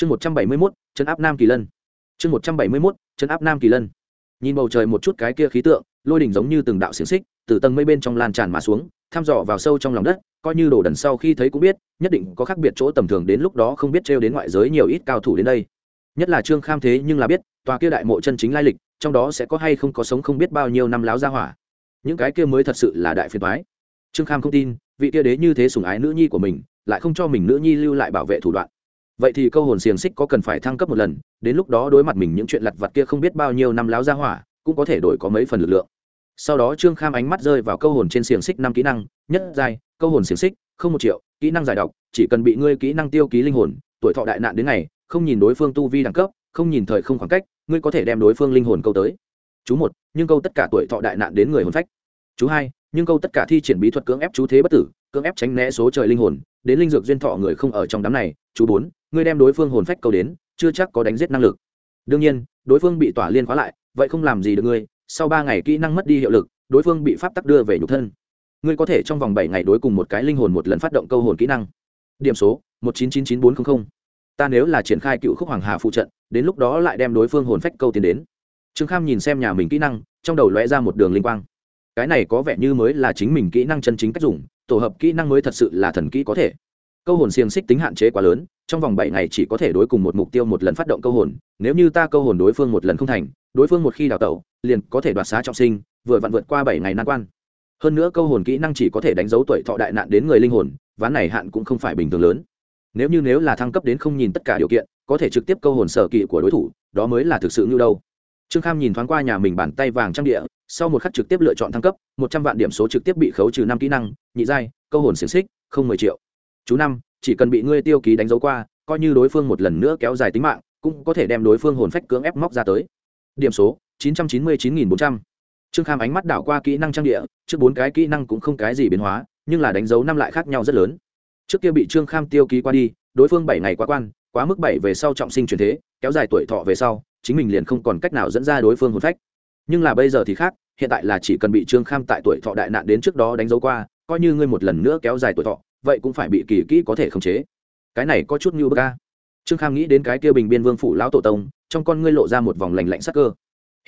chương một trăm bảy mươi mốt chấn áp nam kỳ lân. Chương một trăm bảy mươi mốt chấn áp nam kỳ lân. Nhìn bầu trời một chút cái kia khí tượng, lôi đỉnh giống như từng đạo xiềng xích, từ tầng mây bên trong lan tràn mà xuống, thăm dò vào sâu trong lòng đất, coi như đổ đần sau khi thấy cũng biết, nhất định có khác biệt chỗ tầm thường đến lúc đó không biết trêu đến ngoại giới nhiều ít cao thủ đến đây. Nhất là trương kham thế nhưng là biết, tòa kia đại mộ chân chính lai lịch, trong đó sẽ có hay không có sống không biết bao nhiêu năm láo ra hỏa. Những cái kia mới thật sự là đại phiền thoái trương kham không tin, vị kia đế như thế sùng ái nữ nhi của mình, lại không cho mình nữ nhi lưu lại bảo vệ thủ đoạn vậy thì câu hồn xiềng xích có cần phải thăng cấp một lần, đến lúc đó đối mặt mình những chuyện lặt vặt kia không biết bao nhiêu năm láo ra hỏa, cũng có thể đổi có mấy phần lực lượng. Sau đó trương kham ánh mắt rơi vào câu hồn trên xiềng xích năm kỹ năng, nhất giai, câu hồn xiềng xích, không một triệu, kỹ năng giải độc, chỉ cần bị ngươi kỹ năng tiêu ký linh hồn, tuổi thọ đại nạn đến ngày, không nhìn đối phương tu vi đẳng cấp, không nhìn thời không khoảng cách, ngươi có thể đem đối phương linh hồn câu tới. Chú một, nhưng câu tất cả tuổi thọ đại nạn đến người hồn phách. Chú hai, nhưng câu tất cả thi triển bí thuật cưỡng ép chú thế bất tử, cưỡng ép tránh né số trời linh hồn đến linh dược duyên thọ người không ở trong đám này, chú bốn, ngươi đem đối phương hồn phách câu đến, chưa chắc có đánh giết năng lực. Đương nhiên, đối phương bị tỏa liên khóa lại, vậy không làm gì được ngươi, sau ba ngày kỹ năng mất đi hiệu lực, đối phương bị pháp tắc đưa về nhục thân. Ngươi có thể trong vòng bảy ngày đối cùng một cái linh hồn một lần phát động câu hồn kỹ năng. Điểm số, một chín chín chín bốn trăm linh ta nếu là triển khai cựu khúc hoàng hà phụ trận, đến lúc đó lại đem đối phương hồn phách câu tiến đến. Trương kham nhìn xem nhà mình kỹ năng, trong đầu lóe ra một đường linh quang. Cái này có vẻ như mới là chính mình kỹ năng chân chính cách dùng tổ hợp kỹ năng mới thật sự là thần kỹ có thể. Câu hồn xiềng xích tính hạn chế quá lớn, trong vòng bảy ngày chỉ có thể đối cùng một mục tiêu một lần phát động câu hồn, nếu như ta câu hồn đối phương một lần không thành, đối phương một khi đào tẩu, liền có thể đoạt xá trọng sinh, vừa vặn vượt qua bảy ngày nan quan. Hơn nữa câu hồn kỹ năng chỉ có thể đánh dấu tuổi thọ đại nạn đến người linh hồn, ván này hạn cũng không phải bình thường lớn. Nếu như nếu là thăng cấp đến không nhìn tất cả điều kiện, có thể trực tiếp câu hồn sở kỵ của đối thủ, đó mới là thực sự như đâu. Trương kham nhìn thoáng qua nhà mình bàn tay vàng trang địa sau một khắc trực tiếp lựa chọn thăng cấp, một trăm vạn điểm số trực tiếp bị khấu trừ năm kỹ năng, nhị giai, câu hồn xiềng xích, không mười triệu. Chú năm, chỉ cần bị ngươi tiêu ký đánh dấu qua, coi như đối phương một lần nữa kéo dài tính mạng, cũng có thể đem đối phương hồn phách cưỡng ép móc ra tới. Điểm số, chín trăm chín mươi chín nghìn bốn trăm. Trương kham ánh mắt đảo qua kỹ năng trang địa, trước bốn cái kỹ năng cũng không cái gì biến hóa, nhưng là đánh dấu năm lại khác nhau rất lớn. Trước kia bị trương kham tiêu ký qua đi, đối phương bảy ngày quá quan, quá mức bảy về sau trọng sinh truyền thế, kéo dài tuổi thọ về sau, chính mình liền không còn cách nào dẫn ra đối phương hồn phách nhưng là bây giờ thì khác, hiện tại là chỉ cần bị trương kham tại tuổi thọ đại nạn đến trước đó đánh dấu qua, coi như ngươi một lần nữa kéo dài tuổi thọ, vậy cũng phải bị kỳ kỹ có thể khống chế. Cái này có chút như bơ ca trương kham nghĩ đến cái kia bình biên vương phủ lão tổ tông, trong con ngươi lộ ra một vòng lành lạnh sắc cơ.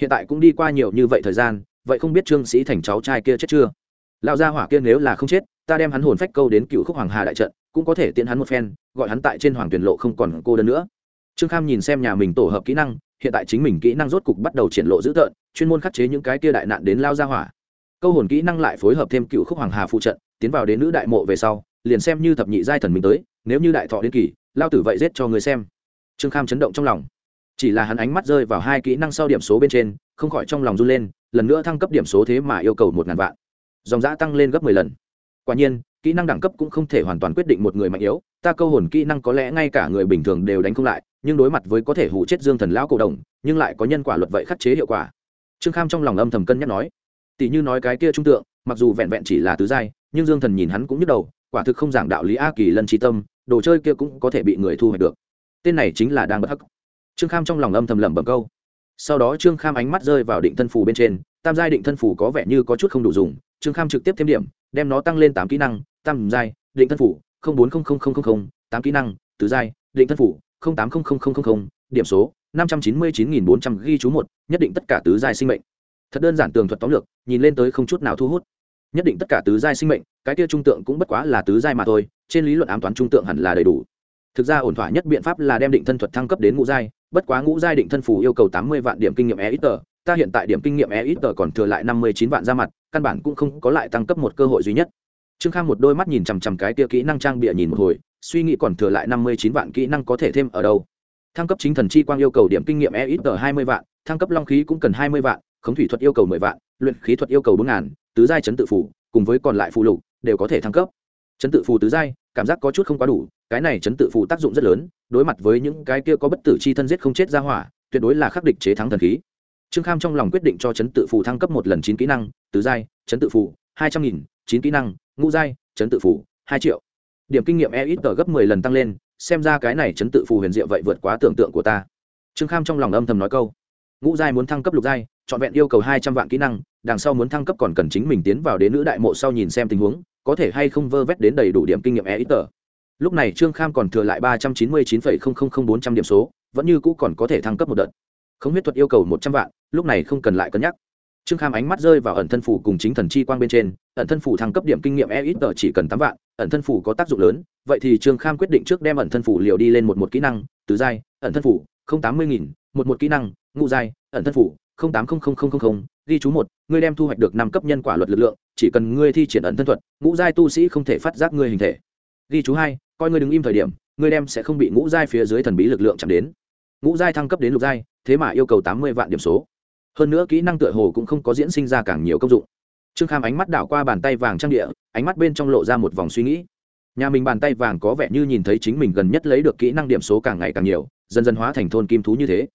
Hiện tại cũng đi qua nhiều như vậy thời gian, vậy không biết trương sĩ thành cháu trai kia chết chưa? Lão gia hỏa kia nếu là không chết, ta đem hắn hồn phách câu đến cựu khúc hoàng hà đại trận, cũng có thể tiện hắn một phen, gọi hắn tại trên hoàng tuyển lộ không còn cô đơn nữa. Trương kham nhìn xem nhà mình tổ hợp kỹ năng hiện tại chính mình kỹ năng rốt cục bắt đầu triển lộ dữ tợn, chuyên môn khắc chế những cái kia đại nạn đến lao ra hỏa. Câu hồn kỹ năng lại phối hợp thêm cựu khúc hoàng hà phụ trận, tiến vào đến nữ đại mộ về sau, liền xem như thập nhị giai thần mình tới, nếu như đại thọ đến kỳ, lao tử vậy giết cho người xem. Trương kham chấn động trong lòng. Chỉ là hắn ánh mắt rơi vào hai kỹ năng sau điểm số bên trên, không khỏi trong lòng run lên, lần nữa thăng cấp điểm số thế mà yêu cầu một ngàn vạn. Dòng giã tăng lên gấp mười lần. Quả nhiên, kỹ năng đẳng cấp cũng không thể hoàn toàn quyết định một người mạnh yếu, ta câu hồn kỹ năng có lẽ ngay cả người bình thường đều đánh không lại nhưng đối mặt với có thể hủ chết dương thần lão cổ đồng, nhưng lại có nhân quả luật vậy khắc chế hiệu quả. Trương kham trong lòng âm thầm cân nhắc nói, tỷ như nói cái kia trung tượng, mặc dù vẹn vẹn chỉ là tứ giai, nhưng dương thần nhìn hắn cũng nhức đầu, quả thực không giảng đạo lý a kỳ lân tri tâm, đồ chơi kia cũng có thể bị người thu hoạch được. Tên này chính là đang bất hắc. Trương kham trong lòng âm thầm lẩm bẩm câu. Sau đó trương kham ánh mắt rơi vào định thân phủ bên trên, tam giai định thân phủ có vẻ như có chút không đủ dùng, trương kham trực tiếp thêm điểm, đem nó tăng lên tám kỹ năng, tam giai định thân phủ bốn tám kỹ năng, tứ giai định thân phủ tám điểm số, năm trăm chín mươi chín nghìn bốn trăm ghi chú một, nhất định tất cả tứ giai sinh mệnh. Thật đơn giản tường thuật tóm lược, nhìn lên tới không chút nào thu hút. Nhất định tất cả tứ giai sinh mệnh, cái kia trung tượng cũng bất quá là tứ giai mà thôi, trên lý luận ám toán trung tượng hẳn là đầy đủ. Thực ra ổn thỏa nhất biện pháp là đem định thân thuật thăng cấp đến ngũ giai, bất quá ngũ giai định thân phù yêu cầu tám mươi vạn điểm kinh nghiệm e ít tờ, ta hiện tại điểm kinh nghiệm e ít tờ còn thừa lại năm mươi chín vạn ra mặt, căn bản cũng không có lại tăng cấp một cơ hội duy nhất. Trương khang một đôi mắt nhìn chằm chằm cái tia kỹ năng trang bịa nhìn một hồi suy nghĩ còn thừa lại năm mươi chín vạn kỹ năng có thể thêm ở đâu. Thăng cấp chính thần chi quang yêu cầu điểm kinh nghiệm e ít tờ hai mươi vạn, thăng cấp long khí cũng cần hai mươi vạn, khống thủy thuật yêu cầu mười vạn, luyện khí thuật yêu cầu bốn ngàn, tứ giai chấn tự phủ, cùng với còn lại phụ lục, đều có thể thăng cấp. Chấn tự phù tứ giai, cảm giác có chút không quá đủ, cái này chấn tự phù tác dụng rất lớn, đối mặt với những cái kia có bất tử chi thân giết không chết ra hỏa, tuyệt đối là khắc địch chế thắng thần khí. Trương kham trong lòng quyết định cho chấn tự phù thăng cấp một lần chín kỹ năng, tứ giai, chấn tự phù hai trăm nghìn, chín kỹ năng, ngũ giai, chấn tự phù hai triệu điểm kinh nghiệm e ít tờ gấp mười lần tăng lên, xem ra cái này chấn tự phù huyền diệu vậy vượt quá tưởng tượng của ta. Trương kham trong lòng âm thầm nói câu. Ngũ giai muốn thăng cấp lục giai, trọn vẹn yêu cầu hai trăm vạn kỹ năng, đằng sau muốn thăng cấp còn cần chính mình tiến vào đến nữ đại mộ sau nhìn xem tình huống, có thể hay không vơ vét đến đầy đủ điểm kinh nghiệm e ít tờ lúc này trương kham còn thừa lại ba trăm chín mươi chín bốn trăm điểm số, vẫn như cũ còn có thể thăng cấp một đợt. Không huyết thuật yêu cầu một trăm vạn, lúc này không cần lại cân nhắc trương kham ánh mắt rơi vào ẩn thân phủ cùng chính thần chi quang bên trên, ẩn thân phủ thăng cấp điểm kinh nghiệm e ít tờ chỉ cần tám vạn, ẩn thân phủ có tác dụng lớn, vậy thì trương kham quyết định trước đem ẩn thân phủ liều đi lên một một kỹ năng, tứ giai, ẩn thân phủ, không tám mươi nghìn, một một kỹ năng, ngũ giai, ẩn thân phủ, không tám không không không không không, ghi chú một, ngươi đem thu hoạch được năm cấp nhân quả luật lực lượng, chỉ cần ngươi thi triển ẩn thân thuật, ngũ giai tu sĩ không thể phát giác ngươi hình thể. Ghi chú hai, coi ngươi đứng im thời điểm, ngươi đem sẽ không bị ngũ giai phía dưới thần bí lực lượng chạm đến. Ngũ giai thăng cấp đến lục giai, thế mà yêu cầu tám mươi vạn điểm số hơn nữa kỹ năng tựa hồ cũng không có diễn sinh ra càng nhiều công dụng. Trương kham ánh mắt đảo qua bàn tay vàng trang địa, ánh mắt bên trong lộ ra một vòng suy nghĩ. Nhà mình bàn tay vàng có vẻ như nhìn thấy chính mình gần nhất lấy được kỹ năng điểm số càng ngày càng nhiều, dần dần hóa thành thôn kim thú như thế.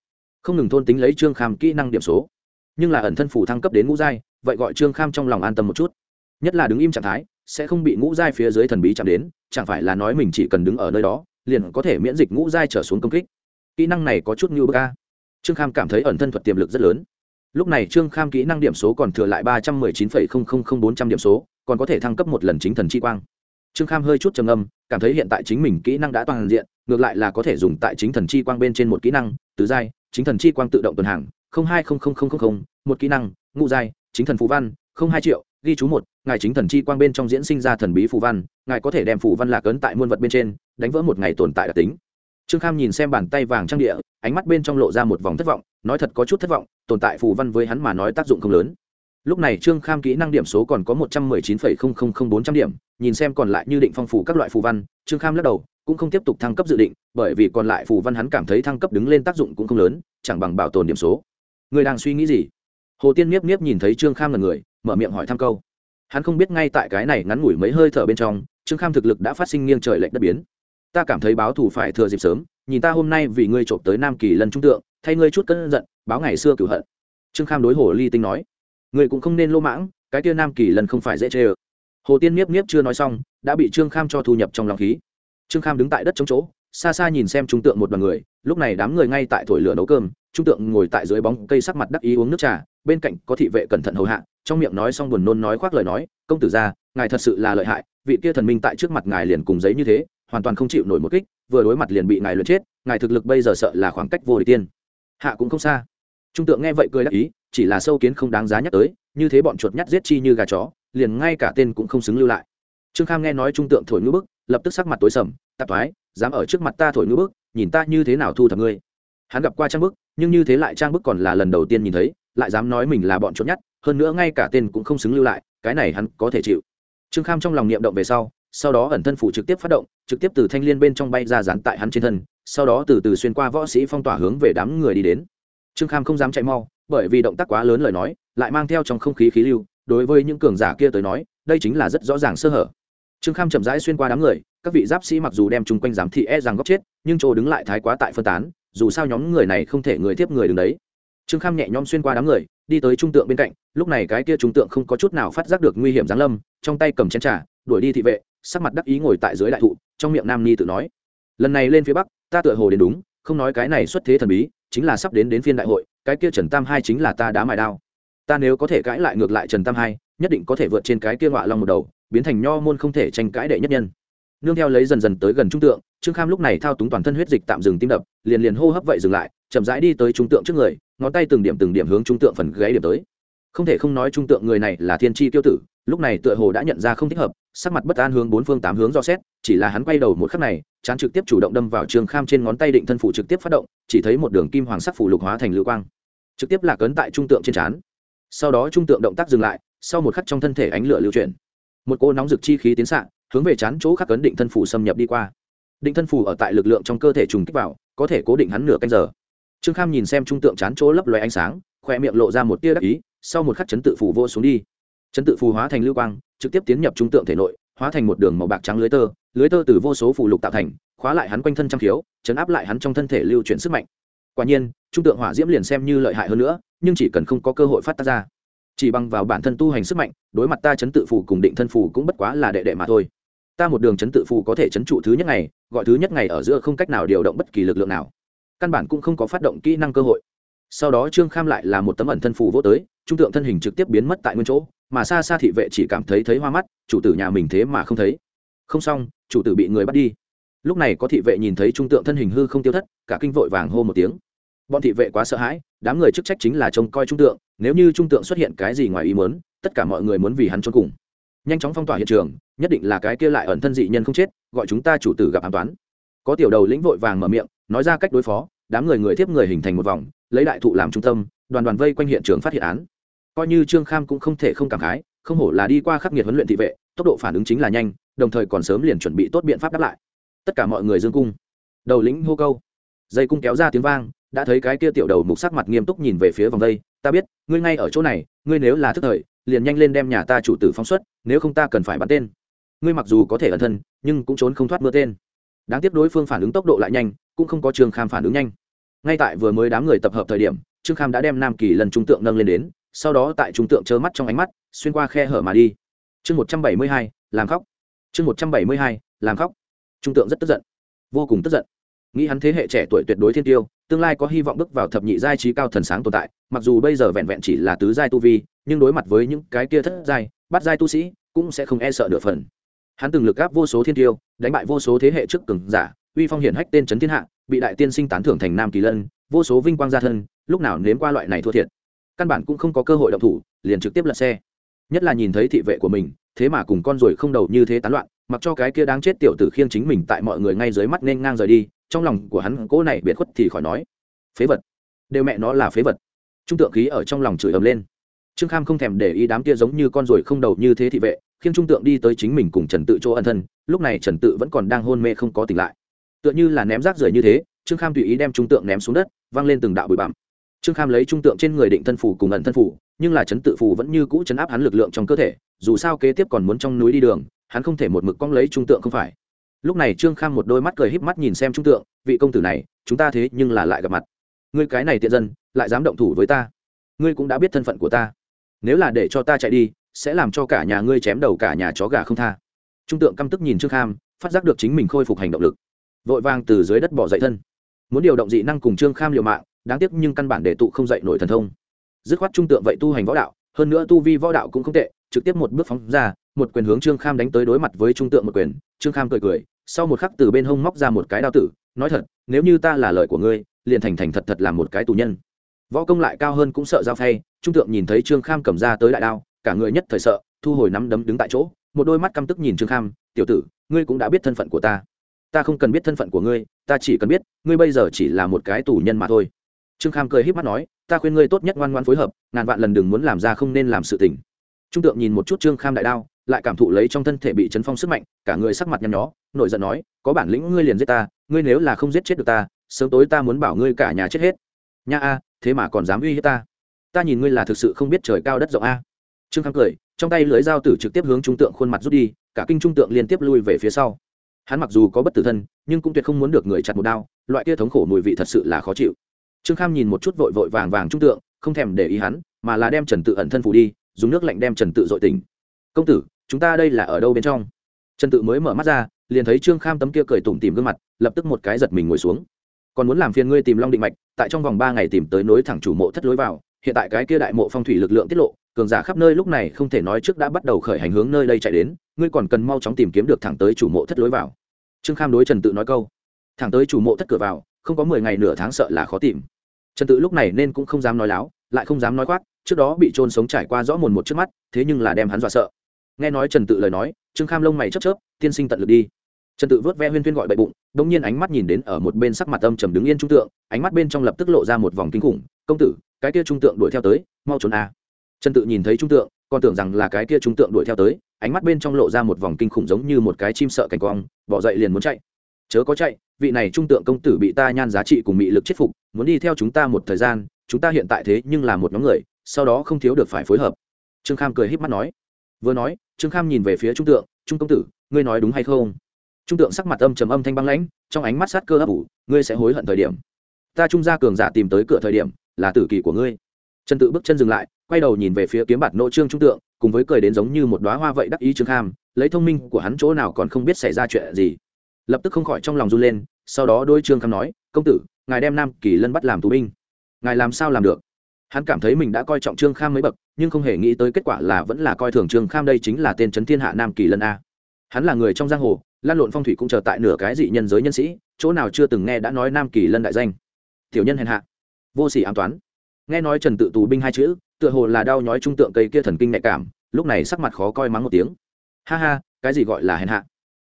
Không ngừng thôn tính lấy trương kham kỹ năng điểm số. Nhưng là ẩn thân phủ thăng cấp đến ngũ giai, vậy gọi trương kham trong lòng an tâm một chút. Nhất là đứng im trạng thái, sẽ không bị ngũ giai phía dưới thần bí chạm đến, chẳng phải là nói mình chỉ cần đứng ở nơi đó, liền có thể miễn dịch ngũ giai trở xuống công kích. Kỹ năng này có chút như bơ ca trương kham cảm thấy ẩn thân thuật tiềm lực rất lớn lúc này trương kham kỹ năng điểm số còn thừa lại ba trăm mười chín phẩy không không không bốn trăm điểm số, còn có thể thăng cấp một lần chính thần chi quang. Trương kham hơi chút trầm âm cảm thấy hiện tại chính mình kỹ năng đã toàn diện, ngược lại là có thể dùng tại chính thần chi quang bên trên một kỹ năng, tứ giai, chính thần chi quang tự động tuần hàng hai một kỹ năng, ngũ giai, chính thần phú văn hai triệu, ghi chú một, ngài chính thần chi quang bên trong diễn sinh ra thần bí phù văn, ngài có thể đem phù văn lạc ấn tại muôn vật bên trên, đánh vỡ một ngày tồn tại đặc tính trương kham nhìn xem bàn tay vàng trang địa, ánh mắt bên trong lộ ra một vòng thất vọng, nói thật có chút thất vọng, tồn tại phù văn với hắn mà nói tác dụng không lớn. Lúc này trương kham kỹ năng điểm số còn có một trăm mười chín phẩy không không không bốn trăm điểm, nhìn xem còn lại như định phong phủ các loại phù văn, trương kham lắc đầu, cũng không tiếp tục thăng cấp dự định, bởi vì còn lại phù văn hắn cảm thấy thăng cấp đứng lên tác dụng cũng không lớn, chẳng bằng bảo tồn điểm số. Người đang suy nghĩ gì? Hồ tiên miếp miếp nhìn thấy trương kham là người, mở miệng hỏi thăm câu. Hắn không biết ngay tại cái này ngắn ngủi mấy hơi thở bên trong, trương kham thực lực đã phát sinh nghiêng trời lệch đất biến ta cảm thấy báo thù phải thừa dịp sớm, nhìn ta hôm nay vì ngươi trộm tới nam kỳ lần trung tượng, thay ngươi chút cân giận, báo ngày xưa cửu hận. Trương kham đối hồ ly tinh nói. Ngươi cũng không nên lô mãng, cái kia nam kỳ lần không phải dễ chê ờ hồ tiên miếp miếp chưa nói xong, đã bị trương kham cho thu nhập trong lòng khí. Trương kham đứng tại đất chống chỗ, xa xa nhìn xem trung tượng một đoàn người, lúc này đám người ngay tại thổi lửa nấu cơm, trung tượng ngồi tại dưới bóng cây sắc mặt đắc ý uống nước trà, bên cạnh có thị vệ cẩn thận hầu hạ, trong miệng nói xong buồn nôn nói khoác lời nói, công tử ra ngài thật sự là lợi hại, vị kia thần minh tại trước mặt ngài liền cùng giấy như thế hoàn toàn không chịu nổi một kích, vừa đối mặt liền bị ngài luyện chết, ngài thực lực bây giờ sợ là khoảng cách vô địch tiên. Hạ cũng không xa. Trung tượng nghe vậy cười đắc ý, chỉ là sâu kiến không đáng giá nhắc tới, như thế bọn chuột nhắt giết chi như gà chó, liền ngay cả tên cũng không xứng lưu lại. Trương kham nghe nói trung tượng thổi ngữ bức, lập tức sắc mặt tối sầm, tạp thoái dám ở trước mặt ta thổi ngữ bức, nhìn ta như thế nào thu thập ngươi? Hắn gặp qua trang bức, nhưng như thế lại trang bức còn là lần đầu tiên nhìn thấy, lại dám nói mình là bọn chuột nhắt, hơn nữa ngay cả tên cũng không xứng lưu lại, cái này hắn có thể chịu. Trương kham trong lòng niệm động về sau sau đó ẩn thân phủ trực tiếp phát động, trực tiếp từ thanh l i ê n bên trong bay ra dán tại hắn trên thân, sau đó từ từ xuyên qua võ sĩ phong tỏa hướng về đám người đi đến. Trương kham không dám chạy mau, bởi vì động tác quá lớn lời nói, lại mang theo trong không khí khí lưu, đối với những cường giả kia tới nói, đây chính là rất rõ ràng sơ hở. Trương kham chậm rãi xuyên qua đám người, các vị giáp sĩ mặc dù đem chung quanh giám thị e rằng góc chết, nhưng chỗ đứng lại thái quá tại phân tán, dù sao nhóm người này không thể người tiếp người đứng đấy. Trương kham nhẹ nhõm xuyên qua đám người, đi tới trung tượng bên cạnh, lúc này cái kia trung tượng không có chút nào phát giác được nguy hiểm giáng lâm, trong tay cầm chén trà, đuổi đi thị vệ sắc mặt đắc ý ngồi tại dưới đại thụ, trong miệng nam ni tự nói, lần này lên phía bắc, ta tựa hồ đến đúng, không nói cái này xuất thế thần bí, chính là sắp đến đến phiên đại hội, cái kia trần tam hai chính là ta đã mài đao. Ta nếu có thể cãi lại ngược lại trần tam hai, nhất định có thể vượt trên cái kia ngọa long một đầu, biến thành nho môn không thể tranh cãi đệ nhất nhân. Nương theo lấy dần dần tới gần trung tượng, trương kham lúc này thao túng toàn thân huyết dịch tạm dừng tim đập, liền liền hô hấp vậy dừng lại, chậm rãi đi tới trung tượng trước người, ngón tay từng điểm từng điểm hướng trung tượng phần gáy điểm tới không thể không nói trung tượng người này là thiên tri tiêu tử, lúc này tựa hồ đã nhận ra không thích hợp, sắc mặt bất an hướng bốn phương tám hướng do xét, chỉ là hắn quay đầu một khắc này, chán trực tiếp chủ động đâm vào trường kham trên ngón tay định thân phủ trực tiếp phát động, chỉ thấy một đường kim hoàng sắc phủ lục hóa thành lưu quang, trực tiếp là cấn tại trung tượng trên chán. sau đó trung tượng động tác dừng lại, sau một khắc trong thân thể ánh lửa lưu chuyển. Một cô nóng rực chi khí tiến xạ, hướng về chán chỗ khắc cấn định thân phủ xâm nhập đi qua. Định thân phủ ở tại lực lượng trong cơ thể trùng kích vào, có thể cố định hắn nửa canh giờ. Trương kham nhìn xem trung tượng chán chỗ lấp loé ánh sáng, khoe miệng lộ ra một tia đắc ý sau một khắc chấn tự phù vô xuống đi. Chấn tự phù hóa thành lưu quang, trực tiếp tiến nhập trung tượng thể nội, hóa thành một đường màu bạc trắng lưới tơ. Lưới tơ từ vô số phù lục tạo thành, khóa lại hắn quanh thân trăm khiếu chấn áp lại hắn trong thân thể lưu chuyển sức mạnh. Quả nhiên, trung tượng hỏa diễm liền xem như lợi hại hơn nữa, nhưng chỉ cần không có cơ hội phát tác ra. Chỉ bằng vào bản thân tu hành sức mạnh, đối mặt ta chấn tự phù cùng định thân phù cũng bất quá là đệ đệ mà thôi. Ta một đường chấn tự phù có thể chấn trụ thứ nhất ngày, gọi thứ nhất ngày ở giữa không cách nào điều động bất kỳ lực lượng nào. Căn bản cũng không có phát động kỹ năng cơ hội sau đó trương kham lại là một tấm ẩn thân phù vô tới trung tượng thân hình trực tiếp biến mất tại nguyên chỗ mà xa xa thị vệ chỉ cảm thấy thấy hoa mắt chủ tử nhà mình thế mà không thấy không xong chủ tử bị người bắt đi lúc này có thị vệ nhìn thấy trung tượng thân hình hư không tiêu thất cả kinh vội vàng hô một tiếng bọn thị vệ quá sợ hãi đám người chức trách chính là trông coi trung tượng nếu như trung tượng xuất hiện cái gì ngoài ý muốn, tất cả mọi người muốn vì hắn trốn cùng nhanh chóng phong tỏa hiện trường nhất định là cái kia lại ẩn thân dị nhân không chết gọi chúng ta chủ tử gặp an toán có tiểu đầu lĩnh vội vàng mở miệng nói ra cách đối phó đám người người tiếp người hình thành một vòng lấy đại thụ làm trung tâm, đoàn đoàn vây quanh hiện trường phát hiện án. Coi như trương kham cũng không thể không cảm khái, không hổ là đi qua khắc nghiệt huấn luyện thị vệ, tốc độ phản ứng chính là nhanh, đồng thời còn sớm liền chuẩn bị tốt biện pháp đáp lại. Tất cả mọi người dương cung. Đầu lĩnh hô câu. Dây cung kéo ra tiếng vang, đã thấy cái kia tiểu đầu mục sắc mặt nghiêm túc nhìn về phía vòng dây ta biết, ngươi ngay ở chỗ này, ngươi nếu là thức thời, liền nhanh lên đem nhà ta chủ tử phóng xuất, nếu không ta cần phải bắn tên. Ngươi mặc dù có thể ẩn thân, nhưng cũng trốn không thoát mưa tên. Đáng tiếc đối phương phản ứng tốc độ lại nhanh, cũng không có trường kham phản ứng nhanh ngay tại vừa mới đám người tập hợp thời điểm, trương kham đã đem nam kỳ lần trung tượng nâng lên đến, sau đó tại trung tượng trơ mắt trong ánh mắt, xuyên qua khe hở mà đi. Chương một trăm bảy mươi hai, làm khóc. Chương một trăm bảy mươi hai, làm khóc. Trung tượng rất tức giận. Vô cùng tức giận. Nghĩ hắn thế hệ trẻ tuổi tuyệt đối thiên tiêu, tương lai có hy vọng bước vào thập nhị giai trí cao thần sáng tồn tại, mặc dù bây giờ vẹn vẹn chỉ là tứ giai tu vi, nhưng đối mặt với những cái kia thất giai bắt giai tu sĩ, cũng sẽ không e sợ nửa phần. Hắn từng lực gáp vô số thiên tiêu, đánh bại vô số thế hệ trước cường giả uy phong hiển hách tên trấn thiên hạ, bị đại tiên sinh tán thưởng thành nam kỳ lân, vô số vinh quang gia thân, lúc nào nếm qua loại này thua thiệt. Căn bản cũng không có cơ hội động thủ, liền trực tiếp lật xe. Nhất là nhìn thấy thị vệ của mình, thế mà cùng con ruồi không đầu như thế tán loạn, mặc cho cái kia đáng chết tiểu tử khiêng chính mình tại mọi người ngay dưới mắt nên ngang rời đi, trong lòng của hắn cỗ này biệt khuất thì khỏi nói. Phế vật. Đều mẹ nó là phế vật. Trung tượng khí ở trong lòng chửi ầm lên. Trương kham không thèm để ý đám kia giống như con ruồi không đầu như thế thị vệ, khiêng trung tượng đi tới chính mình cùng trần tự chỗ ân thân, lúc này trần tự vẫn còn đang hôn mê không có tỉnh lại tựa như là ném rác rưởi như thế, trương kham tùy ý đem trung tượng ném xuống đất, văng lên từng đạo bụi bặm. Trương kham lấy trung tượng trên người định thân phủ cùng ẩn thân phủ, nhưng là chấn tự phủ vẫn như cũ chấn áp hắn lực lượng trong cơ thể, dù sao kế tiếp còn muốn trong núi đi đường, hắn không thể một mực cong lấy trung tượng không phải. Lúc này trương kham một đôi mắt cười híp mắt nhìn xem trung tượng, vị công tử này, chúng ta thế nhưng là lại gặp mặt. Ngươi cái này tiện dân, lại dám động thủ với ta. Ngươi cũng đã biết thân phận của ta. Nếu là để cho ta chạy đi, sẽ làm cho cả nhà ngươi chém đầu cả nhà chó gà không tha. Trung tượng căm tức nhìn trương kham, phát giác được chính mình khôi phục hành động lực vội vàng từ dưới đất bỏ dậy thân. Muốn điều động dị năng cùng trương kham liều mạng đáng tiếc nhưng căn bản để tụ không dậy nổi thần thông. Dứt khoát trung tượng vậy tu hành võ đạo hơn nữa tu vi võ đạo cũng không tệ trực tiếp một bước phóng ra một quyền hướng trương kham đánh tới đối mặt với trung tượng một quyền. Trương kham cười cười sau một khắc từ bên hông móc ra một cái đao tử nói thật nếu như ta là lời của ngươi liền thành thành thật thật làm một cái tù nhân. Võ công lại cao hơn cũng sợ giao thay, trung tượng nhìn thấy trương kham cầm ra tới đại đao cả người nhất thời sợ thu hồi nắm đấm đứng tại chỗ một đôi mắt căm tức nhìn trương kham tiểu tử ngươi cũng đã biết thân phận của ta ta không cần biết thân phận của ngươi, ta chỉ cần biết, ngươi bây giờ chỉ là một cái tù nhân mà thôi. Trương kham cười h í p mắt nói, ta khuyên ngươi tốt nhất ngoan ngoan phối hợp, ngàn vạn lần đừng muốn làm ra không nên làm sự tình. Trung tượng nhìn một chút trương kham đại đao, lại cảm thụ lấy trong thân thể bị chấn phong sức mạnh, cả người sắc mặt nhăn nhó, nổi giận nói, có bản lĩnh ngươi liền giết ta, ngươi nếu là không giết chết được ta, sớm tối ta muốn bảo ngươi cả nhà chết hết. Nha a, thế mà còn dám uy hiếp ta. Ta nhìn ngươi là thực sự không biết trời cao đất rộng a. Trương khang cười, trong tay lưới dao tử trực tiếp hướng trung tượng khuôn mặt rút đi, cả kinh trung tượng liên tiếp lui về phía sau hắn mặc dù có bất tử thân, nhưng cũng tuyệt không muốn được người chặt một đao, loại kia thống khổ mùi vị thật sự là khó chịu. Trương kham nhìn một chút vội vội vàng vàng trung tượng, không thèm để ý hắn, mà là đem trần tự ẩn thân phủ đi, dùng nước lạnh đem trần tự dội tỉnh. Công tử, chúng ta đây là ở đâu bên trong? Trần tự mới mở mắt ra, liền thấy trương kham tấm kia cười tủm tìm gương mặt, lập tức một cái giật mình ngồi xuống. Còn muốn làm phiền ngươi tìm long định mạch, tại trong vòng ba ngày tìm tới nối thẳng chủ mộ thất lối vào, hiện tại cái kia đại mộ phong thủy lực lượng tiết lộ, cường giả khắp nơi lúc này không thể nói trước đã bắt đầu khởi hành hướng nơi đây chạy đến ngươi còn cần mau chóng tìm kiếm được thẳng tới chủ mộ thất lối vào. Trương kham đối trần tự nói câu. Thẳng tới chủ mộ thất cửa vào, không có mười ngày nửa tháng sợ là khó tìm. Trần tự lúc này nên cũng không dám nói láo, lại không dám nói khoác, trước đó bị trôn sống trải qua rõ mồn một trước mắt, thế nhưng là đem hắn dọa sợ. Nghe nói trần tự lời nói, trương kham lông mày chớp chớp, tiên sinh tận lực đi. Trần tự vớt ve huyên thuyên gọi bậy bụng đ ỗ n g nhiên ánh mắt nhìn đến ở một bên sắc mặt âm trầm đứng yên trung tượng, ánh mắt bên trong lập tức lộ ra một vòng kinh khủng, công tử, cái kia trung tượng đuổi theo tới, mau trốn a. Trần tự nhìn thấy trung tượng còn tưởng rằng là cái kia trung tượng đuổi theo tới, ánh mắt bên trong lộ ra một vòng kinh khủng giống như một cái chim sợ cảnh quang, bỏ dậy liền muốn chạy. Chớ có chạy, vị này trung tượng công tử bị ta nhan giá trị cùng mị lực chết phục, muốn đi theo chúng ta một thời gian, chúng ta hiện tại thế nhưng là một nhóm người, sau đó không thiếu được phải phối hợp. Trương kham cười h í p mắt nói. Vừa nói, trương kham nhìn về phía trung tượng, trung công tử, ngươi nói đúng hay không? Trung tượng sắc mặt âm trầm âm thanh băng lãnh, trong ánh mắt sát cơ ấp ủ, ngươi sẽ hối hận thời điểm. Ta trung gia cường giả tìm tới cửa thời điểm, là tử kỳ của ngươi. Trần tự bước chân dừng lại quay đầu nhìn về phía kiếm bạt nỗ trương trung tượng, cùng với cười đến giống như một đoá hoa vậy đắc ý trương kham, lấy thông minh của hắn chỗ nào còn không biết xảy ra chuyện gì. Lập tức không khỏi trong lòng run lên, sau đó đôi trương kham nói, công tử, ngài đem nam kỳ lân bắt làm tù binh. Ngài làm sao làm được? Hắn cảm thấy mình đã coi trọng trương kham mấy bậc, nhưng không hề nghĩ tới kết quả là vẫn là coi thường trương kham đây chính là tên trấn thiên hạ nam kỳ lân a. Hắn là người trong giang hồ, lan lộn phong thủy cũng chờ tại nửa cái dị nhân giới nhân sĩ, chỗ nào chưa từng nghe đã nói nam kỳ lân đại danh. Tiểu nhân hèn hạ. Vô sỉ an toán. Nghe nói trần tự tù binh hai chữ tựa hồ là đau nhói trung tượng cây kia thần kinh nhạy cảm, lúc này sắc mặt khó coi mắng một tiếng. Ha ha, cái gì gọi là hèn hạ?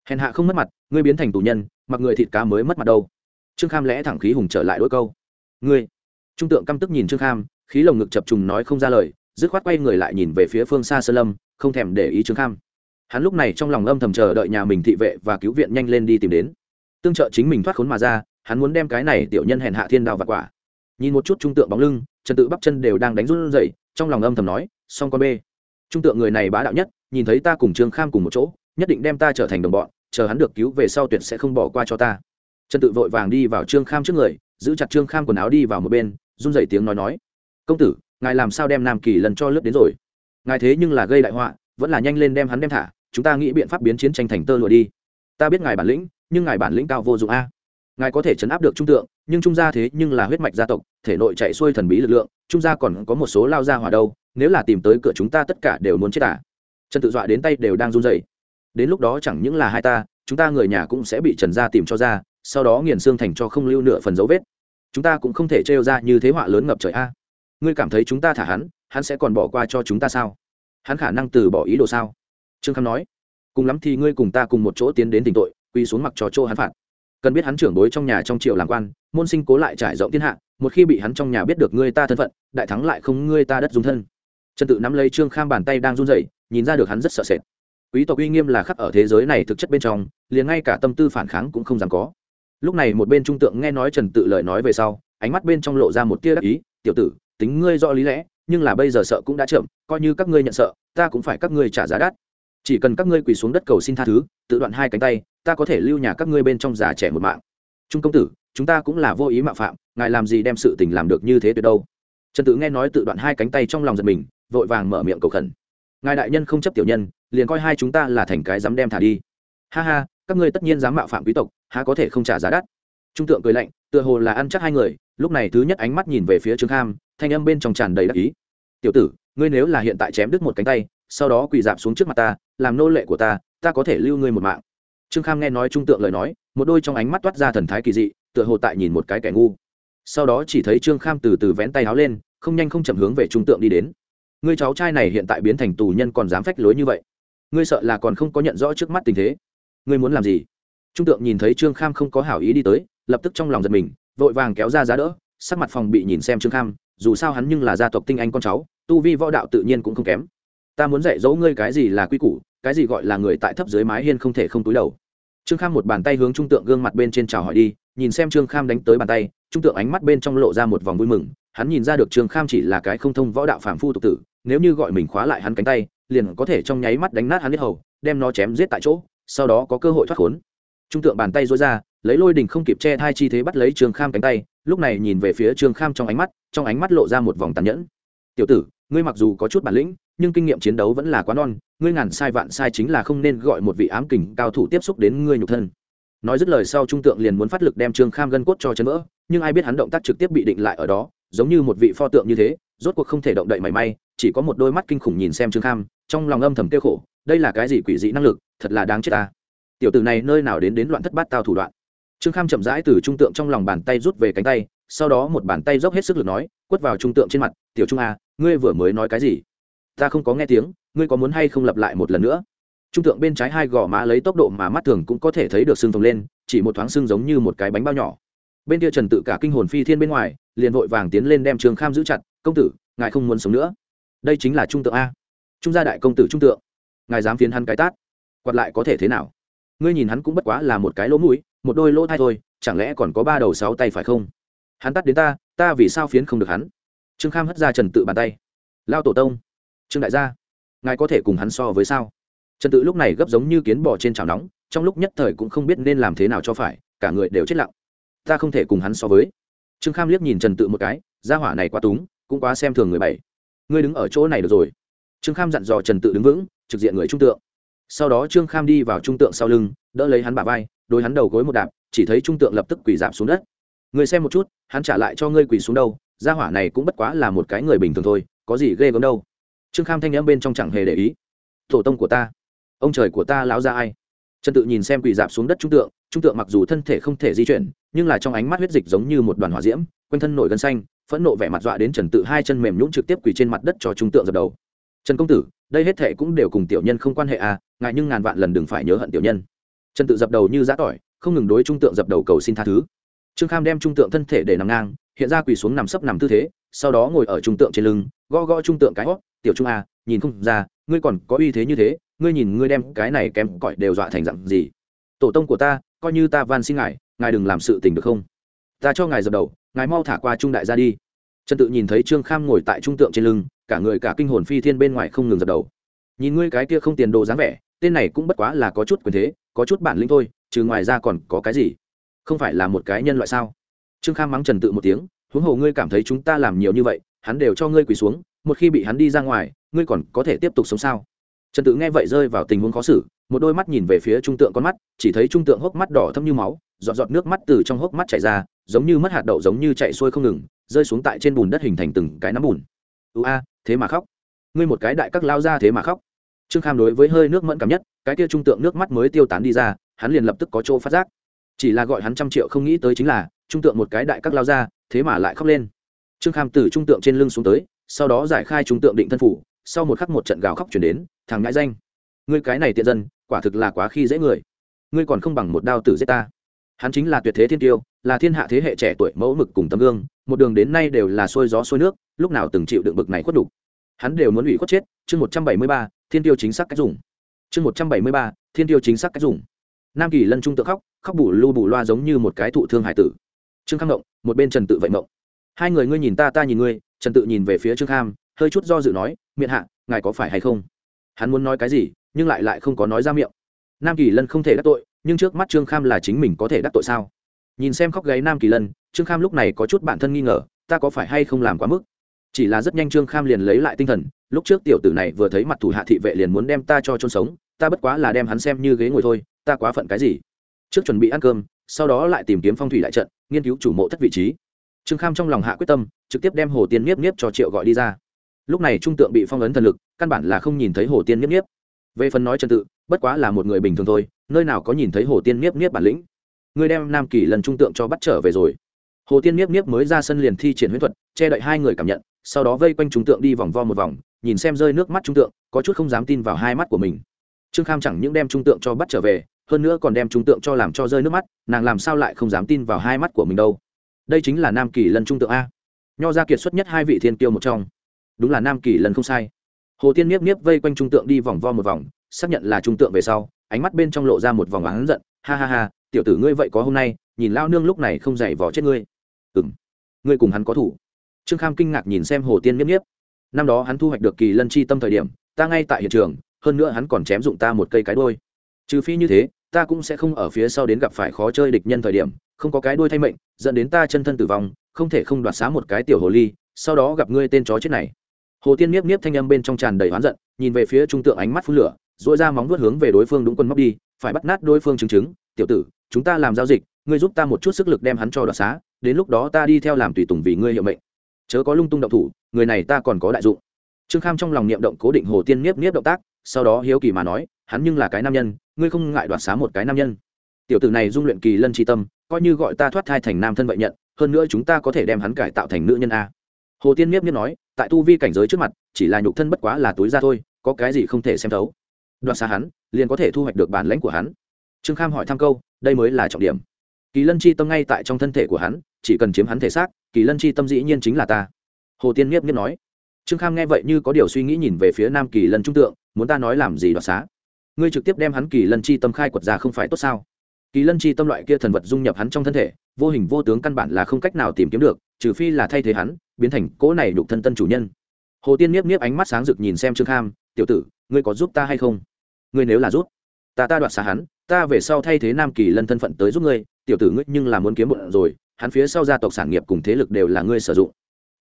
Hèn hạ không mất mặt, ngươi biến thành tù nhân, mặc người thịt cá mới mất mặt đâu. Trương kham lẽ thẳng khí hùng trở lại đôi câu. Ngươi. Trung tượng căm tức nhìn trương kham, khí lồng ngực chập trùng nói không ra lời, dứt khoát quay người lại nhìn về phía phương xa sơn lâm, không thèm để ý trương kham. Hắn lúc này trong lòng âm thầm chờ đợi nhà mình thị vệ và cứu viện nhanh lên đi tìm đến. Tương trợ chính mình thoát khốn mà ra, hắn muốn đem cái này tiểu nhân hèn hạ thiên đào và quả. Nhìn một chút trung tượng bóng lưng, trần tự bắp chân đều đang đánh run rẩy trong lòng âm thầm nói, xong con b trung tượng người này bá đạo nhất, nhìn thấy ta cùng trương kham cùng một chỗ, nhất định đem ta trở thành đồng bọn, chờ hắn được cứu về sau tuyệt sẽ không bỏ qua cho ta. Trần tự vội vàng đi vào trương kham trước người, giữ chặt trương kham quần áo đi vào một bên, run dậy tiếng nói nói, công tử, ngài làm sao đem nam kỳ lần cho lướt đến rồi? Ngài thế nhưng là gây đại họa, vẫn là nhanh lên đem hắn đem thả, chúng ta nghĩ biện pháp biến chiến tranh thành tơ lụa đi. Ta biết ngài bản lĩnh, nhưng ngài bản lĩnh cao vô dụng a. Ngài có thể chấn áp được trung tượng, nhưng trung gia thế nhưng là huyết mạch gia tộc thể nội chạy xuôi thần bí lực lượng, trung gia còn có một số lao ra hỏa đâu, nếu là tìm tới cửa chúng ta tất cả đều muốn chết à? Trần tự dọa đến tay đều đang run rẩy. Đến lúc đó chẳng những là hai ta, chúng ta người nhà cũng sẽ bị trần gia tìm cho ra, sau đó nghiền xương thành cho không lưu nửa phần dấu vết. Chúng ta cũng không thể trêu ra như thế họa lớn ngập trời a. Ngươi cảm thấy chúng ta thả hắn hắn sẽ còn bỏ qua cho chúng ta sao? Hắn khả năng từ bỏ ý đồ sao? Trương kham nói. Cùng lắm thì ngươi cùng ta cùng một chỗ tiến đến tình tội quy xuống mặc cho chỗ hắn phạt. Cần biết hắn trưởng bối trong nhà trong triều làm quan, môn sinh cố lại trải rộng thiên hạ một khi bị hắn trong nhà biết được ngươi ta thân phận, đại thắng lại không ngươi ta đất dung thân. Trần tự nắm lấy trương kham bàn tay đang run rẩy, nhìn ra được hắn rất sợ sệt. Quý tộc uy nghiêm là khắc ở thế giới này thực chất bên trong, liền ngay cả tâm tư phản kháng cũng không dám có. Lúc này một bên trung tượng nghe nói trần tự lời nói về sau, ánh mắt bên trong lộ ra một tia đắc ý, tiểu tử, tính ngươi rõ lý lẽ, nhưng là bây giờ sợ cũng đã chậm, coi như các ngươi nhận sợ, ta cũng phải các ngươi trả giá đắt. Chỉ cần các ngươi quỳ xuống đất cầu xin tha thứ, tự đoạn hai cánh tay, ta có thể lưu nhà các ngươi bên trong già trẻ một mạng. Trung công tử chúng ta cũng là vô ý mạo phạm, ngài làm gì đem sự tình làm được như thế tuyệt đâu? Trần tự nghe nói tự đoạn hai cánh tay trong lòng giật mình, vội vàng mở miệng cầu khẩn. Ngài đại nhân không chấp tiểu nhân, liền coi hai chúng ta là thành cái dám đem thả đi. Ha ha, các ngươi tất nhiên dám mạo phạm quý tộc, há có thể không trả giá đắt? Trung tượng cười lạnh, tựa hồ là ăn chắc hai người, lúc này thứ nhất ánh mắt nhìn về phía trương kham, thanh âm bên trong tràn đầy đắc ý. Tiểu tử, ngươi nếu là hiện tại chém đứt một cánh tay, sau đó quỳ dạp xuống trước mặt ta, làm nô lệ của ta ta có thể lưu ngươi một mạng. Trương kham nghe nói trung tượng lời nói, một đôi trong ánh mắt toát ra thần thái kỳ dị tựa hồ tại nhìn một cái kẻ ngu. Sau đó chỉ thấy trương kham từ từ vén tay áo lên, không nhanh không chậm hướng về trung tượng đi đến. Người cháu trai này hiện tại biến thành tù nhân còn dám phách lối như vậy? Ngươi sợ là còn không có nhận rõ trước mắt tình thế. Ngươi muốn làm gì? Trung tượng nhìn thấy trương kham không có hảo ý đi tới, lập tức trong lòng giật mình, vội vàng kéo ra giá đỡ, sắc mặt phòng bị nhìn xem trương kham, dù sao hắn nhưng là gia tộc tinh anh con cháu, tu vi võ đạo tự nhiên cũng không kém. Ta muốn dạy dỗ ngươi cái gì là quy củ, cái gì gọi là người tại thấp dưới mái hiên không thể không túi đầu. Trương kham một bàn tay hướng trung tượng gương mặt bên trên chào hỏi đi nhìn xem trương kham đánh tới bàn tay, trung tượng ánh mắt bên trong lộ ra một vòng vui mừng, hắn nhìn ra được trương kham chỉ là cái không thông võ đạo phàm phu tục tử, nếu như gọi mình khóa lại hắn cánh tay, liền có thể trong nháy mắt đánh nát hắn hết hầu, đem nó chém giết tại chỗ, sau đó có cơ hội thoát khốn. Trung tượng bàn tay dối ra, lấy lôi đình không kịp che thai chi thế bắt lấy trương kham cánh tay, lúc này nhìn về phía trương kham trong ánh mắt, trong ánh mắt lộ ra một vòng tàn nhẫn. Tiểu tử, ngươi mặc dù có chút bản lĩnh, nhưng kinh nghiệm chiến đấu vẫn là quá non, ngươi ngàn sai vạn sai chính là không nên gọi một vị ám kình cao thủ tiếp xúc đến ngươi nhục thân nói dứt lời sau trung tượng liền muốn phát lực đem trương kham gân cốt cho chân vỡ, nhưng ai biết hắn động tác trực tiếp bị định lại ở đó, giống như một vị pho tượng như thế, rốt cuộc không thể động đậy mảy may, chỉ có một đôi mắt kinh khủng nhìn xem trương kham, trong lòng âm thầm kêu khổ, đây là cái gì quỷ dị năng lực, thật là đáng chết ta. Tiểu tử này nơi nào đến đến loạn thất bát tao thủ đoạn. Trương kham chậm rãi từ trung tượng trong lòng bàn tay rút về cánh tay, sau đó một bàn tay dốc hết sức lực nói, quất vào trung tượng trên mặt, tiểu trung a ngươi vừa mới nói cái gì? Ta không có nghe tiếng, ngươi có muốn hay không lặp lại một lần nữa? Trung tượng bên trái hai gò má lấy tốc độ mà mắt thường cũng có thể thấy được xương phồng lên, chỉ một thoáng xương giống như một cái bánh bao nhỏ. Bên kia trần tự cả kinh hồn phi thiên bên ngoài, liền vội vàng tiến lên đem Trường kham giữ chặt, công tử, ngài không muốn sống nữa. Đây chính là trung tượng a. Trung gia đại công tử trung tượng. Ngài dám phiến hắn cái tát. Quạt lại có thể thế nào? Ngươi nhìn hắn cũng bất quá là một cái lỗ mũi, một đôi lỗ thai thôi, chẳng lẽ còn có ba đầu sáu tay phải không? Hắn tắt đến ta ta vì sao phiến không được hắn? Trương kham hất ra trần tự bàn tay. Lao tổ tông, trương đại gia, ngài có thể cùng hắn so với sao? Trần tự lúc này gấp giống như kiến bò trên chảo nóng, trong lúc nhất thời cũng không biết nên làm thế nào cho phải, cả người đều chết lặng. Ta không thể cùng hắn so với. Trương kham liếc nhìn trần tự một cái, gia hỏa này quá túng, cũng quá xem thường người bảy. Ngươi đứng ở chỗ này được rồi. Trương kham dặn dò trần tự đứng vững, trực diện người trung tượng. Sau đó trương kham đi vào trung tượng sau lưng, đỡ lấy hắn bà vai đôi hắn đầu gối một đạp, chỉ thấy trung tượng lập tức quỳ giảm xuống đất. Người xem một chút, hắn trả lại cho ngươi quỳ xuống đâu, gia hỏa này cũng bất quá là một cái người bình thường thôi, có gì ghê gớm đâu. Trương kham thanh n m bên trong chẳng hề để ý. Tổ tông của ta ông trời của ta láo ra ai? Trần tự nhìn xem quỳ dạp xuống đất trung tượng trung tượng mặc dù thân thể không thể di chuyển, nhưng là trong ánh mắt huyết dịch giống như một đoàn hỏa diễm, quanh thân nổi gân xanh, phẫn nộ vẻ mặt dọa đến trần tự hai chân mềm nhũng trực tiếp quỳ trên mặt đất cho trung tượng dập đầu. Trần công tử, đây hết thệ cũng đều cùng tiểu nhân không quan hệ à ngại nhưng ngàn vạn lần đừng phải nhớ hận tiểu nhân. Trần tự dập đầu như giã tỏi, không ngừng đối trung tượng dập đầu cầu xin tha thứ. Trương kham đem trung tượng thân thể để nằm ngang, hiện ra quỳ xuống nằm sấp nằm tư thế, sau đó ngồi ở trung tượng trên lưng, gõ gõ trung tượng cái hót tiểu trung a nhìn không ra, ngươi còn có uy thế như thế ngươi nhìn ngươi đem cái này kém cỏi đều dọa thành dặn gì. Tổ tông của ta, coi như ta van xin ngài ngài đừng làm sự tình được không? Ta cho ngài dập đầu, ngài mau thả qua trung đại ra đi. Trần tự nhìn thấy trương kham ngồi tại trung tượng trên lưng, cả người cả kinh hồn phi thiên bên ngoài không ngừng dập đầu. Nhìn ngươi cái kia không tiền đồ dáng vẻ, tên này cũng bất quá là có chút quyền thế, có chút bản lĩnh thôi, trừ ngoài ra còn có cái gì? Không phải là một cái nhân loại sao? Trương kham mắng trần tự một tiếng, huống hồ ngươi cảm thấy chúng ta làm nhiều như vậy, hắn đều cho ngươi quỳ xuống, một khi bị hắn đi ra ngoài, ngươi còn có thể tiếp tục sống sao? Trần tự nghe vậy rơi vào tình huống khó xử, một đôi mắt nhìn về phía trung tượng con mắt, chỉ thấy trung tượng hốc mắt đỏ thâm như máu, giọt giọt nước mắt từ trong hốc mắt chảy ra, giống như mất hạt đậu giống như chạy xuôi không ngừng, rơi xuống tại trên bùn đất hình thành từng cái nắm bùn. Ưu a, thế mà khóc. Ngươi một cái đại các lao ra thế mà khóc. Trương kham đối với hơi nước mẫn cảm nhất, cái kia trung tượng nước mắt mới tiêu tán đi ra, hắn liền lập tức có chỗ phát giác. Chỉ là gọi hắn trăm triệu không nghĩ tới chính là, trung tượng một cái đại các lao ra, thế mà lại khóc lên. Trương kham từ trung tượng trên lưng xuống tới, sau đó giải khai trung tượng định thân phủ sau một khắc một trận gào khóc chuyển đến, thằng ngãi danh. Ngươi cái này tiện dân, quả thực là quá khi dễ người. Ngươi còn không bằng một đao tử giết ta. Hắn chính là tuyệt thế thiên tiêu, là thiên hạ thế hệ trẻ tuổi mẫu mực cùng tấm gương, một đường đến nay đều là xuôi gió xuôi nước, lúc nào từng chịu đựng bực này khuất đục. Hắn đều muốn ủy khuất chết, chương một trăm bảy mươi ba, thiên tiêu chính xác cách dùng. Chương một trăm bảy mươi ba, thiên tiêu chính xác cách dùng. Nam kỳ lân trung tự khóc khóc bù lu bù loa giống như một cái thụ thương hải tử. Trương kham động một bên trần tự vậy mộng. Hai người ngươi nhìn ta ta nhìn ngươi, trần tự nhìn về phía trương kham hơi chút do dự nói, miệng hạ, ngài có phải hay không? Hắn muốn nói cái gì, nhưng lại lại không có nói ra miệng. Nam kỳ lân không thể đắc tội, nhưng trước mắt trương kham là chính mình có thể đắc tội sao? Nhìn xem khóc gáy nam kỳ lân, trương kham lúc này có chút bản thân nghi ngờ, ta có phải hay không làm quá mức? Chỉ là rất nhanh trương kham liền lấy lại tinh thần, lúc trước tiểu tử này vừa thấy mặt thủ hạ thị vệ liền muốn đem ta cho chôn sống, ta bất quá là đem hắn xem như ghế ngồi thôi, ta quá phận cái gì? Trước chuẩn bị ăn cơm, sau đó lại tìm kiếm phong thủy đại trận, nghiên cứu chủ mộ thất vị trí. Trương kham trong lòng hạ quyết tâm, trực tiếp đem hồ tiên nhiếp nhiếp cho triệu gọi đi ra lúc này trung tượng bị phong ấn thần lực, căn bản là không nhìn thấy hồ tiên nhiếp nhiếp về phần nói trần tự, bất quá là một người bình thường thôi, nơi nào có nhìn thấy hồ tiên nhiếp nhiếp bản lĩnh. Người đem nam kỳ lần trung tượng cho bắt trở về rồi. Hồ tiên nhiếp nhiếp mới ra sân liền thi triển huyễn thuật, che đậy hai người cảm nhận, sau đó vây quanh trung tượng đi vòng vo một vòng, nhìn xem rơi nước mắt trung tượng, có chút không dám tin vào hai mắt của mình. Trương kham chẳng những đem trung tượng cho bắt trở về, hơn nữa còn đem trung tượng cho làm cho rơi nước mắt, nàng làm sao lại không dám tin vào hai mắt của mình đâu. Đây chính là nam kỳ lân trung tượng a. Nho gia kiệt xuất nhất hai vị thiên tiêu một trong đúng là nam kỳ lần không sai. Hồ tiên niếp niếp vây quanh trung tượng đi vòng vo một vòng, xác nhận là trung tượng về sau, ánh mắt bên trong lộ ra một vòng oán giận, ha ha ha, tiểu tử ngươi vậy có hôm nay, nhìn lao nương lúc này không dày vò chết ngươi. Ừng ngươi cùng hắn có thủ. Trương kham kinh ngạc nhìn xem hồ tiên niếp niếp năm đó hắn thu hoạch được kỳ lân chi tâm thời điểm, ta ngay tại hiện trường, hơn nữa hắn còn chém dụng ta một cây cái đôi trừ phi như thế, ta cũng sẽ không ở phía sau đến gặp phải khó chơi địch nhân thời điểm, không có cái đuôi thay mệnh, dẫn đến ta chân thân tử vong, không thể không đoạt xá một cái tiểu hồ ly, sau đó gặp ngươi tên chó chết này hồ tiên niếp niếp thanh âm bên trong tràn đầy oán giận, nhìn về phía trung tượng ánh mắt phun lửa dội ra móng vuốt hướng về đối phương đúng quân móc đi, phải bắt nát đối phương chứng chứng, tiểu tử, chúng ta làm giao dịch, ngươi giúp ta một chút sức lực đem hắn cho đoạt xá, đến lúc đó ta đi theo làm tùy tùng vì ngươi hiệu mệnh. Chớ có lung tung động thủ, người này ta còn có đại dụng. Trương kham trong lòng niệm động cố định hồ tiên niếp niếp động tác, sau đó hiếu kỳ mà nói, hắn nhưng là cái nam nhân, ngươi không ngại đoạt xá một cái nam nhân? Tiểu tử này dung luyện kỳ lân tri tâm, coi như gọi ta thoát thai thành nam thân vậy nhận, hơn nữa chúng ta có thể đem hắn cải tạo thành nữ nhân a hồ tiên miếp miếp nói, tại tu vi cảnh giới trước mặt, chỉ là nhục thân bất quá là túi ra thôi, có cái gì không thể xem thấu. Đoạt xa hắn, liền có thể thu hoạch được bản lãnh của hắn. Trương kham hỏi thăm câu, đây mới là trọng điểm. Kỳ lân chi tâm ngay tại trong thân thể của hắn, chỉ cần chiếm hắn thể xác, kỳ lân chi tâm dĩ nhiên chính là ta. Hồ tiên miếp miếp nói. Trương kham nghe vậy như có điều suy nghĩ nhìn về phía nam kỳ lân trung tượng, muốn ta nói làm gì đoạt xá? Ngươi trực tiếp đem hắn kỳ lân chi tâm khai quật ra không phải tốt sao? Kỳ lân chi tâm loại kia thần vật dung nhập hắn trong thân thể, vô hình vô tướng căn bản là không cách nào tìm kiếm được, trừ phi là thay thế hắn, biến thành cỗ này đục thân tân chủ nhân. Hồ tiên nhiếp nhiếp ánh mắt sáng rực nhìn xem trương kham, tiểu tử, ngươi có giúp ta hay không? Ngươi nếu là giúp, ta ta đoạt xa hắn, ta về sau thay thế nam kỳ lân thân phận tới giúp ngươi, tiểu tử ngươi nhưng là muốn kiếm bụng rồi, hắn phía sau gia tộc sản nghiệp cùng thế lực đều là ngươi sử dụng.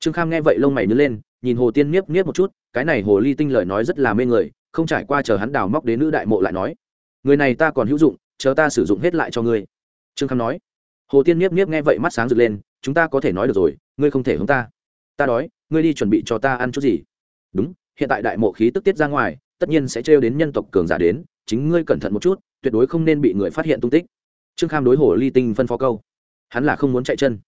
Trương kham nghe vậy lông mày nhớ lên, nhìn hồ tiên nhiếp nhiếp một chút, cái này hồ ly tinh lời nói rất là mê người, không trải qua chờ hắn đào móc đến nữ đại mộ lại nói, người này ta còn hữu dụng chờ ta sử dụng hết lại cho ngươi. Trương kham nói. Hồ tiên nhiếp nhiếp nghe vậy mắt sáng rực lên, chúng ta có thể nói được rồi, ngươi không thể hướng ta. Ta đói, ngươi đi chuẩn bị cho ta ăn chút gì. Đúng, hiện tại đại mộ khí tức tiết ra ngoài, tất nhiên sẽ trêu đến nhân tộc cường giả đến, chính ngươi cẩn thận một chút, tuyệt đối không nên bị người phát hiện tung tích. Trương kham đối hồ ly tinh phân phó câu. Hắn là không muốn chạy chân.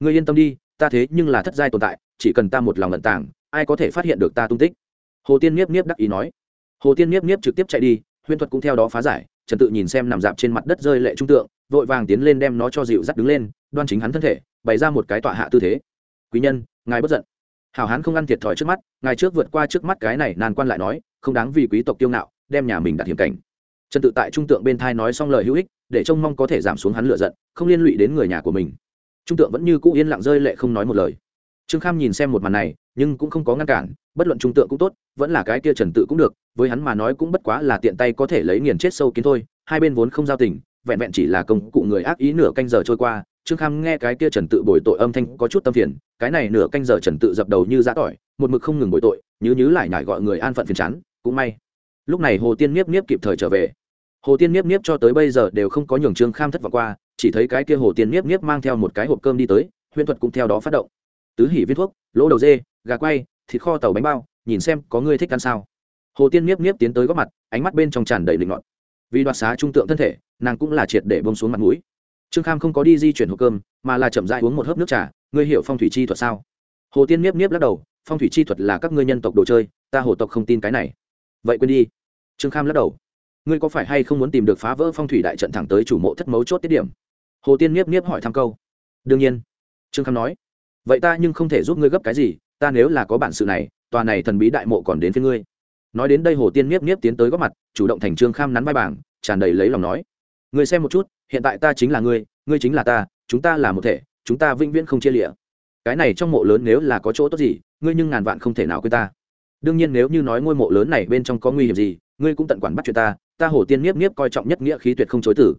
Ngươi yên tâm đi, ta thế nhưng là thất giai tồn tại, chỉ cần ta một lòng lận tảng ai có thể phát hiện được ta tung tích? Hồ tiên nhiếp nhiếp đắc ý nói. Hồ tiên nhiếp nhiếp trực tiếp chạy đi huyễn thuật cũng theo đó phá giải trần tự nhìn xem nằm dạp trên mặt đất rơi lệ trung tượng, vội vàng tiến lên đem nó cho dịu dắt đứng lên, đoan chính hắn thân thể, bày ra một cái tọa hạ tư thế. Quý nhân, ngài bất giận. Hảo hán không ăn thiệt thòi trước mắt, ngài trước vượt qua trước mắt cái này nan quan lại nói, không đáng vì quý tộc tiêu ngạo, đem nhà mình đặt hiểm cảnh. Trần tự tại trung tượng bên thai nói xong lời hữu ích, để trông mong có thể giảm xuống hắn lựa giận, không liên lụy đến người nhà của mình. Trung tượng vẫn như cũ yên lặng rơi lệ không nói một lời. Trương kham nhìn xem một màn này nhưng cũng không có ngăn cản, bất luận trung tượng cũng tốt, vẫn là cái kia trần tự cũng được, với hắn mà nói cũng bất quá là tiện tay có thể lấy nghiền chết sâu kiến thôi, hai bên vốn không giao tình, vẹn vẹn chỉ là công cụ người ác ý nửa canh giờ trôi qua, trương kham nghe cái kia trần tự bồi tội âm thanh có chút tâm phiền, cái này nửa canh giờ trần tự dập đầu như giã tỏi, một mực không ngừng bồi tội, nhứ nhứ lại nhải gọi người an phận phiền chán, cũng may. Lúc này hồ tiên niếp niếp kịp thời trở về. Hồ tiên niếp niếp cho tới bây giờ đều không có nhường trương kham thất vọng qua, chỉ thấy cái kia hồ tiên niếp niếp mang theo một cái hộp cơm đi tới, huyễn thuật cũng theo đó phát động. Tứ hỉ viên thuốc, lỗ đầu dê gà quay, thịt kho tàu bánh bao, nhìn xem có người thích ăn sao. Hồ tiên miếp miếp tiến tới góp mặt, ánh mắt bên trong tràn đầy định ngọn vì đoạt xá trung tượng thân thể, nàng cũng là triệt để bông xuống mặt mũi. Trương kham không có đi di chuyển hộp cơm, mà là chậm dại uống một hớp nước trà. Ngươi hiểu phong thủy chi thuật sao? Hồ tiên miếp miếp lắc đầu, phong thủy chi thuật là các ngươi nhân tộc đồ chơi, ta hồ tộc không tin cái này. Vậy quên đi. Trương kham lắc đầu. Ngươi có phải hay không muốn tìm được phá vỡ phong thủy đại trận thẳng tới chủ mộ thất mấu chốt tiết điểm? Hồ tiên miếp miếp hỏi thăm câu. Đương nhiên. Trương kham nói. Vậy ta nhưng không thể giúp ngươi gấp cái gì ta nếu là có bản sự này, tòa này thần bí đại mộ còn đến với ngươi. Nói đến đây hồ tiên niếp niếp tiến tới góp mặt, chủ động thành trương kham nắn vai bảng, tràn đầy lấy lòng nói. Người xem một chút, hiện tại ta chính là ngươi ngươi chính là ta, chúng ta là một thể, chúng ta vĩnh viễn không chia lịa cái này trong mộ lớn nếu là có chỗ tốt gì, ngươi nhưng ngàn vạn không thể nào quên ta. Đương nhiên nếu như nói ngôi mộ lớn này bên trong có nguy hiểm gì, ngươi cũng tận quản bắt chuyện ta ta hồ tiên niếp niếp coi trọng nhất nghĩa khí tuyệt không chối tử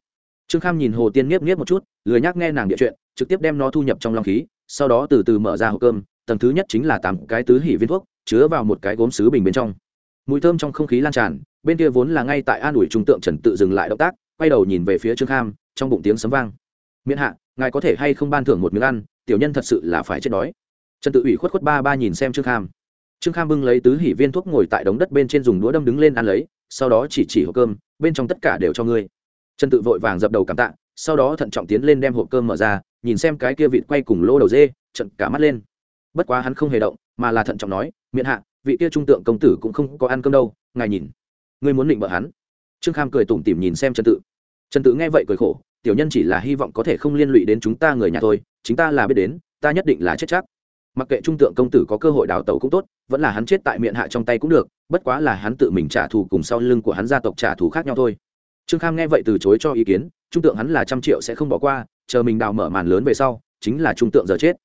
trương kham nhìn hồ tiên niếp niếp một chút, lười nhắc nghe nàng địa chuyện, trực tiếp đem nó thu nhập trong long khí, sau đó từ từ mở ra hộp cơm tầng thứ nhất chính là tám cái tứ hỉ viên thuốc, chứa vào một cái gốm sứ bình bên trong. Mùi thơm trong không khí lan tràn, bên kia vốn là ngay tại an ủi trung tượng trần tự dừng lại động tác, quay đầu nhìn về phía trương kham, trong bụng tiếng sấm vang. Miễn hạ, ngài có thể hay không ban thưởng một miếng ăn, tiểu nhân thật sự là phải chết đói. Trần tự ủy khuất khuất ba ba nhìn xem trương kham. Trương kham bưng lấy tứ hỉ viên thuốc ngồi tại đống đất bên trên dùng đũa đâm đứng lên ăn lấy, sau đó chỉ chỉ hộp cơm, bên trong tất cả đều cho ngươi. Trần tự vội vàng dập đầu cảm tạ, sau đó thận trọng tiến lên đem hộp cơm mở ra, nhìn xem cái kia vịt quay cùng lỗ đầu dê trận cả mắt lên bất quá hắn không hề động, mà là thận trọng nói miễn hạ, vị kia trung tượng công tử cũng không có ăn cơm đâu, ngài nhìn. Ngươi muốn định vợ hắn? Trương kham cười tủm tỉm nhìn xem trần tự. Trần tự nghe vậy cười khổ, tiểu nhân chỉ là hy vọng có thể không liên lụy đến chúng ta người nhà thôi, chính ta là biết đến, ta nhất định là chết chắc. Mặc kệ trung tượng công tử có cơ hội đào tẩu cũng tốt, vẫn là hắn chết tại miệng hạ trong tay cũng được, bất quá là hắn tự mình trả thù cùng sau lưng của hắn gia tộc trả thù khác nhau thôi. Trương kham nghe vậy từ chối cho ý kiến, trung tượng hắn là trăm triệu sẽ không bỏ qua, chờ mình đào mở màn lớn về sau, chính là trung tượng giờ chết.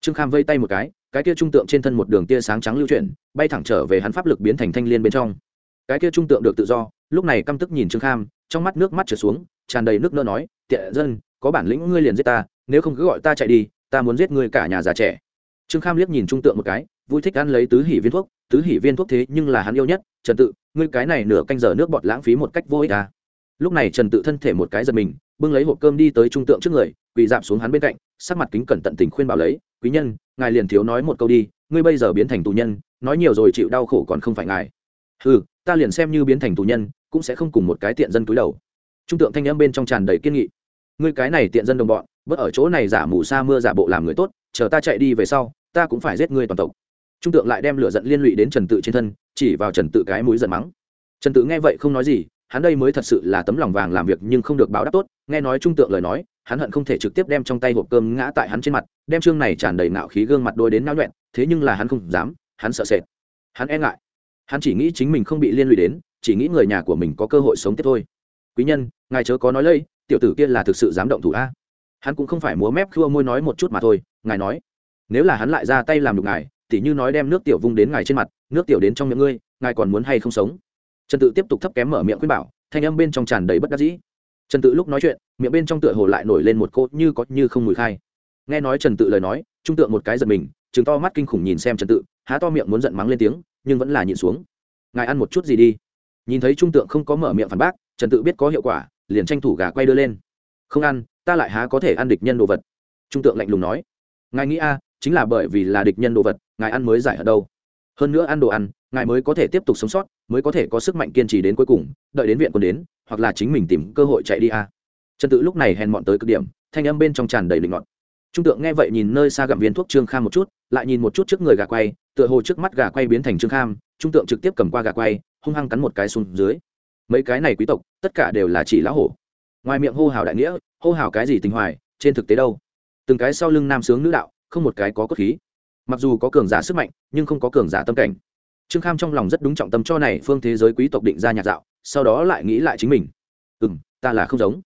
Trương kham vây tay một cái cái kia trung tượng trên thân một đường tia sáng trắng lưu chuyển, bay thẳng trở về hắn pháp lực biến thành thanh liên bên trong cái kia trung tượng được tự do, lúc này căm tức nhìn trương kham, trong mắt nước mắt trở xuống, tràn đầy nước nỡ nói, tiện dân, có bản lĩnh ngươi liền giết ta, nếu không cứ gọi ta chạy đi, ta muốn giết ngươi cả nhà già trẻ trương kham liếc nhìn trung tượng một cái, vui thích ăn lấy tứ hỉ viên thuốc, tứ hỉ viên thuốc thế nhưng là hắn yêu nhất, trần tự, ngươi cái này nửa canh giờ nước bọt lãng phí một cách vô ích à. lúc này trần tự thân thể một cái giật mình bưng lấy hộp cơm đi tới trung tượng trước người, quỳ dạp xuống hắn bên cạnh, sắc mặt kính cẩn tận tình khuyên bảo lấy, quý nhân, ngài liền thiếu nói một câu đi, ngươi bây giờ biến thành tù nhân, nói nhiều rồi chịu đau khổ còn không phải ngài. Ừ ta liền xem như biến thành tù nhân, cũng sẽ không cùng một cái tiện dân túi đầu. Trung tượng thanh âm bên trong tràn đầy kiên nghị. Ngươi cái này tiện dân đồng bọn bớt ở chỗ này giả mù sa mưa giả bộ làm người tốt, chờ ta chạy đi về sau, ta cũng phải giết ngươi toàn tộc. Trung tượng lại đem lửa giận liên lụy đến trần tự trên thân, chỉ vào trần tự cái mũi giận mắng. Trần tự nghe vậy không nói gì hắn đây mới thật sự là tấm lòng vàng làm việc nhưng không được báo đáp tốt, nghe nói trung tượng lời nói, hắn hận không thể trực tiếp đem trong tay hộp cơm ngã tại hắn trên mặt, đem chương này tràn đầy nạo khí gương mặt đôi đến náo nhuẹn, thế nhưng là hắn không dám, hắn sợ sệt. Hắn e ngại. Hắn chỉ nghĩ chính mình không bị liên lụy đến, chỉ nghĩ người nhà của mình có cơ hội sống tiếp thôi. Quý nhân, ngài chớ có nói lây, tiểu tử kia là thực sự dám động thủ a. Hắn cũng không phải múa mép khua môi nói một chút mà thôi, ngài nói. Nếu là hắn lại ra tay làm được ngài, tỉ như nói đem nước tiểu vung đến ngài trên mặt, nước tiểu đến trong miệng ngươi, ngài còn muốn hay không sống? Trần tự tiếp tục thấp kém mở miệng khuyên bảo, thanh âm bên trong tràn đầy bất đắc dĩ. Trần tự lúc nói chuyện, miệng bên trong tựa hồ lại nổi lên một cô như có như không mùi khai. Nghe nói trần tự lời nói, trung tượng một cái giật mình chừng to mắt kinh khủng nhìn xem trần tự, há to miệng muốn giận mắng lên tiếng, nhưng vẫn là nhịn xuống. Ngài ăn một chút gì đi. Nhìn thấy trung tượng không có mở miệng phản bác, trần tự biết có hiệu quả, liền tranh thủ gà quay đưa lên. Không ăn, ta lại há có thể ăn địch nhân đồ vật. Trung tượng lạnh lùng nói. Ngài nghĩ a, chính là bởi vì là địch nhân đồ vật, ngài ăn mới giải ở đâu? Hơn nữa ăn đồ ăn, ngài mới có thể tiếp tục sống sót, mới có thể có sức mạnh kiên trì đến cuối cùng, đợi đến viện còn đến, hoặc là chính mình tìm cơ hội chạy đi a. Trần tự lúc này hèn mọn tới cực điểm, thanh âm bên trong tràn đầy linh ngọn trung tượng nghe vậy nhìn nơi xa gặm viên thuốc trương kham một chút, lại nhìn một chút trước người gà quay, tựa hồ trước mắt gà quay biến thành trương kham, trung tượng trực tiếp cầm qua gà quay, hung hăng cắn một cái xuống dưới. Mấy cái này quý tộc, tất cả đều là chỉ lão hổ. Ngoài miệng hô hào đại nghĩa, hô hào cái gì tình hoài, trên thực tế đâu? Từng cái sau lưng nam sướng nữ đạo, không một cái có cốt khí mặc dù có cường giả sức mạnh, nhưng không có cường giả tâm cảnh. Trương kham trong lòng rất đúng trọng tâm cho này phương thế giới quý tộc định ra nhạc dạo, sau đó lại nghĩ lại chính mình. Ừ m ta là không giống.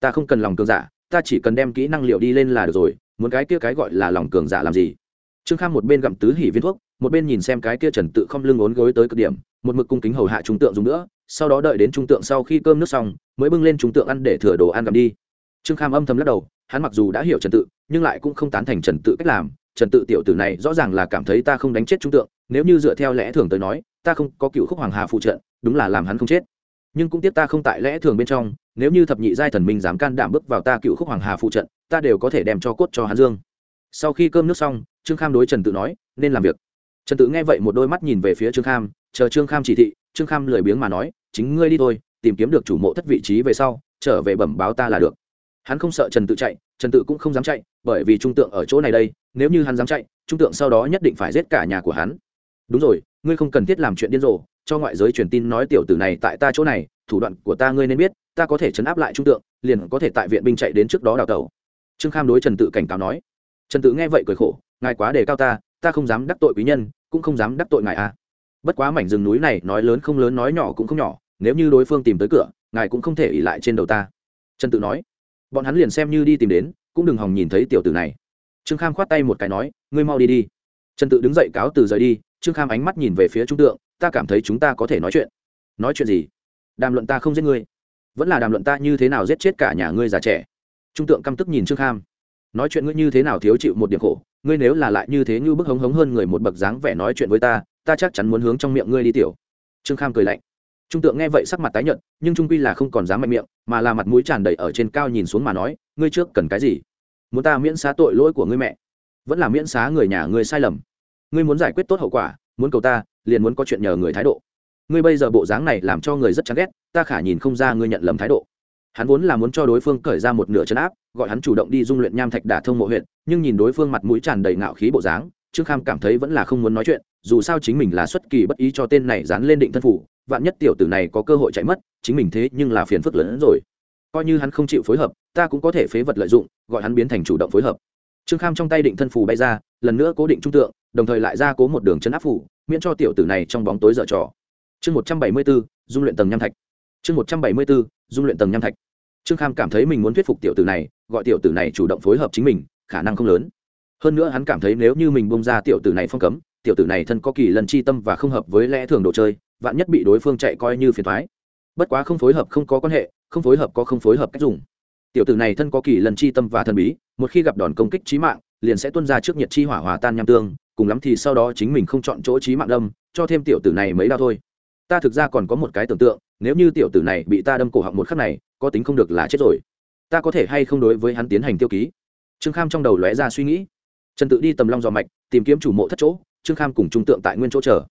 Ta không cần lòng cường giả, ta chỉ cần đem kỹ năng liệu đi lên là được rồi, muốn cái kia cái gọi là lòng cường giả làm gì? Trương kham một bên gặm tứ hỉ viên thuốc, một bên nhìn xem cái kia trần tự không lưng ốn gối tới cực điểm, một mực cung kính hầu hạ trung tượng dùng nữa, sau đó đợi đến trung tượng sau khi cơm nước xong, mới bưng lên trung tượng ăn để thừa đồ ăn gặm đi. Trương kham âm thầm lắc đầu, hắn mặc dù đã hiểu trần tự, nhưng lại cũng không tán thành trần tự cách làm trần tự tiểu tử này rõ ràng là cảm thấy ta không đánh chết trung tượng, nếu như dựa theo lẽ thường tới nói, ta không có cựu khúc hoàng hà phụ trợ đúng là làm hắn không chết. Nhưng cũng tiếc ta không tại lẽ thường bên trong, nếu như thập nhị giai thần minh dám can đảm bước vào ta cựu khúc hoàng hà phụ trận, ta đều có thể đem cho cốt cho hắn dương. Sau khi cơm nước xong, trương kham đối trần tự nói, nên làm việc. Trần tự nghe vậy một đôi mắt nhìn về phía trương kham, chờ trương kham chỉ thị, trương kham lười biếng mà nói, chính ngươi đi thôi, tìm kiếm được chủ mộ thất vị trí về sau, trở về bẩm báo ta là được hắn không sợ trần tự chạy, trần tự cũng không dám chạy, bởi vì trung tượng ở chỗ này đây, nếu như hắn dám chạy, trung tượng sau đó nhất định phải giết cả nhà của hắn. Đúng rồi, ngươi không cần thiết làm chuyện điên rồ, cho ngoại giới truyền tin nói tiểu tử này tại ta chỗ này, thủ đoạn của ta ngươi nên biết, ta có thể chấn áp lại trung tượng, liền có thể tại viện binh chạy đến trước đó đào tẩu. Trương kham đối trần tự cảnh cáo nói. Trần tự nghe vậy cười khổ, ngài quá đề cao ta ta không dám đắc tội quý nhân, cũng không dám đắc tội ngài a à. bất quá mảnh rừng núi này nói lớn không lớn nói nhỏ cũng không nhỏ, nếu như đối phương tìm tới cửa, ngài cũng không thể ỉ lại trên đầu ta. Trần tự nói bọn hắn liền xem như đi tìm đến, cũng đừng hòng nhìn thấy tiểu tử này. Trương kham khoát tay một cái nói, ngươi mau đi đi. Trần tự đứng dậy cáo từ rời đi, trương kham ánh mắt nhìn về phía trung tượng, ta cảm thấy chúng ta có thể nói chuyện. Nói chuyện gì? Đàm luận ta không giết ngươi. Vẫn là đàm luận ta như thế nào giết chết cả nhà ngươi già trẻ. Trung tượng căm tức nhìn trương kham. Nói chuyện ngươi như thế nào thiếu chịu một điểm khổ? Ngươi nếu là lại như thế như bức hống hống hơn người một bậc dáng vẻ nói chuyện với ta ta chắc chắn muốn hướng trong miệng ngươi đi tiểu. Trương kham cười lạnh. Trung tượng nghe vậy sắc mặt tái nhợt, nhưng trung quy là không còn dám mạnh miệng mà là mặt mũi tràn đầy ở trên cao nhìn xuống mà nói, ngươi trước cần cái gì? Muốn ta miễn xá tội lỗi của ngươi mẹ? Vẫn là miễn xá người nhà ngươi sai lầm? Ngươi muốn giải quyết tốt hậu quả, muốn cầu ta, liền muốn có chuyện nhờ người thái độ. Ngươi bây giờ bộ dáng này làm cho người rất chán ghét, ta khả nhìn không ra ngươi nhận lầm thái độ. Hắn vốn là muốn cho đối phương cởi ra một nửa chân áp, gọi hắn chủ động đi dung luyện nham thạch đả thông mộ huyện nhưng nhìn đối phương mặt mũi tràn đầy ngạo khí bộ dáng, trương kham cảm thấy vẫn là không muốn nói chuyện, dù sao chính mình là xuất kỳ bất ý cho tên này dán lên định thân phủ vạn nhất tiểu tử này có cơ hội chạy mất, chính mình thế nhưng là phiền phức lớn hơn rồi. Coi như hắn không chịu phối hợp, ta cũng có thể phế vật lợi dụng, gọi hắn biến thành chủ động phối hợp. Trương kham trong tay định thân phù bay ra, lần nữa cố định trung tượng, đồng thời lại ra cố một đường chân áp phủ miễn cho tiểu tử này trong bóng tối dở trò. Chương một trăm bảy mươi bốn, dung luyện tầng nham thạch. Chương một trăm bảy mươi bốn, dung luyện tầng nham thạch. Trương kham cảm thấy mình muốn thuyết phục tiểu tử này, gọi tiểu tử này chủ động phối hợp chính mình, khả năng không lớn. Hơn nữa hắn cảm thấy nếu như mình bông ra tiểu tử này phong cấm, tiểu tử này thân có kỳ lần chi tâm và không hợp với lẽ thường đồ chơi vạn nhất bị đối phương chạy coi như phiền thoái. Bất quá không phối hợp không có quan hệ, không phối hợp có không phối hợp cách dùng. Tiểu tử này thân có kỳ lần chi tâm và thần bí, một khi gặp đòn công kích trí mạng, liền sẽ tuân ra trước nhiệt chi hỏa hòa tan nham tương, cùng lắm thì sau đó chính mình không chọn chỗ trí mạng đâm, cho thêm tiểu tử này mấy đau thôi. Ta thực ra còn có một cái tưởng tượng, nếu như tiểu tử này bị ta đâm cổ họng một khắc này, có tính không được là chết rồi. Ta có thể hay không đối với hắn tiến hành tiêu ký? Trương kham trong đầu lóe ra suy nghĩ. Trần tự đi tầm long dò mạch, tìm kiếm chủ mộ thất chỗ, trương kham cùng trung tượng tại nguyên chỗ chờ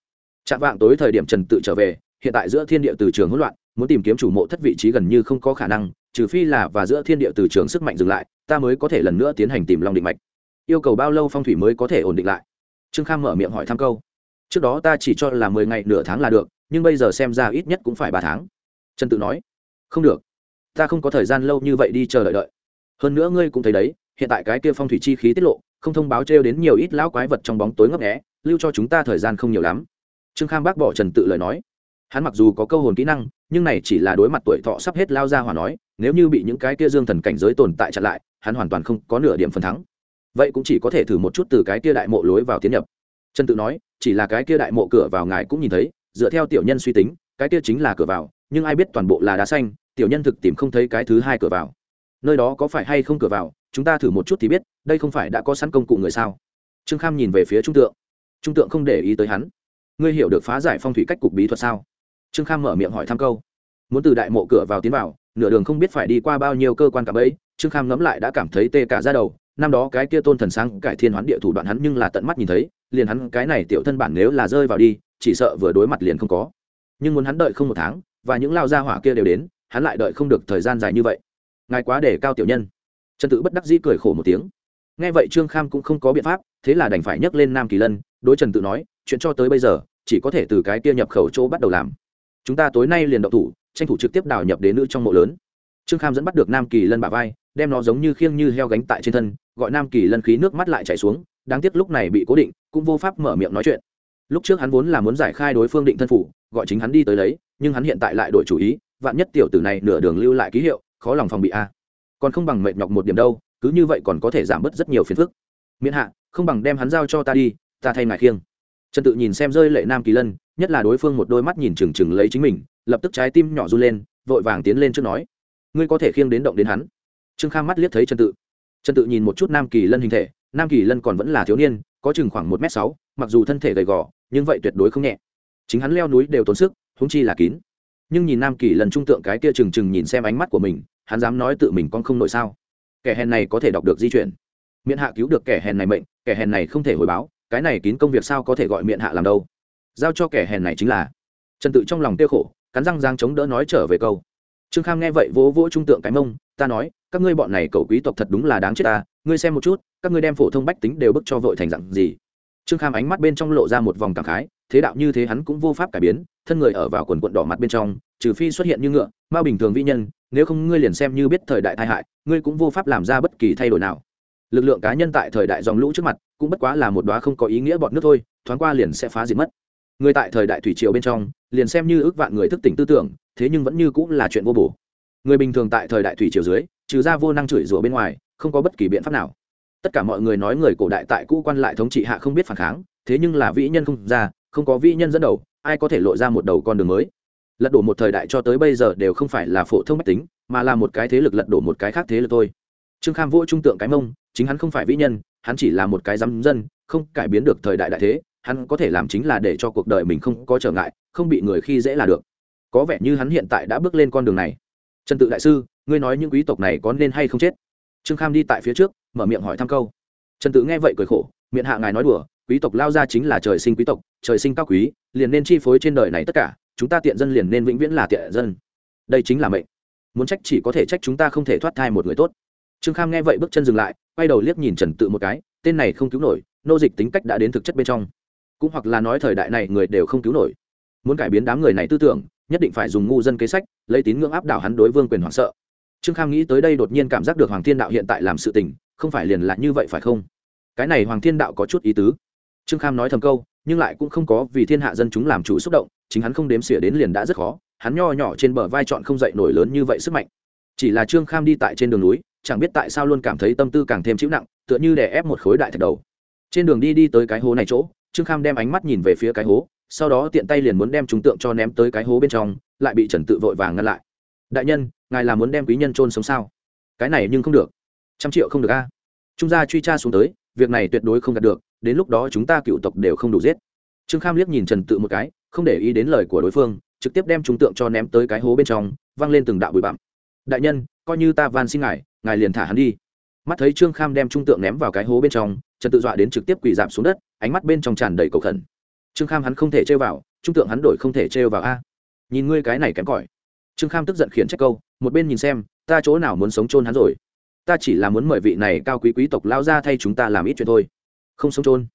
chạm vạng tối thời điểm trần tự trở về, hiện tại giữa thiên địa từ trường hỗn loạn, muốn tìm kiếm chủ mộ thất vị trí gần như không có khả năng, trừ phi là và giữa thiên địa từ trường sức mạnh dừng lại, ta mới có thể lần nữa tiến hành tìm long định mạch. Yêu cầu bao lâu phong thủy mới có thể ổn định lại? Trương kham mở miệng hỏi thăm câu. Trước đó ta chỉ cho là mười ngày nửa tháng là được, nhưng bây giờ xem ra ít nhất cũng phải ba tháng. Trần tự nói. Không được. Ta không có thời gian lâu như vậy đi chờ đợi đợi. Hơn nữa ngươi cũng thấy đấy, hiện tại cái kia phong thủy chi khí tiết lộ, không thông báo trêu đến nhiều ít lão quái vật trong bóng tối ngấp nghẽ lưu cho chúng ta thời gian không nhiều lắm trương kham bác bỏ trần tự lời nói. Hắn mặc dù có câu hồn kỹ năng, nhưng này chỉ là đối mặt tuổi thọ sắp hết lao ra hòa nói, nếu như bị những cái kia dương thần cảnh giới tồn tại chặn lại, hắn hoàn toàn không có nửa điểm phần thắng. Vậy cũng chỉ có thể thử một chút từ cái kia đại mộ lối vào tiến nhập. Trần tự nói, chỉ là cái kia đại mộ cửa vào ngài cũng nhìn thấy, dựa theo tiểu nhân suy tính, cái kia chính là cửa vào, nhưng ai biết toàn bộ là đá xanh, tiểu nhân thực tìm không thấy cái thứ hai cửa vào. Nơi đó có phải hay không cửa vào, chúng ta thử một chút thì biết, đây không phải đã có sẵn công cụ người sao? Trương kham nhìn về phía trung tượng. Trung tượng không để ý tới hắn ngươi hiểu được phá giải phong thủy cách cục bí thuật sao? Trương kham mở miệng hỏi thăm câu. Muốn từ đại mộ cửa vào tiến vào, nửa đường không biết phải đi qua bao nhiêu cơ quan cả bấy, trương kham ngẫm lại đã cảm thấy tê cả ra đầu. Năm đó cái kia tôn thần sáng cải thiên hoán địa thủ đoạn hắn nhưng là tận mắt nhìn thấy, liền hắn cái này tiểu thân bản nếu là rơi vào đi, chỉ sợ vừa đối mặt liền không có. Nhưng muốn hắn đợi không một tháng, và những lao gia hỏa kia đều đến, hắn lại đợi không được thời gian dài như vậy. Ngài quá để cao tiểu nhân. Trần tự bất đắc dĩ cười khổ một tiếng. Nghe vậy trương kham cũng không có biện pháp, thế là đành phải nhấc lên nam kỳ lân, đối trần tự nói chuyện cho tới bây giờ, chỉ có thể từ cái kia nhập khẩu chỗ bắt đầu làm. Chúng ta tối nay liền động thủ, tranh thủ trực tiếp đào nhập đến nữ trong mộ lớn. Trương kham dẫn bắt được nam kỳ lân bà vai, đem nó giống như khiêng như heo gánh tại trên thân, gọi nam kỳ lân khí nước mắt lại chảy xuống, đáng tiếc lúc này bị cố định, cũng vô pháp mở miệng nói chuyện. Lúc trước hắn vốn là muốn giải khai đối phương định thân phủ, gọi chính hắn đi tới lấy, nhưng hắn hiện tại lại đổi chủ ý, vạn nhất tiểu tử này nửa đường lưu lại ký hiệu, khó lòng phòng bị a. Còn không bằng mệt nhọc một điểm đâu, cứ như vậy còn có thể giảm bớt rất nhiều phiền phức. Miễn hạ, không bằng đem hắn giao cho ta đi, ta thay ngài khiêng trần tự nhìn xem rơi lệ nam kỳ lân, nhất là đối phương một đôi mắt nhìn chừng chừng lấy chính mình, lập tức trái tim nhỏ run lên, vội vàng tiến lên trước nói, ngươi có thể khiêng đến động đến hắn. Trương khang mắt liếc thấy trần tự. Trần tự nhìn một chút nam kỳ lân hình thể, nam kỳ lân còn vẫn là thiếu niên, có chừng khoảng một m sáu, mặc dù thân thể gầy gò, nhưng vậy tuyệt đối không nhẹ. Chính hắn leo núi đều tốn sức húng chi là kín. Nhưng nhìn nam kỳ lần trung tượng cái kia trừng trừng nhìn xem ánh mắt của mình, hắn dám nói tự mình con không nội sao? Kẻ hèn này có thể đọc được di chuyển miễn hạ cứu được kẻ hèn này mệnh, kẻ hèn này không thể hồi báo cái này kín công việc sao có thể gọi miệng hạ làm đâu? Giao cho kẻ hèn này chính là. Trần tự trong lòng tiêu khổ, cắn răng giang chống đỡ nói trở về câu. Trương kham nghe vậy vỗ vỗ trung tượng cái mông, ta nói, các ngươi bọn này cầu quý tộc thật đúng là đáng chết ta, ngươi xem một chút, các ngươi đem phổ thông bách tính đều bức cho vội thành dặn gì? Trương kham ánh mắt bên trong lộ ra một vòng cảm khái, thế đạo như thế hắn cũng vô pháp cải biến, thân người ở vào quần quận đỏ mặt bên trong, trừ phi xuất hiện như ngựa mao bình thường vĩ nhân, nếu không ngươi liền xem như biết thời đại tai hại, ngươi cũng vô pháp làm ra bất kỳ thay đổi nào lực lượng cá nhân tại thời đại dòng lũ trước mặt, cũng bất quá là một đóa không có ý nghĩa bọn nước thôi, thoáng qua liền sẽ phá diệt mất. Người tại thời đại thủy triều bên trong, liền xem như ước vạn người thức tỉnh tư tưởng, thế nhưng vẫn như cũng là chuyện vô bổ. Người bình thường tại thời đại thủy triều dưới, trừ ra vô năng chửi rủa bên ngoài, không có bất kỳ biện pháp nào. Tất cả mọi người nói người cổ đại tại cũ quan lại thống trị hạ không biết phản kháng, thế nhưng là vĩ nhân không ra, không có vĩ nhân dẫn đầu, ai có thể lộ ra một đầu con đường mới? Lật đổ một thời đại cho tới bây giờ đều không phải là phổ thông mách tính, mà là một cái thế lực lật đổ một cái khác thế lực thôi trương kham vỗ trung tượng cái mông, chính hắn không phải vĩ nhân, hắn chỉ là một cái giám dân, không cải biến được thời đại đại thế, hắn có thể làm chính là để cho cuộc đời mình không có trở ngại, không bị người khi dễ là được. Có vẻ như hắn hiện tại đã bước lên con đường này. Trần tự đại sư, ngươi nói những quý tộc này có nên hay không chết? Trương kham đi tại phía trước, mở miệng hỏi thăm câu. Trần tự nghe vậy cười khổ, miệng hạ ngài nói đùa, quý tộc lao ra chính là trời sinh quý tộc, trời sinh cao quý, liền nên chi phối trên đời này tất cả, chúng ta tiện dân liền nên vĩnh viễn là tiện dân. Đây chính là mệnh. Muốn trách chỉ có thể trách chúng ta không thể thoát thai một người tốt trương kham nghe vậy bước chân dừng lại, quay đầu liếc nhìn trần tự một cái, tên này không cứu nổi, nô dịch tính cách đã đến thực chất bên trong. Cũng hoặc là nói thời đại này người đều không cứu nổi. Muốn cải biến đám người này tư tưởng, nhất định phải dùng ngu dân kế sách, lấy tín ngưỡng áp đảo hắn đối vương quyền hoảng sợ. Trương kham nghĩ tới đây đột nhiên cảm giác được hoàng thiên đạo hiện tại làm sự tình, không phải liền là như vậy phải không? Cái này hoàng thiên đạo có chút ý tứ. Trương kham nói thầm câu, nhưng lại cũng không có vì thiên hạ dân chúng làm chủ xúc động, chính hắn không đếm xỉa đến liền đã rất khó, hắn nho nhỏ trên bờ vai chọn không dậy nổi lớn như vậy sức mạnh. Chỉ là trương kham đi tại trên đường núi chẳng biết tại sao luôn cảm thấy tâm tư càng thêm chịu nặng, tựa như đè ép một khối đại thạch đầu. Trên đường đi đi tới cái hố này chỗ, trương kham đem ánh mắt nhìn về phía cái hố, sau đó tiện tay liền muốn đem chúng tượng cho ném tới cái hố bên trong, lại bị trần tự vội vàng ngăn lại. Đại nhân, ngài là muốn đem quý nhân trôn sống sao? Cái này nhưng không được. Trăm triệu không được a. Trung gia truy tra xuống tới, việc này tuyệt đối không đạt được, đến lúc đó chúng ta cựu tộc đều không đủ giết. Trương kham liếc nhìn trần tự một cái, không để ý đến lời của đối phương, trực tiếp đem chúng tượng cho ném tới cái hố bên trong, văng lên từng đạo bụi bặm. Đại nhân, coi như ta van xin ngài ngài liền thả hắn đi. Mắt thấy trương kham đem trung tượng ném vào cái hố bên trong, trần tự dọa đến trực tiếp quỳ giảm xuống đất, ánh mắt bên trong tràn đầy cầu khẩn. Trương kham hắn không thể trêu vào, trung tượng hắn đổi không thể trêu vào a. Nhìn ngươi cái này kém cỏi. Trương kham tức giận khiển trách câu, một bên nhìn xem, ta chỗ nào muốn sống chôn hắn rồi? Ta chỉ là muốn mời vị này cao quý quý tộc lao ra thay chúng ta làm ít chuyện thôi. Không sống chôn.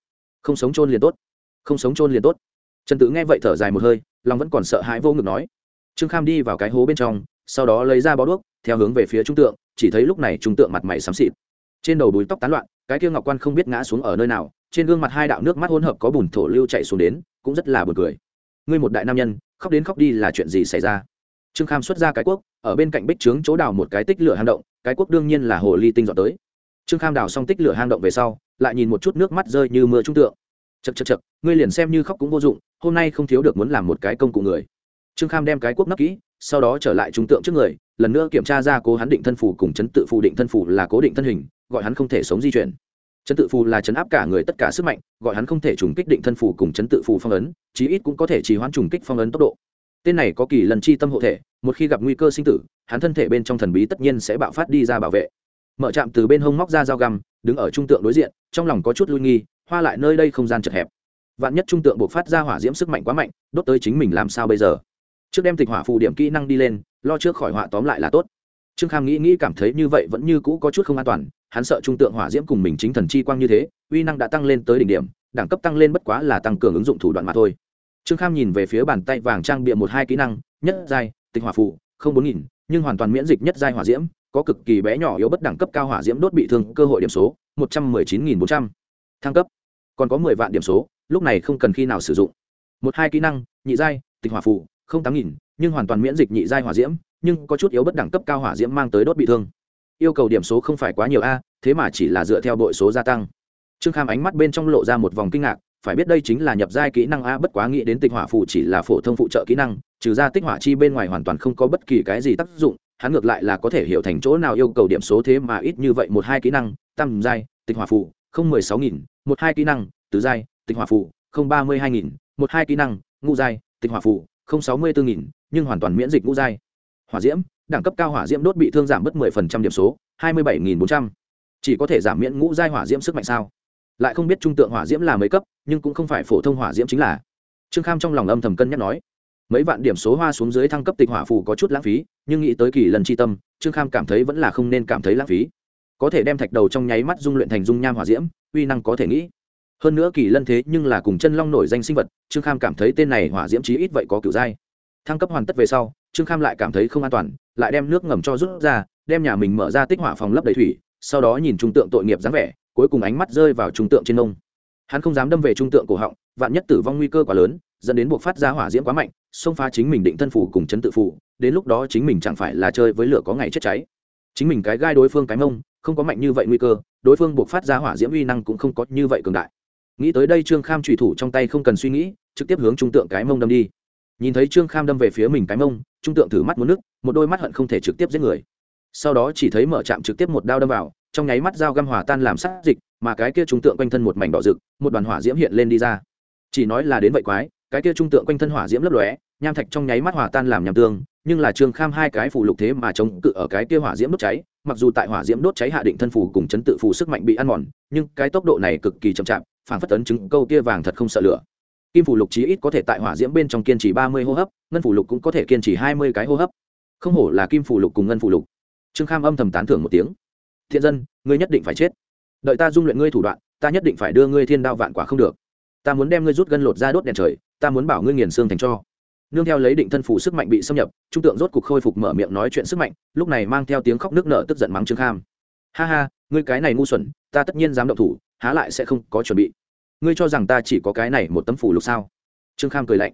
Không sống chôn liền tốt. Không sống chôn liền tốt. Trần tự nghe vậy thở dài một hơi, lòng vẫn còn sợ hãi vô ngực nói. Trương kham đi vào cái hố bên trong, sau đó lấy ra bó đuốc theo hướng về phía trung tượng, chỉ thấy lúc này trung tượng mặt mày xám xịt. Trên đầu bùi tóc tán loạn, cái kia ngọc quan không biết ngã xuống ở nơi nào, trên gương mặt hai đạo nước mắt hỗn hợp có bùn thổ lưu chạy xuống đến, cũng rất là buồn cười. Ngươi một đại nam nhân, khóc đến khóc đi là chuyện gì xảy ra? Trương kham xuất ra cái quốc ở bên cạnh bích trướng chỗ đào một cái tích lửa hang động, cái quốc đương nhiên là hồ ly tinh dọn tới. Trương kham đào xong tích lửa hang động về sau, lại nhìn một chút nước mắt rơi như mưa trung tượng. Chật chật chật ngươi liền xem như khóc cũng vô dụng, hôm nay không thiếu được muốn làm một cái công cụ người. Trương kham đem cái quốc nắp kỹ, sau đó trở lại trung tượng trước người lần nữa kiểm tra ra cố hắn định thân phủ cùng chấn tự phù định thân phủ là cố định thân hình, gọi hắn không thể sống di chuyển. Chấn tự phù là chấn áp cả người tất cả sức mạnh, gọi hắn không thể trùng kích định thân phủ cùng chấn tự phù phong ấn, chí ít cũng có thể trì hoãn trùng kích phong ấn tốc độ. Tên này có kỳ lần chi tâm hộ thể, một khi gặp nguy cơ sinh tử, hắn thân thể bên trong thần bí tất nhiên sẽ bạo phát đi ra bảo vệ. Mở chạm từ bên hông móc ra dao găm, đứng ở trung tượng đối diện, trong lòng có chút lui nghi, hoa lại nơi đây không gian chật hẹp. Vạn nhất trung tượng buộc phát ra hỏa diễm sức mạnh quá mạnh, đốt tới chính mình làm sao bây giờ? Trước đem tịch hỏa phù điểm kỹ năng đi lên, lo trước khỏi họa tóm lại là tốt. Trương kham nghĩ nghĩ cảm thấy như vậy vẫn như cũ có chút không an toàn, hắn sợ trung tượng hỏa diễm cùng mình chính thần chi quang như thế, uy năng đã tăng lên tới đỉnh điểm, đẳng cấp tăng lên bất quá là tăng cường ứng dụng thủ đoạn mà thôi. Trương kham nhìn về phía bàn tay vàng trang bịa một hai kỹ năng, nhất giai, tịch hỏa phụ không bốn nghìn, nhưng hoàn toàn miễn dịch nhất giai hỏa diễm, có cực kỳ bé nhỏ yếu bất đẳng cấp cao hỏa diễm đốt bị thương, cơ hội điểm số, một trăm mười chín nghìn bốn trăm. Thăng cấp. Còn có mười vạn điểm số, lúc này không cần khi nào sử dụng. Một hai kỹ năng, nhị giai, tịch hỏa phụ không tám nghìn, nhưng hoàn toàn miễn dịch nhị giai hỏa diễm, nhưng có chút yếu bất đẳng cấp cao hỏa diễm mang tới đốt bị thương. Yêu cầu điểm số không phải quá nhiều a, thế mà chỉ là dựa theo bội số gia tăng. Trương kham ánh mắt bên trong lộ ra một vòng kinh ngạc, phải biết đây chính là nhập giai kỹ năng a, bất quá nghĩ đến tịch hỏa phụ chỉ là phổ thông phụ trợ kỹ năng, trừ ra tích hỏa chi bên ngoài hoàn toàn không có bất kỳ cái gì tác dụng, hắn ngược lại là có thể hiểu thành chỗ nào yêu cầu điểm số thế mà ít như vậy một hai kỹ năng, tam giai, tịch hỏa phụ không mười sáu nghìn, một hai kỹ năng, tứ giai, tịch hỏa phụ không ba mươi hai nghìn, một hai kỹ năng, ngũ giai, tịch hỏa phụ sáu mươi bốn nghìn, nhưng hoàn toàn miễn dịch ngũ giai. Hỏa diễm, đẳng cấp cao hỏa diễm đốt bị thương giảm mất mười phần trăm điểm số, hai mươi bảy nghìn bốn trăm. Chỉ có thể giảm miễn ngũ giai hỏa diễm sức mạnh sao? Lại không biết trung tượng hỏa diễm là mấy cấp, nhưng cũng không phải phổ thông hỏa diễm chính là. Trương kham trong lòng âm thầm cân nhắc nói. Mấy vạn điểm số hoa xuống dưới thăng cấp tịch hỏa phù có chút lãng phí, nhưng nghĩ tới kỳ lần tri tâm, trương kham cảm thấy vẫn là không nên cảm thấy lãng phí. Có thể đem thạch đầu trong nháy mắt dung luyện thành dung nham hỏa diễm, uy năng có thể nghĩ hơn nữa kỳ lân thế nhưng là cùng chân long nổi danh sinh vật, trương kham cảm thấy tên này hỏa diễm chí ít vậy có kiểu dai. Thăng cấp hoàn tất về sau, trương kham lại cảm thấy không an toàn, lại đem nước ngầm cho rút ra, đem nhà mình mở ra tích hỏa phòng lấp đầy thủy, sau đó nhìn trung tượng tội nghiệp dáng vẻ, cuối cùng ánh mắt rơi vào trung tượng trên nông hắn không dám đâm về trung tượng cổ họng, vạn nhất tử vong nguy cơ quá lớn, dẫn đến buộc phát ra hỏa diễm quá mạnh, xông phá chính mình định thân phủ cùng chấn tự phủ, đến lúc đó chính mình chẳng phải là chơi với lửa có ngày chết cháy. Chính mình cái gai đối phương cái mông, không có mạnh như vậy nguy cơ, đối phương buộc phát ra hỏa diễm uy năng cũng không có như vậy cường đại nghĩ tới đây trương kham trùy thủ trong tay không cần suy nghĩ, trực tiếp hướng trung tượng cái mông đâm đi. Nhìn thấy trương kham đâm về phía mình cái mông, trung tượng thử mắt muốn nước, một đôi mắt hận không thể trực tiếp giết người. Sau đó chỉ thấy mở chạm trực tiếp một đao đâm vào, trong nháy mắt dao găm hòa tan làm sát dịch, mà cái kia trung tượng quanh thân một mảnh đỏ rực, một đoàn hỏa diễm hiện lên đi ra. Chỉ nói là đến vậy quái, cái kia trung tượng quanh thân hỏa diễm lấp lóe, nham thạch trong nháy mắt hòa tan làm nham tương, nhưng là trương kham hai cái phủ lục thế mà chống cự ở cái kia hỏa diễm đốt cháy, mặc dù tại hỏa diễm đốt cháy hạ định thân phù cùng chấn tự phù sức mạnh bị ăn mòn, nhưng cái tốc độ này cực kỳ chậm chạp phản phất tấn chứng câu tia vàng thật không sợ lửa. Kim phù lục chí ít có thể tại hỏa diễm bên trong kiên trì ba mươi hô hấp, ngân phù lục cũng có thể kiên trì hai mươi cái hô hấp. Không hổ là kim phù lục cùng ngân phù lục. Trương kham âm thầm tán thưởng một tiếng. Thiện dân, ngươi nhất định phải chết. Đợi ta dung luyện ngươi thủ đoạn, ta nhất định phải đưa ngươi thiên đao vạn quả không được. Ta muốn đem ngươi rút gân lột ra đốt đèn trời, ta muốn bảo ngươi nghiền xương thành cho. Nương theo lấy định thân phủ sức mạnh bị xâm nhập, trung tượng rốt cục khôi phục mở miệng nói chuyện sức mạnh, lúc này mang theo tiếng khóc nước nở tức giận mắng trương kham. Ha ha, ngươi cái này ngu xuẩn, ta tất nhiên dám động thủ há lại sẽ không có chuẩn bị. Ngươi cho rằng ta chỉ có cái này một tấm phủ lục sao? Trương kham cười lạnh.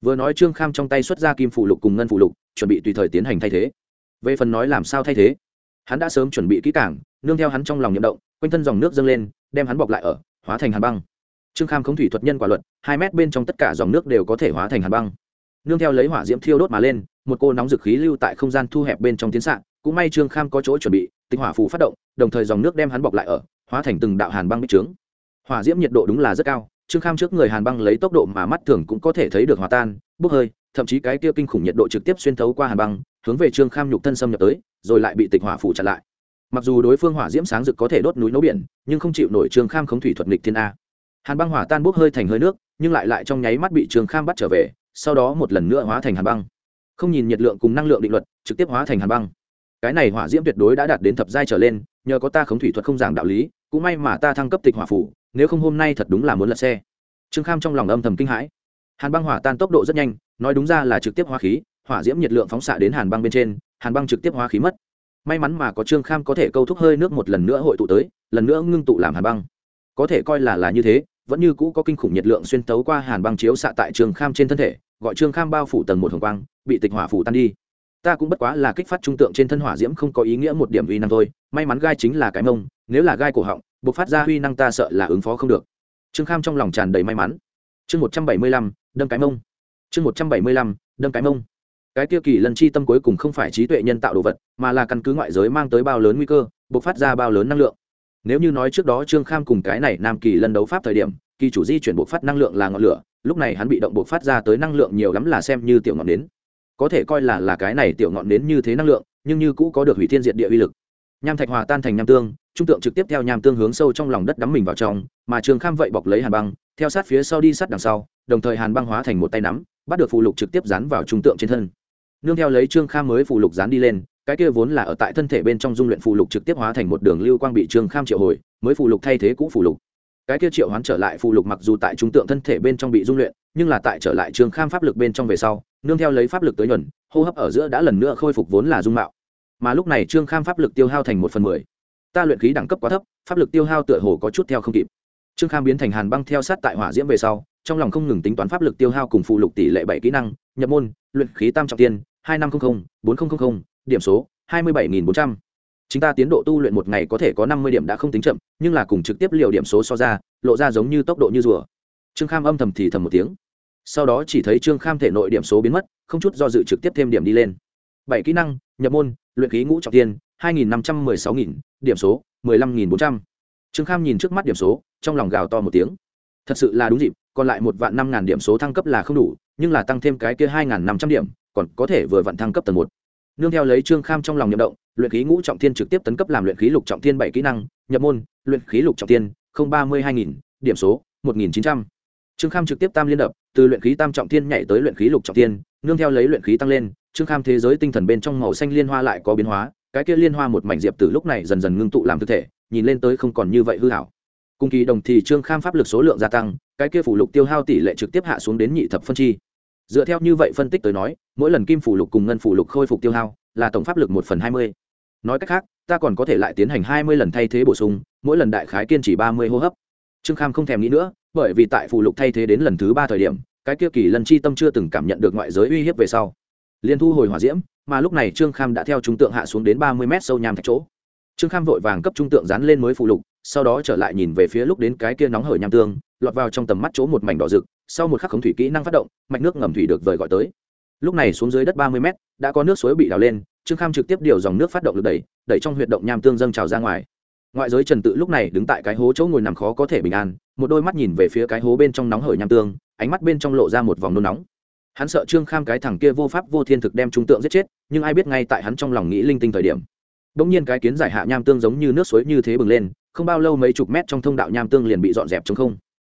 Vừa nói trương kham trong tay xuất ra kim phủ lục cùng ngân phủ lục, chuẩn bị tùy thời tiến hành thay thế. Về phần nói làm sao thay thế, hắn đã sớm chuẩn bị kỹ cảng nương theo hắn trong lòng nhậm động, quanh thân dòng nước dâng lên, đem hắn bọc lại ở, hóa thành hàn băng. Trương kham không thủy thuật nhân quả luật, hai mét bên trong tất cả dòng nước đều có thể hóa thành hàn băng. Nương theo lấy hỏa diễm thiêu đốt mà lên, một cô nóng dực khí lưu tại không gian thu hẹp bên trong tiến sạn cũng may trương kham có chỗ chuẩn bị, tịch hỏa phù phát động, đồng thời dòng nước đem hắn bọc lại ở hóa thành từng đạo hàn băng bích trướng. Hỏa diễm nhiệt độ đúng là rất cao, trương kham trước người hàn băng lấy tốc độ mà mắt thường cũng có thể thấy được hòa tan, bốc hơi, thậm chí cái kia kinh khủng nhiệt độ trực tiếp xuyên thấu qua hàn băng, hướng về trương kham nhục thân xâm nhập tới, rồi lại bị tịch hỏa phủ chặn lại. Mặc dù đối phương hỏa diễm sáng rực có thể đốt núi nấu biển, nhưng không chịu nổi trương kham khống thủy thuật nghịch thiên a. Hàn băng hỏa tan bốc hơi thành hơi nước, nhưng lại lại trong nháy mắt bị trương kham bắt trở về, sau đó một lần nữa hóa thành hàn băng. Không nhìn nhiệt lượng cùng năng lượng định luật, trực tiếp hóa thành hàn băng cái này hỏa diễm tuyệt đối đã đạt đến thập giai trở lên, nhờ có ta khống thủy thuật không giảng đạo lý, cũng may mà ta thăng cấp tịch hỏa phủ, nếu không hôm nay thật đúng là muốn lật xe. Trương kham trong lòng âm thầm kinh hãi. Hàn băng hỏa tan tốc độ rất nhanh, nói đúng ra là trực tiếp hóa khí, hỏa diễm nhiệt lượng phóng xạ đến hàn băng bên trên, hàn băng trực tiếp hóa khí mất. May mắn mà có trương kham có thể câu thúc hơi nước một lần nữa hội tụ tới, lần nữa ngưng tụ làm hàn băng. Có thể coi là là như thế, vẫn như cũ có kinh khủng nhiệt lượng xuyên tấu qua hàn băng chiếu xạ tại trương kham trên thân thể, gọi trương kham bao phủ tầng một hồng quang, bị tịch hỏa phủ tan đi ta cũng bất quá là kích phát trung tượng trên thân hỏa diễm không có ý nghĩa một điểm uy năng thôi, may mắn gai chính là cái mông, nếu là gai cổ họng, buộc phát ra uy năng ta sợ là ứng phó không được. Trương kham trong lòng tràn đầy may mắn. Chương một trăm bảy mươi lăm, đâm cái mông. Chương một trăm bảy mươi lăm, đâm cái mông. Cái tiêu kỳ lần chi tâm cuối cùng không phải trí tuệ nhân tạo đồ vật, mà là căn cứ ngoại giới mang tới bao lớn nguy cơ, buộc phát ra bao lớn năng lượng. Nếu như nói trước đó trương kham cùng cái này nam kỳ lần đấu pháp thời điểm, kỳ chủ di chuyển buộc phát năng lượng là ngọn lửa, lúc này hắn bị động buộc phát ra tới năng lượng nhiều lắm là xem như tiểu ngọn đến có thể coi là là cái này tiểu ngọn nến như thế năng lượng, nhưng như cũ có được hủy thiên diệt địa uy lực. Nham thạch hòa tan thành nham tương, trung tượng trực tiếp theo nham tương hướng sâu trong lòng đất đắm mình vào trong, mà trường kham vậy bọc lấy hàn băng, theo sát phía sau đi sát đằng sau, đồng thời hàn băng hóa thành một tay nắm, bắt được phù lục trực tiếp dán vào trung tượng trên thân. Nương theo lấy trương kham mới phù lục dán đi lên, cái kia vốn là ở tại thân thể bên trong dung luyện phù lục trực tiếp hóa thành một đường lưu quang bị trương kham triệu hồi, mới phù lục thay thế cũ phù lục. Cái kia triệu hoán trở lại phù lục mặc dù tại trung tượng thân thể bên trong bị dung luyện, nhưng là tại trở lại trương kham pháp lực bên trong về sau nương theo lấy pháp lực tới nhuần, hô hấp ở giữa đã lần nữa khôi phục vốn là dung mạo. Mà lúc này trương kham pháp lực tiêu hao thành một phần mười. Ta luyện khí đẳng cấp quá thấp, pháp lực tiêu hao tựa hồ có chút theo không kịp. Trương kham biến thành hàn băng theo sát tại hỏa diễm về sau, trong lòng không ngừng tính toán pháp lực tiêu hao cùng phụ lục tỷ lệ bảy kỹ năng, nhập môn, luyện khí tam trọng tiên, hai năm trăm linh bốn nghìn điểm số, hai mươi bảy nghìn bốn trăm. Chính ta tiến độ tu luyện một ngày có thể có năm mươi điểm đã không tính chậm, nhưng là cùng trực tiếp liều điểm số so ra, lộ ra giống như tốc độ như rùa. Trương kham âm thầm thì thầm một tiếng sau đó chỉ thấy trương kham thể nội điểm số biến mất, không chút do dự trực tiếp thêm điểm đi lên. Bảy kỹ năng, nhập môn, luyện khí ngũ trọng tiên hai nghìn năm trăm mười sáu nghìn, điểm số, mười lăm nghìn bốn trăm. Trương kham nhìn trước mắt điểm số, trong lòng gào to một tiếng. Thật sự là đúng dịp, còn lại một vạn năm ngàn điểm số thăng cấp là không đủ, nhưng là tăng thêm cái kia hai ngàn năm trăm điểm, còn có thể vừa vặn thăng cấp tầng một. Nương theo lấy trương kham trong lòng nhậm động, luyện khí ngũ trọng thiên trực tiếp tấn cấp làm luyện khí lục trọng thiên bảy kỹ năng, nhập môn, luyện khí lục trọng thiên, không ba mươi hai nghìn, điểm số, một nghìn chín trăm. Trương kham trực tiếp tam liên đập từ luyện khí tam trọng thiên nhảy tới luyện khí lục trọng thiên, nương theo lấy luyện khí tăng lên trương kham thế giới tinh thần bên trong màu xanh liên hoa lại có biến hóa, cái kia liên hoa một mảnh diệp từ lúc này dần dần ngưng tụ làm thực thể, nhìn lên tới không còn như vậy hư hảo cùng kỳ đồng thì trương kham pháp lực số lượng gia tăng, cái kia phủ lục tiêu hao tỷ lệ trực tiếp hạ xuống đến nhị thập phân chi. Dựa theo như vậy phân tích tới nói, mỗi lần kim phủ lục cùng ngân phủ lục khôi phục tiêu hao, là tổng pháp lực một phần hai mươi. Nói cách khác, ta còn có thể lại tiến hành hai mươi lần thay thế bổ sung, mỗi lần đại khái kiên chỉ ba mươi hô hấp. Trương kham không thèm nghĩ nữa bởi vì tại phù lục thay thế đến lần thứ ba thời điểm, cái kia kỳ lần chi tâm chưa từng cảm nhận được ngoại giới uy hiếp về sau. Liên thu hồi hỏa diễm, mà lúc này trương kham đã theo trung tượng hạ xuống đến ba mươi mét sâu nham thạch chỗ. Trương kham vội vàng cấp trung tượng dán lên mới phụ lục, sau đó trở lại nhìn về phía lúc đến cái kia nóng hởi nham tương, lọt vào trong tầm mắt chỗ một mảnh đỏ rực, sau một khắc khống thủy kỹ năng phát động, mạch nước ngầm thủy được vời gọi tới. Lúc này xuống dưới đất ba mươi mét, đã có nước suối bị đào lên, trương kham trực tiếp điều dòng nước phát động lực đẩy đẩy trong huyệt động nham tương dâng trào ra ngoài ngoại giới trần tự lúc này đứng tại cái hố chỗ ngồi nằm khó có thể bình an, một đôi mắt nhìn về phía cái hố bên trong nóng hởi nham tương, ánh mắt bên trong lộ ra một vòng nôn nóng. Hắn sợ trương kham cái thằng kia vô pháp vô thiên thực đem trung tượng giết chết, nhưng ai biết ngay tại hắn trong lòng nghĩ linh tinh thời điểm. Đ ỗ n g nhiên cái kiến giải hạ nham tương giống như nước suối như thế bừng lên, không bao lâu mấy chục mét trong thông đạo nham tương liền bị dọn dẹp chống không.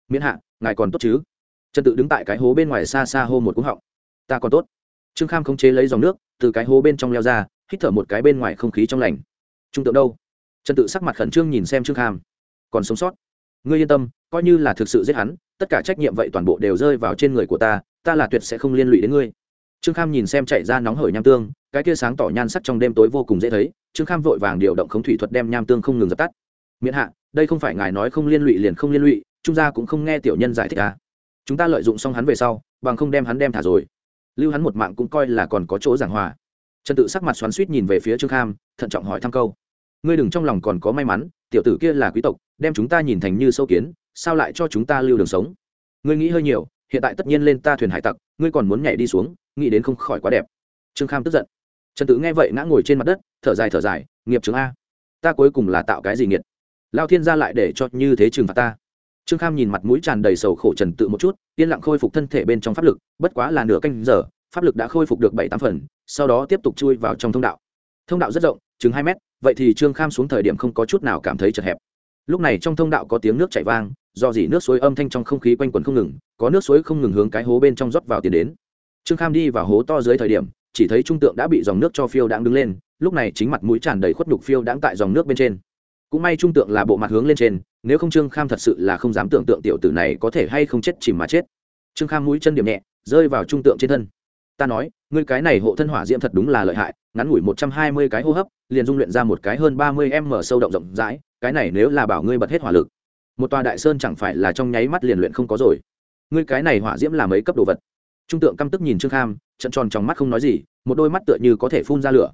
Miễn hạ, ngài còn tốt chứ? Trần tự đứng tại cái hố bên ngoài xa xa hô một cúng họng. Ta còn tốt. Trương kham không chế lấy dòng nước, từ cái hố bên trong leo ra, hít thở một cái bên ngoài không khí trong lành. Trung tượng đâu? Trần tự sắc mặt khẩn trương nhìn xem trương kham. Còn sống sót. Ngươi yên tâm, coi như là thực sự giết hắn, tất cả trách nhiệm vậy toàn bộ đều rơi vào trên người của ta ta là tuyệt sẽ không liên lụy đến ngươi. Trương kham nhìn xem chạy ra nóng hởi nham tương, cái kia sáng tỏ nhan sắc trong đêm tối vô cùng dễ thấy, trương kham vội vàng điều động khống thủy thuật đem nham tương không ngừng dập tắt. Miễn hạ, đây không phải ngài nói không liên lụy liền không liên lụy trung gia cũng không nghe tiểu nhân giải thích à. chúng ta lợi dụng xong hắn về sau, bằng không đem hắn đem thả rồi. Lưu hắn một mạng cũng coi là còn có chỗ giảng hòa. Trần tự sắc mặt xoắn suýt nhìn về phía trương kham, thận trọng hỏi thăm câu ngươi đừng trong lòng còn có may mắn, tiểu tử kia là quý tộc, đem chúng ta nhìn thành như sâu kiến, sao lại cho chúng ta lưu đường sống? Ngươi nghĩ hơi nhiều, hiện tại tất nhiên lên ta thuyền hải tặc, ngươi còn muốn nhảy đi xuống, nghĩ đến không khỏi quá đẹp. Trương kham tức giận. Trần tử nghe vậy ngã ngồi trên mặt đất, thở dài thở dài, nghiệp chứng a. Ta cuối cùng là tạo cái gì nghiệt? Lao thiên gia lại để cho như thế trừng phạt ta. Trương kham nhìn mặt mũi tràn đầy sầu khổ trần tự một chút, yên lặng khôi phục thân thể bên trong pháp lực, bất quá là nửa canh giờ, pháp lực đã khôi phục được bảy tám phần, sau đó tiếp tục chui vào trong thông đạo. Thông đạo rất rộng, chừng hai mét vậy thì trương kham xuống thời điểm không có chút nào cảm thấy chật hẹp lúc này trong thông đạo có tiếng nước chảy vang do dỉ nước suối âm thanh trong không khí quanh quẩn không ngừng có nước suối không ngừng hướng cái hố bên trong rót vào tiền đến trương kham đi vào hố to dưới thời điểm chỉ thấy trung tượng đã bị dòng nước cho phiêu đang đứng lên lúc này chính mặt mũi tràn đầy khuất nhục phiêu đang tại dòng nước bên trên cũng may trung tượng là bộ mặt hướng lên trên nếu không trương kham thật sự là không dám tưởng tượng tiểu tử này có thể hay không chết chìm mà chết trương kham mũi chân điểm nhẹ rơi vào trung tượng trên thân ta nói ngươi cái này hộ thân hỏa diễm thật đúng là lợi hại, ngắn ngủi một trăm hai mươi cái hô hấp, liền dung luyện ra một cái hơn ba mươi m sâu động rộng rãi, cái này nếu là bảo ngươi bật hết hỏa lực, một tòa đại sơn chẳng phải là trong nháy mắt liền luyện không có rồi. Ngươi cái này hỏa diễm là mấy cấp đồ vật? Trung tượng căm tức nhìn trương kham, trận tròn trong mắt không nói gì, một đôi mắt tựa như có thể phun ra lửa.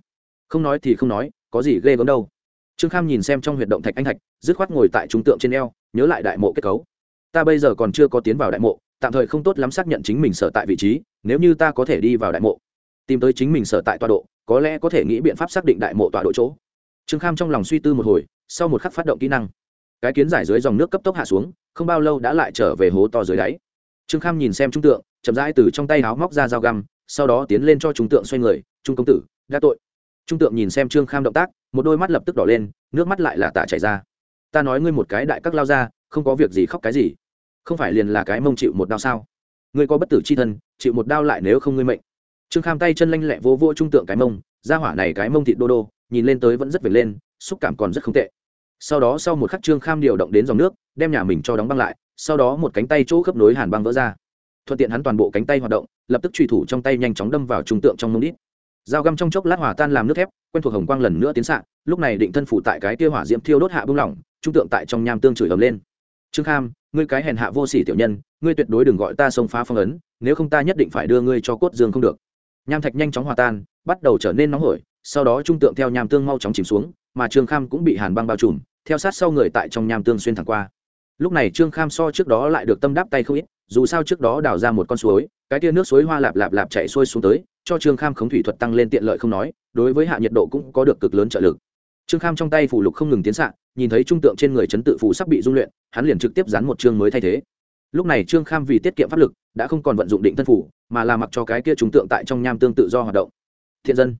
Không nói thì không nói, có gì ghê gớm đâu. Trương kham nhìn xem trong huyệt động thạch anh thạch, dứt khoát ngồi tại trung tượng trên eo, nhớ lại đại mộ kết cấu. Ta bây giờ còn chưa có tiến vào đại mộ, tạm thời không tốt lắm xác nhận chính mình sở tại vị trí, nếu như ta có thể đi vào đại mộ tìm tới chính mình sở tại tọa độ, có lẽ có thể nghĩ biện pháp xác định đại mộ tọa độ chỗ. Trương kham trong lòng suy tư một hồi, sau một khắc phát động kỹ năng. Cái kiến giải dưới dòng nước cấp tốc hạ xuống, không bao lâu đã lại trở về hố to dưới đáy. Trương kham nhìn xem trung tượng, chậm rãi từ trong tay áo móc ra dao găm, sau đó tiến lên cho trung tượng xoay người, trung công tử, đã tội. Trung tượng nhìn xem trương kham động tác, một đôi mắt lập tức đỏ lên, nước mắt lại là tạ chảy ra. Ta nói ngươi một cái đại các lao ra, không có việc gì khóc cái gì. Không phải liền là cái mông chịu một đau sao? Ngươi có bất tử c h i thân, chịu một đao lại nếu không ngươi mệnh trương kham tay chân lanh lẹ vô vô trung tượng cái mông, ra hỏa này cái mông thịt đô đô, nhìn lên tới vẫn rất vệt lên, xúc cảm còn rất không tệ. Sau đó sau một khắc trương kham điều động đến dòng nước, đem nhà mình cho đóng băng lại, sau đó một cánh tay chỗ khớp nối hàn băng vỡ ra. Thuận tiện hắn toàn bộ cánh tay hoạt động, lập tức truy thủ trong tay nhanh chóng đâm vào trung tượng trong mông đít. Dao găm trong chốc lát hỏa tan làm nước thép, quen thuộc hồng quang lần nữa tiến xạ, lúc này định thân phủ tại cái kia hỏa diễm thiêu đốt hạ bung lỏng, trung tượng tại trong nham tương chửi ầm lên. Trương kham, ngươi cái hèn hạ vô sỉ tiểu nhân, ngươi tuyệt đối đừng gọi ta xông phá phong ấn, nếu không ta nhất định phải đưa ngươi cho cốt dương không được nham thạch nhanh chóng hòa tan, bắt đầu trở nên nóng hổi, sau đó trung tượng theo nham tương mau chóng chìm xuống, mà trương kham cũng bị hàn băng bao trùm, theo sát sau người tại trong nham tương xuyên thẳng qua. Lúc này trương kham so trước đó lại được tâm đáp tay không ít, dù sao trước đó đào ra một con suối, cái tia nước suối hoa lạp lạp lạp chạy xuôi xuống tới, cho trương kham khống thủy thuật tăng lên tiện lợi không nói, đối với hạ nhiệt độ cũng có được cực lớn trợ lực. Trương kham trong tay phủ lục không ngừng tiến xạ, nhìn thấy trung tượng trên người chấn tự phủ sắp bị dung luyện, hắn liền trực tiếp dán một chương mới thay thế lúc này trương kham vì tiết kiệm pháp lực, đã không còn vận dụng định thân phủ, mà là mặc cho cái kia trung tượng tại trong nham tương tự do hoạt động. Thiện dân,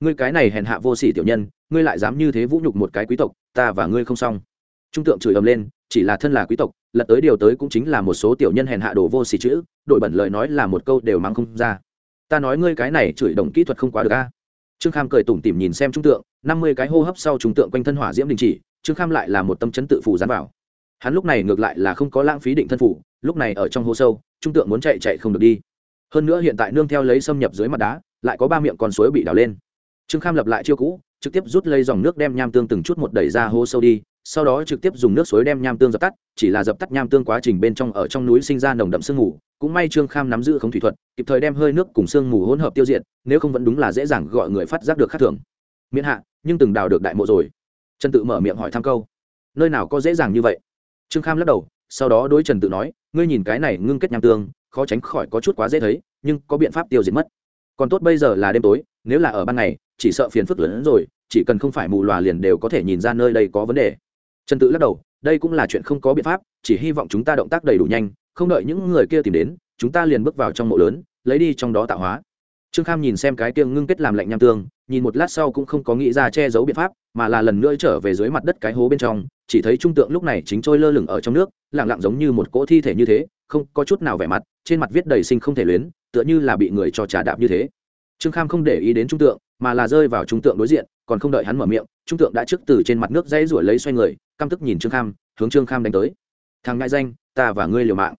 ngươi cái này hèn hạ vô sỉ tiểu nhân, ngươi lại dám như thế vũ nhục một cái quý tộc, ta và ngươi không xong. Trung tượng chửi ầm lên, chỉ là thân là quý tộc, lật tới điều tới cũng chính là một số tiểu nhân hèn hạ đồ vô xỉ chữ đội bẩn lời nói là một câu đều mang không ra. Ta nói ngươi cái này chửi đồng kỹ thuật không quá được a. Trương kham cười tủm tỉm nhìn xem trung tượng, năm mươi cái hô hấp sau trung tượng quanh thân hỏa diễm đình chỉ, trương kham lại là một tâm chấn tự phủ dán vào. Hắn lúc này ngược lại là không có lãng phí định thân phủ lúc này ở trong hố sâu, trung tượng muốn chạy chạy không được đi. Hơn nữa hiện tại nương theo lấy xâm nhập dưới mặt đá, lại có ba miệng con suối bị đào lên. Trương kham lập lại chiêu cũ, trực tiếp rút lấy dòng nước đem nham tương từng chút một đẩy ra hố sâu đi, sau đó trực tiếp dùng nước suối đem nham tương dập tắt, chỉ là dập tắt nham tương quá trình bên trong ở trong núi sinh ra nồng đậm sương mù. Cũng may trương kham nắm giữ không thủy thuật, kịp thời đem hơi nước cùng sương mù hỗn hợp tiêu diệt, nếu không vẫn đúng là dễ dàng gọi người phát giác được khác thường. Miễn hạ, nhưng từng đào được đại mộ rồi. Trần tự mở miệng hỏi thăm câu, nơi nào có dễ dàng như vậy? Trương kham lắc đầu sau đó đối trần tự nói, ngươi nhìn cái này ngưng kết nham tương, khó tránh khỏi có chút quá dễ thấy, nhưng có biện pháp tiêu diệt mất. Còn tốt bây giờ là đêm tối, nếu là ở ban ngày, chỉ sợ phiền phức lớn hơn rồi, chỉ cần không phải mù lòa liền đều có thể nhìn ra nơi đây có vấn đề. Trần tự lắc đầu, đây cũng là chuyện không có biện pháp, chỉ hy vọng chúng ta động tác đầy đủ nhanh, không đợi những người kia tìm đến, chúng ta liền bước vào trong mộ lớn, lấy đi trong đó tạo hóa. Trương kham nhìn xem cái tiêng ngưng kết làm lạnh nham tương, nhìn một lát sau cũng không có nghĩ ra che giấu biện pháp, mà là lần nữa trở về dưới mặt đất cái hố bên trong chỉ thấy trung tượng lúc này chính trôi lơ lửng ở trong nước lẳng lặng giống như một cỗ thi thể như thế, không có chút nào vẻ mặt, trên mặt viết đầy sinh không thể luyến, tựa như là bị người cho trà đạp như thế. Trương kham không để ý đến trung tượng, mà là rơi vào trung tượng đối diện, còn không đợi hắn mở miệng, trung tượng đã trước từ trên mặt nước dãy ruổi lấy xoay người, căm tức nhìn trương kham, hướng trương kham đánh tới. Thằng ngại danh, ta và ngươi liều mạng.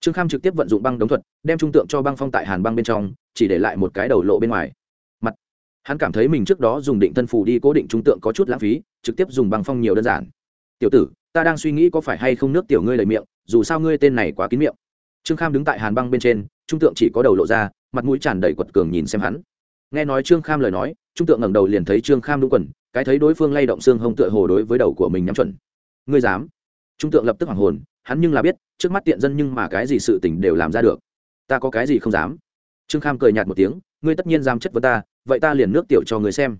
Trương kham trực tiếp vận dụng băng đống thuật, đem trung tượng cho băng phong tại hàn băng bên trong, chỉ để lại một cái đầu lộ bên ngoài. Mặt. Hắn cảm thấy mình trước đó dùng định thân phù đi cố định trung tượng có chút lãng phí, trực tiếp dùng băng phong nhiều đơn giản tiểu tử, ta đang suy nghĩ có phải hay không nước tiểu ngươi lời miệng, dù sao ngươi tên này quá kín miệng. Trương kham đứng tại hàn băng bên trên, trung tượng chỉ có đầu lộ ra, mặt mũi tràn đầy quật cường nhìn xem hắn. Nghe nói trương kham lời nói, trung tượng ngẩng đầu liền thấy trương kham đúng quần, cái thấy đối phương lay động xương hông tựa hồ đối với đầu của mình nhắm chuẩn. Ngươi dám? Trung tượng lập tức hoảng hồn, hắn nhưng là biết, trước mắt tiện dân nhưng mà cái gì sự tình đều làm ra được. Ta có cái gì không dám? Trương kham cười nhạt một tiếng, ngươi tất nhiên dám chất vấn ta, vậy ta liền nước tiểu cho người xem.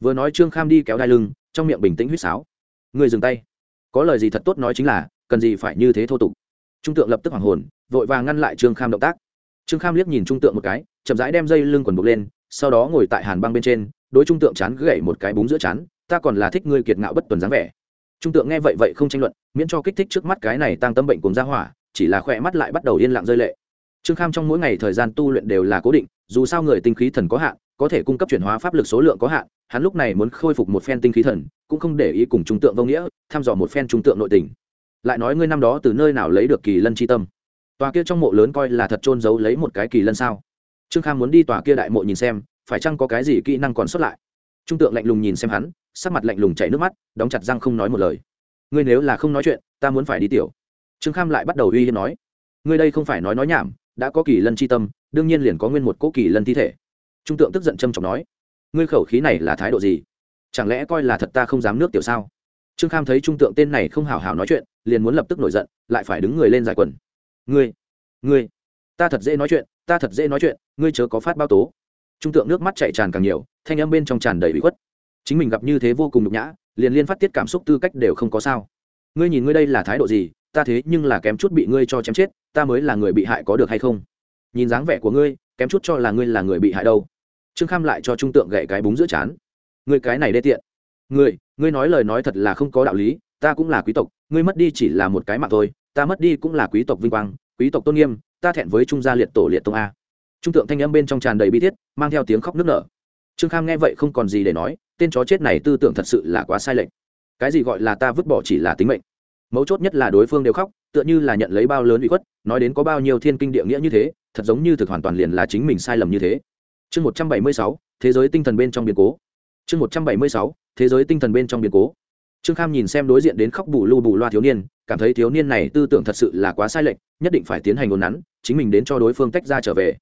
Vừa nói trương kham đi kéo đai lưng, trong miệng bình tĩnh huýt sáo. Ngươi dừng tay có lời gì thật tốt nói chính là, cần gì phải như thế thô tục. Trung tượng lập tức hoảng hồn, vội vàng ngăn lại trương kham động tác. Trương kham liếc nhìn trung tượng một cái, chậm rãi đem dây lưng quần buộc lên, sau đó ngồi tại hàn băng bên trên, đối trung tượng chán gậy một cái búng giữa chán, ta còn là thích ngươi kiệt ngạo bất tuần dáng vẻ. Trung tượng nghe vậy vậy không tranh luận, miễn cho kích thích trước mắt cái này tăng tâm bệnh cùng ra hỏa, chỉ là khỏe mắt lại bắt đầu yên lặng rơi lệ. Trương kham trong mỗi ngày thời gian tu luyện đều là cố định, dù sao người tinh khí thần có hạn có thể cung cấp chuyển hóa pháp lực số lượng có hạn, hắn lúc này muốn khôi phục một phen tinh khí thần, cũng không để ý cùng trung tượng vô nghĩa, thăm dò một phen trung tượng nội tình. Lại nói ngươi năm đó từ nơi nào lấy được kỳ lân chi tâm? Tòa kia trong mộ lớn coi là thật trôn giấu lấy một cái kỳ lân sao? Trương kham muốn đi tòa kia đại mộ nhìn xem, phải chăng có cái gì kỹ năng còn xuất lại? Trung tượng lạnh lùng nhìn xem hắn, sắc mặt lạnh lùng chảy nước mắt, đóng chặt răng không nói một lời. Ngươi nếu là không nói chuyện, ta muốn phải đi tiểu. Trương kham lại bắt đầu uy hiếp nói. Ngươi đây không phải nói nói nhảm, đã có kỳ lân c h i tâm, đương nhiên liền có nguyên một cỗ kỳ lân thi thể trung tượng tức giận trâm trọng nói, ngươi khẩu khí này là thái độ gì? Chẳng lẽ coi là thật ta không dám nước tiểu sao? Trương kham thấy trung tượng tên này không hào hào nói chuyện, liền muốn lập tức nổi giận, lại phải đứng người lên giải quần. Ngươi ngươi, ta thật dễ nói chuyện, ta thật dễ nói chuyện, ngươi chớ có phát bao tố. Trung tượng nước mắt chạy tràn càng nhiều, thanh âm bên trong tràn đầy bị khuất. Chính mình gặp như thế vô cùng nhục nhã, liền liên phát tiết cảm xúc tư cách đều không có sao. Ngươi nhìn ngươi đây là thái độ gì, ta thế nhưng là kém chút bị ngươi cho chém chết, ta mới là người bị hại có được hay không? Nhìn dáng vẻ của ngươi, kém chút cho là ngươi là người bị hại đâu trương kham lại cho trung tượng gậy cái búng giữa chán. Người cái này đê tiện. Người, ngươi nói lời nói thật là không có đạo lý ta cũng là quý tộc ngươi mất đi chỉ là một cái mạng thôi ta mất đi cũng là quý tộc vinh quang quý tộc tôn nghiêm ta thẹn với trung gia liệt tổ liệt tông a. Trung tượng thanh âm bên trong tràn đầy bi thiết mang theo tiếng khóc nức nở. Trương kham nghe vậy không còn gì để nói tên chó chết này tư tưởng thật sự là quá sai lệch. Cái gì gọi là ta vứt bỏ chỉ là tính mệnh? Mấu chốt nhất là đối phương đều khóc tựa như là nhận lấy bao lớn bị khuất nói đến có bao nhiêu thiên kinh địa nghĩa như thế thật giống như thực hoàn toàn liền là chính mình sai lầm như thế chương một trăm bảy mươi sáu, thế giới tinh thần bên trong biến cố. Chương một trăm bảy mươi sáu, thế giới tinh thần bên trong biến cố. Trương kham nhìn xem đối diện đến khóc bù lu bù loa thiếu niên, cảm thấy thiếu niên này tư tưởng thật sự là quá sai lệch, nhất định phải tiến hành ồn nắn, chính mình đến cho đối phương tách ra trở về.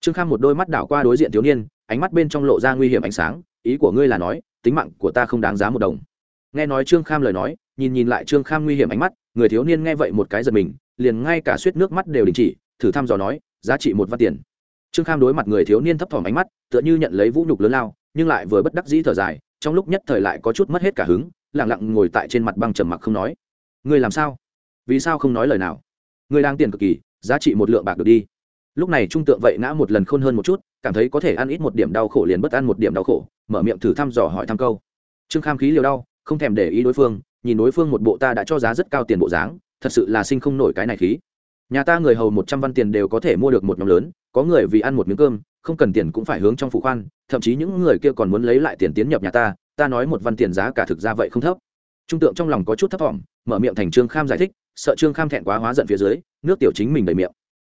Trương kham một đôi mắt đảo qua đối diện thiếu niên, ánh mắt bên trong lộ ra nguy hiểm ánh sáng, ý của ngươi là nói, tính mạng của ta không đáng giá một đồng. Nghe nói trương kham lời nói, nhìn nhìn lại trương kham nguy hiểm ánh mắt, người thiếu niên nghe vậy một cái giật mình, liền ngay cả suýt nước mắt đều đình chỉ, thử thăm dò nói, giá trị một văn tiền trương kham đối mặt người thiếu niên thấp thỏm ánh mắt, tựa như nhận lấy vũ nhục lớn lao, nhưng lại vừa bất đắc dĩ thở dài, trong lúc nhất thời lại có chút mất hết cả hứng lẳng lặng ngồi tại trên mặt băng trầm mặc không nói. Ngươi làm sao? Vì sao không nói lời nào? Ngươi đang tiền cực kỳ, giá trị một lượng bạc được đi. Lúc này trung tượng vậy ngã một lần khôn hơn một chút, cảm thấy có thể ăn ít một điểm đau khổ liền bất ăn một điểm đau khổ, mở miệng thử thăm dò hỏi thăm câu. Trương kham khí liều đau, không thèm để ý đối phương, nhìn đối phương một bộ ta đã cho giá rất cao tiền bộ dáng, thật sự là sinh không nổi cái này khí nhà ta người hầu một trăm văn tiền đều có thể mua được một nhóm lớn, có người vì ăn một miếng cơm, không cần tiền cũng phải hướng trong phụ khoan, thậm chí những người kia còn muốn lấy lại tiền tiến nhập nhà ta ta nói một văn tiền giá cả thực ra vậy không thấp. Trung tượng trong lòng có chút thấp thỏm, mở miệng thành trương kham giải thích, sợ trương kham thẹn quá hóa giận phía dưới, nước tiểu chính mình đầy miệng.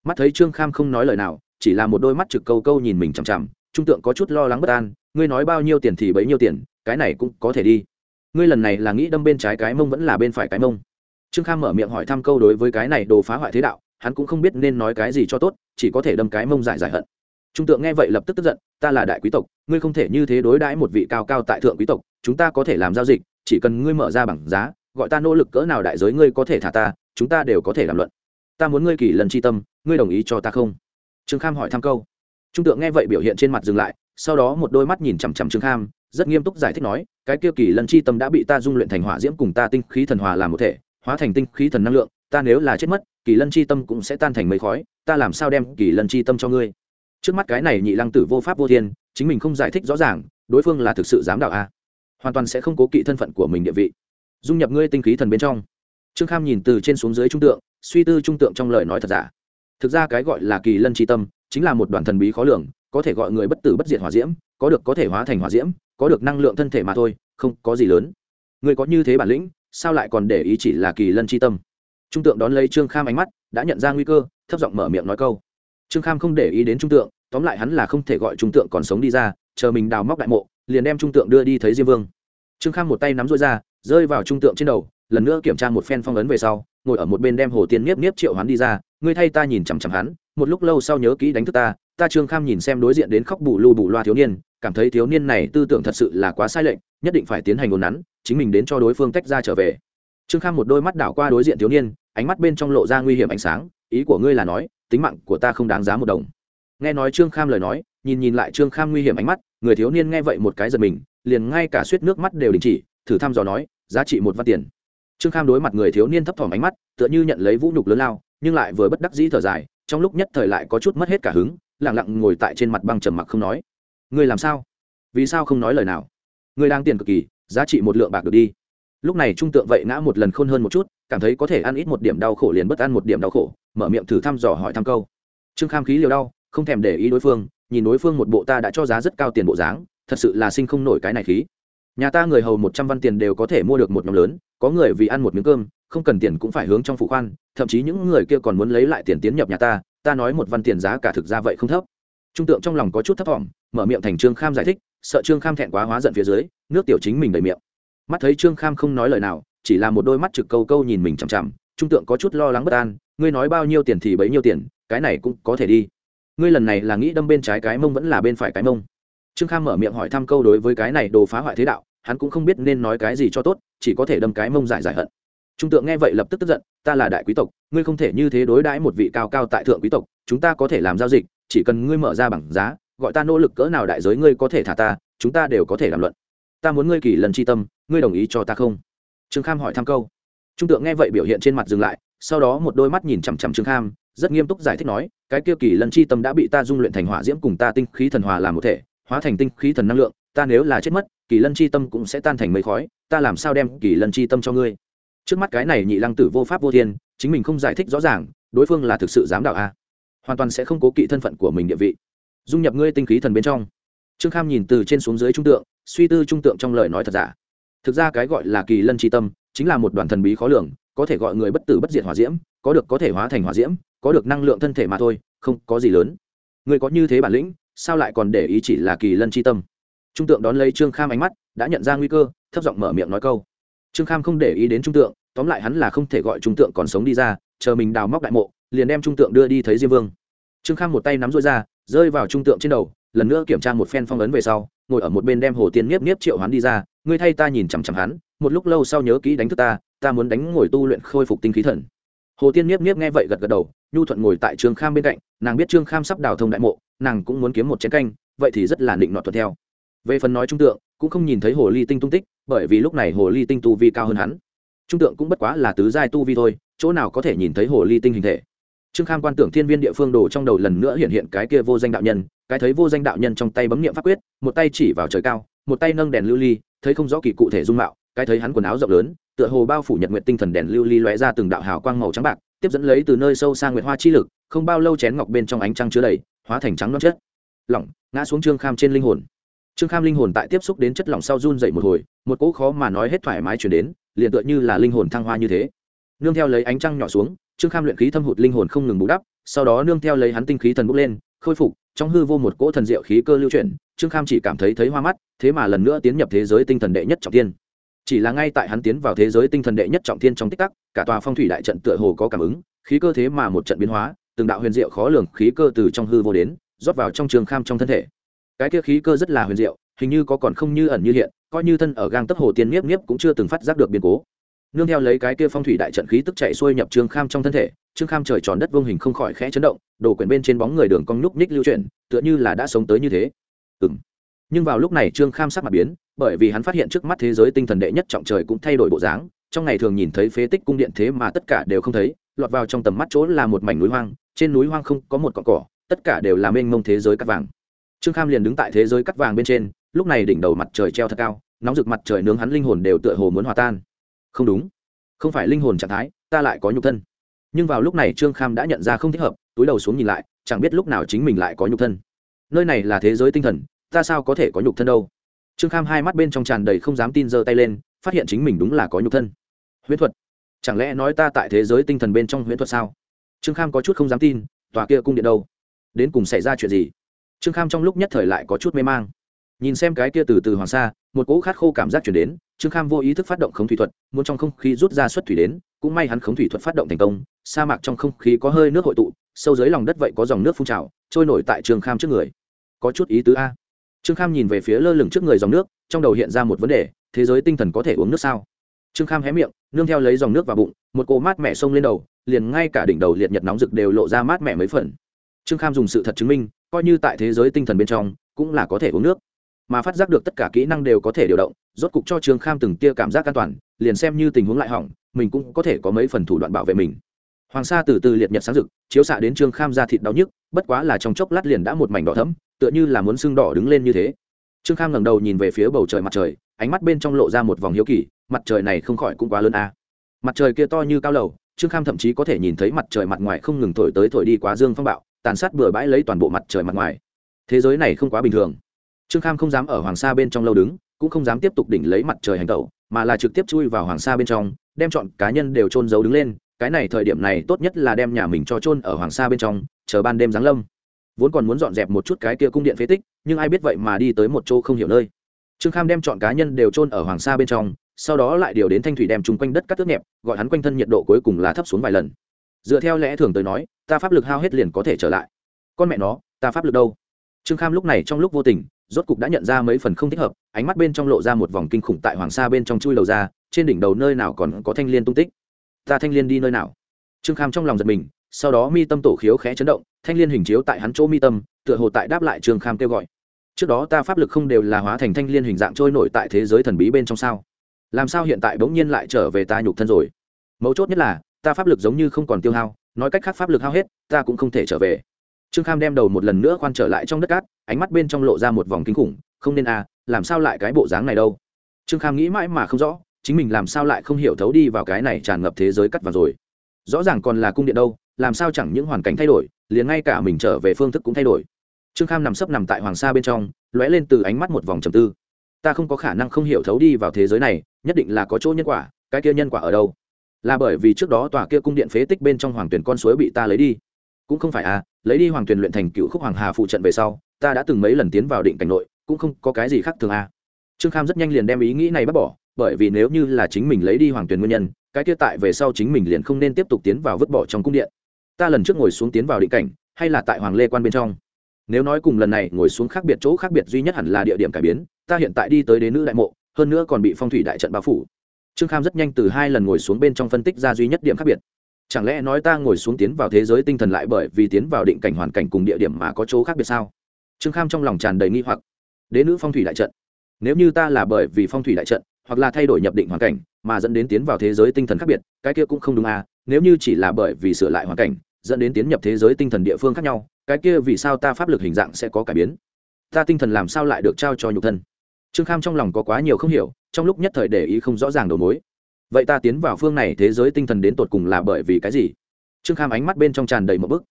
Mắt thấy trương kham không nói lời nào, chỉ là một đôi mắt trực câu câu nhìn mình chằm chằm, trung tượng có chút lo lắng bất an, ngươi nói bao nhiêu tiền thì bấy nhiêu tiền, cái này cũng có thể đi. Ngươi lần này là nghĩ đâm bên trái cái mông vẫn là bên phải cái mông. Trương kham mở miệng hỏi thăm câu đối với cái này đồ phá hoại thế đạo hắn cũng không biết nên nói cái gì cho tốt, chỉ có thể đâm cái mông giải giải hận. Trung tượng nghe vậy lập tức tức giận, ta là đại quý tộc, ngươi không thể như thế đối đãi một vị cao cao tại thượng quý tộc, chúng ta có thể làm giao dịch, chỉ cần ngươi mở ra bảng giá, gọi ta nỗ lực cỡ nào đại giới ngươi có thể thả ta, chúng ta đều có thể làm luận. Ta muốn ngươi kỳ lần chi tâm, ngươi đồng ý cho ta không? Trương kham hỏi thăm câu. Trung tượng nghe vậy biểu hiện trên mặt dừng lại, sau đó một đôi mắt nhìn chằm chằm trương kham, rất nghiêm túc giải thích nói, cái kia kỳ lần chi tâm đã bị ta dung luyện thành hỏa diễm cùng ta tinh khí thần hòa làm một thể, hóa thành tinh khí thần năng lượng, ta nếu là chết mất kỳ lân chi tâm cũng sẽ tan thành mấy khói, ta làm sao đem kỳ lân chi tâm cho ngươi? Trước mắt cái này nhị lăng tử vô pháp vô thiên, chính mình không giải thích rõ ràng, đối phương là thực sự dám đạo a? Hoàn toàn sẽ không cố kỵ thân phận của mình địa vị. Dung nhập ngươi tinh khí thần bên trong. Trương kham nhìn từ trên xuống dưới trung tượng, suy tư trung tượng trong lời nói thật giả. Thực ra cái gọi là kỳ lân tri tâm, chính là một đoàn thần bí khó lường, có thể gọi người bất tử bất diệt hỏa diễm, có được có thể hóa thành hỏa diễm, có được năng lượng thân thể mà thôi, không có gì lớn. Người có như thế bản lĩnh, sao lại còn để ý chỉ là kỳ lân tri tâm? Trung tượng đón lấy trương kham ánh mắt, đã nhận ra nguy cơ, thấp giọng mở miệng nói câu. Trương kham không để ý đến trung tượng, tóm lại hắn là không thể gọi trung tượng còn sống đi ra, chờ mình đào móc đại mộ, liền đem trung tượng đưa đi thấy diêm vương. Trương kham một tay nắm rối ra, rơi vào trung tượng trên đầu, lần nữa kiểm tra một phen phong ấn về sau, ngồi ở một bên đem hồ tiên nhiếp nhiếp triệu hắn đi ra, ngươi thay ta nhìn chằm chằm hắn, một lúc lâu sau nhớ kỹ đánh thức ta ta trương kham nhìn xem đối diện đến khóc bù lu bù loa thiếu niên, cảm thấy thiếu niên này tư tưởng thật sự là quá sai lệch, nhất định phải tiến hành ồn nắn, chính mình đến cho đối phương tách ra trở về trương kham một đôi mắt đảo qua đối diện thiếu niên, ánh mắt bên trong lộ ra nguy hiểm ánh sáng, ý của ngươi là nói, tính mạng của ta không đáng giá một đồng. Nghe nói trương kham lời nói, nhìn nhìn lại trương kham nguy hiểm ánh mắt, người thiếu niên nghe vậy một cái giật mình, liền ngay cả suýt nước mắt đều đình chỉ, thử thăm dò nói, giá trị một văn tiền. Trương kham đối mặt người thiếu niên thấp thỏm ánh mắt, tựa như nhận lấy vũ nhục lớn lao, nhưng lại vừa bất đắc dĩ thở dài, trong lúc nhất thời lại có chút mất hết cả hứng lẳng lặng ngồi tại trên mặt băng trầm mặc không nói. Ngươi làm sao? Vì sao không nói lời nào? Ngươi đang tiền cực kỳ, giá trị một lượng bạc được đi lúc này trung tượng vậy ngã một lần khôn hơn một chút, cảm thấy có thể ăn ít một điểm đau khổ liền bất ăn một điểm đau khổ, mở miệng thử thăm dò hỏi thăm câu. Trương kham khí liều đau, không thèm để ý đối phương, nhìn đối phương một bộ ta đã cho giá rất cao tiền bộ dáng, thật sự là sinh không nổi cái này khí. Nhà ta người hầu một trăm văn tiền đều có thể mua được một nhóm lớn, có người vì ăn một miếng cơm, không cần tiền cũng phải hướng trong phụ khoan, thậm chí những người kia còn muốn lấy lại tiền tiến nhập nhà ta ta nói một văn tiền giá cả thực ra vậy không thấp. Trung tượng trong lòng có chút thấp thỏm, mở miệng thành trương kham giải thích, sợ trương kham thẹn quá hóa giận phía dưới, nước tiểu chính mình đầy miệng mắt thấy trương kham không nói lời nào, chỉ là một đôi mắt trực câu câu nhìn mình chằm chằm, trung tượng có chút lo lắng bất an, ngươi nói bao nhiêu tiền thì bấy nhiêu tiền, cái này cũng có thể đi. Ngươi lần này là nghĩ đâm bên trái cái mông vẫn là bên phải cái mông? Trương kham mở miệng hỏi thăm câu đối với cái này đồ phá hoại thế đạo, hắn cũng không biết nên nói cái gì cho tốt, chỉ có thể đâm cái mông giải giải hận. Trung tượng nghe vậy lập tức tức giận, ta là đại quý tộc, ngươi không thể như thế đối đãi một vị cao cao tại thượng quý tộc, chúng ta có thể làm giao dịch, chỉ cần ngươi mở ra bằng giá, gọi ta nỗ lực cỡ nào đại giới ngươi có thể thả ta, chúng ta đều có thể làm luận ta muốn ngươi kỳ lần chi tâm, ngươi đồng ý cho ta không? Trương kham hỏi thăm câu. Trung tượng nghe vậy biểu hiện trên mặt dừng lại, sau đó một đôi mắt nhìn chằm chằm trương kham, rất nghiêm túc giải thích nói, cái kia kỳ lần chi tâm đã bị ta dung luyện thành hỏa diễm cùng ta tinh khí thần hòa làm một thể, hóa thành tinh khí thần năng lượng, ta nếu là chết mất, kỳ lân chi tâm cũng sẽ tan thành mây khói, ta làm sao đem kỳ lân chi tâm cho ngươi? Trước mắt cái này nhị lăng tử vô pháp vô thiên, chính mình không giải thích rõ ràng, đối phương là thực sự dám đạo a. Hoàn toàn sẽ không cố kỵ thân phận của mình địa vị. Dung nhập ngươi tinh khí thần bên trong. Trương kham nhìn từ trên xuống dưới trung tượng suy tư trung tượng trong lời nói thật giả. Thực ra cái gọi là kỳ lân tri tâm, chính là một đoàn thần bí khó lường, có thể gọi người bất tử bất diệt hỏa diễm, có được có thể hóa thành hỏa diễm, có được năng lượng thân thể mà thôi, không có gì lớn. Người có như thế bản lĩnh, sao lại còn để ý chỉ là kỳ lân tri tâm? Trung tượng đón lấy trương kham ánh mắt, đã nhận ra nguy cơ, thấp giọng mở miệng nói câu. Trương kham không để ý đến trung tượng, tóm lại hắn là không thể gọi trung tượng còn sống đi ra, chờ mình đào móc đại mộ, liền đem trung tượng đưa đi thấy diêm vương. Trương kham một tay nắm rối ra, rơi vào trung tượng trên đầu, lần nữa kiểm tra một phen phong ấn về sau ngồi ở một bên đem hồ tiên niếp niếp triệu hắn đi ra, ngươi thay ta nhìn chằm chằm hắn, một lúc lâu sau nhớ kỹ đánh thức ta ta muốn đánh ngồi tu luyện khôi phục tinh khí thần. Hồ tiên niếp niếp nghe vậy gật gật đầu, nhu thuận ngồi tại trương kham bên cạnh, nàng biết trương kham sắp đào thông đại mộ, nàng cũng muốn kiếm một chén canh, vậy thì rất là định nọt thuận theo. Về phần nói trung tượng, cũng không nhìn thấy hồ ly tinh tung tích, bởi vì lúc này hồ ly tinh tu vi cao hơn hắn. Trung tượng cũng bất quá là tứ giai tu vi thôi, chỗ nào có thể nhìn thấy hồ ly tinh hình thể trương kham quan tưởng thiên viên địa phương đồ trong đầu lần nữa hiện hiện cái kia vô danh đạo nhân, cái thấy vô danh đạo nhân trong tay bấm niệm pháp quyết, một tay chỉ vào trời cao, một tay nâng đèn lưu ly, thấy không rõ kỳ cụ thể dung mạo, cái thấy hắn quần áo rộng lớn, tựa hồ bao phủ nhật nguyện tinh thần đèn lưu ly lóe ra từng đạo hào quang màu trắng bạc, tiếp dẫn lấy từ nơi sâu xa nguyệt hoa chi lực, không bao lâu chén ngọc bên trong ánh trăng chứa đầy, hóa thành trắng non chất. Lỏng, ngã xuống trương kham trên linh hồn. Trương kham linh hồn tại tiếp xúc đến chất lỏng sau run dậy một hồi, một cỗ khó mà nói hết thoải mái chuyển đến, liền tựa như là linh hồn thăng hoa như thế. Nương theo lấy ánh trăng nhỏ xuống trương kham luyện khí thâm hụt linh hồn không ngừng bù đắp, sau đó nương theo lấy hắn tinh khí thần bốc lên, khôi phục, trong hư vô một cỗ thần diệu khí cơ lưu chuyển, trương kham chỉ cảm thấy thấy hoa mắt, thế mà lần nữa tiến nhập thế giới tinh thần đệ nhất trọng tiên. Chỉ là ngay tại hắn tiến vào thế giới tinh thần đệ nhất trọng tiên trong tích tắc, cả tòa phong thủy đại trận tựa hồ có cảm ứng, khí cơ thế mà một trận biến hóa, từng đạo huyền diệu khó lường khí cơ từ trong hư vô đến, rót vào trong trường kham trong thân thể. Cái kia khí cơ rất là huyền diệu, hình như có còn không như ẩn như hiện, coi như thân ở gang tấp hồ tiên nhiếp nhiếp cũng chưa từng phát giác được biến cố nương theo lấy cái kia phong thủy đại trận khí tức chạy xuôi nhập trương kham trong thân thể, trương kham trời tròn đất vương hình không khỏi khẽ chấn động, đồ quyển bên trên bóng người đường cong nhúc nhích lưu chuyển, tựa như là đã sống tới như thế. Ừ m nhưng vào lúc này trương kham sắc mặt biến, bởi vì hắn phát hiện trước mắt thế giới tinh thần đệ nhất trọng trời cũng thay đổi bộ dáng, trong ngày thường nhìn thấy phế tích cung điện thế mà tất cả đều không thấy, lọt vào trong tầm mắt chỗ là một mảnh núi hoang, trên núi hoang không có một cọn cỏ, tất cả đều là mênh mông thế giới cắt vàng. Trương kham liền đứng tại thế giới cắt vàng bên trên, lúc này đỉnh đầu mặt trời treo thật cao, nóng rực mặt trời nướng hắn linh hồn đều tựa hồ muốn hòa tan không đúng. Không phải linh hồn trạng thái, ta lại có nhục thân. Nhưng vào lúc này trương kham đã nhận ra không thích hợp, túi đầu xuống nhìn lại, chẳng biết lúc nào chính mình lại có nhục thân. Nơi này là thế giới tinh thần, ta sao có thể có nhục thân đâu? Trương kham hai mắt bên trong tràn đầy không dám tin giơ tay lên, phát hiện chính mình đúng là có nhục thân. Huyễn thuật. Chẳng lẽ nói ta tại thế giới tinh thần bên trong huyễn thuật sao? Trương kham có chút không dám tin, tòa kia cung điện đâu? Đến cùng xảy ra chuyện gì? Trương kham trong lúc nhất thời lại có chút mê mang. Nhìn xem cái kia từ từ hoàng sa, một cỗ khát khô cảm giác chuyển đến trương kham vô ý thức phát động khống thủy thuật, muốn trong không khí rút ra xuất thủy đến, cũng may hắn khống thủy thuật phát động thành công, sa mạc trong không khí có hơi nước hội tụ, sâu dưới lòng đất vậy có dòng nước phun trào, trôi nổi tại trương kham trước người. Có chút ý tứ a. Trương kham nhìn về phía lơ lửng trước người dòng nước, trong đầu hiện ra một vấn đề, thế giới tinh thần có thể uống nước sao? Trương kham hé miệng, nương theo lấy dòng nước vào bụng, một cỗ mát mẻ xông lên đầu, liền ngay cả đỉnh đầu liệt nhật nóng rực đều lộ ra mát mẻ mấy phần. Trương kham dùng sự thật chứng minh, coi như tại thế giới tinh thần bên trong, cũng là có thể uống nước mà phát giác được tất cả kỹ năng đều có thể điều động, rốt cục cho trương kham từng tia cảm giác an toàn, liền xem như tình huống lại hỏng, mình cũng có thể có mấy phần thủ đoạn bảo vệ mình. Hoàng sa từ từ liệt nhật sáng rực, chiếu xạ đến trương kham ra thịt đau nhức, bất quá là trong chốc lát liền đã một mảnh đỏ thấm tựa như là muốn sưng đỏ đứng lên như thế. Trương kham ngẩng đầu nhìn về phía bầu trời mặt trời, ánh mắt bên trong lộ ra một vòng hiếu kỳ, mặt trời này không khỏi cũng quá lớn a. À. mặt trời kia to như cao lầu, trương kham thậm chí có thể nhìn thấy mặt trời mặt ngoài không ngừng thổi tới thổi đi quá dương phong bạo, tàn sát bừa bãi lấy toàn bộ mặt trời mặt ngoài. Thế giới này không quá bình thường trương kham không dám ở hoàng sa bên trong lâu đứng, cũng không dám tiếp tục đỉnh lấy mặt trời hành tẩu, mà là trực tiếp chui vào hoàng sa bên trong, đem chọn cá nhân đều trôn giấu đứng lên. Cái này thời điểm này tốt nhất là đem nhà mình cho trôn ở hoàng sa bên trong, chờ ban đêm giáng lâm. Vốn còn muốn dọn dẹp một chút cái kia cung điện phế tích, nhưng ai biết vậy mà đi tới một chỗ không hiểu nơi. Trương kham đem chọn cá nhân đều trôn ở hoàng sa bên trong, sau đó lại điều đến thanh thủy đem chung quanh đất cắt tước nhẹp, gọi hắn quanh thân nhiệt độ cuối cùng là thấp xuống vài lần. Dựa theo lẽ thường tới nói, ta pháp lực hao hết liền có thể trở lại. Con mẹ nó, ta pháp lực đâu? Trương kham lúc này trong lúc vô tình rốt cục đã nhận ra mấy phần không thích hợp, ánh mắt bên trong lộ ra một vòng kinh khủng tại hoàng sa bên trong chui đầu ra, trên đỉnh đầu nơi nào còn có thanh liên tung tích? Ta thanh liên đi nơi nào? Trương kham trong lòng giật mình, sau đó mi tâm tổ khiếu khẽ chấn động, thanh liên hình chiếu tại hắn chỗ mi tâm, tựa hồ tại đáp lại trương kham kêu gọi. Trước đó ta pháp lực không đều là hóa thành thanh liên hình dạng trôi nổi tại thế giới thần bí bên trong sao? Làm sao hiện tại bỗng nhiên lại trở về ta nhục thân rồi? Mấu chốt nhất là, ta pháp lực giống như không còn tiêu hao, nói cách khác pháp lực hao hết, ta cũng không thể trở về trương kham đem đầu một lần nữa khoan trở lại trong đất cát, ánh mắt bên trong lộ ra một vòng kinh khủng, không nên à làm sao lại cái bộ dáng này đâu. Trương kham nghĩ mãi mà không rõ, chính mình làm sao lại không hiểu thấu đi vào cái này tràn ngập thế giới cắt vào rồi. Rõ ràng còn là cung điện đâu, làm sao chẳng những hoàn cảnh thay đổi, liền ngay cả mình trở về phương thức cũng thay đổi. Trương kham nằm sấp nằm tại hoàng sa bên trong, lóe lên từ ánh mắt một vòng trầm tư. Ta không có khả năng không hiểu thấu đi vào thế giới này, nhất định là có chỗ nhân quả, cái kia nhân quả ở đâu? Là bởi vì trước đó tòa kia cung điện phế tích bên trong hoàng tuyển con suối bị ta lấy đi cũng không phải à lấy đi hoàng tuyền luyện thành cựu khúc hoàng hà phụ trận về sau, ta đã từng mấy lần tiến vào định cảnh nội, cũng không có cái gì khác thường à. Trương kham rất nhanh liền đem ý nghĩ này bác bỏ, bởi vì nếu như là chính mình lấy đi hoàng tuyền nguyên nhân, cái kia tại về sau chính mình liền không nên tiếp tục tiến vào vứt bỏ trong cung điện. Ta lần trước ngồi xuống tiến vào định cảnh, hay là tại hoàng lê quan bên trong? Nếu nói cùng lần này ngồi xuống khác biệt chỗ khác biệt duy nhất hẳn là địa điểm cải biến, ta hiện tại đi tới đế nữ đại mộ, hơn nữa còn bị phong thủy đại trận bao phủ. Trương kham rất nhanh từ hai lần ngồi xuống bên trong phân tích ra duy nhất điểm khác biệt chẳng lẽ nói ta ngồi xuống tiến vào thế giới tinh thần lại bởi vì tiến vào định cảnh hoàn cảnh cùng địa điểm mà có chỗ khác biệt sao? Trương kham trong lòng tràn đầy nghi hoặc. Đế nữ phong thủy đại trận. Nếu như ta là bởi vì phong thủy đại trận, hoặc là thay đổi nhập định hoàn cảnh, mà dẫn đến tiến vào thế giới tinh thần khác biệt, cái kia cũng không đúng à? Nếu như chỉ là bởi vì sửa lại hoàn cảnh, dẫn đến tiến nhập thế giới tinh thần địa phương khác nhau, cái kia vì sao ta pháp lực hình dạng sẽ có cải biến? Ta tinh thần làm sao lại được trao cho nhục thân? Trương kham trong lòng có quá nhiều không hiểu, trong lúc nhất thời để ý không rõ ràng đầu mối vậy ta tiến vào phương này thế giới tinh thần đến tột cùng là bởi vì cái gì? Trương kham ánh mắt bên trong tràn đầy một bức.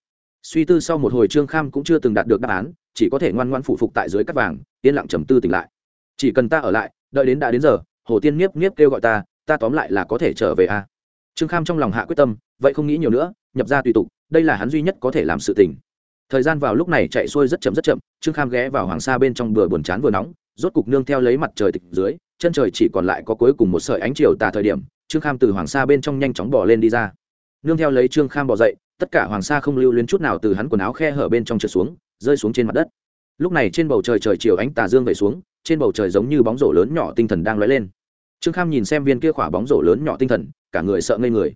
Suy tư sau một hồi trương kham cũng chưa từng đạt được đáp án, chỉ có thể ngoan ngoan phụ phục tại dưới cắt vàng, yên lặng trầm tư tỉnh lại. Chỉ cần ta ở lại, đợi đến đã đến giờ, hồ tiên nhiếp nhiếp kêu gọi ta ta tóm lại là có thể trở về a. À. trương kham trong lòng hạ quyết tâm, vậy không nghĩ nhiều nữa, nhập ra tùy tục, đây là hắn duy nhất có thể làm sự tình. Thời gian vào lúc này chạy xuôi rất chậm rất chậm, trương kham ghé vào hoàng sa bên trong bừa buồn chán vừa nóng, rốt cục nương theo lấy mặt trời tịch dưới chân trời chỉ còn lại có cuối cùng một sợi ánh chiều tà thời điểm, trương kham từ hoàng sa bên trong nhanh chóng bỏ lên đi ra. Nương theo lấy trương kham bỏ dậy, tất cả hoàng sa không lưu luyến chút nào từ hắn quần áo khe hở bên trong trượt xuống, rơi xuống trên mặt đất. Lúc này trên bầu trời trời chiều ánh tà dương về xuống, trên bầu trời giống như bóng rổ lớn nhỏ tinh thần đang lóe lên. Trương kham nhìn xem viên kia khỏa bóng rổ lớn nhỏ tinh thần, cả người sợ ngây người.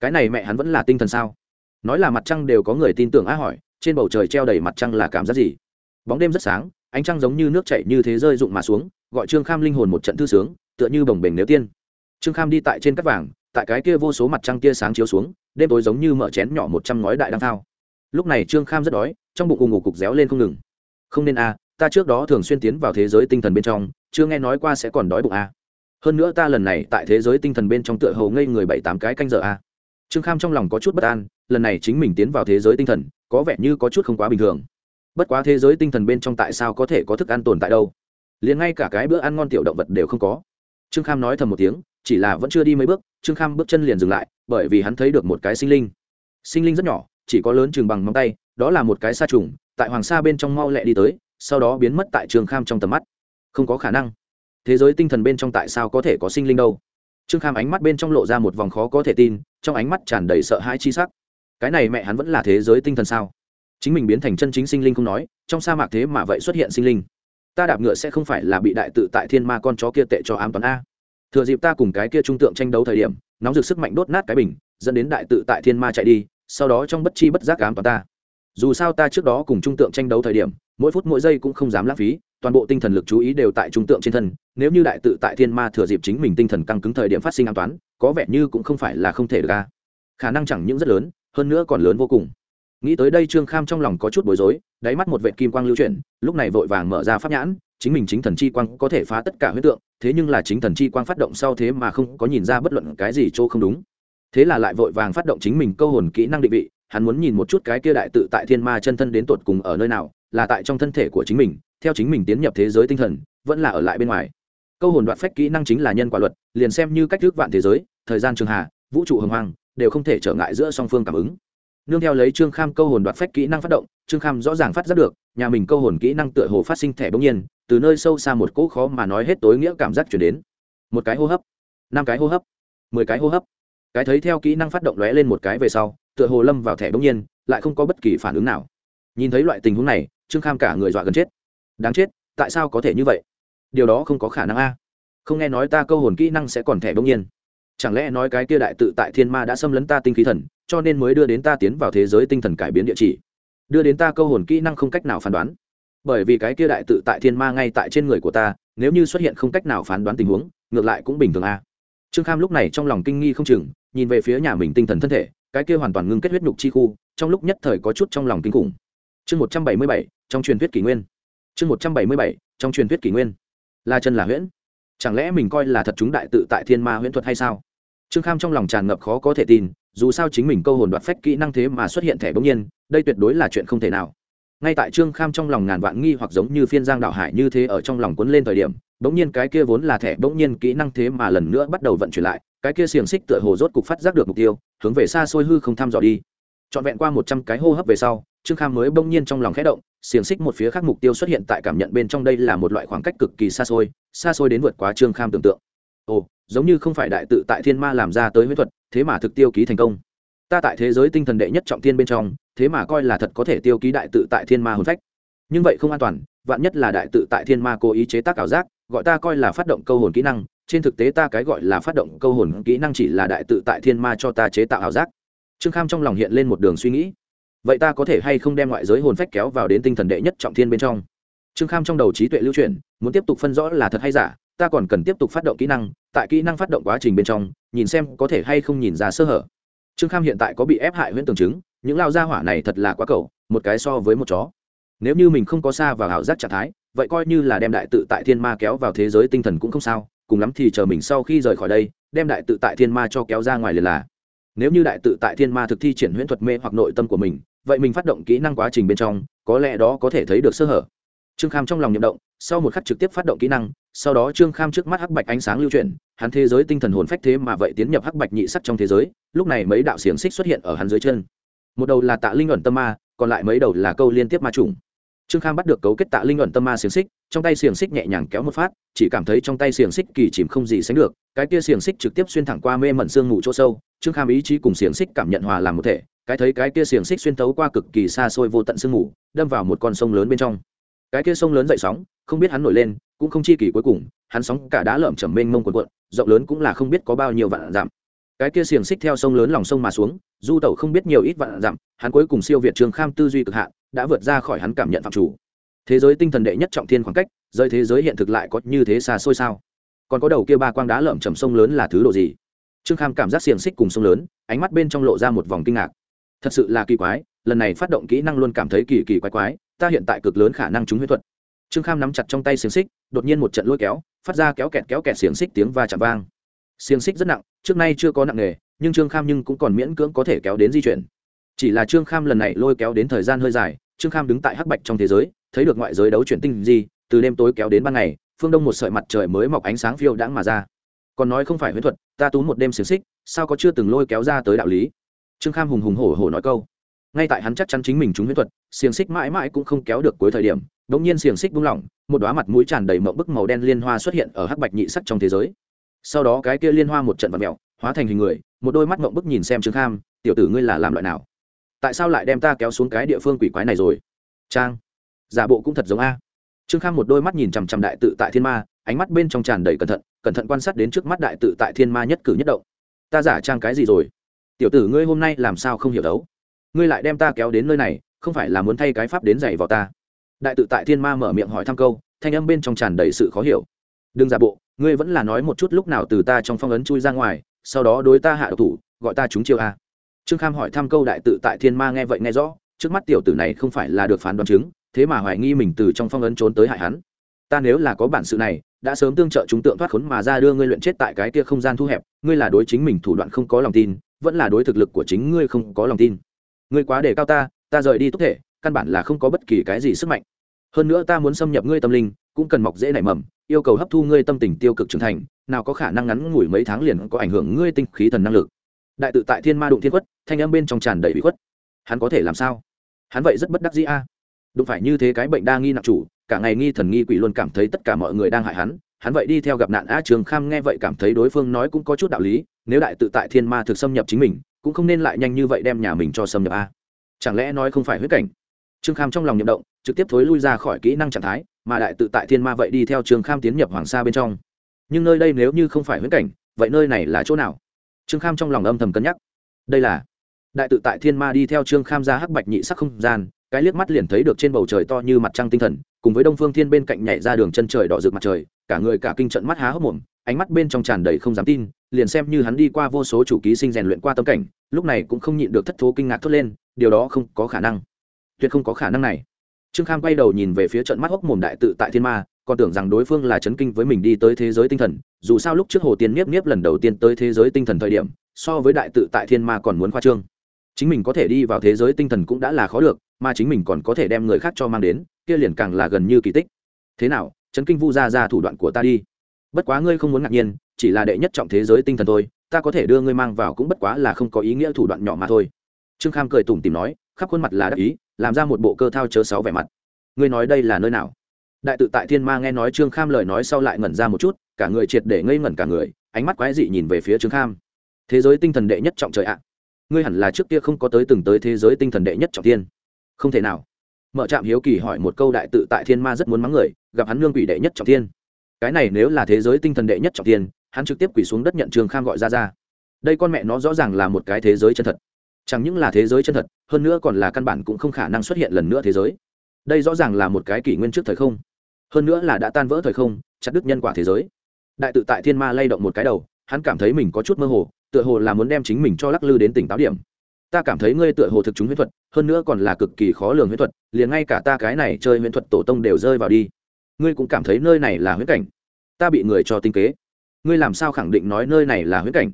Cái này mẹ hắn vẫn là tinh thần sao? Nói là mặt trăng đều có người tin tưởng á hỏi, trên bầu trời treo đầy mặt trăng là cảm giác gì? Bóng đêm rất sáng, ánh trăng giống như nước chảy như thế rơi rụng mà xuống gọi trương kham linh hồn một trận thư sướng, tựa như bồng bềnh nếu tiên. Trương kham đi tại trên cắt vàng, tại cái kia vô số mặt trăng tia sáng chiếu xuống, đêm tối giống như mở chén nhỏ một trăm ngói đại đăng thao. Lúc này trương kham rất đói, trong bụng ù ngủ cục réo lên không ngừng. Không nên a, ta trước đó thường xuyên tiến vào thế giới tinh thần bên trong, chưa nghe nói qua sẽ còn đói bụng a. Hơn nữa ta lần này tại thế giới tinh thần bên trong tựa hầu ngây người bảy tám cái canh giờ a. Trương kham trong lòng có chút bất an, lần này chính mình tiến vào thế giới tinh thần, có vẻ như có chút không quá bình thường. Bất quá thế giới tinh thần bên trong tại sao có thể có thức ăn tồn tại đâu? Liền ngay cả cái bữa ăn ngon tiểu động vật đều không có. Trương kham nói thầm một tiếng, chỉ là vẫn chưa đi mấy bước, trương kham bước chân liền dừng lại, bởi vì hắn thấy được một cái sinh linh. Sinh linh rất nhỏ, chỉ có lớn chừng bằng móng tay, đó là một cái sa trùng, tại hoàng sa bên trong mau lẹ đi tới, sau đó biến mất tại trương kham trong tầm mắt. Không có khả năng. Thế giới tinh thần bên trong tại sao có thể có sinh linh đâu? Trương kham ánh mắt bên trong lộ ra một vòng khó có thể tin, trong ánh mắt tràn đầy sợ hãi chi sắc. Cái này mẹ hắn vẫn là thế giới tinh thần sao? Chính mình biến thành chân chính sinh linh không nói, trong sa mạc thế mà vậy xuất hiện sinh linh ta đạp ngựa sẽ không phải là bị đại tự tại thiên ma con chó kia tệ cho ám toán a. Thừa dịp ta cùng cái kia trung tượng tranh đấu thời điểm, nóng rực sức mạnh đốt nát cái bình, dẫn đến đại tự tại thiên ma chạy đi, sau đó trong bất chi bất giác ám toán ta. Dù sao ta trước đó cùng trung tượng tranh đấu thời điểm, mỗi phút mỗi giây cũng không dám lãng phí, toàn bộ tinh thần lực chú ý đều tại trung tượng trên thân, nếu như đại tự tại thiên ma thừa dịp chính mình tinh thần căng cứng thời điểm phát sinh an toán, có vẻ như cũng không phải là không thể được ra khả năng chẳng những rất lớn, hơn nữa còn lớn vô cùng nghĩ tới đây trương kham trong lòng có chút bối rối, đáy mắt một vệ kim quang lưu chuyển, lúc này vội vàng mở ra pháp nhãn, chính mình chính thần chi quang có thể phá tất cả huyết tượng, thế nhưng là chính thần chi quang phát động sau thế mà không có nhìn ra bất luận cái gì chỗ không đúng. Thế là lại vội vàng phát động chính mình câu hồn kỹ năng định vị, hắn muốn nhìn một chút cái kia đại tự tại thiên ma chân thân đến tột cùng ở nơi nào, là tại trong thân thể của chính mình, theo chính mình tiến nhập thế giới tinh thần, vẫn là ở lại bên ngoài. Câu hồn đoạn phách kỹ năng chính là nhân quả luật, liền xem như cách thức vạn thế giới, thời gian trường hà, vũ trụ hồng hoàng đều không thể trở ngại giữa song phương cảm ứng nương theo lấy trương kham câu hồn đoạt phách kỹ năng phát động, trương kham rõ ràng phát giác được, nhà mình câu hồn kỹ năng tựa hồ phát sinh thẻ bỗng nhiên, từ nơi sâu xa một cỗ khó mà nói hết tối nghĩa cảm giác chuyển đến. Một cái hô hấp, năm cái hô hấp, mười cái hô hấp. Cái thấy theo kỹ năng phát động lóe lên một cái về sau, tựa hồ lâm vào thẻ bỗng nhiên, lại không có bất kỳ phản ứng nào. Nhìn thấy loại tình huống này, trương kham cả người dọa gần chết. Đáng chết, tại sao có thể như vậy? Điều đó không có khả năng a. Không nghe nói ta câu hồn kỹ năng sẽ còn thẻ bỗng nhiên chẳng lẽ nói cái kia đại tự tại thiên ma đã xâm lấn ta tinh khí thần, cho nên mới đưa đến ta tiến vào thế giới tinh thần cải biến địa chỉ? Đưa đến ta câu hồn kỹ năng không cách nào phán đoán. Bởi vì cái kia đại tự tại thiên ma ngay tại trên người của ta, nếu như xuất hiện không cách nào phán đoán tình huống, ngược lại cũng bình thường a. Trương kham lúc này trong lòng kinh nghi không chừng, nhìn về phía nhà mình tinh thần thân thể, cái kia hoàn toàn ngưng kết huyết nhục chi khu, trong lúc nhất thời có chút trong lòng kinh khủng. Chương một trăm bảy mươi bảy, trong truyền thuyết kỷ nguyên. Chương một trăm bảy mươi bảy, trong truyền thuyết kỷ nguyên. Là chân là huyễn. Chẳng lẽ mình coi là thật chúng đại tự tại thiên ma huyễn thuật hay sao? Trương kham trong lòng tràn ngập khó có thể tin, dù sao chính mình câu hồn đoạt phách kỹ năng thế mà xuất hiện thẻ bỗng nhiên, đây tuyệt đối là chuyện không thể nào. Ngay tại trương kham trong lòng ngàn vạn nghi hoặc giống như phiên giang đạo hải như thế ở trong lòng cuốn lên thời điểm, bỗng nhiên cái kia vốn là thẻ bỗng nhiên kỹ năng thế mà lần nữa bắt đầu vận chuyển lại, cái kia xiềng xích tựa hồ rốt cục phát giác được mục tiêu, hướng về xa xôi hư không thăm dò đi. Trọn vẹn qua một trăm cái hô hấp về sau, trương kham mới bỗng nhiên trong lòng khẽ động, xiềng xích một phía khác mục tiêu xuất hiện tại cảm nhận bên trong đây là một loại khoảng cách cực kỳ xa xôi xa xôi đến vượt quá trương kham tưởng tượng. Ồ giống như không phải đại tự tại thiên ma làm ra tới huyễn thuật, thế mà thực tiêu ký thành công. Ta tại thế giới tinh thần đệ nhất trọng thiên bên trong, thế mà coi là thật có thể tiêu ký đại tự tại thiên ma hồn phách. Nhưng vậy không an toàn, vạn nhất là đại tự tại thiên ma cố ý chế tác ảo giác, gọi ta coi là phát động câu hồn kỹ năng, trên thực tế ta cái gọi là phát động câu hồn kỹ năng chỉ là đại tự tại thiên ma cho ta chế tạo ảo giác. Trương kham trong lòng hiện lên một đường suy nghĩ. Vậy ta có thể hay không đem ngoại giới hồn phách kéo vào đến tinh thần đệ nhất trọng thiên bên trong? Trương kham trong đầu trí tuệ lưu truyền, muốn tiếp tục phân rõ là thật hay giả ta còn cần tiếp tục phát động kỹ năng, tại kỹ năng phát động quá trình bên trong, nhìn xem có thể hay không nhìn ra sơ hở. Trương kham hiện tại có bị ép hại huyễn tường chứng, những lao gia hỏa này thật là quá cầu, một cái so với một chó. Nếu như mình không có xa vào ảo giác trạng thái, vậy coi như là đem đại tự tại thiên ma kéo vào thế giới tinh thần cũng không sao, cùng lắm thì chờ mình sau khi rời khỏi đây, đem đại tự tại thiên ma cho kéo ra ngoài liền là. Nếu như đại tự tại thiên ma thực thi triển huyễn thuật mê hoặc nội tâm của mình, vậy mình phát động kỹ năng quá trình bên trong, có lẽ đó có thể thấy được sơ hở trương kham trong lòng nhậm động, sau một khắc trực tiếp phát động kỹ năng, sau đó trương kham trước mắt hắc bạch ánh sáng lưu chuyển, hắn thế giới tinh thần hồn phách thế mà vậy tiến nhập hắc bạch nhị sắc trong thế giới, lúc này mấy đạo xiềng xích xuất hiện ở hắn dưới chân. Một đầu là tạ linh ẩn tâm ma, còn lại mấy đầu là câu liên tiếp ma trùng trương kham bắt được cấu kết tạ linh ẩn tâm ma xiềng xích, trong tay xiềng xích nhẹ nhàng kéo một phát, chỉ cảm thấy trong tay xiềng xích kỳ chìm không gì sánh được, cái kia xiềng xích trực tiếp xuyên thẳng qua mê mẩn xương ngủ chỗ sâu, trương kham ý chí cùng xiềng xích cảm nhận hòa làm một thể, cái thấy cái kia xiềng xích xuyên thấu qua cực kỳ xa xôi vô tận sương ngủ đâm vào một con sông lớn bên trong cái kia sông lớn dậy sóng, không biết hắn nổi lên, cũng không chi kỳ cuối cùng, hắn sóng cả đá lởm chầm mênh mông quần quận rộng lớn cũng là không biết có bao nhiêu vạn dặm. Cái kia xiềng xích theo sông lớn lòng sông mà xuống, du tẩu không biết nhiều ít vạn dặm, hắn cuối cùng siêu việt trương kham tư duy cực hạn, đã vượt ra khỏi hắn cảm nhận phạm chủ. Thế giới tinh thần đệ nhất trọng thiên khoảng cách, rơi thế giới hiện thực lại có như thế xa xôi sao? Còn có đầu kia ba quang đá lởm chầm sông lớn là thứ độ gì? Trương kham cảm giác xiềng xích cùng sông lớn, ánh mắt bên trong lộ ra một vòng kinh ngạc. Thật sự là kỳ quái, lần này phát động kỹ năng luôn cảm thấy kỳ kỳ quái quái ta hiện tại cực lớn khả năng chúng huyết thuật. Trương kham nắm chặt trong tay xiềng xích, đột nhiên một trận lôi kéo, phát ra kéo kẹt kéo kẹt xiềng xích tiếng va chạm vang. Xiềng xích rất nặng, trước nay chưa có nặng nghề, nhưng trương kham nhưng cũng còn miễn cưỡng có thể kéo đến di chuyển. Chỉ là trương kham lần này lôi kéo đến thời gian hơi dài, trương kham đứng tại hắc bạch trong thế giới, thấy được ngoại giới đấu chuyển tinh gì từ đêm tối kéo đến ban ngày, phương đông một sợi mặt trời mới mọc ánh sáng phiêu đãng mà ra. Còn nói không phải huyễn thuật, ta tú một đêm xiềng xích, sao có chưa từng lôi kéo ra tới đạo lý? Trương kham hùng hùng hổ hổ nói câu ngay tại hắn chắc chắn chính mình trúng huyễn thuật, xiềng xích mãi mãi cũng không kéo được cuối thời điểm đ ỗ n g nhiên xiềng xích buông lỏng, một đoá mặt mũi tràn đầy mộng bức màu đen liên hoa xuất hiện ở hắc bạch nhị sắc trong thế giới. Sau đó cái kia liên hoa một trận vật mẹo hóa thành hình người, một đôi mắt mộng bức nhìn xem trương kham, tiểu tử ngươi là làm loại nào? Tại sao lại đem ta kéo xuống cái địa phương quỷ quái này rồi? Trang, giả bộ cũng thật giống a. Trương kham một đôi mắt nhìn chằm chằm đại tự tại thiên ma, ánh mắt bên trong tràn đầy cẩn thận cẩn thận quan sát đến trước mắt đại tự tại thiên ma nhất cử nhất động. Ta giả trang cái gì rồi? Tiểu tử ngươi hôm nay làm sao không hiểu đấu? Ngươi lại đem ta kéo đến nơi này, không phải là muốn thay cái pháp đến dạy vào ta? Đại tự tại thiên ma mở miệng hỏi thăm câu, thanh âm bên trong tràn đầy sự khó hiểu. Đừng giả bộ, ngươi vẫn là nói một chút lúc nào từ ta trong phong ấn chui ra ngoài, sau đó đối ta hạ độc thủ, gọi ta chúng chiêu a. Trương kham hỏi thăm câu đại tự tại thiên ma nghe vậy nghe rõ, trước mắt tiểu tử này không phải là được phán đoán chứng, thế mà hoài nghi mình từ trong phong ấn trốn tới hại hắn. Ta nếu là có bản sự này, đã sớm tương trợ chúng tượng thoát khốn mà ra đưa ngươi luyện chết tại cái kia không gian thu hẹp, ngươi là đối chính mình thủ đoạn không có lòng tin, vẫn là đối thực lực của chính ngươi không có lòng tin ngươi quá để cao ta ta rời đi tốt thể, căn bản là không có bất kỳ cái gì sức mạnh. Hơn nữa ta muốn xâm nhập ngươi tâm linh, cũng cần mọc dễ nảy mầm, yêu cầu hấp thu ngươi tâm tình tiêu cực trưởng thành, nào có khả năng ngắn ngủi mấy tháng liền có ảnh hưởng ngươi tinh khí thần năng lực. Đại tự tại thiên ma đụng thiên quất thanh âm bên trong tràn đầy bị khuất. Hắn có thể làm sao? Hắn vậy rất bất đắc dĩ a. Đụng phải như thế cái bệnh đa nghi nặng chủ, cả ngày nghi thần nghi quỷ luôn cảm thấy tất cả mọi người đang hại hắn. Hắn vậy đi theo gặp nạn a trường kham nghe vậy cảm thấy đối phương nói cũng có chút đạo lý, nếu đại tự tại thiên ma thực xâm nhập chính mình cũng không nên lại nhanh như vậy đem nhà mình cho xâm nhập a. Chẳng lẽ nói không phải huyết cảnh? Trương kham trong lòng nhậm động, trực tiếp thối lui ra khỏi kỹ năng trạng thái, mà đại tự tại thiên ma vậy đi theo trương kham tiến nhập hoàng sa bên trong. Nhưng nơi đây nếu như không phải huyết cảnh, vậy nơi này là chỗ nào? Trương kham trong lòng âm thầm cân nhắc. Đây là đại tự tại thiên ma đi theo trương kham ra hắc bạch nhị sắc không gian, cái liếc mắt liền thấy được trên bầu trời to như mặt trăng tinh thần, cùng với đông phương thiên bên cạnh nhảy ra đường chân trời đỏ rực mặt trời, cả người cả kinh trận mắt há hốc mồm ánh mắt bên trong tràn đầy không dám tin, liền xem như hắn đi qua vô số chủ ký sinh rèn luyện qua tâm cảnh, lúc này cũng không nhịn được thất thố kinh ngạc thốt lên, điều đó không có khả năng. Tuyệt không có khả năng này. Trương kham quay đầu nhìn về phía trận mắt hốc mồm đại tự tại thiên ma, còn tưởng rằng đối phương là chấn kinh với mình đi tới thế giới tinh thần, dù sao lúc trước hồ tiên nhiếp nhiếp lần đầu tiên tới thế giới tinh thần thời điểm, so với đại tự tại thiên ma còn muốn khoa trương. Chính mình có thể đi vào thế giới tinh thần cũng đã là khó được, mà chính mình còn có thể đem người khác cho mang đến, kia liền càng là gần như kỳ tích. Thế nào, chấn kinh vu ra ra thủ đoạn của ta đi bất quá ngươi không muốn ngạc nhiên, chỉ là đệ nhất trọng thế giới tinh thần thôi, ta có thể đưa ngươi mang vào cũng bất quá là không có ý nghĩa thủ đoạn nhỏ mà thôi. Trương kham cười tủm tìm nói, khắp khuôn mặt là đắc ý, làm ra một bộ cơ thao chớ sáu vẻ mặt. Ngươi nói đây là nơi nào? Đại tự tại thiên ma nghe nói trương kham lời nói sau lại ngẩn ra một chút, cả người triệt để ngây ngẩn cả người, ánh mắt quái dị nhìn về phía trương kham. Thế giới tinh thần đệ nhất trọng trời ạ, ngươi hẳn là trước kia không có tới từng tới thế giới tinh thần đệ nhất trọng thiên không thể nào. Mở trạm hiếu kỳ hỏi một câu đại tự tại thiên ma rất muốn mắng người, gặp hắn lương quỷ đệ nhất trọng thiên cái này nếu là thế giới tinh thần đệ nhất trọng thiên, hắn trực tiếp quỷ xuống đất nhận trường kham gọi ra ra. Đây con mẹ nó rõ ràng là một cái thế giới chân thật. Chẳng những là thế giới chân thật, hơn nữa còn là căn bản cũng không khả năng xuất hiện lần nữa thế giới. Đây rõ ràng là một cái kỷ nguyên trước thời không. Hơn nữa là đã tan vỡ thời không, chặt đứt nhân quả thế giới. Đại tự tại thiên ma lay động một cái đầu, hắn cảm thấy mình có chút mơ hồ, tựa hồ là muốn đem chính mình cho lắc lư đến tỉnh táo điểm. Ta cảm thấy ngươi tựa hồ thực chúng huyễn thuật, hơn nữa còn là cực kỳ khó lường huyễn thuật, liền ngay cả ta cái này chơi huyễn thuật tổ tông đều rơi vào đi ngươi cũng cảm thấy nơi này là huyễn cảnh. Ta bị người cho tinh kế. Ngươi làm sao khẳng định nói nơi này là huyễn cảnh?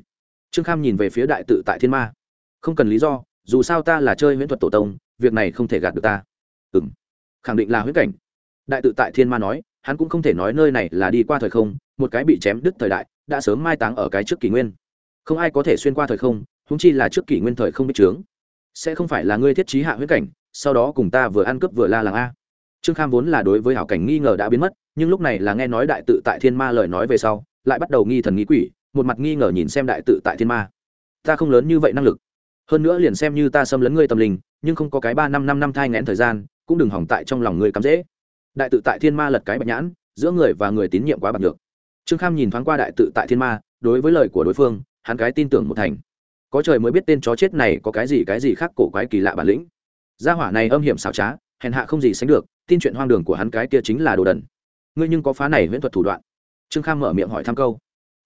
Trương kham nhìn về phía đại tự tại thiên ma. Không cần lý do, dù sao ta là chơi huyễn thuật tổ tông, việc này không thể gạt được ta. Ừ m khẳng định là huyễn cảnh. Đại tự tại thiên ma nói, hắn cũng không thể nói nơi này là đi qua thời không, một cái bị chém đứt thời đại, đã sớm mai táng ở cái trước kỷ nguyên. Không ai có thể xuyên qua thời không húng chi là trước kỷ nguyên thời không biết trướng sẽ không phải là ngươi thiết trí hạ huyễn cảnh, sau đó cùng ta vừa ăn cướp vừa la làng a trương kham vốn là đối với hảo cảnh nghi ngờ đã biến mất, nhưng lúc này là nghe nói đại tự tại thiên ma lời nói về sau, lại bắt đầu nghi thần nghi quỷ, một mặt nghi ngờ nhìn xem đại tự tại thiên ma. Ta không lớn như vậy năng lực. Hơn nữa liền xem như ta xâm lấn ngươi tâm linh, nhưng không có cái ba năm năm năm thai ngẽn thời gian, cũng đừng hỏng tại trong lòng ngươi cắm dễ. Đại tự tại thiên ma lật cái bạch nhãn, giữa người và người tín nhiệm quá bạc được trương kham nhìn thoáng qua đại tự tại thiên ma, đối với lời của đối phương, hắn cái tin tưởng một thành. Có trời mới biết tên chó chết này có cái gì cái gì khác cổ quái kỳ lạ bản lĩnh. Gia hỏa này âm hiểm xảo trá, hèn hạ không gì sánh được tin chuyện hoang đường của hắn cái kia chính là đồ đần. Ngươi nhưng có phá này huyễn thuật thủ đoạn? Trương kham mở miệng hỏi thăm câu.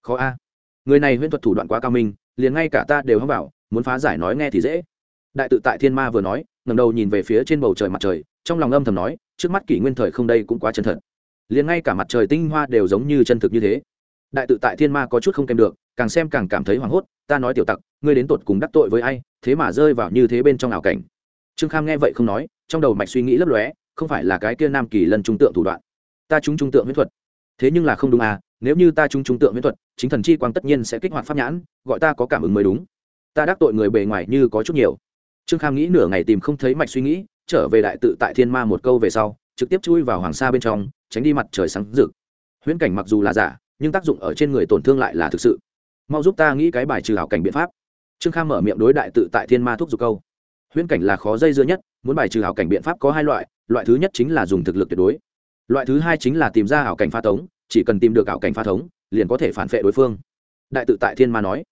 Khó a. Người này huyễn thuật thủ đoạn quá cao minh, liền ngay cả ta đều hâm bảo muốn phá giải nói nghe thì dễ. Đại tự tại thiên ma vừa nói ngầm đầu nhìn về phía trên bầu trời mặt trời, trong lòng âm thầm nói, trước mắt kỷ nguyên thời không đây cũng quá chân thật. Liền ngay cả mặt trời tinh hoa đều giống như chân thực như thế. Đại tự tại thiên ma có chút không kèm được, càng xem càng cảm thấy hoảng hốt, ta nói tiểu tặc, ngươi đến tột cùng đắc tội với ai, thế mà rơi vào như thế bên trong ảo cảnh. Trương kham nghe vậy không nói, trong đầu mạch suy nghĩ lấp lóe không phải là cái kia nam kỳ lân trung tượng thủ đoạn. Ta trúng trung tượng huyễn thuật. Thế nhưng là không đúng à nếu như ta trúng trung tượng huyễn thuật, chính thần chi quang tất nhiên sẽ kích hoạt pháp nhãn, gọi ta có cảm ứng mới đúng. Ta đắc tội người bề ngoài như có chút nhiều. Trương kham nghĩ nửa ngày tìm không thấy mạch suy nghĩ, trở về đại tự tại thiên ma một câu về sau, trực tiếp chui vào hoàng sa bên trong, tránh đi mặt trời sáng rực. Huyễn cảnh mặc dù là giả, nhưng tác dụng ở trên người tổn thương lại là thực sự. Mau giúp ta nghĩ cái bài trừ hảo cảnh biện pháp. Trương kham mở miệng đối đại tự tại thiên ma thuốc dục câu. Huyễn cảnh là khó dây dưa nhất, muốn bài trừ hảo cảnh biện pháp có hai loại loại thứ nhất chính là dùng thực lực tuyệt đối. Loại thứ hai chính là tìm ra ảo cảnh pha tống, chỉ cần tìm được ảo cảnh pha thống liền có thể phản vệ đối phương. Đại tự tại thiên ma nói.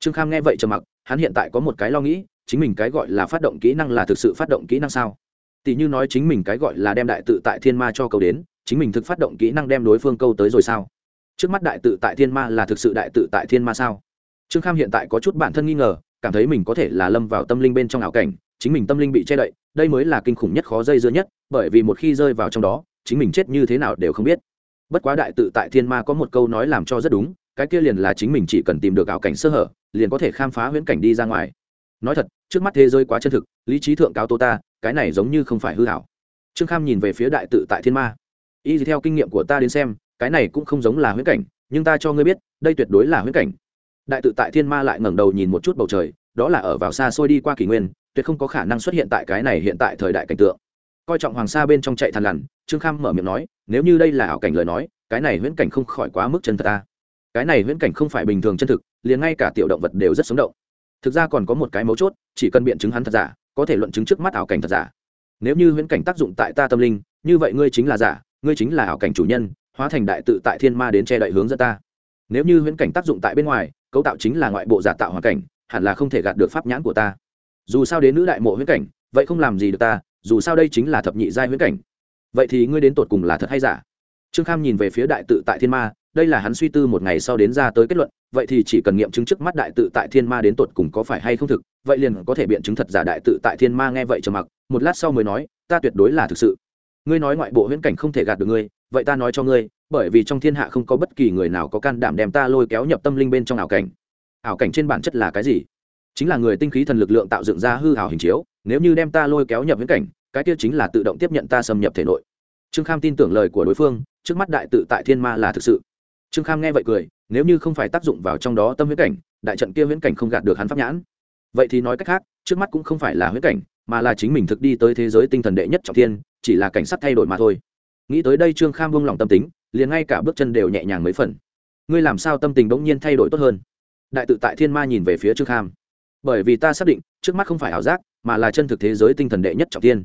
Trương kham nghe vậy trầm mặc, hắn hiện tại có một cái lo nghĩ, chính mình cái gọi là phát động kỹ năng là thực sự phát động kỹ năng sao? Tỷ như nói chính mình cái gọi là đem đại tự tại thiên ma cho câu đến, chính mình thực phát động kỹ năng đem đối phương câu tới rồi sao? Trước mắt đại tự tại thiên ma là thực sự đại tự tại thiên ma sao? Trương kham hiện tại có chút bản thân nghi ngờ, cảm thấy mình có thể là lâm vào tâm linh bên trong ảo cảnh, chính mình tâm linh bị che đậy đây mới là kinh khủng nhất khó dây dưa nhất, bởi vì một khi rơi vào trong đó, chính mình chết như thế nào đều không biết. Bất quá đại tự tại thiên ma có một câu nói làm cho rất đúng, cái kia liền là chính mình chỉ cần tìm được ảo cảnh sơ hở, liền có thể khám phá huyễn cảnh đi ra ngoài. Nói thật, trước mắt thế giới quá chân thực, lý trí thượng cao tô ta, cái này giống như không phải hư hảo trương kham nhìn về phía đại tự tại thiên ma. Y theo kinh nghiệm của ta đến xem, cái này cũng không giống là huyễn cảnh, nhưng ta cho ngươi biết, đây tuyệt đối là huyễn cảnh. Đại tự tại thiên ma lại ngẩng đầu nhìn một chút bầu trời, đó là ở vào xa xôi đi qua kỷ nguyên tuyệt không có khả năng xuất hiện tại cái này hiện tại thời đại cảnh tượng. Coi trọng hoàng sa bên trong chạy thằn lằn, trương kham mở miệng nói, nếu như đây là ảo cảnh lời nói, cái này huyễn cảnh không khỏi quá mức chân thật ta. Cái này huyễn cảnh không phải bình thường chân thực, liền ngay cả tiểu động vật đều rất sống động. Thực ra còn có một cái mấu chốt, chỉ cần biện chứng hắn thật giả, có thể luận chứng trước mắt ảo cảnh thật giả. Nếu như huyễn cảnh tác dụng tại ta tâm linh, như vậy ngươi chính là giả, ngươi chính là ảo cảnh chủ nhân, hóa thành đại tự tại thiên ma đến che đậy hướng dẫn ta. Nếu như huyễn cảnh tác dụng tại bên ngoài, cấu tạo chính là ngoại bộ giả tạo hoàn cảnh, hẳn là không thể gạt được pháp nhãn của ta dù sao đến nữ đại mộ huyễn cảnh, vậy không làm gì được ta, dù sao đây chính là thập nhị giai huyễn cảnh. Vậy thì ngươi đến tột cùng là thật hay giả? Trương kham nhìn về phía đại tự tại thiên ma, đây là hắn suy tư một ngày sau đến ra tới kết luận, vậy thì chỉ cần nghiệm chứng trước mắt đại tự tại thiên ma đến tột cùng có phải hay không thực, vậy liền có thể biện chứng thật giả đại tự tại thiên ma nghe vậy trầm mặc, một lát sau mới nói, ta tuyệt đối là thực sự. Ngươi nói ngoại bộ huyễn cảnh không thể gạt được ngươi, vậy ta nói cho ngươi, bởi vì trong thiên hạ không có bất kỳ người nào có can đảm đem ta lôi kéo nhập tâm linh bên trong ảo cảnh. Ảo cảnh trên bản chất là cái gì? Chính là người tinh khí thần lực lượng tạo dựng ra hư hào hình chiếu, nếu như đem ta lôi kéo nhập viễn cảnh, cái kia chính là tự động tiếp nhận ta xâm nhập thể nội. Trương kham tin tưởng lời của đối phương, trước mắt đại tự tại thiên ma là thực sự. Trương kham nghe vậy cười, nếu như không phải tác dụng vào trong đó tâm huyễn cảnh, đại trận kia huyễn cảnh không gạt được hắn pháp nhãn. Vậy thì nói cách khác, trước mắt cũng không phải là huyễn cảnh, mà là chính mình thực đi tới thế giới tinh thần đệ nhất trọng thiên, chỉ là cảnh sát thay đổi mà thôi. Nghĩ tới đây trương kham buông lòng tâm tính, liền ngay cả bước chân đều nhẹ nhàng mấy phần. Ngươi làm sao tâm tình bỗng nhiên thay đổi tốt hơn? Đại tự tại thiên ma nhìn về phía trương kham bởi vì ta xác định, trước mắt không phải ảo giác, mà là chân thực thế giới tinh thần đệ nhất trọng thiên.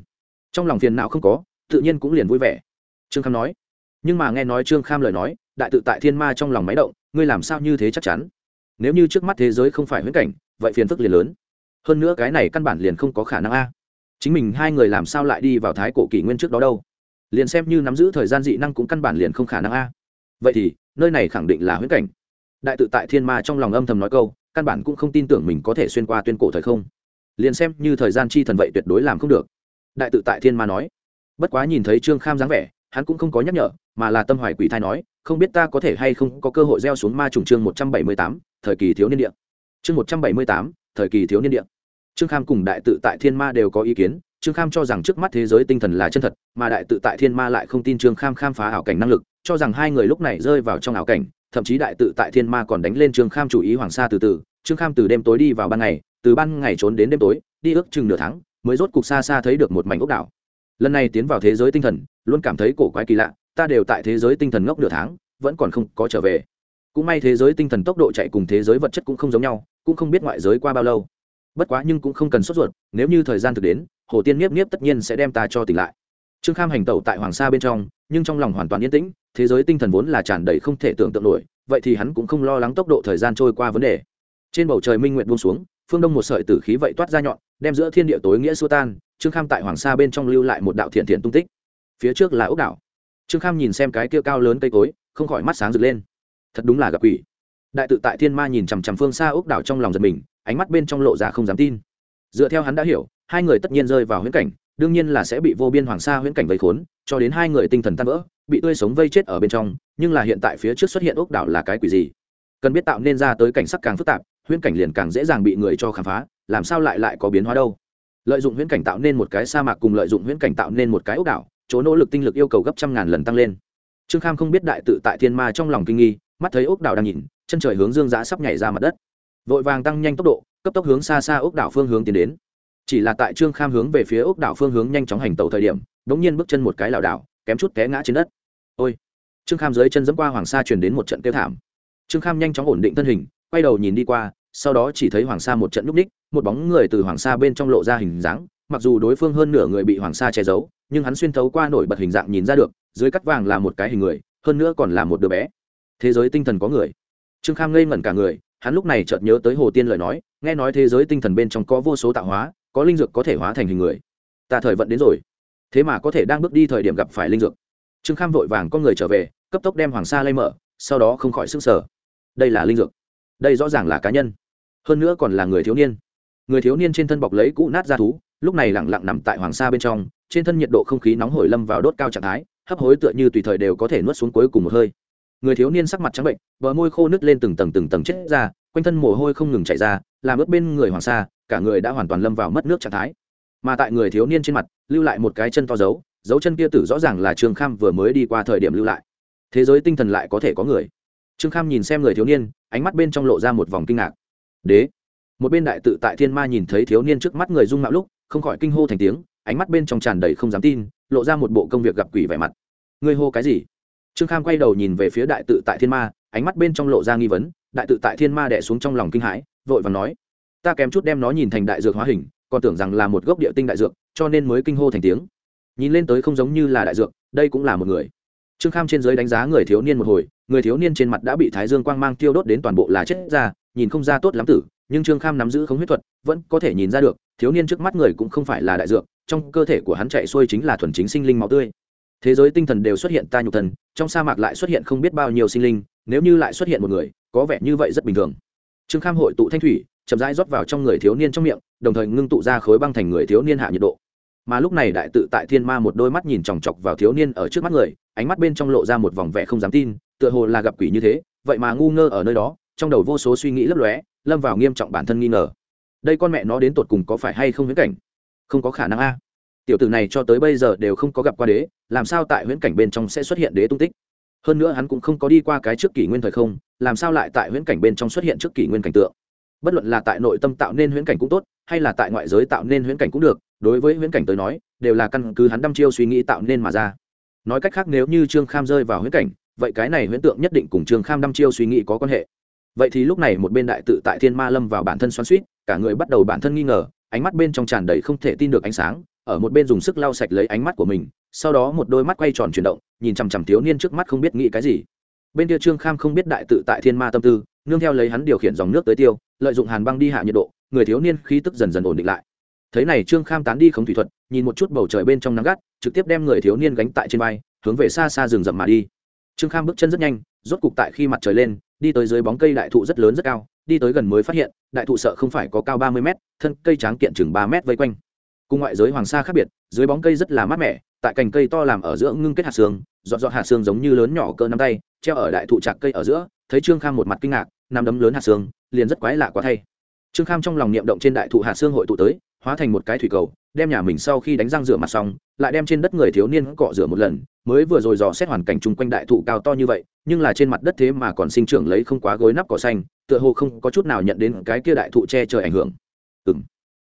Trong lòng phiền não không có, tự nhiên cũng liền vui vẻ. Trương kham nói. Nhưng mà nghe nói trương kham lời nói, đại tự tại thiên ma trong lòng máy động, ngươi làm sao như thế chắc chắn? Nếu như trước mắt thế giới không phải huyễn cảnh, vậy phiền phức liền lớn. Hơn nữa cái này căn bản liền không có khả năng a. Chính mình hai người làm sao lại đi vào thái cổ kỷ nguyên trước đó đâu? Liền xem như nắm giữ thời gian dị năng cũng căn bản liền không khả năng a. Vậy thì, nơi này khẳng định là huyễn cảnh. Đại tự tại thiên ma trong lòng âm thầm nói câu căn bản cũng không tin tưởng mình có thể xuyên qua tuyên cổ thời không. Liền xem như thời gian chi thần vậy tuyệt đối làm không được. Đại tự tại thiên ma nói. Bất quá nhìn thấy trương kham dáng vẻ, hắn cũng không có nhắc nhở, mà là tâm hoài quỷ thai nói, không biết ta có thể hay không có cơ hội gieo xuống ma trùng chương một trăm bảy mươi tám, thời kỳ thiếu niên địa. Chương một trăm bảy mươi tám, thời kỳ thiếu niên địa. Trương kham cùng đại tự tại thiên ma đều có ý kiến, trương kham cho rằng trước mắt thế giới tinh thần là chân thật, mà đại tự tại thiên ma lại không tin trương kham khám phá ảo cảnh năng lực, cho rằng hai người lúc này rơi vào trong ảo cảnh thậm chí đại tự tại thiên ma còn đánh lên trương kham chủ ý hoàng sa từ từ. Trương kham từ đêm tối đi vào ban ngày, từ ban ngày trốn đến đêm tối, đi ước chừng nửa tháng, mới rốt cục xa xa thấy được một mảnh ốc đảo. Lần này tiến vào thế giới tinh thần, luôn cảm thấy cổ quái kỳ lạ, ta đều tại thế giới tinh thần ngốc nửa tháng, vẫn còn không có trở về. Cũng may thế giới tinh thần tốc độ chạy cùng thế giới vật chất cũng không giống nhau, cũng không biết ngoại giới qua bao lâu. Bất quá nhưng cũng không cần sốt ruột, nếu như thời gian thực đến, hồ tiên nhiếp nhiếp tất nhiên sẽ đem ta cho tỉnh lại trương kham hành tẩu tại hoàng sa bên trong, nhưng trong lòng hoàn toàn yên tĩnh, thế giới tinh thần vốn là tràn đầy không thể tưởng tượng nổi, vậy thì hắn cũng không lo lắng tốc độ thời gian trôi qua vấn đề. Trên bầu trời minh nguyện buông xuống, phương đông một sợi tử khí vậy toát ra nhọn, đem giữa thiên địa tối nghĩa xua tan, trương kham tại hoàng sa bên trong lưu lại một đạo thiện thiện tung tích. Phía trước là ốc đảo. Trương kham nhìn xem cái kia cao lớn cây cối, không khỏi mắt sáng rực lên. Thật đúng là gặp quỷ. Đại tự tại thiên ma nhìn chằm chằm phương xa ốc đảo trong lòng giật mình, ánh mắt bên trong lộ ra không dám tin. Dựa theo hắn đã hiểu, hai người tất nhiên rơi vào huyễn cảnh đương nhiên là sẽ bị vô biên hoàng sa huyễn cảnh vây khốn, cho đến hai người tinh thần tan vỡ, bị tươi sống vây chết ở bên trong, nhưng là hiện tại phía trước xuất hiện ốc đảo là cái quỷ gì? Cần biết tạo nên ra tới cảnh sắc càng phức tạp, huyễn cảnh liền càng dễ dàng bị người cho khám phá, làm sao lại lại có biến hóa đâu? Lợi dụng huyễn cảnh tạo nên một cái sa mạc cùng lợi dụng huyễn cảnh tạo nên một cái ốc đảo, chỗ nỗ lực tinh lực yêu cầu gấp trăm ngàn lần tăng lên. Trương kham không biết đại tự tại thiên ma trong lòng kinh nghi, mắt thấy ốc đảo đang nhìn, chân trời hướng dương giã sắp nhảy ra mặt đất. Vội vàng tăng nhanh tốc độ, cấp tốc hướng xa xa ốc đảo phương hướng tiến đến chỉ là tại trương kham hướng về phía ốc đảo phương hướng nhanh chóng hành tàu thời điểm đ ỗ n g nhiên bước chân một cái lảo đảo, kém chút té ngã trên đất. Ôi! Trương kham dưới chân dẫm qua hoàng sa chuyển đến một trận kêu thảm. Trương kham nhanh chóng ổn định thân hình, quay đầu nhìn đi qua, sau đó chỉ thấy hoàng sa một trận núp ních, một bóng người từ hoàng sa bên trong lộ ra hình dáng, mặc dù đối phương hơn nửa người bị hoàng sa che giấu, nhưng hắn xuyên thấu qua nổi bật hình dạng nhìn ra được, dưới cắt vàng là một cái hình người, hơn nữa còn là một đứa bé. Thế giới tinh thần có người. Trương kham ngây ngẩn cả người, hắn lúc này chợt nhớ tới hồ tiên lời nói, nghe nói thế giới tinh thần bên trong có vô số tạo hóa có linh dược có thể hóa thành hình người. Ta thời vận đến rồi. Thế mà có thể đang bước đi thời điểm gặp phải linh dược. Trương kham vội vàng con người trở về, cấp tốc đem hoàng sa lay mở, sau đó không khỏi s ư n g sở đây là linh dược. Đây rõ ràng là cá nhân. Hơn nữa còn là người thiếu niên. Người thiếu niên trên thân bọc lấy cũ nát ra thú, lúc này lẳng lặng nằm tại hoàng sa bên trong, trên thân nhiệt độ không khí nóng hổi lâm vào đốt cao trạng thái, hấp hối tựa như tùy thời đều có thể nuốt xuống cuối cùng một hơi. Người thiếu niên sắc mặt trắng bệnh, bờ môi khô nứt lên từng tầng từng tầng chết ra, quanh thân mồ hôi không ngừng chảy ra, làm ướt bên người hoàng sa cả người đã hoàn toàn lâm vào mất nước trạng thái. Mà tại người thiếu niên trên mặt, lưu lại một cái chân to dấu dấu chân kia tử rõ ràng là trương kham vừa mới đi qua thời điểm lưu lại. Thế giới tinh thần lại có thể có người. Trương kham nhìn xem người thiếu niên, ánh mắt bên trong lộ ra một vòng kinh ngạc. Đế. Một bên đại tự tại thiên ma nhìn thấy thiếu niên trước mắt người dung mạo lúc, không khỏi kinh hô thành tiếng, ánh mắt bên trong tràn đầy không dám tin, lộ ra một bộ công việc gặp quỷ vẻ mặt. Ngươi hô cái gì? Trương kham quay đầu nhìn về phía đại tự tại thiên ma, ánh mắt bên trong lộ ra nghi vấn, đại tự tại thiên ma đẻ xuống trong lòng kinh hãi, vội và nói ta kém chút đem nó nhìn thành đại dược hóa hình, còn tưởng rằng là một gốc địa tinh đại dược, cho nên mới kinh hô thành tiếng. Nhìn lên tới không giống như là đại dược, đây cũng là một người. Trương kham trên giới đánh giá người thiếu niên một hồi, người thiếu niên trên mặt đã bị thái dương quang mang tiêu đốt đến toàn bộ là chết ra, nhìn không ra tốt lắm tử, nhưng trương kham nắm giữ không huyết thuật, vẫn có thể nhìn ra được, thiếu niên trước mắt người cũng không phải là đại dược, trong cơ thể của hắn chạy xuôi chính là thuần chính sinh linh máu tươi. Thế giới tinh thần đều xuất hiện ta nhục thần, trong sa mạc lại xuất hiện không biết bao nhiêu sinh linh, nếu như lại xuất hiện một người, có vẻ như vậy rất bình thường. Trương kham hội tụ thanh thủy chậm rãi rót vào trong người thiếu niên trong miệng, đồng thời ngưng tụ ra khối băng thành người thiếu niên hạ nhiệt độ. Mà lúc này đại tự tại thiên ma một đôi mắt nhìn chòng chọc vào thiếu niên ở trước mắt người, ánh mắt bên trong lộ ra một vòng vẻ không dám tin, tựa hồ là gặp quỷ như thế, vậy mà ngu ngơ ở nơi đó, trong đầu vô số suy nghĩ lấp lóe, lâm vào nghiêm trọng bản thân nghi ngờ. Đây con mẹ nó đến tột cùng có phải hay không huyễn cảnh? Không có khả năng a. Tiểu tử này cho tới bây giờ đều không có gặp qua đế, làm sao tại huyễn cảnh bên trong sẽ xuất hiện đế tung tích? Hơn nữa hắn cũng không có đi qua cái trước kỷ nguyên thời không, làm sao lại tại huyễn cảnh bên trong xuất hiện trước kỷ nguyên cảnh tượng? Bất luận là tại nội tâm tạo nên huyễn cảnh cũng tốt, hay là tại ngoại giới tạo nên huyễn cảnh cũng được, đối với huyễn cảnh tới nói, đều là căn cứ hắn đăm chiêu suy nghĩ tạo nên mà ra. Nói cách khác nếu như trương kham rơi vào huyễn cảnh, vậy cái này huyễn tượng nhất định cùng trương kham đăm chiêu suy nghĩ có quan hệ. Vậy thì lúc này một bên đại tự tại thiên ma lâm vào bản thân xoắn suýt cả người bắt đầu bản thân nghi ngờ, ánh mắt bên trong tràn đầy không thể tin được ánh sáng, ở một bên dùng sức lau sạch lấy ánh mắt của mình, sau đó một đôi mắt quay tròn chuyển động, nhìn chằm chằm thiếu niên trước mắt không biết nghĩ cái gì. Bên kia trương kham không biết đại tự tại thiên ma tâm tư nương theo lấy hắn điều khiển dòng nước tới tiêu, lợi dụng hàn băng đi hạ nhiệt độ, người thiếu niên khí tức dần dần ổn định lại. Thấy này, trương kham tán đi không thủy thuật, nhìn một chút bầu trời bên trong nắng gắt, trực tiếp đem người thiếu niên gánh tại trên vai, hướng về xa xa rừng rậm mà đi. Trương kham bước chân rất nhanh, rốt cục tại khi mặt trời lên, đi tới dưới bóng cây đại thụ rất lớn rất cao, đi tới gần mới phát hiện, đại thụ sợ không phải có cao ba mươi mét, thân cây tráng kiện chừng ba mét vây quanh. Cùng ngoại giới hoàng sa khác biệt, dưới bóng cây rất là mát mẻ, tại cành cây to làm ở giữa ngưng kết hạt xương dọn dọn hạt xương giống như lớn nhỏ cỡ nắm tay, treo ở đại thụ trạc cây ở giữa thấy trương kham một mặt kinh ngạc nằm đấm lớn hạt xương, liền rất quái lạ quá thay. Trương kham trong lòng niệm động trên đại thụ hạt xương hội tụ tới, hóa thành một cái thủy cầu, đem nhà mình sau khi đánh răng rửa mặt xong, lại đem trên đất người thiếu niên cọ rửa một lần, mới vừa rồi dò xét hoàn cảnh chung quanh đại thụ cao to như vậy, nhưng là trên mặt đất thế mà còn sinh trưởng lấy không quá gối nắp cỏ xanh, tựa hồ không có chút nào nhận đến cái kia đại thụ che trời ảnh hưởng. Ừ m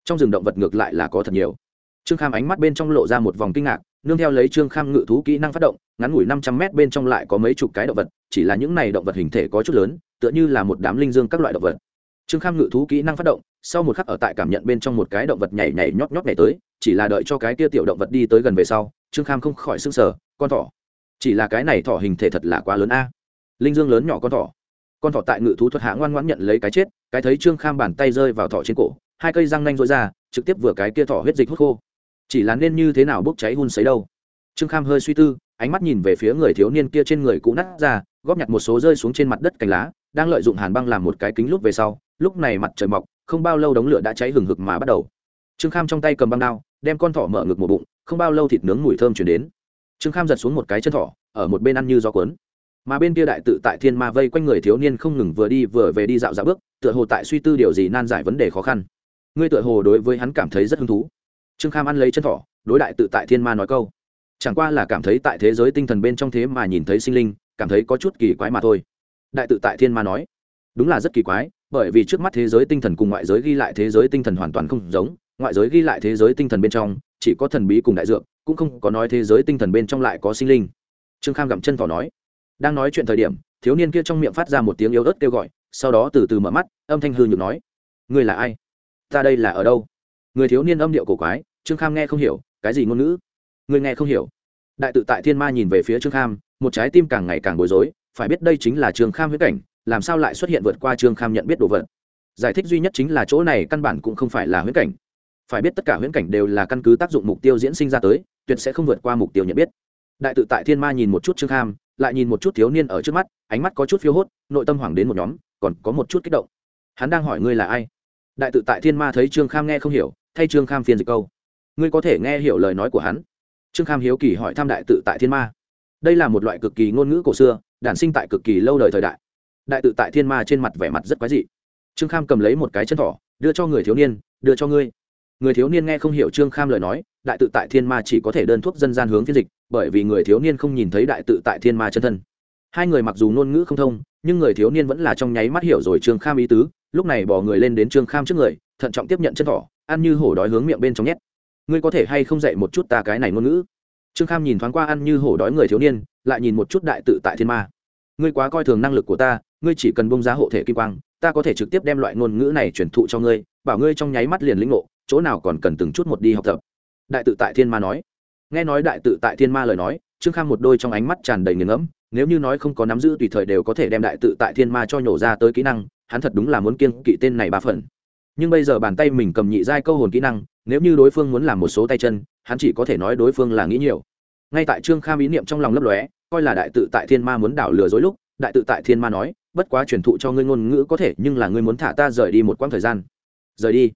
trong rừng động vật ngược lại là có thật nhiều. Trương kham ánh mắt bên trong lộ ra một vòng kinh ngạc nương theo lấy trương kham ngự thú kỹ năng phát động, ngắn ngủi năm trăm mét bên trong lại có mấy chục cái động vật, chỉ là những này động vật hình thể có chút lớn, tựa như là một đám linh dương các loại động vật. Trương kham ngự thú kỹ năng phát động, sau một khắc ở tại cảm nhận bên trong một cái động vật nhảy nhảy nhót nhót nhảy tới, chỉ là đợi cho cái kia tiểu động vật đi tới gần về sau, trương kham không khỏi s ư n g sờ, con thỏ. Chỉ là cái này thỏ hình thể thật là quá lớn a. Linh dương lớn nhỏ con thỏ. Con thỏ tại ngự thú thuật hạ ngoan ngoãn nhận lấy cái chết, cái thấy trương kham bàn tay rơi vào thỏ trên cổ, hai cây răng nanh rối ra, trực tiếp vừa cái kia thỏ huyết dịch hút khô chỉ là nên như thế nào bốc cháy hun sấy đâu. Trương kham hơi suy tư, ánh mắt nhìn về phía người thiếu niên kia trên người cũ nát ra, góp nhặt một số rơi xuống trên mặt đất cành lá, đang lợi dụng hàn băng làm một cái kính lúc về sau, lúc này mặt trời mọc, không bao lâu đống lửa đã cháy hừng hực mà bắt đầu. Trương kham trong tay cầm băng đao, đem con thỏ mở ngực một bụng, không bao lâu thịt nướng mùi thơm chuyển đến. Trương kham giật xuống một cái chân thỏ, ở một bên ăn như gió cuốn. Mà bên kia đại tự tại thiên ma vây quanh người thiếu niên không ngừng vừa đi vừa về đi dạo dạo bước, tựa hồ tại suy tư điều gì nan giải vấn đề khó khăn. Ngươi tựa hồ đối với hắn cảm thấy rất hứng thú trương kham ăn lấy chân thỏ, đối đại tự tại thiên ma nói câu. Chẳng qua là cảm thấy tại thế giới tinh thần bên trong thế mà nhìn thấy sinh linh, cảm thấy có chút kỳ quái mà thôi. Đại tự tại thiên ma nói, đúng là rất kỳ quái, bởi vì trước mắt thế giới tinh thần cùng ngoại giới ghi lại thế giới tinh thần hoàn toàn không giống, ngoại giới ghi lại thế giới tinh thần bên trong, chỉ có thần bí cùng đại dược, cũng không có nói thế giới tinh thần bên trong lại có sinh linh. Trương kham gặm chân thỏ nói, đang nói chuyện thời điểm, thiếu niên kia trong miệng phát ra một tiếng yếu ớt kêu gọi, sau đó từ từ mở mắt, âm thanh hư nhược nói, ngươi là ai? Ta đây là ở đâu? Người thiếu niên âm điệu cổ quái trương kham nghe không hiểu, cái gì ngôn ngữ? Người nghe không hiểu. Đại tự tại thiên ma nhìn về phía trương kham, một trái tim càng ngày càng bối rối, phải biết đây chính là trương kham huyết cảnh, làm sao lại xuất hiện vượt qua trương kham nhận biết đồ vật? Giải thích duy nhất chính là chỗ này căn bản cũng không phải là huyết cảnh. Phải biết tất cả huyễn cảnh đều là căn cứ tác dụng mục tiêu diễn sinh ra tới, tuyệt sẽ không vượt qua mục tiêu nhận biết. Đại tự tại thiên ma nhìn một chút trương kham, lại nhìn một chút thiếu niên ở trước mắt, ánh mắt có chút phiêu hốt, nội tâm hoảng đến một nhóm, còn có một chút kích động. Hắn đang hỏi ngươi là ai? Đại tự tại thiên ma thấy trương kham nghe không hiểu, thay trương kham phiên dịch câu ngươi có thể nghe hiểu lời nói của hắn. Trương kham hiếu kỳ hỏi Tham đại tự tại thiên ma. Đây là một loại cực kỳ ngôn ngữ cổ xưa, đản sinh tại cực kỳ lâu đời thời đại. Đại tự tại thiên ma trên mặt vẻ mặt rất quái dị. Trương kham cầm lấy một cái chân thỏ, đưa cho người thiếu niên, đưa cho ngươi. Người thiếu niên nghe không hiểu trương kham lời nói, đại tự tại thiên ma chỉ có thể đơn thuốc dân gian hướng phiên dịch, bởi vì người thiếu niên không nhìn thấy đại tự tại thiên ma chân thân. Hai người mặc dù ngôn ngữ không thông, nhưng người thiếu niên vẫn là trong nháy mắt hiểu rồi trương kham ý tứ, lúc này bỏ người lên đến trương kham trước người, thận trọng tiếp nhận chân thỏ, ăn như hổ đói hướng miệng bên trong nhét ngươi có thể hay không dạy một chút ta cái này ngôn ngữ? Trương kham nhìn thoáng qua ăn như hổ đói người thiếu niên, lại nhìn một chút đại tự tại thiên ma. Ngươi quá coi thường năng lực của ta, ngươi chỉ cần bông giá hộ thể kim quang, ta có thể trực tiếp đem loại ngôn ngữ này truyền thụ cho ngươi, bảo ngươi trong nháy mắt liền lĩnh ngộ, chỗ nào còn cần từng chút một đi học tập. Đại tự tại thiên ma nói. Nghe nói đại tự tại thiên ma lời nói, trương kham một đôi trong ánh mắt tràn đầy nghiền ngẫm, nếu như nói không có nắm giữ tùy thời đều có thể đem đại tự tại thiên ma cho nhổ ra tới kỹ năng, hắn thật đúng là muốn kiêng kỵ tên này ba phần. Nhưng bây giờ bàn tay mình cầm nhị giai câu hồn kỹ năng nếu như đối phương muốn làm một số tay chân, hắn chỉ có thể nói đối phương là nghĩ nhiều. Ngay tại trương kham ý niệm trong lòng lấp lóe, coi là đại tự tại thiên ma muốn đảo lừa dối lúc, đại tự tại thiên ma nói, bất quá truyền thụ cho ngươi ngôn ngữ có thể, nhưng là ngươi muốn thả ta rời đi một quãng thời gian. Rời đi?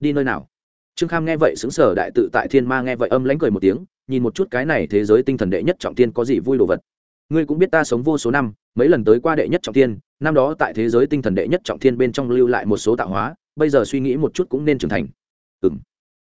Đi nơi nào? Trương kham nghe vậy xứng sở đại tự tại thiên ma nghe vậy âm lánh cười một tiếng, nhìn một chút cái này thế giới tinh thần đệ nhất trọng tiên có gì vui đồ vật. Ngươi cũng biết ta sống vô số năm, mấy lần tới qua đệ nhất trọng tiên, năm đó tại thế giới tinh thần đệ nhất trọng thiên bên trong lưu lại một số tạo hóa, bây giờ suy nghĩ một chút cũng nên trưởng thành. Ừng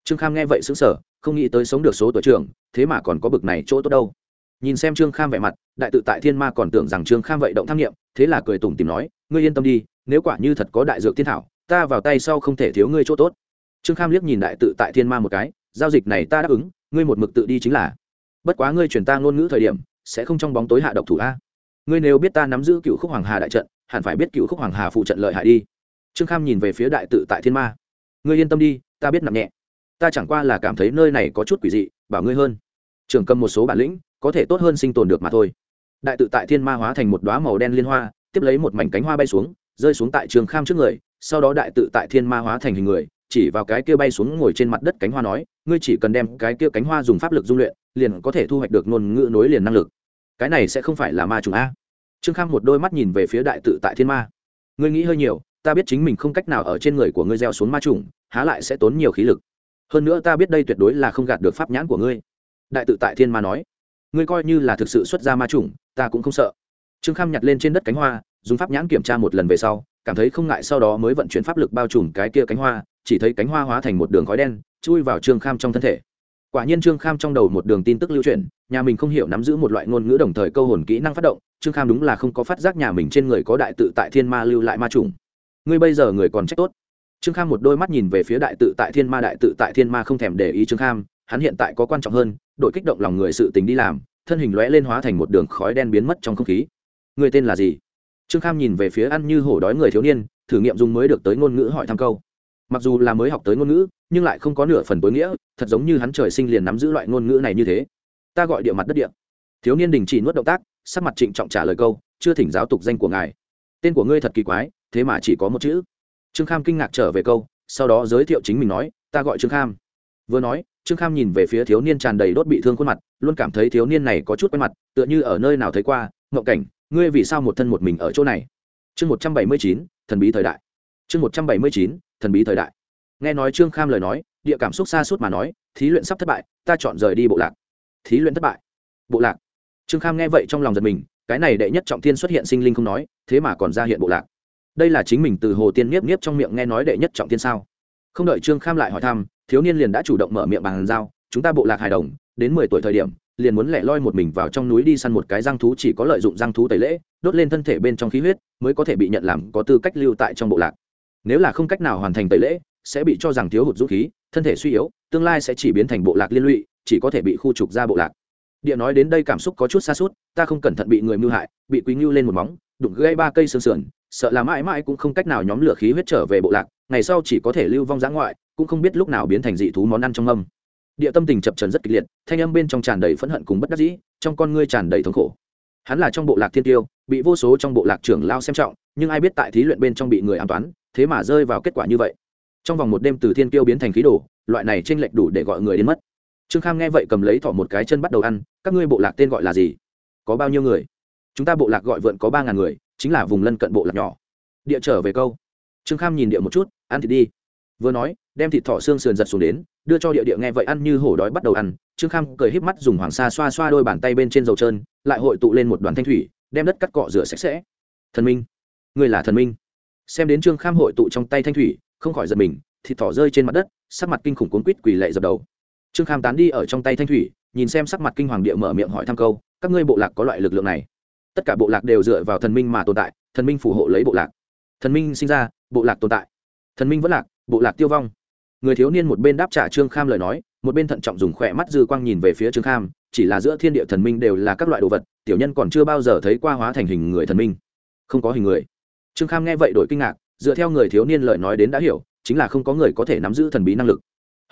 trương kham nghe vậy xứng sở không nghĩ tới sống được số tuổi trưởng, thế mà còn có bực này chỗ tốt đâu. Nhìn xem trương kham vẻ mặt, đại tự tại thiên ma còn tưởng rằng trương kham vậy động tham nghiệm thế là cười tủm tìm nói, ngươi yên tâm đi, nếu quả như thật có đại dược thiên thảo, ta vào tay sau không thể thiếu ngươi chỗ tốt. Trương kham liếc nhìn đại tự tại thiên ma một cái, giao dịch này ta đáp ứng, ngươi một mực tự đi chính là. Bất quá ngươi chuyển ta ngôn ngữ thời điểm, sẽ không trong bóng tối hạ độc thủ a. Ngươi nếu biết ta nắm giữ cựu khúc hoàng hà đại trận, hẳn phải biết cựu khúc hoàng hà phụ trận lợi hại đi. Trương kham nhìn về phía đại tự tại thiên ma, ngươi yên tâm đi, ta biết nặng nhẹ ta chẳng qua là cảm thấy nơi này có chút quỷ dị, bảo ngươi hơn. Trường cầm một số bản lĩnh, có thể tốt hơn sinh tồn được mà thôi. Đại tự tại thiên ma hóa thành một đoá màu đen liên hoa, tiếp lấy một mảnh cánh hoa bay xuống, rơi xuống tại trường kham trước người, sau đó đại tự tại thiên ma hóa thành hình người, chỉ vào cái kia bay xuống ngồi trên mặt đất cánh hoa nói, ngươi chỉ cần đem cái kia cánh hoa dùng pháp lực dung luyện, liền có thể thu hoạch được ngôn ngữ nối liền năng lực. Cái này sẽ không phải là ma trùng a. Trương kham một đôi mắt nhìn về phía đại tự tại thiên ma. Ngươi nghĩ hơi nhiều, ta biết chính mình không cách nào ở trên người của ngươi gieo xuống ma trùng há lại sẽ tốn nhiều khí lực hơn nữa ta biết đây tuyệt đối là không gạt được pháp nhãn của ngươi. Đại tự tại thiên ma nói. Ngươi coi như là thực sự xuất ra ma trùng ta cũng không sợ. Trương kham nhặt lên trên đất cánh hoa, dùng pháp nhãn kiểm tra một lần về sau, cảm thấy không ngại sau đó mới vận chuyển pháp lực bao trùm cái kia cánh hoa, chỉ thấy cánh hoa hóa thành một đường khói đen, chui vào trương kham trong thân thể. Quả nhiên trương kham trong đầu một đường tin tức lưu truyền, nhà mình không hiểu nắm giữ một loại ngôn ngữ đồng thời câu hồn kỹ năng phát động, trương kham đúng là không có phát giác nhà mình trên người có đại tự tại thiên ma lưu lại ma trùng ngươi bây giờ người còn trách tốt trương kham một đôi mắt nhìn về phía đại tự tại thiên ma, đại tự tại thiên ma không thèm để ý trương kham, hắn hiện tại có quan trọng hơn, đội kích động lòng người sự tình đi làm, thân hình lóe lên hóa thành một đường khói đen biến mất trong không khí. Người tên là gì? Trương kham nhìn về phía ăn như hổ đói người thiếu niên, thử nghiệm dùng mới được tới ngôn ngữ hỏi thăm câu. Mặc dù là mới học tới ngôn ngữ, nhưng lại không có nửa phần tối nghĩa, thật giống như hắn trời sinh liền nắm giữ loại ngôn ngữ này như thế. Ta gọi địa mặt đất địa. Thiếu niên đình chỉ nuốt động tác, sắc mặt trịnh trọng trả lời câu, chưa thỉnh giáo tục danh của ngài. Tên của ngươi thật kỳ quái, thế mà chỉ có một chữ trương kham kinh ngạc trở về câu, sau đó giới thiệu chính mình nói, ta gọi trương kham. Vừa nói, trương kham nhìn về phía thiếu niên tràn đầy đốt bị thương khuôn mặt, luôn cảm thấy thiếu niên này có chút quen mặt, tựa như ở nơi nào thấy qua, ngộng cảnh, ngươi vì sao một thân một mình ở chỗ này? Chương một trăm bảy mươi chín, thần bí thời đại. Chương một trăm bảy mươi chín, thần bí thời đại. Nghe nói trương kham lời nói, địa cảm xúc xa suốt mà nói, thí luyện sắp thất bại, ta chọn rời đi bộ lạc. Thí luyện thất bại? Bộ lạc? Trương kham nghe vậy trong lòng giật mình, cái này đệ nhất trọng thiên xuất hiện sinh linh không nói, thế mà còn ra hiện bộ lạc đây là chính mình từ hồ tiên nhiếp nhiếp trong miệng nghe nói đệ nhất trọng tiên sao? Không đợi trương kham lại hỏi thăm, thiếu niên liền đã chủ động mở miệng bàn giao, chúng ta bộ lạc hài đồng, đến mười tuổi thời điểm, liền muốn lẻ loi một mình vào trong núi đi săn một cái răng thú chỉ có lợi dụng răng thú tẩy lễ, đốt lên thân thể bên trong khí huyết, mới có thể bị nhận làm có tư cách lưu tại trong bộ lạc. Nếu là không cách nào hoàn thành tẩy lễ, sẽ bị cho rằng thiếu hụt dũng khí, thân thể suy yếu, tương lai sẽ chỉ biến thành bộ lạc liên lụy, chỉ có thể bị khu trục ra bộ lạc. Địa nói đến đây cảm xúc có chút xa suốt ta không cẩn thận bị người mưu hại, bị quý ngưu lên một móng, đụng gây ba cây sườn sườn sợ là mãi mãi cũng không cách nào nhóm lửa khí huyết trở về bộ lạc, ngày sau chỉ có thể lưu vong giã ngoại, cũng không biết lúc nào biến thành dị thú món ăn trong âm. Địa tâm tình chập trần rất kịch liệt, thanh âm bên trong tràn đầy phẫn hận cùng bất đắc dĩ, trong con ngươi tràn đầy thống khổ. Hắn là trong bộ lạc thiên tiêu, bị vô số trong bộ lạc trưởng lao xem trọng, nhưng ai biết tại thí luyện bên trong bị người an toán, thế mà rơi vào kết quả như vậy. Trong vòng một đêm từ thiên tiêu biến thành khí đồ, loại này t r lệch đủ để gọi người đến mất. Trương kham nghe vậy cầm lấy thỏ một cái chân bắt đầu ăn, các ngươi bộ lạc tên gọi là gì? Có bao nhiêu người? Chúng ta bộ lạc gọi vượn có ba ngàn người, chính là vùng lân cận bộ lạc nhỏ. Địa trở về câu. Trương kham nhìn địa một chút, ăn thịt đi. Vừa nói, đem thịt thỏ xương sườn giật xuống đến, đưa cho địa địa nghe vậy ăn như hổ đói bắt đầu ăn. Trương kham cười híp mắt dùng hoàng sa xoa xoa đôi bàn tay bên trên dầu trơn, lại hội tụ lên một đoàn thanh thủy, đem đất cắt cọ rửa sạch sẽ. Thần minh người là thần minh. Xem đến trương kham hội tụ trong tay thanh thủy, không khỏi giật mình, thịt thỏ rơi trên mặt đất, sắc mặt kinh khủng cuốn quýt quỳ lệ dập đầu. Trương kham tán đi ở trong tay thanh thủy, nhìn xem sắc mặt kinh hoàng địa mở miệng hỏi thăm câu, các ngươi bộ lạc có loại lực lượng này? Tất cả bộ lạc đều dựa vào thần minh mà tồn tại, thần minh phù hộ lấy bộ lạc. Thần minh sinh ra, bộ lạc tồn tại. Thần minh vẫn lạc, bộ lạc tiêu vong. Người thiếu niên một bên đáp trả trương kham lời nói, một bên thận trọng dùng khỏe mắt dư quang nhìn về phía trương kham, chỉ là giữa thiên địa thần minh đều là các loại đồ vật, tiểu nhân còn chưa bao giờ thấy qua hóa thành hình người thần minh. Không có hình người. Trương kham nghe vậy đổi kinh ngạc, dựa theo người thiếu niên lời nói đến đã hiểu, chính là không có người có thể nắm giữ thần bí năng lực.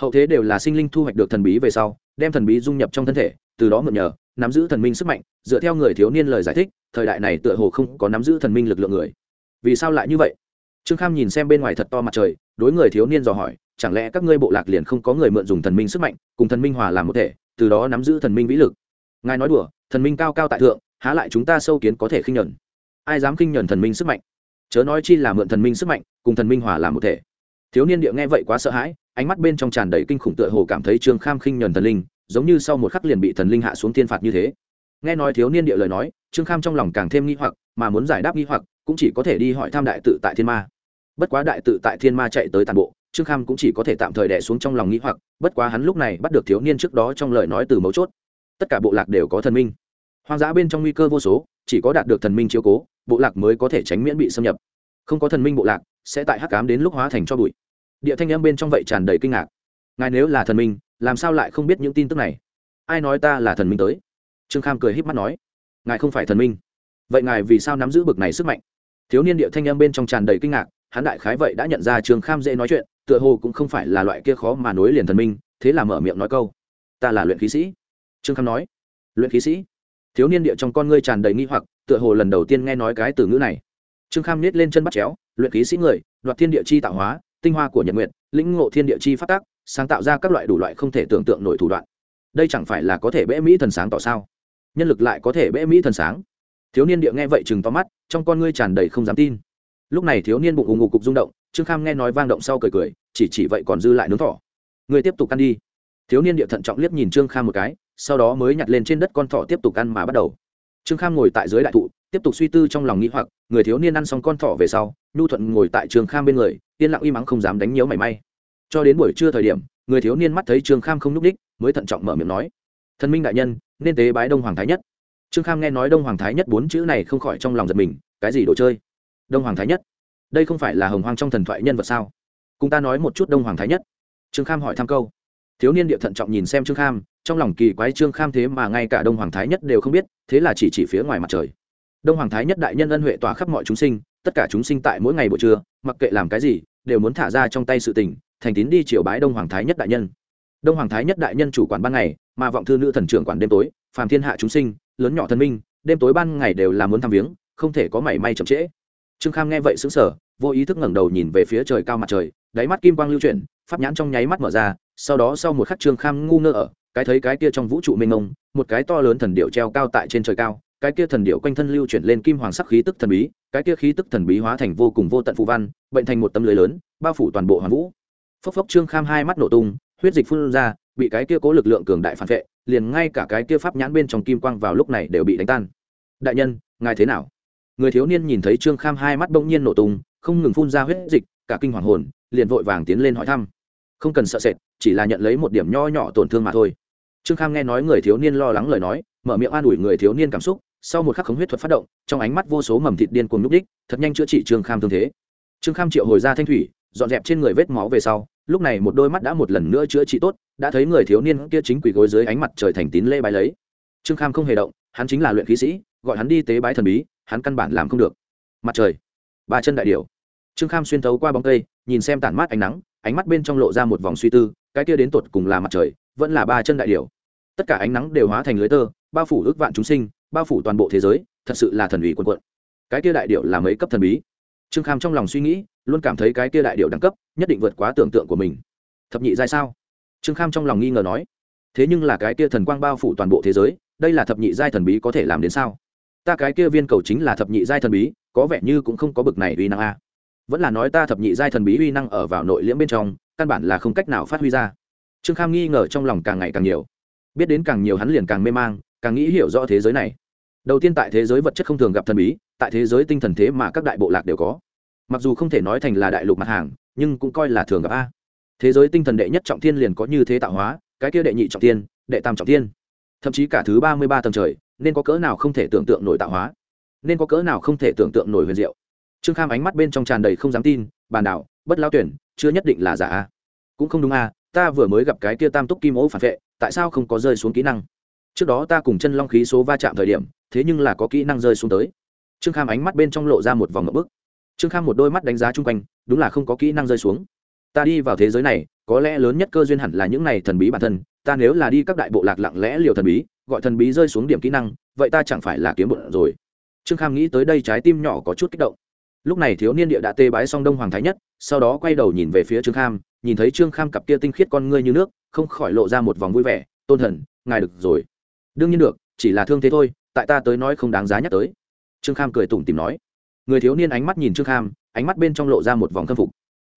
Hậu thế đều là sinh linh thu hoạch được thần bí về sau, đem thần bí dung nhập trong thân thể, từ đó mượn nhờ nắm giữ thần minh sức mạnh, dựa theo người thiếu niên lời giải thích, thời đại này tựa hồ không có nắm giữ thần minh lực lượng người. Vì sao lại như vậy? Trương kham nhìn xem bên ngoài thật to mặt trời, đối người thiếu niên dò hỏi, chẳng lẽ các ngươi bộ lạc liền không có người mượn dùng thần minh sức mạnh, cùng thần minh hòa làm một thể, từ đó nắm giữ thần minh vĩ lực? Ngài nói đùa, thần minh cao cao tại thượng, há lại chúng ta sâu kiến có thể khinh nhuận? Ai dám khinh nhuận thần minh sức mạnh? Chớ nói chi là mượn thần minh sức mạnh, cùng thần minh hòa làm một thể. Thiếu niên địa nghe vậy quá sợ hãi, ánh mắt bên trong tràn đầy kinh khủng tựa hồ cảm thấy trương kham khinh nhuần thần linh giống như sau một khắc liền bị thần linh hạ xuống thiên phạt như thế. Nghe nói thiếu niên địa lời nói, trương kham trong lòng càng thêm nghi hoặc, mà muốn giải đáp nghi hoặc, cũng chỉ có thể đi hỏi tham đại tự tại thiên ma. Bất quá đại tự tại thiên ma chạy tới tàn bộ, trương kham cũng chỉ có thể tạm thời đẻ xuống trong lòng nghi hoặc, bất quá hắn lúc này bắt được thiếu niên trước đó trong lời nói từ mấu chốt. Tất cả bộ lạc đều có thần minh. Hoang dã bên trong nguy cơ vô số, chỉ có đạt được thần minh chiếu cố, bộ lạc mới có thể tránh miễn bị xâm nhập. Không có thần minh bộ lạc, sẽ tại hắc cám đến lúc hóa thành cho bụi. Địa thanh âm bên trong vậy tràn đầy kinh ngạc. Ngài nếu là thần minh làm sao lại không biết những tin tức này? Ai nói ta là thần minh tới? Trương kham cười h í p mắt nói, ngài không phải thần minh. Vậy ngài vì sao nắm giữ bực này sức mạnh? Thiếu niên địa thanh âm bên trong tràn đầy kinh ngạc, hắn đại khái vậy đã nhận ra trương kham dễ nói chuyện, tựa hồ cũng không phải là loại kia khó mà nối liền thần minh, thế là mở miệng nói câu, ta là luyện khí sĩ. Trương kham nói, luyện khí sĩ? Thiếu niên địa trong con ngươi tràn đầy nghi hoặc, tựa hồ lần đầu tiên nghe nói cái từ ngữ này. Trương kham nhét lên chân bắt chéo, luyện khí sĩ người, đoạt thiên địa chi tạo hóa, tinh hoa của nhật nguyện lĩnh ngộ thiên địa chi phát tác sáng tạo ra các loại đủ loại không thể tưởng tượng nổi thủ đoạn. Đây chẳng phải là có thể bẽ mỹ thần sáng tỏ sao? Nhân lực lại có thể bẽ mỹ thần sáng. Thiếu niên địa nghe vậy chừng to mắt, trong con ngươi tràn đầy không dám tin. Lúc này thiếu niên bụng ủng ngụ cục rung động, trương kham nghe nói vang động sau cười cười, chỉ chỉ vậy còn dư lại nướng thỏ. Người tiếp tục ăn đi. Thiếu niên địa thận trọng liếc nhìn trương kham một cái, sau đó mới nhặt lên trên đất con thỏ tiếp tục ăn mà bắt đầu. Trương kham ngồi tại dưới đại thụ, tiếp tục suy tư trong lòng nghĩ hoặc, người thiếu niên ăn xong con thỏ về sau, nhu thuận ngồi tại trương kham bên người, yên lặng uy mắng không dám đánh nhớ mảy may cho đến buổi trưa thời điểm, người thiếu niên mắt thấy trương kham không n ú c đích, mới thận trọng mở miệng nói, thần minh đại nhân, nên tế bái đông hoàng thái nhất. Trương kham nghe nói đông hoàng thái nhất bốn chữ này không khỏi trong lòng giật mình, cái gì đồ chơi? Đông hoàng thái nhất? Đây không phải là hồng hoang trong thần thoại nhân vật sao? Cùng ta nói một chút đông hoàng thái nhất. Trương kham hỏi thăm câu. Thiếu niên địa thận trọng nhìn xem trương kham, trong lòng kỳ quái trương kham thế mà ngay cả đông hoàng thái nhất đều không biết, thế là chỉ chỉ phía ngoài mặt trời. Đông hoàng thái nhất đại nhân ân huệ tỏa khắp mọi chúng sinh, tất cả chúng sinh tại mỗi ngày buổi trưa, mặc kệ làm cái gì, đều muốn thả ra trong tay sự tình thành tín đi triều bái đông hoàng thái nhất đại nhân. Đông hoàng thái nhất đại nhân chủ quản ban ngày, mà vọng thư nữ thần trưởng quản đêm tối, phàm thiên hạ chúng sinh, lớn nhỏ thần minh, đêm tối ban ngày đều là muốn thăm viếng, không thể có mảy may chậm trễ. Trương kham nghe vậy xứng sở vô ý thức ngẩng đầu nhìn về phía trời cao mặt trời, đáy mắt kim quang lưu chuyển, pháp nhãn trong nháy mắt mở ra, sau đó sau một khắc trương kham ngu ngơ ở, cái thấy cái kia trong vũ trụ mênh mông, một cái to lớn thần điệu treo cao tại trên trời cao, cái kia thần điệu quanh thân lưu chuyển lên kim hoàng sắc khí tức thần bí, cái kia khí tức thần bí hóa thành vô cùng vô tận phù văn, bệnh thành một tấm lưới lớn, bao phủ toàn bộ hoàn vũ phốc phốc trương kham hai mắt nổ tung, huyết dịch phun ra, bị cái kia cố lực lượng cường đại phản vệ, liền ngay cả cái kia pháp nhãn bên trong kim quang vào lúc này đều bị đánh tan. Đại nhân, ngài thế nào? Người thiếu niên nhìn thấy trương kham hai mắt bỗng nhiên nổ tung, không ngừng phun ra huyết dịch, cả kinh hoàng hồn, liền vội vàng tiến lên hỏi thăm. Không cần sợ sệt, chỉ là nhận lấy một điểm nho nhỏ tổn thương mà thôi. Trương kham nghe nói người thiếu niên lo lắng lời nói, mở miệng an ủi người thiếu niên cảm xúc, sau một khắc khống huyết thuật phát động, trong ánh mắt vô số mầm thịt điên cuồng núp đích thật nhanh chữa trị trương kham thương thế. Trương kham triệu hồi ra thanh thủy dọn dẹp trên người vết máu về sau, lúc này một đôi mắt đã một lần nữa chữa trị tốt, đã thấy người thiếu niên kia chính quỳ gối dưới ánh mặt trời thành tín lê bái lấy trương kham không hề động, hắn chính là luyện khí sĩ, gọi hắn đi tế bái thần bí, hắn căn bản làm không được mặt trời, ba chân đại điều. trương kham xuyên thấu qua bóng cây, nhìn xem tản mát ánh nắng, ánh mắt bên trong lộ ra một vòng suy tư, cái kia đến tột cùng là mặt trời, vẫn là ba chân đại điều. tất cả ánh nắng đều hóa thành lưới tơ, bao phủ ước vạn chúng sinh, bao phủ toàn bộ thế giới, thật sự là thần ủy quần quận cái kia đại điệu là mấy cấp thần bí trương kham trong lòng suy nghĩ, luôn cảm thấy cái kia đại điệu đẳng cấp nhất định vượt quá tưởng tượng của mình. Thập nhị giai sao? Trương kham trong lòng nghi ngờ nói. Thế nhưng là cái kia thần quang bao phủ toàn bộ thế giới, đây là thập nhị giai thần bí có thể làm đến sao? Ta cái kia viên cầu chính là thập nhị giai thần bí, có vẻ như cũng không có bực này uy năng a. Vẫn là nói ta thập nhị giai thần bí uy năng ở vào nội liễm bên trong, căn bản là không cách nào phát huy ra. Trương kham nghi ngờ trong lòng càng ngày càng nhiều. Biết đến càng nhiều hắn liền càng mê mang, càng nghĩ hiểu rõ thế giới này. Đầu tiên tại thế giới vật chất không thường gặp thần bí tại thế giới tinh thần thế mà các đại bộ lạc đều có. Mặc dù không thể nói thành là đại lục mặt hàng, nhưng cũng coi là thường gặp a. Thế giới tinh thần đệ nhất trọng thiên liền có như thế tạo hóa, cái kia đệ nhị trọng thiên, đệ tam trọng thiên. Thậm chí cả thứ ba mươi ba tầng trời, nên có cỡ nào không thể tưởng tượng nổi tạo hóa? Nên có cỡ nào không thể tưởng tượng nổi huyền diệu? Trương kham ánh mắt bên trong tràn đầy không dám tin, bàn đảo bất lao tuyển, chưa nhất định là giả a. Cũng không đúng a, ta vừa mới gặp cái kia tam túc kim ố phản vệ, tại sao không có rơi xuống kỹ năng? Trước đó ta cùng chân long khí số va chạm thời điểm, thế nhưng là có kỹ năng rơi xuống tới trương kham ánh mắt bên trong lộ ra một vòng ngậm bức. Trương kham một đôi mắt đánh giá chung quanh, đúng là không có kỹ năng rơi xuống. Ta đi vào thế giới này, có lẽ lớn nhất cơ duyên hẳn là những này thần bí bản thân, ta nếu là đi các đại bộ lạc lặng lẽ liều thần bí, gọi thần bí rơi xuống điểm kỹ năng, vậy ta chẳng phải là kiếm bụng rồi. Trương kham nghĩ tới đây trái tim nhỏ có chút kích động. Lúc này thiếu niên địa đã tê bái song đông hoàng thái nhất, sau đó quay đầu nhìn về phía trương kham, nhìn thấy trương kham cặp kia tinh khiết con ngươi như nước, không khỏi lộ ra một vòng vui vẻ, tôn thần, ngài được rồi. Đương nhiên được, chỉ là thương thế thôi, tại ta tới nói không đáng giá nhắc tới trương kham cười tủm tìm nói. Người thiếu niên ánh mắt nhìn trương kham, ánh mắt bên trong lộ ra một vòng khâm phục.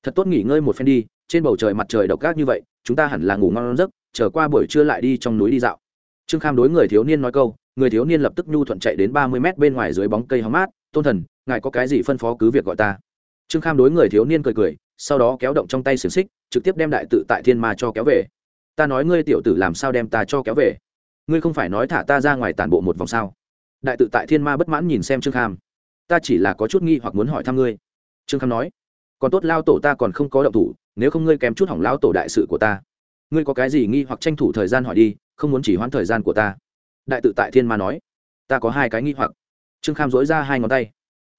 Thật tốt nghỉ ngơi một phen đi, trên bầu trời mặt trời độc gác như vậy, chúng ta hẳn là ngủ ngon giấc trở qua buổi trưa lại đi trong núi đi dạo. Trương kham đối người thiếu niên nói câu, người thiếu niên lập tức nhu thuận chạy đến ba mươi mét bên ngoài dưới bóng cây hóng mát, tôn thần, ngài có cái gì phân phó cứ việc gọi ta. Trương kham đối người thiếu niên cười cười, sau đó kéo động trong tay xiềng xích, trực tiếp đem đại tự tại thiên ma cho kéo về. Ta nói ngươi tiểu tử làm sao đem ta cho kéo về? Ngươi không phải nói thả ta ra ngoài tản bộ một vòng sao? Đại tự tại thiên ma bất mãn nhìn xem trương kham ta chỉ là có chút nghi hoặc muốn hỏi thăm ngươi trương kham nói còn tốt lao tổ ta còn không có động thủ nếu không ngươi kém chút hỏng lao tổ đại sự của ta ngươi có cái gì nghi hoặc tranh thủ thời gian hỏi đi không muốn chỉ hoãn thời gian của ta đại tự tại thiên ma nói ta có hai cái nghi hoặc trương kham dối ra hai ngón tay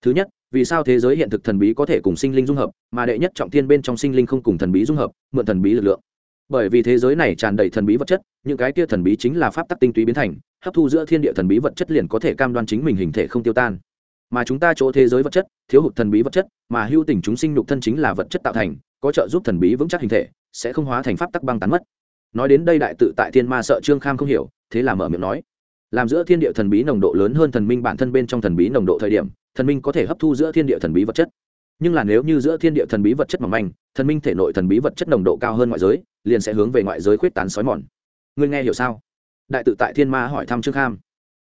thứ nhất vì sao thế giới hiện thực thần bí có thể cùng sinh linh dung hợp mà đệ nhất trọng thiên bên trong sinh linh không cùng thần bí dung hợp mượn thần bí lực lượng bởi vì thế giới này tràn đầy thần bí vật chất những cái kia thần bí chính là pháp tắc tinh túy biến thành hấp thu giữa thiên địa thần bí vật chất liền có thể cam đoan chính mình hình thể không tiêu tan. Mà chúng ta chỗ thế giới vật chất, thiếu hụt thần bí vật chất, mà hưu tình chúng sinh nhục thân chính là vật chất tạo thành, có trợ giúp thần bí vững chắc hình thể, sẽ không hóa thành pháp tắc băng tán mất. Nói đến đây đại tự tại thiên ma sợ trương kham không hiểu, thế là mở miệng nói, làm giữa thiên địa thần bí nồng độ lớn hơn thần minh bản thân bên trong thần bí nồng độ thời điểm, thần minh có thể hấp thu giữa thiên địa thần bí vật chất. Nhưng là nếu như giữa thiên địa thần bí vật chất mỏng manh, thần minh thể nội thần bí vật chất nồng độ cao hơn ngoại giới, liền sẽ hướng về ngoại giới khuyết tán sói mòn. Ngươi nghe hiểu sao? Đại tự tại thiên ma hỏi thăm trương kham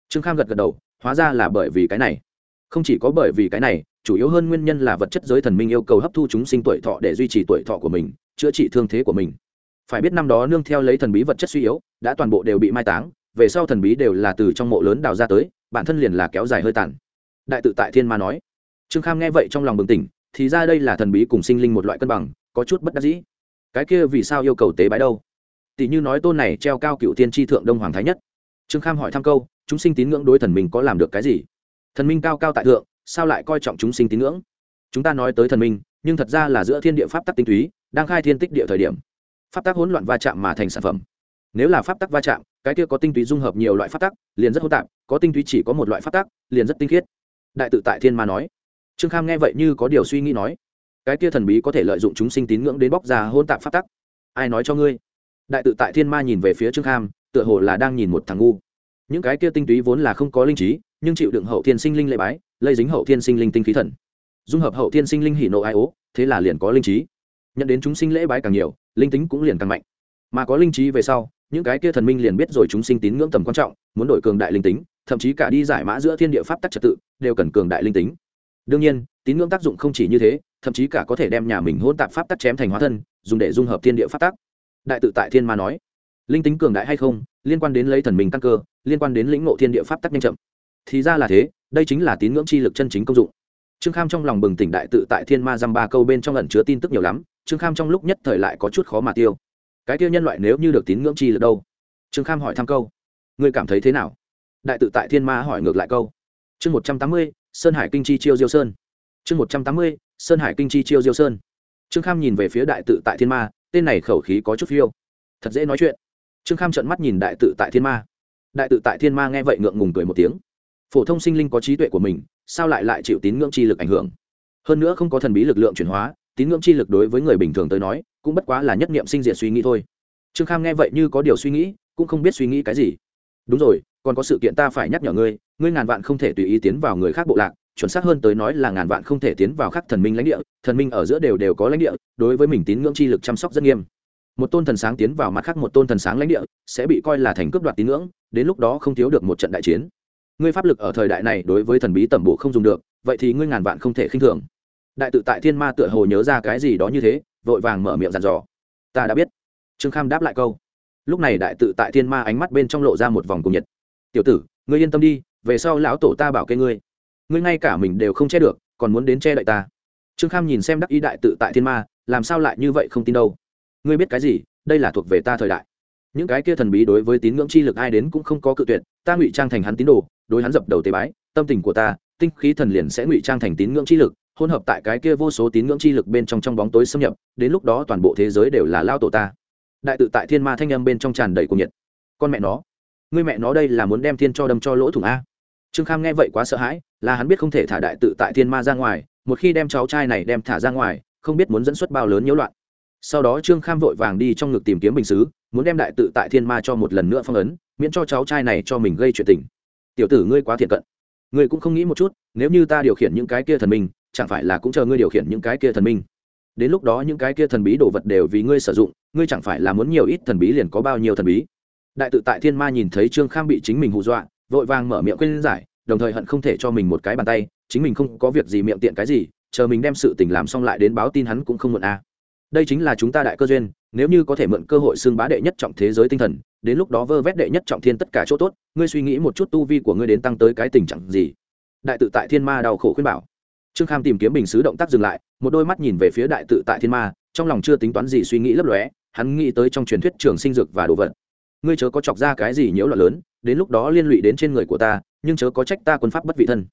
trương kham gật gật đầu hóa ra là bởi vì cái này không chỉ có bởi vì cái này chủ yếu hơn nguyên nhân là vật chất giới thần minh yêu cầu hấp thu chúng sinh tuổi thọ để duy trì tuổi thọ của mình chữa trị thương thế của mình phải biết năm đó nương theo lấy thần bí vật chất suy yếu đã toàn bộ đều bị mai táng về sau thần bí đều là từ trong mộ lớn đào ra tới bản thân liền là kéo dài hơi tàn đại tự tại thiên ma nói trương kham nghe vậy trong lòng bừng tỉnh thì ra đây là thần bí cùng sinh linh một loại cân bằng có chút bất đắc dĩ cái kia vì sao yêu cầu tế bái đâu tỷ như nói tôn này treo cao cựu tiên tri thượng đông hoàng thái nhất. Trương kham hỏi thăm câu, chúng sinh tín ngưỡng đối thần minh có làm được cái gì? Thần minh cao cao tại thượng, sao lại coi trọng chúng sinh tín ngưỡng? Chúng ta nói tới thần minh, nhưng thật ra là giữa thiên địa pháp tắc tinh túy, đang khai thiên tích địa thời điểm. Pháp tắc hỗn loạn va chạm mà thành sản phẩm. Nếu là pháp tắc va chạm, cái kia có tinh túy dung hợp nhiều loại pháp tắc, liền rất hỗn tạp, có tinh túy chỉ có một loại pháp tắc, liền rất tinh khiết. Đại tự tại thiên ma nói. Trương kham nghe vậy như có điều suy nghĩ nói. Cái kia thần bí có thể lợi dụng chúng sinh tín ngưỡng đến bóc ra hôn tạp pháp tắc. Ai nói cho ngươi? Đại tự tại thiên ma nhìn về phía trương kham, tựa hồ là đang nhìn một thằng ngu. Những cái kia tinh túy vốn là không có linh trí, nhưng chịu đựng hậu thiên sinh linh lệ bái, lây dính hậu thiên sinh linh tinh khí thần. Dung hợp hậu thiên sinh linh hỉ nộ ai ố, thế là liền có linh trí. Nhận đến chúng sinh lễ bái càng nhiều, linh tính cũng liền càng mạnh. Mà có linh trí về sau, những cái kia thần minh liền biết rồi chúng sinh tín ngưỡng tầm quan trọng, muốn đổi cường đại linh tính, thậm chí cả đi giải mã giữa thiên địa pháp tắc trật tự, đều cần cường đại linh tính. Đương nhiên, tín ngưỡng tác dụng không chỉ như thế, thậm chí cả có thể đem nhà mình hôn tạp pháp tắc chém thành hóa thân, dùng để dung hợp thiên địa pháp tắc đại tự tại thiên ma nói. Linh tính cường đại hay không, liên quan đến lấy thần mình căn cơ, liên quan đến lĩnh ngộ thiên địa pháp tắc nhanh chậm. Thì ra là thế, đây chính là tín ngưỡng chi lực chân chính công dụng. Trương kham trong lòng bừng tỉnh đại tự tại thiên ma dăm ba câu bên trong ẩn chứa tin tức nhiều lắm, trương kham trong lúc nhất thời lại có chút khó mà tiêu. Cái tiêu nhân loại nếu như được tín ngưỡng chi lực đâu? Trương kham hỏi thăm câu. Ngươi cảm thấy thế nào? Đại tự tại thiên ma hỏi ngược lại câu. Chương một trăm tám mươi, sơn hải kinh chi chiêu diêu sơn. Chương một trăm tám mươi, sơn hải kinh chi chiêu diêu sơn. Trương kham nhìn về phía đại tự tại thiên ma tên này khẩu khí có chút phiêu. Thật dễ nói chuyện. Trương kham trợn mắt nhìn đại tự tại thiên ma. Đại tự tại thiên ma nghe vậy ngượng ngùng cười một tiếng. Phổ thông sinh linh có trí tuệ của mình, sao lại lại chịu tín ngưỡng chi lực ảnh hưởng? Hơn nữa không có thần bí lực lượng chuyển hóa, tín ngưỡng chi lực đối với người bình thường tới nói, cũng bất quá là nhất niệm sinh diện suy nghĩ thôi. Trương kham nghe vậy như có điều suy nghĩ, cũng không biết suy nghĩ cái gì. Đúng rồi, còn có sự kiện ta phải nhắc nhở ngươi ngươi ngàn vạn không thể tùy ý tiến vào người khác bộ lạc chuẩn xác hơn tới nói là ngàn vạn không thể tiến vào khắc thần minh lãnh địa, thần minh ở giữa đều đều có lãnh địa, đối với mình tín ngưỡng chi lực chăm sóc rất nghiêm. Một tôn thần sáng tiến vào mặt khác một tôn thần sáng lãnh địa, sẽ bị coi là thành cướp đoạt tín ngưỡng, đến lúc đó không thiếu được một trận đại chiến. Ngươi pháp lực ở thời đại này đối với thần bí tẩm bộ không dùng được, vậy thì ngươi ngàn vạn không thể khinh thường. Đại tự tại thiên ma tựa hồ nhớ ra cái gì đó như thế, vội vàng mở miệng dặn dò. Ta đã biết. Trương kham đáp lại câu. Lúc này đại tự tại thiên ma ánh mắt bên trong lộ ra một vòng cùng nhiệt. Tiểu tử, ngươi yên tâm đi, về sau lão tổ ta bảo kê ngươi ngươi ngay cả mình đều không che được, còn muốn đến che đậy ta. Trương kham nhìn xem đắc ý đại tự tại thiên ma, làm sao lại như vậy không tin đâu? Ngươi biết cái gì? Đây là thuộc về ta thời đại. Những cái kia thần bí đối với tín ngưỡng chi lực ai đến cũng không có cự tuyệt, ta ngụy trang thành hắn tín đồ, đối hắn dập đầu tế bái, tâm tình của ta, tinh khí thần liền sẽ ngụy trang thành tín ngưỡng chi lực, hỗn hợp tại cái kia vô số tín ngưỡng chi lực bên trong trong bóng tối xâm nhập, đến lúc đó toàn bộ thế giới đều là lao tổ ta. Đại tự tại thiên ma thanh âm bên trong tràn đầy cuồng nhiệt. Con mẹ nó, ngươi mẹ nó đây là muốn đem thiên cho đâm cho lỗ thủng a? Trương kham nghe vậy quá sợ hãi, là hắn biết không thể thả đại tự tại thiên ma ra ngoài, một khi đem cháu trai này đem thả ra ngoài, không biết muốn dẫn xuất bao lớn nhiễu loạn. Sau đó trương kham vội vàng đi trong ngực tìm kiếm bình xứ, muốn đem đại tự tại thiên ma cho một lần nữa phong ấn, miễn cho cháu trai này cho mình gây chuyện tình. Tiểu tử ngươi quá thiện cận. Ngươi cũng không nghĩ một chút, nếu như ta điều khiển những cái kia thần minh, chẳng phải là cũng chờ ngươi điều khiển những cái kia thần minh? Đến lúc đó những cái kia thần bí đồ vật đều vì ngươi sử dụng, ngươi chẳng phải là muốn nhiều ít thần bí liền có bao nhiêu thần bí? Đại tự tại thiên ma nhìn thấy trương kham bị chính mình hù dọa vội vàng mở miệng khuyên giải, đồng thời hận không thể cho mình một cái bàn tay, chính mình không có việc gì miệng tiện cái gì, chờ mình đem sự tình làm xong lại đến báo tin hắn cũng không muộn a đây chính là chúng ta đại cơ duyên, nếu như có thể mượn cơ hội xưng bá đệ nhất trọng thế giới tinh thần, đến lúc đó vơ vét đệ nhất trọng thiên tất cả chỗ tốt, ngươi suy nghĩ một chút tu vi của ngươi đến tăng tới cái tình trạng gì? Đại tự tại thiên ma đau khổ khuyên bảo. Trương kham tìm kiếm bình xứ động tác dừng lại, một đôi mắt nhìn về phía đại tự tại thiên ma, trong lòng chưa tính toán gì suy nghĩ lấp lóe, hắn nghĩ tới trong truyền thuyết trường sinh dược và đồ vật ngươi chớ có chọc ra cái gì nhiễu loạn lớn, đến lúc đó liên lụy đến trên người của ta, nhưng chớ có trách ta quân pháp bất vị thân.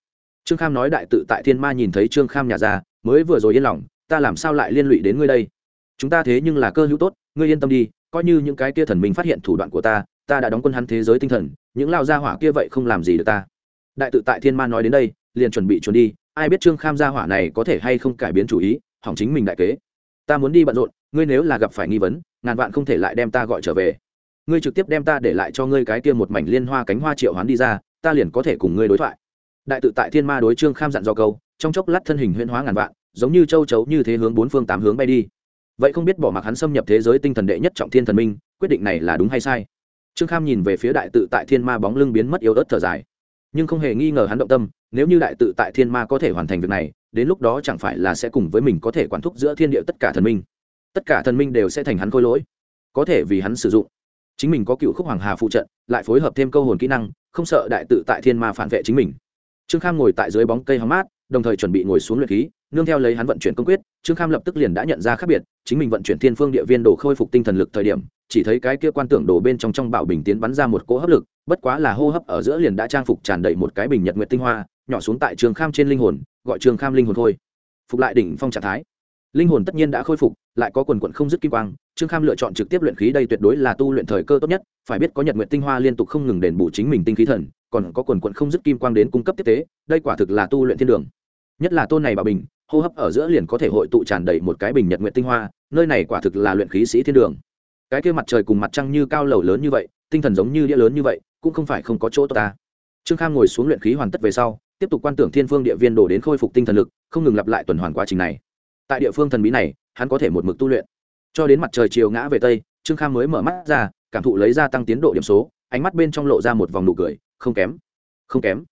Trương kham nói đại tự tại thiên ma nhìn thấy trương kham nhà ra mới vừa rồi yên lòng, ta làm sao lại liên lụy đến ngươi đây? Chúng ta thế nhưng là cơ hữu tốt, ngươi yên tâm đi, coi như những cái kia thần minh phát hiện thủ đoạn của ta ta đã đóng quân hắn thế giới tinh thần, những lao gia hỏa kia vậy không làm gì được ta. Đại tự tại thiên ma nói đến đây, liền chuẩn bị chuẩn đi, ai biết trương kham gia hỏa này có thể hay không cải biến chủ ý, hỏng chính mình đại kế. Ta muốn đi bận rộn, ngươi nếu là gặp phải nghi vấn, ngàn vạn không thể lại đem ta gọi trở về ngươi trực tiếp đem ta để lại cho ngươi cái kia một mảnh liên hoa cánh hoa triệu hoán đi ra, ta liền có thể cùng ngươi đối thoại. Đại tự tại thiên ma đối trương kham dặn do câu, trong chốc lát thân hình huyễn hóa ngàn vạn, giống như châu chấu như thế hướng bốn phương tám hướng bay đi. Vậy không biết bỏ mặc hắn xâm nhập thế giới tinh thần đệ nhất trọng thiên thần minh, quyết định này là đúng hay sai? Trương kham nhìn về phía đại tự tại thiên ma bóng lưng biến mất yếu ớt thở dài. Nhưng không hề nghi ngờ hắn động tâm, nếu như đại tự tại thiên ma có thể hoàn thành việc này, đến lúc đó chẳng phải là sẽ cùng với mình có thể quản thúc giữa thiên địa tất cả thần minh. Tất cả thần minh đều sẽ thành hắn khôi lỗi. Có thể vì hắn sử dụng chính mình có cựu khúc hoàng hà phụ trận, lại phối hợp thêm câu hồn kỹ năng, không sợ đại tự tại thiên ma phản vệ chính mình. Trương kham ngồi tại dưới bóng cây hóng mát, đồng thời chuẩn bị ngồi xuống luyện khí, nương theo lấy hắn vận chuyển công quyết, trương kham lập tức liền đã nhận ra khác biệt, chính mình vận chuyển thiên phương địa viên đồ khôi phục tinh thần lực thời điểm, chỉ thấy cái kia quan tưởng đồ bên trong trong bảo bình tiến bắn ra một cỗ hấp lực, bất quá là hô hấp ở giữa liền đã trang phục tràn đầy một cái bình nhật nguyệt tinh hoa, nhỏ xuống tại trường kham trên linh hồn, gọi trường kham linh hồn thôi. Phục lại đỉnh phong trạng thái. Linh hồn tất nhiên đã khôi phục, lại có quần quận không dứt kim quang trương kham lựa chọn trực tiếp luyện khí đây tuyệt đối là tu luyện thời cơ tốt nhất, phải biết có nhật nguyện tinh hoa liên tục không ngừng đền bù chính mình tinh khí thần, còn có quần quận không dứt kim quang đến cung cấp tiếp tế, đây quả thực là tu luyện thiên đường. Nhất là tôn này bảo bình, hô hấp ở giữa liền có thể hội tụ tràn đầy một cái bình nhật nguyện tinh hoa, nơi này quả thực là luyện khí sĩ thiên đường. Cái kia mặt trời cùng mặt trăng như cao lầu lớn như vậy, tinh thần giống như đĩa lớn như vậy, cũng không phải không có chỗ tốt ta. Trương kham ngồi xuống luyện khí hoàn tất về sau, tiếp tục quan tưởng thiên phương địa viên đổ đến khôi phục tinh thần lực, không ngừng lặp lại tuần hoàn quá trình này. Tại địa phương thần bí này, hắn có thể một mực tu luyện cho đến mặt trời chiều ngã về tây, trương kham mới mở mắt ra, cảm thụ lấy ra tăng tiến độ điểm số, ánh mắt bên trong lộ ra một vòng nụ cười, không kém không kém.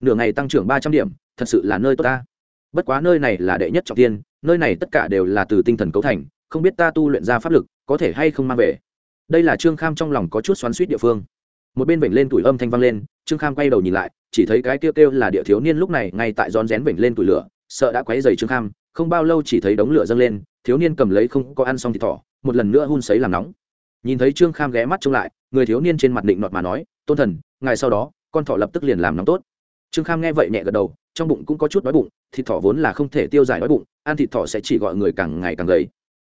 Nửa ngày tăng trưởng ba trăm điểm, thật sự là nơi tốt ta. Bất quá nơi này là đệ nhất trọng tiên nơi này tất cả đều là từ tinh thần cấu thành, không biết ta tu luyện ra pháp lực, có thể hay không mang về. Đây là trương kham trong lòng có chút xoắn suýt địa phương. Một bên vểnh lên tuổi âm thanh vang lên, trương kham quay đầu nhìn lại, chỉ thấy cái kêu kêu là địa thiếu niên lúc này ngay tại rón rén vểnh lên tuổi lửa, sợ đã quấy dày trương kham, không bao lâu chỉ thấy đống lửa dâng lên thiếu niên cầm lấy không có ăn xong thịt thỏ, một lần nữa hun sấy làm nóng. Nhìn thấy trương kham ghé mắt trông lại, người thiếu niên trên mặt định nọt mà nói, tôn thần, ngày sau đó, con thỏ lập tức liền làm nóng tốt. Trương kham nghe vậy nhẹ gật đầu, trong bụng cũng có chút đói bụng, thịt thỏ vốn là không thể tiêu giải đói bụng, ăn thịt thỏ sẽ chỉ gọi người càng ngày càng gầy.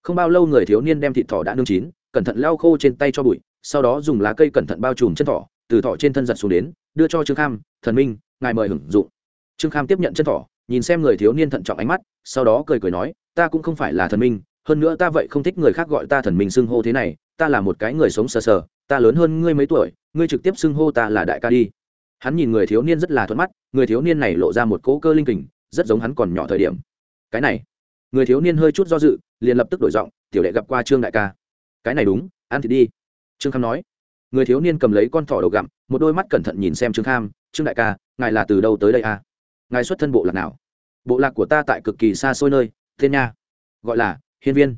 Không bao lâu người thiếu niên đem thịt thỏ đã nương chín, cẩn thận lau khô trên tay cho bụi, sau đó dùng lá cây cẩn thận bao trùm chân thỏ, từ thỏ trên thân giật xuống đến, đưa cho trương kham, thần minh, ngài mời hưởng dụng. Trương kham tiếp nhận chân thỏ nhìn xem người thiếu niên thận trọng ánh mắt, sau đó cười cười nói, ta cũng không phải là thần minh, hơn nữa ta vậy không thích người khác gọi ta thần minh xưng hô thế này, ta là một cái người sống sờ sờ, ta lớn hơn ngươi mấy tuổi, ngươi trực tiếp xưng hô ta là đại ca đi. Hắn nhìn người thiếu niên rất là thuận mắt, người thiếu niên này lộ ra một cỗ cơ linh kình, rất giống hắn còn nhỏ thời điểm. Cái này. Người thiếu niên hơi chút do dự, liền lập tức đổi giọng, tiểu đệ gặp qua trương đại ca. Cái này đúng, ăn thì đi. Trương kham nói. Người thiếu niên cầm lấy con thỏ đầu gặm, một đôi mắt cẩn thận nhìn xem trương kham, trương đại ca, ngài là từ đâu tới đây à? ngài xuất thân bộ lạc nào? Bộ lạc của ta tại cực kỳ xa xôi nơi, tên nha, gọi là hiên viên.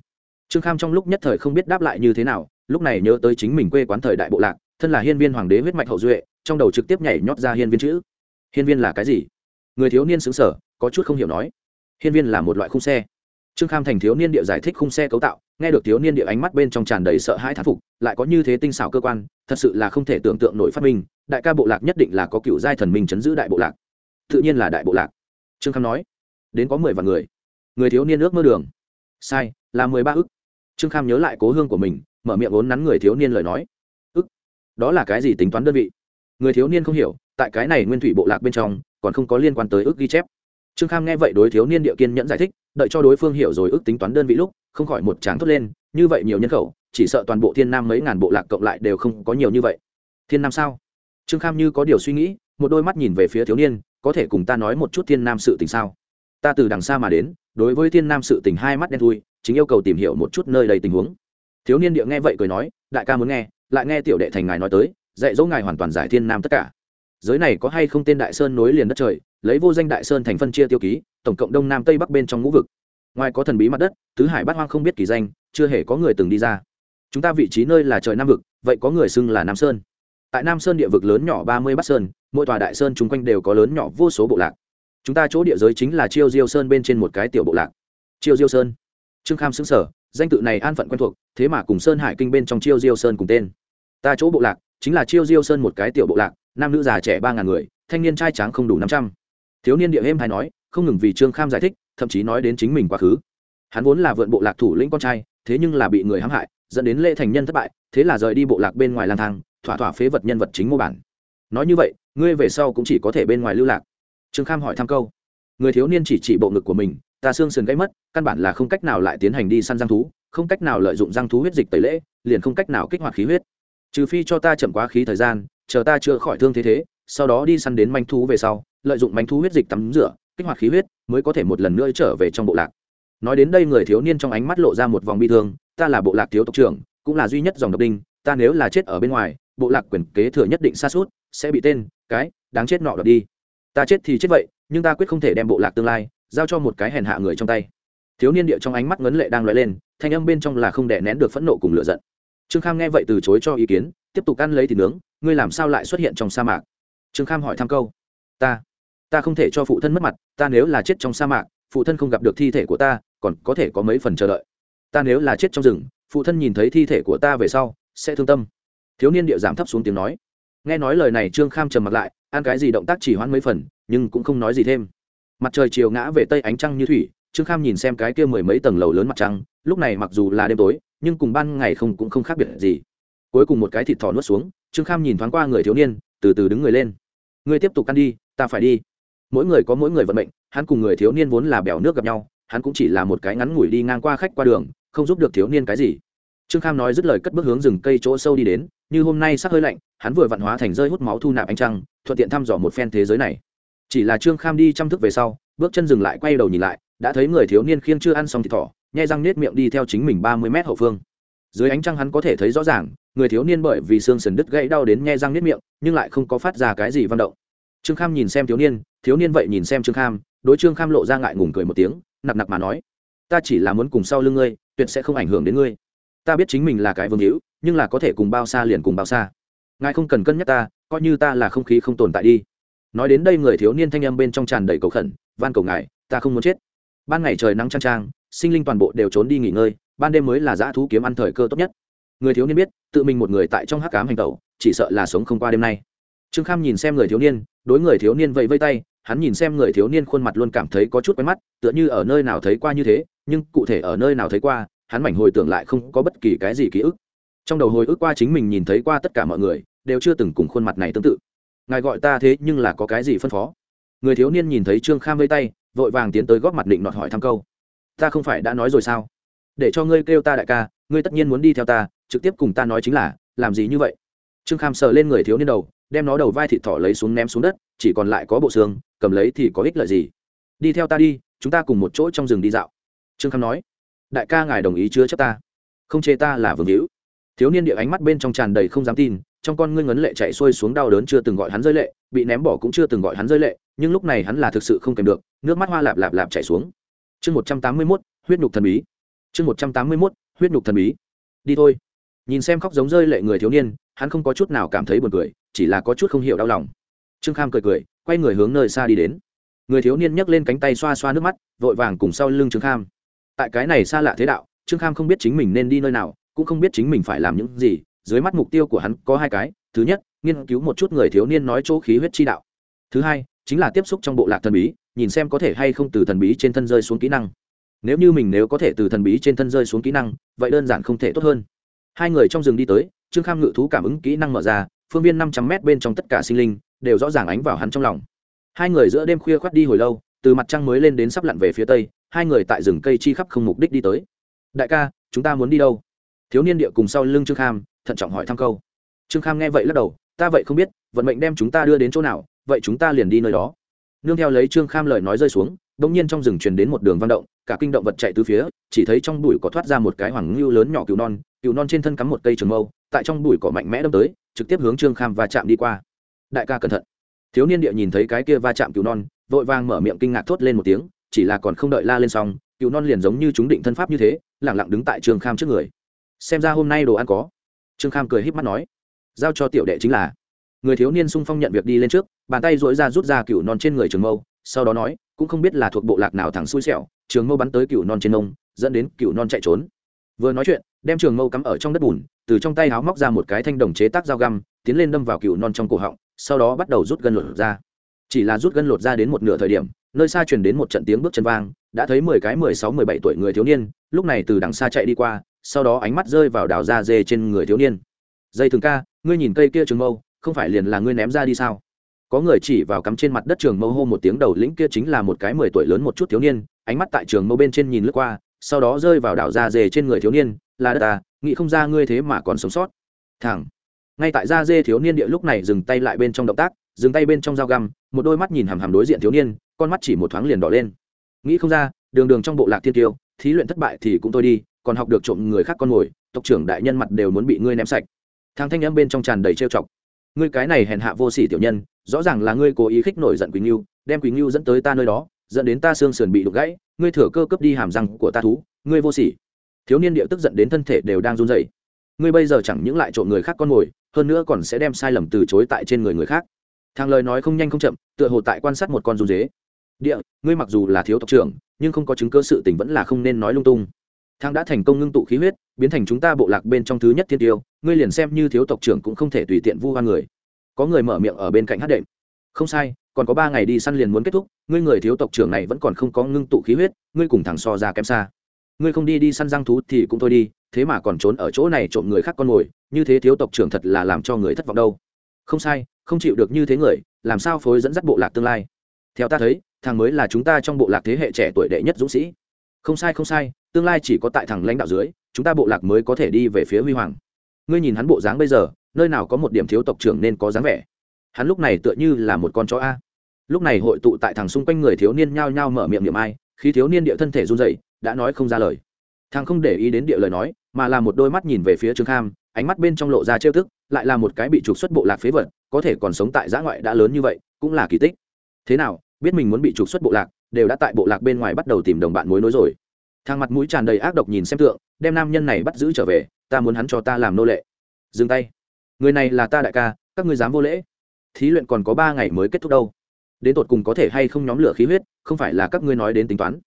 Trương kham trong lúc nhất thời không biết đáp lại như thế nào, lúc này nhớ tới chính mình quê quán thời đại bộ lạc, thân là hiên viên hoàng đế huyết mạch hậu duệ, trong đầu trực tiếp nhảy nhót ra hiên viên chữ. Hiên viên là cái gì? Người thiếu niên xứng sở có chút không hiểu nói. Hiên viên là một loại khung xe. Trương kham thành thiếu niên địa giải thích khung xe cấu tạo, nghe được thiếu niên địa ánh mắt bên trong tràn đầy sợ hãi thán phục, lại có như thế tinh xảo cơ quan, thật sự là không thể tưởng tượng nổi phát minh, đại ca bộ lạc nhất định là có cựu giai thần minh chấn giữ đại bộ lạc. Tự nhiên là đại bộ lạc. Trương kham nói đến có mười vạn người. Người thiếu niên ước mơ đường. Sai, là mười ba ức. Trương kham nhớ lại cố hương của mình, mở miệng vốn nắn người thiếu niên lời nói. Ức? Đó là cái gì tính toán đơn vị? Người thiếu niên không hiểu, tại cái này nguyên thủy bộ lạc bên trong, còn không có liên quan tới ước ghi chép. Trương kham nghe vậy đối thiếu niên địa kiên nhẫn giải thích, đợi cho đối phương hiểu rồi ước tính toán đơn vị lúc, không khỏi một tráng thốt lên, như vậy nhiều nhân khẩu, chỉ sợ toàn bộ thiên nam mấy ngàn bộ lạc cộng lại đều không có nhiều như vậy. Thiên nam sao? Trương kham như có điều suy nghĩ, một đôi mắt nhìn về phía thiếu niên, có thể cùng ta nói một chút thiên nam sự tình sao? Ta từ đằng xa mà đến, đối với thiên nam sự tình hai mắt đen thui, chính yêu cầu tìm hiểu một chút nơi đầy tình huống. Thiếu niên địa nghe vậy cười nói, đại ca muốn nghe, lại nghe tiểu đệ thành ngài nói tới, dạy dỗ ngài hoàn toàn giải thiên nam tất cả. Giới này có hay không tên đại sơn nối liền đất trời, lấy vô danh đại sơn thành phân chia tiêu ký, tổng cộng đông nam tây bắc bên trong ngũ vực. Ngoài có thần bí mặt đất, tứ hải bát hoang không biết kỳ danh, chưa hề có người từng đi ra. Chúng ta vị trí nơi là trời nam vực, vậy có người xưng là nam sơn. Tại nam sơn địa vực lớn nhỏ ba mươi bắc sơn, mỗi tòa đại sơn chung quanh đều có lớn nhỏ vô số bộ lạc chúng ta chỗ địa giới chính là chiêu diêu sơn bên trên một cái tiểu bộ lạc. Chiêu diêu sơn. Trương kham xứng sở danh tự này an phận quen thuộc, thế mà cùng sơn hải kinh bên trong chiêu diêu sơn cùng tên. Ta chỗ bộ lạc chính là chiêu diêu sơn một cái tiểu bộ lạc, nam nữ già trẻ ba ngàn người, thanh niên trai tráng không đủ năm trăm. Thiếu niên địa êm hay nói, không ngừng vì trương kham giải thích, thậm chí nói đến chính mình quá khứ. Hắn vốn là vượn bộ lạc thủ lĩnh con trai, thế nhưng là bị người hãm hại, dẫn đến lễ thành nhân thất bại, thế là rời đi bộ lạc bên ngoài lang thang, thỏa thỏa phế vật nhân vật chính mô bản. Nói như vậy, ngươi về sau cũng chỉ có thể bên ngoài lưu lạc trương kham hỏi thăm câu. Người thiếu niên chỉ chỉ bộ ngực của mình, ta xương sườn gãy mất, căn bản là không cách nào lại tiến hành đi săn giang thú, không cách nào lợi dụng giang thú huyết dịch tẩy lễ, liền không cách nào kích hoạt khí huyết. Trừ phi cho ta chậm quá khí thời gian, chờ ta chữa khỏi thương thế thế, sau đó đi săn đến manh thú về sau, lợi dụng manh thú huyết dịch tắm rửa, kích hoạt khí huyết, mới có thể một lần nữa trở về trong bộ lạc. Nói đến đây người thiếu niên trong ánh mắt lộ ra một vòng bi thương, ta là bộ lạc thiếu tộc trưởng, cũng là duy nhất dòng độc đinh, ta nếu là chết ở bên ngoài, bộ lạc quyền kế thừa nhất định xa suốt sẽ bị tên, cái, đáng chết nọ đọc đi ta chết thì chết vậy, nhưng ta quyết không thể đem bộ lạc tương lai giao cho một cái hèn hạ người trong tay. Thiếu niên địa trong ánh mắt ngấn lệ đang lóe lên, thanh âm bên trong là không đè nén được phẫn nộ cùng lựa giận. Trương kham nghe vậy từ chối cho ý kiến, tiếp tục ăn lấy thịt nướng, ngươi làm sao lại xuất hiện trong sa mạc? Trương kham hỏi thăm câu, ta ta không thể cho phụ thân mất mặt, ta nếu là chết trong sa mạc, phụ thân không gặp được thi thể của ta, còn có thể có mấy phần chờ đợi. Ta nếu là chết trong rừng, phụ thân nhìn thấy thi thể của ta về sau, sẽ thương tâm. Thiếu niên địa giảm thấp xuống tiếng nói nghe nói lời này trương kham trầm mặt lại, ăn cái gì động tác chỉ hoãn mấy phần, nhưng cũng không nói gì thêm. Mặt trời chiều ngã về tây ánh trăng như thủy, trương kham nhìn xem cái kia mười mấy tầng lầu lớn mặt trăng, lúc này mặc dù là đêm tối, nhưng cùng ban ngày không cũng không khác biệt gì. Cuối cùng một cái thịt thỏ nuốt xuống, trương kham nhìn thoáng qua người thiếu niên, từ từ đứng người lên. Ngươi tiếp tục ăn đi, ta phải đi. Mỗi người có mỗi người vận mệnh, hắn cùng người thiếu niên vốn là bèo nước gặp nhau, hắn cũng chỉ là một cái ngắn ngủi đi ngang qua khách qua đường, không giúp được thiếu niên cái gì. Trương kham nói dứt lời cất bước hướng rừng cây chỗ sâu đi đến như hôm nay sắc hơi lạnh, hắn vừa vặn hóa thành rơi hút máu thu nạp ánh trăng, thuận tiện thăm dò một phen thế giới này. Chỉ là trương kham đi chăm thức về sau, bước chân dừng lại quay đầu nhìn lại, đã thấy người thiếu niên khiêng chưa ăn xong thịt thỏ, nhai răng nết miệng đi theo chính mình ba mươi mét hậu phương. Dưới ánh trăng hắn có thể thấy rõ ràng, người thiếu niên bởi vì xương sườn đứt gãy đau đến nhai răng nết miệng, nhưng lại không có phát ra cái gì văn động. Trương kham nhìn xem thiếu niên thiếu niên vậy nhìn xem trương kham, đối trương kham lộ ra ngại ngùng cười một tiếng nặc nặc mà nói, ta chỉ là muốn cùng sau lưng ngươi, tuyệt sẽ không ảnh hưởng đến ngươi ta biết chính mình là cái vương hữu, nhưng là có thể cùng bao xa liền cùng bao xa. Ngài không cần cân nhắc ta, coi như ta là không khí không tồn tại đi. Nói đến đây người thiếu niên thanh âm bên trong tràn đầy cầu khẩn, van cầu ngài, ta không muốn chết. Ban ngày trời nắng trang trang sinh linh toàn bộ đều trốn đi nghỉ ngơi, ban đêm mới là dã thú kiếm ăn thời cơ tốt nhất. Người thiếu niên biết, tự mình một người tại trong hắc cám hành tẩu, chỉ sợ là sống không qua đêm nay. Trương kham nhìn xem người thiếu niên, đối người thiếu niên vẫy vây tay, hắn nhìn xem người thiếu niên khuôn mặt luôn cảm thấy có chút quen mắt, tựa như ở nơi nào thấy qua như thế, nhưng cụ thể ở nơi nào thấy qua hắn mảnh hồi tưởng lại không có bất kỳ cái gì ký ức. Trong đầu hồi ức qua chính mình nhìn thấy qua tất cả mọi người, đều chưa từng cùng khuôn mặt này tương tự. Ngài gọi ta thế nhưng là có cái gì phân phó? Người thiếu niên nhìn thấy trương kham vây tay, vội vàng tiến tới góp mặt định nọt hỏi thăm câu. Ta không phải đã nói rồi sao? Để cho ngươi kêu ta đại ca, ngươi tất nhiên muốn đi theo ta, trực tiếp cùng ta nói chính là, làm gì như vậy? Trương kham sờ lên người thiếu niên đầu, đem nó đầu vai thịt thỏ lấy xuống ném xuống đất, chỉ còn lại có bộ xương, cầm lấy thì có ích lợi gì? Đi theo ta đi, chúng ta cùng một chỗ trong rừng đi dạo. Trương kham nói đại ca ngài đồng ý chưa chấp ta. Không chê ta là vương hữu. Thiếu niên địa ánh mắt bên trong tràn đầy không dám tin, trong con ngươi ngấn lệ chạy xuôi xuống đau đớn chưa từng gọi hắn rơi lệ, bị ném bỏ cũng chưa từng gọi hắn rơi lệ, nhưng lúc này hắn là thực sự không kèm được, nước mắt hoa lạp lạp lạp chạy xuống. Chương một trăm tám mươi mốt, huyết nhục thần bí. Chương một trăm tám mươi mốt, huyết nhục thần bí. Đi thôi. Nhìn xem khóc giống rơi lệ người thiếu niên, hắn không có chút nào cảm thấy buồn cười, chỉ là có chút không hiểu đau lòng. Trương kham cười cười, quay người hướng nơi xa đi đến. Người thiếu niên nhấc lên cánh tay xoa xoa nước mắt, vội vàng cùng sau lưng trương kham tại cái này xa lạ thế đạo, trương kham không biết chính mình nên đi nơi nào, cũng không biết chính mình phải làm những gì, dưới mắt mục tiêu của hắn có hai cái, thứ nhất, nghiên cứu một chút người thiếu niên nói chỗ khí huyết chi đạo. Thứ hai, chính là tiếp xúc trong bộ lạc thần bí, nhìn xem có thể hay không từ thần bí trên thân rơi xuống kỹ năng. Nếu như mình nếu có thể từ thần bí trên thân rơi xuống kỹ năng, vậy đơn giản không thể tốt hơn. Hai người trong rừng đi tới, trương kham ngự thú cảm ứng kỹ năng mở ra, phương viên năm trăm m bên trong tất cả sinh linh đều rõ ràng ánh vào hắn trong lòng. Hai người giữa đêm khuya khoát đi hồi lâu, từ mặt trăng mới lên đến sắp lặn về phía tây hai người tại rừng cây chi khắp không mục đích đi tới. Đại ca, chúng ta muốn đi đâu? Thiếu niên địa cùng sau lưng trương kham, thận trọng hỏi thăm câu. Trương kham nghe vậy lắc đầu, ta vậy không biết, vận mệnh đem chúng ta đưa đến chỗ nào, vậy chúng ta liền đi nơi đó. Nương theo lấy trương kham lời nói rơi xuống đ ỗ n g nhiên trong rừng truyền đến một đường văn động, cả kinh động vật chạy từ phía, chỉ thấy trong bụi có thoát ra một cái hoàng ngưu lớn nhỏ cứu non cứu non trên thân cắm một cây trường mâu, tại trong bụi cỏ mạnh mẽ đâm tới, trực tiếp hướng trương kham và chạm đi qua. Đại ca cẩn thận. Thiếu niên địa nhìn thấy cái kia va chạm cứu non, vội vàng mở miệng kinh ngạc thốt lên một tiếng chỉ là còn không đợi la lên xong, cựu non liền giống như chúng định thân pháp như thế, lẳng lặng đứng tại trường kham trước người. Xem ra hôm nay đồ ăn có. Trương kham cười híp mắt nói, giao cho tiểu đệ chính là. Người thiếu niên sung phong nhận việc đi lên trước, bàn tay dỗi ra rút ra cựu non trên người trường mâu, sau đó nói, cũng không biết là thuộc bộ lạc nào thẳng xui xẻo, trường mâu bắn tới cựu non trên nông dẫn đến cựu non chạy trốn. Vừa nói chuyện, đem trường mâu cắm ở trong đất bùn, từ trong tay háo móc ra một cái thanh đồng chế tác dao găm, tiến lên đâm vào cựu non trong cổ họng, sau đó bắt đầu rút gân lột ra. Chỉ là rút gân lột ra đến một nửa thời điểm nơi xa truyền đến một trận tiếng bước chân vang, đã thấy mười cái mười sáu mười bảy tuổi người thiếu niên, lúc này từ đằng xa chạy đi qua, sau đó ánh mắt rơi vào đào da dê trên người thiếu niên. Dây thường ca, ngươi nhìn cây kia trường mâu, không phải liền là ngươi ném ra đi sao? Có người chỉ vào cắm trên mặt đất trường mâu hô một tiếng đầu lĩnh kia chính là một cái mười tuổi lớn một chút thiếu niên, ánh mắt tại trường mâu bên trên nhìn lướt qua, sau đó rơi vào đảo da dê trên người thiếu niên, là đất ta, nghĩ không ra ngươi thế mà còn sống sót. Thẳng. Ngay tại da dê thiếu niên địa lúc này dừng tay lại bên trong động tác, dừng tay bên trong dao găm, một đôi mắt nhìn hằm hằm đối diện thiếu niên con mắt chỉ một thoáng liền đỏ lên. Nghĩ không ra, đường đường trong bộ lạc thiên tiêu thí luyện thất bại thì cũng tôi đi, còn học được trộm người khác con mồi, tộc trưởng đại nhân mặt đều muốn bị ngươi ném sạch. Thang thanh âm bên trong tràn đầy trêu chọc. Ngươi cái này hèn hạ vô sỉ tiểu nhân, rõ ràng là ngươi cố ý khích nổi giận quỳnh ngưu, đem quỳnh ngưu dẫn tới ta nơi đó, dẫn đến ta xương sườn bị đục gãy, ngươi thừa cơ cướp đi hàm răng của ta thú, ngươi vô sỉ. Thiếu niên địa tức giận đến thân thể đều đang run rẩy. Ngươi bây giờ chẳng những lại trộm người khác con mồi, hơn nữa còn sẽ đem sai lầm từ chối tại trên người người khác. Thằng lời nói không nhanh không chậm, tựa hồ tại quan sát một con run dế địa, ngươi mặc dù là thiếu tộc trưởng, nhưng không có chứng cơ sự tình vẫn là không nên nói lung tung. Thang đã thành công ngưng tụ khí huyết, biến thành chúng ta bộ lạc bên trong thứ nhất thiên tiêu, ngươi liền xem như thiếu tộc trưởng cũng không thể tùy tiện vu hoa người. Có người mở miệng ở bên cạnh hát đệm. Không sai, còn có ba ngày đi săn liền muốn kết thúc, ngươi người thiếu tộc trưởng này vẫn còn không có ngưng tụ khí huyết, ngươi cùng thằng so ra kém xa. Ngươi không đi đi săn răng thú thì cũng thôi đi, thế mà còn trốn ở chỗ này trộm người khác con mồi, như thế thiếu tộc trưởng thật là làm cho người thất vọng đâu. Không sai, không chịu được như thế người, làm sao phối dẫn dắt bộ lạc tương lai? Theo ta thấy thằng mới là chúng ta trong bộ lạc thế hệ trẻ tuổi đệ nhất dũng sĩ. Không sai không sai, tương lai chỉ có tại thằng lãnh đạo dưới, chúng ta bộ lạc mới có thể đi về phía huy hoàng. Ngươi nhìn hắn bộ dáng bây giờ, nơi nào có một điểm thiếu tộc trưởng nên có dáng vẻ? Hắn lúc này tựa như là một con chó a. Lúc này hội tụ tại thằng xung quanh người thiếu niên nhao nhao mở miệng niệm ai, khi thiếu niên địa thân thể run dậy đã nói không ra lời. Thằng không để ý đến địa lời nói, mà là một đôi mắt nhìn về phía trương kham, ánh mắt bên trong lộ ra trêu tức, lại là một cái bị trục xuất bộ lạc phế vật, có thể còn sống tại giã ngoại đã lớn như vậy, cũng là kỳ tích. Thế nào biết mình muốn bị trục xuất bộ lạc, đều đã tại bộ lạc bên ngoài bắt đầu tìm đồng bạn mối nối rồi. Thang mặt mũi tràn đầy ác độc nhìn xem tượng đem nam nhân này bắt giữ trở về, ta muốn hắn cho ta làm nô lệ. Dừng tay. Người này là ta đại ca, các ngươi dám vô lễ. Thí luyện còn có ba ngày mới kết thúc đâu. Đến tột cùng có thể hay không nhóm lửa khí huyết, không phải là các ngươi nói đến tính toán.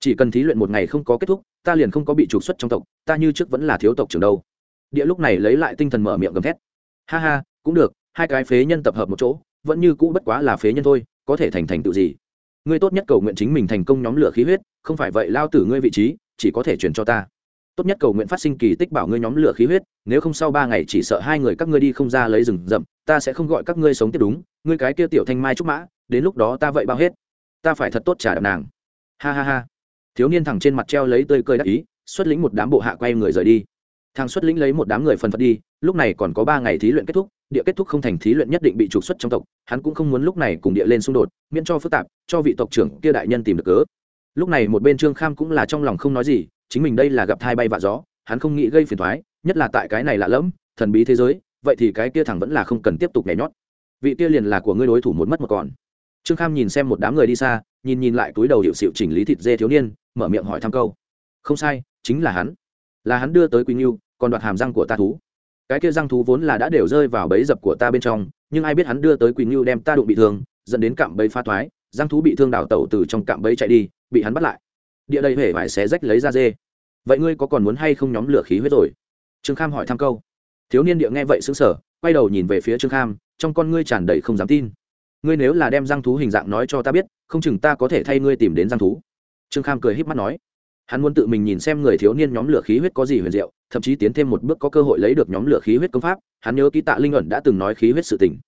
Chỉ cần thí luyện một ngày không có kết thúc, ta liền không có bị trục xuất trong tộc, ta như trước vẫn là thiếu tộc trưởng đâu. Địa lúc này lấy lại tinh thần mở miệng gầm thét. Ha ha, cũng được, hai cái phế nhân tập hợp một chỗ, vẫn như cũ bất quá là phế nhân thôi có thể thành thành tựu gì? Ngươi tốt nhất cầu nguyện chính mình thành công nhóm lửa khí huyết, không phải vậy lao tử ngươi vị trí, chỉ có thể truyền cho ta. Tốt nhất cầu nguyện phát sinh kỳ tích bảo ngươi nhóm lửa khí huyết, nếu không sau ba ngày chỉ sợ hai người các ngươi đi không ra lấy rừng rậm, ta sẽ không gọi các ngươi sống tiếp đúng, ngươi cái kia tiểu thanh mai trúc mã, đến lúc đó ta vậy bao hết. Ta phải thật tốt trả đạp nàng. Ha ha ha. Thiếu niên thẳng trên mặt treo lấy tơi cơi đắc ý, xuất lĩnh một đám bộ hạ quay người rời đi. Thằng xuất lĩnh lấy một đám người phần phật đi, lúc này còn có ba ngày thí luyện kết thúc địa kết thúc không thành thí luyện nhất định bị trục xuất trong tộc, hắn cũng không muốn lúc này cùng địa lên xung đột, miễn cho phức tạp, cho vị tộc trưởng kia đại nhân tìm được cớ. Lúc này một bên trương kham cũng là trong lòng không nói gì, chính mình đây là gặp thai bay vạ gió, hắn không nghĩ gây phiền thoái nhất là tại cái này lạ lẫm, thần bí thế giới, vậy thì cái kia thẳng vẫn là không cần tiếp tục nhảy nhót. Vị kia liền là của ngươi đối thủ một mất một còn. Trương kham nhìn xem một đám người đi xa, nhìn nhìn lại túi đầu hiệu sự chỉnh lý thịt dê thiếu niên, mở miệng hỏi thăm câu. Không sai, chính là hắn. Là hắn đưa tới quỳnh yêu còn đoạt hàm răng của ta thú cái kia răng thú vốn là đã đều rơi vào bẫy dập của ta bên trong, nhưng ai biết hắn đưa tới quỳnh ngưu đem ta đụng bị thương, dẫn đến cạm bẫy pha thoái, răng thú bị thương đào tẩu từ trong cạm bẫy chạy đi, bị hắn bắt lại. Địa đây hễ phải xé rách lấy ra dê. Vậy ngươi có còn muốn hay không nhóm lửa khí huyết rồi? Trương kham hỏi thăm câu. Thiếu niên địa nghe vậy xứng sở quay đầu nhìn về phía trương kham, trong con ngươi tràn đầy không dám tin. Ngươi nếu là đem răng thú hình dạng nói cho ta biết, không chừng ta có thể thay ngươi tìm đến răng thú. Trương kham cười híp mắt nói hắn muốn tự mình nhìn xem người thiếu niên nhóm lửa khí huyết có gì huyền diệu, thậm chí tiến thêm một bước có cơ hội lấy được nhóm lửa khí huyết công pháp, hắn nhớ ký tạ linh ẩn đã từng nói khí huyết sự tình.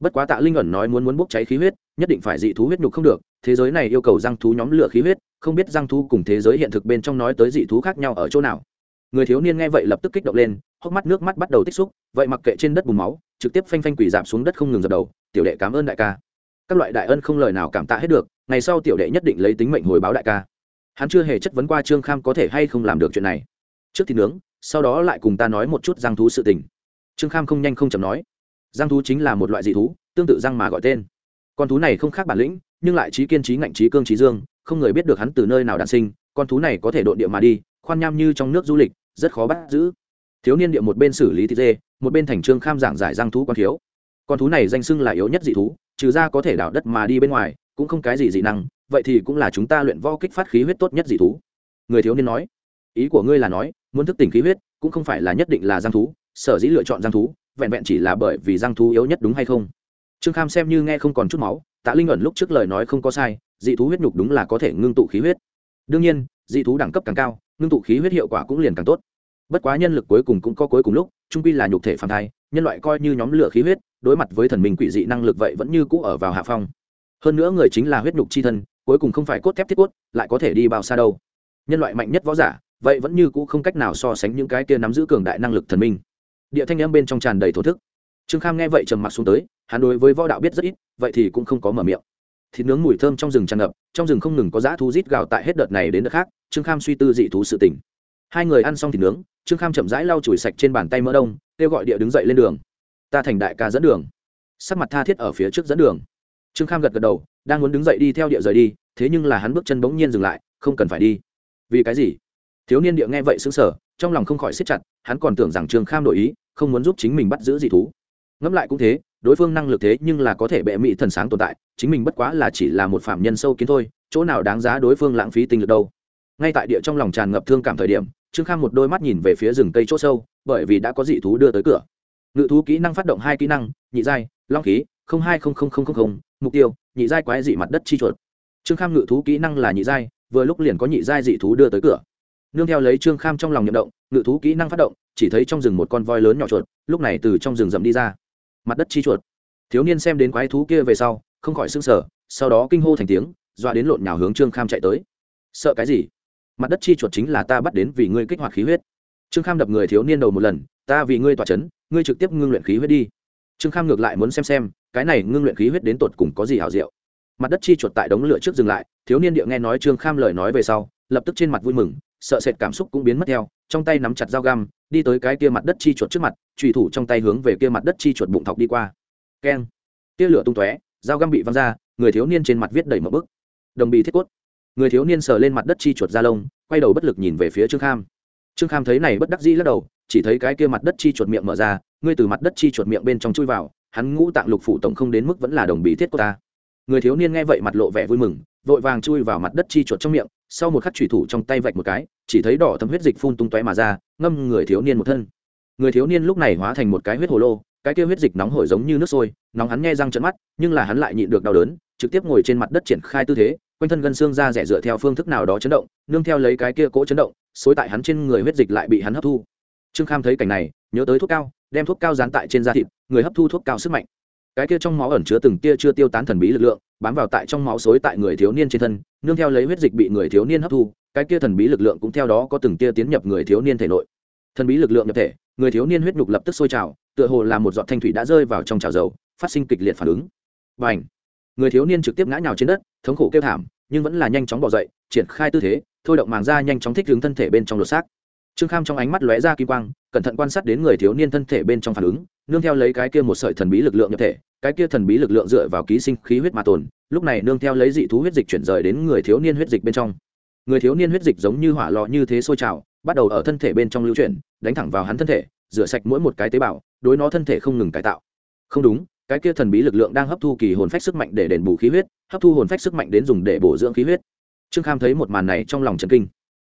Bất quá tạ linh ẩn nói muốn muốn bốc cháy khí huyết, nhất định phải dị thú huyết nhục không được, thế giới này yêu cầu răng thú nhóm lửa khí huyết, không biết răng thú cùng thế giới hiện thực bên trong nói tới dị thú khác nhau ở chỗ nào. Người thiếu niên nghe vậy lập tức kích động lên, hốc mắt nước mắt bắt đầu tích xúc, vậy mặc kệ trên đất bùn máu, trực tiếp phanh phanh quỷ giảm xuống đất không ngừng dập đầu, tiểu đệ, cảm ơn đại ca. Các loại đại ân không lời nào cảm tạ hết được, ngày sau tiểu đệ nhất định lấy tính mệnh hồi báo đại ca hắn chưa hề chất vấn qua trương kham có thể hay không làm được chuyện này. Trước thì nướng, sau đó lại cùng ta nói một chút giang thú sự tình. Trương kham không nhanh không chậm nói. Giang thú chính là một loại dị thú, tương tự giang mà gọi tên. Con thú này không khác bản lĩnh, nhưng lại trí kiên trí ngạnh trí cương trí dương, không người biết được hắn từ nơi nào đản sinh, con thú này có thể độn địa mà đi, khoan nham như trong nước du lịch, rất khó bắt giữ. Thiếu niên địa một bên xử lý thịt dê, một bên thành trương kham giảng giải răng thú con thiếu. Con thú này danh xưng là yếu nhất dị thú, trừ ra có thể đảo đất mà đi bên ngoài, cũng không cái gì dị năng vậy thì cũng là chúng ta luyện võ kích phát khí huyết tốt nhất dị thú. Người thiếu niên nói. Ý của ngươi là nói, muốn thức tỉnh khí huyết, cũng không phải là nhất định là giang thú, sở dĩ lựa chọn giang thú, vẹn vẹn chỉ là bởi vì giang thú yếu nhất đúng hay không? Trương kham xem như nghe không còn chút máu, tạ linh ẩn lúc trước lời nói không có sai, dị thú huyết nhục đúng là có thể ngưng tụ khí huyết. Đương nhiên, dị thú đẳng cấp càng cao, ngưng tụ khí huyết hiệu quả cũng liền càng tốt. Bất quá nhân lực cuối cùng cũng có cuối cùng lúc, trung quy là nhục thể phàm thai, nhân loại coi như nhóm lửa khí huyết, đối mặt với thần minh quỷ dị năng lực vậy vẫn như cũ ở vào hạ phong. Hơn nữa người chính là huyết nhục chi thân cuối cùng không phải cốt thép thiết cốt, lại có thể đi bao xa đâu. Nhân loại mạnh nhất võ giả, vậy vẫn như cũ không cách nào so sánh những cái kia nắm giữ cường đại năng lực thần minh. Địa thanh âm bên trong tràn đầy thổ thức. Trương kham nghe vậy trầm mặc xuống tới, hắn đối với võ đạo biết rất ít, vậy thì cũng không có mở miệng. Thịt nướng mùi thơm trong rừng tràn ngập, trong rừng không ngừng có dã thú rít gào tại hết đợt này đến đợt khác, trương kham suy tư dị thú sự tình. hai người ăn xong thịt nướng, trương kham chậm rãi lau chùi sạch trên bàn tay mỡ đông, kêu gọi địa đứng dậy lên đường. Ta thành đại ca dẫn đường. Sắc mặt tha thiết ở phía trước dẫn đường. Trương kham gật gật đầu đang muốn đứng dậy đi theo địa rời đi, thế nhưng là hắn bước chân bỗng nhiên dừng lại, không cần phải đi. Vì cái gì? Thiếu niên địa nghe vậy xứng sở trong lòng không khỏi siết chặt, hắn còn tưởng rằng trương kham đổi ý, không muốn giúp chính mình bắt giữ dị thú. Ngẫm lại cũng thế, đối phương năng lực thế nhưng là có thể bệ mỹ thần sáng tồn tại, chính mình bất quá là chỉ là một phạm nhân sâu kiến thôi, chỗ nào đáng giá đối phương lãng phí tinh lực đâu. Ngay tại địa trong lòng tràn ngập thương cảm thời điểm, trương kham một đôi mắt nhìn về phía rừng cây chỗ sâu, bởi vì đã có dị thú đưa tới cửa. Ngự thú kỹ năng phát động hai kỹ năng, nhị giai, long khí, không hai không không không không, mục tiêu nhị giai quái dị mặt đất chi chuột. Trương kham ngự thú kỹ năng là nhị giai, vừa lúc liền có nhị giai dị thú đưa tới cửa. Nương theo lấy trương kham trong lòng nhậm động, ngự thú kỹ năng phát động, chỉ thấy trong rừng một con voi lớn nhỏ chuột, lúc này từ trong rừng rậm đi ra. Mặt đất chi chuột. Thiếu niên xem đến quái thú kia về sau, không khỏi s ư n g sở sau đó kinh hô thành tiếng, dọa đến lộn nhào hướng trương kham chạy tới. Sợ cái gì? Mặt đất chi chuột chính là ta bắt đến vì ngươi kích hoạt khí huyết. Trương kham đập người thiếu niên đầu một lần, ta vì ngươi tỏa c h ấ n ngươi trực tiếp ngưng luyện khí huyết đi. Trương kham ngược lại muốn xem xem cái này ngưng luyện khí huyết đến tột cùng có gì hảo diệu. Mặt đất chi chuột tại đống lửa trước dừng lại, thiếu niên địa nghe nói trương kham lời nói về sau, lập tức trên mặt vui mừng, sợ sệt cảm xúc cũng biến mất theo, trong tay nắm chặt dao găm, đi tới cái kia mặt đất chi chuột trước mặt trùy thủ trong tay hướng về kia mặt đất chi chuột bụng thọc đi qua. Keng. Tia lửa tung tóe, dao găm bị văng ra, người thiếu niên trên mặt viết đầy một bức. Đồng bì thiết cốt. Người thiếu niên sờ lên mặt đất chi chuột da lông, quay đầu bất lực nhìn về phía trương kham. Trương kham thấy này bất đắc dĩ lắc đầu, chỉ thấy cái kia mặt đất chi chuột miệng mở ra, ngươi từ mặt đất chi chuột miệng bên trong chui vào hắn ngũ tạng lục phủ tổng không đến mức vẫn là đồng bí thiết của ta. Người thiếu niên nghe vậy mặt lộ vẻ vui mừng, vội vàng chui vào mặt đất chi chuột trong miệng, sau một khắc thủy thủ trong tay vạch một cái, chỉ thấy đỏ thấm huyết dịch phun tung tóe mà ra, ngâm người thiếu niên một thân. Người thiếu niên lúc này hóa thành một cái huyết hồ lô, cái kia huyết dịch nóng hổi giống như nước sôi, nóng hắn nghe răng trận mắt, nhưng là hắn lại nhịn được đau đớn, trực tiếp ngồi trên mặt đất triển khai tư thế, quanh thân gân xương ra rẻ dựa theo phương thức nào đó chấn động, nương theo lấy cái kia cỗ chấn động, xối tại hắn trên người huyết dịch lại bị hắn hấp thu. Trương kham thấy cảnh này, nhớ tới thuốc cao, đem thuốc cao dán tại trên da thịt người hấp thu thuốc cao sức mạnh. Cái kia trong máu ẩn chứa từng tia chưa tiêu tán thần bí lực lượng, bám vào tại trong máu xối tại người thiếu niên trên thân, nương theo lấy huyết dịch bị người thiếu niên hấp thu, cái kia thần bí lực lượng cũng theo đó có từng tia tiến nhập người thiếu niên thể nội. Thần bí lực lượng nhập thể, người thiếu niên huyết nhục lập tức sôi trào, tựa hồ là một giọt thanh thủy đã rơi vào trong chảo dầu, phát sinh kịch liệt phản ứng. Và ảnh người thiếu niên trực tiếp ngã nhào trên đất, thống khổ kêu thảm, nhưng vẫn là nhanh chóng bỏ dậy, triển khai tư thế, thôi động màng ra nhanh chóng thích ứng thân thể bên trong lột xác. Trương kham trong ánh mắt lóe ra kim quang, cẩn thận quan sát đến người thiếu niên thân thể bên trong phản ứng nương theo lấy cái kia một sợi thần bí lực lượng nhập thể, cái kia thần bí lực lượng dựa vào ký sinh khí huyết mà tồn, lúc này nương theo lấy dị thú huyết dịch chuyển rời đến người thiếu niên huyết dịch bên trong. Người thiếu niên huyết dịch giống như hỏa lò như thế sôi trào, bắt đầu ở thân thể bên trong lưu chuyển, đánh thẳng vào hắn thân thể, rửa sạch mỗi một cái tế bào, đối nó thân thể không ngừng cải tạo. Không đúng, cái kia thần bí lực lượng đang hấp thu kỳ hồn phách sức mạnh để đền bù khí huyết, hấp thu hồn phách sức mạnh đến dùng để bổ dưỡng khí huyết. Trương kham thấy một màn này trong lòng trần kinh.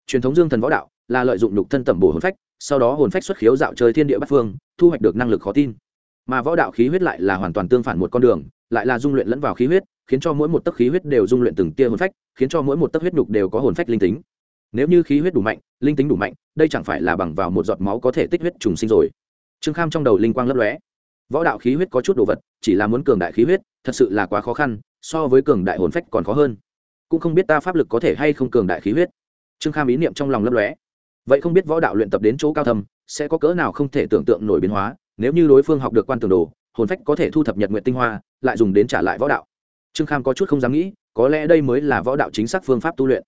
Truyền thống dương thần võ đạo là lợi dụng nhục thân tẩm bổ hồn phách sau đó hồn phách xuất khiếu dạo chơi thiên địa bát phương, thu hoạch được năng lực khó tin. Mà võ đạo khí huyết lại là hoàn toàn tương phản một con đường, lại là dung luyện lẫn vào khí huyết, khiến cho mỗi một tấc khí huyết đều dung luyện từng tia hồn phách, khiến cho mỗi một tấc huyết nhục đều có hồn phách linh tính. Nếu như khí huyết đủ mạnh, linh tính đủ mạnh, đây chẳng phải là bằng vào một giọt máu có thể tích huyết trùng sinh rồi. Trương kham trong đầu linh quang lấp lóe. Võ đạo khí huyết có chút đồ vật, chỉ là muốn cường đại khí huyết, thật sự là quá khó khăn, so với cường đại hồn phách còn khó hơn. Cũng không biết ta pháp lực có thể hay không cường đại khí huyết. Trương kham ý niệm trong lòng lấp lóe vậy không biết võ đạo luyện tập đến chỗ cao thâm, sẽ có cỡ nào không thể tưởng tượng nổi biến hóa, nếu như đối phương học được quan tường đồ, hồn phách có thể thu thập nhật nguyện tinh hoa, lại dùng đến trả lại võ đạo. Trương kham có chút không dám nghĩ, có lẽ đây mới là võ đạo chính xác phương pháp tu luyện.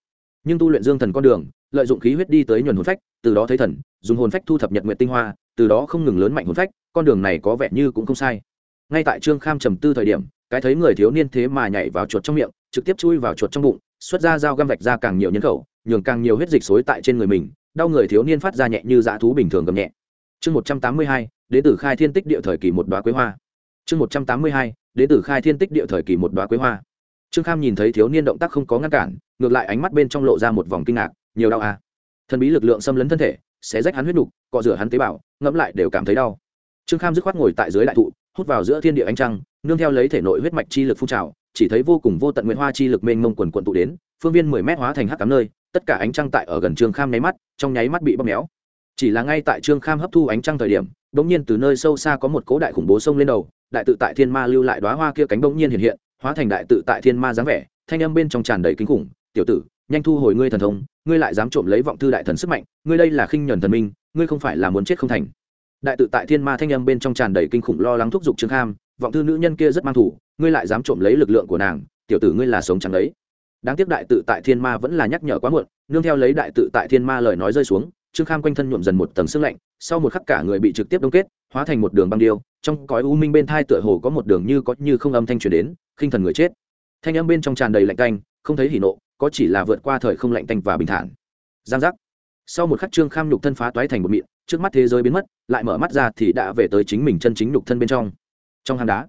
Nhưng tu luyện dương thần con đường, lợi dụng khí huyết đi tới nhuần hồn phách, từ đó thấy thần, dùng hồn phách thu thập nhật nguyện tinh hoa, từ đó không ngừng lớn mạnh hồn phách, con đường này có vẻ như cũng không sai. Ngay tại trương kham trầm tư thời điểm, cái thấy người thiếu niên thế mà nhảy vào chuột trong miệng, trực tiếp chui vào chuột trong bụng, xuất ra dao găm vạch ra càng nhiều nhân khẩu, nhường càng nhiều huyết dịch xối tại trên người mình đau người thiếu niên phát ra nhẹ như dã thú bình thường gầm nhẹ. Chương một trăm tám mươi hai đến từ khai thiên tích địa thời kỳ một đoá quế hoa. Chương một trăm tám mươi hai đến từ khai thiên tích địa thời kỳ một đoá quế hoa. Trương kham nhìn thấy thiếu niên động tác không có ngăn cản, ngược lại ánh mắt bên trong lộ ra một vòng kinh ngạc, nhiều đau à. thần bí lực lượng xâm lấn thân thể sẽ rách hắn huyết nục, cọ rửa hắn tế bào, ngẫm lại đều cảm thấy đau. Trương kham dứt khoát ngồi tại dưới đại thụ, hút vào giữa thiên địa ánh trăng, nương theo lấy thể nội huyết mạch chi lực phun trào, chỉ thấy vô cùng vô tận nguyện hoa chi lực mênh mông quần quận tụ đến, phương viên mười mét hóa thành hắc cám nơi tất cả ánh trăng tại ở gần trương kham nháy mắt, trong nháy mắt bị bóp méo. Chỉ là ngay tại trương kham hấp thu ánh trăng thời điểm, bỗng nhiên từ nơi sâu xa có một cố đại khủng bố sông lên đầu, đại tự tại thiên ma lưu lại đoá hoa kia cánh bỗng nhiên hiện hiện, hóa thành đại tự tại thiên ma dáng vẻ, thanh âm bên trong tràn đầy kinh khủng, tiểu tử, nhanh thu hồi ngươi thần thông, ngươi lại dám trộm lấy vọng thư đại thần sức mạnh, ngươi đây là khinh nhuần thần minh, ngươi không phải là muốn chết không thành. Đại tự tại thiên ma thanh âm bên trong tràn đầy kinh khủng lo lắng thúc giục trương kham, vọng thư nữ nhân kia rất mang thủ, ngươi lại dám trộm lấy lực lượng của nàng, tiểu tử ngươi là sống chẳng lấy đáng tiếc đại tự tại thiên ma vẫn là nhắc nhở quá muộn, nương theo lấy đại tự tại thiên ma lời nói rơi xuống, trương kham quanh thân nhuộm dần một tầng sương lạnh, sau một khắc cả người bị trực tiếp đông kết, hóa thành một đường băng điêu, trong cõi u minh bên thai tựa hồ có một đường như có như không âm thanh truyền đến, khinh thần người chết. Thanh âm bên trong tràn đầy lạnh canh không thấy hỉ nộ, có chỉ là vượt qua thời không lạnh tanh và bình thản. Giang giác. Sau một khắc trương kham nhục thân phá toái thành một mịn, trước mắt thế giới biến mất, lại mở mắt ra thì đã về tới chính mình chân chính nhục thân bên trong. Trong hang đá,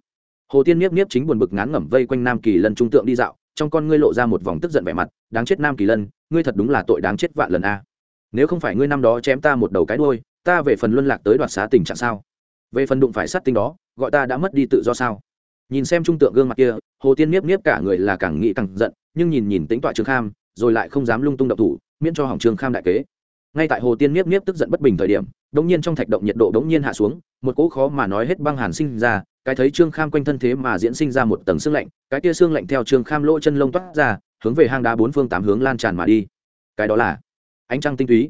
hồ tiên nhiếp nhiếp chính buồn bực ngán ngẩm vây quanh nam kỳ lân trung tượng đi dạo trong con ngươi lộ ra một vòng tức giận vẻ mặt, đáng chết nam kỳ lân, ngươi thật đúng là tội đáng chết vạn lần a. Nếu không phải ngươi năm đó chém ta một đầu cái đôi ta về phần luân lạc tới đoạt xá tình trạng sao? Về phần đụng phải sát tinh đó, gọi ta đã mất đi tự do sao? Nhìn xem trung tượng gương mặt kia, hồ tiên miếp miếp cả người là càng nghĩ càng giận, nhưng nhìn nhìn tính tọa trương kham, rồi lại không dám lung tung độc thủ, miễn cho hỏng trương kham đại kế. Ngay tại hồ tiên miếp miếp tức giận bất bình thời điểm đống nhiên trong thạch động nhiệt độ đống nhiên hạ xuống, một cỗ khó mà nói hết băng hàn sinh ra, cái thấy trương kham quanh thân thế mà diễn sinh ra một tầng xương lạnh, cái kia xương lạnh theo trương kham lỗ chân lông toát ra, hướng về hang đá bốn phương tám hướng lan tràn mà đi. Cái đó là ánh trăng tinh túy.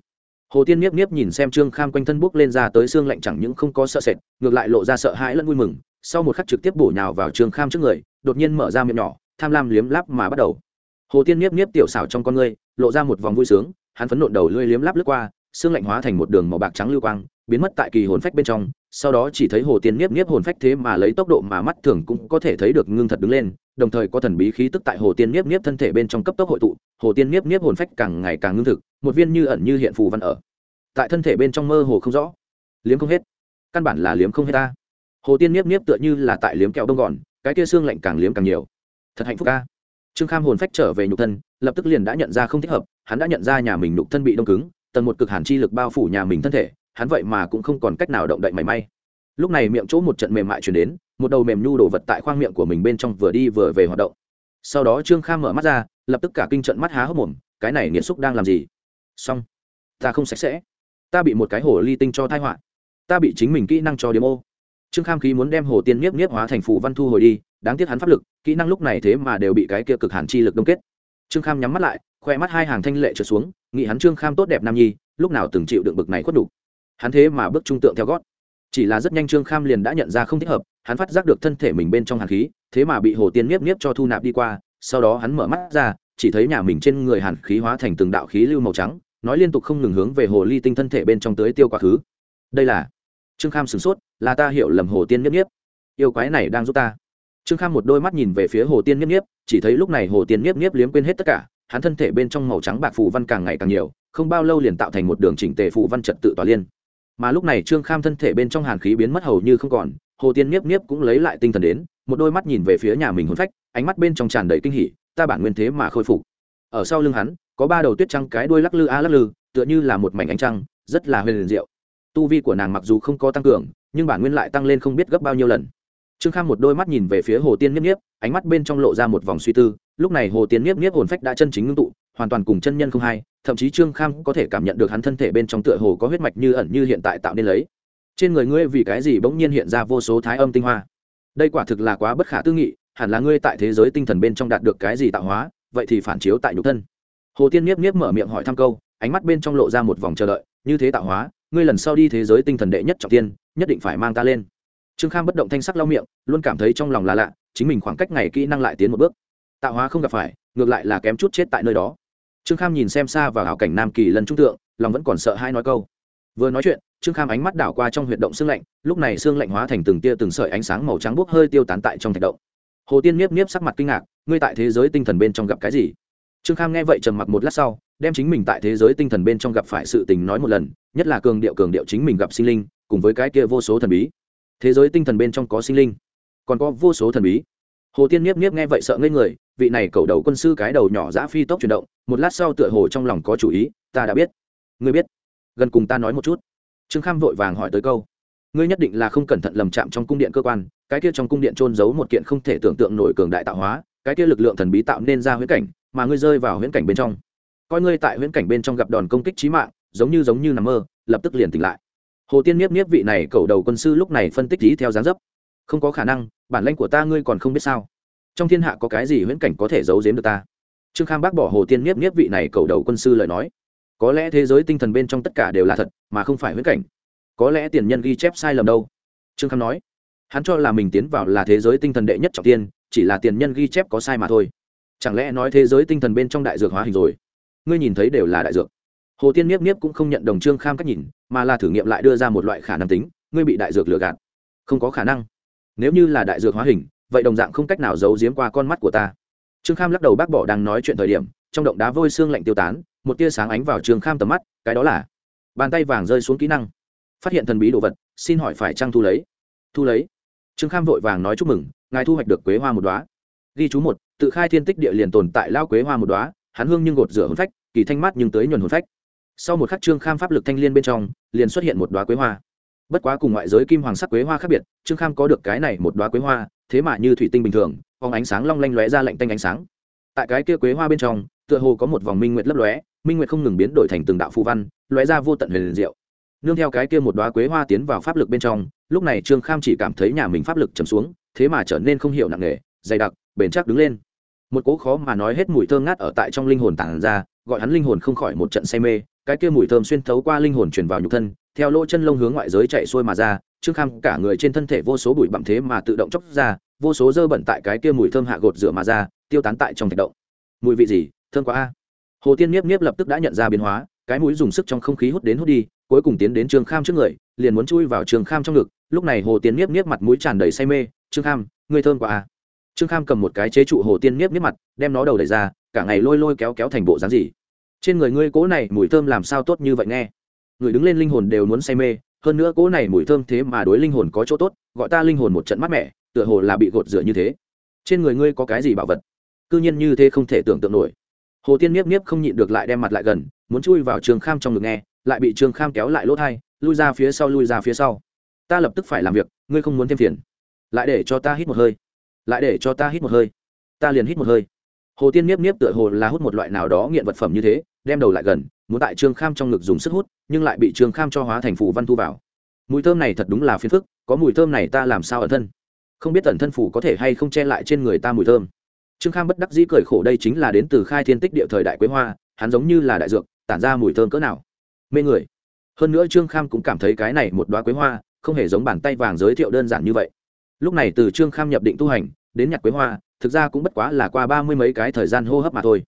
Hồ tiên niếp niếp nhìn xem trương kham quanh thân bốc lên ra tới xương lạnh chẳng những không có sợ sệt, ngược lại lộ ra sợ hãi lẫn vui mừng, sau một khắc trực tiếp bổ nhào vào trương kham trước người, đột nhiên mở ra miệng nhỏ, tham lam liếm láp mà bắt đầu. Hồ tiên niếp niếp tiểu xảo trong con ngươi, lộ ra một vòng vui sướng, hắn phấn nộn đầu lưỡi liếm láp lướt qua xương lạnh hóa thành một đường màu bạc trắng lưu quang, biến mất tại kỳ hồn phách bên trong, sau đó chỉ thấy hồ tiên niếp niếp hồn phách thế mà lấy tốc độ mà mắt thường cũng có thể thấy được ngưng thật đứng lên, đồng thời có thần bí khí tức tại hồ tiên niếp niếp thân thể bên trong cấp tốc hội tụ, hồ tiên niếp niếp hồn phách càng ngày càng ngưng thực, một viên như ẩn như hiện phù văn ở tại thân thể bên trong mơ hồ không rõ. Liếm không hết. Căn bản là liếm không hết ta. Hồ tiên niếp niếp tựa như là tại liếm kẹo đông gòn, cái kia xương lạnh càng liếm càng nhiều. Thật hạnh phúc ca. Trương kham hồn phách trở về nhục thân, lập tức liền đã nhận ra không thích hợp, hắn đã nhận ra nhà mình nhục thân bị đông cứng tầng một cực hàn chi lực bao phủ nhà mình thân thể, hắn vậy mà cũng không còn cách nào động đậy mảy may. Lúc này miệng chỗ một trận mềm mại chuyển đến, một đầu mềm nhu đổ vật tại khoang miệng của mình bên trong vừa đi vừa về hoạt động. Sau đó trương kham mở mắt ra, lập tức cả kinh trận mắt há hốc mồm, cái này nghiện xúc đang làm gì? Xong, ta không sạch sẽ. Ta bị một cái hồ ly tinh cho thai họa. Ta bị chính mình kỹ năng cho điếm ô. Trương kham khí muốn đem hồ tiên nhiếp nhiếp hóa thành phù văn thu hồi đi, đáng tiếc hắn pháp lực, kỹ năng lúc này thế mà đều bị cái kia cực hàn chi lực đông kết. Trương kham nhắm mắt lại, khoe mắt hai hàng thanh lệ trượt xuống nghĩ hắn trương kham tốt đẹp nam nhi, lúc nào từng chịu đựng bực này khuất đủ hắn thế mà bước trung tượng theo gót. Chỉ là rất nhanh trương kham liền đã nhận ra không thích hợp, hắn phát giác được thân thể mình bên trong hàn khí, thế mà bị hồ tiên nhiếp nhiếp cho thu nạp đi qua, sau đó hắn mở mắt ra, chỉ thấy nhà mình trên người hàn khí hóa thành từng đạo khí lưu màu trắng, nói liên tục không ngừng hướng về hồ ly tinh thân thể bên trong tới tiêu quá khứ. Đây là trương kham sửng sốt, là ta hiểu lầm hồ tiên nhiếp nhiếp yêu quái này đang giúp ta. Trương kham một đôi mắt nhìn về phía hồ tiên nhiếp nhiếp chỉ thấy lúc này hồ tiên nhiếp nhiếp liếm quên hết tất cả hắn thân thể bên trong màu trắng bạc phù văn càng ngày càng nhiều, không bao lâu liền tạo thành một đường chỉnh tề phù văn trật tự tòa liên. Mà lúc này trương kham thân thể bên trong hàn khí biến mất hầu như không còn, hồ tiên nhiếp nhiếp cũng lấy lại tinh thần đến, một đôi mắt nhìn về phía nhà mình hôn phách, ánh mắt bên trong tràn đầy kinh hỉ, ta bản nguyên thế mà khôi phục. Ở sau lưng hắn, có ba đầu tuyết trăng cái đuôi lắc lư a lắc lư, tựa như là một mảnh ánh trăng, rất là huyền diệu. Tu vi của nàng mặc dù không có tăng cường, nhưng bản nguyên lại tăng lên không biết gấp bao nhiêu lần. Trương kham một đôi mắt nhìn về phía hồ tiên nhiếp nhiếp ánh mắt bên trong lộ ra một vòng suy tư lúc này hồ tiên nhiếp nhiếp hồn phách đã chân chính ngưng tụ, hoàn toàn cùng chân nhân không hai, thậm chí trương kham có thể cảm nhận được hắn thân thể bên trong tựa hồ có huyết mạch như ẩn như hiện tại tạo nên lấy. Trên người ngươi vì cái gì bỗng nhiên hiện ra vô số thái âm tinh hoa? Đây quả thực là quá bất khả tư nghị, hẳn là ngươi tại thế giới tinh thần bên trong đạt được cái gì tạo hóa, vậy thì phản chiếu tại nhục thân. Hồ tiên nhiếp nhiếp mở miệng hỏi thăm câu, ánh mắt bên trong lộ ra một vòng chờ đợi, như thế tạo hóa, ngươi lần sau đi thế giới tinh thần đệ nhất trọng tiên, nhất định phải mang ta lên. Trương kham bất động thanh sắc lau miệng, luôn cảm thấy trong lòng là lạ, chính mình khoảng cách ngày kỹ năng lại tiến một bước tạo hóa không gặp phải, ngược lại là kém chút chết tại nơi đó. Trương kham nhìn xem xa và hảo cảnh nam kỳ lần trung tượng lòng vẫn còn sợ hai nói câu. Vừa nói chuyện, trương kham ánh mắt đảo qua trong huyệt động xương lạnh, lúc này xương lạnh hóa thành từng tia từng sợi ánh sáng màu trắng bốc hơi tiêu tán tại trong thạch động. Hồ tiên niếp niếp sắc mặt kinh ngạc, ngươi tại thế giới tinh thần bên trong gặp cái gì? Trương kham nghe vậy trầm mặc một lát sau, đem chính mình tại thế giới tinh thần bên trong gặp phải sự tình nói một lần, nhất là cường điệu cường điệu chính mình gặp sinh linh, cùng với cái kia vô số thần bí. Thế giới tinh thần bên trong có sinh linh, còn có vô số thần bí. Hồ tiên miếp miếp nghe vậy sợ ngây người vị này cầu đầu quân sư cái đầu nhỏ giã phi tốc chuyển động, một lát sau tựa hồ trong lòng có chủ ý, ta đã biết. Ngươi biết. Gần cùng ta nói một chút. Trương kham vội vàng hỏi tới câu. Ngươi nhất định là không cẩn thận lầm chạm trong cung điện cơ quan, cái kia trong cung điện trôn giấu một kiện không thể tưởng tượng nổi cường đại tạo hóa, cái kia lực lượng thần bí tạo nên ra huyễn cảnh, mà ngươi rơi vào huyễn cảnh bên trong. Coi ngươi tại huyễn cảnh bên trong gặp đòn công kích trí mạng, giống như giống như nằm mơ, lập tức liền tỉnh lại. Hồ tiên nhiếp nhiếp vị này cầu đầu quân sư lúc này phân tích lý theo dáng dấp. Không có khả năng, bản lãnh của ta ngươi còn không biết sao trong thiên hạ có cái gì huyễn cảnh có thể giấu giếm được ta? Trương kham bác bỏ hồ tiên nhiếp nhiếp vị này cầu đầu quân sư lời nói. Có lẽ thế giới tinh thần bên trong tất cả đều là thật, mà không phải huyễn cảnh. Có lẽ tiền nhân ghi chép sai lầm đâu? Trương kham nói. Hắn cho là mình tiến vào là thế giới tinh thần đệ nhất trọng tiên, chỉ là tiền nhân ghi chép có sai mà thôi. Chẳng lẽ nói thế giới tinh thần bên trong đại dược hóa hình rồi? Ngươi nhìn thấy đều là đại dược. Hồ tiên niếp niếp cũng không nhận đồng trương kham cách nhìn, mà là thử nghiệm lại đưa ra một loại khả năng tính, ngươi bị đại dược lừa gạt. Không có khả năng. Nếu như là đại dược hóa hình vậy đồng dạng không cách nào giấu giếm qua con mắt của ta. Trương kham lắc đầu bác bỏ đang nói chuyện thời điểm, trong động đá vôi xương lạnh tiêu tán, một tia sáng ánh vào trương kham tầm mắt, cái đó là bàn tay vàng rơi xuống kỹ năng. Phát hiện thần bí đồ vật, xin hỏi phải trăng thu lấy? Thu lấy. Trương kham vội vàng nói chúc mừng, ngài thu hoạch được quế hoa một đoá ghi chú một, tự khai thiên tích địa liền tồn tại lao quế hoa một đoá hắn hương nhưng gột rửa hồn phách, kỳ thanh mát nhưng tới nhuần hồn phách. Sau một khắc trương kham pháp lực thanh liên bên trong, liền xuất hiện một đoá quế hoa. Bất quá cùng ngoại giới kim hoàng sắc quế hoa khác biệt, trương kham có được cái này một đoá quế hoa thế mà như thủy tinh bình thường phóng ánh sáng long lanh lóe ra lạnh tanh ánh sáng. Tại cái kia quế hoa bên trong, tựa hồ có một vòng minh nguyệt lấp lóe, minh nguyệt không ngừng biến đổi thành từng đạo phù văn, lóe ra vô tận huyền diệu. Nương theo cái kia một đoá quế hoa tiến vào pháp lực bên trong, lúc này trương kham chỉ cảm thấy nhà mình pháp lực trầm xuống, thế mà trở nên không hiểu nặng nề, dày đặc, bền chắc đứng lên. Một cố khó mà nói hết mùi thơm ngát ở tại trong linh hồn tản ra, gọi hắn linh hồn không khỏi một trận say mê, cái kia mùi thơm xuyên thấu qua linh hồn truyền vào nhục thân, theo lỗ chân lông hướng ngoại giới chạy xuôi mà ra trương kham cả người trên thân thể vô số bụi bặm thế mà tự động chóc ra, vô số dơ bẩn tại cái kia mùi thơm hạ gột rửa mà ra, tiêu tán tại trong thạch động. Mùi vị gì? Thơm quá a. Hồ tiên nhiếp nhiếp lập tức đã nhận ra biến hóa, cái mũi dùng sức trong không khí hút đến hút đi, cuối cùng tiến đến trương kham trước người, liền muốn chui vào trương kham trong ngực. Lúc này hồ tiên nhiếp nhiếp mặt mũi tràn đầy say mê, trương kham, ngươi thơm quá a. Trương kham cầm một cái chế trụ hồ tiên nhiếp nhiếp mặt, đem nó đầu đẩy ra, cả ngày lôi lôi kéo kéo thành bộ dáng gì? Trên người ngươi cố này mùi thơm làm sao tốt như vậy nghe? Người đứng lên linh hồn đều muốn say mê hơn nữa cỗ này mùi thơm thế mà đối linh hồn có chỗ tốt, gọi ta linh hồn một trận mát mẻ, tựa hồ là bị gột rửa như thế. Trên người ngươi có cái gì bảo vật? Cư nhiên như thế không thể tưởng tượng nổi. Hồ tiên niếp niếp không nhịn được lại đem mặt lại gần, muốn chui vào trường kham trong ngực nghe, lại bị trường kham kéo lại lỗ thai, lui ra phía sau, lui ra phía sau. Ta lập tức phải làm việc, ngươi không muốn thêm phiền. Lại để cho ta hít một hơi. Lại để cho ta hít một hơi. Ta liền hít một hơi. Hồ tiên niếp niếp tựa hồ là hút một loại nào đó nghiện vật phẩm như thế đem đầu lại gần, muốn tại trương kham trong ngực dùng sức hút, nhưng lại bị trương kham cho hóa thành phủ văn thu vào. Mùi thơm này thật đúng là phiền phức, có mùi thơm này ta làm sao ẩn thân? Không biết ẩn thân phủ có thể hay không che lại trên người ta mùi thơm. Trương kham bất đắc dĩ cười khổ đây chính là đến từ khai thiên tích địa thời đại quế hoa, hắn giống như là đại dược, tản ra mùi thơm cỡ nào. Mê người. Hơn nữa trương kham cũng cảm thấy cái này một đoá quế hoa không hề giống bàn tay vàng giới thiệu đơn giản như vậy. Lúc này từ trương kham nhập định tu hành, đến nhặt quế hoa, thực ra cũng bất quá là qua ba mươi mấy cái thời gian hô hấp mà thôi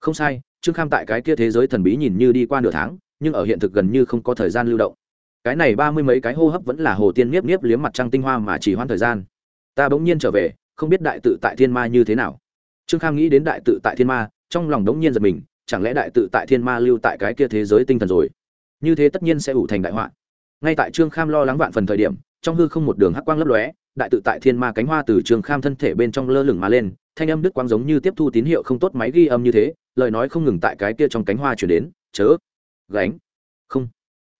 không sai, trương kham tại cái kia thế giới thần bí nhìn như đi qua nửa tháng, nhưng ở hiện thực gần như không có thời gian lưu động. Cái này ba mươi mấy cái hô hấp vẫn là hồ tiên nhiếp nhiếp liếm mặt trăng tinh hoa mà chỉ hoãn thời gian. Ta bỗng nhiên trở về, không biết đại tự tại thiên ma như thế nào. Trương kham nghĩ đến đại tự tại thiên ma, trong lòng đống nhiên giật mình, chẳng lẽ đại tự tại thiên ma lưu tại cái kia thế giới tinh thần rồi? Như thế tất nhiên sẽ ủ thành đại họa. Ngay tại trương kham lo lắng vạn phần thời điểm, trong hư không một đường hắc quang lấp lóe, đại tự tại thiên ma cánh hoa từ trương kham thân thể bên trong lơ lửng mà lên, thanh âm đức quang giống như tiếp thu tín hiệu không tốt máy ghi âm như thế lời nói không ngừng tại cái kia trong cánh hoa chuyển đến, chớ, gánh, không,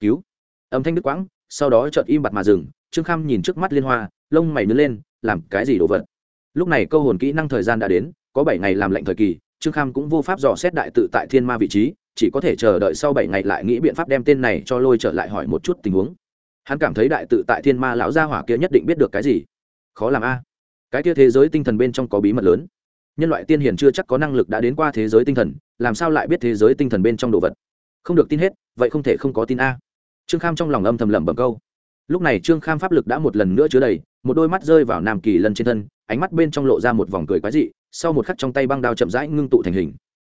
cứu. Âm thanh đứt quãng, sau đó chợt im bặt mà dừng, trương kham nhìn trước mắt liên hoa, lông mày nứt lên, làm cái gì đồ vật? Lúc này câu hồn kỹ năng thời gian đã đến, có bảy ngày làm lệnh thời kỳ, trương kham cũng vô pháp dò xét đại tự tại thiên ma vị trí, chỉ có thể chờ đợi sau bảy ngày lại nghĩ biện pháp đem tên này cho lôi trở lại hỏi một chút tình huống. Hắn cảm thấy đại tự tại thiên ma lão gia hỏa kia nhất định biết được cái gì. Khó làm a. Cái kia thế giới tinh thần bên trong có bí mật lớn nhân loại tiên hiền chưa chắc có năng lực đã đến qua thế giới tinh thần, làm sao lại biết thế giới tinh thần bên trong đồ vật? Không được tin hết, vậy không thể không có tin a. Trương kham trong lòng âm thầm lẩm bẩm câu. Lúc này trương kham pháp lực đã một lần nữa chứa đầy, một đôi mắt rơi vào nam kỳ lân trên thân, ánh mắt bên trong lộ ra một vòng cười quái dị, sau một khắc trong tay băng đao chậm rãi ngưng tụ thành hình.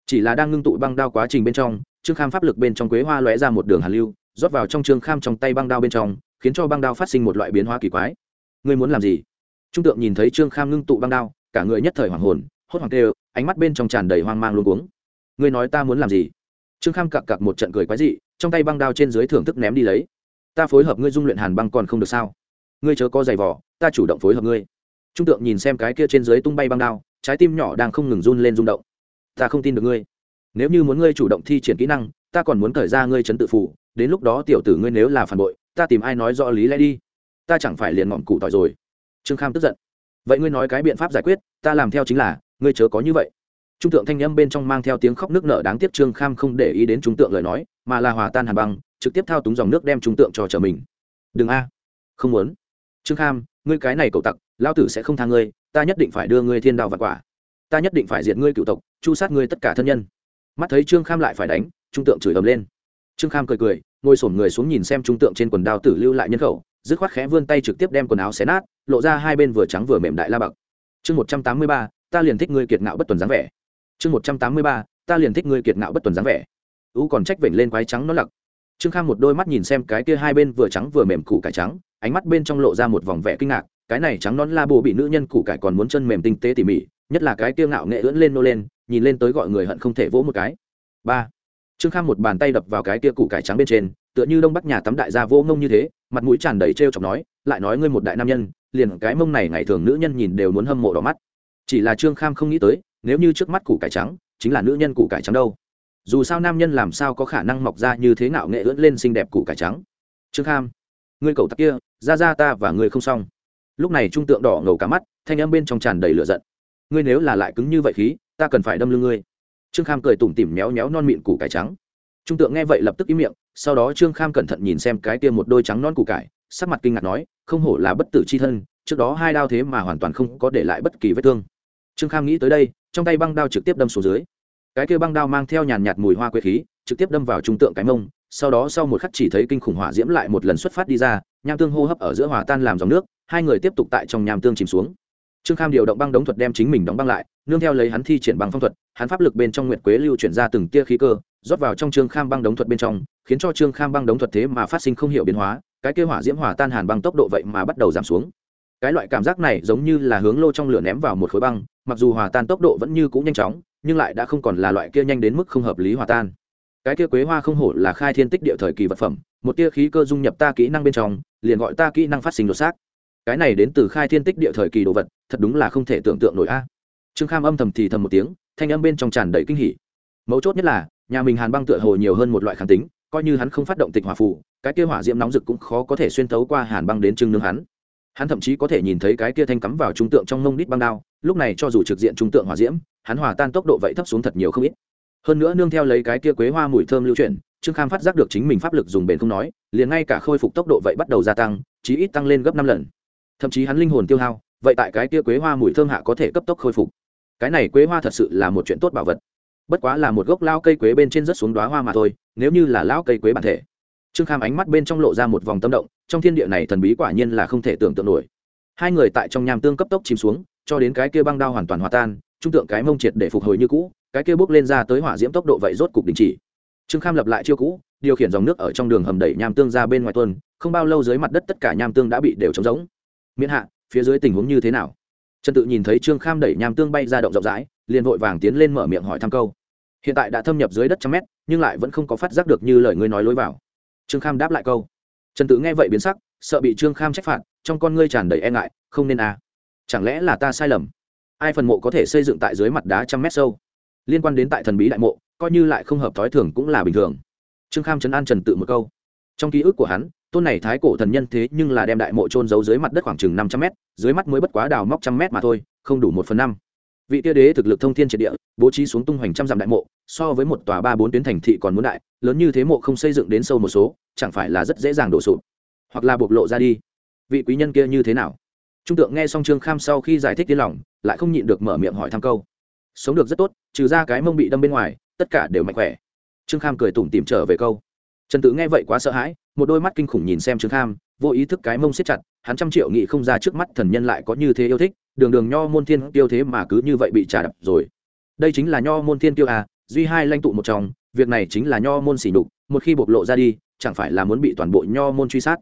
Chỉ là đang ngưng tụ băng đao quá trình bên trong, trương kham pháp lực bên trong quế hoa lóe ra một đường hàn lưu, rót vào trong trương kham trong tay băng đao bên trong, khiến cho băng đao phát sinh một loại biến hóa kỳ quái. Ngươi muốn làm gì? Trung tượng nhìn thấy trương kham ngưng tụ băng đao, cả người nhất thời hoàng hồn hốt hoảng tê ánh mắt bên trong tràn đầy hoang mang luôn cuống. Ngươi nói ta muốn làm gì? Trương kham cặc cặc một trận cười quái dị, trong tay băng đao trên dưới thưởng thức ném đi lấy. Ta phối hợp ngươi dung luyện hàn băng còn không được sao? Ngươi chớ có giày vỏ ta chủ động phối hợp ngươi. Trung tượng nhìn xem cái kia trên dưới tung bay băng đao, trái tim nhỏ đang không ngừng run lên rung động. Ta không tin được ngươi. Nếu như muốn ngươi chủ động thi triển kỹ năng, ta còn muốn thời ra ngươi chấn tự phủ đến lúc đó tiểu tử ngươi nếu là phản bội, ta tìm ai nói rõ lý lẽ đi. Ta chẳng phải liền ngọn cụ tỏi rồi. Trương kham tức giận. Vậy ngươi nói cái biện pháp giải quyết, ta làm theo chính là ngươi chớ có như vậy. Trung tượng thanh âm bên trong mang theo tiếng khóc nước nở đáng tiếc trương kham không để ý đến trung tượng lời nói, mà là hòa tan hàn băng, trực tiếp thao túng dòng nước đem trung tượng cho trở mình. Đừng a. Không muốn. Trương kham, ngươi cái này cậu tặc lao tử sẽ không tha ngươi, ta nhất định phải đưa ngươi thiên đạo và quả. Ta nhất định phải diệt ngươi cựu tộc, chu sát ngươi tất cả thân nhân. Mắt thấy trương kham lại phải đánh, trung tượng chửi ầm lên. Trương kham cười cười, ngồi sổm người xuống nhìn xem trung tượng trên quần đao tử lưu lại nhân khẩu, dứt khoát khẽ vươn tay trực tiếp đem quần áo xé nát, lộ ra hai bên vừa trắng vừa mềm đại la bậc chương một trăm tám mươi ba ta liền thích ngươi kiệt ngạo bất tuần dáng vẻ. Chương một trăm tám mươi ba, ta liền thích ngươi kiệt ngạo bất tuần dáng vẻ. Ú còn trách vểnh lên quái trắng nó lặc. Trương kham một đôi mắt nhìn xem cái kia hai bên vừa trắng vừa mềm củ cải trắng, ánh mắt bên trong lộ ra một vòng vẻ kinh ngạc, cái này trắng nón la bồ bị nữ nhân củ cải còn muốn chân mềm tinh tế tỉ mỉ, nhất là cái kia ngạo nghệ ưỡn lên nô lên, nhìn lên tới gọi người hận không thể vỗ một cái. Ba. Trương kham một bàn tay đập vào cái kia củ cải trắng bên trên, tựa như đông bắc nhà tắm đại gia vô ngông như thế, mặt mũi tràn đầy t r e o chọc nói, lại nói ngươi một đại nam nhân, liền cái mông này ngày thường nữ nhân nhìn đều muốn hâm mộ đỏ mắt chỉ là trương kham không nghĩ tới, nếu như trước mắt củ cải trắng, chính là nữ nhân củ cải trắng đâu. Dù sao nam nhân làm sao có khả năng mọc ra như thế nào nghệ ưỡn lên xinh đẹp củ cải trắng? Trương kham, ngươi cậu tặc kia, ra ra ta và ngươi không xong. Lúc này trung tượng đỏ ngầu cả mắt, thanh âm bên trong tràn đầy lửa giận. Ngươi nếu là lại cứng như vậy khí, ta cần phải đâm lưng ngươi. Trương kham cười tủm tỉm méo méo non mịn củ cải trắng. Trung tượng nghe vậy lập tức im miệng, sau đó trương kham cẩn thận nhìn xem cái kia một đôi trắng non củ cải, sắc mặt kinh ngạc nói, không hổ là bất tử c h i thân, trước đó hai đao thế mà hoàn toàn không có để lại bất kỳ vết thương trương kham nghĩ tới đây, trong tay băng đao trực tiếp đâm xuống dưới. Cái kia băng đao mang theo nhàn nhạt mùi hoa quế khí, trực tiếp đâm vào trung tượng cái mông, sau đó sau một khắc chỉ thấy kinh khủng hỏa diễm lại một lần xuất phát đi ra, nham tương hô hấp ở giữa hòa tan làm dòng nước, hai người tiếp tục tại trong nham tương chìm xuống. Trương kham điều động băng đống thuật đem chính mình đóng băng lại, nương theo lấy hắn thi triển băng phong thuật, hắn pháp lực bên trong nguyệt quế lưu chuyển ra từng tia khí cơ, rót vào trong trương kham băng đống thuật bên trong, khiến cho trương kham băng đống thuật thế mà phát sinh không hiểu biến hóa, cái kia hỏa diễm hỏa tan hàn băng tốc độ vậy mà bắt đầu giảm xuống cái loại cảm giác này giống như là hướng lô trong lửa ném vào một khối băng, mặc dù hòa tan tốc độ vẫn như cũ nhanh chóng, nhưng lại đã không còn là loại kia nhanh đến mức không hợp lý hòa tan. Cái kia quế hoa không hổ là khai thiên tích địa thời kỳ vật phẩm, một tia khí cơ dung nhập ta kỹ năng bên trong, liền gọi ta kỹ năng phát sinh đột xác. Cái này đến từ khai thiên tích địa thời kỳ đồ vật, thật đúng là không thể tưởng tượng nổi a. Trương kham âm thầm thì thầm một tiếng, thanh âm bên trong tràn đầy kinh hỉ. Mấu chốt nhất là, nhà mình hàn băng tựa hồ nhiều hơn một loại kháng tính, coi như hắn không phát động tịch hỏa phù, cái kia hỏa diễm nóng rực cũng khó có thể xuyên thấu qua hàn băng đến trưng nương hắn hắn thậm chí có thể nhìn thấy cái kia thanh cắm vào trung tượng trong mông đít băng đao, lúc này cho dù trực diện trung tượng hòa diễm, hắn hòa tan tốc độ vậy thấp xuống thật nhiều không ít. Hơn nữa nương theo lấy cái kia quế hoa mùi thơm lưu chuyển, trương kham phát giác được chính mình pháp lực dùng bền không nói, liền ngay cả khôi phục tốc độ vậy bắt đầu gia tăng, chí ít tăng lên gấp năm lần. Thậm chí hắn linh hồn tiêu hao, vậy tại cái kia quế hoa mùi thơm hạ có thể cấp tốc khôi phục. Cái này quế hoa thật sự là một chuyện tốt bảo vật. Bất quá là một gốc lao cây quế bên trên rất xuống đoá hoa mà thôi, nếu như là lao cây quế bản thể. Trương kham ánh mắt bên trong lộ ra một vòng tâm động trong thiên địa này thần bí quả nhiên là không thể tưởng tượng nổi. Hai người tại trong nham tương cấp tốc chìm xuống, cho đến cái kia băng đao hoàn toàn hòa tan, trung tượng cái mông triệt để phục hồi như cũ, cái kia bốc lên ra tới hỏa diễm tốc độ vậy rốt cục đình chỉ. Trương kham lập lại chiêu cũ, điều khiển dòng nước ở trong đường hầm đẩy nham tương ra bên ngoài tuần, không bao lâu dưới mặt đất tất cả nham tương đã bị đều trống rỗng. Miễn hạ, phía dưới tình huống như thế nào? Trần tự nhìn thấy trương kham đẩy nham tương bay ra động rộng rãi, liền vội vàng tiến lên mở miệng hỏi thăm câu. Hiện tại đã thâm nhập dưới đất trăm mét, nhưng lại vẫn không có phát giác được như lời ngươi nói lối vào. Trương kham đáp lại câu trần tự nghe vậy biến sắc, sợ bị trương kham trách phạt, trong con ngươi tràn đầy e ngại, không nên à. chẳng lẽ là ta sai lầm? Ai phần mộ có thể xây dựng tại dưới mặt đá trăm mét sâu? Liên quan đến tại thần bí đại mộ, coi như lại không hợp thói thường cũng là bình thường. Trương kham chấn an trần tự một câu. Trong ký ức của hắn, tôn này thái cổ thần nhân thế nhưng là đem đại mộ trôn giấu dưới mặt đất khoảng chừng năm trăm mét, dưới mắt mới bất quá đào móc trăm mét mà thôi, không đủ một phần năm. Vị tia đế thực lực thông thiên triệt địa, bố trí xuống tung hoành trăm dặm đại mộ so với một tòa ba bốn tuyến thành thị còn muốn đại, lớn như thế mộ không xây dựng đến sâu một số, chẳng phải là rất dễ dàng đổ sụp, hoặc là bộc lộ ra đi. Vị quý nhân kia như thế nào? Trung tượng nghe xong trương kham sau khi giải thích tiến lòng, lại không nhịn được mở miệng hỏi thăm câu. Sống được rất tốt, trừ ra cái mông bị đâm bên ngoài, tất cả đều mạnh khỏe. Trương kham cười tủm tìm trở về câu. Trần tự nghe vậy quá sợ hãi, một đôi mắt kinh khủng nhìn xem trương kham, vô ý thức cái mông siết chặt, hắn trăm triệu nghĩ không ra trước mắt thần nhân lại có như thế yêu thích, đường đường nho môn thiên tiêu thế mà cứ như vậy bị trả đập rồi. Đây chính là nho môn thiên tiêu à duy hai lanh tụ một trong, việc này chính là nho môn xỉ nhục, một khi bộc lộ ra đi, chẳng phải là muốn bị toàn bộ nho môn truy sát.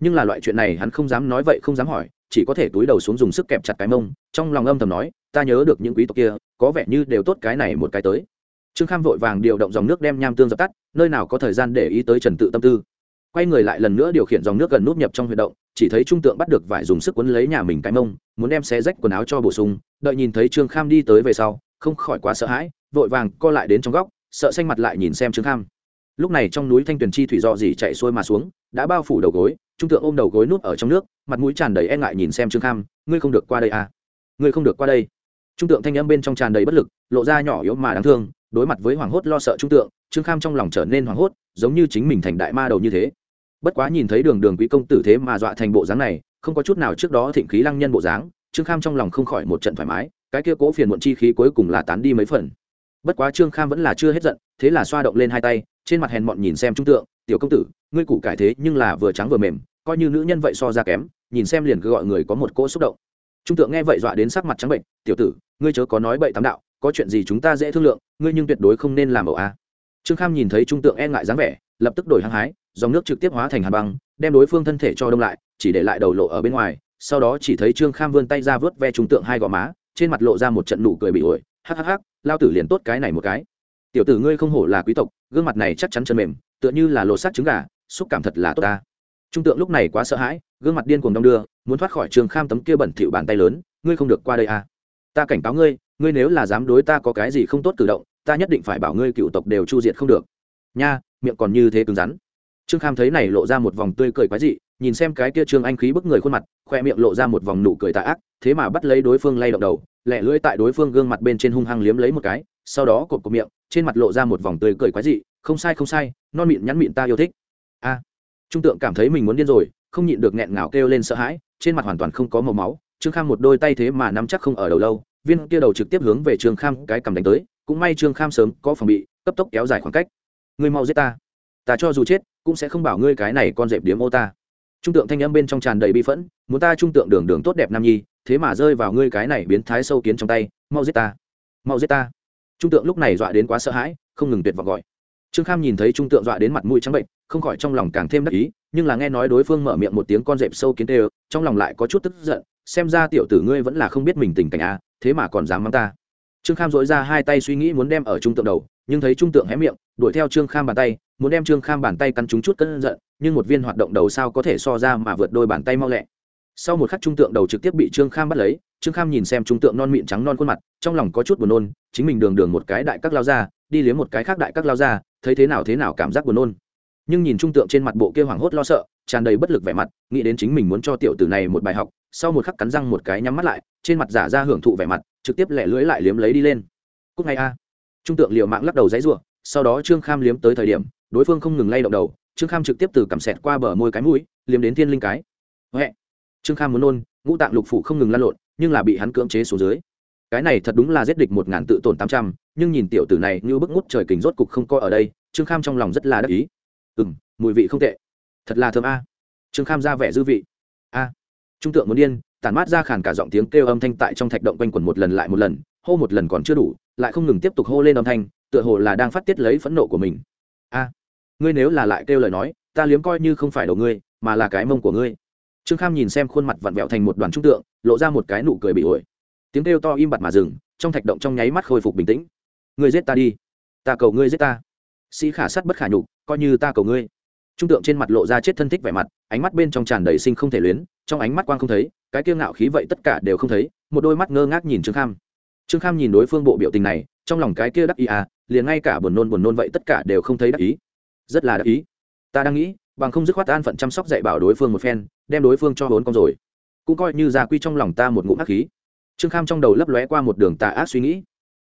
Nhưng là loại chuyện này hắn không dám nói vậy, không dám hỏi, chỉ có thể túi đầu xuống dùng sức kẹp chặt cái mông, trong lòng âm thầm nói, ta nhớ được những quý tộc kia, có vẻ như đều tốt cái này một cái tới. Trương kham vội vàng điều động dòng nước đem nham tương dập tắt, nơi nào có thời gian để ý tới trần tự tâm tư. Quay người lại lần nữa điều khiển dòng nước gần nút nhập trong huy động, chỉ thấy trung tượng bắt được vải dùng sức quấn lấy nhà mình cái mông, muốn đem xé rách quần áo cho bổ sung, đợi nhìn thấy trương kham đi tới về sau, không khỏi quá sợ hãi vội vàng co lại đến trong góc, sợ xanh mặt lại nhìn xem trương kham. Lúc này trong núi thanh tuyền chi thủy do dỉ chạy xuôi mà xuống, đã bao phủ đầu gối, trung tượng ôm đầu gối nút ở trong nước, mặt mũi tràn đầy e ngại nhìn xem trương kham, ngươi không được qua đây à? Ngươi không được qua đây. Trung tượng thanh âm bên trong tràn đầy bất lực, lộ ra nhỏ yếu mà đáng thương, đối mặt với hoảng hốt lo sợ trung tượng, trương kham trong lòng trở nên hoảng hốt, giống như chính mình thành đại ma đầu như thế. Bất quá nhìn thấy đường đường quý công tử thế mà dọa thành bộ dáng này, không có chút nào trước đó thịnh khí lăng nhân bộ dáng, trương kham trong lòng không khỏi một trận thoải mái, cái kia cố phiền muộn chi khí cuối cùng là tán đi mấy phần bất quá trương kham vẫn là chưa hết giận, thế là xoa động lên hai tay, trên mặt hèn mọn nhìn xem trung tượng, tiểu công tử, ngươi củ cải thế nhưng là vừa trắng vừa mềm, coi như nữ nhân vậy so ra kém, nhìn xem liền cứ gọi người có một cỗ xúc động. Trung tượng nghe vậy dọa đến sắc mặt trắng bệnh, tiểu tử, ngươi chớ có nói bậy tám đạo, có chuyện gì chúng ta dễ thương lượng, ngươi nhưng tuyệt đối không nên làm ẩu a. Trương kham nhìn thấy trung tượng e ngại dáng vẻ, lập tức đổi hăng hái, dòng nước trực tiếp hóa thành hàn băng, đem đối phương thân thể cho đông lại, chỉ để lại đầu lộ ở bên ngoài, sau đó chỉ thấy trương kham vươn tay ra vớt ve trung tượng hai gò má, trên mặt lộ ra một trận nụ cười bị ổi, hắc hắc hắc lao tử liền tốt cái này một cái. Tiểu tử ngươi không hổ là quý tộc, gương mặt này chắc chắn chân mềm, tựa như là lột xác trứng gà, xúc cảm thật là tốt ta. Trung tượng lúc này quá sợ hãi, gương mặt điên cuồng đong đưa, muốn thoát khỏi trường kham tấm kia bẩn thỉu bàn tay lớn, ngươi không được qua đây à. Ta cảnh cáo ngươi ngươi nếu là dám đối ta có cái gì không tốt cử động, ta nhất định phải bảo ngươi cựu tộc đều chu diệt không được. Nha, miệng còn như thế cứng rắn. Trương kham thấy này lộ ra một vòng tươi cười quái dị, nhìn xem cái kia trương anh khí bức người khuôn mặt, khoe miệng lộ ra một vòng nụ cười tạ ác, thế mà bắt lấy đối phương lay động đầu lẹ lưỡi tại đối phương gương mặt bên trên hung hăng liếm lấy một cái, sau đó cột cột miệng, trên mặt lộ ra một vòng tươi cười quái dị, không sai không sai, non mịn nhắn mịn ta yêu thích. A. Trung tượng cảm thấy mình muốn điên rồi, không nhịn được nghẹn ngào kêu lên sợ hãi, trên mặt hoàn toàn không có màu máu, trương kham một đôi tay thế mà nắm chắc không ở đầu lâu, viên kia đầu trực tiếp hướng về trương kham cái cầm đánh tới, cũng may trương kham sớm có phòng bị, cấp tốc kéo dài khoảng cách. Ngươi mau giết ta ta cho dù chết, cũng sẽ không bảo ngươi cái này con dẹp điếm ô ta trung tượng thanh âm bên trong tràn đầy bi phẫn, muốn ta trung tượng đường đường tốt đẹp nam nhi, thế mà rơi vào ngươi cái này biến thái sâu kiến trong tay, mau giết ta, mau giết ta. Trung tượng lúc này dọa đến quá sợ hãi, không ngừng tuyệt vọng gọi. Trương kham nhìn thấy trung tượng dọa đến mặt mũi trắng bệnh, không khỏi trong lòng càng thêm đắc ý, nhưng là nghe nói đối phương mở miệng một tiếng con dẹp sâu kiến tê, trong lòng lại có chút tức giận, xem ra tiểu tử ngươi vẫn là không biết mình tình cảnh a thế mà còn dám mắng ta. Trương kham dội ra hai tay suy nghĩ muốn đem ở trung tượng đầu, nhưng thấy trung tượng hé miệng, đuổi theo trương kham bàn tay muốn đem trương kham bàn tay cắn trúng chút cân giận, nhưng một viên hoạt động đầu sao có thể so ra mà vượt đôi bàn tay mau lẹ. Sau một khắc trung tượng đầu trực tiếp bị trương kham bắt lấy, trương kham nhìn xem trung tượng non mịn trắng non khuôn mặt, trong lòng có chút buồn nôn, chính mình đường đường một cái đại các lao ra, đi liếm một cái khác đại các lao ra, thấy thế nào thế nào cảm giác buồn nôn. Nhưng nhìn trung tượng trên mặt bộ kia hoảng hốt lo sợ, tràn đầy bất lực vẻ mặt, nghĩ đến chính mình muốn cho tiểu tử này một bài học, sau một khắc cắn răng một cái nhắm mắt lại, trên mặt giả ra hưởng thụ vẻ mặt, trực tiếp lẹ lưỡi lại liếm lấy đi lên. Cúc ngay a. Trung tượng liều mạng lắc đầu dãy r sau đó trương kham liếm tới thời điểm đối phương không ngừng lay động đầu, trương kham trực tiếp từ cằm sẹt qua bờ môi cái mũi, liếm đến thiên linh cái. Huệ. Trương kham muốn nôn, ngũ tạng lục phủ không ngừng lăn lộn, nhưng là bị hắn cưỡng chế xuống dưới. Cái này thật đúng là giết địch một ngàn tự tổn tám trăm, nhưng nhìn tiểu tử này như bức ngút trời kình rốt cục không coi ở đây, trương kham trong lòng rất là đắc ý. Ừ m mùi vị không tệ. Thật là thơm a. Trương kham ra vẻ dư vị. A. Trung tượng muốn điên, tản mát ra khàn cả giọng tiếng kêu âm thanh tại trong thạch động quanh quẩn một lần lại một lần, hô một lần còn chưa đủ, lại không ngừng tiếp tục hô lên âm thanh, tựa hồ là đang phát tiết lấy phẫn nộ của mình. A ngươi nếu là lại kêu lời nói, ta liếm coi như không phải đầu ngươi, mà là cái mông của ngươi. Trương kham nhìn xem khuôn mặt vặn vẹo thành một đoàn trung tượng, lộ ra một cái nụ cười bị ổi. Tiếng kêu to im bặt mà dừng, trong thạch động trong nháy mắt khôi phục bình tĩnh. Ngươi giết ta đi. Ta cầu ngươi giết ta. Sĩ khả sắt bất khả nhục, coi như ta cầu ngươi. Trung tượng trên mặt lộ ra chết thân thích vẻ mặt, ánh mắt bên trong tràn đầy sinh không thể luyến, trong ánh mắt quang không thấy, cái kiêu ngạo khí vậy tất cả đều không thấy, một đôi mắt ngơ ngác nhìn trương kham. Trương kham nhìn đối phương bộ biểu tình này, trong lòng cái kia đắc ý à liền ngay cả buồn nôn buồn nôn vậy tất cả đều không thấy đắc ý rất là đắc ý. Ta đang nghĩ, bằng không dứt khoát an phận chăm sóc dạy bảo đối phương một phen, đem đối phương cho bốn con rồi. Cũng coi như gia quy trong lòng ta một ngụm hắc khí. Trương kham trong đầu lấp lóe qua một đường tà ác suy nghĩ.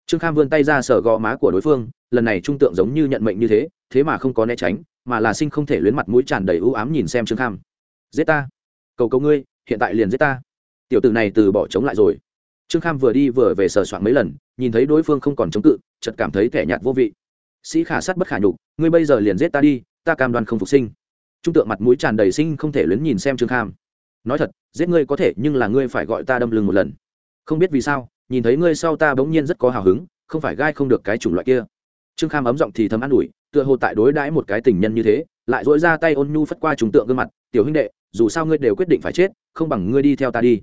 Trương kham vươn tay ra sở gò má của đối phương, lần này trung tượng giống như nhận mệnh như thế thế mà không có né tránh, mà là sinh không thể luyến mặt mũi tràn đầy ưu ám nhìn xem trương kham. Giết ta. Cầu cầu ngươi, hiện tại liền giết ta. Tiểu tử này từ bỏ chống lại rồi. Trương kham vừa đi vừa về sờ soạn mấy lần, nhìn thấy đối phương không còn chống cự, chợt cảm thấy thẻ nhạt vô vị sĩ khả sát bất khả nhục, ngươi bây giờ liền giết ta đi, ta cam đoan không phục sinh. Trung tượng mặt mũi tràn đầy sinh không thể luyến nhìn xem trương kham. Nói thật, giết ngươi có thể, nhưng là ngươi phải gọi ta đâm lưng một lần. Không biết vì sao, nhìn thấy ngươi sau ta bỗng nhiên rất có hào hứng, không phải gai không được cái chủng loại kia. Trương kham ấm giọng thì thầm an ủi, tựa hồ tại đối đãi một cái tình nhân như thế, lại dỗi ra tay ôn nhu phất qua trùng tượng gương mặt, tiểu huynh đệ, dù sao ngươi đều quyết định phải chết, không bằng ngươi đi theo ta đi.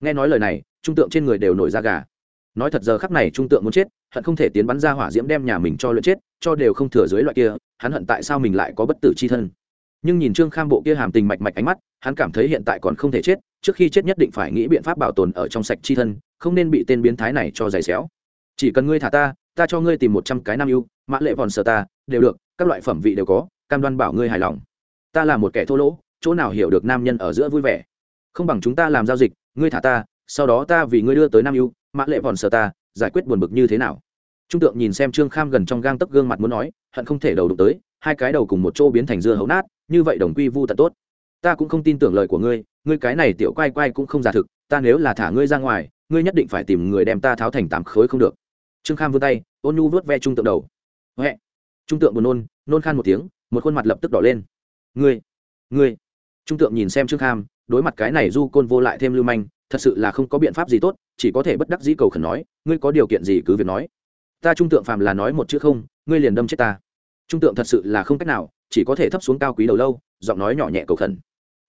Nghe nói lời này, trung tượng trên người đều nổi da gà. Nói thật giờ khắc này trung tượng muốn chết hận không thể tiến bắn ra hỏa diễm đem nhà mình cho luyện chết, cho đều không thừa dưới loại kia, hắn hận tại sao mình lại có bất tử c h i thân. Nhưng nhìn trương kham bộ kia hàm tình mạch mạch ánh mắt, hắn cảm thấy hiện tại còn không thể chết, trước khi chết nhất định phải nghĩ biện pháp bảo tồn ở trong sạch c h i thân, không nên bị tên biến thái này cho giày xéo. Chỉ cần ngươi thả ta ta cho ngươi tìm một trăm cái nam ưu, mã lệ vòn sờ ta, đều được, các loại phẩm vị đều có, cam đoan bảo ngươi hài lòng. Ta là một kẻ thô lỗ, chỗ nào hiểu được nam nhân ở giữa vui vẻ. Không bằng chúng ta làm giao dịch, ngươi thả ta, sau đó ta vì ngươi đưa tới nam ưu, mã lệ vòn sờ ta, giải quyết buồn bực như thế nào? Trung tượng nhìn xem trương kham gần trong gang tấc gương mặt muốn nói, hận không thể đầu đụng tới, hai cái đầu cùng một chỗ biến thành dưa hấu nát, như vậy đồng quy vu tận tốt. Ta cũng không tin tưởng lời của ngươi ngươi cái này tiểu quay quay cũng không giả thực, ta nếu là thả ngươi ra ngoài, ngươi nhất định phải tìm người đem ta tháo thành tám khối không được. Trương kham vươn tay, ôn nhu vớt ve trung tượng đầu. Huệ. Trung tượng buồn nôn nôn khan một tiếng, một khuôn mặt lập tức đỏ lên. Ngươi ngươi. Trung tượng nhìn xem trương kham, đối mặt cái này du côn vô lại thêm lưu manh, thật sự là không có biện pháp gì tốt, chỉ có thể bất đắc dĩ cầu khẩn nói, ngươi có điều kiện gì cứ việc nói ta trung tượng phàm là nói một chữ không, ngươi liền đâm chết ta. Trung tượng thật sự là không cách nào, chỉ có thể thấp xuống cao quý đầu lâu, giọng nói nhỏ nhẹ cầu khẩn.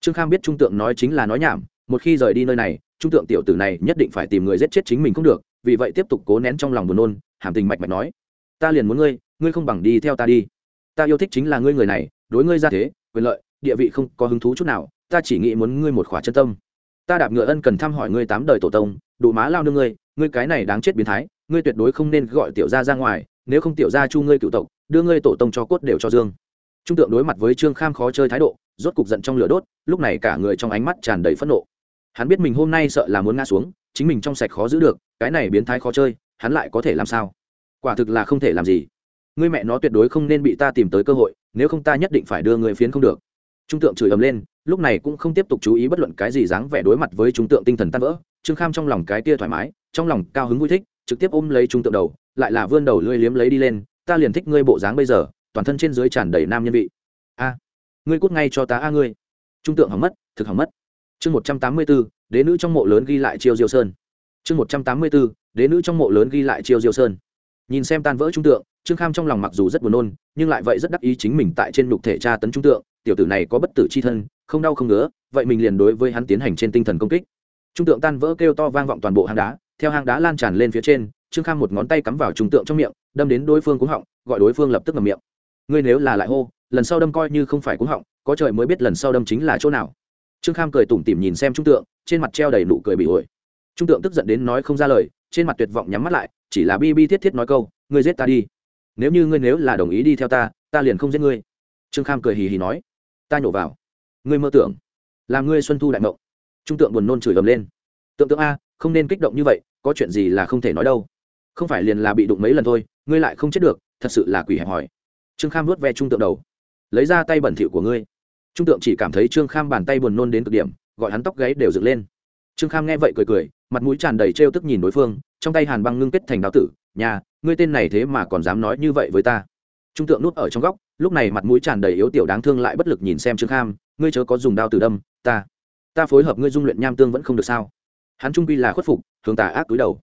Trương kham biết trung tượng nói chính là nói nhảm, một khi rời đi nơi này, trung tượng tiểu tử này nhất định phải tìm người giết chết chính mình không được, vì vậy tiếp tục cố nén trong lòng buồn nôn, hàm tình mạch mạch nói, ta liền muốn ngươi ngươi không bằng đi theo ta đi. Ta yêu thích chính là ngươi người này, đối ngươi ra thế, quyền lợi, địa vị không có hứng thú chút nào, ta chỉ nghĩ muốn ngươi một khỏa chân tâm. Ta đạp ngựa ân cần thăm hỏi ngươi tám đời tổ tông đủ má lao nương ngươi ngươi cái này đáng chết biến thái ngươi tuyệt đối không nên gọi tiểu gia ra ngoài, nếu không tiểu gia chu ngươi cựu tộc, đưa ngươi tổ tông cho cốt đều cho dương. Trung tượng đối mặt với trương kham khó chơi thái độ, rốt cục giận trong lửa đốt, lúc này cả người trong ánh mắt tràn đầy phẫn nộ. Hắn biết mình hôm nay sợ là muốn ngã xuống, chính mình trong sạch khó giữ được, cái này biến thái khó chơi, hắn lại có thể làm sao? Quả thực là không thể làm gì. Ngươi mẹ nó tuyệt đối không nên bị ta tìm tới cơ hội, nếu không ta nhất định phải đưa người phiến không được. Trung tượng chửi ầm lên, lúc này cũng không tiếp tục chú ý bất luận cái gì dáng vẻ đối mặt với trung tượng tinh thần tan vỡ, trương kham trong lòng cái kia thoải mái, trong lòng cao hứng vui thích trực tiếp ôm lấy trung tượng đầu, lại là vươn đầu lưỡi liếm lấy đi lên, ta liền thích ngươi bộ dáng bây giờ, toàn thân trên dưới tràn đầy nam nhân vị. A, ngươi cút ngay cho ta a ngươi. Trung tượng hỏng mất, thực hỏng mất. Chương một trăm tám mươi bốn đế nữ trong mộ lớn ghi lại chiêu diêu sơn. Chương một trăm tám mươi bốn đế nữ trong mộ lớn ghi lại chiêu diêu sơn. Nhìn xem tan vỡ trung tượng, trương kham trong lòng mặc dù rất buồn nôn, nhưng lại vậy rất đắc ý chính mình tại trên lục thể tra tấn trung tượng, tiểu tử này có bất tử c h i thân, không đau không ngứa, vậy mình liền đối với hắn tiến hành trên tinh thần công kích. Trung tượng tan vỡ kêu to vang vọng toàn bộ hang đá theo hang đá lan tràn lên phía trên, trương kham một ngón tay cắm vào trung tượng trong miệng, đâm đến đối phương cúng họng, gọi đối phương lập tức ngầm miệng. Ngươi nếu là lại hô, lần sau đâm coi như không phải cúng họng, có trời mới biết lần sau đâm chính là chỗ nào. Trương kham cười tủm tỉm nhìn xem trung tượng, trên mặt treo đầy nụ cười bị ổi trung tượng tức giận đến nói không ra lời, trên mặt tuyệt vọng nhắm mắt lại, chỉ là bi bi thiết thiết nói câu, ngươi giết ta đi. Nếu như ngươi nếu là đồng ý đi theo ta ta liền không giết ngươi. Trương kham cười hì hì nói, ta nhổ vào. Ngươi mơ tưởng làm ngươi xuân thu đại mộng. Trung tượng buồn nôn chửi ầm lên. Tượng tượng a không nên kích động như vậy, có chuyện gì là không thể nói đâu. Không phải liền là bị đụng mấy lần thôi, ngươi lại không chết được, thật sự là quỷ hẹp hỏi trương kham vớt ve trung tượng đầu. Lấy ra tay bẩn thỉu của ngươi. Trung tượng chỉ cảm thấy trương kham bàn tay buồn nôn đến cực điểm, gọi hắn tóc gáy đều dựng lên. Trương kham nghe vậy cười cười, mặt mũi tràn đầy trêu tức nhìn đối phương, trong tay hàn băng ngưng kết thành đáo tử nhà ngươi tên này thế mà còn dám nói như vậy với ta? Trung tượng nút ở trong góc, lúc này mặt mũi tràn đầy yếu tiểu đáng thương lại bất lực nhìn xem trương kham, ngươi chớ có dùng đao tử đâm, ta ta phối hợp ngươi dung luyện nham tương vẫn không được sao? Hắn trung quy là khuất phục, hướng tà ác cúi đầu.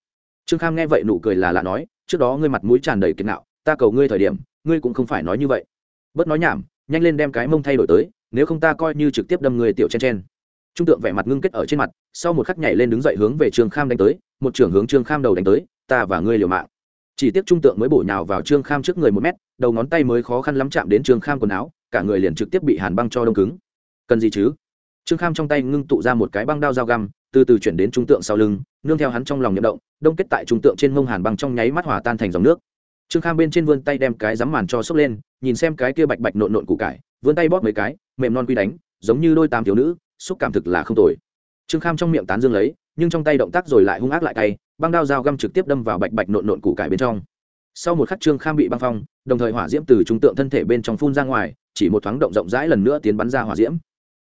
Trương kham nghe vậy nụ cười là lạ nói, trước đó ngươi mặt mũi tràn đầy kiệt nạo, ta cầu ngươi thời điểm, ngươi cũng không phải nói như vậy. Bớt nói nhảm, nhanh lên đem cái mông thay đổi tới, nếu không ta coi như trực tiếp đâm người tiểu chen chen. Trung tượng vẻ mặt ngưng kết ở trên mặt, sau một khắc nhảy lên đứng dậy hướng về trương kham đánh tới, một trưởng hướng trương kham đầu đánh tới, ta và ngươi liều mạng. Chỉ tiếc trung tượng mới bổ nhào vào trương kham trước người một mét, đầu ngón tay mới khó khăn lắm chạm đến trương kham quần áo, cả người liền trực tiếp bị hàn băng cho đông cứng. Cần gì chứ? Trương kham trong tay ngưng tụ ra một cái băng đao dao găm từ từ chuyển đến trung tượng sau lưng, nương theo hắn trong lòng nhậm động, đông kết tại trung tượng trên mông hàn băng trong nháy mắt hòa tan thành dòng nước. Trương kham bên trên vươn tay đem cái rắm màn cho sốc lên, nhìn xem cái kia bạch bạch nộn nộn củ cải, vươn tay bóp mấy cái, mềm non quy đánh, giống như đôi tam thiếu nữ, xúc cảm thực là không tồi. Trương kham trong miệng tán dương lấy, nhưng trong tay động tác rồi lại hung ác lại tay băng đao dao găm trực tiếp đâm vào bạch bạch nộn nộn củ cải bên trong. Sau một khắc trương kham bị băng phong, đồng thời hỏa diễm từ trung tượng thân thể bên trong phun ra ngoài, chỉ một thoáng động rộng rãi lần nữa tiến bắn ra hỏa diễm.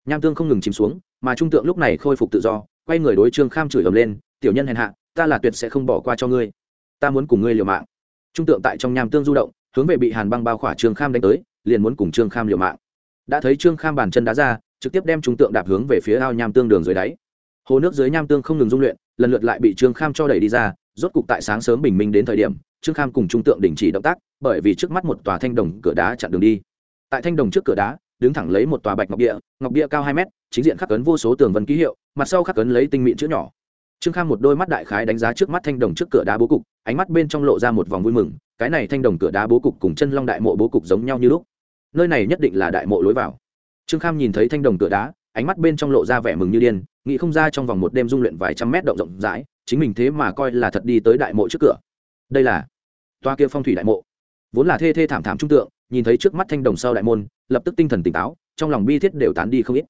Nham tương không ngừng chìm xuống, mà trung tượng lúc này khôi phục tự do quay người đối trương kham chửi ầm lên, tiểu nhân hèn hạ, ta là tuyệt sẽ không bỏ qua cho ngươi. Ta muốn cùng ngươi liều mạng. Trung tượng tại trong nham tương du động, hướng về bị hàn băng bao khỏa trương kham đánh tới, liền muốn cùng trương kham liều mạng. Đã thấy trương kham bàn chân đá ra, trực tiếp đem trung tượng đạp hướng về phía ao nham tương đường dưới đáy. Hồ nước dưới nham tương không ngừng dung luyện, lần lượt lại bị trương kham cho đẩy đi ra, rốt cục tại sáng sớm bình minh đến thời điểm, trương kham cùng trung tượng đình chỉ động tác, bởi vì trước mắt một tòa thanh đồng cửa đá chặn đường đi. Tại thanh đồng trước cửa đá, đứng thẳng lấy một tòa bạch ngọc địa ngọc địa cao hai mét chính diện khắc cấn vô số tường vân ký hiệu, mặt sau khắc cấn lấy tinh mịn chữ nhỏ. Trương kham một đôi mắt đại khái đánh giá trước mắt thanh đồng trước cửa đá bố cục, ánh mắt bên trong lộ ra một vòng vui mừng, cái này thanh đồng cửa đá bố cục cùng chân long đại mộ bố cục giống nhau như lúc. Nơi này nhất định là đại mộ lối vào. Trương kham nhìn thấy thanh đồng cửa đá, ánh mắt bên trong lộ ra vẻ mừng như điên, nghĩ không ra trong vòng một đêm dung luyện vài trăm mét động rộng rãi, chính mình thế mà coi là thật đi tới đại mộ trước cửa. Đây là toa kia phong thủy đại mộ. Vốn là thê thê thảm thảm trung tượng, nhìn thấy trước mắt thanh đồng sau đại môn, lập tức tinh thần tỉnh táo, trong lòng bi thiết đều tán đi không ít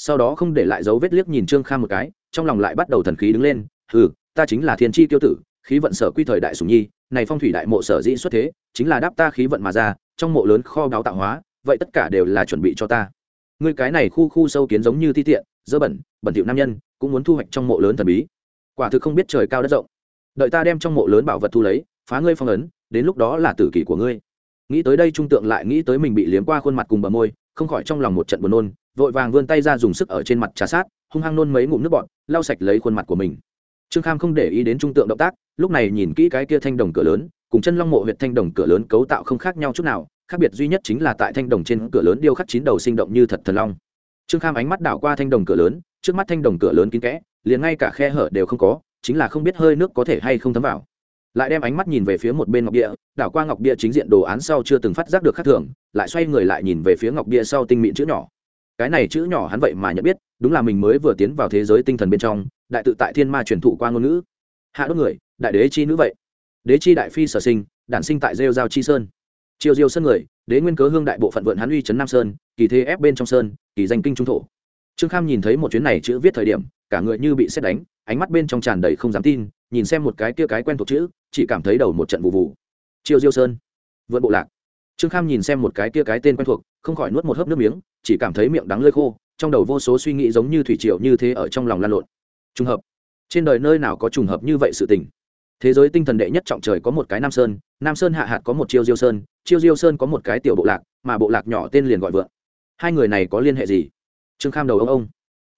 sau đó không để lại dấu vết liếc nhìn trương kham một cái, trong lòng lại bắt đầu thần khí đứng lên ừ ta chính là thiên tri tiêu tử, khí vận sở quy thời đại sùng nhi, này phong thủy đại mộ sở dĩ xuất thế, chính là đáp ta khí vận mà ra, trong mộ lớn kho báo tạo hóa, vậy tất cả đều là chuẩn bị cho ta. Ngươi cái này khu khu sâu kiến giống như thi tiện, dơ bẩn bẩn thiệu nam nhân, cũng muốn thu hoạch trong mộ lớn thần bí. Quả thực không biết trời cao đất rộng. Đợi ta đem trong mộ lớn bảo vật thu lấy, phá ngươi phong ấn, đến lúc đó là tử kỷ của ngươi. Nghĩ tới đây trung tượng lại nghĩ tới mình bị liếm qua khuôn mặt cùng bờ môi, không khỏi trong lòng một trận buồn nôn vội vàng vươn tay ra dùng sức ở trên mặt trà sát, hung hăng nôn mấy ngụm nước bọt, lau sạch lấy khuôn mặt của mình. Trương kham không để ý đến trung tượng động tác, lúc này nhìn kỹ cái kia thanh đồng cửa lớn, cùng chân long mộ huyện thanh đồng cửa lớn cấu tạo không khác nhau chút nào, khác biệt duy nhất chính là tại thanh đồng trên cửa lớn điêu khắc chín đầu sinh động như thật thần long. Trương kham ánh mắt đảo qua thanh đồng cửa lớn, trước mắt thanh đồng cửa lớn kín kẽ, liền ngay cả khe hở đều không có, chính là không biết hơi nước có thể hay không thấm vào. Lại đem ánh mắt nhìn về phía một bên ngọc bia, đảo qua ngọc bia chính diện đồ án sau chưa từng phát giác được khác thường, lại xoay người lại nhìn về phía ngọc bia sau tinh mịn chữ nhỏ cái này chữ nhỏ hắn vậy mà nhận biết, đúng là mình mới vừa tiến vào thế giới tinh thần bên trong, đại tự tại thiên ma truyền thụ qua ngôn ngữ. Hạ đốt người, đại đế chi nữ vậy. Đế chi đại phi sở sinh, đản sinh tại rêu giao chi sơn. Triều diêu sơn người, đế nguyên cớ hương đại bộ phận vượn hắn uy trấn nam sơn, kỳ thế ép bên trong sơn, kỳ danh kinh trung thổ. Trương kham nhìn thấy một chuyến này chữ viết thời điểm, cả người như bị xét đánh, ánh mắt bên trong tràn đầy không dám tin, nhìn xem một cái kia cái quen thuộc chữ, chỉ cảm thấy đầu một trận vụ vụ. Triều diêu sơn, vượn bộ lạc trương kham nhìn xem một cái kia cái tên quen thuộc, không khỏi nuốt một hớp nước miếng, chỉ cảm thấy miệng đắng lơi khô, trong đầu vô số suy nghĩ giống như thủy triều như thế ở trong lòng lan lộn. Trùng hợp. Trên đời nơi nào có trùng hợp như vậy sự tình? Thế giới tinh thần đệ nhất trọng trời có một cái nam sơn nam sơn hạ hạt có một chiêu diêu sơn, chiêu diêu sơn có một cái tiểu bộ lạc, mà bộ lạc nhỏ tên liền gọi vượng. Hai người này có liên hệ gì? Trương kham đầu ông ông.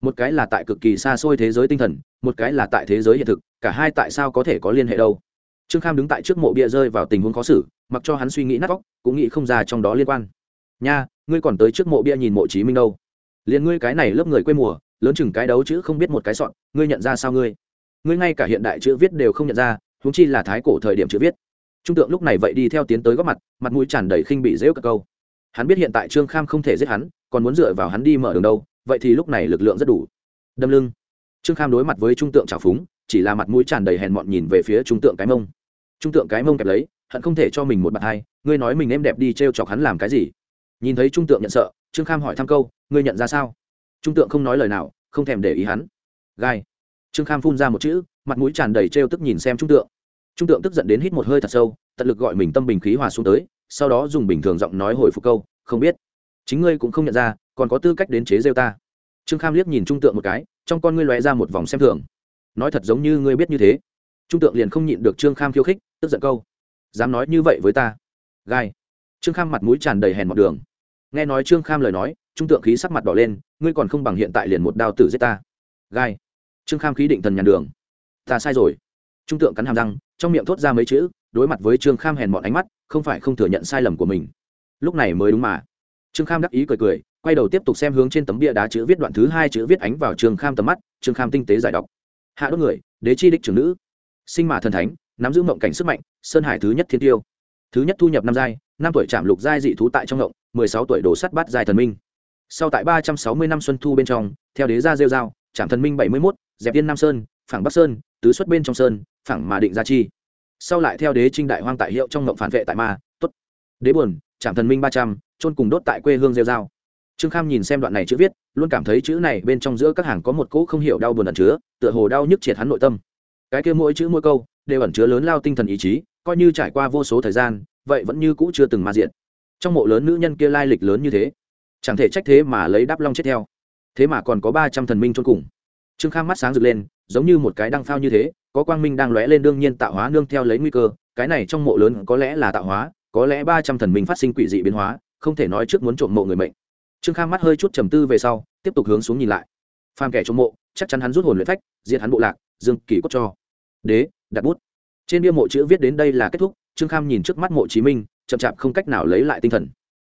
Một cái là tại cực kỳ xa xôi thế giới tinh thần, một cái là tại thế giới hiện thực, cả hai tại sao có thể có liên hệ đâu? Trương kham đứng tại trước mộ bia rơi vào tình huống khó xử mặc cho hắn suy nghĩ nát vóc cũng nghĩ không ra trong đó liên quan. Nha, ngươi còn tới trước mộ bia nhìn mộ chí minh đâu. Liền ngươi cái này lớp người quê mùa, lớn chừng cái đấu chữ không biết một cái sọn, ngươi nhận ra sao ngươi? Ngươi ngay cả hiện đại chữ viết đều không nhận ra, huống chi là thái cổ thời điểm chữ viết. Trung tượng lúc này vậy đi theo tiến tới góc mặt mặt mũi tràn đầy khinh bị dễu cả câu. Hắn biết hiện tại trương kham không thể giết hắn, còn muốn dựa vào hắn đi mở đường đâu, vậy thì lúc này lực lượng rất đủ. Đâm lưng. Trương kham đối mặt với trung tượng trào phúng, chỉ là mặt mũi tràn đầy hèn mọn nhìn về phía trung tượng cái mông. Trung tượng cái mông kẹp lấy hận không thể cho mình một bạt hai, ngươi nói mình em đẹp đi t r e o chọc hắn làm cái gì? Nhìn thấy trung tượng nhận sợ, trương kham hỏi thăm câu, ngươi nhận ra sao? Trung tượng không nói lời nào, không thèm để ý hắn. Gai. Trương kham phun ra một chữ, mặt mũi tràn đầy t r e o tức nhìn xem trung tượng. Trung tượng tức giận đến hít một hơi thật sâu, tận lực gọi mình tâm bình khí hòa xuống tới, sau đó dùng bình thường giọng nói hồi phục câu, không biết. Chính ngươi cũng không nhận ra, còn có tư cách đến chế rêu ta. Trương kham liếc nhìn trung tượng một cái, trong con ngươi lóe ra một vòng xem thường. Nói thật giống như ngươi biết như thế. Trung tượng liền không nhịn được trương kham khiêu khích, tức giận câu dám nói như vậy với ta. Gai. Trương kham mặt mũi tràn đầy hèn một đường. Nghe nói trương kham lời nói, trung tượng khí sắc mặt đỏ lên, ngươi còn không bằng hiện tại liền một đao tử giết ta. Gai. Trương kham khí định thần nhàn đường. Ta sai rồi. Trung tượng cắn hàm răng, trong miệng thốt ra mấy chữ, đối mặt với trương kham hèn mọn ánh mắt, không phải không thừa nhận sai lầm của mình. Lúc này mới đúng mà. Trương kham đắc ý cười cười, quay đầu tiếp tục xem hướng trên tấm bia đá chữ viết đoạn thứ hai chữ viết ánh vào trương kham tầm mắt, trương kham tinh tế giải đọc. Hạ đốt người, đế chi đích trưởng nữ. Sinh mà thần thánh nắm giữ mộng cảnh sức mạnh, sơn hải thứ nhất thiên tiêu. Thứ nhất thu nhập năm giai, năm tuổi trạm lục giai dị thú tại trong ngộng mười sáu tuổi đổ sắt bát giai thần minh. Sau tại ba trăm sáu mươi năm xuân thu bên trong, theo đế gia rêu giao trạm thần minh bảy mươi mốt, dẹp viên nam sơn, phẳng bắc sơn, tứ xuất bên trong sơn, phẳng mà định gia chi. Sau lại theo đế trinh đại hoang tại hiệu trong ngộng phản vệ tại ma t ố t đế buồn trạm thần minh ba trăm trôn cùng đốt tại quê hương rêu giao trương kham nhìn xem đoạn này chữ viết, luôn cảm thấy chữ này bên trong giữa các hàng có một cỗ không hiểu đau buồn ẩn chứa, tựa hồ đau nhức triệt hắn nội tâm. Cái kia mỗi chữ mỗi câu đều ẩn chứa lớn lao tinh thần ý chí, coi như trải qua vô số thời gian, vậy vẫn như cũ chưa từng ma diện. Trong mộ lớn nữ nhân kia lai lịch lớn như thế, chẳng thể trách thế mà lấy đáp long chết theo. Thế mà còn có ba trăm thần minh chôn cùng. Trương Khang mắt sáng rực lên, giống như một cái đăng phao như thế, có quang minh đang lóe lên đương nhiên tạo hóa nương theo lấy nguy cơ, cái này trong mộ lớn có lẽ là tạo hóa, có lẽ ba trăm thần minh phát sinh quỷ dị biến hóa, không thể nói trước muốn trộm mộ người mệnh. Trương Khang mắt hơi chút trầm tư về sau, tiếp tục hướng xuống nhìn lại. Phàm kẻ trộm mộ, chắc chắn hắn rút hồn luyện phách, diệt hắn bộ lạc, dương kỷ cốt cho. Đế đặt bút. Trên bia mộ chữ viết đến đây là kết thúc, trương kham nhìn trước mắt mộ chí minh, chậm chạp không cách nào lấy lại tinh thần.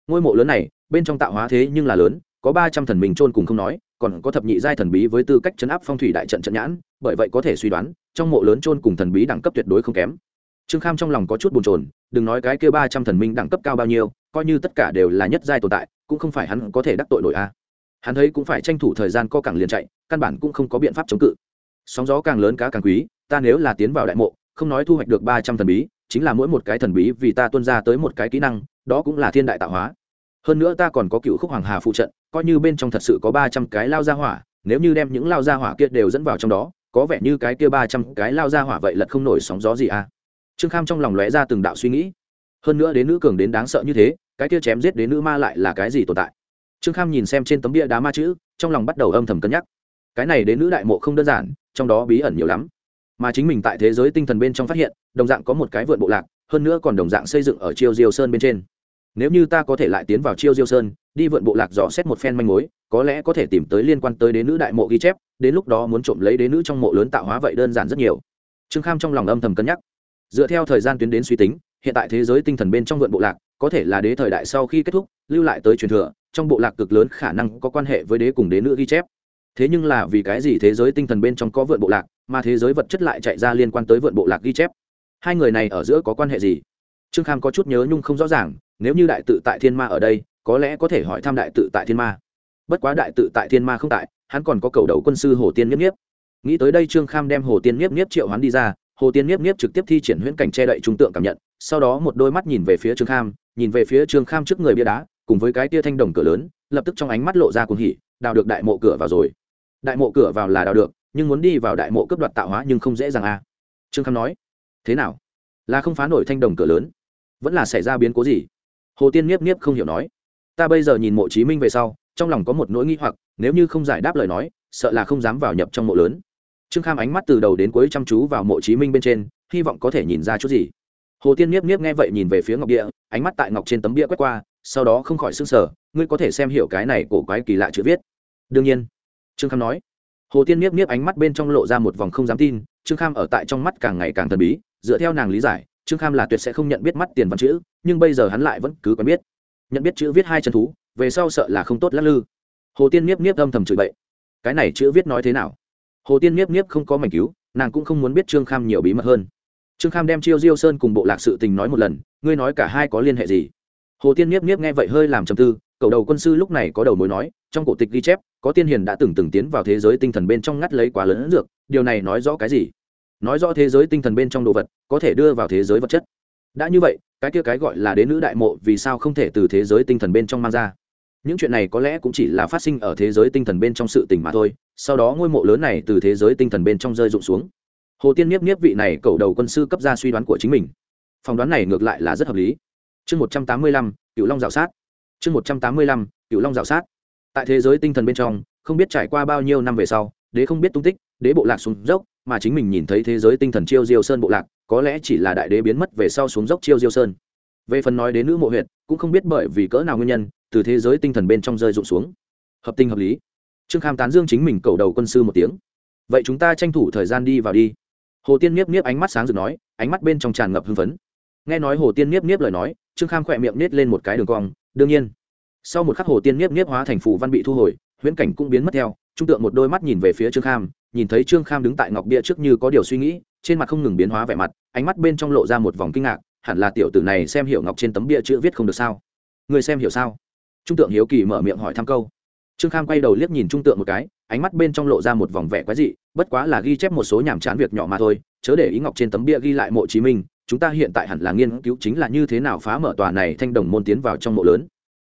Ngôi mộ lớn này, bên trong tạo hóa thế nhưng là lớn, có ba trăm thần mình trôn cùng không nói, còn có thập nhị giai thần bí với tư cách chấn áp phong thủy đại trận trận nhãn, bởi vậy có thể suy đoán, trong mộ lớn trôn cùng thần bí đẳng cấp tuyệt đối không kém. Trương kham trong lòng có chút bồn chồn, đừng nói cái kia ba trăm thần minh đẳng cấp cao bao nhiêu, coi như tất cả đều là nhất giai tồn tại, cũng không phải hắn có thể đắc tội nổi a. Hắn thấy cũng phải tranh thủ thời gian co cẳng liền chạy, căn bản cũng không có biện pháp chống cự sóng gió càng lớn cá càng quý, ta nếu là tiến vào đại mộ, không nói thu hoạch được ba trăm thần bí, chính là mỗi một cái thần bí vì ta tuân ra tới một cái kỹ năng, đó cũng là thiên đại tạo hóa. Hơn nữa ta còn có cựu khúc hoàng hà phụ trận, coi như bên trong thật sự có ba trăm cái lao ra hỏa, nếu như đem những lao ra hỏa kia đều dẫn vào trong đó, có vẻ như cái kia ba trăm cái lao ra hỏa vậy lật không nổi sóng gió gì à? Trương kham trong lòng lóe ra từng đạo suy nghĩ. Hơn nữa đến nữ cường đến đáng sợ như thế, cái kia chém giết đến nữ ma lại là cái gì tồn tại? Trương kham nhìn xem trên tấm bia đá ma chữ, trong lòng bắt đầu âm thầm cân nhắc. Cái này đến nữ đại mộ không đơn giản trong đó bí ẩn nhiều lắm. Mà chính mình tại thế giới tinh thần bên trong phát hiện, đồng dạng có một cái vượn bộ lạc, hơn nữa còn đồng dạng xây dựng ở chiêu diêu sơn bên trên. Nếu như ta có thể lại tiến vào chiêu diêu sơn, đi vượn bộ lạc dò xét một phen manh mối, có lẽ có thể tìm tới liên quan tới đến nữ đại mộ ghi chép, đến lúc đó muốn trộm lấy đến nữ trong mộ lớn tạo hóa vậy đơn giản rất nhiều. Trương kham trong lòng âm thầm cân nhắc. Dựa theo thời gian tuyến đến suy tính, hiện tại thế giới tinh thần bên trong vượn bộ lạc, có thể là đế thời đại sau khi kết thúc, lưu lại tới truyền thừa, trong bộ lạc cực lớn khả năng có quan hệ với đế cùng đế nữ ghi chép thế nhưng là vì cái gì thế giới tinh thần bên trong có vượn bộ lạc, mà thế giới vật chất lại chạy ra liên quan tới vượn bộ lạc ghi chép? Hai người này ở giữa có quan hệ gì? Trương kham có chút nhớ nhung không rõ ràng, nếu như đại tự tại thiên ma ở đây, có lẽ có thể hỏi thăm đại tự tại thiên ma. Bất quá đại tự tại thiên ma không tại, hắn còn có cầu đầu quân sư hồ tiên nhiếp nhiếp nghĩ tới đây trương kham đem hồ tiên nhiếp nhiếp triệu hắn đi ra, hồ tiên nhiếp nhiếp trực tiếp thi triển huyễn cảnh che đậy trung tượng cảm nhận, sau đó một đôi mắt nhìn về phía trương kham, nhìn về phía trương kham trước người bia đá, cùng với cái tia thanh đồng cửa lớn, lập tức trong ánh mắt lộ ra cuồng hỉ, đào được đại mộ cửa vào rồi đại mộ cửa vào là đào được, nhưng muốn đi vào đại mộ cướp đoạt tạo hóa nhưng không dễ dàng a à. trương kham nói, thế nào? Là không phá nổi thanh đồng cửa lớn, vẫn là xảy ra biến cố gì? Hồ tiên nhiếp nhiếp không hiểu nói, ta bây giờ nhìn mộ chí minh về sau, trong lòng có một nỗi nghi hoặc, nếu như không giải đáp lời nói, sợ là không dám vào nhập trong mộ lớn. Trương kham ánh mắt từ đầu đến cuối chăm chú vào mộ chí minh bên trên, hy vọng có thể nhìn ra chút gì. Hồ tiên nhiếp nhiếp nghe vậy nhìn về phía ngọc địa, ánh mắt tại ngọc trên tấm bia quét qua, sau đó không khỏi s ư n g sở ngươi có thể xem hiểu cái này cổ quái kỳ lạ chữ viết. Đương nhiên trương kham nói. Hồ tiên miếp miếp ánh mắt bên trong lộ ra một vòng không dám tin, trương kham ở tại trong mắt càng ngày càng thần bí, dựa theo nàng lý giải, trương kham là tuyệt sẽ không nhận biết mắt tiền văn chữ, nhưng bây giờ hắn lại vẫn cứ quen biết. Nhận biết chữ viết hai chân thú, về sau sợ là không tốt lắc lư. Hồ tiên miếp miếp âm thầm chửi bậy. Cái này chữ viết nói thế nào? Hồ tiên miếp miếp không có mảnh cứu, nàng cũng không muốn biết trương kham nhiều bí mật hơn. Trương kham đem chiêu diêu sơn cùng bộ lạc sự tình nói một lần, ngươi nói cả hai có liên hệ gì? Hồ tiên miếp miếp nghe vậy hơi làm trầm tư cầu đầu quân sư lúc này có đầu mối nói trong cổ tịch ghi chép, có tiên hiền đã từng từng tiến vào thế giới tinh thần bên trong ngắt lấy quá lớn dược, điều này nói rõ cái gì? Nói rõ thế giới tinh thần bên trong đồ vật, có thể đưa vào thế giới vật chất. Đã như vậy, cái kia cái gọi là đế nữ đại mộ vì sao không thể từ thế giới tinh thần bên trong mang ra? Những chuyện này có lẽ cũng chỉ là phát sinh ở thế giới tinh thần bên trong sự tình mà thôi, sau đó ngôi mộ lớn này từ thế giới tinh thần bên trong rơi rụng xuống. Hồ tiên niếp niếp vị này cầu đầu quân sư cấp ra suy đoán của chính mình. Phỏng đoán này ngược lại là rất hợp lý. Chương một trăm tám mươi lăm cựu long rào sát. Chương một trăm tám mươi lăm cựu long rào sát tại thế giới tinh thần bên trong, không biết trải qua bao nhiêu năm về sau, đế không biết tung tích, đế bộ lạc xuống dốc, mà chính mình nhìn thấy thế giới tinh thần chiêu diêu sơn bộ lạc, có lẽ chỉ là đại đế biến mất về sau xuống dốc chiêu diêu sơn. Về phần nói đến nữ mộ huyện cũng không biết bởi vì cỡ nào nguyên nhân, từ thế giới tinh thần bên trong rơi rụng xuống. Hợp tình hợp lý. Trương kham tán dương chính mình cầu đầu quân sư một tiếng. Vậy chúng ta tranh thủ thời gian đi vào đi. Hồ tiên niếp niếp ánh mắt sáng rực nói, ánh mắt bên trong tràn ngập hưng phấn. Nghe nói hồ tiên niếp niếp lời nói, trương kham khỏe miệng nết lên một cái đường cong, đương nhiên sau một khắc hồ tiên nhiếp nhiếp hóa thành phù văn bị thu hồi, huyễn cảnh cũng biến mất theo, trung tượng một đôi mắt nhìn về phía trương kham, nhìn thấy trương kham đứng tại ngọc bia trước như có điều suy nghĩ, trên mặt không ngừng biến hóa vẻ mặt, ánh mắt bên trong lộ ra một vòng kinh ngạc, hẳn là tiểu tử này xem hiểu ngọc trên tấm bia chữ viết không được sao? Người xem hiểu sao? Trung tượng hiếu kỳ mở miệng hỏi thăm câu. Trương kham quay đầu liếc nhìn trung tượng một cái, ánh mắt bên trong lộ ra một vòng vẻ quái dị, bất quá là ghi chép một số nhàm chán việc nhỏ mà thôi, chớ để ý ngọc trên tấm bia ghi lại mộ chí minh, chúng ta hiện tại hẳn là nghiên cứu chính là như thế nào phá mở tòa này thanh đồng môn tiến vào trong mộ lớn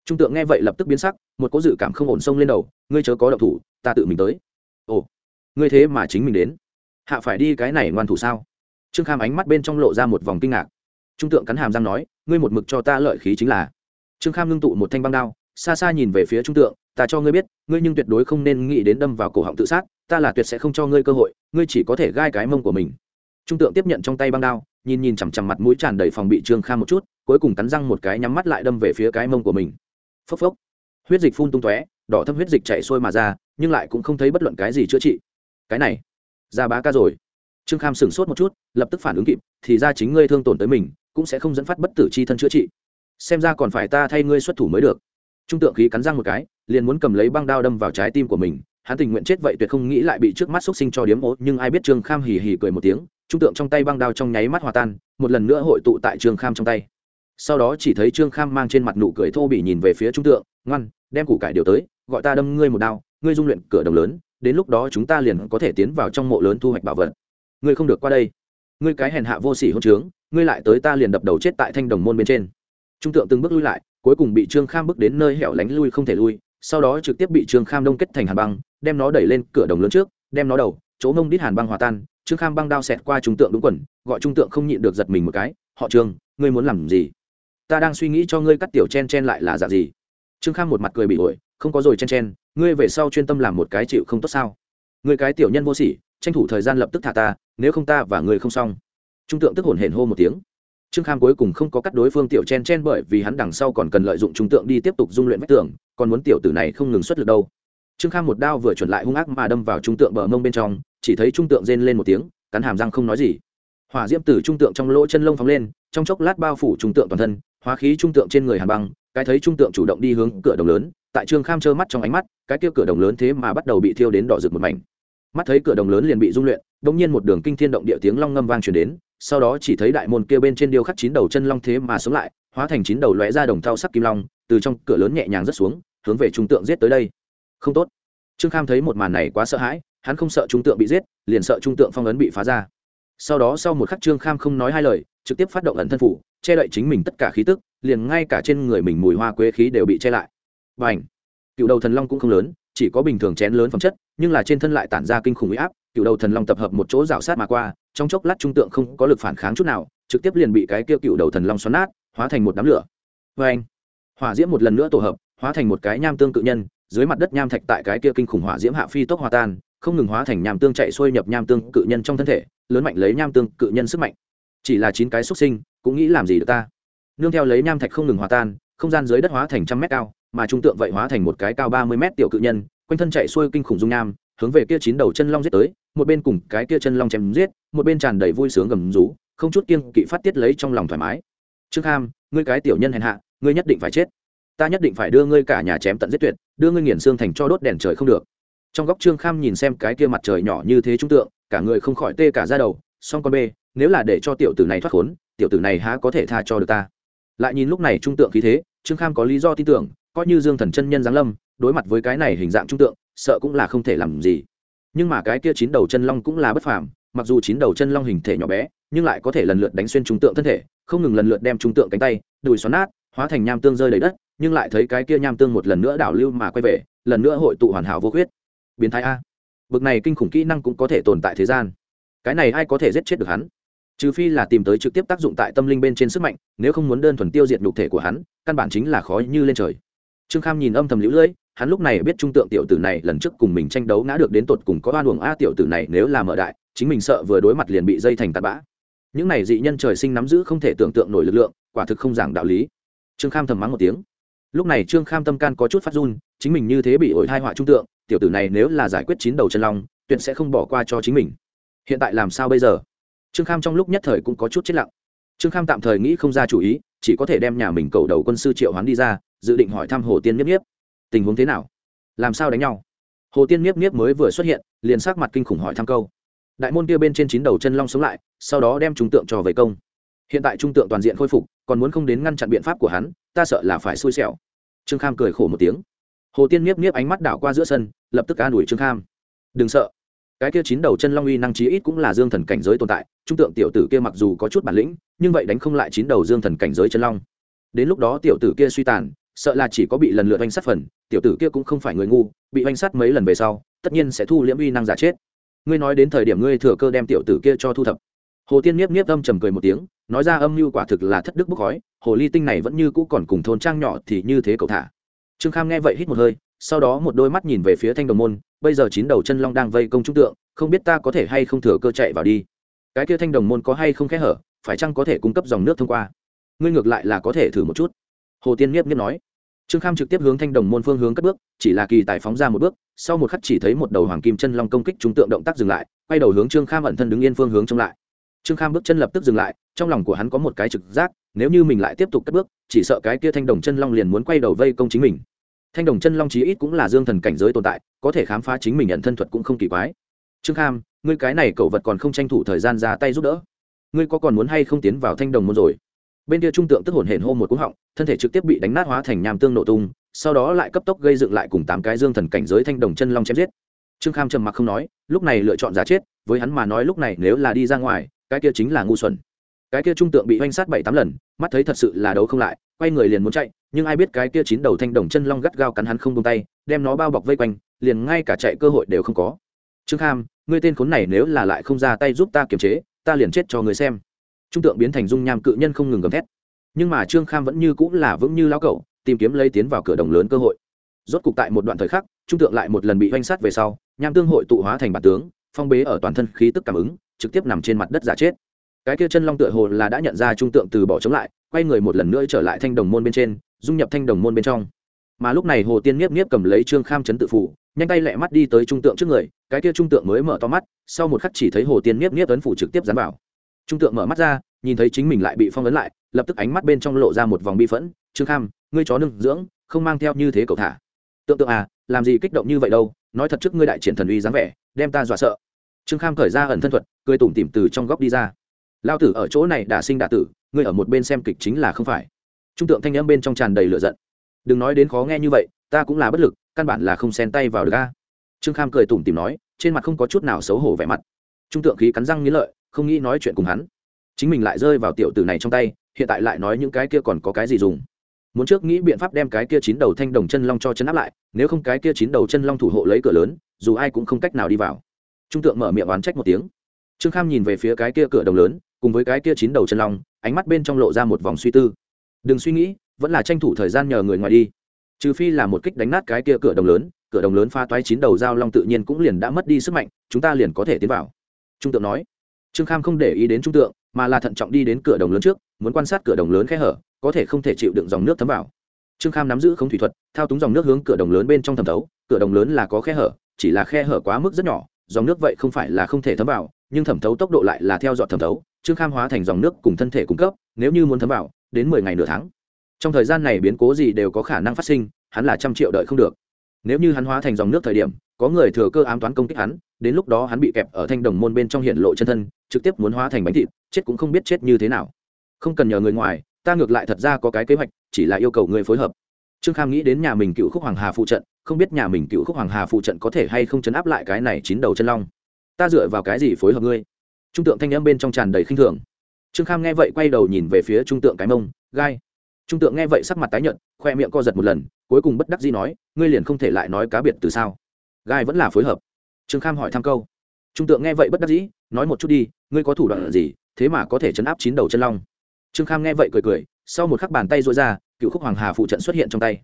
trung tượng nghe vậy lập tức biến sắc, một cố dự cảm không ổn sông lên đầu, ngươi chớ có độc thủ, ta tự mình tới. Ồ, ngươi thế mà chính mình đến? Hạ phải đi cái này ngoan thủ sao? Trương kham ánh mắt bên trong lộ ra một vòng kinh ngạc. Trung tượng cắn hàm răng nói, ngươi một mực cho ta lợi khí chính là. Trương kham ngưng tụ một thanh băng đao, xa xa nhìn về phía trung tượng, ta cho ngươi biết, ngươi nhưng tuyệt đối không nên nghĩ đến đâm vào cổ họng tự sát, ta là tuyệt sẽ không cho ngươi cơ hội, ngươi chỉ có thể gai cái mông của mình. Trung tượng tiếp nhận trong tay băng đao, nhìn nhìn chằm chằm mặt mũi tràn đầy phòng bị trương kham một chút, cuối cùng cắn răng một cái nhắm mắt lại đâm về phía cái mông của mình phốc phốc. Huyết dịch phun tung tóe, đỏ thâm huyết dịch chạy sôi mà ra, nhưng lại cũng không thấy bất luận cái gì chữa trị. Cái này, ra bá ca rồi. Trương kham sửng sốt một chút, lập tức phản ứng kịp, thì ra chính ngươi thương tổn tới mình, cũng sẽ không dẫn phát bất tử c h i thân chữa trị. Xem ra còn phải ta thay ngươi xuất thủ mới được. Trung tượng khí cắn răng một cái, liền muốn cầm lấy băng đao đâm vào trái tim của mình, hắn tình nguyện chết vậy tuyệt không nghĩ lại bị trước mắt xúc sinh cho điếm ố, nhưng ai biết trương kham hì hì cười một tiếng, trung tượng trong tay băng đao trong nháy mắt hòa tan, một lần nữa hội tụ tại trương kham trong tay sau đó chỉ thấy trương kham mang trên mặt nụ cười thô bỉ nhìn về phía trung tượng, ngoan, đem củ cải điều tới, gọi ta đâm ngươi một đao, ngươi dung luyện cửa đồng lớn, đến lúc đó chúng ta liền có thể tiến vào trong mộ lớn thu hoạch bảo vật. Ngươi không được qua đây. Ngươi cái hèn hạ vô sỉ hôn trướng, ngươi lại tới ta liền đập đầu chết tại thanh đồng môn bên trên. Trung tượng từng bước lui lại, cuối cùng bị trương kham bước đến nơi hẻo lánh lui không thể lui, sau đó trực tiếp bị trương kham đông kết thành hàn băng, đem nó đẩy lên cửa đồng lớn trước, đem nó đầu, chỗ mông đít hàn băng hòa tan, trương kham băng đao xẹt qua trung tượng đúng quần, gọi trung tượng không nhịn được giật mình một cái, họ trương, ngươi muốn làm gì? Ta đang suy nghĩ cho ngươi cắt tiểu chen chen lại là dạng gì. Trương kham một mặt cười bị ổi, không có rồi chen chen, ngươi về sau chuyên tâm làm một cái chịu không tốt sao? Ngươi cái tiểu nhân vô sỉ, tranh thủ thời gian lập tức thả ta, nếu không ta và ngươi không xong. Trung tượng tức hồn hển hô một tiếng. Trương kham cuối cùng không có cắt đối phương tiểu chen chen bởi vì hắn đằng sau còn cần lợi dụng trung tượng đi tiếp tục dung luyện vách tường, còn muốn tiểu tử này không ngừng xuất lực đâu. Trương kham một đao vừa chuẩn lại hung ác mà đâm vào trung tượng bờ mông bên trong, chỉ thấy trung tượng rên lên một tiếng, cắn hàm răng không nói gì. Hỏa diễm từ trung tượng trong lỗ chân lông phóng lên trong chốc lát bao phủ trung tượng toàn thân, hóa khí trung tượng trên người hàn băng, cái thấy trung tượng chủ động đi hướng cửa đồng lớn, tại trương kham trơ mắt trong ánh mắt, cái kia cửa đồng lớn thế mà bắt đầu bị thiêu đến đỏ rực một mảnh. Mắt thấy cửa đồng lớn liền bị dung luyện đ ỗ n g nhiên một đường kinh thiên động địa tiếng long ngâm vang truyền đến, sau đó chỉ thấy đại môn kia bên trên điêu khắc chín đầu chân long thế mà sống lại, hóa thành chín đầu lóe ra đồng thau sắc kim long, từ trong cửa lớn nhẹ nhàng rớt xuống, hướng về trung tượng giết tới đây. Không tốt. Trương kham thấy một màn này quá sợ hãi, hắn không sợ trung tượng bị giết, liền sợ trung tượng phong ấn bị phá ra sau đó sau một khắc trương kham không nói hai lời, trực tiếp phát động ẩn thân phủ, che đậy chính mình tất cả khí tức, liền ngay cả trên người mình mùi hoa quế khí đều bị che lại. Và ảnh cựu đầu thần long cũng không lớn, chỉ có bình thường chén lớn phẩm chất, nhưng là trên thân lại tản ra kinh khủng huy áp, cựu đầu thần long tập hợp một chỗ rào sát mà qua, trong chốc lát trung tượng không có lực phản kháng chút nào, trực tiếp liền bị cái kia cựu đầu thần long xoắn nát, hóa thành một đám lửa. Vê anh hỏa diễm một lần nữa tổ hợp, hóa thành một cái nham tương cự nhân, dưới mặt đất nham thạch tại cái kia kinh khủng hỏa diễm hạ phi tốc hòa tan không ngừng hóa thành nham tương chạy xuôi nhập nham tương cự nhân trong thân thể, lớn mạnh lấy nham tương cự nhân sức mạnh. Chỉ là chín cái xuất sinh, cũng nghĩ làm gì được ta? Nương theo lấy nham thạch không ngừng hòa tan, không gian dưới đất hóa thành trăm mét cao, mà trung tượng vậy hóa thành một cái cao ba mươi mét tiểu cự nhân, quanh thân chạy xuôi kinh khủng dung nham, hướng về kia chín đầu chân long giết tới, một bên cùng cái kia chân long chém giết, một bên tràn đầy vui sướng gầm rú, không chút kiêng kỵ phát tiết lấy trong lòng thoải mái. Trương kham, ngươi cái tiểu nhân hèn hạ, ngươi nhất định phải chết. Ta nhất định phải đưa ngươi cả nhà chém tận giết tuyệt, đưa ngươi nghiền xương thành cho đốt đèn trời không được trong góc trương kham nhìn xem cái kia mặt trời nhỏ như thế trung tượng, cả người không khỏi tê cả ra đầu, song con bê, nếu là để cho tiểu tử này thoát khốn, tiểu tử này há có thể tha cho được ta? Lại nhìn lúc này trung tượng khí thế, trương kham có lý do tin tưởng, coi như dương thần chân nhân giáng lâm, đối mặt với cái này hình dạng trung tượng, sợ cũng là không thể làm gì. Nhưng mà cái kia chín đầu chân long cũng là bất phàm, mặc dù chín đầu chân long hình thể nhỏ bé, nhưng lại có thể lần lượt đánh xuyên trung tượng thân thể, không ngừng lần lượt đem trung tượng cánh tay, đùi xoắn nát, hóa thành nham tương rơi đầy đất, nhưng lại thấy cái kia nham tương một lần nữa đảo lưu mà quay về, lần nữa hội tụ hoàn hảo vô khuyết biến thái a. Bực này kinh khủng kỹ năng cũng có thể tồn tại thế gian. Cái này ai có thể giết chết được hắn? Trừ phi là tìm tới trực tiếp tác dụng tại tâm linh bên trên sức mạnh, nếu không muốn đơn thuần tiêu diệt nhục thể của hắn, căn bản chính là khó như lên trời. Trương kham nhìn âm thầm lũ lưỡi hắn lúc này biết trung tượng tiểu tử này lần trước cùng mình tranh đấu ngã được đến tột cùng có oan uổng a tiểu tử này nếu là mở đại, chính mình sợ vừa đối mặt liền bị dây thành tạt bã. Những này dị nhân trời sinh nắm giữ không thể tưởng tượng nổi lực lượng, quả thực không giảng đạo lý. Trương kham thầm mắng một tiếng. Lúc này trương kham tâm can có chút phát run, chính mình như thế bị ổi thai họa trung tượng tiểu tử này nếu là giải quyết chín đầu chân long, tuyệt sẽ không bỏ qua cho chính mình. Hiện tại làm sao bây giờ? Trương kham trong lúc nhất thời cũng có chút chết lặng. Trương kham tạm thời nghĩ không ra chủ ý, chỉ có thể đem nhà mình cầu đầu quân sư triệu hoán đi ra, dự định hỏi thăm hồ tiên nhiếp nhiếp tình huống thế nào? Làm sao đánh nhau? Hồ tiên nhiếp nhiếp mới vừa xuất hiện, liền sắc mặt kinh khủng hỏi thăm câu. Đại môn kia bên trên chín đầu chân long sống lại, sau đó đem trung tượng cho về công. Hiện tại trung tượng toàn diện khôi phục, còn muốn không đến ngăn chặn biện pháp của hắn, ta sợ là phải xui xẻo. Trương kham cười khổ một tiếng hồ tiên nhiếp nhiếp ánh mắt đảo qua giữa sân, lập tức an ủi trương kham. Đừng sợ. Cái kia chín đầu chân long uy năng trí ít cũng là dương thần cảnh giới tồn tại, trung tượng tiểu tử kia mặc dù có chút bản lĩnh, nhưng vậy đánh không lại chín đầu dương thần cảnh giới chân long. Đến lúc đó tiểu tử kia suy tàn, sợ là chỉ có bị lần lượt oanh sát phần, tiểu tử kia cũng không phải người ngu, bị oanh sát mấy lần về sau, tất nhiên sẽ thu liễm uy năng giả chết. Ngươi nói đến thời điểm ngươi thừa cơ đem tiểu tử kia cho thu thập. Hồ tiên nhiếp nhiếp âm trầm cười một tiếng, nói ra âm mưu quả thực là thất đức bốc khói, hồ ly tinh này vẫn như cũ còn cùng thôn trang nhỏ thì như thế cậu thả trương kham nghe vậy hít một hơi, sau đó một đôi mắt nhìn về phía thanh đồng môn, bây giờ chín đầu chân long đang vây công trung tượng, không biết ta có thể hay không thừa cơ chạy vào đi. Cái kia thanh đồng môn có hay không khẽ hở, phải chăng có thể cung cấp dòng nước thông qua? Ngươi ngược lại là có thể thử một chút. Hồ tiên nghiếp nghiếp nói. Trương kham trực tiếp hướng thanh đồng môn phương hướng cất bước, chỉ là kỳ tài phóng ra một bước, sau một khắc chỉ thấy một đầu hoàng kim chân long công kích trung tượng động tác dừng lại, quay đầu hướng trương kham ẩn thân đứng yên phương hướng trông lại. Trương kham bước chân lập tức dừng lại, trong lòng của hắn có một cái trực giác nếu như mình lại tiếp tục cất bước, chỉ sợ cái kia thanh đồng chân long liền muốn quay đầu vây công chính mình. Thanh đồng chân long chí ít cũng là dương thần cảnh giới tồn tại, có thể khám phá chính mình nhận thân thuật cũng không kỳ quái. Trương kham, ngươi cái này cậu vật còn không tranh thủ thời gian ra tay giúp đỡ. Ngươi có còn muốn hay không tiến vào thanh đồng môn rồi? Bên kia trung tượng tức hồn hển hô một cú họng, thân thể trực tiếp bị đánh nát hóa thành nham tương nổ tung, sau đó lại cấp tốc gây dựng lại cùng tám cái dương thần cảnh giới thanh đồng chân long chém giết. Trương kham trầm mặc không nói, lúc này lựa chọn giả chết, với hắn mà nói lúc này nếu là đi ra ngoài, cái kia chính là ngu xuẩn cái kia trung tượng bị oanh sát bảy tám lần, mắt thấy thật sự là đấu không lại, quay người liền muốn chạy, nhưng ai biết cái kia chín đầu thanh đồng chân long gắt gao cắn hắn không tung tay, đem nó bao bọc vây quanh, liền ngay cả chạy cơ hội đều không có. Trương kham, ngươi tên khốn này nếu là lại không ra tay giúp ta kiềm chế, ta liền chết cho người xem. Trung tượng biến thành dung nham cự nhân không ngừng gầm thét. Nhưng mà trương kham vẫn như cũng là vững như lao cẩu, tìm kiếm lấy tiến vào cửa đồng lớn cơ hội. Rốt cục tại một đoạn thời khắc, trung tượng lại một lần bị oanh sát về sau, nham tương hội tụ hóa thành bản tướng, phong bế ở toàn thân khí tức cảm ứng, trực tiếp nằm trên mặt đất giả chết cái kia chân long tựa hồ là đã nhận ra trung tượng từ bỏ chống lại, quay người một lần nữa trở lại thanh đồng môn bên trên, dung nhập thanh đồng môn bên trong. Mà lúc này hồ tiên nhiếp nhiếp cầm lấy trương kham chấn tự phủ, nhanh tay lẹ mắt đi tới trung tượng trước người, cái kia trung tượng mới mở to mắt, sau một khắc chỉ thấy hồ tiên nhiếp nhiếp ấn phủ trực tiếp dán vào. Trung tượng mở mắt ra, nhìn thấy chính mình lại bị phong ấn lại, lập tức ánh mắt bên trong lộ ra một vòng bi phẫn, trương kham, ngươi chó nương dưỡng, không mang theo như thế cậu thả. Tượng tượng à làm gì kích động như vậy đâu, nói thật trước ngươi đại triển thần uy dáng vẻ, đem ta dọa sợ. Trương kham khởi ra ẩn thân thuật, cười tủm tỉm từ trong góc đi ra lao tử ở chỗ này đả sinh đả tử, ngươi ở một bên xem kịch chính là không phải. Trung tượng thanh âm bên trong tràn đầy lửa giận. Đừng nói đến khó nghe như vậy, ta cũng là bất lực, căn bản là không xen tay vào được ga trương kham cười tủm tỉm nói, trên mặt không có chút nào xấu hổ vẻ mặt. Trung tượng khí cắn răng nghĩ lợi, không nghĩ nói chuyện cùng hắn. Chính mình lại rơi vào tiểu tử này trong tay, hiện tại lại nói những cái kia còn có cái gì dùng. Muốn trước nghĩ biện pháp đem cái kia chín đầu thanh đồng chân long cho chân áp lại, nếu không cái kia chín đầu chân long thủ hộ lấy cửa lớn, dù ai cũng không cách nào đi vào. Trung tượng mở miệng oán trách một tiếng. Trương kham nhìn về phía cái kia cửa đồng lớn cùng với cái kia chín đầu chân long, ánh mắt bên trong lộ ra một vòng suy tư. Đừng suy nghĩ, vẫn là tranh thủ thời gian nhờ người ngoài đi. Trừ phi là một kích đánh nát cái kia cửa đồng lớn, cửa đồng lớn pha toái chín đầu dao long tự nhiên cũng liền đã mất đi sức mạnh, chúng ta liền có thể tiến vào. Trung tượng nói. Trương kham không để ý đến trung tượng, mà là thận trọng đi đến cửa đồng lớn trước, muốn quan sát cửa đồng lớn khe hở, có thể không thể chịu đựng dòng nước thấm vào. Trương kham nắm giữ không thủy thuật, thao túng dòng nước hướng cửa đồng lớn bên trong thẩm thấu, cửa đồng lớn là có khe hở, chỉ là khe hở quá mức rất nhỏ, dòng nước vậy không phải là không thể thấm vào, nhưng thẩm thấu tốc độ lại là theo dọn thẩm thấu trương kham hóa thành dòng nước cùng thân thể cung cấp, nếu như muốn thấm vào, đến mười ngày nửa tháng. Trong thời gian này biến cố gì đều có khả năng phát sinh, hắn là trăm triệu đợi không được. Nếu như hắn hóa thành dòng nước thời điểm, có người thừa cơ ám toán công kích hắn, đến lúc đó hắn bị kẹp ở thanh đồng môn bên trong hiện lộ chân thân, trực tiếp muốn hóa thành bánh thịt, chết cũng không biết chết như thế nào. Không cần nhờ người ngoài, ta ngược lại thật ra có cái kế hoạch, chỉ là yêu cầu người phối hợp. Trương kham nghĩ đến nhà mình cựu khúc hoàng hà phụ trận, không biết nhà mình cựu khúc hoàng hà phụ trận có thể hay không chấn áp lại cái này chín đầu chân long. Ta dựa vào cái gì phối hợp ngươi? Trung tượng thanh âm bên trong tràn đầy khinh thường. Trương kham nghe vậy quay đầu nhìn về phía trung tượng cái mông, gai. Trung tượng nghe vậy sắc mặt tái nhợt, khoe miệng co giật một lần, cuối cùng bất đắc dĩ nói, ngươi liền không thể lại nói cá biệt từ sao? Gai vẫn là phối hợp. Trương kham hỏi thăm câu. Trung tượng nghe vậy bất đắc dĩ, nói một chút đi, ngươi có thủ đoạn gì, thế mà có thể chấn áp chín đầu chân long? Trương kham nghe vậy cười cười, sau một khắc bàn tay rối ra, cựu khúc hoàng hà phụ trận xuất hiện trong tay.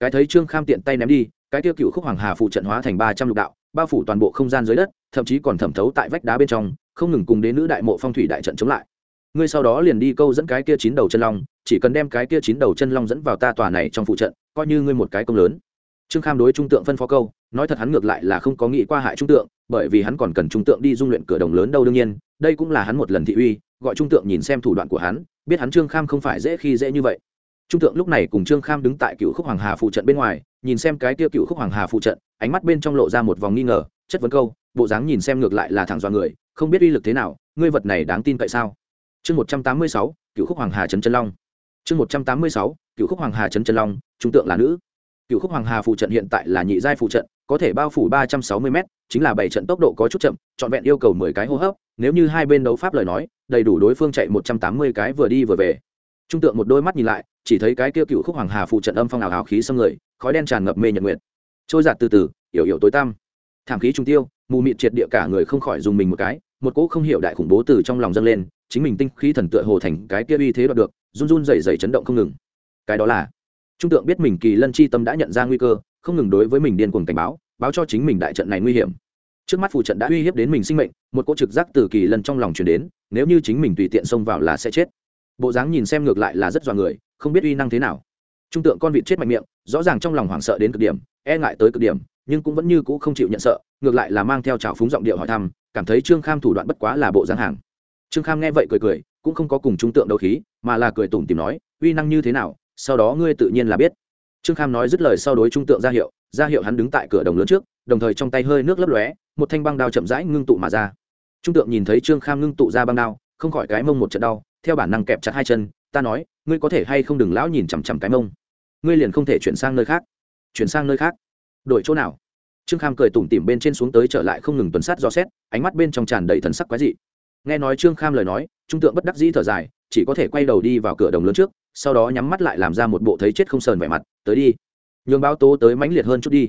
Cái thấy trương kham tiện tay ném đi, cái tiêu cựu khúc hoàng hà phụ trận hóa thành ba trăm lục đạo, bao phủ toàn bộ không gian dưới đất, thậm chí còn thẩm thấu tại vách đá bên trong không ngừng cùng đến nữ đại mộ phong thủy đại trận chống lại. Ngươi sau đó liền đi câu dẫn cái kia chín đầu chân long, chỉ cần đem cái kia chín đầu chân long dẫn vào ta tòa này trong phụ trận, coi như ngươi một cái công lớn. Trương kham đối trung tượng phân phó câu, nói thật hắn ngược lại là không có nghĩ qua hại trung tượng, bởi vì hắn còn cần trung tượng đi dung luyện cửa đồng lớn đâu đương nhiên, đây cũng là hắn một lần thị uy, gọi trung tượng nhìn xem thủ đoạn của hắn, biết hắn trương kham không phải dễ khi dễ như vậy. Trung tượng lúc này cùng trương kham đứng tại cựu khúc hoàng hà phụ trận bên ngoài, nhìn xem cái kia cựu khúc hoàng hà phụ trận, ánh mắt bên trong lộ ra một vòng nghi ngờ chất vấn câu, bộ dáng nhìn xem ngược lại là thẳng dọa người, không biết uy lực thế nào, ngươi vật này đáng tin cậy sao? Chương một trăm tám mươi sáu, cựu khúc hoàng hà trấn chân long. Chương một trăm tám mươi sáu, cựu khúc hoàng hà trấn chân long, trung tượng là nữ. Cựu khúc hoàng hà phụ trận hiện tại là nhị giai phụ trận, có thể bao phủ ba trăm sáu mươi m chính là bảy trận tốc độ có chút chậm, trọn vẹn yêu cầu mười cái hô hấp, nếu như hai bên đấu pháp lời nói, đầy đủ đối phương chạy một trăm tám mươi cái vừa đi vừa về. Trung tượng một đôi mắt nhìn lại, chỉ thấy cái kia cựu khúc hoàng hà phụ trận âm phong ảo hào khí xâm người, khói đen tràn ngập mê nhật nguyệt. Trôi giạt từ từ yểu yểu tối tăm thảm khí trung tiêu, mù mịt triệt địa cả người không khỏi dùng mình một cái, một cỗ không hiểu đại khủng bố từ trong lòng dâng lên, chính mình tinh khí thần tựa hồ thành cái kia uy thế đoạt được, run run rẩy rẩy chấn động không ngừng. Cái đó là, trung tượng biết mình kỳ lân chi tâm đã nhận ra nguy cơ, không ngừng đối với mình điên cuồng cảnh báo báo cho chính mình đại trận này nguy hiểm. Trước mắt phù trận đã uy hiếp đến mình sinh mệnh, một cỗ trực giác từ kỳ lân trong lòng chuyển đến, nếu như chính mình tùy tiện xông vào là sẽ chết. Bộ dáng nhìn xem ngược lại là rất dọa người, không biết uy năng thế nào. Trung tượng con vịt chết mạnh miệng, rõ ràng trong lòng hoảng sợ đến cực điểm e ngại tới cực điểm nhưng cũng vẫn như cũ không chịu nhận sợ, ngược lại là mang theo trào phúng giọng điệu hỏi thăm, cảm thấy trương kham thủ đoạn bất quá là bộ dáng hàng. Trương kham nghe vậy cười cười, cũng không có cùng trung tượng đấu khí, mà là cười tủm tìm nói, uy năng như thế nào, sau đó ngươi tự nhiên là biết. Trương kham nói dứt lời sau đối trung tượng ra hiệu ra hiệu hắn đứng tại cửa đồng lớn trước, đồng thời trong tay hơi nước lấp lóe, một thanh băng đao chậm rãi ngưng tụ mà ra. Trung tượng nhìn thấy trương kham ngưng tụ ra băng đao, không khỏi cái mông một trận đau, theo bản năng kẹp chặt hai chân, ta nói, ngươi có thể hay không đừng lão nhìn chằm chằm cái mông? Ngươi liền không thể chuyển sang nơi khác. Chuyển sang nơi khác? Đổi chỗ nào? Trương kham cười tủm tỉm bên trên xuống tới trở lại không ngừng tuần sát do xét, ánh mắt bên trong tràn đầy thần sắc quái dị. Nghe nói trương kham lời nói, trung tượng bất đắc dĩ thở dài, chỉ có thể quay đầu đi vào cửa đồng lớn trước, sau đó nhắm mắt lại làm ra một bộ thấy chết không sờn vẻ mặt, tới đi. Nhường báo tố tới mãnh liệt hơn chút đi.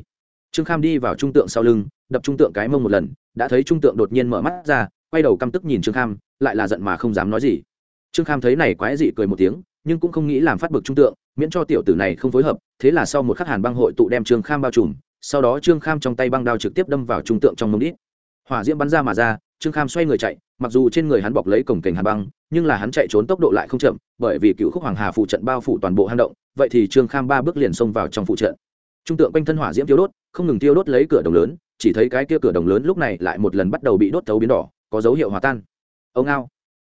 Trương kham đi vào trung tượng sau lưng, đập trung tượng cái mông một lần, đã thấy trung tượng đột nhiên mở mắt ra, quay đầu căm tức nhìn trương kham, lại là giận mà không dám nói gì. Trương kham thấy này quái dị cười một tiếng, nhưng cũng không nghĩ làm phát bực trung tượng miễn cho tiểu tử này không phối hợp, thế là sau một khắc hàn băng hội tụ đem trương kham bao trùm, sau đó trương kham trong tay băng đao trực tiếp đâm vào trung tượng trong mông đít. Hỏa diễm bắn ra mà ra, trương kham xoay người chạy, mặc dù trên người hắn bọc lấy cổng kềnh hàn băng, nhưng là hắn chạy trốn tốc độ lại không chậm, bởi vì cựu khúc hoàng hà phụ trận bao phủ toàn bộ hang động, vậy thì trương kham ba bước liền xông vào trong phụ trận. Trung tượng quanh thân hỏa diễm tiêu đốt, không ngừng tiêu đốt lấy cửa đồng lớn, chỉ thấy cái kia cửa đồng lớn lúc này lại một lần bắt đầu bị đốt thấu biến đỏ, có dấu hiệu hòa tan. Ông ao.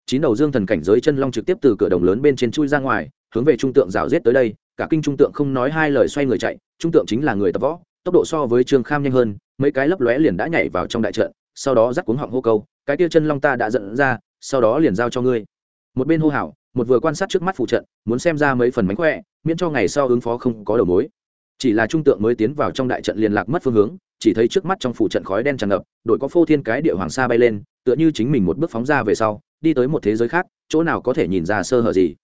Chín đầu dương thần cảnh giới chân long trực tiếp từ cửa đồng lớn bên trên chui ra ngoài hướng về trung tượng rào rết tới đây, cả kinh trung tượng không nói hai lời xoay người chạy, trung tượng chính là người tập võ, tốc độ so với trương kham nhanh hơn, mấy cái lấp lóe liền đã nhảy vào trong đại trận, sau đó dắt cuống họng hô câu, cái tia chân long ta đã dẫn ra, sau đó liền giao cho ngươi. Một bên hô hào, một vừa quan sát trước mắt phụ trận, muốn xem ra mấy phần mánh khỏe, miễn cho ngày sau ứng phó không có đầu mối. Chỉ là trung tượng mới tiến vào trong đại trận liền lạc mất phương hướng, chỉ thấy trước mắt trong phủ trận khói đen tràn ngập, đội có phô thiên cái địa hoàng sa bay lên, tựa như chính mình một bước phóng ra về sau, đi tới một thế giới khác, chỗ nào có thể nhìn ra sơ hở gì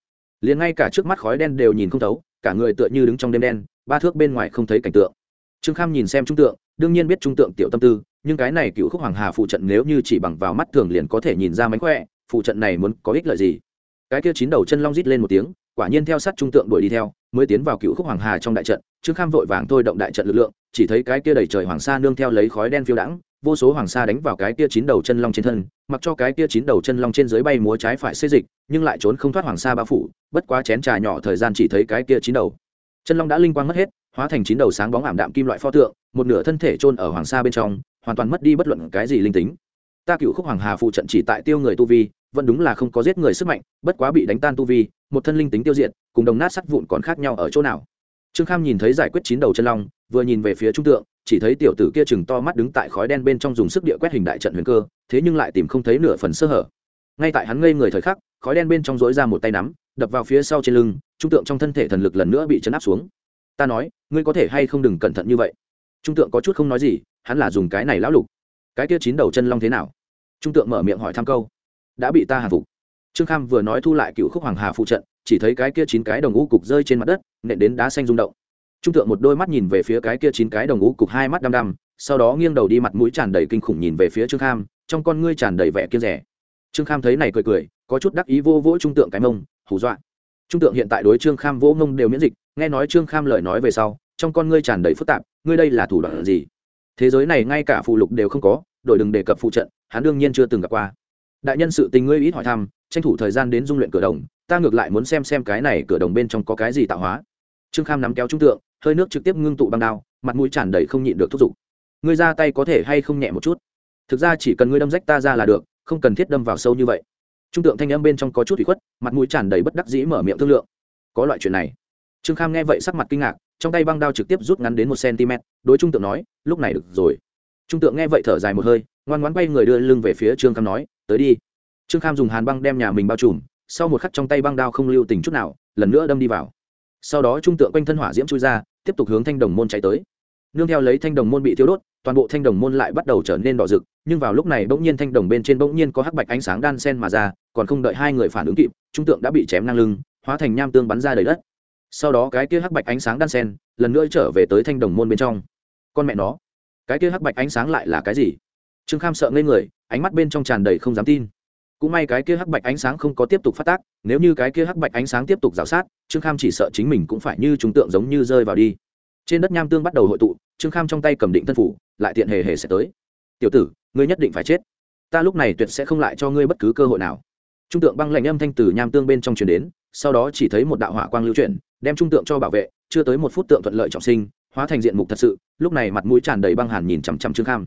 liền ngay cả trước mắt khói đen đều nhìn không thấu, cả người tựa như đứng trong đêm đen, ba thước bên ngoài không thấy cảnh tượng. Trương kham nhìn xem trung tượng, đương nhiên biết trung tượng tiểu tâm tư, nhưng cái này cựu khúc hoàng hà phụ trận nếu như chỉ bằng vào mắt thường liền có thể nhìn ra mánh khỏe, phụ trận này muốn có ích lợi gì? Cái kia chín đầu chân long rít lên một tiếng, quả nhiên theo sát trung tượng đuổi đi theo, mới tiến vào cựu khúc hoàng hà trong đại trận, trương kham vội vàng thôi động đại trận lực lượng, chỉ thấy cái kia đầy trời hoàng sa nương theo lấy khói đen phiêu đãng vô số hoàng sa đánh vào cái kia chín đầu chân long trên thân, mặc cho cái kia chín đầu chân long trên dưới bay múa trái phải xê dịch, nhưng lại trốn không thoát hoàng sa bao phủ, bất quá chén trà nhỏ thời gian chỉ thấy cái kia chín đầu. Chân long đã linh quang mất hết, hóa thành chín đầu sáng bóng ảm đạm kim loại pho tượng, một nửa thân thể chôn ở hoàng sa bên trong, hoàn toàn mất đi bất luận cái gì linh tính. Ta cựu khúc hoàng hà phụ trận chỉ tại tiêu người tu vi, vẫn đúng là không có giết người sức mạnh, bất quá bị đánh tan tu vi, một thân linh tính tiêu diệt, cùng đồng nát sắt vụn còn khác nhau ở chỗ nào. Trương kham nhìn thấy giải quyết chín đầu chân long, vừa nhìn về phía trung tượng chỉ thấy tiểu tử kia chừng to mắt đứng tại khói đen bên trong dùng sức địa quét hình đại trận huyền cơ, thế nhưng lại tìm không thấy nửa phần sơ hở. Ngay tại hắn ngây người thời khắc, khói đen bên trong dối ra một tay nắm, đập vào phía sau trên lưng, trung tượng trong thân thể thần lực lần nữa bị chấn áp xuống. Ta nói, ngươi có thể hay không đừng cẩn thận như vậy? Trung tượng có chút không nói gì, hắn là dùng cái này lão lục. Cái kia chín đầu chân long thế nào? Trung tượng mở miệng hỏi thăm câu. Đã bị ta hàng phục. Trương kham vừa nói thu lại cựu khúc hoàng hà phụ trận, chỉ thấy cái kia chín cái đồng ngũ cục rơi trên mặt đất, nện đến đá xanh rung động trung tượng một đôi mắt nhìn về phía cái kia chín cái đồng ngũ cục hai mắt đăm đăm, sau đó nghiêng đầu đi mặt mũi tràn đầy kinh khủng nhìn về phía trương kham, trong con ngươi tràn đầy vẻ kiên rẻ. Trương kham thấy này cười cười, có chút đắc ý vô vỗ trung tượng cái mông, hù dọa. Trung tượng hiện tại đối trương kham vỗ mông đều miễn dịch, nghe nói trương kham lời nói về sau, trong con ngươi tràn đầy phức tạp, ngươi đây là thủ đoạn gì? Thế giới này ngay cả phụ lục đều không có, đội đừng đề cập phụ trận, hắn đương nhiên chưa từng gặp qua. Đại nhân sự tình ngươi ít hỏi thăm, tranh thủ thời gian đến dung luyện cửa đồng, ta ngược lại muốn xem xem cái này cửa đồng bên trong có cái gì tạo hóa. Trương kham nắm kéo trung tượng hơi nước trực tiếp ngưng tụ băng đao, mặt mũi tràn đầy không nhịn được thúc giục. Ngươi ra tay có thể hay không nhẹ một chút? Thực ra chỉ cần ngươi đâm rách ta ra là được, không cần thiết đâm vào sâu như vậy. Trung tượng thanh âm bên trong có chút bị khuất, mặt mũi tràn đầy bất đắc dĩ mở miệng thương lượng. Có loại chuyện này. Trương kham nghe vậy sắc mặt kinh ngạc, trong tay băng đao trực tiếp rút ngắn đến một cm, đối trung tượng nói, lúc này được rồi. Trung tượng nghe vậy thở dài một hơi, ngoan ngoãn quay người đưa lưng về phía trương kham nói, tới đi. Trương kham dùng hàn băng đem nhà mình bao trùm, sau một khắc trong tay băng đao không lưu tình chút nào, lần nữa đâm đi vào sau đó trung tượng quanh thân hỏa diễm chui ra, tiếp tục hướng thanh đồng môn chạy tới. Nương theo lấy thanh đồng môn bị thiếu đốt, toàn bộ thanh đồng môn lại bắt đầu trở nên đỏ rực, nhưng vào lúc này bỗng nhiên thanh đồng bên trên bỗng nhiên có hắc bạch ánh sáng đan sen mà ra, còn không đợi hai người phản ứng kịp, trung tượng đã bị chém ngang lưng, hóa thành nham tương bắn ra đầy đất. Sau đó cái kia hắc bạch ánh sáng đan sen lần nữa trở về tới thanh đồng môn bên trong. Con mẹ nó, cái kia hắc bạch ánh sáng lại là cái gì? Trương kham sợ ngây người, ánh mắt bên trong tràn đầy không dám tin cũng may cái kia hắc bạch ánh sáng không có tiếp tục phát tác, nếu như cái kia hắc bạch ánh sáng tiếp tục g sát, trương kham chỉ sợ chính mình cũng phải như chúng tượng giống như rơi vào đi. Trên đất nham tương bắt đầu hội tụ, trương kham trong tay cầm định thân phủ, lại tiện hề hề sẽ tới. Tiểu tử, ngươi nhất định phải chết. Ta lúc này tuyệt sẽ không lại cho ngươi bất cứ cơ hội nào. Trung tượng băng lạnh âm thanh từ nham tương bên trong truyền đến, sau đó chỉ thấy một đạo hỏa quang lưu chuyển, đem trung tượng cho bảo vệ, chưa tới một phút tượng thuận lợi trọng sinh, hóa thành diện mục thật sự, lúc này mặt mũi tràn đầy băng hàn nhìn chằm chằm trương kham.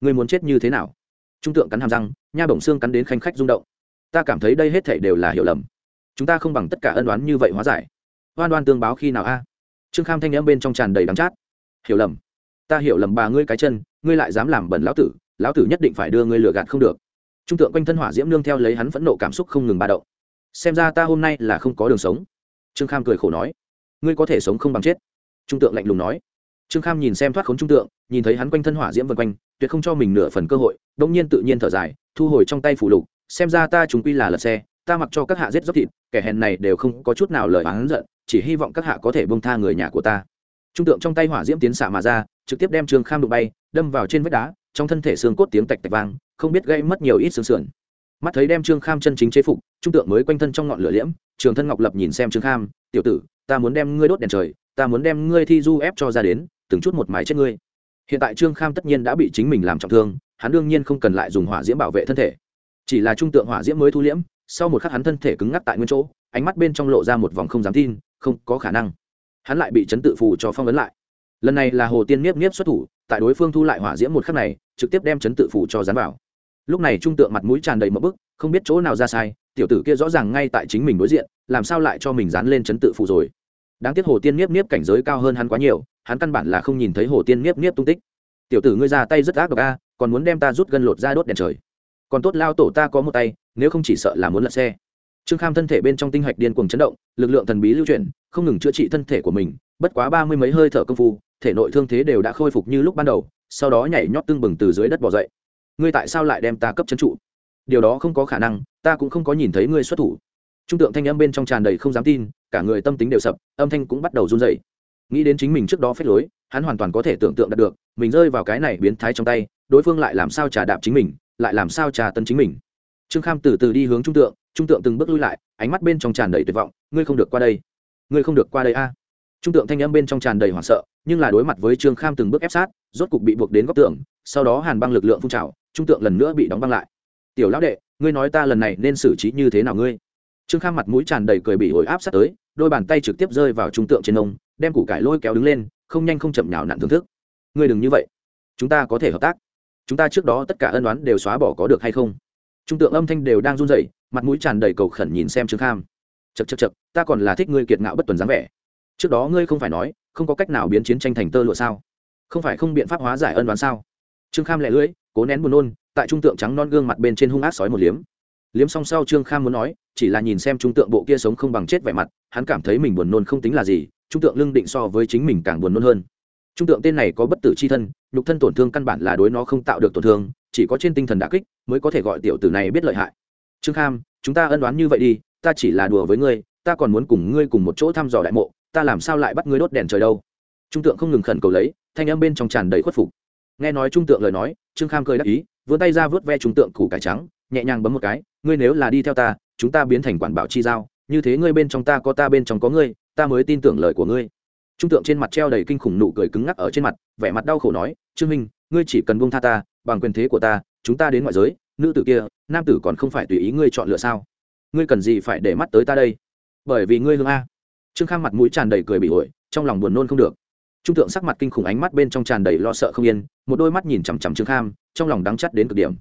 Ngươi muốn chết như thế nào? Trung tượng cắn hàm răng, nha bổng xương cắn đến khanh khách rung động. Ta cảm thấy đây hết thể đều là hiểu lầm. Chúng ta không bằng tất cả ân đoán như vậy hóa giải. Hoan đoan tương báo khi nào a? Trương kham thanh âm bên trong tràn đầy đắng chát. Hiểu lầm. Ta hiểu lầm bà ngươi cái chân, ngươi lại dám làm bẩn lão tử lão tử nhất định phải đưa ngươi lừa gạt không được. Trung tượng quanh thân hỏa diễm nương theo lấy hắn phẫn nộ cảm xúc không ngừng ba động. Xem ra ta hôm nay là không có đường sống. Trương kham cười khổ nói. Ngươi có thể sống không bằng chết. Trung tượng lạnh lùng nói trương kham nhìn xem thoát khốn trung tượng, nhìn thấy hắn quanh thân hỏa diễm vân quanh, tuyệt không cho mình nửa phần cơ hội đông nhiên tự nhiên thở dài, thu hồi trong tay phủ lục, xem ra ta chúng quy là lật xe, ta mặc cho các hạ giết dốc thịt, kẻ hèn này đều không có chút nào lời oán giận, chỉ hy vọng các hạ có thể bông tha người nhà của ta. Trung tượng trong tay hỏa diễm tiến xạ mà ra, trực tiếp đem trương kham đụng bay, đâm vào trên vách đá, trong thân thể xương cốt tiếng tạch tạch vang, không biết gây mất nhiều ít xương sườn. Mắt thấy đem trương kham chân chính chế phục, trung tượng mới quanh thân trong ngọn lửa liễm, trường thân ngọc lập nhìn xem trương kham, tiểu tử, ta muốn đem ngươi đốt đèn trời, ta muốn đem ngươi thi du ép cho ra đến từng chút một mái chết ngươi. Hiện tại trương kham tất nhiên đã bị chính mình làm trọng thương, hắn đương nhiên không cần lại dùng hỏa diễm bảo vệ thân thể. Chỉ là trung tượng hỏa diễm mới thu liễm, sau một khắc hắn thân thể cứng ngắc tại nguyên chỗ, ánh mắt bên trong lộ ra một vòng không dám tin, không có khả năng. Hắn lại bị chấn tự phù cho phong ấn lại. Lần này là hồ tiên nhiếp nhiếp xuất thủ, tại đối phương thu lại hỏa diễm một khắc này, trực tiếp đem chấn tự phù cho dán vào. Lúc này trung tượng mặt mũi tràn đầy mỡ bức, không biết chỗ nào ra sai, tiểu tử kia rõ ràng ngay tại chính mình đối diện, làm sao lại cho mình dán lên chấn tự phù rồi? Đáng tiếc hồ tiên nhiếp nhiếp cảnh giới cao hơn hắn quá nhiều hắn căn bản là không nhìn thấy hồ tiên niếp niếp tung tích. Tiểu tử ngươi ra tay rất ác độc a, còn muốn đem ta rút gân lột ra đốt đèn trời. Còn tốt lao tổ ta có một tay, nếu không chỉ sợ là muốn lật xe. Trương kham thân thể bên trong tinh hạch điên cuồng chấn động, lực lượng thần bí lưu chuyển, không ngừng chữa trị thân thể của mình, bất quá ba mươi mấy hơi thở công phu, thể nội thương thế đều đã khôi phục như lúc ban đầu, sau đó nhảy nhót tưng bừng từ dưới đất bỏ dậy. Ngươi tại sao lại đem ta cấp c trụ? Điều đó không có khả năng, ta cũng không có nhìn thấy ngươi xuất thủ. Trung tượng thanh âm bên trong tràn đầy không dám tin, cả người tâm tính đều sập, âm thanh cũng bắt đầu run dậy nghĩ đến chính mình trước đó phép lối, hắn hoàn toàn có thể tưởng tượng đạt được, mình rơi vào cái này biến thái trong tay, đối phương lại làm sao trả đạp chính mình, lại làm sao trà tân chính mình. Trương kham từ từ đi hướng trung tượng trung tượng từng bước lui lại, ánh mắt bên trong tràn đầy tuyệt vọng, ngươi không được qua đây. Ngươi không được qua đây a. Trung tượng thanh âm bên trong tràn đầy hoảng sợ, nhưng là đối mặt với trương kham từng bước ép sát, rốt cục bị buộc đến góc tường, sau đó hàn băng lực lượng phun trào, trung tượng lần nữa bị đóng băng lại. Tiểu lão đệ, ngươi nói ta lần này nên xử trí như thế nào ngươi? Trương kham mặt mũi tràn đầy cười bị hồi áp sát tới, đôi bàn tay trực tiếp rơi vào trung tượng trên ông đem củ cải lôi kéo đứng lên, không nhanh không chậm nhào nặn thưởng thức. Ngươi đừng như vậy. Chúng ta có thể hợp tác. Chúng ta trước đó tất cả ân đoán đều xóa bỏ có được hay không? Trung tượng âm thanh đều đang run rẩy, mặt mũi tràn đầy cầu khẩn nhìn xem trương kham. Chật chật chật ta còn là thích ngươi kiệt ngạo bất tuần dáng vẻ. Trước đó ngươi không phải nói, không có cách nào biến chiến tranh thành tơ lụa sao? Không phải không biện pháp hóa giải ân đoán sao? Trương kham lẹ lưỡi, cố nén buồn nôn, tại trung tượng trắng non gương mặt bên trên hung ác sói một liếm. Liếm xong sau trương kham muốn nói, chỉ là nhìn xem trung tượng bộ kia sống không bằng chết vẻ mặt, hắn cảm thấy mình buồn nôn không tính là gì trung tượng lưng định so với chính mình càng buồn nôn hơn. Trung tượng tên này có bất tử c h i thân, nhục thân tổn thương căn bản là đối nó không tạo được tổn thương, chỉ có trên tinh thần đà kích mới có thể gọi tiểu tử này biết lợi hại. Trương kham, chúng ta ân đoán như vậy đi, ta chỉ là đùa với ngươi, ta còn muốn cùng ngươi cùng một chỗ thăm dò đại mộ, ta làm sao lại bắt ngươi đốt đèn trời đâu? Trung tượng không ngừng khẩn cầu lấy, thanh âm bên trong tràn đầy khuất phục. Nghe nói trung tượng lời nói, trương kham cười đắc ý, vươn tay ra vớt ve trung tượng củ cải trắng, nhẹ nhàng bấm một cái, ngươi nếu là đi theo ta, chúng ta biến thành quản bảo chi giao, như thế ngươi bên trong ta có ta bên trong có ngươi ta mới tin tưởng lời của ngươi. Trung tượng trên mặt treo đầy kinh khủng nụ cười cứng ngắc ở trên mặt, vẻ mặt đau khổ nói, trương minh, ngươi chỉ cần buông tha ta, bằng quyền thế của ta, chúng ta đến ngoại giới, nữ tử kia, nam tử còn không phải tùy ý ngươi chọn lựa sao? Ngươi cần gì phải để mắt tới ta đây? Bởi vì ngươi hương a. Trương Khang mặt mũi tràn đầy cười bị ổi, trong lòng buồn nôn không được. Trung tượng sắc mặt kinh khủng ánh mắt bên trong tràn đầy lo sợ không yên, một đôi mắt nhìn chằm chằm trương kham trong lòng đắng chắt đến cực điểm.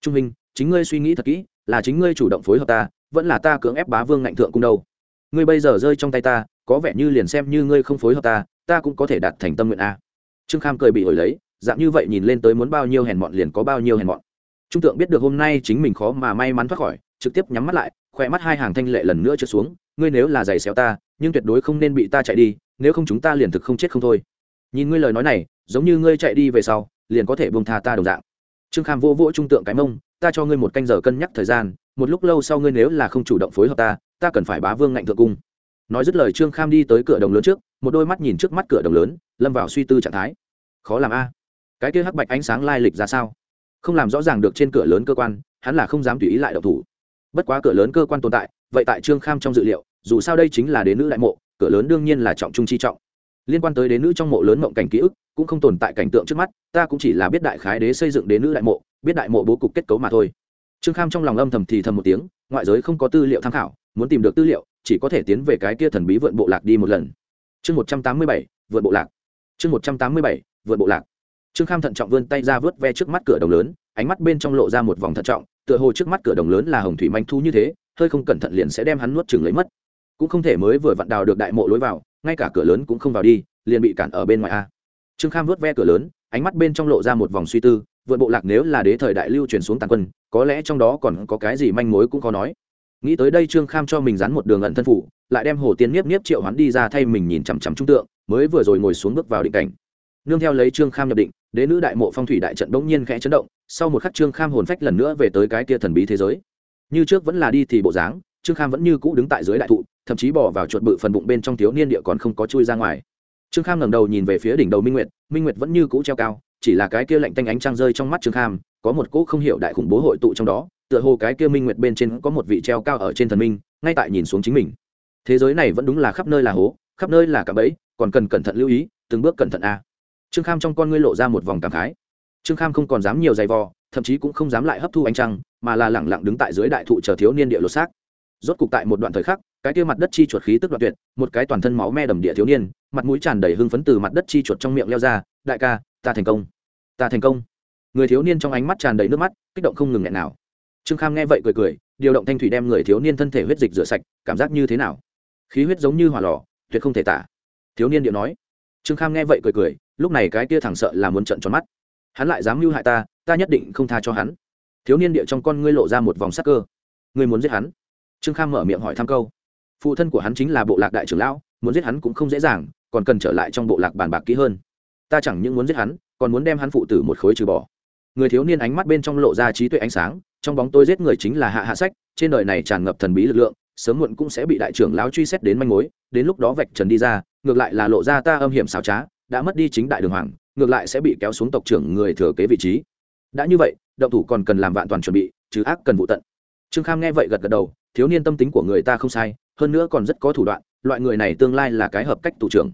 Trung minh, chính ngươi suy nghĩ thật kỹ, là chính ngươi chủ động phối hợp ta, vẫn là ta cưỡng ép bá vương ngạnh thượng cung đâu? Ngươi bây giờ rơi trong tay ta, có vẻ như liền xem như ngươi không phối hợp ta ta cũng có thể đạt thành tâm nguyện a. Trương kham cười bị ổi lấy, dạng như vậy nhìn lên tới muốn bao nhiêu hèn mọn liền có bao nhiêu hèn mọn. Trung tượng biết được hôm nay chính mình khó mà may mắn thoát khỏi, trực tiếp nhắm mắt lại, khỏe mắt hai hàng thanh lệ lần nữa trượt xuống, ngươi nếu là giày xéo ta, nhưng tuyệt đối không nên bị ta chạy đi, nếu không chúng ta liền thực không chết không thôi. Nhìn ngươi lời nói này, giống như ngươi chạy đi về sau, liền có thể buông tha ta đồng dạng. Trương kham vô vỗ trung tượng cái mông, ta cho ngươi một canh giờ cân nhắc thời gian, một lúc lâu sau ngươi nếu là không chủ động phối hợp ta ta cần phải bá vương ngạnh thượng cung. Nói dứt lời, trương kham đi tới cửa đồng lớn trước, một đôi mắt nhìn trước mắt cửa đồng lớn, lâm vào suy tư trạng thái. Khó làm a. Cái kia hắc bạch ánh sáng lai lịch ra sao? Không làm rõ ràng được trên cửa lớn cơ quan, hắn là không dám tùy ý lại độc thủ. Bất quá cửa lớn cơ quan tồn tại, vậy tại trương kham trong dự liệu, dù sao đây chính là đến nữ đại mộ, cửa lớn đương nhiên là trọng trung chi trọng. Liên quan tới đến nữ trong mộ lớn mộng cảnh ký ức, cũng không tồn tại cảnh tượng trước mắt, ta cũng chỉ là biết đại khái đế xây dựng đến nữ đại mộ, biết đại mộ bố cục kết cấu mà thôi. Trương kham trong lòng âm thầm thì thầm một tiếng ngoại giới không có tư liệu tham khảo, muốn tìm được tư liệu, chỉ có thể tiến về cái kia thần bí vượn bộ lạc đi một lần. Chương một trăm tám mươi bảy, vượn bộ lạc. Chương một trăm tám mươi bảy, vượn bộ lạc. Trương kham thận trọng vươn tay ra vớt ve trước mắt cửa đồng lớn, ánh mắt bên trong lộ ra một vòng thận trọng, tựa hồ trước mắt cửa đồng lớn là hồng thủy manh thu như thế, hơi không cẩn thận liền sẽ đem hắn nuốt chừng lấy mất. Cũng không thể mới vừa vặn đào được đại mộ lối vào, ngay cả cửa lớn cũng không vào đi, liền bị cản ở bên ngoài a. Trương kham vớt ve cửa lớn, ánh mắt bên trong lộ ra một vòng suy tư vượt bộ lạc nếu là đế thời đại lưu truyền xuống tàn quân, có lẽ trong đó còn có cái gì manh mối cũng khó nói. Nghĩ tới đây trương kham cho mình dán một đường ẩn thân phủ, lại đem hồ tiên nhiếp nhiếp triệu hoán đi ra thay mình nhìn chằm chằm trung tượng, mới vừa rồi ngồi xuống bước vào định cảnh. Nương theo lấy trương kham nhập định, đế nữ đại mộ phong thủy đại trận bỗng nhiên khẽ chấn động, sau một khắc trương kham hồn phách lần nữa về tới cái kia thần bí thế giới. Như trước vẫn là đi thì bộ dáng, trương kham vẫn như cũ đứng tại dưới đại thụ, thậm chí bỏ vào chuột bự phần bụng bên trong thiếu niên địa còn không có chui ra ngoài. Trương kham ngẩng đầu nhìn về phía đỉnh đầu minh nguyệt minh nguyệt vẫn như cũ treo cao chỉ là cái kia lạnh tanh ánh trăng rơi trong mắt trương kham, có một cỗ không hiểu đại khủng bố hội tụ trong đó, tựa hồ cái kia minh nguyệt bên trên có một vị treo cao ở trên thần minh, ngay tại nhìn xuống chính mình. Thế giới này vẫn đúng là khắp nơi là hố, khắp nơi là cả bẫy, còn cần cẩn thận lưu ý, từng bước cẩn thận a. Trương kham trong con ngươi lộ ra một vòng cảm khái. Trương kham không còn dám nhiều giày vò, thậm chí cũng không dám lại hấp thu ánh trăng, mà là lẳng lặng đứng tại dưới đại thụ chờ thiếu niên địa lột xác. Rốt cục tại một đoạn thời khắc, cái kia mặt đất chi chuột khí tức đoạn tuyệt, một cái toàn thân máu me đầm địa thiếu niên, mặt mũi tràn đầy hưng phấn từ mặt đất chi chuột trong miệng leo ra, đại ca ta thành công. Ta thành công. Người thiếu niên trong ánh mắt tràn đầy nước mắt, kích động không ngừng nghẹn nào. Trương kham nghe vậy cười cười, điều động thanh thủy đem người thiếu niên thân thể huyết dịch rửa sạch, cảm giác như thế nào? Khí huyết giống như hỏa lò, tuyệt không thể tả. Thiếu niên điệu nói. Trương kham nghe vậy cười cười, lúc này cái kia thẳng sợ là muốn trận tròn mắt. Hắn lại dám mưu hại ta ta nhất định không tha cho hắn. Thiếu niên địa trong con ngươi lộ ra một vòng sắc cơ. Ngươi muốn giết hắn? Trương kham mở miệng hỏi thăm câu. Phụ thân của hắn chính là bộ lạc đại trưởng lão, muốn giết hắn cũng không dễ dàng, còn cần trở lại trong bộ lạc bàn bạc kỹ hơn ta chẳng những muốn giết hắn, còn muốn đem hắn phụ tử một khối trừ bỏ. Người thiếu niên ánh mắt bên trong lộ ra trí tuệ ánh sáng, trong bóng tôi giết người chính là hạ hạ sách, trên đời này tràn ngập thần bí lực lượng, sớm muộn cũng sẽ bị đại trưởng lão truy xét đến manh mối, đến lúc đó vạch trần đi ra, ngược lại là lộ ra ta âm hiểm xảo trá, đã mất đi chính đại đường hoàng, ngược lại sẽ bị kéo xuống tộc trưởng người thừa kế vị trí. Đã như vậy, động thủ còn cần làm vạn toàn chuẩn bị chứ ác cần vụ tận. Trương kham nghe vậy gật gật đầu, thiếu niên tâm tính của người ta không sai, hơn nữa còn rất có thủ đoạn, loại người này tương lai là cái hợp cách thủ trưởng.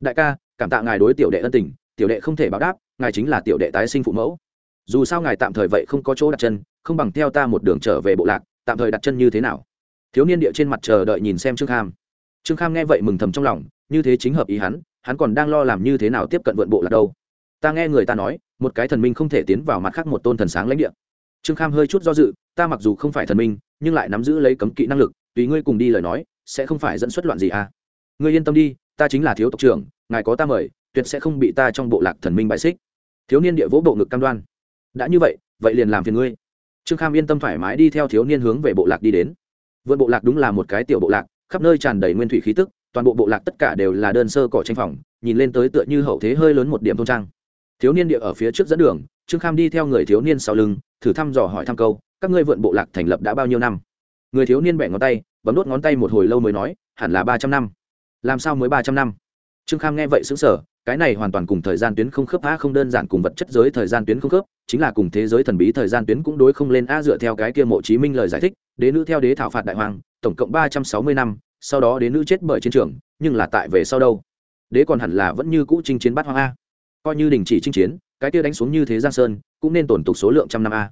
Đại ca cảm tạ ngài đối tiểu đệ ân tình, tiểu đệ không thể báo đáp, ngài chính là tiểu đệ tái sinh phụ mẫu. Dù sao ngài tạm thời vậy không có chỗ đặt chân, không bằng theo ta một đường trở về bộ lạc, tạm thời đặt chân như thế nào? Thiếu niên địa trên mặt chờ đợi nhìn xem trương kham. Trương kham nghe vậy mừng thầm trong lòng, như thế chính hợp ý hắn hắn còn đang lo làm như thế nào tiếp cận vượn bộ lạc đâu. Ta nghe người ta nói, một cái thần minh không thể tiến vào mặt khác một tôn thần sáng lãnh địa. Trương kham hơi chút do dự, ta mặc dù không phải thần minh, nhưng lại nắm giữ lấy cấm kỵ năng lực, tùy ngươi cùng đi lời nói, sẽ không phải dẫn xuất loạn gì à? Ngươi yên tâm đi ta chính là thiếu tộc trưởng, ngài có ta mời, tuyệt sẽ không bị ta trong bộ lạc thần minh bại xích. Thiếu niên địa vỗ bộ ngực cam đoan. Đã như vậy vậy liền làm phiền ngươi. Trương kham yên tâm thoải mái đi theo thiếu niên hướng về bộ lạc đi đến. Vượt bộ lạc đúng là một cái tiểu bộ lạc, khắp nơi tràn đầy nguyên thủy khí tức, toàn bộ bộ lạc tất cả đều là đơn sơ cỏ tranh phòng, nhìn lên tới tựa như hậu thế hơi lớn một điểm thôn trang. Thiếu niên địa ở phía trước dẫn đường, trương kham đi theo người thiếu niên sau lưng, thử thăm dò hỏi thăm câu, các ngươi vượn bộ lạc thành lập đã bao nhiêu năm? Người thiếu niên bẻ ngón tay, bấm đốt ngón tay một hồi lâu mới nói, hẳn là ba trăm năm làm sao mới ba trăm năm? Trương kham nghe vậy xứng sở cái này hoàn toàn cùng thời gian tuyến không khớp a không đơn giản cùng vật chất giới thời gian tuyến không khớp, chính là cùng thế giới thần bí thời gian tuyến cũng đối không lên a dựa theo cái kia mộ chí minh lời giải thích, đế nữ theo đế thảo phạt đại hoàng, tổng cộng ba trăm sáu mươi năm, sau đó đế nữ chết bởi chiến trường, nhưng là tại về sau đâu? Đế còn hẳn là vẫn như cũ chinh chiến bát hoang a. Coi như đình chỉ chinh chiến, cái kia đánh xuống như thế giang sơn, cũng nên tổn tục số lượng trăm năm a.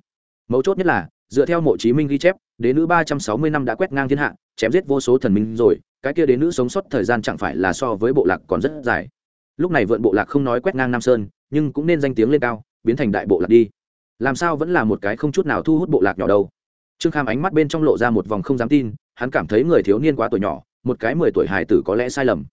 Mấu chốt nhất là, dựa theo mộ chí minh ghi chép, đế nữ ba trăm sáu mươi năm đã quét ngang thiên hạ, chém giết vô số thần minh rồi cái kia đến nữ sống sót thời gian chẳng phải là so với bộ lạc còn rất dài. Lúc này vượn bộ lạc không nói quét ngang nam sơn, nhưng cũng nên danh tiếng lên cao, biến thành đại bộ lạc đi. Làm sao vẫn là một cái không chút nào thu hút bộ lạc nhỏ đâu. Trương kham ánh mắt bên trong lộ ra một vòng không dám tin, hắn cảm thấy người thiếu niên quá tuổi nhỏ, một cái mười tuổi hài tử có lẽ sai lầm.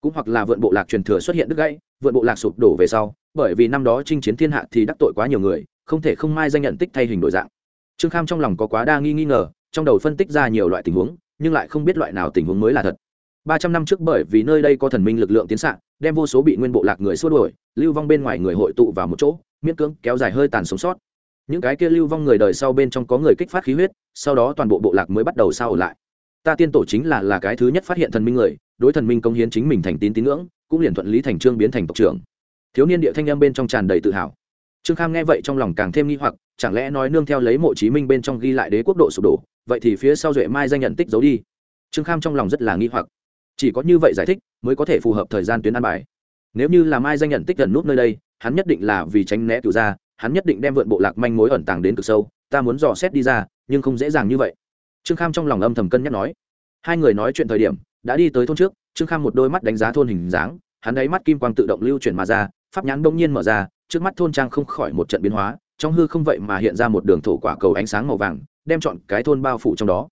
Cũng hoặc là vượn bộ lạc truyền thừa xuất hiện đứt gãy, vượn bộ lạc sụp đổ về sau, bởi vì năm đó chinh chiến thiên hạ thì đắc tội quá nhiều người, không thể không mai danh nhận tích thay hình đổi dạng. Trương kham trong lòng có quá đa nghi nghi ngờ, trong đầu phân tích ra nhiều loại tình huống nhưng lại không biết loại nào tình huống mới là thật. Ba trăm năm trước bởi vì nơi đây có thần minh lực lượng tiến xạ đem vô số bị nguyên bộ lạc người xua đuổi, lưu vong bên ngoài người hội tụ vào một chỗ, miễn cưỡng kéo dài hơi tàn sống sót. Những cái kia lưu vong người đời sau bên trong có người kích phát khí huyết, sau đó toàn bộ bộ lạc mới bắt đầu sao lại. Ta tiên tổ chính là là cái thứ nhất phát hiện thần minh người, đối thần minh công hiến chính mình thành tín tín ngưỡng, cũng liền thuận lý thành trương biến thành tộc trưởng. Thiếu niên địa thanh em bên trong tràn đầy tự hào. Trương kham nghe vậy trong lòng càng thêm nghi hoặc, chẳng lẽ nói nương theo lấy mộ chí minh bên trong ghi lại đế quốc độ sụp đổ vậy thì phía sau duệ mai danh nhận tích giấu đi. Trương kham trong lòng rất là nghi hoặc. Chỉ có như vậy giải thích mới có thể phù hợp thời gian tuyến an bài. Nếu như là mai danh nhận tích gần nút nơi đây, hắn nhất định là vì tránh né cựu ra hắn nhất định đem vượn bộ lạc manh mối ẩn tàng đến cực sâu, ta muốn dò xét đi ra, nhưng không dễ dàng như vậy. Trương kham trong lòng âm thầm cân nhắc nói. Hai người nói chuyện thời điểm, đã đi tới thôn trước, trương kham một đôi mắt đánh giá thôn hình dáng, hắn ấy mắt kim quang tự động lưu chuyển mà ra, pháp nhãn bỗng nhiên mở ra, trước mắt thôn trang không khỏi một trận biến hóa, trong hư không vậy mà hiện ra một đường thổ quả cầu ánh sáng màu vàng đem chọn cái thôn bao phủ trong đó.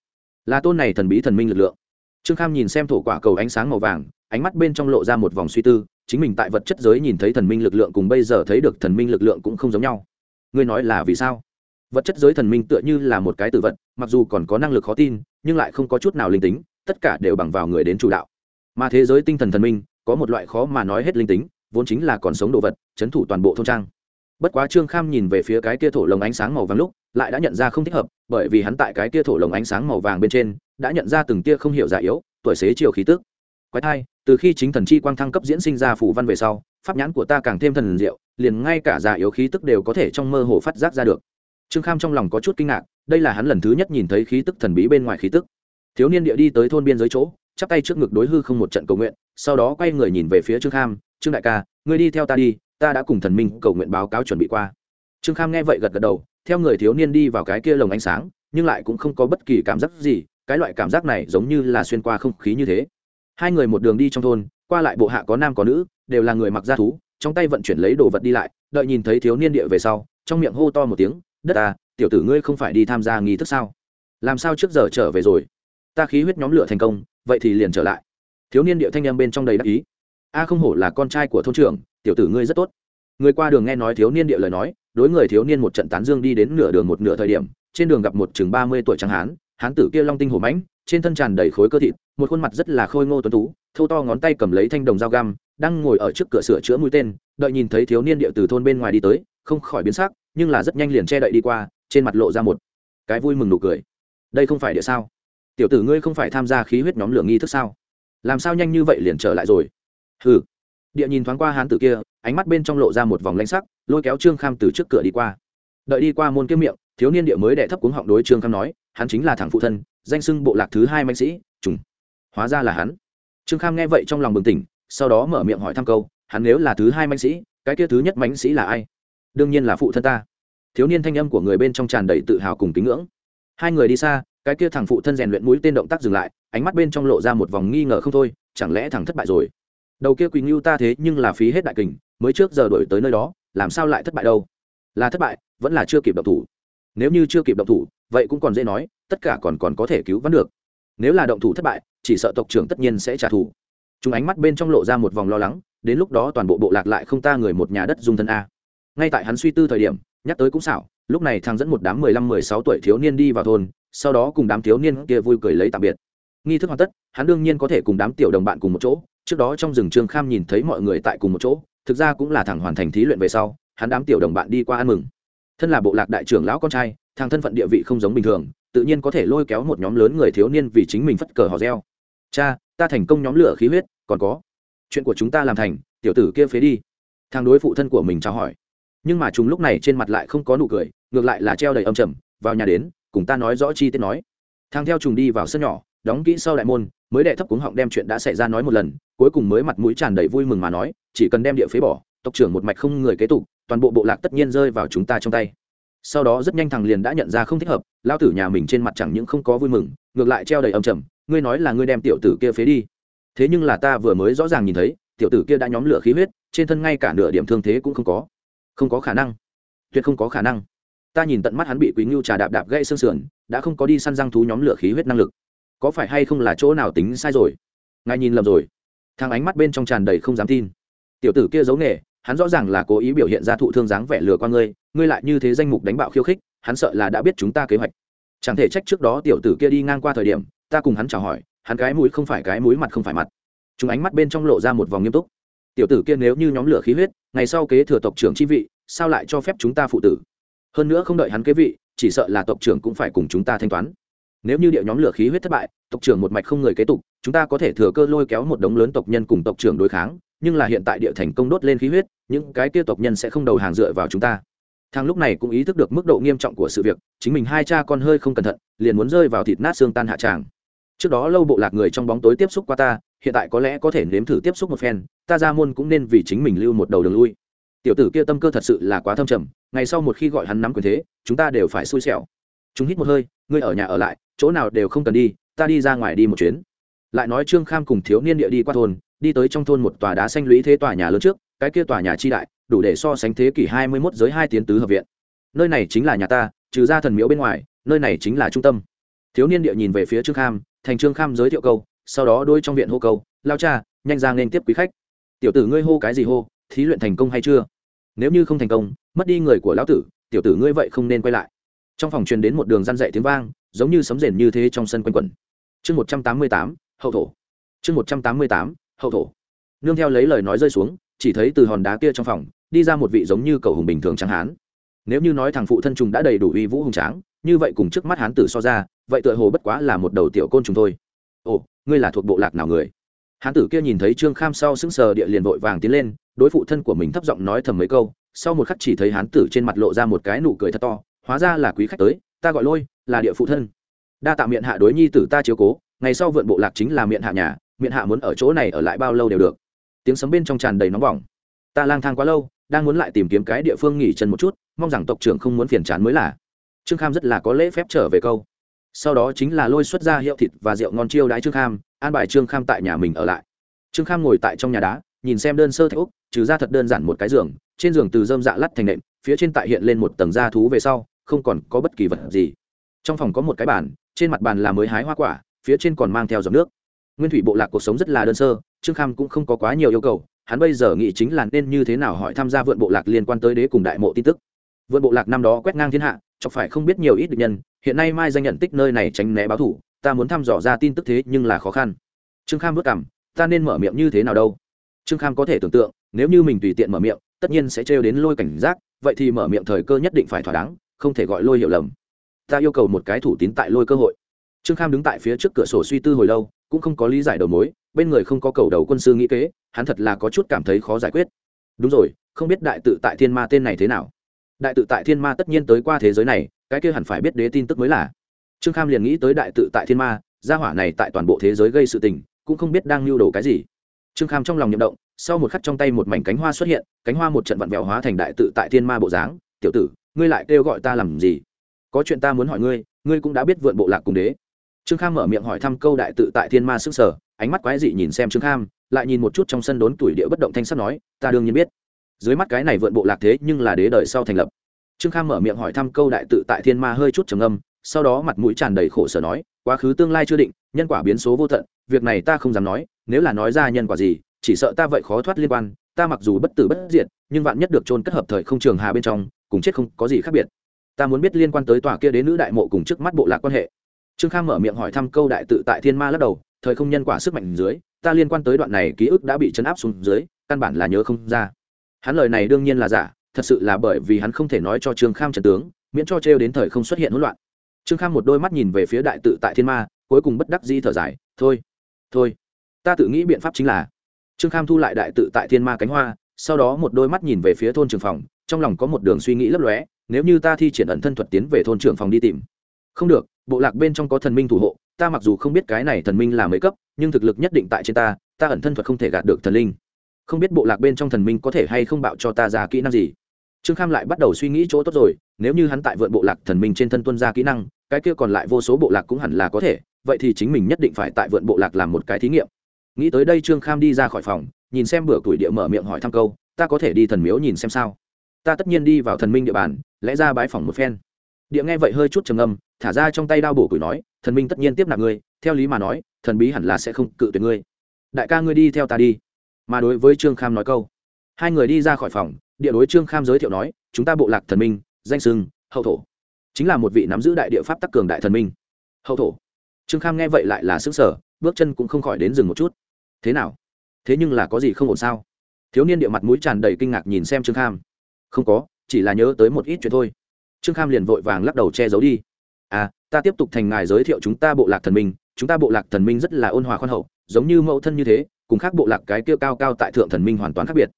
Là tôn này thần bí thần minh lực lượng. Trương kham nhìn xem thổ quả cầu ánh sáng màu vàng, ánh mắt bên trong lộ ra một vòng suy tư, chính mình tại vật chất giới nhìn thấy thần minh lực lượng cùng bây giờ thấy được thần minh lực lượng cũng không giống nhau. Ngươi nói là vì sao? Vật chất giới thần minh tựa như là một cái tự vật, mặc dù còn có năng lực khó tin, nhưng lại không có chút nào linh tính, tất cả đều bằng vào người đến chủ đạo. Mà thế giới tinh thần thần minh, có một loại khó mà nói hết linh tính, vốn chính là còn sống đồ vật, chấn thủ toàn bộ thôn trang bất quá trương kham nhìn về phía cái kia thổ lồng ánh sáng màu vàng lúc, lại đã nhận ra không thích hợp, bởi vì hắn tại cái kia thổ lồng ánh sáng màu vàng bên trên, đã nhận ra từng tia không hiểu già yếu, tuổi xế chiều khí tức. Quái thai, từ khi chính thần chi quang thăng cấp diễn sinh ra phủ văn về sau, pháp nhãn của ta càng thêm thần diệu, liền ngay cả già yếu khí tức đều có thể trong mơ hồ phát giác ra được. Trương kham trong lòng có chút kinh ngạc, đây là hắn lần thứ nhất nhìn thấy khí tức thần bí bên ngoài khí tức. Thiếu niên địa đi tới thôn biên giới chỗ, chắp tay trước ngực đối hư không một trận cầu nguyện, sau đó quay người nhìn về phía trương kham, trương đại ca, ngươi đi theo ta đi ta đã cùng thần minh cầu nguyện báo cáo chuẩn bị qua. Trương kham nghe vậy gật gật đầu, theo người thiếu niên đi vào cái kia lồng ánh sáng, nhưng lại cũng không có bất kỳ cảm giác gì, cái loại cảm giác này giống như là xuyên qua không khí như thế. Hai người một đường đi trong thôn, qua lại bộ hạ có nam có nữ, đều là người mặc da thú, trong tay vận chuyển lấy đồ vật đi lại, đợi nhìn thấy thiếu niên địa về sau, trong miệng hô to một tiếng, đất ta, tiểu tử ngươi không phải đi tham gia nghi thức sao? Làm sao trước giờ trở về rồi? Ta khí huyết nhóm lửa thành công, vậy thì liền trở lại. Thiếu niên địa thanh em bên trong đầy đắc ý. A không hổ là con trai của thôn trưởng tiểu tử ngươi rất tốt. Người qua đường nghe nói thiếu niên địa lời nói, đối người thiếu niên một trận tán dương đi đến nửa đường một nửa thời điểm, trên đường gặp một chừng ba mươi tuổi trắng hán hán tử kia long tinh hổ mãnh, trên thân tràn đầy khối cơ thịt, một khuôn mặt rất là khôi ngô tuấn tú, thâu to ngón tay cầm lấy thanh đồng dao găm, đang ngồi ở trước cửa sửa chữa mũi tên, đợi nhìn thấy thiếu niên địa từ thôn bên ngoài đi tới, không khỏi biến sắc, nhưng là rất nhanh liền che đậy đi qua, trên mặt lộ ra một cái vui mừng nụ cười. Đây không phải địa sao? Tiểu tử ngươi không phải tham gia khí huyết nhóm lửa nghi thức sao? Làm sao nhanh như vậy liền trở lại rồi? Hừ địa nhìn thoáng qua hán tử kia, ánh mắt bên trong lộ ra một vòng lanh sắc, lôi kéo trương kham từ trước cửa đi qua. Đợi đi qua môn kiếm miệng, thiếu niên địa mới đệ thấp cuống họng đối trương kham nói, hắn chính là thằng phụ thân, danh sưng bộ lạc thứ hai mạnh sĩ, trùng. Hóa ra là hắn. Trương kham nghe vậy trong lòng bừng tỉnh, sau đó mở miệng hỏi thăm câu, hắn nếu là thứ hai mạnh sĩ, cái kia thứ nhất mạnh sĩ là ai? Đương nhiên là phụ thân ta. Thiếu niên thanh âm của người bên trong tràn đầy tự hào cùng kính ngưỡng. Hai người đi xa, cái kia thằng phụ thân rèn luyện mũi tên động tác dừng lại, ánh mắt bên trong lộ ra một vòng nghi ngờ không thôi, chẳng lẽ thằng thất bại rồi? Đầu kia quỳnh ngưu ta thế nhưng là phí hết đại kình, mới trước giờ đổi tới nơi đó, làm sao lại thất bại đâu? Là thất bại, vẫn là chưa kịp động thủ. Nếu như chưa kịp động thủ, vậy cũng còn dễ nói, tất cả còn còn có thể cứu vẫn được. Nếu là động thủ thất bại, chỉ sợ tộc trưởng tất nhiên sẽ trả thù. Chúng ánh mắt bên trong lộ ra một vòng lo lắng, đến lúc đó toàn bộ bộ lạc lại không ta người một nhà đất dung thân a. Ngay tại hắn suy tư thời điểm, nhắc tới cũng xảo, lúc này thằng dẫn một đám mười lăm, mười sáu tuổi thiếu niên đi vào thôn, sau đó cùng đám thiếu niên kia vui cười lấy tạm biệt. Nghi thức hoàn tất, hắn đương nhiên có thể cùng đám tiểu đồng bạn cùng một chỗ trước đó trong rừng trương kham nhìn thấy mọi người tại cùng một chỗ, thực ra cũng là thằng hoàn thành thí luyện về sau, hắn đám tiểu đồng bạn đi qua ăn mừng. Thân là bộ lạc đại trưởng lão con trai, thằng thân phận địa vị không giống bình thường, tự nhiên có thể lôi kéo một nhóm lớn người thiếu niên vì chính mình phất cờ hò reo. Cha, ta thành công nhóm lửa khí huyết, còn có chuyện của chúng ta làm thành, tiểu tử kia phế đi. Thằng đối phụ thân của mình chào hỏi. Nhưng mà chúng lúc này trên mặt lại không có nụ cười, ngược lại là treo đầy âm trầm, vào nhà đến, cùng ta nói rõ chi tiết nói. Thang theo trùng đi vào sân nhỏ, đóng kỹ sau đại môn mới đệ thấp cuống họng đem chuyện đã xảy ra nói một lần, cuối cùng mới mặt mũi tràn đầy vui mừng mà nói, chỉ cần đem địa phế bỏ, tộc trưởng một mạch không người kế tục, toàn bộ bộ lạc tất nhiên rơi vào chúng ta trong tay. Sau đó rất nhanh thằng liền đã nhận ra không thích hợp, lao tử nhà mình trên mặt chẳng những không có vui mừng, ngược lại treo đầy âm trầm, ngươi nói là ngươi đem tiểu tử kia phế đi. Thế nhưng là ta vừa mới rõ ràng nhìn thấy, tiểu tử kia đã nhóm lửa khí huyết, trên thân ngay cả nửa điểm thương thế cũng không có. Không có khả năng. Tuyệt không có khả năng. Ta nhìn tận mắt hắn bị quý ngưu trà đạp đạp gây xương sườn, đã không có đi săn răng thú nhóm lửa khí huyết năng lực có phải hay không là chỗ nào tính sai rồi? Ngài nhìn lầm rồi. Thằng ánh mắt bên trong tràn đầy không dám tin. Tiểu tử kia giấu nghề, hắn rõ ràng là cố ý biểu hiện ra thụ thương dáng vẻ lừa qua ngươi ngươi lại như thế danh mục đánh bạo khiêu khích, hắn sợ là đã biết chúng ta kế hoạch. Chẳng thể trách trước đó tiểu tử kia đi ngang qua thời điểm, ta cùng hắn chào hỏi, hắn cái mũi không phải cái mũi mặt không phải mặt. Chúng ánh mắt bên trong lộ ra một vòng nghiêm túc. Tiểu tử kia nếu như nhóm lửa khí huyết, ngày sau kế thừa tộc trưởng chi vị, sao lại cho phép chúng ta phụ tử? Hơn nữa không đợi hắn kế vị, chỉ sợ là tộc trưởng cũng phải cùng chúng ta thanh toán nếu như địa nhóm lửa khí huyết thất bại, tộc trưởng một mạch không người kế tục, chúng ta có thể thừa cơ lôi kéo một đống lớn tộc nhân cùng tộc trưởng đối kháng, nhưng là hiện tại địa thành công đốt lên khí huyết, những cái kia tộc nhân sẽ không đầu hàng dựa vào chúng ta. Thằng lúc này cũng ý thức được mức độ nghiêm trọng của sự việc, chính mình hai cha con hơi không cẩn thận, liền muốn rơi vào thịt nát xương tan hạ tràng. Trước đó lâu bộ lạc người trong bóng tối tiếp xúc qua ta, hiện tại có lẽ có thể nếm thử tiếp xúc một phen, ta ra môn cũng nên vì chính mình lưu một đầu đường lui. Tiểu tử kia tâm cơ thật sự là quá thâm trầm, ngày sau một khi gọi hắn nắm quyền thế, chúng ta đều phải xui xẻo chúng hít một hơi, ngươi ở nhà ở lại, chỗ nào đều không cần đi, ta đi ra ngoài đi một chuyến. Lại nói trương kham cùng thiếu niên địa đi qua thôn, đi tới trong thôn một tòa đá xanh lũy thế tòa nhà lớn trước, cái kia tòa nhà chi đại, đủ để so sánh thế kỷ hai mươi 21 giới hai tiến tứ hợp viện. Nơi này chính là nhà ta, trừ ra thần miếu bên ngoài, nơi này chính là trung tâm. Thiếu niên địa nhìn về phía trương kham, thành trương kham giới thiệu câu, sau đó đôi trong viện hô câu, lao cha, nhanh ra nên tiếp quý khách. Tiểu tử ngươi hô cái gì hô, thí luyện thành công hay chưa? Nếu như không thành công, mất đi người của lão tử, tiểu tử ngươi vậy không nên quay lại trong phòng truyền đến một đường răn dậy tiếng vang, giống như sấm rền như thế trong sân quanh quẩn. Chương một trăm tám mươi tám, hậu thổ. Chương một trăm tám mươi tám, hậu thổ. Nương theo lấy lời nói rơi xuống, chỉ thấy từ hòn đá kia trong phòng, đi ra một vị giống như cầu hùng bình thường trắng hán. Nếu như nói thằng phụ thân trùng đã đầy đủ uy vũ hùng tráng, như vậy cùng trước mắt hán tử so ra, vậy tựa hồ bất quá là một đầu tiểu côn trùng thôi. Ồ, ngươi là thuộc bộ lạc nào người? Hán tử kia nhìn thấy trương kham sau sững sờ địa liền vội vàng tiến lên, đối phụ thân của mình thấp giọng nói thầm mấy câu, sau một khắc chỉ thấy hán tử trên mặt lộ ra một cái nụ cười thật to hóa ra là quý khách tới, ta gọi lôi, là địa phụ thân. Đa tạ miệng hạ đối nhi tử ta chiếu cố, ngày sau vượn bộ lạc chính là miệng hạ nhà, miệng hạ muốn ở chỗ này ở lại bao lâu đều được. Tiếng sấm bên trong tràn đầy nóng bỏng. Ta lang thang quá lâu, đang muốn lại tìm kiếm cái địa phương nghỉ chân một chút, mong rằng tộc trưởng không muốn phiền chán mới là. Trương kham rất là có lễ phép trở về câu. Sau đó chính là lôi xuất ra hiệu thịt và rượu ngon chiêu đãi trương kham, an bài trương kham tại nhà mình ở lại. Trương kham ngồi tại trong nhà đá, nhìn xem đơn sơ thạch úc trừ ra thật đơn giản một cái giường, trên giường từ dơm dạ lắt thành nệm, phía trên tại hiện lên một tầng da thú về sau không còn có bất kỳ vật gì. Trong phòng có một cái bàn, trên mặt bàn là mới hái hoa quả, phía trên còn mang theo giọt nước. Nguyên thủy bộ lạc cuộc sống rất là đơn sơ, trương kham cũng không có quá nhiều yêu cầu, hắn bây giờ nghĩ chính là nên như thế nào hỏi tham gia vượn bộ lạc liên quan tới đế cùng đại mộ tin tức. Vượn bộ lạc năm đó quét ngang thiên hạ, chọc phải không biết nhiều ít được nhân, hiện nay mai danh nhận tích nơi này tránh né báo thủ, ta muốn thăm dò ra tin tức thế nhưng là khó khăn. Trương kham vất cảm ta nên mở miệng như thế nào đâu? Trương kham có thể tưởng tượng, nếu như mình tùy tiện mở miệng, tất nhiên sẽ trêu đến lôi cảnh giác, vậy thì mở miệng thời cơ nhất định phải thỏa đáng không thể gọi lôi hiểu lầm. Ta yêu cầu một cái thủ tín tại lôi cơ hội. Trương kham đứng tại phía trước cửa sổ suy tư hồi lâu, cũng không có lý giải đầu mối, bên người không có cầu đầu quân sư nghĩ kế, hắn thật là có chút cảm thấy khó giải quyết. Đúng rồi, không biết đại tự tại thiên ma tên này thế nào. Đại tự tại thiên ma tất nhiên tới qua thế giới này, cái kia hẳn phải biết đế tin tức mới là. Trương kham liền nghĩ tới đại tự tại thiên ma, gia hỏa này tại toàn bộ thế giới gây sự tình, cũng không biết đang lưu đồ cái gì. Trương kham trong lòng nhậm động, sau một khắc trong tay một mảnh cánh hoa xuất hiện, cánh hoa một trận vặn vẹo hóa thành đại tự tại thiên ma bộ dáng, tiểu tử ngươi lại kêu gọi ta làm gì? Có chuyện ta muốn hỏi ngươi ngươi cũng đã biết vượn bộ lạc cùng đế. Trương kham mở miệng hỏi thăm câu đại tự tại thiên ma sức sở ánh mắt quái dị nhìn xem trương kham, lại nhìn một chút trong sân đốn tuổi địa bất động thanh sắt nói, ta đương nhiên biết. Dưới mắt cái này vượn bộ lạc thế nhưng là đế đời sau thành lập. Trương kham mở miệng hỏi thăm câu đại tự tại thiên ma hơi chút trầm âm sau đó mặt mũi tràn đầy khổ sở nói, quá khứ tương lai chưa định, nhân quả biến số vô tận, việc này ta không dám nói, nếu là nói ra nhân quả gì, chỉ sợ ta vậy khó thoát liên quan, ta mặc dù bất tử bất diệt, nhưng vạn nhất được trôn cất hợp thời không trường hà bên trong cùng chết không có gì khác biệt. Ta muốn biết liên quan tới tòa kia đến nữ đại mộ cùng trước mắt bộ lạc quan hệ. Trương kham mở miệng hỏi thăm câu đại tự tại thiên ma lắc đầu, thời không nhân quả sức mạnh dưới, ta liên quan tới đoạn này ký ức đã bị chấn áp xuống dưới, căn bản là nhớ không ra. Hắn lời này đương nhiên là giả, thật sự là bởi vì hắn không thể nói cho trương kham trần tướng, miễn cho trêu đến thời không xuất hiện hỗn loạn. Trương kham một đôi mắt nhìn về phía đại tự tại thiên ma, cuối cùng bất đắc di thở dài, thôi thôi, ta tự nghĩ biện pháp chính là. Trương kham thu lại đại tự tại thiên ma cánh hoa sau đó một đôi mắt nhìn về phía thôn trường phòng, trong lòng có một đường suy nghĩ lấp lóe, nếu như ta thi triển ẩn thân thuật tiến về thôn trưởng phòng đi tìm. Không được, bộ lạc bên trong có thần minh thủ hộ, ta mặc dù không biết cái này thần minh là mấy cấp, nhưng thực lực nhất định tại trên ta ta ẩn thân thuật không thể gạt được thần linh. Không biết bộ lạc bên trong thần minh có thể hay không bạo cho ta ra kỹ năng gì. Trương kham lại bắt đầu suy nghĩ chỗ tốt rồi, nếu như hắn tại vượn bộ lạc thần minh trên thân tuân ra kỹ năng, cái kia còn lại vô số bộ lạc cũng hẳn là có thể, vậy thì chính mình nhất định phải tại vượn bộ lạc làm một cái thí nghiệm. Nghĩ tới đây trương kham đi ra khỏi phòng nhìn xem bữa tuổi địa mở miệng hỏi thăm câu, ta có thể đi thần miếu nhìn xem sao? Ta tất nhiên đi vào thần minh địa bàn, lẽ ra bái phỏng một phen. Địa nghe vậy hơi chút trầm âm thả ra trong tay đao bổ củi nói, thần minh tất nhiên tiếp nạp ngươi, theo lý mà nói, thần bí hẳn là sẽ không cự tuyệt ngươi. Đại ca ngươi đi theo ta đi. Mà đối với trương kham nói câu, hai người đi ra khỏi phòng, địa đối trương kham giới thiệu nói, chúng ta bộ lạc thần minh, danh sưng, hậu thổ. Chính là một vị nắm giữ đại địa pháp tắc cường đại thần minh. Hậu thổ. Trương kham nghe vậy lại là xứng sở bước chân cũng không khỏi đến dừng một chút. Thế nào? Thế nhưng là có gì không ổn sao? Thiếu niên địa mặt mũi tràn đầy kinh ngạc nhìn xem trương kham. Không có, chỉ là nhớ tới một ít chuyện thôi. Trương kham liền vội vàng lắc đầu che giấu đi. À ta tiếp tục thành ngài giới thiệu chúng ta bộ lạc thần minh. Chúng ta bộ lạc thần minh rất là ôn hòa khoan hậu, giống như mẫu thân như thế, cùng khác bộ lạc cái kia cao cao tại thượng thần minh hoàn toàn khác biệt.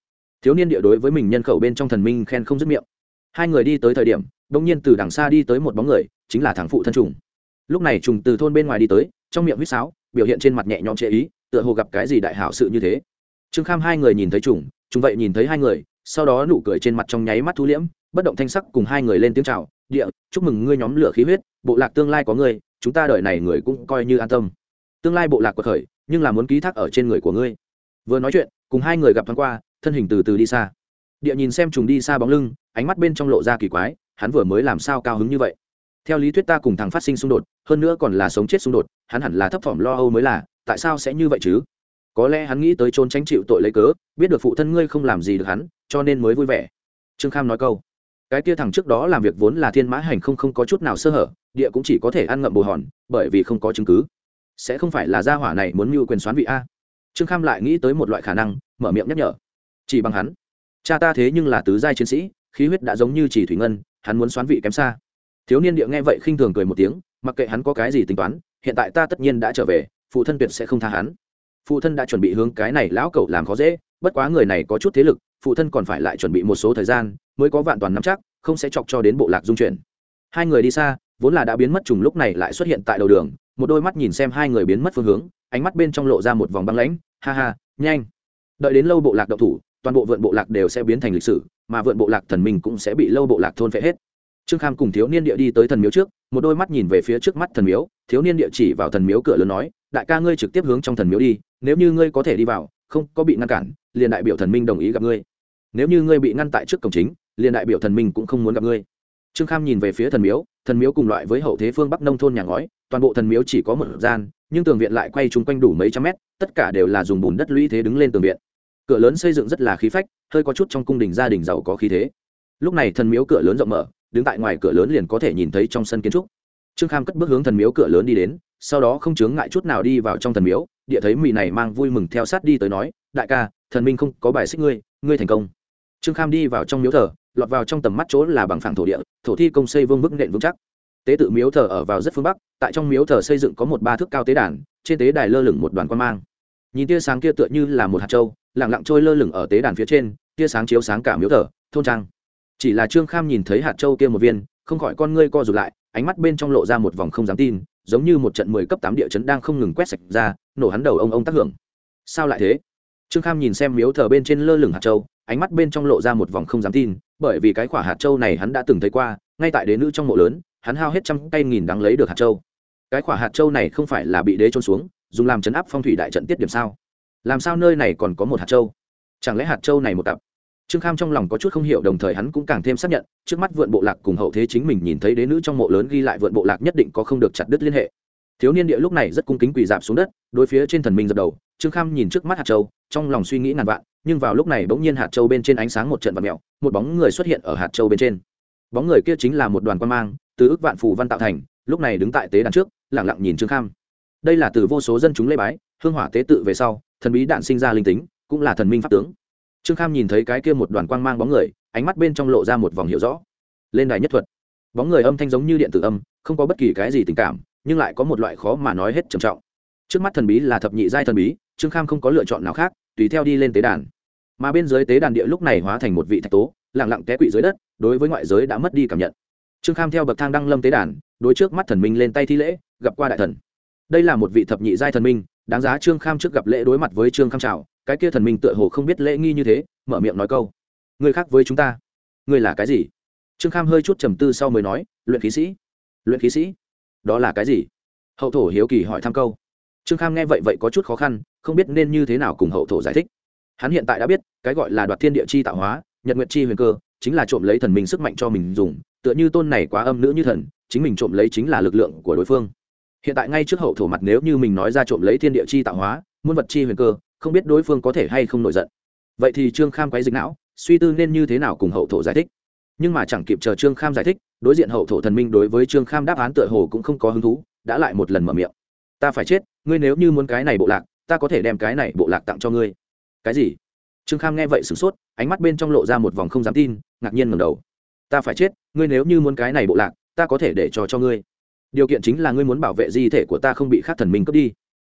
Thiếu niên địa đối với mình nhân khẩu bên trong thần minh khen không dứt miệng. Hai người đi tới thời điểm đông nhiên từ đằng xa đi tới một bóng người, chính là thằng phụ thân trùng. Lúc này trùng từ thôn bên ngoài đi tới, trong miệng huýt sáo, biểu hiện trên mặt nhẹ nhõm chế ý tựa hồ gặp cái gì đại hảo sự như thế. Trương kham hai người nhìn thấy trùng trùng vậy nhìn thấy hai người, sau đó nụ cười trên mặt trong nháy mắt thu liễm, bất động thanh sắc cùng hai người lên tiếng chào, địa, chúc mừng ngươi nhóm lửa khí huyết, bộ lạc tương lai có ngươi, chúng ta đợi này người cũng coi như an tâm. Tương lai bộ lạc của khởi, nhưng là muốn ký thác ở trên người của ngươi. Vừa nói chuyện, cùng hai người gặp thoáng qua, thân hình từ từ đi xa. Địa nhìn xem trùng đi xa bóng lưng, ánh mắt bên trong lộ ra kỳ quái, hắn vừa mới làm sao cao hứng như vậy? Theo lý thuyết ta cùng thằng phát sinh xung đột, hơn nữa còn là sống chết xung đột, hắn hẳn là thấp thỏm lo âu mới là tại sao sẽ như vậy chứ? Có lẽ hắn nghĩ tới trốn tránh chịu tội lấy cớ, biết được phụ thân ngươi không làm gì được hắn, cho nên mới vui vẻ. Trương kham nói câu. Cái kia thằng trước đó làm việc vốn là thiên mã hành không không có chút nào sơ hở, địa cũng chỉ có thể ăn ngậm bồ hòn, bởi vì không có chứng cứ. Sẽ không phải là gia hỏa này muốn mưu quyền xoán vị a. Trương kham lại nghĩ tới một loại khả năng, mở miệng nhắc nhở. Chỉ bằng hắn. Cha ta thế nhưng là tứ giai chiến sĩ, khí huyết đã giống như chỉ thủy ngân, hắn muốn xoán vị kém xa. Thiếu niên địa nghe vậy khinh thường cười một tiếng, mặc kệ hắn có cái gì tính toán, hiện tại ta tất nhiên đã trở về phụ thân tuyệt sẽ không tha hắn. Phụ thân đã chuẩn bị hướng cái này lão cậu làm khó dễ, bất quá người này có chút thế lực, phụ thân còn phải lại chuẩn bị một số thời gian, mới có vạn toàn nắm chắc, không sẽ chọc cho đến bộ lạc dung chuyển. Hai người đi xa, vốn là đã biến mất trùng lúc này lại xuất hiện tại đầu đường, một đôi mắt nhìn xem hai người biến mất phương hướng, ánh mắt bên trong lộ ra một vòng băng lãnh, ha ha, nhanh. Đợi đến lâu bộ lạc đậu thủ, toàn bộ vượn bộ lạc đều sẽ biến thành lịch sử, mà vượn bộ lạc thần minh cũng sẽ bị lâu bộ lạc thôn phệ hết trương kham cùng thiếu niên địa đi tới thần miếu trước, một đôi mắt nhìn về phía trước mắt thần miếu, thiếu niên địa chỉ vào thần miếu cửa lớn nói, đại ca ngươi trực tiếp hướng trong thần miếu đi, nếu như ngươi có thể đi vào, không có bị ngăn cản, liền đại biểu thần minh đồng ý gặp ngươi. Nếu như ngươi bị ngăn tại trước cổng chính, liền đại biểu thần minh cũng không muốn gặp ngươi. Trương kham nhìn về phía thần miếu thần miếu cùng loại với hậu thế phương bắc nông thôn nhà ngói, toàn bộ thần miếu chỉ có một gian, nhưng tường viện lại quay chung quanh đủ mấy trăm mét, tất cả đều là dùng bùn đất lũy thế đứng lên tường viện. Cửa lớn xây dựng rất là khí phách, hơi có chút trong cung đình gia đình giàu có khí thế. Lúc này thần miếu cửa lớn rộng mở đứng tại ngoài cửa lớn liền có thể nhìn thấy trong sân kiến trúc. Trương kham cất bước hướng thần miếu cửa lớn đi đến, sau đó không chướng ngại chút nào đi vào trong thần miếu, địa thấy mì này mang vui mừng theo sát đi tới nói, đại ca, thần minh không có bài xích ngươi ngươi thành công. Trương kham đi vào trong miếu thờ, lọt vào trong tầm mắt chỗ là bằng phẳng thổ địa, thổ thi công xây vương vững nện vững chắc. Tế tự miếu thờ ở vào rất phương bắc, tại trong miếu thờ xây dựng có một ba thước cao tế đàn, trên tế đài lơ lửng một đoàn quan mang. Nhìn tia sáng kia tựa như là một hạt trâu lẳng lặng trôi lơ lửng ở tế đàn phía trên, tia sáng chiếu sáng cả miếu thờ, thôn trang chỉ là trương kham nhìn thấy hạt châu kia một viên, không khỏi con ngươi co rụt lại, ánh mắt bên trong lộ ra một vòng không dám tin, giống như một trận mười cấp tám địa chấn đang không ngừng quét sạch ra, nổ hắn đầu ông ông tác hưởng. Sao lại thế? Trương kham nhìn xem miếu thờ bên trên lơ lửng hạt châu, ánh mắt bên trong lộ ra một vòng không dám tin, bởi vì cái quả hạt châu này hắn đã từng thấy qua, ngay tại đế nữ trong mộ lớn, hắn hao hết trăm cây nghìn đáng lấy được hạt châu. Cái quả hạt châu này không phải là bị đế trôn xuống, dùng làm chấn áp phong thủy đại trận tiết điểm sao? Làm sao nơi này còn có một hạt châu? Chẳng lẽ hạt châu này một cặp? Trương kham trong lòng có chút không hiểu, đồng thời hắn cũng càng thêm xác nhận, trước mắt vượn bộ lạc cùng hậu thế chính mình nhìn thấy đế nữ trong mộ lớn ghi lại vượn bộ lạc nhất định có không được chặt đứt liên hệ. Thiếu niên địa lúc này rất cung kính quỳ dạp xuống đất, đối phía trên thần minh dập đầu. Trương kham nhìn trước mắt hạt châu, trong lòng suy nghĩ ngàn vạn, nhưng vào lúc này bỗng nhiên hạt châu bên trên ánh sáng một trận vật mẹo một bóng người xuất hiện ở hạt châu bên trên. Bóng người kia chính là một đoàn quan mang, từ ước vạn phù văn tạo thành, lúc này đứng tại tế đàn trước lẳng lặng nhìn trương kham. Đây là từ vô số dân chúng lê bái, hương hỏa tế tự về sau, thần bí đạn sinh ra linh tính, cũng là thần minh pháp tướng trương kham nhìn thấy cái kia một đoàn quang mang bóng người, ánh mắt bên trong lộ ra một vòng hiểu rõ. Lên đài nhất thuật. Bóng người âm thanh giống như điện tử âm, không có bất kỳ cái gì tình cảm, nhưng lại có một loại khó mà nói hết trầm trọng. Trước mắt thần bí là thập nhị giai thần bí, trương kham không có lựa chọn nào khác, tùy theo đi lên tế đàn. Mà bên dưới tế đàn địa lúc này hóa thành một vị thạch tố lẳng lặng té quỵ dưới đất, đối với ngoại giới đã mất đi cảm nhận. Trương kham theo bậc thang đăng lâm tế đàn, đối trước mắt thần minh lên tay thi lễ, gặp qua đại thần. Đây là một vị thập nhị giai thần minh, đáng giá trương kham trước gặp lễ đối mặt với trương kham trào cái kia thần minh tựa hồ không biết lễ nghi như thế, mở miệng nói câu. Người khác với chúng ta. Người là cái gì? Trương kham hơi chút trầm tư sau mới nói, luyện khí sĩ. Luyện khí sĩ? Đó là cái gì? Hậu thổ hiếu kỳ hỏi thăm câu. Trương kham nghe vậy vậy có chút khó khăn, không biết nên như thế nào cùng hậu thổ giải thích. Hắn hiện tại đã biết, cái gọi là đoạt thiên địa chi tạo hóa, nhật nguyện chi huyền cơ, chính là trộm lấy thần minh sức mạnh cho mình dùng, tựa như tôn này quá âm nữ như thần, chính mình trộm lấy chính là lực lượng của đối phương. Hiện tại ngay trước hậu thổ mặt nếu như mình nói ra trộm lấy thiên địa chi tạo hóa, muôn vật chi huyền cơ không biết đối phương có thể hay không nổi giận. Vậy thì trương kham quấy dịch não, suy tư nên như thế nào cùng hậu thổ giải thích. Nhưng mà chẳng kịp chờ trương kham giải thích, đối diện hậu thổ thần minh đối với trương kham đáp án tựa hồ cũng không có hứng thú, đã lại một lần mở miệng. Ta phải chết, ngươi nếu như muốn cái này bộ lạc, ta có thể đem cái này bộ lạc tặng cho ngươi. Cái gì? Trương kham nghe vậy sửng sốt, ánh mắt bên trong lộ ra một vòng không dám tin, ngạc nhiên ngầm đầu. Ta phải chết, ngươi nếu như muốn cái này bộ lạc, ta có thể để cho cho ngươi. Điều kiện chính là ngươi muốn bảo vệ di thể của ta không bị khác thần minh cướp đi.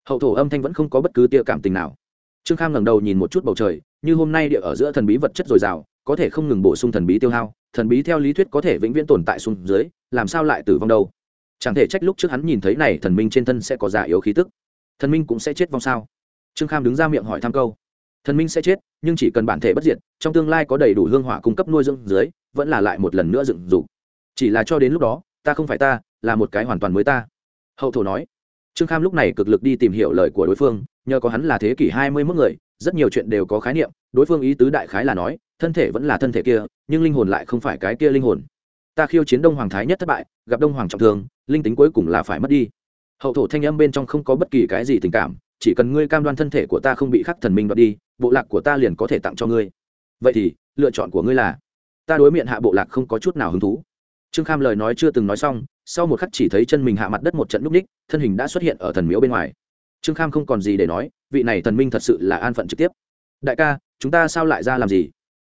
Hậu thổ âm thanh vẫn không có bất cứ tia cảm tình nào trương kham ngẩng đầu nhìn một chút bầu trời, như hôm nay địa ở giữa thần bí vật chất dồi dào, có thể không ngừng bổ sung thần bí tiêu hao, thần bí theo lý thuyết có thể vĩnh viễn tồn tại xuống dưới, làm sao lại tử vong đâu? Chẳng thể trách lúc trước hắn nhìn thấy này thần minh trên thân sẽ có giả yếu khí tức. Thần minh cũng sẽ chết vong sao? Trương kham đứng ra miệng hỏi thăm câu. Thần minh sẽ chết, nhưng chỉ cần bản thể bất diệt, trong tương lai có đầy đủ hương hỏa cung cấp nuôi dưỡng dưới, vẫn là lại một lần nữa dựng dục. Chỉ là cho đến lúc đó, ta không phải ta, là một cái hoàn toàn mới ta. Hậu thổ nói. Trương kham lúc này cực lực đi tìm hiểu lời của đối phương nhờ có hắn là thế kỷ hai mươi mốt người, rất nhiều chuyện đều có khái niệm, đối phương ý tứ đại khái là nói, thân thể vẫn là thân thể kia, nhưng linh hồn lại không phải cái kia linh hồn. Ta khiêu chiến đông hoàng thái nhất thất bại, gặp đông hoàng trọng thương, linh tính cuối cùng là phải mất đi. Hậu thổ thanh âm bên trong không có bất kỳ cái gì tình cảm, chỉ cần ngươi cam đoan thân thể của ta không bị khắc thần minh đoạt đi, bộ lạc của ta liền có thể tặng cho ngươi. Vậy thì, lựa chọn của ngươi là, ta đối miệng hạ bộ lạc không có chút nào hứng thú. Trương kham lời nói chưa từng nói xong, sau một khắc chỉ thấy chân mình hạ mặt đất một trận lúc ních, thân hình đã xuất hiện ở thần miếu bên ngoài trương kham không còn gì để nói, vị này thần minh thật sự là an phận trực tiếp. Đại ca, chúng ta sao lại ra làm gì?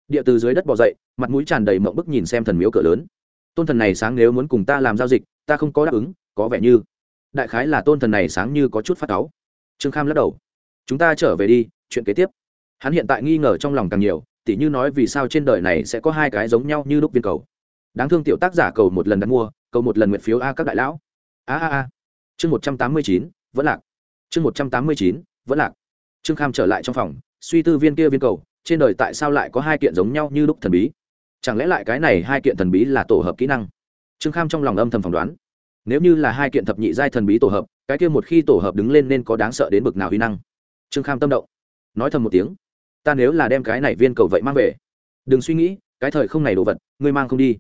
Địa từ dưới đất bỏ dậy, mặt mũi tràn đầy mộng bức nhìn xem thần miếu cửa lớn. Tôn thần này sáng nếu muốn cùng ta làm giao dịch, ta không có đáp ứng, có vẻ như đại khái là tôn thần này sáng như có chút phát cáu. Trương kham lắc đầu. Chúng ta trở về đi, chuyện kế tiếp. Hắn hiện tại nghi ngờ trong lòng càng nhiều, tỉ như nói vì sao trên đời này sẽ có hai cái giống nhau như lúc viên cầu. Đáng thương tiểu tác giả cầu một lần đặt mua, cầu một lần nguyện phiếu a các đại lão. A a a. Chương một trăm tám mươi chín, vẫn lạc chương một trăm tám mươi chín, vẫn lạc. Trương kham trở lại trong phòng, suy tư viên kia viên cầu, trên đời tại sao lại có hai kiện giống nhau như lúc thần bí? Chẳng lẽ lại cái này hai kiện thần bí là tổ hợp kỹ năng? Trương kham trong lòng âm thầm phỏng đoán. Nếu như là hai kiện thập nhị giai thần bí tổ hợp, cái kia một khi tổ hợp đứng lên nên có đáng sợ đến bực nào huy năng? Trương kham tâm động. Nói thầm một tiếng. Ta nếu là đem cái này viên cầu vậy mang về. Đừng suy nghĩ, cái thời không này đồ vật, ngươi mang không đi.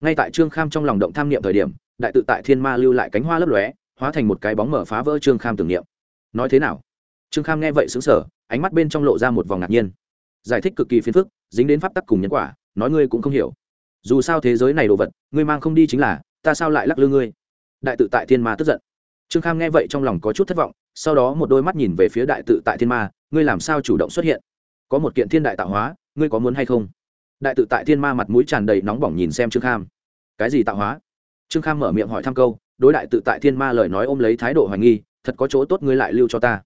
Ngay tại trương kham trong lòng động tham niệm thời điểm, đại tự tại thiên ma lưu lại cánh hoa lấp lóe, hóa thành một cái bóng mở phá vỡ trương kham tưởng niệm nói thế nào? Trương kham nghe vậy xứng sở ánh mắt bên trong lộ ra một vòng ngạc nhiên. Giải thích cực kỳ phiền phức, dính đến pháp tắc cùng nhân quả, nói ngươi cũng không hiểu. Dù sao thế giới này đồ vật, ngươi mang không đi chính là, ta sao lại lắc lư ngươi? Đại tự tại thiên ma tức giận. Trương kham nghe vậy trong lòng có chút thất vọng, sau đó một đôi mắt nhìn về phía đại tự tại thiên ma, ngươi làm sao chủ động xuất hiện? Có một kiện thiên đại tạo hóa, ngươi có muốn hay không? Đại tự tại thiên ma mặt mũi tràn đầy nóng bỏng nhìn xem trương kham. Cái gì tạo hóa? Trương kham mở miệng hỏi thăm câu, đối đại tự tại thiên ma lời nói ôm lấy thái độ hoài nghi thật có chỗ tốt ngươi lại lưu cho ta.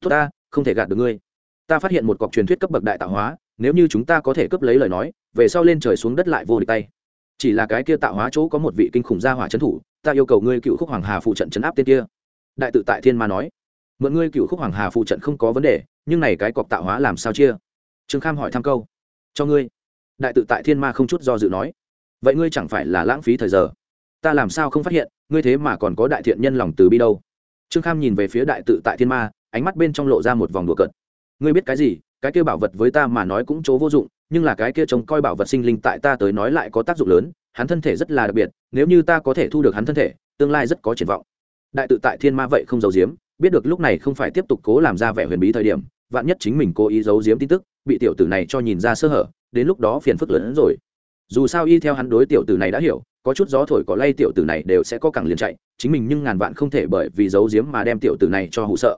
Tốt ta, không thể gạt được ngươi. Ta phát hiện một cọc truyền thuyết cấp bậc đại tạo hóa, nếu như chúng ta có thể cướp lấy lời nói, về sau lên trời xuống đất lại vô địch tay. Chỉ là cái kia tạo hóa chỗ có một vị kinh khủng gia hỏa trấn thủ, ta yêu cầu ngươi cựu khúc hoàng hà phụ trận chấn áp tên kia. Đại tự tại thiên ma nói. Mượn ngươi cựu khúc hoàng hà phụ trận không có vấn đề, nhưng này cái cọc tạo hóa làm sao chia? Trương kham hỏi thăm câu. Cho ngươi. Đại tự tại thiên ma không chút do dự nói. Vậy ngươi chẳng phải là lãng phí thời giờ? Ta làm sao không phát hiện, ngươi thế mà còn có đại thiện nhân lòng từ bi đâu? Trương kham nhìn về phía đại tự tại thiên ma, ánh mắt bên trong lộ ra một vòng đùa cợt. Ngươi biết cái gì? Cái kia bảo vật với ta mà nói cũng chỗ vô dụng, nhưng là cái kia trông coi bảo vật sinh linh tại ta tới nói lại có tác dụng lớn, hắn thân thể rất là đặc biệt, nếu như ta có thể thu được hắn thân thể, tương lai rất có triển vọng. Đại tự tại thiên ma vậy không giấu giếm, biết được lúc này không phải tiếp tục cố làm ra vẻ huyền bí thời điểm, vạn nhất chính mình cố ý giấu giếm tin tức, bị tiểu tử này cho nhìn ra sơ hở, đến lúc đó phiền phức lớn hơn rồi. Dù sao y theo hắn đối tiểu tử này đã hiểu có chút gió thổi có lay tiểu tử này đều sẽ có cẳng liền chạy, chính mình nhưng ngàn vạn không thể bởi vì giấu giếm mà đem tiểu tử này cho hụ sợ.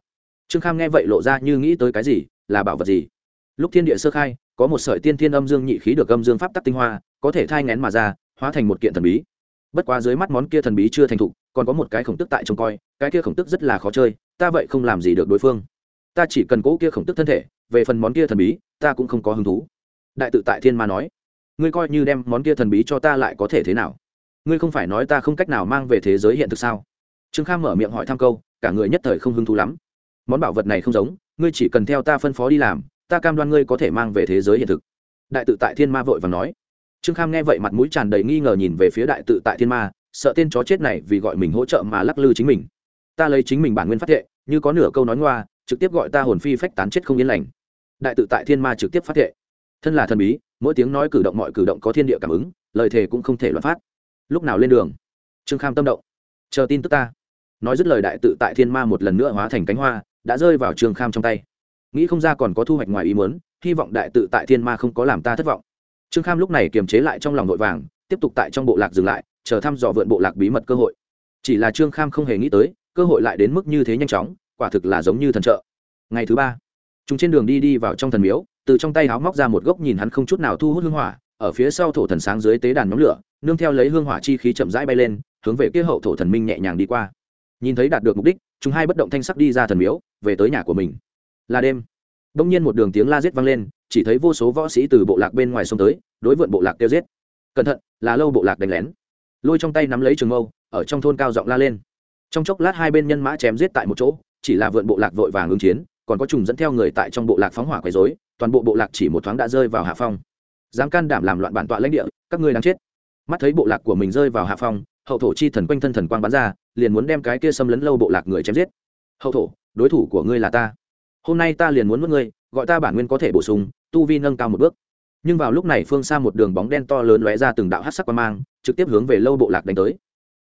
Trương kham nghe vậy lộ ra như nghĩ tới cái gì, là bảo vật gì? Lúc thiên địa sơ khai, có một sợi tiên thiên âm dương nhị khí được âm dương pháp tắc tinh hoa, có thể thai ngén mà ra, hóa thành một kiện thần bí. Bất quá dưới mắt món kia thần bí chưa thành thục, còn có một cái khổng tức tại trông coi, cái kia khổng tức rất là khó chơi, ta vậy không làm gì được đối phương. Ta chỉ cần cố kia khổng tức thân thể, về phần món kia thần bí, ta cũng không có hứng thú. Đại tự tại thiên ma nói, ngươi coi như đem món kia thần bí cho ta lại có thể thế nào? Ngươi không phải nói ta không cách nào mang về thế giới hiện thực sao? Trương kham mở miệng hỏi thăm câu, cả người nhất thời không hứng thú lắm. Món bảo vật này không giống, ngươi chỉ cần theo ta phân phó đi làm, ta cam đoan ngươi có thể mang về thế giới hiện thực. Đại tự tại thiên ma vội và nói. Trương kham nghe vậy mặt mũi tràn đầy nghi ngờ nhìn về phía đại tự tại thiên ma, sợ tên chó chết này vì gọi mình hỗ trợ mà lắc lư chính mình. Ta lấy chính mình bản nguyên phát thệ, như có nửa câu nói ngoa, trực tiếp gọi ta hồn phi phách tán chết không yên lành. Đại tự tại thiên ma trực tiếp phát thệ. Thân là thần bí, mỗi tiếng nói cử động mọi cử động có thiên địa cảm ứng, lời thề cũng không thể loạn phát lúc nào lên đường? Trương kham tâm động. Chờ tin tức ta. Nói dứt lời đại tự tại thiên ma một lần nữa hóa thành cánh hoa, đã rơi vào trương kham trong tay. Nghĩ không ra còn có thu hoạch ngoài ý muốn, hy vọng đại tự tại thiên ma không có làm ta thất vọng. Trương kham lúc này kiềm chế lại trong lòng nội vàng, tiếp tục tại trong bộ lạc dừng lại, chờ thăm dò vượn bộ lạc bí mật cơ hội. Chỉ là trương kham không hề nghĩ tới, cơ hội lại đến mức như thế nhanh chóng, quả thực là giống như thần trợ. Ngày thứ ba, chúng trên đường đi đi vào trong thần miếu, từ trong tay háo móc ra một gốc nhìn hắn không chút nào thu hút hương hỏa, ở phía sau thổ thần sáng dưới tế đàn nhóm lửa nương theo lấy hương hỏa chi khí chậm rãi bay lên, hướng về kia hậu thổ thần minh nhẹ nhàng đi qua. Nhìn thấy đạt được mục đích, chúng hai bất động thanh sắc đi ra thần miếu, về tới nhà của mình. Là đêm. Đông nhiên một đường tiếng la giết vang lên, chỉ thấy vô số võ sĩ từ bộ lạc bên ngoài sông tới, đối vượn bộ lạc tiêu giết. Cẩn thận, là lâu bộ lạc đánh lén. Lôi trong tay nắm lấy trường mâu, ở trong thôn cao giọng la lên. Trong chốc lát hai bên nhân mã chém giết tại một chỗ, chỉ là vượn bộ lạc vội vàng ứng chiến, còn có trùng dẫn theo người tại trong bộ lạc phóng hỏa quấy dối toàn bộ bộ lạc chỉ một thoáng đã rơi vào hạ phong. Dám can đảm làm loạn bản tọa lãnh địa, các ngươi đang chết mắt thấy bộ lạc của mình rơi vào hạ phong, hậu thổ chi thần quanh thân thần quang bắn ra, liền muốn đem cái kia xâm lấn lâu bộ lạc người chém giết. Hậu thổ, đối thủ của ngươi là ta. Hôm nay ta liền muốn mất ngươi, gọi ta bản nguyên có thể bổ sung, tu vi nâng cao một bước. Nhưng vào lúc này phương xa một đường bóng đen to lớn lóe ra từng đạo hát sắc qua mang, trực tiếp hướng về lâu bộ lạc đánh tới.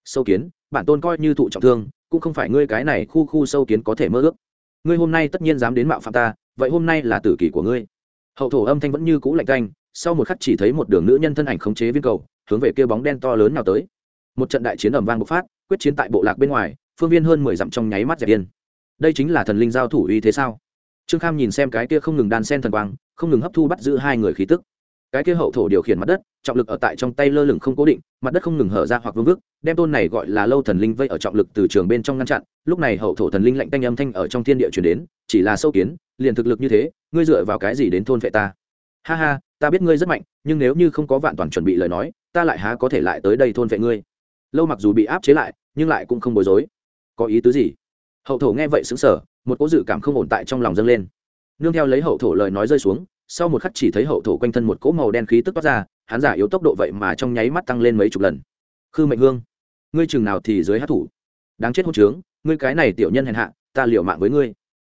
Sâu kiến, bản tôn coi như thụ trọng thương, cũng không phải ngươi cái này khu khu sâu kiến có thể mơ ước. Ngươi hôm nay tất nhiên dám đến mạo phạm ta, vậy hôm nay là tử kỷ của ngươi. Hậu thổ âm thanh vẫn như cũ lạnh canh sau một khắc chỉ thấy một đường nữ nhân thân ảnh khống chế viên cầu hướng về kia bóng đen to lớn nào tới. Một trận đại chiến ầm vang bộc phát, quyết chiến tại bộ lạc bên ngoài, phương viên hơn mười dặm trong nháy mắt dẹp yên. Đây chính là thần linh giao thủ uy thế sao? Trương kham nhìn xem cái kia không ngừng đan sen thần quang, không ngừng hấp thu bắt giữ hai người khí tức. Cái kia hậu thổ điều khiển mặt đất, trọng lực ở tại trong tay lơ lửng không cố định, mặt đất không ngừng hở ra hoặc vương vức, đem tôn này gọi là lâu thần linh vây ở trọng lực từ trường bên trong ngăn chặn. Lúc này hậu thổ thần linh lạnh tanh âm thanh ở trong thiên địa chuyển đến, chỉ là sâu kiến, liền thực lực như thế, ngươi dựa vào cái gì đến thôn vệ ta? Ha ha, ta biết ngươi rất mạnh, nhưng nếu như không có vạn toàn chuẩn bị lời nói ta lại há có thể lại tới đây thôn vệ ngươi. Lâu mặc dù bị áp chế lại, nhưng lại cũng không bối rối. Có ý tứ gì? Hậu thổ nghe vậy xứng sở một cỗ dự cảm không ổn tại trong lòng dâng lên. Nương theo lấy hậu thổ lời nói rơi xuống, sau một khắc chỉ thấy hậu thổ quanh thân một cỗ màu đen khí tức toát ra, hắn giả yếu tốc độ vậy mà trong nháy mắt tăng lên mấy chục lần. Khư mệnh hương, ngươi chừng nào thì dưới hát thủ. Đáng chết hôn trướng, ngươi cái này tiểu nhân hèn hạ, ta liệu mạng với ngươi.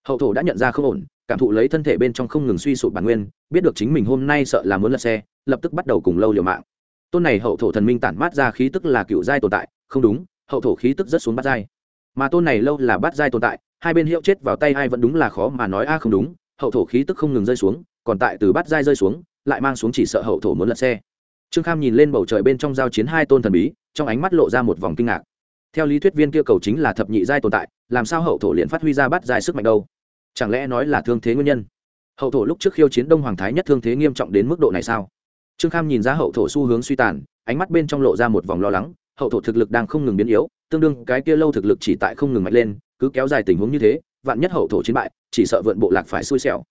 Hậu thổ đã nhận ra không ổn, cảm thụ lấy thân thể bên trong không ngừng suy sụp bản nguyên, biết được chính mình hôm nay sợ là muốn lật xe, lập tức bắt đầu cùng lâu liều mạng tôn này hậu thổ thần minh tản mát ra khí tức là cựu giai tồn tại, không đúng, hậu thổ khí tức rất xuống bát giai. Mà tôn này lâu là bát giai tồn tại, hai bên hiệu chết vào tay ai vẫn đúng là khó mà nói a không đúng, hậu thổ khí tức không ngừng rơi xuống, còn tại từ bát giai rơi xuống, lại mang xuống chỉ sợ hậu thổ muốn lật xe. Trương kham nhìn lên bầu trời bên trong giao chiến hai tôn thần bí, trong ánh mắt lộ ra một vòng kinh ngạc. Theo lý thuyết viên kia cầu chính là thập nhị giai tồn tại, làm sao hậu thổ liền phát huy ra bát giai sức mạnh đâu? Chẳng lẽ nói là thương thế nguyên nhân? Hậu thổ lúc trước khiêu chiến đông hoàng thái nhất thương thế nghiêm trọng đến mức độ này sao? Trương kham nhìn ra hậu thổ xu hướng suy tàn, ánh mắt bên trong lộ ra một vòng lo lắng, hậu thổ thực lực đang không ngừng biến yếu, tương đương cái kia lâu thực lực chỉ tại không ngừng mạnh lên, cứ kéo dài tình huống như thế, vạn nhất hậu thổ chiến bại, chỉ sợ vượn bộ lạc phải xui xẻo.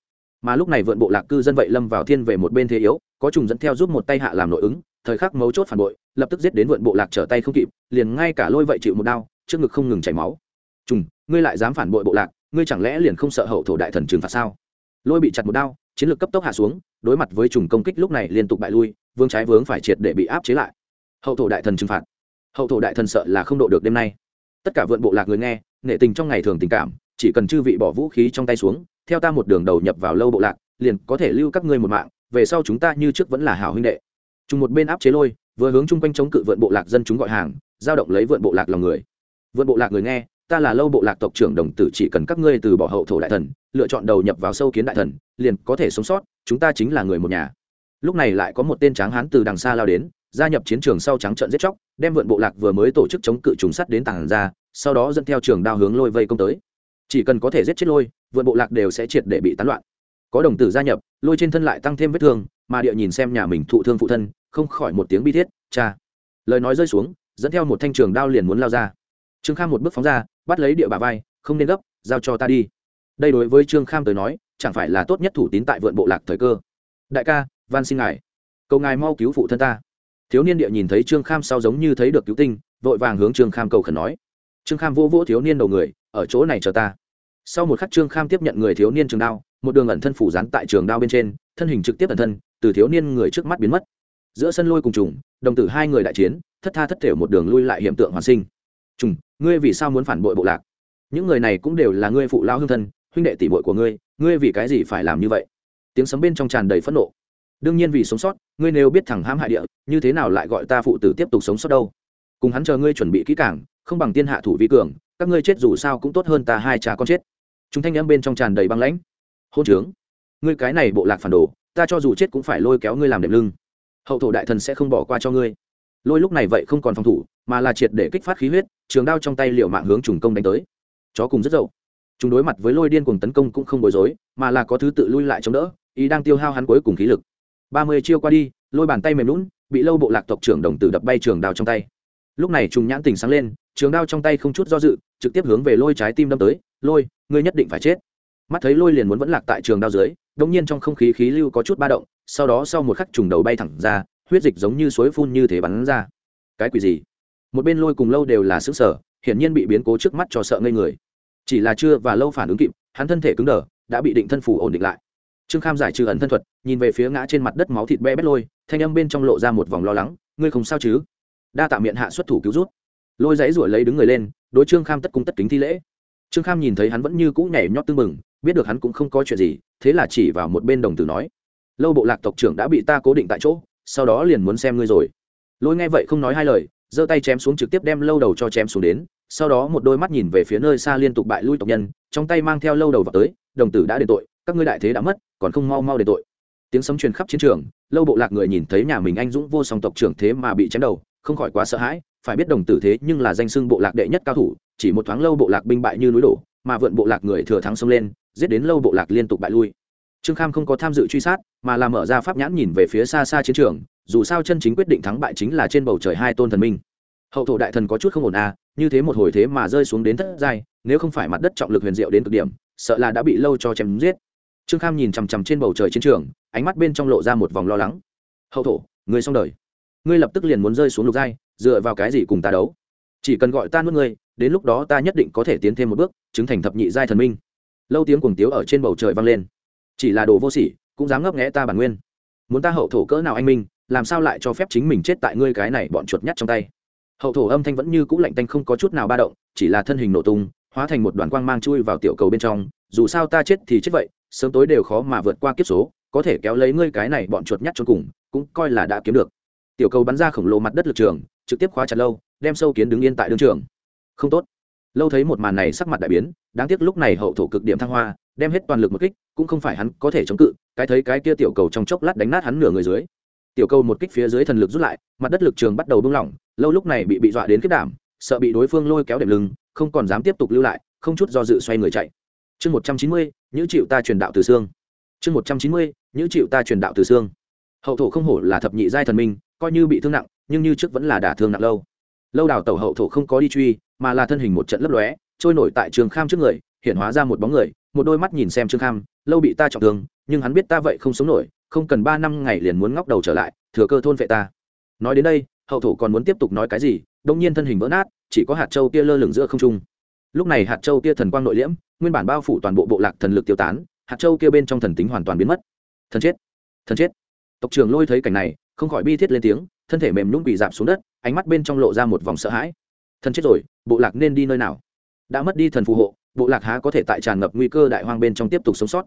Mà lúc này vượn bộ lạc cư dân vậy lâm vào thiên về một bên thế yếu, có trùng dẫn theo giúp một tay hạ làm nội ứng, thời khắc mấu chốt phản bội, lập tức giết đến vượn bộ lạc trở tay không kịp, liền ngay cả lôi vậy chịu một đao, trước ngực không ngừng chảy máu. Trùng, ngươi lại dám phản bội bộ lạc, ngươi chẳng lẽ liền không sợ hậu thổ đại thần trừng phạt sao? Lôi bị chặt một đao chiến lược cấp tốc hạ xuống, đối mặt với trùng công kích lúc này liên tục bại lui, vương trái vướng phải triệt để bị áp chế lại. Hậu thổ đại thần trừng phạt. Hậu thổ đại thần sợ là không độ được đêm nay. Tất cả vượn bộ lạc người nghe nệ tình trong ngày thường tình cảm, chỉ cần chư vị bỏ vũ khí trong tay xuống, theo ta một đường đầu nhập vào lâu bộ lạc, liền có thể lưu các ngươi một mạng, về sau chúng ta như trước vẫn là hảo huynh đệ. Chung một bên áp chế lôi, vừa hướng chung quanh chống cự vượn bộ lạc dân chúng gọi hàng, giao động lấy vượn bộ lạc lòng người. Vượn bộ lạc người nghe ta là lâu bộ lạc tộc trưởng đồng tử chỉ cần các ngươi từ bỏ hậu thổ đại thần, lựa chọn đầu nhập vào sâu kiến đại thần, liền có thể sống sót, chúng ta chính là người một nhà. Lúc này lại có một tên tráng hán từ đằng xa lao đến, gia nhập chiến trường sau trắng trận giết chóc, đem vượn bộ lạc vừa mới tổ chức chống cự trùng sắt đến tảng ra, sau đó dẫn theo trường đao hướng lôi vây công tới. Chỉ cần có thể giết chết lôi, vượn bộ lạc đều sẽ triệt để bị tán loạn. Có đồng tử gia nhập, lôi trên thân lại tăng thêm vết thương, mà địa nhìn xem nhà mình thụ thương phụ thân, không khỏi một tiếng bi thiết, cha. Lời nói rơi xuống, dẫn theo một thanh trường đao liền muốn lao ra trương kham một bước phóng ra, bắt lấy địa bà vai, không nên gấp, giao cho ta đi. Đây đối với trương kham tới nói, chẳng phải là tốt nhất thủ tín tại vượn bộ lạc thời cơ. Đại ca, van xin ngài. Cầu ngài mau cứu phụ thân ta. Thiếu niên địa nhìn thấy trương kham sau giống như thấy được cứu tinh, vội vàng hướng trương kham cầu khẩn nói. Trương kham vô vỗ thiếu niên đầu người, ở chỗ này chờ ta. Sau một khắc trương kham tiếp nhận người thiếu niên trường đao, một đường ẩn thân phủ rán tại trường đao bên trên, thân hình trực tiếp ẩn thân, từ thiếu niên người trước mắt biến mất. Giữa sân lôi cùng trùng, đồng tử hai người đại chiến, thất tha thất thể một đường lui lại hiện tượng hoàn sinh. Trùng ngươi vì sao muốn phản bội bộ lạc? Những người này cũng đều là ngươi phụ lao hương thân, huynh đệ tỷ bội của ngươi ngươi vì cái gì phải làm như vậy? Tiếng sấm bên trong tràn đầy phẫn nộ. Đương nhiên vì sống sót, ngươi nếu biết thẳng hãm hại địa, như thế nào lại gọi ta phụ tử tiếp tục sống sót đâu? Cùng hắn chờ ngươi chuẩn bị kỹ cảng không bằng tiên hạ thủ vi cường, các ngươi chết dù sao cũng tốt hơn ta hai cha con chết. Chúng thanh em bên trong tràn đầy băng lãnh. Hôn trướng, ngươi cái này bộ lạc phản đồ, ta cho dù chết cũng phải lôi kéo ngươi làm đệm lưng. Hậu thổ đại thần sẽ không bỏ qua cho ngươi. Lôi lúc này vậy không còn phòng thủ mà là triệt để kích phát khí huyết, trường đao trong tay liệu mạng hướng trùng công đánh tới. Chó cùng rất dậu. Chúng đối mặt với lôi điên cùng tấn công cũng không bối rối, mà là có thứ tự lui lại chống đỡ, ý đang tiêu hao hắn cuối cùng khí lực. Ba mươi chiêu qua đi, lôi bàn tay mềm lún bị lâu bộ lạc tộc trưởng đồng tử đập bay trường đao trong tay. Lúc này trùng nhãn tình sáng lên, trường đao trong tay không chút do dự, trực tiếp hướng về lôi trái tim đâm tới, lôi, ngươi nhất định phải chết. Mắt thấy lôi liền muốn vẫn lạc tại trường đao dưới đông nhiên trong không khí khí lưu có chút ba động, sau đó sau một khắc trùng đầu bay thẳng ra, huyết dịch giống như suối phun như thế bắn ra. Cái quỷ gì? Một bên lôi cùng lâu đều là xứng sở, hiển nhiên bị biến cố trước mắt cho sợ ngây người. Chỉ là chưa và lâu phản ứng kịp, hắn thân thể cứng đờ, đã bị định thân phủ ổn định lại. Trương kham giải trừ ẩn thân thuật, nhìn về phía ngã trên mặt đất máu thịt be bét lôi, thanh âm bên trong lộ ra một vòng lo lắng, ngươi không sao chứ? Đa tạ miệng hạ xuất thủ cứu rút lôi dãy ruổi lấy đứng người lên, đối trương kham tất cung tất kính thi lễ. Trương kham nhìn thấy hắn vẫn như cũ nhảy nhót tưng bừng, biết được hắn cũng không có chuyện gì, thế là chỉ vào một bên đồng tử nói, lâu bộ lạc tộc trưởng đã bị ta cố định tại chỗ, sau đó liền muốn xem ngươi rồi. Lôi nghe vậy không nói hai lời giơ tay chém xuống trực tiếp đem lâu đầu cho chém xuống đến, sau đó một đôi mắt nhìn về phía nơi xa liên tục bại lui tộc nhân, trong tay mang theo lâu đầu vào tới, đồng tử đã đền tội, các ngươi đại thế đã mất, còn không mau mau đền tội. Tiếng sấm truyền khắp chiến trường, lâu bộ lạc người nhìn thấy nhà mình anh dũng vô song tộc trưởng thế mà bị chém đầu, không khỏi quá sợ hãi, phải biết đồng tử thế nhưng là danh xưng bộ lạc đệ nhất cao thủ, chỉ một thoáng lâu bộ lạc binh bại như núi đổ, mà vượn bộ lạc người thừa thắng xông lên, giết đến lâu bộ lạc liên tục bại lui. Trương kham không có tham dự truy sát, mà là mở ra pháp nhãn nhìn về phía xa xa chiến trường dù sao chân chính quyết định thắng bại chính là trên bầu trời hai tôn thần minh. Hậu thổ đại thần có chút không ổn à như thế một hồi thế mà rơi xuống đến thất giai, nếu không phải mặt đất trọng lực huyền diệu đến cực điểm, sợ là đã bị lâu cho chém giết. Trương kham nhìn chằm chằm trên bầu trời chiến trường, ánh mắt bên trong lộ ra một vòng lo lắng. Hậu thổ người xong đời. Ngươi lập tức liền muốn rơi xuống lục giai, dựa vào cái gì cùng ta đấu? Chỉ cần gọi ta nuốt ngươi, đến lúc đó ta nhất định có thể tiến thêm một bước, chứng thành thập nhị giai thần minh. Lâu tiếng cuồng tiếu ở trên bầu trời vang lên. Chỉ là đồ vô sỉ, cũng dám ngấp nghẽ ta bản nguyên. Muốn ta hậu thổ cỡ nào anh minh làm sao lại cho phép chính mình chết tại ngươi cái này bọn chuột nhắt trong tay? Hậu thổ âm thanh vẫn như cũ lạnh tanh không có chút nào ba động, chỉ là thân hình nổ tung, hóa thành một đoàn quang mang chui vào tiểu cầu bên trong. Dù sao ta chết thì chết vậy, sớm tối đều khó mà vượt qua kiếp số, có thể kéo lấy ngươi cái này bọn chuột nhắt cho cùng, cũng coi là đã kiếm được. Tiểu cầu bắn ra khổng lồ mặt đất lực trường, trực tiếp khóa chặt lâu, đem sâu kiến đứng yên tại đương trường. Không tốt. Lâu thấy một màn này sắc mặt đại biến, đáng tiếc lúc này hậu thổ cực điểm thăng hoa, đem hết toàn lực một kích, cũng không phải hắn có thể chống cự, cái thấy cái kia tiểu cầu trong chốc lát đánh nát hắn nửa người dưới tiểu cầu một kích phía dưới thần lực rút lại, mặt đất lực trường bắt đầu bung lỏng, lâu lúc này bị bị dọa đến kết đảm, sợ bị đối phương lôi kéo đệm lưng, không còn dám tiếp tục lưu lại, không chút do dự xoay người chạy. Chương một trăm chín mươi những chịu ta truyền đạo từ xương. Chương một trăm chín mươi những chịu ta truyền đạo từ xương. Hậu thổ không hổ là thập nhị giai thần minh, coi như bị thương nặng, nhưng như trước vẫn là đả thương nặng lâu. Lâu đào tẩu hậu thổ không có đi truy, mà là thân hình một trận lấp lóe, trôi nổi tại trường kham trước người, hiện hóa ra một bóng người, một đôi mắt nhìn xem trương kham, lâu bị ta trọng thương, nhưng hắn biết ta vậy không sống nổi không cần ba năm ngày liền muốn ngóc đầu trở lại, thừa cơ thôn vệ ta. Nói đến đây, hậu thủ còn muốn tiếp tục nói cái gì, đông nhiên thân hình vỡ nát, chỉ có hạt châu kia lơ lửng giữa không trung. Lúc này hạt châu kia thần quang nội liễm, nguyên bản bao phủ toàn bộ bộ lạc thần lực tiêu tán, hạt châu kia bên trong thần tính hoàn toàn biến mất. Thần chết thần chết. Tộc trưởng lôi thấy cảnh này, không khỏi bi thiết lên tiếng, thân thể mềm nhũng bị dạp xuống đất, ánh mắt bên trong lộ ra một vòng sợ hãi. Thần chết rồi, bộ lạc nên đi nơi nào? Đã mất đi thần phù hộ, bộ lạc há có thể tại tràn ngập nguy cơ đại hoang bên trong tiếp tục sống sót?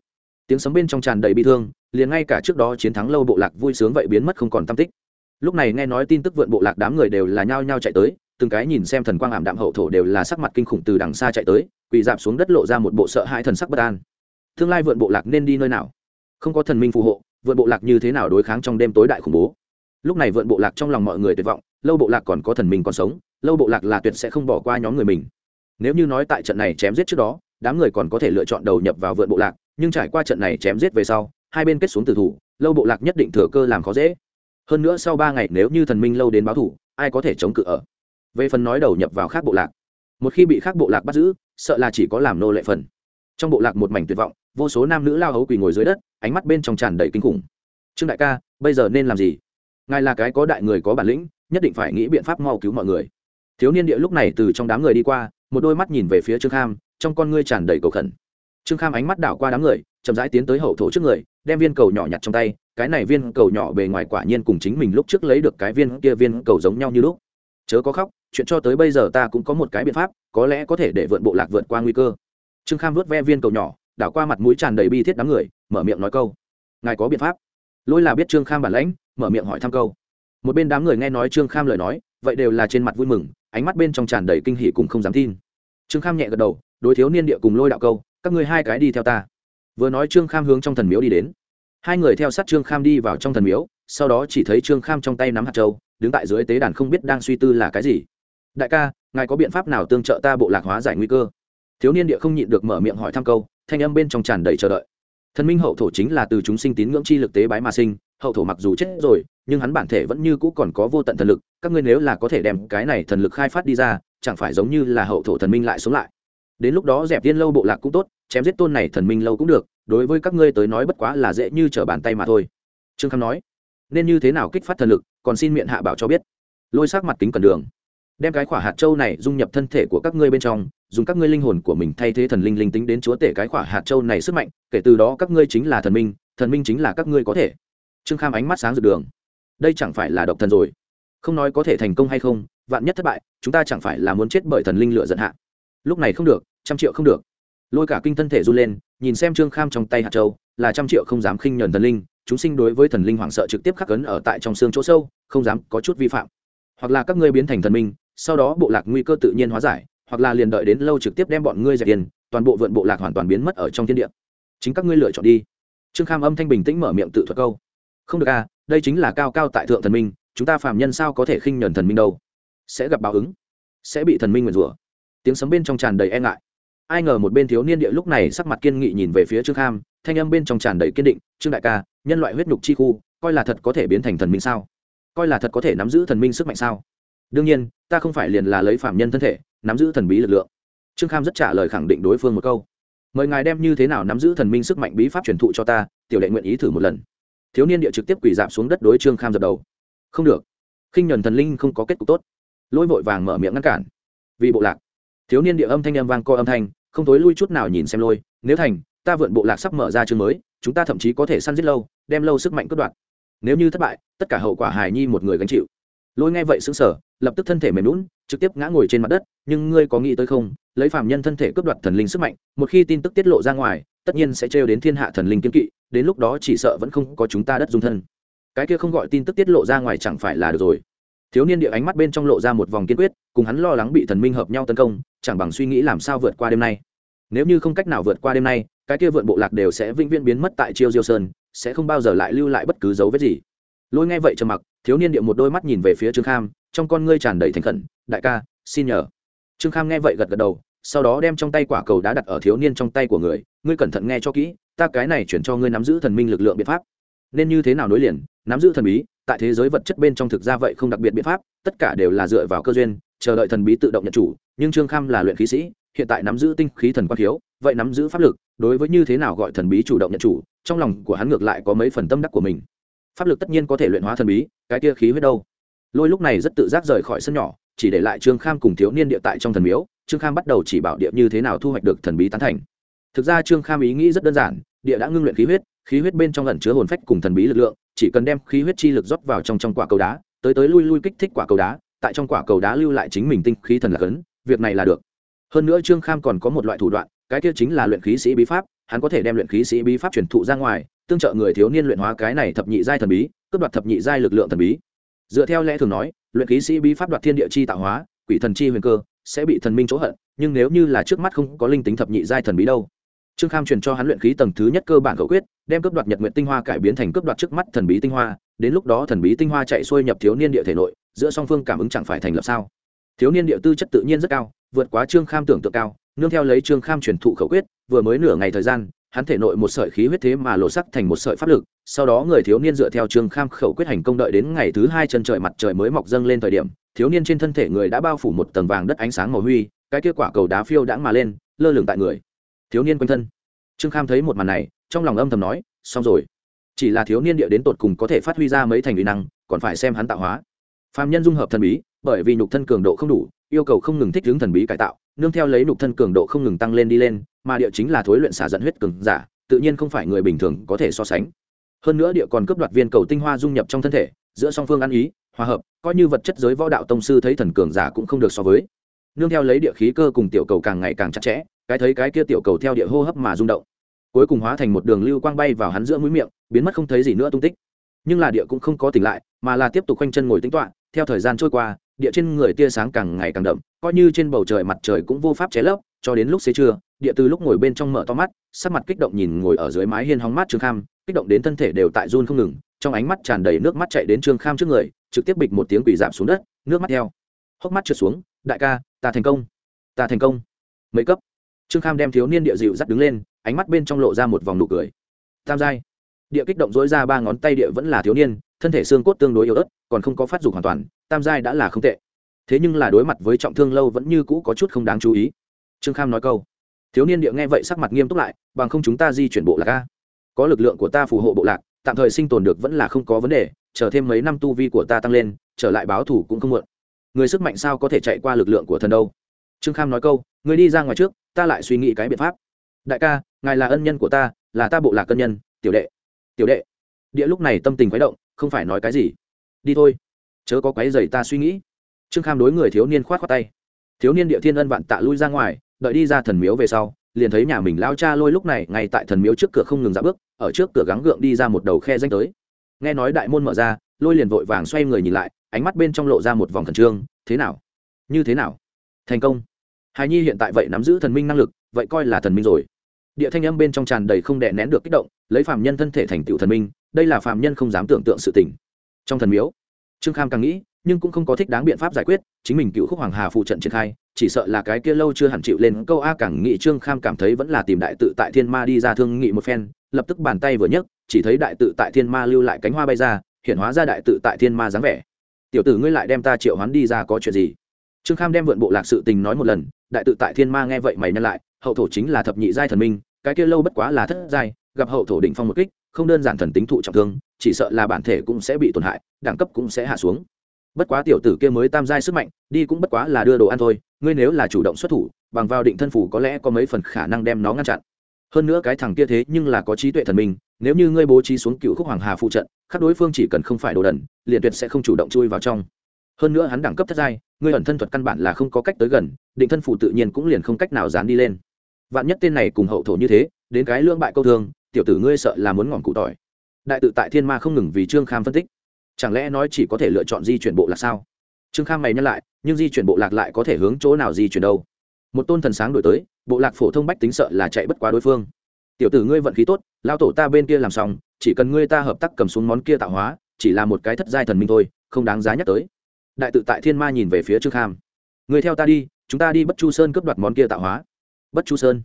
Tiếng sấm bên trong tràn đầy bi thương, liền ngay cả trước đó chiến thắng lâu bộ lạc vui sướng vậy biến mất không còn tam tích. Lúc này nghe nói tin tức vượn bộ lạc đám người đều là nhao nhao chạy tới, từng cái nhìn xem thần quang ảm đạm hậu thổ đều là sắc mặt kinh khủng từ đằng xa chạy tới, quỳ dạp xuống đất lộ ra một bộ sợ hãi thần sắc bất an. Tương lai vượn bộ lạc nên đi nơi nào? Không có thần minh phù hộ, vượn bộ lạc như thế nào đối kháng trong đêm tối đại khủng bố? Lúc này vượn bộ lạc trong lòng mọi người tuyệt vọng, lâu bộ lạc còn có thần minh còn sống, lâu bộ lạc là tuyệt sẽ không bỏ qua nhóm người mình. Nếu như nói tại trận này chém giết trước đó, đám người còn có thể lựa chọn đầu nhập vào vượn bộ lạc nhưng trải qua trận này chém giết về sau, hai bên kết xuống tử thủ, lâu bộ lạc nhất định thừa cơ làm khó dễ. Hơn nữa sau ba ngày nếu như thần minh lâu đến báo thủ, ai có thể chống cự ở? Về phần nói đầu nhập vào khác bộ lạc, một khi bị khác bộ lạc bắt giữ, sợ là chỉ có làm nô lệ phần. Trong bộ lạc một mảnh tuyệt vọng, vô số nam nữ lao hấu quỳ ngồi dưới đất, ánh mắt bên trong tràn đầy kinh khủng. Trương đại ca, bây giờ nên làm gì? Ngài là cái có đại người có bản lĩnh, nhất định phải nghĩ biện pháp mau cứu mọi người. Thiếu niên địa lúc này từ trong đám người đi qua, một đôi mắt nhìn về phía trương kham, trong con ngươi tràn đầy cầu khẩn trương kham ánh mắt đảo qua đám người, chậm rãi tiến tới hậu thổ trước người, đem viên cầu nhỏ nhặt trong tay, cái này viên cầu nhỏ bề ngoài quả nhiên cùng chính mình lúc trước lấy được cái viên kia viên cầu giống nhau như lúc. Chớ có khóc, chuyện cho tới bây giờ ta cũng có một cái biện pháp, có lẽ có thể để vượn bộ lạc vượt qua nguy cơ. Trương kham vớt ve viên cầu nhỏ, đảo qua mặt mũi tràn đầy bi thiết đám người, mở miệng nói câu. Ngài có biện pháp? Lôi là biết trương kham bản lãnh, mở miệng hỏi thăm câu. Một bên đám người nghe nói trương kham lời nói, vậy đều là trên mặt vui mừng, ánh mắt bên trong tràn đầy kinh hỉ cùng không dám tin. Trương kham nhẹ gật đầu, đối thiếu niên địa cùng lôi đạo câu các ngươi hai cái đi theo ta. Vừa nói trương kham hướng trong thần miếu đi đến. Hai người theo sát trương kham đi vào trong thần miếu, sau đó chỉ thấy trương kham trong tay nắm hạt châu, đứng tại dưới tế đàn không biết đang suy tư là cái gì. Đại ca, ngài có biện pháp nào tương trợ ta bộ lạc hóa giải nguy cơ? Thiếu niên địa không nhịn được mở miệng hỏi thăm câu, thanh âm bên trong tràn đầy chờ đợi. Thần minh hậu thổ chính là từ chúng sinh tín ngưỡng chi lực tế bái mà sinh, hậu thổ mặc dù chết rồi, nhưng hắn bản thể vẫn như cũ còn có vô tận thần lực, các ngươi nếu là có thể đem cái này thần lực khai phát đi ra, chẳng phải giống như là hậu thổ thần minh lại sống lại đến lúc đó dẹp tiên lâu bộ lạc cũng tốt, chém giết tôn này thần minh lâu cũng được, đối với các ngươi tới nói bất quá là dễ như trở bàn tay mà thôi. Trương kham nói. Nên như thế nào kích phát thần lực, còn xin miệng hạ bảo cho biết. Lôi sắc mặt kính cần đường. Đem cái khỏa hạt châu này dung nhập thân thể của các ngươi bên trong, dùng các ngươi linh hồn của mình thay thế thần linh linh tính đến chúa tể cái khỏa hạt châu này sức mạnh, kể từ đó các ngươi chính là thần minh thần minh chính là các ngươi có thể. Trương kham ánh mắt sáng rực đường. Đây chẳng phải là độc thần rồi. Không nói có thể thành công hay không, vạn nhất thất bại, chúng ta chẳng phải là muốn chết bởi thần linh lựa giận hạ lúc này không được, trăm triệu không được. Lôi cả kinh thân thể run lên, nhìn xem trương kham trong tay hạt châu, là trăm triệu không dám khinh nhuần thần linh, chúng sinh đối với thần linh hoảng sợ trực tiếp khắc ấn ở tại trong xương chỗ sâu, không dám có chút vi phạm. Hoặc là các ngươi biến thành thần minh, sau đó bộ lạc nguy cơ tự nhiên hóa giải, hoặc là liền đợi đến lâu trực tiếp đem bọn ngươi dẹp tiền toàn bộ vượn bộ lạc hoàn toàn biến mất ở trong thiên địa. Chính các ngươi lựa chọn đi. Trương kham âm thanh bình tĩnh mở miệng tự thuật câu. Không được à đây chính là cao cao tại thượng thần minh, chúng ta phàm nhân sao có thể khinh nhuần thần minh đâu? Sẽ gặp báo ứng, sẽ bị thần minh nguyền rủa tiếng sấm bên trong tràn đầy e ngại. Ai ngờ một bên thiếu niên địa lúc này sắc mặt kiên nghị nhìn về phía trương kham, thanh âm bên trong tràn đầy kiên định, trương đại ca, nhân loại huyết nhục chi khu, coi là thật có thể biến thành thần minh sao? Coi là thật có thể nắm giữ thần minh sức mạnh sao? Đương nhiên, ta không phải liền là lấy phạm nhân thân thể, nắm giữ thần bí lực lượng. Trương kham rất trả lời khẳng định đối phương một câu. Mời ngài đem như thế nào nắm giữ thần minh sức mạnh bí pháp truyền thụ cho ta, tiểu lệ nguyện ý thử một lần. Thiếu niên địa trực tiếp quỳ dạp xuống đất đối trương kham dập đầu. Không được. Khinh nhuần thần linh không có kết cục tốt. Lỗi vội vàng mở miệng ngăn cản. Vì bộ lạc thiếu niên địa âm thanh âm vang co âm thanh, không tối lui chút nào nhìn xem lôi, nếu thành, ta vượn bộ lạc sắp mở ra chương mới, chúng ta thậm chí có thể săn giết lâu, đem lâu sức mạnh cướp đoạt. Nếu như thất bại, tất cả hậu quả hài nhi một người gánh chịu. Lôi nghe vậy xứng sở lập tức thân thể mềm lún trực tiếp ngã ngồi trên mặt đất, nhưng ngươi có nghĩ tới không, lấy phạm nhân thân thể cướp đoạt thần linh sức mạnh, một khi tin tức tiết lộ ra ngoài, tất nhiên sẽ trêu đến thiên hạ thần linh kiên kỵ, đến lúc đó chỉ sợ vẫn không có chúng ta đất dung thân. Cái kia không gọi tin tức tiết lộ ra ngoài chẳng phải là được rồi thiếu niên địa ánh mắt bên trong lộ ra một vòng kiên quyết, cùng hắn lo lắng bị thần minh hợp nhau tấn công, chẳng bằng suy nghĩ làm sao vượt qua đêm nay. Nếu như không cách nào vượt qua đêm nay, cái kia vượn bộ lạc đều sẽ vĩnh viễn biến mất tại chiêu diêu sơn, sẽ không bao giờ lại lưu lại bất cứ dấu vết gì. Lôi nghe vậy trầm mặc, thiếu niên địa một đôi mắt nhìn về phía trương kham, trong con ngươi tràn đầy thành khẩn, đại ca, xin nhờ. Trương kham nghe vậy gật gật đầu, sau đó đem trong tay quả cầu đá đặt ở thiếu niên trong tay của người, ngươi cẩn thận nghe cho kỹ, ta cái này chuyển cho ngươi nắm giữ thần minh lực lượng biện pháp. Nên như thế nào nối liền, nắm giữ thần bí tại thế giới vật chất bên trong thực ra vậy không đặc biệt biện pháp, tất cả đều là dựa vào cơ duyên, chờ đợi thần bí tự động nhận chủ. Nhưng trương kham là luyện khí sĩ, hiện tại nắm giữ tinh khí thần quan thiếu vậy nắm giữ pháp lực, đối với như thế nào gọi thần bí chủ động nhận chủ, trong lòng của hắn ngược lại có mấy phần tâm đắc của mình. Pháp lực tất nhiên có thể luyện hóa thần bí, cái kia khí huyết đâu? Lôi lúc này rất tự giác rời khỏi sân nhỏ, chỉ để lại trương kham cùng thiếu niên địa tại trong thần miếu. Trương kham bắt đầu chỉ bảo địa như thế nào thu hoạch được thần bí tán thành. Thực ra trương kham ý nghĩ rất đơn giản, địa đã ngưng luyện khí huyết khí huyết bên trong lần chứa hồn phách cùng thần bí lực lượng chỉ cần đem khí huyết chi lực rót vào trong trong quả cầu đá, tới tới lui lui kích thích quả cầu đá, tại trong quả cầu đá lưu lại chính mình tinh khí thần là cấn, việc này là được. Hơn nữa trương kham còn có một loại thủ đoạn, cái kia chính là luyện khí sĩ bí pháp, hắn có thể đem luyện khí sĩ bí pháp truyền thụ ra ngoài, tương trợ người thiếu niên luyện hóa cái này thập nhị giai thần bí, cướp đoạt thập nhị giai lực lượng thần bí. Dựa theo lẽ thường nói, luyện khí sĩ bí pháp đoạt thiên địa chi tạo hóa, quỷ thần chi huyền cơ, sẽ bị thần minh chỗ hận, nhưng nếu như là trước mắt không có linh tính thập nhị giai thần bí đâu trương kham truyền cho hắn luyện khí tầng thứ nhất cơ bản khẩu quyết, đem cấp đoạt nhật nguyện tinh hoa cải biến thành cấp đoạt trước mắt thần bí tinh hoa, đến lúc đó thần bí tinh hoa chạy xuôi nhập thiếu niên địa thể nội, giữa song phương cảm ứng chẳng phải thành lập sao? Thiếu niên địa tư chất tự nhiên rất cao, vượt quá trương kham tưởng tượng cao, nương theo lấy trương kham truyền thụ khẩu quyết, vừa mới nửa ngày thời gian, hắn thể nội một sợi khí huyết thế mà lộ sắc thành một sợi pháp lực, sau đó người thiếu niên dựa theo trương kham khẩu quyết hành công đợi đến ngày thứ hai chân trời mặt trời mới mọc dâng lên thời điểm, thiếu niên trên thân thể người đã bao phủ một tầng vàng đất ánh sáng màu huy, cái kết quả cầu đá phiêu đãng mà lên, lơ lửng tại người thiếu niên quanh thân. Trương kham thấy một màn này, trong lòng âm thầm nói, xong rồi. Chỉ là thiếu niên địa đến tột cùng có thể phát huy ra mấy thành uy năng, còn phải xem hắn tạo hóa. Phạm nhân dung hợp thần bí, bởi vì nhục thân cường độ không đủ, yêu cầu không ngừng thích hướng thần bí cải tạo, nương theo lấy nhục thân cường độ không ngừng tăng lên đi lên, mà địa chính là thối luyện xả dẫn huyết cường giả, tự nhiên không phải người bình thường có thể so sánh. Hơn nữa địa còn cướp đoạt viên cầu tinh hoa dung nhập trong thân thể, giữa song phương ăn ý, hòa hợp, coi như vật chất giới võ đạo tông sư thấy thần cường giả cũng không được so với. Nương theo lấy địa khí cơ cùng tiểu cầu càng ngày càng chặt chẽ cái thấy cái kia tiểu cầu theo địa hô hấp mà rung động. Cuối cùng hóa thành một đường lưu quang bay vào hắn giữa mũi miệng, biến mất không thấy gì nữa tung tích. Nhưng là địa cũng không có tỉnh lại, mà là tiếp tục quanh chân ngồi tính toạ theo thời gian trôi qua, địa trên người tia sáng càng ngày càng đậm, coi như trên bầu trời mặt trời cũng vô pháp chế lấp, cho đến lúc xế trưa, địa từ lúc ngồi bên trong mở to mắt, sắc mặt kích động nhìn ngồi ở dưới mái hiên hóng mát trương kham, kích động đến thân thể đều tại run không ngừng, trong ánh mắt tràn đầy nước mắt chạy đến trương kham trước người, trực tiếp bịch một tiếng quỷ giảm xuống đất, nước mắt theo. Hốc mắt trượt xuống, đại ca, ta thành công, ta thành công. Mấy cấp? Trương kham đem thiếu niên địa dịu dắt đứng lên, ánh mắt bên trong lộ ra một vòng nụ cười. Tam giai. Địa kích động dối ra ba ngón tay địa vẫn là thiếu niên, thân thể xương cốt tương đối yếu ớt, còn không có phát dục hoàn toàn, tam giai đã là không tệ. Thế nhưng là đối mặt với trọng thương lâu vẫn như cũ có chút không đáng chú ý. Trương kham nói câu. Thiếu niên địa nghe vậy sắc mặt nghiêm túc lại, bằng không chúng ta di chuyển bộ lạc a. Có lực lượng của ta phù hộ bộ lạc, tạm thời sinh tồn được vẫn là không có vấn đề, chờ thêm mấy năm tu vi của ta tăng lên, trở lại báo thủ cũng không muộn. Người sức mạnh sao có thể chạy qua lực lượng của thần đâu? Trương kham nói câu, người đi ra ngoài trước ta lại suy nghĩ cái biện pháp. Đại ca, ngài là ân nhân của ta, là ta bộ lạc cân nhân, tiểu đệ. Tiểu đệ. Địa lúc này tâm tình khuấy động, không phải nói cái gì. Đi thôi. Chớ có quấy giày ta suy nghĩ. Trương kham đối người thiếu niên khoát khoát tay. Thiếu niên địa thiên ân vạn tạ lui ra ngoài, đợi đi ra thần miếu về sau, liền thấy nhà mình lao cha lôi lúc này ngay tại thần miếu trước cửa không ngừng dạo bước, ở trước cửa gắng gượng đi ra một đầu khe danh tới. Nghe nói đại môn mở ra, lôi liền vội vàng xoay người nhìn lại, ánh mắt bên trong lộ ra một vòng thần trương. Thế nào? Như thế nào? Thành công hài nhi hiện tại vậy nắm giữ thần minh năng lực, vậy coi là thần minh rồi. Địa thanh âm bên trong tràn đầy không đè nén được kích động, lấy phạm nhân thân thể thành tựu thần minh, đây là phạm nhân không dám tưởng tượng sự tình. Trong thần miếu, trương kham càng nghĩ, nhưng cũng không có thích đáng biện pháp giải quyết, chính mình cựu khúc hoàng hà phụ trận triển khai, chỉ sợ là cái kia lâu chưa hẳn chịu lên câu a càng nghị trương kham cảm thấy vẫn là tìm đại tự tại thiên ma đi ra thương nghị một phen, lập tức bàn tay vừa nhấc, chỉ thấy đại tự tại thiên ma lưu lại cánh hoa bay ra, hiện hóa ra đại tự tại thiên ma dáng vẻ. Tiểu tử ngươi lại đem ta triệu hoán đi ra có chuyện gì? Trương kham đem vượn bộ lạc sự tình nói một lần, đại tự tại thiên ma nghe vậy mày nhân lại, hậu thổ chính là thập nhị giai thần minh, cái kia lâu bất quá là thất giai, gặp hậu thổ định phong một kích, không đơn giản thần tính thụ trọng thương, chỉ sợ là bản thể cũng sẽ bị tổn hại, đẳng cấp cũng sẽ hạ xuống. Bất quá tiểu tử kia mới tam giai sức mạnh, đi cũng bất quá là đưa đồ ăn thôi, ngươi nếu là chủ động xuất thủ, bằng vào định thân phủ có lẽ có mấy phần khả năng đem nó ngăn chặn. Hơn nữa cái thằng kia thế nhưng là có trí tuệ thần minh, nếu như ngươi bố trí xuống cựu khúc hoàng hà phụ trận khắc đối phương chỉ cần không phải đồ đần, liền tuyệt sẽ không chủ động chui vào trong. Hơn nữa hắn đẳng cấp thất giai ngươi ẩn thân thuật căn bản là không có cách tới gần, định thân phủ tự nhiên cũng liền không cách nào dán đi lên. Vạn nhất tên này cùng hậu thổ như thế, đến cái lương bại câu thương, tiểu tử ngươi sợ là muốn ngọn cụ tỏi. Đại tự tại thiên ma không ngừng vì trương kham phân tích. Chẳng lẽ nói chỉ có thể lựa chọn di chuyển bộ lạc sao? Trương kham mày nhắc lại, nhưng di chuyển bộ lạc lại có thể hướng chỗ nào di chuyển đâu? Một tôn thần sáng đổi tới, bộ lạc phổ thông bách tính sợ là chạy bất quá đối phương. Tiểu tử ngươi vận khí tốt, lao tổ ta bên kia làm xong, chỉ cần ngươi ta hợp tác cầm xuống món kia tạo hóa, chỉ là một cái thất giai thần minh thôi, không đáng giá nhắc tới đại tự tại thiên ma nhìn về phía trương kham. Người theo ta đi, chúng ta đi bất chu sơn cướp đoạt món kia tạo hóa. Bất chu sơn.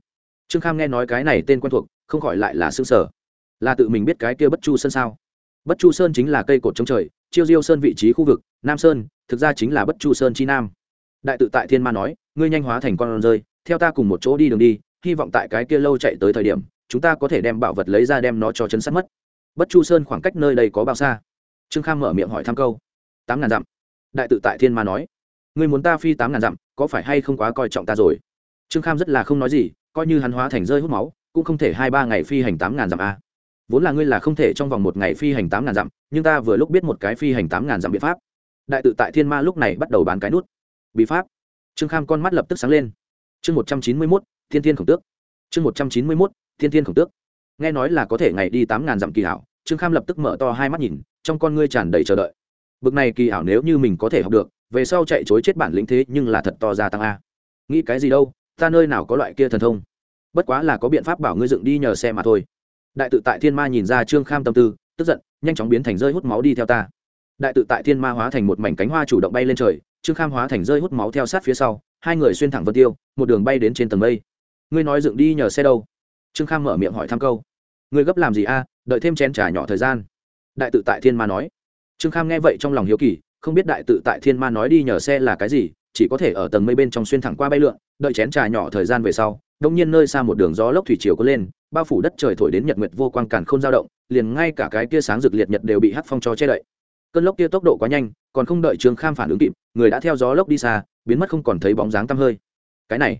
Trương kham nghe nói cái này tên quen thuộc, không khỏi lại là xương sở là tự mình biết cái kia bất chu sơn sao? Bất chu sơn chính là cây cột trống trời, chiêu diêu sơn vị trí khu vực, nam sơn, thực ra chính là bất chu sơn chi nam. Đại tự tại thiên ma nói, ngươi nhanh hóa thành con rơi, theo ta cùng một chỗ đi đường đi, hy vọng tại cái kia lâu chạy tới thời điểm, chúng ta có thể đem bảo vật lấy ra đem nó cho chấn sát mất. Bất chu sơn khoảng cách nơi đây có bao xa? Trương kham mở miệng hỏi thăm câu. Tám ngàn dặm đại tự tại thiên ma nói, ngươi muốn ta phi tám ngàn dặm, có phải hay không quá coi trọng ta rồi? Trương kham rất là không nói gì, coi như hắn hóa thành rơi hút máu, cũng không thể hai ba ngày phi hành tám ngàn dặm a vốn là ngươi là không thể trong vòng một ngày phi hành tám ngàn dặm, nhưng ta vừa lúc biết một cái phi hành tám ngàn dặm biện pháp. Đại tự tại thiên ma lúc này bắt đầu bán cái nút. Bí pháp. Trương kham con mắt lập tức sáng lên. Chương một trăm chín mươi mốt, thiên thiên khổng tước. Chương một trăm chín mươi mốt, thiên thiên khổng tước. Nghe nói là có thể ngày đi tám ngàn dặm kỳ hảo, trương kham lập tức mở to hai mắt nhìn, trong con ngươi tràn đầy chờ đợi bực này kỳ hảo nếu như mình có thể học được, về sau chạy chối chết bản lĩnh thế nhưng là thật to gia tăng a. Nghĩ cái gì đâu, ta nơi nào có loại kia thần thông. Bất quá là có biện pháp bảo ngươi dựng đi nhờ xe mà thôi. Đại tự tại thiên ma nhìn ra trương kham tâm tư, tức giận, nhanh chóng biến thành rơi hút máu đi theo ta. Đại tự tại thiên ma hóa thành một mảnh cánh hoa chủ động bay lên trời, trương kham hóa thành rơi hút máu theo sát phía sau, hai người xuyên thẳng vân tiêu, một đường bay đến trên tầng mây. Ngươi nói dựng đi nhờ xe đâu? Trương kham mở miệng hỏi thăm câu. Ngươi gấp làm gì a, đợi thêm chén trà nhỏ thời gian. Đại tự tại thiên ma nói trương kham nghe vậy trong lòng hiếu kỳ, không biết đại tự tại thiên ma nói đi nhờ xe là cái gì, chỉ có thể ở tầng mây bên trong xuyên thẳng qua bay lượn, đợi chén trà nhỏ thời gian về sau, đông nhiên nơi xa một đường gió lốc thủy chiều có lên, bao phủ đất trời thổi đến nhật nguyệt vô quang càn không dao động, liền ngay cả cái kia sáng rực liệt nhật đều bị hắc phong cho che đậy. Cơn lốc kia tốc độ quá nhanh, còn không đợi trương kham phản ứng kịp, người đã theo gió lốc đi xa, biến mất không còn thấy bóng dáng tăm hơi. Cái này,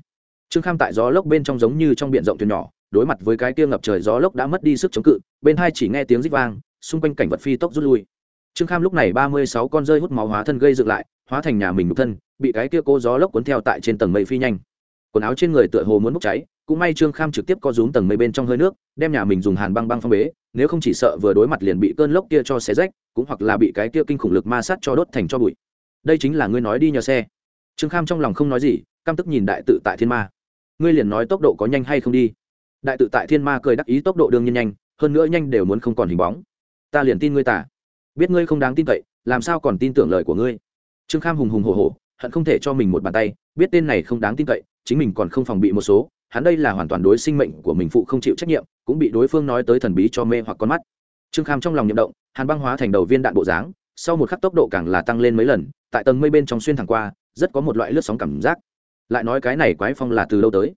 trương kham tại gió lốc bên trong giống như trong biển rộng thuyền nhỏ, đối mặt với cái kia ngập trời gió lốc đã mất đi sức chống cự, bên hai chỉ nghe tiếng rít vang, xung quanh cảnh vật phi tốc rút lui trương kham lúc này ba mươi sáu con rơi hút máu hóa thân gây dựng lại, hóa thành nhà mình nhục thân, bị cái kia cô gió lốc cuốn theo tại trên tầng mây phi nhanh. Quần áo trên người tựa hồ muốn bốc cháy, cũng may trương kham trực tiếp co rúm tầng mây bên trong hơi nước, đem nhà mình dùng hàn băng băng phong bế, nếu không chỉ sợ vừa đối mặt liền bị cơn lốc kia cho xé rách, cũng hoặc là bị cái kia kinh khủng lực ma sát cho đốt thành cho bụi. Đây chính là ngươi nói đi nhờ xe. Trương kham trong lòng không nói gì, căm tức nhìn đại tự tại thiên ma. Ngươi liền nói tốc độ có nhanh hay không đi. Đại tự tại thiên ma cười đắc ý tốc độ đương nhiên nhanh, hơn nữa nhanh đều muốn không còn hình bóng. Ta liền tin ngươi tả biết ngươi không đáng tin cậy, làm sao còn tin tưởng lời của ngươi? Trương kham hùng hùng hồ hồ hận không thể cho mình một bàn tay, biết tên này không đáng tin cậy, chính mình còn không phòng bị một số, hắn đây là hoàn toàn đối sinh mệnh của mình phụ không chịu trách nhiệm, cũng bị đối phương nói tới thần bí cho mê hoặc con mắt. Trương kham trong lòng nhậm động, hàn băng hóa thành đầu viên đạn bộ dáng, sau một khắc tốc độ càng là tăng lên mấy lần, tại tầng mây bên trong xuyên thẳng qua, rất có một loại lướt sóng cảm giác. Lại nói cái này quái phong là từ lâu tới?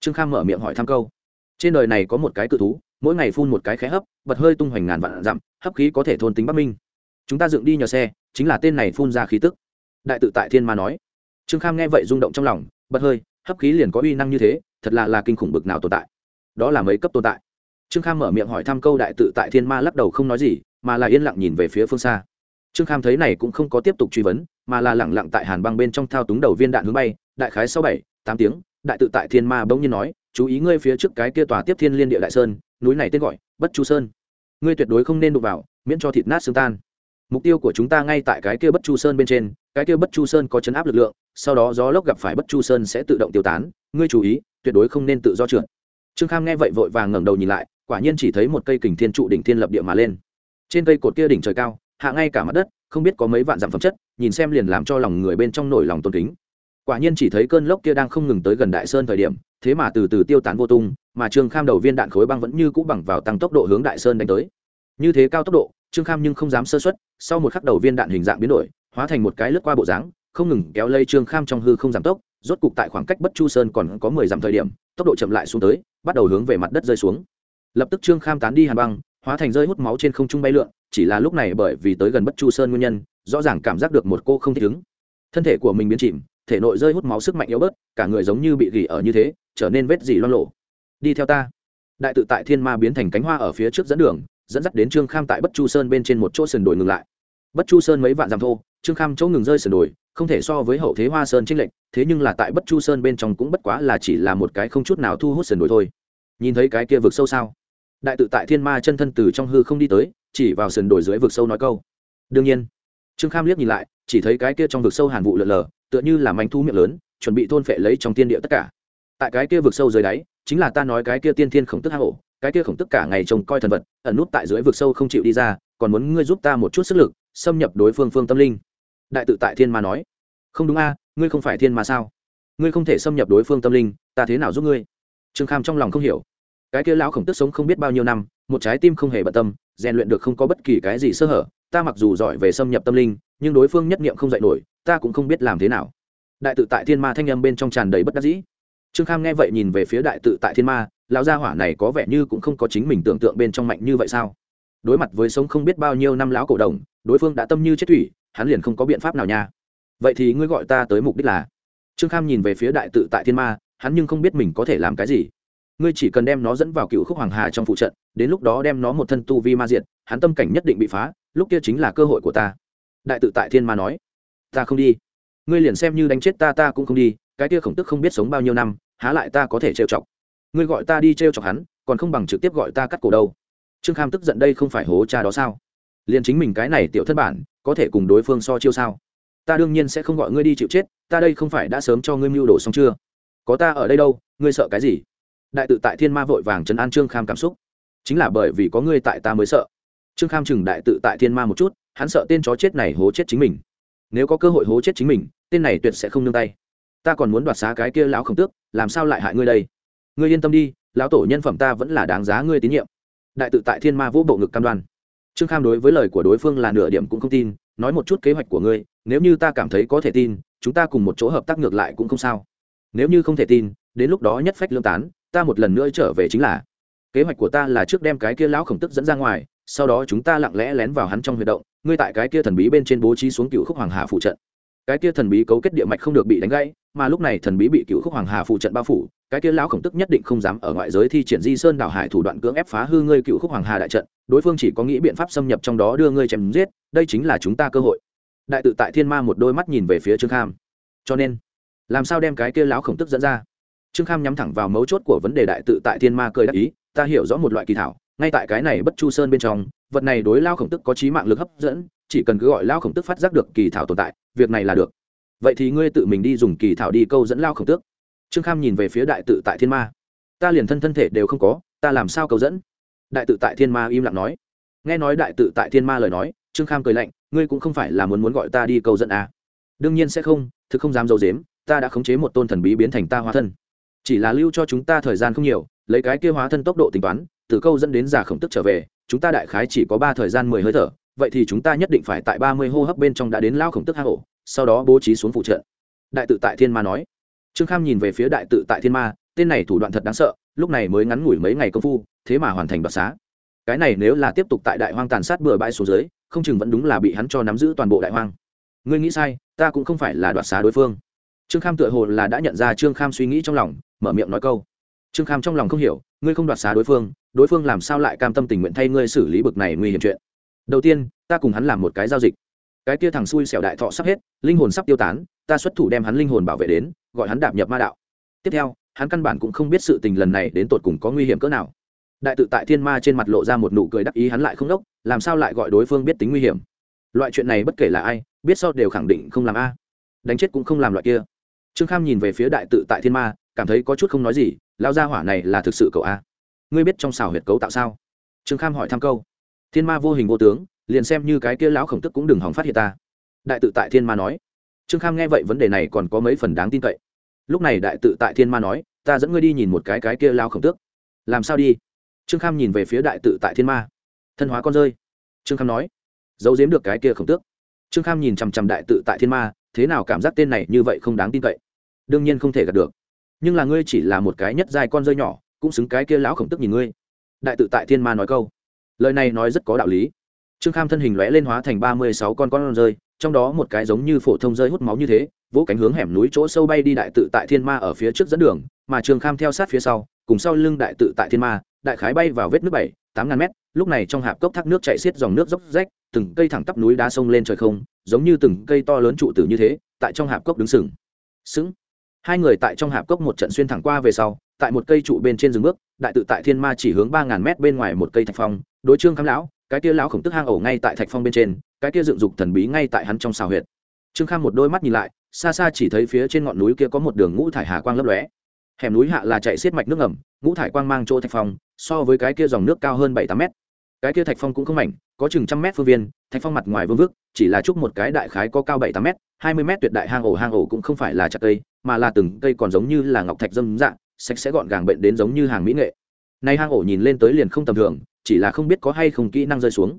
Trương kham mở miệng hỏi thăm câu. Trên đời này có một cái cự thú mỗi ngày phun một cái khẽ hấp, bật hơi tung hoành ngàn vạn dặm, hấp khí có thể thôn tính bắc minh. Chúng ta dựng đi nhờ xe, chính là tên này phun ra khí tức. Đại tự tại thiên ma nói. Trương kham nghe vậy rung động trong lòng, bật hơi, hấp khí liền có uy năng như thế, thật là là kinh khủng bực nào tồn tại. Đó là mấy cấp tồn tại. Trương kham mở miệng hỏi thăm câu đại tự tại thiên ma lắc đầu không nói gì, mà là yên lặng nhìn về phía phương xa. Trương kham thấy này cũng không có tiếp tục truy vấn, mà là lẳng lặng tại hàn băng bên trong thao túng đầu viên đạn hướng bay, đại khái sau bảy, tám tiếng, đại tự tại thiên ma bỗng nhiên nói, chú ý ngươi phía trước cái kia tòa tiếp thiên liên địa đại sơn núi này tên gọi, bất chu sơn. Ngươi tuyệt đối không nên đụng vào, miễn cho thịt nát xương tan. Mục tiêu của chúng ta ngay tại cái kia bất chu sơn bên trên, cái kia bất chu sơn có chấn áp lực lượng, sau đó gió lốc gặp phải bất chu sơn sẽ tự động tiêu tán. Ngươi chú ý, tuyệt đối không nên tự do trượt. Trương kham nghe vậy vội vàng ngẩng đầu nhìn lại, quả nhiên chỉ thấy một cây kình thiên trụ đỉnh thiên lập địa mà lên. Trên cây cột kia đỉnh trời cao, hạ ngay cả mặt đất, không biết có mấy vạn dặm phẩm chất, nhìn xem liền làm cho lòng người bên trong nổi lòng tôn kính. Quả nhiên chỉ thấy cơn lốc kia đang không ngừng tới gần đại sơn thời điểm, thế mà từ từ tiêu tán vô tung mà trương kham đầu viên đạn khối băng vẫn như cũ bằng vào tăng tốc độ hướng đại sơn đánh tới. Như thế cao tốc độ, trương kham nhưng không dám sơ xuất sau một khắc đầu viên đạn hình dạng biến đổi, hóa thành một cái lướt qua bộ dáng, không ngừng kéo lây trương kham trong hư không giảm tốc, rốt cục tại khoảng cách bất chu sơn còn có mười dặm thời điểm, tốc độ chậm lại xuống tới, bắt đầu hướng về mặt đất rơi xuống. Lập tức trương kham tán đi hàn băng, hóa thành rơi hút máu trên không trung bay lượn, chỉ là lúc này bởi vì tới gần bất chu sơn nguyên nhân, rõ ràng cảm giác được một cô không thích ứng. Thân thể của mình biến chìm, thể nội rơi hút máu sức mạnh yếu bớt, cả người giống như bị gỉ ở như thế, trở nên vết dỉ loan lộ đi theo ta. Đại tự tại thiên ma biến thành cánh hoa ở phía trước dẫn đường, dẫn dắt đến trương kham tại bất chu sơn bên trên một chỗ sườn đồi ngừng lại. Bất chu sơn mấy vạn dặm thô, trương kham chỗ ngừng rơi sườn đồi, không thể so với hậu thế hoa sơn trinh lệnh thế nhưng là tại bất chu sơn bên trong cũng bất quá là chỉ là một cái không chút nào thu hút sườn đồi thôi. Nhìn thấy cái kia vực sâu sao? Đại tự tại thiên ma chân thân từ trong hư không đi tới, chỉ vào sườn đồi dưới vực sâu nói câu. Đương nhiên, trương kham liếc nhìn lại, chỉ thấy cái kia trong vực sâu hàn vụ lợn lờ tựa như là manh thu miệng lớn, chuẩn bị thôn phệ lấy trong tiên địa tất cả. Tại cái kia vực sâu dưới đáy chính là ta nói cái kia tiên thiên khổng tức hang ổ, cái kia khổng tức cả ngày trông coi thần vật, ẩn nút tại dưới vực sâu không chịu đi ra, còn muốn ngươi giúp ta một chút sức lực, xâm nhập đối phương phương tâm linh. Đại tự tại thiên ma nói. Không đúng a, ngươi không phải thiên ma sao? Ngươi không thể xâm nhập đối phương tâm linh, ta thế nào giúp ngươi? Trương kham trong lòng không hiểu. Cái kia lão khổng tức sống không biết bao nhiêu năm, một trái tim không hề bận tâm, rèn luyện được không có bất kỳ cái gì sơ hở, ta mặc dù giỏi về xâm nhập tâm linh, nhưng đối phương nhất nghiệm không dạy nổi, ta cũng không biết làm thế nào. Đại tự tại thiên ma thanh âm bên trong tràn đầy bất đắc dĩ trương kham nghe vậy nhìn về phía đại tự tại thiên ma, lão gia hỏa này có vẻ như cũng không có chính mình tưởng tượng bên trong mạnh như vậy sao? Đối mặt với sống không biết bao nhiêu năm lão cổ đồng, đối phương đã tâm như chết thủy, hắn liền không có biện pháp nào nha. Vậy thì ngươi gọi ta tới mục đích là? Trương kham nhìn về phía đại tự tại thiên ma, hắn nhưng không biết mình có thể làm cái gì. Ngươi chỉ cần đem nó dẫn vào cựu khúc hoàng hà trong phụ trận, đến lúc đó đem nó một thân tu vi ma diện hắn tâm cảnh nhất định bị phá, lúc kia chính là cơ hội của ta. Đại tự tại thiên ma nói. Ta không đi. Ngươi liền xem như đánh chết ta ta cũng không đi cái kia khổng tức không biết sống bao nhiêu năm, há lại ta có thể trêu chọc. Ngươi gọi ta đi trêu chọc hắn, còn không bằng trực tiếp gọi ta cắt cổ đâu. Trương kham tức giận đây không phải hố cha đó sao? Liền chính mình cái này tiểu thất bản, có thể cùng đối phương so chiêu sao? Ta đương nhiên sẽ không gọi ngươi đi chịu chết, ta đây không phải đã sớm cho ngươi mưu đồ xong chưa? Có ta ở đây đâu, ngươi sợ cái gì? Đại tự tại thiên ma vội vàng trấn an trương kham cảm xúc. Chính là bởi vì có ngươi tại ta mới sợ. Trương kham chừng đại tự tại thiên ma một chút, hắn sợ tên chó chết này hố chết chính mình. Nếu có cơ hội hố chết chính mình, tên này tuyệt sẽ không nương tay ta còn muốn đoạt xá cái kia lão khổng tước, làm sao lại hại ngươi đây? Ngươi yên tâm đi, lão tổ nhân phẩm ta vẫn là đáng giá ngươi tín nhiệm. Đại tự tại thiên ma vũ bộ ngực cam đoan. Trương kham đối với lời của đối phương là nửa điểm cũng không tin, nói một chút kế hoạch của ngươi, nếu như ta cảm thấy có thể tin, chúng ta cùng một chỗ hợp tác ngược lại cũng không sao. Nếu như không thể tin, đến lúc đó nhất phách lương tán, ta một lần nữa trở về chính là. Kế hoạch của ta là trước đem cái kia lão khổng tức dẫn ra ngoài, sau đó chúng ta lặng lẽ lén vào hắn trong huy động, ngươi tại cái kia thần bí bên trên bố trí xuống cựu khúc hoàng hà phụ trận cái kia thần bí cấu kết địa mạch không được bị đánh gãy, mà lúc này thần bí bị cựu khúc hoàng hà phụ trận bao phủ, cái kia lão khổng tức nhất định không dám ở ngoại giới thi triển di sơn đảo hải thủ đoạn cưỡng ép phá hư ngươi cựu khúc hoàng hà đại trận, đối phương chỉ có nghĩ biện pháp xâm nhập trong đó đưa ngươi chém giết, đây chính là chúng ta cơ hội. Đại tự tại thiên ma một đôi mắt nhìn về phía trương kham. Cho nên, làm sao đem cái kia lão khổng tức dẫn ra? Trương kham nhắm thẳng vào mấu chốt của vấn đề đại tự tại thiên ma cười đắc ý, ta hiểu rõ một loại kỳ thảo, ngay tại cái này bất chu sơn bên trong, vật này đối lao khổng tức có trí mạng lực hấp dẫn, chỉ cần cứ gọi lao khổng tức phát giác được kỳ thảo tồn tại việc này là được. Vậy thì ngươi tự mình đi dùng kỳ thảo đi câu dẫn lao khổng tước. Trương kham nhìn về phía đại tự tại thiên ma. Ta liền thân thân thể đều không có, ta làm sao câu dẫn? Đại tự tại thiên ma im lặng nói. Nghe nói đại tự tại thiên ma lời nói, trương kham cười lạnh, ngươi cũng không phải là muốn muốn gọi ta đi câu dẫn à. đương nhiên sẽ không, thực không dám d i ấ u dếm ta đã khống chế một tôn thần bí biến thành ta hóa thân. Chỉ là lưu cho chúng ta thời gian không nhiều, lấy cái kia hóa thân tốc độ tính toán, từ câu dẫn đến giả khổng tức trở về, chúng ta đại khái chỉ có ba thời gian mười hơi thở vậy thì chúng ta nhất định phải tại ba mươi hô hấp bên trong đã đến lao khổng tức hạ hổ sau đó bố trí xuống phụ trợ. Đại tự tại thiên ma nói. Trương kham nhìn về phía đại tự tại thiên ma, tên này thủ đoạn thật đáng sợ, lúc này mới ngắn ngủi mấy ngày công phu, thế mà hoàn thành đoạt xá. Cái này nếu là tiếp tục tại đại hoang tàn sát bừa bãi xuống dưới, không chừng vẫn đúng là bị hắn cho nắm giữ toàn bộ đại hoang. Ngươi nghĩ sai, ta cũng không phải là đoạt xá đối phương. Trương kham tựa hồ là đã nhận ra trương kham suy nghĩ trong lòng, mở miệng nói câu. Trương kham trong lòng không hiểu, ngươi không đoạt xá đối phương đối phương làm sao lại cam tâm tình nguyện thay ngươi xử lý bực này nguy hiểm chuyện? Đầu tiên, ta cùng hắn làm một cái giao dịch. Cái kia thằng xui xẻo đại thọ sắp hết, linh hồn sắp tiêu tán, ta xuất thủ đem hắn linh hồn bảo vệ đến, gọi hắn đạp nhập ma đạo. Tiếp theo, hắn căn bản cũng không biết sự tình lần này đến tột cùng có nguy hiểm cỡ nào. Đại tự tại thiên ma trên mặt lộ ra một nụ cười đắc ý hắn lại không đốc, làm sao lại gọi đối phương biết tính nguy hiểm? Loại chuyện này bất kể là ai, biết sau đều khẳng định không làm a. Đánh chết cũng không làm loại kia. Trương kham nhìn về phía đại tự tại thiên ma, cảm thấy có chút không nói gì, lao ra hỏa này là thực sự cậu a. Ngươi biết trong xào huyệt cấu tạo sao? Trương kham hỏi thăm câu thiên ma vô hình vô tướng, liền xem như cái kia lão khổng tức cũng đừng hòng phát hiện ta. Đại tự tại thiên ma nói. Trương kham nghe vậy vấn đề này còn có mấy phần đáng tin cậy. Lúc này đại tự tại thiên ma nói, ta dẫn ngươi đi nhìn một cái cái kia lao khổng tước. Làm sao đi? Trương kham nhìn về phía đại tự tại thiên ma. Thân hóa con rơi. Trương kham nói. Giấu giếm được cái kia khổng tước. Trương kham nhìn chằm chằm đại tự tại thiên ma, thế nào cảm giác tên này như vậy không đáng tin cậy? Đương nhiên không thể gạt được. Nhưng là ngươi chỉ là một cái nhất dài con rơi nhỏ, cũng xứng cái kia lão khổng tức nhìn ngươi. Đại tự tại thiên ma nói câu lời này nói rất có đạo lý. Trương kham thân hình lóe lên hóa thành ba mươi sáu con con rơi, trong đó một cái giống như phổ thông rơi hút máu như thế, vỗ cánh hướng hẻm núi chỗ sâu bay đi đại tự tại thiên ma ở phía trước dẫn đường, mà trương kham theo sát phía sau, cùng sau lưng đại tự tại thiên ma, đại khái bay vào vết nước bảy, tám ngàn mét, lúc này trong hạp cốc thác nước chạy xiết dòng nước dốc rách, từng cây thẳng tắp núi đá sông lên trời không, giống như từng cây to lớn trụ tử như thế, tại trong hạp cốc đứng sừng. Sững. Hai người tại trong hạp cốc một trận xuyên thẳng qua về sau, tại một cây trụ bên trên rừng bước, đại tự tại thiên ma chỉ hướng ba ngàn mét bên ngoài một cây thạch phong đối trương kham lão, cái kia lão khổng tức hang ổ ngay tại thạch phong bên trên, cái kia dựng dục thần bí ngay tại hắn trong xào huyệt. Trương kham một đôi mắt nhìn lại, xa xa chỉ thấy phía trên ngọn núi kia có một đường ngũ thải hà quang lấp lóe. Hẻm núi hạ là chạy xiết mạch nước ngầm, ngũ thải quang mang chỗ thạch phong, so với cái kia dòng nước cao hơn bảy tám mét. Cái kia thạch phong cũng không mảnh, có chừng trăm mét phương viên, thạch phong mặt ngoài vương vức, chỉ là chúc một cái đại khái có cao bảy tám mét, hai mươi mét tuyệt đại hang ổ hang ổ cũng không phải là chặt cây, mà là từng cây còn giống như là ngọc thạch dâm dạng sạch sẽ gọn gàng bệnh đến giống như hàng mỹ nghệ. Nay hang ổ nhìn lên tới liền không tầm thường chỉ là không biết có hay không kỹ năng rơi xuống.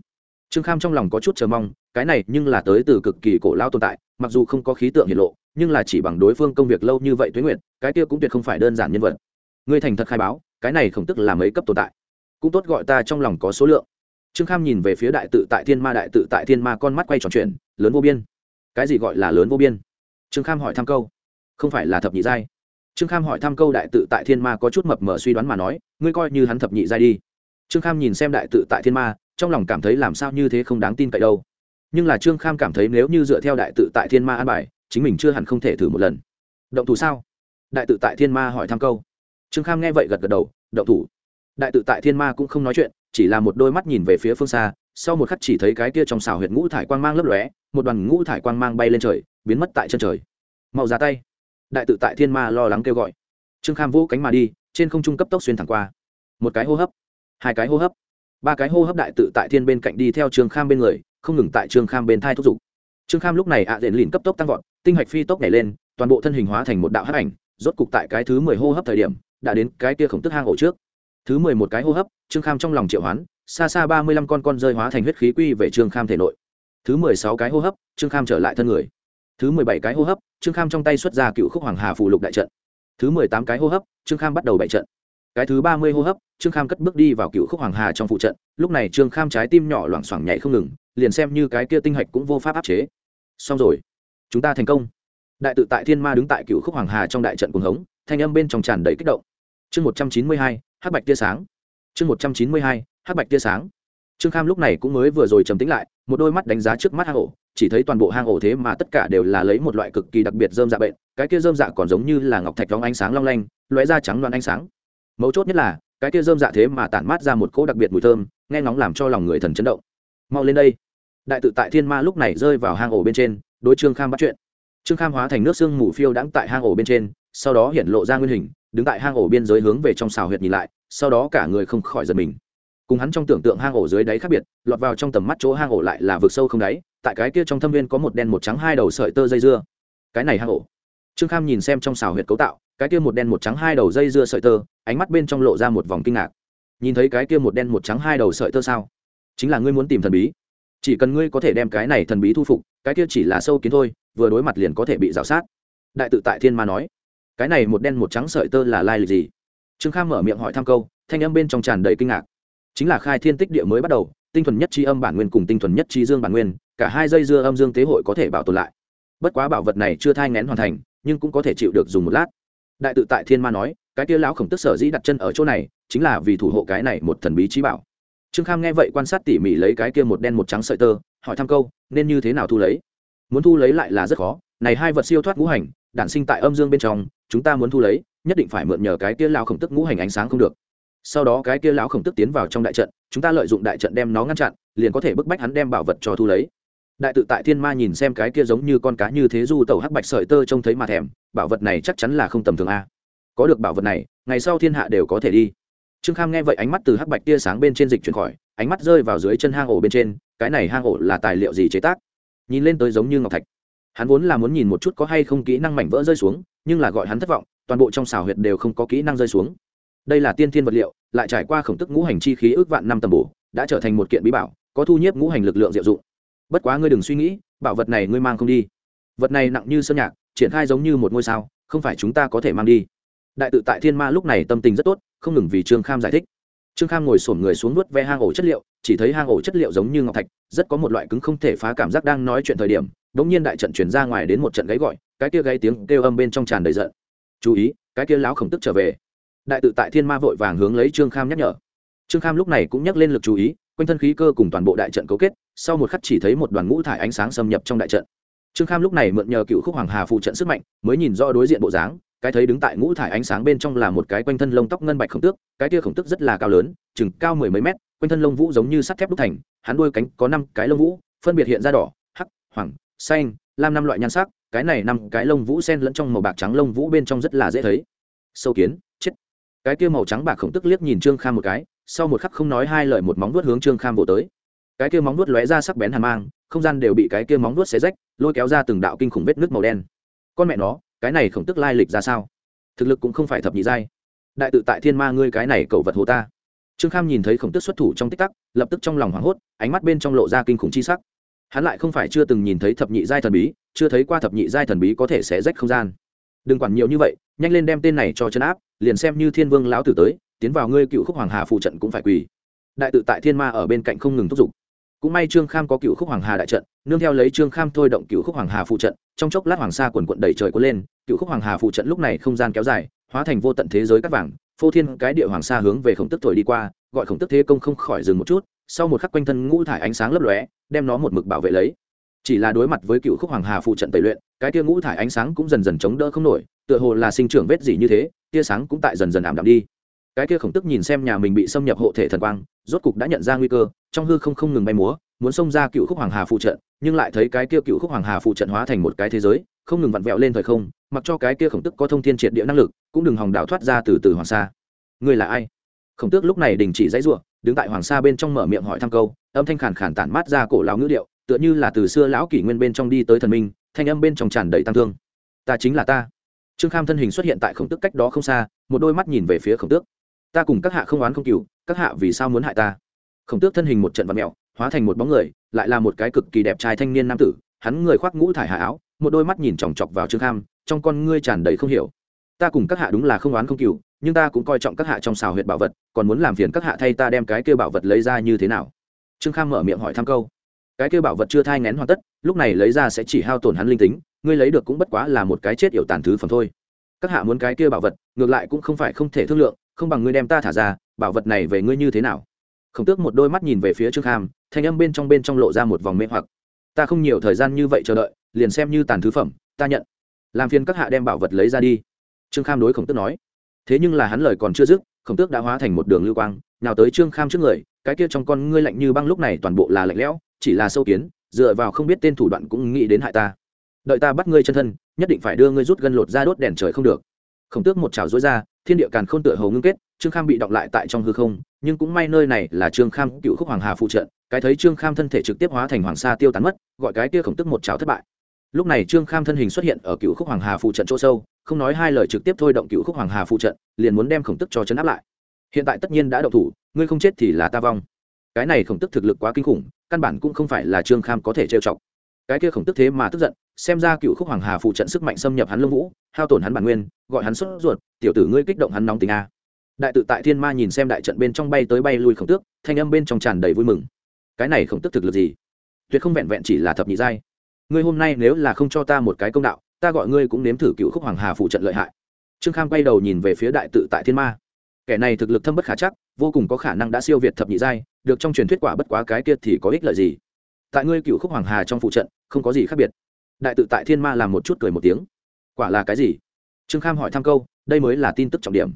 Trương kham trong lòng có chút chờ mong, cái này nhưng là tới từ cực kỳ cổ lao tồn tại, mặc dù không có khí tượng hiện lộ, nhưng là chỉ bằng đối phương công việc lâu như vậy tuế nguyệt, cái kia cũng tuyệt không phải đơn giản nhân vật. Ngươi thành thật khai báo, cái này không tức là mấy cấp tồn tại. Cũng tốt gọi ta trong lòng có số lượng. Trương kham nhìn về phía đại tự tại thiên ma, đại tự tại thiên ma con mắt quay tròn chuyện lớn vô biên. Cái gì gọi là lớn vô biên? Trương kham hỏi thăm câu. Không phải là thập nhị giai. Trương kham hỏi thăm câu đại tự tại thiên ma có chút mập mờ suy đoán mà nói, ngươi coi như hắn thập nhị giai đi trương kham nhìn xem đại tự tại thiên ma, trong lòng cảm thấy làm sao như thế không đáng tin cậy đâu. Nhưng là trương kham cảm thấy nếu như dựa theo đại tự tại thiên ma an bài, chính mình chưa hẳn không thể thử một lần. Động thủ sao? Đại tự tại thiên ma hỏi thăm câu. Trương kham nghe vậy gật gật đầu, động thủ. Đại tự tại thiên ma cũng không nói chuyện, chỉ là một đôi mắt nhìn về phía phương xa, sau một khắc chỉ thấy cái kia trong xào huyệt ngũ thải quang mang lấp lóe, một đoàn ngũ thải quang mang bay lên trời, biến mất tại chân trời. Mau ra tay. Đại tự tại thiên ma lo lắng kêu gọi. Trương kham vũ cánh mà đi, trên không trung cấp tốc xuyên thẳng qua. Một cái hô hấp hai cái hô hấp. Ba cái hô hấp đại tự tại thiên bên cạnh đi theo trương kham bên người, không ngừng tại trương kham bên thai thúc giục. Trương kham lúc này ạ à đền lìn cấp tốc tăng vọt, tinh hạch phi tốc nhảy lên, toàn bộ thân hình hóa thành một đạo hấp ảnh, rốt cục tại cái thứ mười hô hấp thời điểm, đã đến cái kia khổng tức hang ổ trước. Thứ mười một cái hô hấp, trương kham trong lòng triệu hoán, xa xa ba mươi lăm con con rơi hóa thành huyết khí quy về trương kham thể nội. Thứ mười sáu cái hô hấp, trương kham trở lại thân người. Thứ mười bảy cái hô hấp, trương kham trong tay xuất ra cựu khúc hoàng hà phụ lục đại trận. Thứ mười tám cái hô hấp, trương kham bắt đầu bại trận cái thứ ba mươi hô hấp, trương kham cất bước đi vào cựu khúc hoàng hà trong phụ trận. Lúc này trương kham trái tim nhỏ loảng xoảng nhảy không ngừng, liền xem như cái kia tinh hạch cũng vô pháp áp chế. Xong rồi, chúng ta thành công. Đại tự tại thiên ma đứng tại cựu khúc hoàng hà trong đại trận cuồng hống, thanh âm bên trong tràn đầy kích động. Chương một trăm chín mươi hai, hắc bạch tia sáng. Chương một trăm chín mươi hai, hắc bạch tia sáng. Trương kham lúc này cũng mới vừa rồi trầm tính lại, một đôi mắt đánh giá trước mắt hang ổ, chỉ thấy toàn bộ hang ổ thế mà tất cả đều là lấy một loại cực kỳ đặc biệt dơm dạ bệnh, cái kia dơm dạ còn giống như là ngọc thạch long ánh sáng long lanh, lóe ra trắng loạn ánh sáng mấu chốt nhất là, cái kia dơm dạ thế mà tản mát ra một cỗ đặc biệt mùi thơm, nghe ngóng làm cho lòng người thần chấn động. Mau lên đây. Đại tự tại thiên ma lúc này rơi vào hang ổ bên trên, đối trương kham bắt chuyện. Trương kham hóa thành nước sương mù phiêu đãng tại hang ổ bên trên, sau đó hiện lộ ra nguyên hình, đứng tại hang ổ biên giới hướng về trong xào huyệt nhìn lại, sau đó cả người không khỏi giật mình. Cùng hắn trong tưởng tượng hang ổ dưới đáy khác biệt, lọt vào trong tầm mắt chỗ hang ổ lại là vực sâu không đáy, tại cái kia trong thâm viên có một đen một trắng hai đầu sợi tơ dây dưa. Cái này hang ổ trương kham nhìn xem trong xào huyệt cấu tạo, cái kia một đen một trắng hai đầu dây dưa sợi tơ, ánh mắt bên trong lộ ra một vòng kinh ngạc. Nhìn thấy cái kia một đen một trắng hai đầu sợi tơ sao? Chính là ngươi muốn tìm thần bí. Chỉ cần ngươi có thể đem cái này thần bí thu phục, cái kia chỉ là sâu kiến thôi, vừa đối mặt liền có thể bị rào sát. Đại tự tại thiên ma nói. Cái này một đen một trắng sợi tơ là lai lịch gì? Trương kham mở miệng hỏi thăm câu, thanh âm bên trong tràn đầy kinh ngạc. Chính là khai thiên tích địa mới bắt đầu, tinh thuần nhất tri âm bản nguyên cùng tinh thuần nhất tri dương bản nguyên, cả hai dây dưa âm dương tế hội có thể bảo tồn lại. Bất quá bảo vật này chưa thai ngén hoàn thành nhưng cũng có thể chịu được dùng một lát. Đại tự tại thiên ma nói, cái kia lão khổng tức sở dĩ đặt chân ở chỗ này, chính là vì thủ hộ cái này một thần bí trí bảo. Trương kham nghe vậy quan sát tỉ mỉ lấy cái kia một đen một trắng sợi tơ, hỏi thăm câu, nên như thế nào thu lấy? Muốn thu lấy lại là rất khó, này hai vật siêu thoát ngũ hành, đản sinh tại âm dương bên trong, chúng ta muốn thu lấy, nhất định phải mượn nhờ cái kia lão khổng tức ngũ hành ánh sáng không được. Sau đó cái kia lão khổng tức tiến vào trong đại trận, chúng ta lợi dụng đại trận đem nó ngăn chặn, liền có thể bức bách hắn đem bảo vật cho thu lấy đại tự tại thiên ma nhìn xem cái kia giống như con cá như thế du tẩu hắc bạch sợi tơ trông thấy mà thèm, bảo vật này chắc chắn là không tầm thường a. Có được bảo vật này, ngày sau thiên hạ đều có thể đi. Trương kham nghe vậy ánh mắt từ hắc bạch tia sáng bên trên dịch chuyển khỏi, ánh mắt rơi vào dưới chân hang ổ bên trên, cái này hang ổ là tài liệu gì chế tác? Nhìn lên tới giống như ngọc thạch. Hắn vốn là muốn nhìn một chút có hay không kỹ năng mảnh vỡ rơi xuống, nhưng là gọi hắn thất vọng, toàn bộ trong xào huyệt đều không có kỹ năng rơi xuống. Đây là tiên thiên vật liệu, lại trải qua khổng tức ngũ hành chi khí ước vạn năm tầm bổ, đã trở thành một kiện bí bảo, có thu nhiếp ngũ hành lực lượng diệu dụng bất quá ngươi đừng suy nghĩ, bảo vật này ngươi mang không đi. Vật này nặng như sơn nhạc, triển khai giống như một ngôi sao, không phải chúng ta có thể mang đi. Đại tự tại thiên ma lúc này tâm tình rất tốt, không ngừng vì trương kham giải thích. Trương kham ngồi sổm người xuống nuốt ve hang ổ chất liệu, chỉ thấy hang ổ chất liệu giống như ngọc thạch, rất có một loại cứng không thể phá cảm giác đang nói chuyện thời điểm đ ỗ n g nhiên đại trận chuyển ra ngoài đến một trận gáy gọi, cái kia gáy tiếng kêu âm bên trong tràn đầy giận. Chú ý, cái kia láo khổng tức trở về. Đại tự tại thiên ma vội vàng hướng lấy trương kham nhắc nhở. Trương kham lúc này cũng nhắc lên lực chú ý quanh thân khí cơ cùng toàn bộ đại trận cấu kết, sau một khắc chỉ thấy một đoàn ngũ thải ánh sáng xâm nhập trong đại trận. Trương kham lúc này mượn nhờ cựu khúc hoàng hà phụ trận sức mạnh, mới nhìn rõ đối diện bộ dáng, cái thấy đứng tại ngũ thải ánh sáng bên trong là một cái quanh thân lông tóc ngân bạch khổng tước, cái tia khổng tước rất là cao lớn, chừng cao mười mấy mét, quanh thân lông vũ giống như sắt thép đúc thành, hắn đuôi cánh có năm cái lông vũ, phân biệt hiện ra đỏ, hắc, hoàng, xanh, lam năm loại nhan sắc, cái này năm cái lông vũ sen lẫn trong màu bạc trắng lông vũ bên trong rất là dễ thấy. Sâu kiến, chết. Cái kia màu trắng bạc khổng tức liếc nhìn trương kham một cái sau một khắc không nói hai lời một móng vuốt hướng trương kham vỗ tới. Cái kia móng vuốt lóe ra sắc bén hàn mang, không gian đều bị cái kia móng vuốt xé rách, lôi kéo ra từng đạo kinh khủng vết nước màu đen. Con mẹ nó, cái này khổng tức lai lịch ra sao? Thực lực cũng không phải thập nhị giai. Đại tự tại thiên ma ngươi cái này cậu vật hồ ta. Trương kham nhìn thấy khổng tức xuất thủ trong tích tắc, lập tức trong lòng hoảng hốt, ánh mắt bên trong lộ ra kinh khủng chi sắc. Hắn lại không phải chưa từng nhìn thấy thập nhị giai thần bí, chưa thấy qua thập nhị giai thần bí có thể sẽ rách không gian. Đừng quản nhiều như vậy, nhanh lên đem tên này cho chân áp, liền xem như thiên vương lão tử tới tiến vào ngươi cựu khúc hoàng hà phụ trận cũng phải quỳ. Đại tự tại thiên ma ở bên cạnh không ngừng thúc giục. Cũng may trương kham có cựu khúc hoàng hà đại trận, nương theo lấy trương kham thôi động cựu khúc hoàng hà phụ trận, trong chốc lát hoàng sa quần quận đầy trời cuốn lên, cựu khúc hoàng hà phụ trận lúc này không gian kéo dài, hóa thành vô tận thế giới cắt vàng, phô thiên cái địa hoàng sa hướng về khổng tức thổi đi qua, gọi khổng tức thế công không khỏi dừng một chút, sau một khắc quanh thân ngũ thải ánh sáng lấp lóe, đem nó một mực bảo vệ lấy. Chỉ là đối mặt với cựu khúc hoàng hà phụ trận tẩy luyện, cái tia ngũ thải ánh sáng cũng dần dần chống đỡ không nổi, tựa hồ là sinh trưởng vết gì như thế, tia sáng cũng tại dần dần ảm đạm đi cái kia khổng tức nhìn xem nhà mình bị xâm nhập hộ thể thần quang, rốt cục đã nhận ra nguy cơ, trong hư không không ngừng bay múa, muốn xông ra cựu khúc hoàng hà phụ trận, nhưng lại thấy cái kia cựu khúc hoàng hà phụ trận hóa thành một cái thế giới, không ngừng vặn vẹo lên thời không, mặc cho cái kia khổng tức có thông thiên triệt địa năng lực, cũng đừng hòng đảo thoát ra từ từ hoàng sa. Ngươi là ai? Khổng tước lúc này đình chỉ dãy ruộng đứng tại hoàng sa bên trong mở miệng hỏi thăm câu, âm thanh khản khản tản mát ra cổ lão ngữ điệu, tựa như là từ xưa lão kỷ nguyên bên trong đi tới thần minh, thanh âm bên trong tràn đầy tăng thương. Ta chính là ta. Trương kham thân hình xuất hiện tại khổng tước cách đó không xa, một đôi mắt nhìn về phía khổng tước ta cùng các hạ không oán không cừu, các hạ vì sao muốn hại ta? Khổng tước thân hình một trận vật mẹo, hóa thành một bóng người, lại là một cái cực kỳ đẹp trai thanh niên nam tử, hắn người khoác ngũ thải hạ áo, một đôi mắt nhìn chòng chọc vào trương kham, trong con ngươi tràn đầy không hiểu. Ta cùng các hạ đúng là không oán không cừu, nhưng ta cũng coi trọng các hạ trong xào huyệt bảo vật, còn muốn làm phiền các hạ thay ta đem cái kêu bảo vật lấy ra như thế nào? Trương kham mở miệng hỏi thăm câu. Cái kêu bảo vật chưa thai ngén hoàn tất, lúc này lấy ra sẽ chỉ hao tổn hắn linh tính, ngươi lấy được cũng bất quá là một cái chết yểu tàn thứ phẩm thôi. Các hạ muốn cái kia bảo vật, ngược lại cũng không phải không thể thương lượng không bằng ngươi đem ta thả ra, bảo vật này về ngươi như thế nào? Khổng tước một đôi mắt nhìn về phía trương kham, thanh âm bên trong bên trong lộ ra một vòng mê hoặc. Ta không nhiều thời gian như vậy chờ đợi, liền xem như tàn thứ phẩm, ta nhận. Làm phiền các hạ đem bảo vật lấy ra đi. Trương kham đối khổng tước nói. Thế nhưng là hắn lời còn chưa dứt, khổng tước đã hóa thành một đường lưu quang nào tới trương kham trước người, cái kia trong con ngươi lạnh như băng lúc này toàn bộ là lạnh lẽo, chỉ là sâu kiến, dựa vào không biết tên thủ đoạn cũng nghĩ đến hại ta. Đợi ta bắt ngươi chân thân, nhất định phải đưa ngươi rút gân lột ra đốt đèn trời không được. Khổng tước một chảo dối ra thiên địa càn khôn tựa hầu ngưng kết, trương kham bị động lại tại trong hư không, nhưng cũng may nơi này là trương kham cựu khúc hoàng hà phụ trợ, cái thấy trương kham thân thể trực tiếp hóa thành hoàng sa tiêu tán mất, gọi cái kia khổng tức một trảo thất bại. Lúc này trương kham thân hình xuất hiện ở cựu khúc hoàng hà phụ trận chỗ sâu, không nói hai lời trực tiếp thôi động cựu khúc hoàng hà phụ trận, liền muốn đem khổng tức cho chấn áp lại. Hiện tại tất nhiên đã động thủ, ngươi không chết thì là ta vong. Cái này khổng tức thực lực quá kinh khủng, căn bản cũng không phải là trương kham có thể trêu chọc cái kia khổng tức thế mà tức giận, xem ra cựu khúc hoàng hà phụ trận sức mạnh xâm nhập hắn lông vũ, hao tổn hắn bản nguyên, gọi hắn sốt ruột, tiểu tử ngươi kích động hắn nóng tình a. Đại tự tại thiên ma nhìn xem đại trận bên trong bay tới bay lui khổng tước, thanh âm bên trong tràn đầy vui mừng. Cái này khổng tức thực lực gì? Tuyệt không vẹn vẹn chỉ là thập nhị giai. Ngươi hôm nay nếu là không cho ta một cái công đạo, ta gọi ngươi cũng nếm thử cựu khúc hoàng hà phụ trận lợi hại. Trương kham quay đầu nhìn về phía đại tự tại thiên ma. Kẻ này thực lực thâm bất khả chắc, vô cùng có khả năng đã siêu việt thập nhị giai, được trong truyền thuyết quả bất quá cái kia thì có ích lợi gì? Tại ngươi cựu khúc hoàng hà trong phụ trận, không có gì khác biệt. Đại tự tại thiên ma làm một chút cười một tiếng. Quả là cái gì? Trương kham hỏi thăm câu, đây mới là tin tức trọng điểm.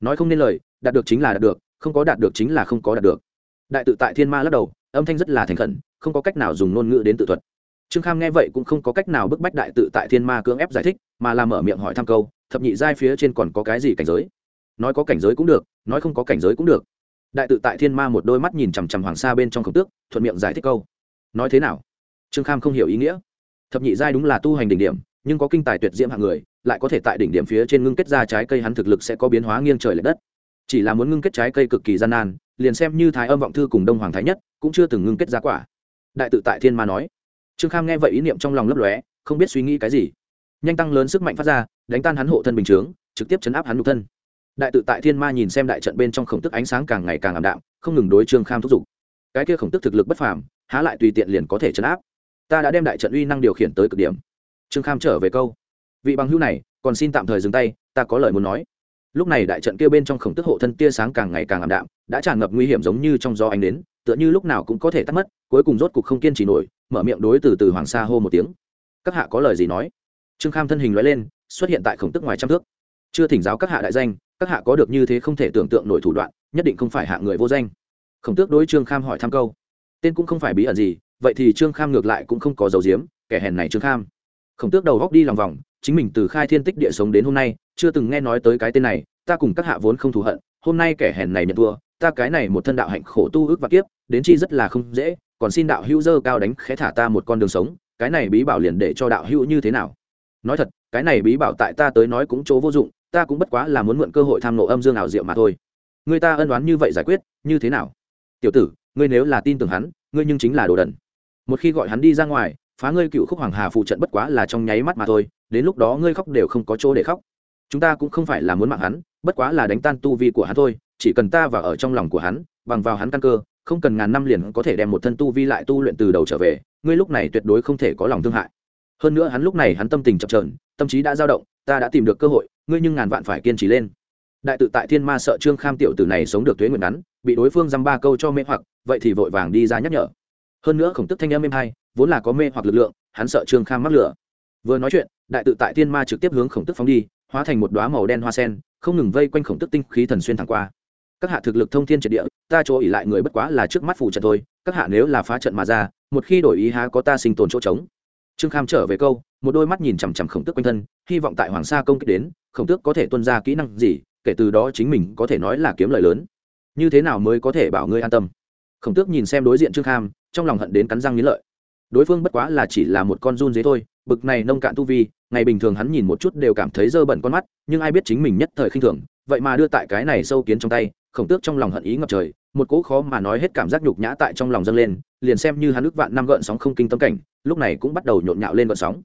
Nói không nên lời, đạt được chính là đạt được, không có đạt được chính là không có đạt được. Đại tự tại thiên ma lắc đầu, âm thanh rất là thành khẩn, không có cách nào dùng ngôn ngữ đến tự thuật. Trương kham nghe vậy cũng không có cách nào bức bách đại tự tại thiên ma cưỡng ép giải thích, mà làm mở miệng hỏi thăm câu, thập nhị giai phía trên còn có cái gì cảnh giới? Nói có cảnh giới cũng được, nói không có cảnh giới cũng được. Đại tự tại thiên ma một đôi mắt nhìn chằm chằm hoàng sa bên trong khổng tước, thuận miệng giải thích câu nói thế nào? Trương kham không hiểu ý nghĩa. Thập nhị giai đúng là tu hành đỉnh điểm, nhưng có kinh tài tuyệt diễm hạng người, lại có thể tại đỉnh điểm phía trên ngưng kết ra trái cây hắn thực lực sẽ có biến hóa nghiêng trời l ệ đất. Chỉ là muốn ngưng kết trái cây cực kỳ gian nan, liền xem như thái âm vọng thư cùng đông hoàng thái nhất cũng chưa từng ngưng kết ra quả. Đại tự tại thiên ma nói. Trương kham nghe vậy ý niệm trong lòng lấp lóe, không biết suy nghĩ cái gì. Nhanh tăng lớn sức mạnh phát ra, đánh tan hắn hộ thân bình chướng, trực tiếp chấn áp hắn nhục thân. Đại tự tại thiên ma nhìn xem đại trận bên trong khổng tức ánh sáng càng ngày càng ảm đạm, không ngừng đối trương kham thúc giục cái kia khổng tức thực lực bất phàm, há lại tùy tiện liền có thể chấn áp. Ta đã đem đại trận uy năng điều khiển tới cực điểm. Trương kham trở về câu. Vị bằng hữu này, còn xin tạm thời dừng tay, ta có lời muốn nói. Lúc này đại trận kia bên trong khổng tức hộ thân tia sáng càng ngày càng ảm đạm, đã tràn ngập nguy hiểm giống như trong gió ánh đến, tựa như lúc nào cũng có thể tắt mất, cuối cùng rốt cục không kiên trì nổi, mở miệng đối từ từ hoàng sa hô một tiếng. Các hạ có lời gì nói? Trương kham thân hình loại lên, xuất hiện tại khổng tức ngoài trăm thước. Chưa thỉnh giáo các hạ đại danh, các hạ có được như thế không thể tưởng tượng nổi thủ đoạn, nhất định không phải hạ người vô danh khổng tước đối trương kham hỏi thăm câu. Tên cũng không phải bí ẩn gì, vậy thì trương kham ngược lại cũng không có dầu diếm, kẻ hèn này trương kham. Khổng tước đầu góc đi lòng vòng, chính mình từ khai thiên tích địa sống đến hôm nay, chưa từng nghe nói tới cái tên này, ta cùng các hạ vốn không thù hận, hôm nay kẻ hèn này nhận thua, ta cái này một thân đạo hạnh khổ tu ước và kiếp, đến chi rất là không dễ, còn xin đạo hữu dơ cao đánh khẽ thả ta một con đường sống, cái này bí bảo liền để cho đạo hữu như thế nào? Nói thật, cái này bí bảo tại ta tới nói cũng chỗ vô dụng, ta cũng bất quá là muốn mượn cơ hội tham nộ âm dương ảo diệu mà thôi. Người ta ân đoán như vậy giải quyết, như thế nào? Tiểu tử, ngươi nếu là tin tưởng hắn, ngươi nhưng chính là đồ đần. Một khi gọi hắn đi ra ngoài, phá ngươi cựu khúc hoàng hà phụ trận bất quá là trong nháy mắt mà thôi, đến lúc đó ngươi khóc đều không có chỗ để khóc. Chúng ta cũng không phải là muốn mạng hắn, bất quá là đánh tan tu vi của hắn thôi, chỉ cần ta vào ở trong lòng của hắn, bằng vào hắn căn cơ, không cần ngàn năm liền có thể đem một thân tu vi lại tu luyện từ đầu trở về, ngươi lúc này tuyệt đối không thể có lòng thương hại. Hơn nữa hắn lúc này hắn tâm tình chập trờn tâm trí đã dao động, ta đã tìm được cơ hội, ngươi nhưng ngàn vạn phải kiên trì lên đại tự tại thiên ma sợ trương kham tiểu tử này sống được thuế nguyện ngắn, bị đối phương dăm ba câu cho mê hoặc, vậy thì vội vàng đi ra nhắc nhở. Hơn nữa khổng tức thanh âm êm hai vốn là có mê hoặc lực lượng, hắn sợ trương kham mắc lửa. Vừa nói chuyện, đại tự tại thiên ma trực tiếp hướng khổng tức phóng đi, hóa thành một đoá màu đen hoa sen, không ngừng vây quanh khổng tức tinh khí thần xuyên thẳng qua. Các hạ thực lực thông thiên triệt địa, ta chỗ ỉ lại người bất quá là trước mắt phù trận thôi, các hạ nếu là phá trận mà ra, một khi đổi ý há có ta sinh tồn chỗ trống. Trương kham trở về câu, một đôi mắt nhìn chằm chằm khổng tước quanh thân, hy vọng tại hoàng sa công kích đến, khổng tước có thể tuân ra kỹ năng gì kể từ đó chính mình có thể nói là kiếm lời lớn. Như thế nào mới có thể bảo ngươi an tâm? Khổng tước nhìn xem đối diện trương kham, trong lòng hận đến cắn răng nghĩ lợi. Đối phương bất quá là chỉ là một con run dế thôi, bực này nông cạn tu vi, ngày bình thường hắn nhìn một chút đều cảm thấy dơ bẩn con mắt, nhưng ai biết chính mình nhất thời khinh thường, vậy mà đưa tại cái này sâu kiến trong tay, khổng tước trong lòng hận ý ngập trời, một cỗ khó mà nói hết cảm giác nhục nhã tại trong lòng dâng lên, liền xem như hắn ước vạn năm gợn sóng không kinh tâm cảnh, lúc này cũng bắt đầu nhộn nhạo lên gợn sóng.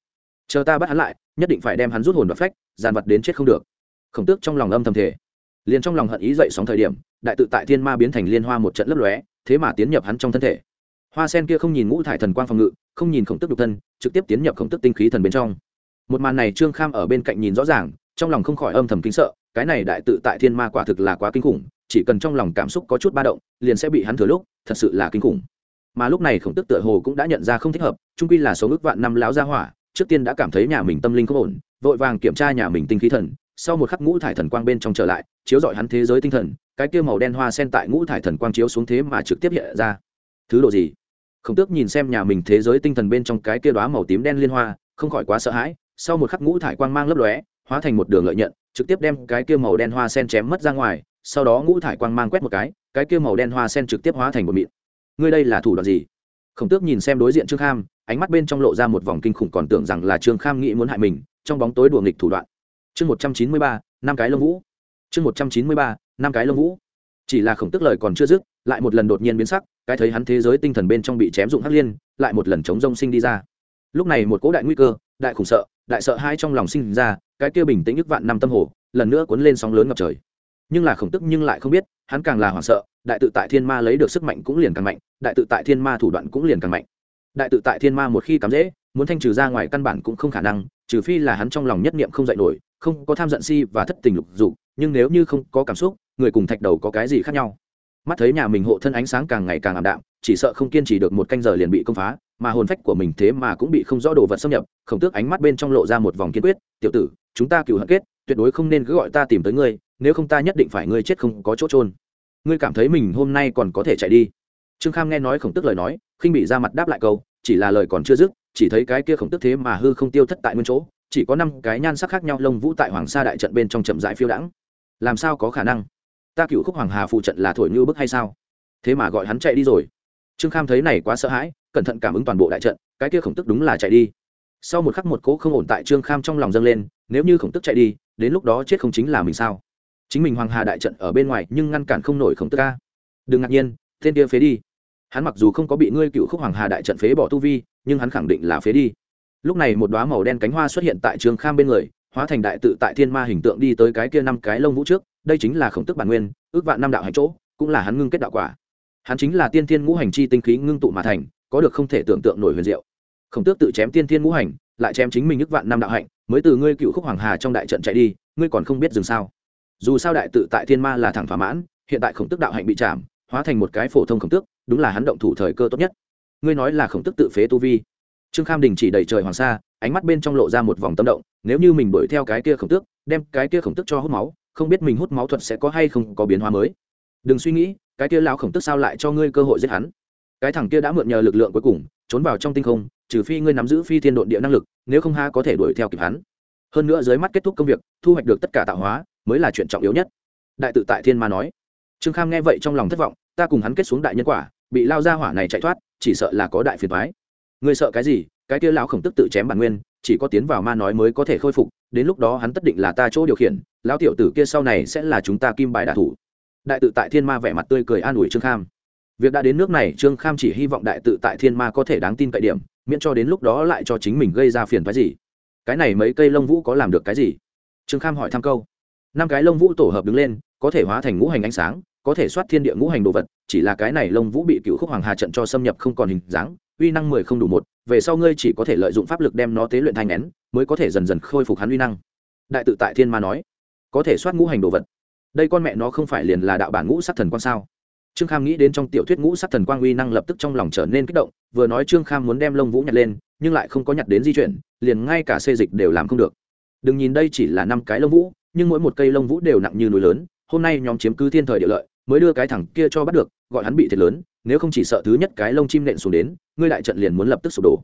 Chờ ta bắt hắn lại, nhất định phải đem hắn rút hồn và phách, dàn vật đến chết không được khổng tước trong lòng âm thầm thể liền trong lòng hận ý dậy sóng thời điểm, đại tự tại thiên ma biến thành liên hoa một trận lấp lóe, thế mà tiến nhập hắn trong thân thể. Hoa sen kia không nhìn ngũ thải thần quang phòng ngự, không nhìn khổng tức đục thân, trực tiếp tiến nhập khổng tức tinh khí thần bên trong. Một màn này trương kham ở bên cạnh nhìn rõ ràng, trong lòng không khỏi âm thầm kính sợ, cái này đại tự tại thiên ma quả thực là quá kinh khủng, chỉ cần trong lòng cảm xúc có chút ba động, liền sẽ bị hắn thừa lúc, thật sự là kinh khủng. Mà lúc này khổng tức tựa hồ cũng đã nhận ra không thích hợp, trung quy là số ước vạn năm láo ra hỏa, trước tiên đã cảm thấy nhà mình tâm linh không ổn, vội vàng kiểm tra nhà mình tinh khí thần sau một khắc ngũ thải thần quang bên trong trở lại, chiếu dọi hắn thế giới tinh thần, cái kia màu đen hoa sen tại ngũ thải thần quang chiếu xuống thế mà trực tiếp hiện ra. Thứ độ gì? Khổng tước nhìn xem nhà mình thế giới tinh thần bên trong cái kia đoá màu tím đen liên hoa, không khỏi quá sợ hãi, sau một khắc ngũ thải quang mang lấp lóe, hóa thành một đường lợi nhận, trực tiếp đem cái kia màu đen hoa sen chém mất ra ngoài, sau đó ngũ thải quang mang quét một cái cái kia màu đen hoa sen trực tiếp hóa thành một mịn. Ngươi đây là thủ đoạn gì? Khổng tước nhìn xem đối diện trương kham, ánh mắt bên trong lộ ra một vòng kinh khủng còn tưởng rằng là trương kham nghĩ muốn hại mình, trong bóng tối đùa nghịch thủ đoạn chương một trăm chín mươi ba, năm cái lông vũ. Chương một trăm chín mươi ba, năm cái lông vũ. Chỉ là khổng tức lời còn chưa dứt, lại một lần đột nhiên biến sắc, cái thấy hắn thế giới tinh thần bên trong bị chém dụng hắc liên, lại một lần chống rông sinh đi ra. Lúc này một cỗ đại nguy cơ, đại khủng sợ, đại sợ hai trong lòng sinh ra, cái kia bình tĩnh nhức vạn năm tâm hồ, lần nữa cuốn lên sóng lớn ngập trời. Nhưng là khổng tức nhưng lại không biết, hắn càng là hoảng sợ, đại tự tại thiên ma lấy được sức mạnh cũng liền càng mạnh, đại tự tại thiên ma thủ đoạn cũng liền càng mạnh. Đại tự tại thiên ma một khi cắm dễ muốn thanh trừ ra ngoài căn bản cũng không khả năng, trừ phi là hắn trong lòng nhất niệm không dạy nổi không có tham giận si và thất tình lục dục, nhưng nếu như không có cảm xúc, người cùng thạch đầu có cái gì khác nhau? Mắt thấy nhà mình hộ thân ánh sáng càng ngày càng ảm đạm, chỉ sợ không kiên trì được một canh giờ liền bị công phá, mà hồn phách của mình thế mà cũng bị không rõ đồ vật xâm nhập, khổng tước ánh mắt bên trong lộ ra một vòng kiên quyết, tiểu tử, chúng ta cựu hận kết, tuyệt đối không nên cứ gọi ta tìm tới ngươi, nếu không ta nhất định phải ngươi chết không có chỗ trôn ngươi cảm thấy mình hôm nay còn có thể chạy đi? Trương kham nghe nói khổng tức lời nói, khinh bị ra mặt đáp lại câu, chỉ là lời còn chưa dứt, chỉ thấy cái kia khổng tức thế mà hư không tiêu thất tại nguyên chỗ chỉ có năm cái nhan sắc khác nhau, lông vũ tại hoàng sa đại trận bên trong chậm rãi phiêu đãng. Làm sao có khả năng? Ta cựu khúc hoàng hà phụ trận là thổi như bức hay sao? Thế mà gọi hắn chạy đi rồi. Trương kham thấy này quá sợ hãi, cẩn thận cảm ứng toàn bộ đại trận, cái kia khổng tức đúng là chạy đi. Sau một khắc một cỗ không ổn tại trương kham trong lòng dâng lên, nếu như khổng tức chạy đi, đến lúc đó chết không chính là mình sao? Chính mình hoàng hà đại trận ở bên ngoài nhưng ngăn cản không nổi khổng tức ca. Đừng ngạc nhiên, tên kia phế đi. Hắn mặc dù không có bị ngươi cựu khúc hoàng hà đại trận phế bỏ tu vi, nhưng hắn khẳng định là phế đi lúc này một đoá màu đen cánh hoa xuất hiện tại trường kham bên người, hóa thành đại tự tại thiên ma hình tượng đi tới cái kia năm cái lông vũ trước, đây chính là khổng tức bản nguyên, ước vạn năm đạo hành chỗ, cũng là hắn ngưng kết đạo quả. Hắn chính là tiên thiên ngũ hành chi tinh khí ngưng tụ mà thành, có được không thể tưởng tượng nổi huyền diệu. Khổng tước tự chém tiên thiên ngũ hành, lại chém chính mình ước vạn năm đạo hạnh, mới từ ngươi cựu khúc hoàng hà trong đại trận chạy đi, ngươi còn không biết dừng sao. Dù sao đại tự tại thiên ma là thẳng thỏa mãn, hiện tại khổng tức đạo hạnh bị chạm, hóa thành một cái phổ thông khổng tước, đúng là hắn động thủ thời cơ tốt nhất. Ngươi nói là khổng tức tự phế tu vi trương kham đình chỉ đầy trời hoàng sa, ánh mắt bên trong lộ ra một vòng tâm động, nếu như mình đuổi theo cái kia khổng tước, đem cái kia khổng tước cho hút máu, không biết mình hút máu thuật sẽ có hay không có biến hóa mới. Đừng suy nghĩ, cái kia lão khổng tước sao lại cho ngươi cơ hội giết hắn? Cái thằng kia đã mượn nhờ lực lượng cuối cùng, trốn vào trong tinh không, trừ phi ngươi nắm giữ phi thiên độn địa năng lực, nếu không ha có thể đuổi theo kịp hắn. Hơn nữa dưới mắt kết thúc công việc, thu hoạch được tất cả tạo hóa, mới là chuyện trọng yếu nhất. Đại tự tại thiên ma nói. Trương kham nghe vậy trong lòng thất vọng, ta cùng hắn kết xuống đại nhân quả, bị lao ra hỏa này chạy thoát, chỉ sợ là có đại phiền thoái ngươi sợ cái gì? Cái kia lão khổng tức tự chém bản nguyên, chỉ có tiến vào ma nói mới có thể khôi phục, đến lúc đó hắn tất định là ta chỗ điều khiển, lão tiểu tử kia sau này sẽ là chúng ta kim bài đả thủ. Đại tự tại thiên ma vẻ mặt tươi cười an ủi trương kham. Việc đã đến nước này, trương kham chỉ hy vọng đại tự tại thiên ma có thể đáng tin cậy điểm, miễn cho đến lúc đó lại cho chính mình gây ra phiền phái gì. Cái này mấy cây lông vũ có làm được cái gì? Trương kham hỏi thăm câu. Năm cái lông vũ tổ hợp đứng lên, có thể hóa thành ngũ hành ánh sáng, có thể soát thiên địa ngũ hành đồ vật, chỉ là cái này lông vũ bị cựu khúc hoàng hà trận cho xâm nhập không còn hình dáng uy năng mười không đủ một, về sau ngươi chỉ có thể lợi dụng pháp lực đem nó tế luyện thành nén, mới có thể dần dần khôi phục hắn uy năng. Đại tự tại thiên ma nói, có thể soát ngũ hành đồ vật. Đây con mẹ nó không phải liền là đạo bản ngũ sắc thần quang sao? Trương kham nghĩ đến trong tiểu thuyết ngũ sắc thần quang uy năng lập tức trong lòng trở nên kích động, vừa nói trương kham muốn đem lông vũ nhặt lên, nhưng lại không có nhặt đến di chuyển, liền ngay cả xê dịch đều làm không được. Đừng nhìn đây chỉ là năm cái lông vũ, nhưng mỗi một cây lông vũ đều nặng như núi lớn, hôm nay nhóm chiếm cứ thiên thời địa lợi, mới đưa cái thẳng kia cho bắt được, gọi hắn bị thiệt lớn nếu không chỉ sợ thứ nhất cái lông chim nện xuống đến, ngươi đại trận liền muốn lập tức sụp đổ.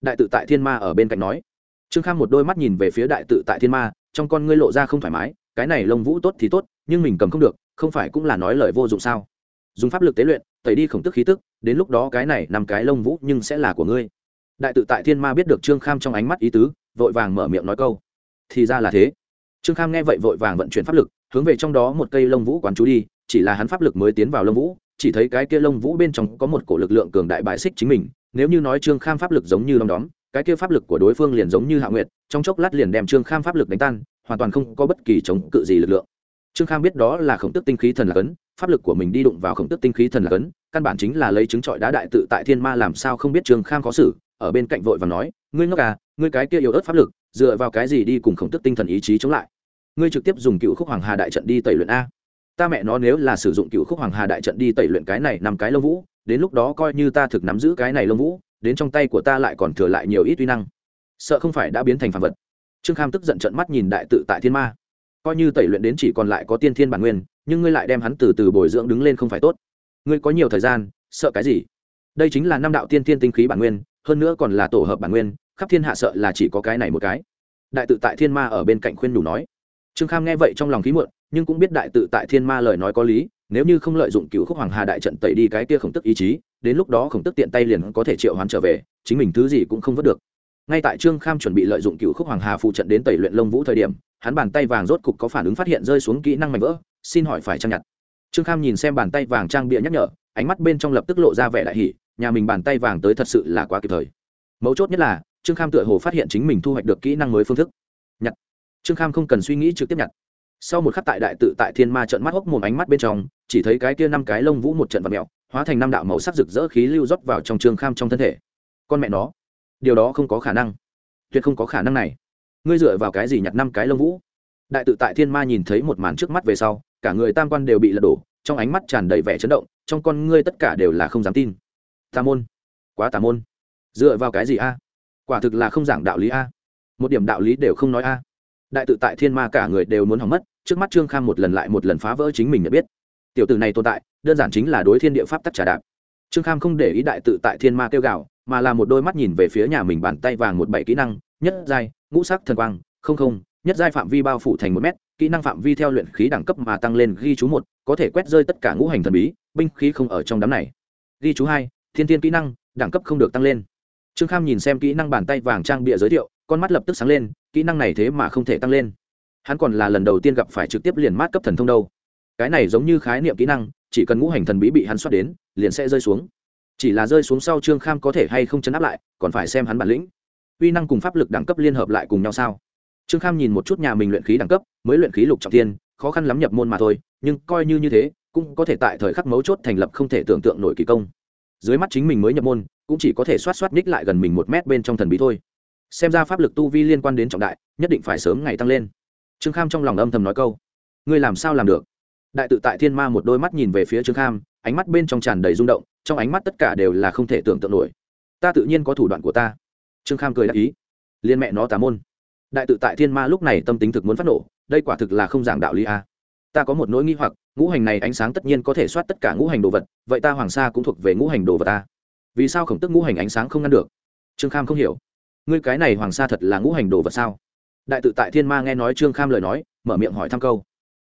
Đại tự tại thiên ma ở bên cạnh nói. Trương kham một đôi mắt nhìn về phía đại tự tại thiên ma, trong con ngươi lộ ra không thoải mái, cái này lông vũ tốt thì tốt, nhưng mình cầm không được, không phải cũng là nói lời vô dụng sao? Dùng pháp lực tế luyện, tẩy đi khổng tức khí tức, đến lúc đó cái này nằm cái lông vũ nhưng sẽ là của ngươi. Đại tự tại thiên ma biết được trương kham trong ánh mắt ý tứ, vội vàng mở miệng nói câu. Thì ra là thế. Trương kham nghe vậy vội vàng vận chuyển pháp lực, hướng về trong đó một cây lông vũ quán chú đi, chỉ là hắn pháp lực mới tiến vào lông vũ chỉ thấy cái kia lông vũ bên trong có một cổ lực lượng cường đại bại xích chính mình, nếu như nói trương kham pháp lực giống như đom đóm, cái kia pháp lực của đối phương liền giống như hạ nguyệt, trong chốc lát liền đem trương kham pháp lực đánh tan, hoàn toàn không có bất kỳ chống cự gì lực lượng. Trương kham biết đó là khổng tức tinh khí thần là cấn, pháp lực của mình đi đụng vào khổng tức tinh khí thần là cấn, căn bản chính là lấy chứng trọi đá đại tự tại thiên ma làm sao không biết trương kham có xử, ở bên cạnh vội và nói, ngươi ngốc à ngươi cái kia yếu ớt pháp lực, dựa vào cái gì đi cùng khổng tức tinh thần ý chí chống lại? Ngươi trực tiếp dùng cựu khúc hoàng hà đại trận đi tẩy luyện a ta mẹ nó nếu là sử dụng cựu khúc hoàng hà đại trận đi tẩy luyện cái này năm cái lông vũ, đến lúc đó coi như ta thực nắm giữ cái này lông vũ, đến trong tay của ta lại còn thừa lại nhiều ít uy năng. Sợ không phải đã biến thành phản vật. Trương kham tức giận trận mắt nhìn đại tự tại thiên ma. Coi như tẩy luyện đến chỉ còn lại có tiên thiên bản nguyên, nhưng ngươi lại đem hắn từ từ bồi dưỡng đứng lên không phải tốt. Ngươi có nhiều thời gian, sợ cái gì? Đây chính là năm đạo tiên thiên tinh khí bản nguyên, hơn nữa còn là tổ hợp bản nguyên, khắp thiên hạ sợ là chỉ có cái này một cái. Đại tự tại thiên ma ở bên cạnh khuyên đủ nói. Trương kham nghe vậy trong lòng khí muộn nhưng cũng biết đại tự tại thiên ma lời nói có lý, nếu như không lợi dụng cựu khúc hoàng hà đại trận tẩy đi cái kia khổng tức ý chí, đến lúc đó khổng tức tiện tay liền có thể triệu hoán trở về, chính mình thứ gì cũng không vớt được. Ngay tại trương kham chuẩn bị lợi dụng cựu khúc hoàng hà phụ trận đến tẩy luyện lông vũ thời điểm, hắn bàn tay vàng rốt cục có phản ứng phát hiện rơi xuống kỹ năng mạnh vỡ, xin hỏi phải trang nhặt. Trương kham nhìn xem bàn tay vàng trang bịa nhắc nhở, ánh mắt bên trong lập tức lộ ra vẻ đại hỷ nhà mình bàn tay vàng tới thật sự là quá kịp thời. Mấu chốt nhất là, trương kham tựa hồ phát hiện chính mình thu hoạch được kỹ năng mới phương thức. Nhặt. Trương kham không cần suy nghĩ trực tiếp nhặt sau một khắc tại đại tự tại thiên ma trận mắt hốc mồm ánh mắt bên trong, chỉ thấy cái kia năm cái lông vũ một trận vật mèo, hóa thành năm đạo màu sắc rực rỡ khí lưu rót vào trong trương kham trong thân thể. Con mẹ nó, điều đó không có khả năng. Tuyệt không có khả năng này. Ngươi dựa vào cái gì nhặt năm cái lông vũ? Đại tự tại thiên ma nhìn thấy một màn trước mắt về sau, cả người tam quan đều bị lật đổ, trong ánh mắt tràn đầy vẻ chấn động, trong con ngươi tất cả đều là không dám tin. Tà môn, quá tà môn. Dựa vào cái gì a? Quả thực là không giảng đạo lý a. Một điểm đạo lý đều không nói a đại tự tại thiên ma cả người đều muốn hỏng mất, trước mắt trương kham một lần lại một lần phá vỡ chính mình nhận biết. Tiểu tử này tồn tại, đơn giản chính là đối thiên địa pháp tắc trả đạp. Trương kham không để ý đại tự tại thiên ma kêu gào, mà là một đôi mắt nhìn về phía nhà mình bàn tay vàng một bảy kỹ năng, nhất giai, ngũ sắc thần quang, không không, nhất giai phạm vi bao phủ thành một mét, kỹ năng phạm vi theo luyện khí đẳng cấp mà tăng lên ghi chú một, có thể quét rơi tất cả ngũ hành thần bí, binh khí không ở trong đám này. Ghi chú hai, thiên thiên kỹ năng, đẳng cấp không được tăng lên. Trương kham nhìn xem kỹ năng bàn tay vàng trang bịa giới thiệu con mắt lập tức sáng lên, kỹ năng này thế mà không thể tăng lên. Hắn còn là lần đầu tiên gặp phải trực tiếp liền mát cấp thần thông đâu. Cái này giống như khái niệm kỹ năng, chỉ cần ngũ hành thần bí bị hắn xoát đến, liền sẽ rơi xuống. Chỉ là rơi xuống sau trương kham có thể hay không chấn áp lại, còn phải xem hắn bản lĩnh. Uy năng cùng pháp lực đẳng cấp liên hợp lại cùng nhau sao? Trương kham nhìn một chút nhà mình luyện khí đẳng cấp, mới luyện khí lục trọng tiên, khó khăn lắm nhập môn mà thôi, nhưng coi như như thế, cũng có thể tại thời khắc mấu chốt thành lập không thể tưởng tượng nổi kỳ công. Dưới mắt chính mình mới nhập môn, cũng chỉ có thể xoát xoát ních lại gần mình một mét bên trong thần bí thôi xem ra pháp lực tu vi liên quan đến trọng đại, nhất định phải sớm ngày tăng lên. Trương kham trong lòng âm thầm nói câu. Ngươi làm sao làm được? Đại tự tại thiên ma một đôi mắt nhìn về phía trương kham, ánh mắt bên trong tràn đầy rung động, trong ánh mắt tất cả đều là không thể tưởng tượng nổi. Ta tự nhiên có thủ đoạn của ta. Trương kham cười đáp ý. Liên mẹ nó tà môn. Đại tự tại thiên ma lúc này tâm tính thực muốn phát nổ, đây quả thực là không giảng đạo lý a. Ta có một nỗi nghi hoặc, ngũ hành này ánh sáng tất nhiên có thể soát tất cả ngũ hành đồ vật, vậy ta hoàng sa cũng thuộc về ngũ hành đồ vật ta. Vì sao khổng tức ngũ hành ánh sáng không ngăn được? Trương kham không hiểu ngươi cái này hoàng sa thật là ngũ hành đồ vật sao? Đại tự tại thiên ma nghe nói trương kham lời nói mở miệng hỏi thăm câu.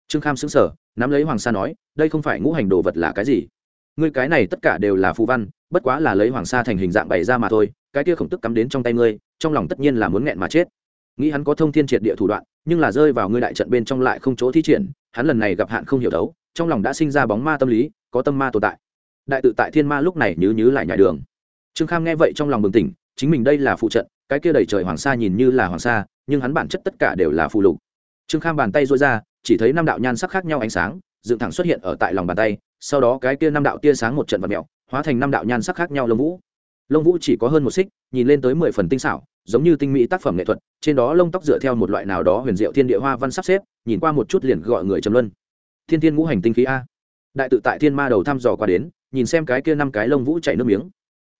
Trương kham xứng sở nắm lấy hoàng sa nói đây không phải ngũ hành đồ vật là cái gì? Ngươi cái này tất cả đều là phù văn bất quá là lấy hoàng sa thành hình dạng bày ra mà thôi cái kia khổng tức cắm đến trong tay ngươi trong lòng tất nhiên là muốn nghẹn mà chết. Nghĩ hắn có thông thiên triệt địa thủ đoạn nhưng là rơi vào ngươi đại trận bên trong lại không chỗ thi triển hắn lần này gặp hạn không hiểu đấu, trong lòng đã sinh ra bóng ma tâm lý có tâm ma tồn tại. Đại tự tại thiên ma lúc này nhứ nhứ lại nhảy đường. Trương kham nghe vậy trong lòng bừng tỉnh chính mình đây là phụ trận cái kia đầy trời hoàng sa nhìn như là hoàng sa, nhưng hắn bản chất tất cả đều là phù lục. Trương kham bàn tay dối ra, chỉ thấy năm đạo nhan sắc khác nhau ánh sáng, dựng thẳng xuất hiện ở tại lòng bàn tay, sau đó cái kia năm đạo tia sáng một trận vật mẹo hóa thành năm đạo nhan sắc khác nhau lông vũ. Lông vũ chỉ có hơn một xích, nhìn lên tới mười phần tinh xảo, giống như tinh mỹ tác phẩm nghệ thuật, trên đó lông tóc dựa theo một loại nào đó huyền diệu thiên địa hoa văn sắp xếp, nhìn qua một chút liền gọi người trầm luân. Thiên thiên ngũ hành tinh khí a. Đại tự tại thiên ma đầu thăm dò qua đến, nhìn xem cái kia năm cái lông vũ chảy nước miếng.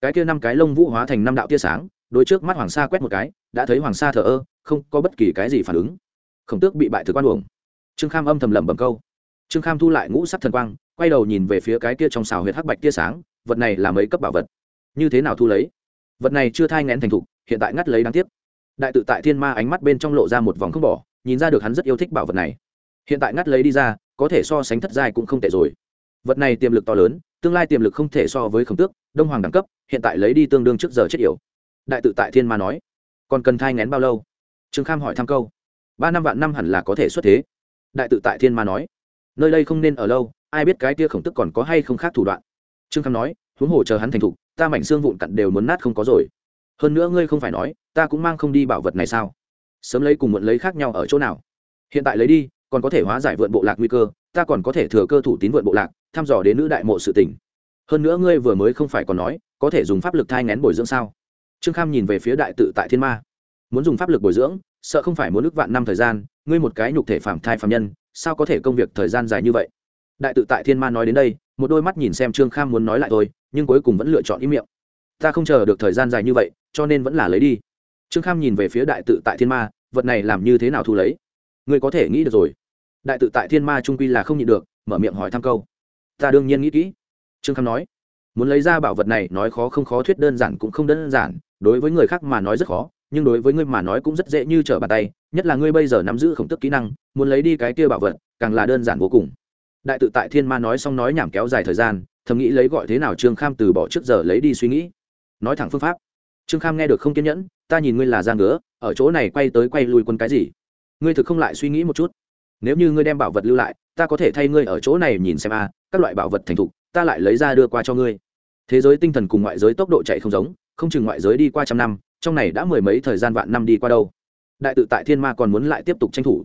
Cái kia năm cái lông vũ hóa thành năm đạo tia sáng đôi trước mắt hoàng sa quét một cái, đã thấy hoàng sa thờ ơ, không có bất kỳ cái gì phản ứng. Khổng tước bị bại thực quan uổng. Trương kham âm thầm lẩm bẩm câu. Trương kham thu lại ngũ sắc thần quang, quay đầu nhìn về phía cái kia trong xào huyệt hắc bạch tia sáng, vật này là mấy cấp bảo vật? Như thế nào thu lấy? Vật này chưa thai ngén thành thục, hiện tại ngắt lấy đáng tiếc. Đại tự tại thiên ma ánh mắt bên trong lộ ra một vòng không bỏ, nhìn ra được hắn rất yêu thích bảo vật này. Hiện tại ngắt lấy đi ra, có thể so sánh thất giai cũng không tệ rồi. Vật này tiềm lực to lớn, tương lai tiềm lực không thể so với khổng tước, đông hoàng đẳng cấp, hiện tại lấy đi tương đương trước giờ chết yểu đại tự tại thiên ma nói, còn cần thai ngén bao lâu? Trương kham hỏi thăm câu, ba năm vạn năm hẳn là có thể xuất thế. Đại tự tại thiên ma nói, nơi đây không nên ở lâu, ai biết cái tia khổng tức còn có hay không khác thủ đoạn. Trương kham nói, huống hồ chờ hắn thành thục, ta mảnh xương vụn cặn đều muốn nát không có rồi. Hơn nữa ngươi không phải nói, ta cũng mang không đi bảo vật này sao? Sớm lấy cùng muộn lấy khác nhau ở chỗ nào? Hiện tại lấy đi, còn có thể hóa giải vượn bộ lạc nguy cơ, ta còn có thể thừa cơ thủ tín vượn bộ lạc, thăm dò đến nữ đại mộ sự tình. Hơn nữa ngươi vừa mới không phải còn nói, có thể dùng pháp lực thai ngén bồi dưỡng sao? Trương kham nhìn về phía đại tự tại thiên ma. Muốn dùng pháp lực bồi dưỡng, sợ không phải muốn ước vạn năm thời gian, ngươi một cái nhục thể phạm thai phạm nhân, sao có thể công việc thời gian dài như vậy? Đại tự tại thiên ma nói đến đây, một đôi mắt nhìn xem trương kham muốn nói lại thôi, nhưng cuối cùng vẫn lựa chọn ý miệng. Ta không chờ được thời gian dài như vậy, cho nên vẫn là lấy đi. Trương kham nhìn về phía đại tự tại thiên ma, vật này làm như thế nào thu lấy? Ngươi có thể nghĩ được rồi. Đại tự tại thiên ma trung quy là không nhịn được, mở miệng hỏi thăm câu. Ta đương nhiên nghĩ kỹ. Trương kham nói. Muốn lấy ra bảo vật này, nói khó không khó, thuyết đơn giản cũng không đơn giản đối với người khác mà nói rất khó, nhưng đối với ngươi mà nói cũng rất dễ như trở bàn tay, nhất là ngươi bây giờ nắm giữ khổng tức kỹ năng, muốn lấy đi cái kia bảo vật, càng là đơn giản vô cùng. Đại tự tại thiên ma nói xong nói nhảm kéo dài thời gian, thầm nghĩ lấy gọi thế nào trương kham từ bỏ trước giờ lấy đi suy nghĩ. Nói thẳng phương pháp. Trương kham nghe được không kiên nhẫn, ta nhìn ngươi là da ngứa ở chỗ này quay tới quay lui quân cái gì? Ngươi thực không lại suy nghĩ một chút. Nếu như ngươi đem bảo vật lưu lại, ta có thể thay ngươi ở chỗ này nhìn xem a, các loại bảo vật thành thục, ta lại lấy ra đưa qua cho ngươi. Thế giới tinh thần cùng ngoại giới tốc độ chạy không giống không chừng ngoại giới đi qua trăm năm, trong này đã mười mấy thời gian vạn năm đi qua đâu. Đại tự tại thiên ma còn muốn lại tiếp tục tranh thủ.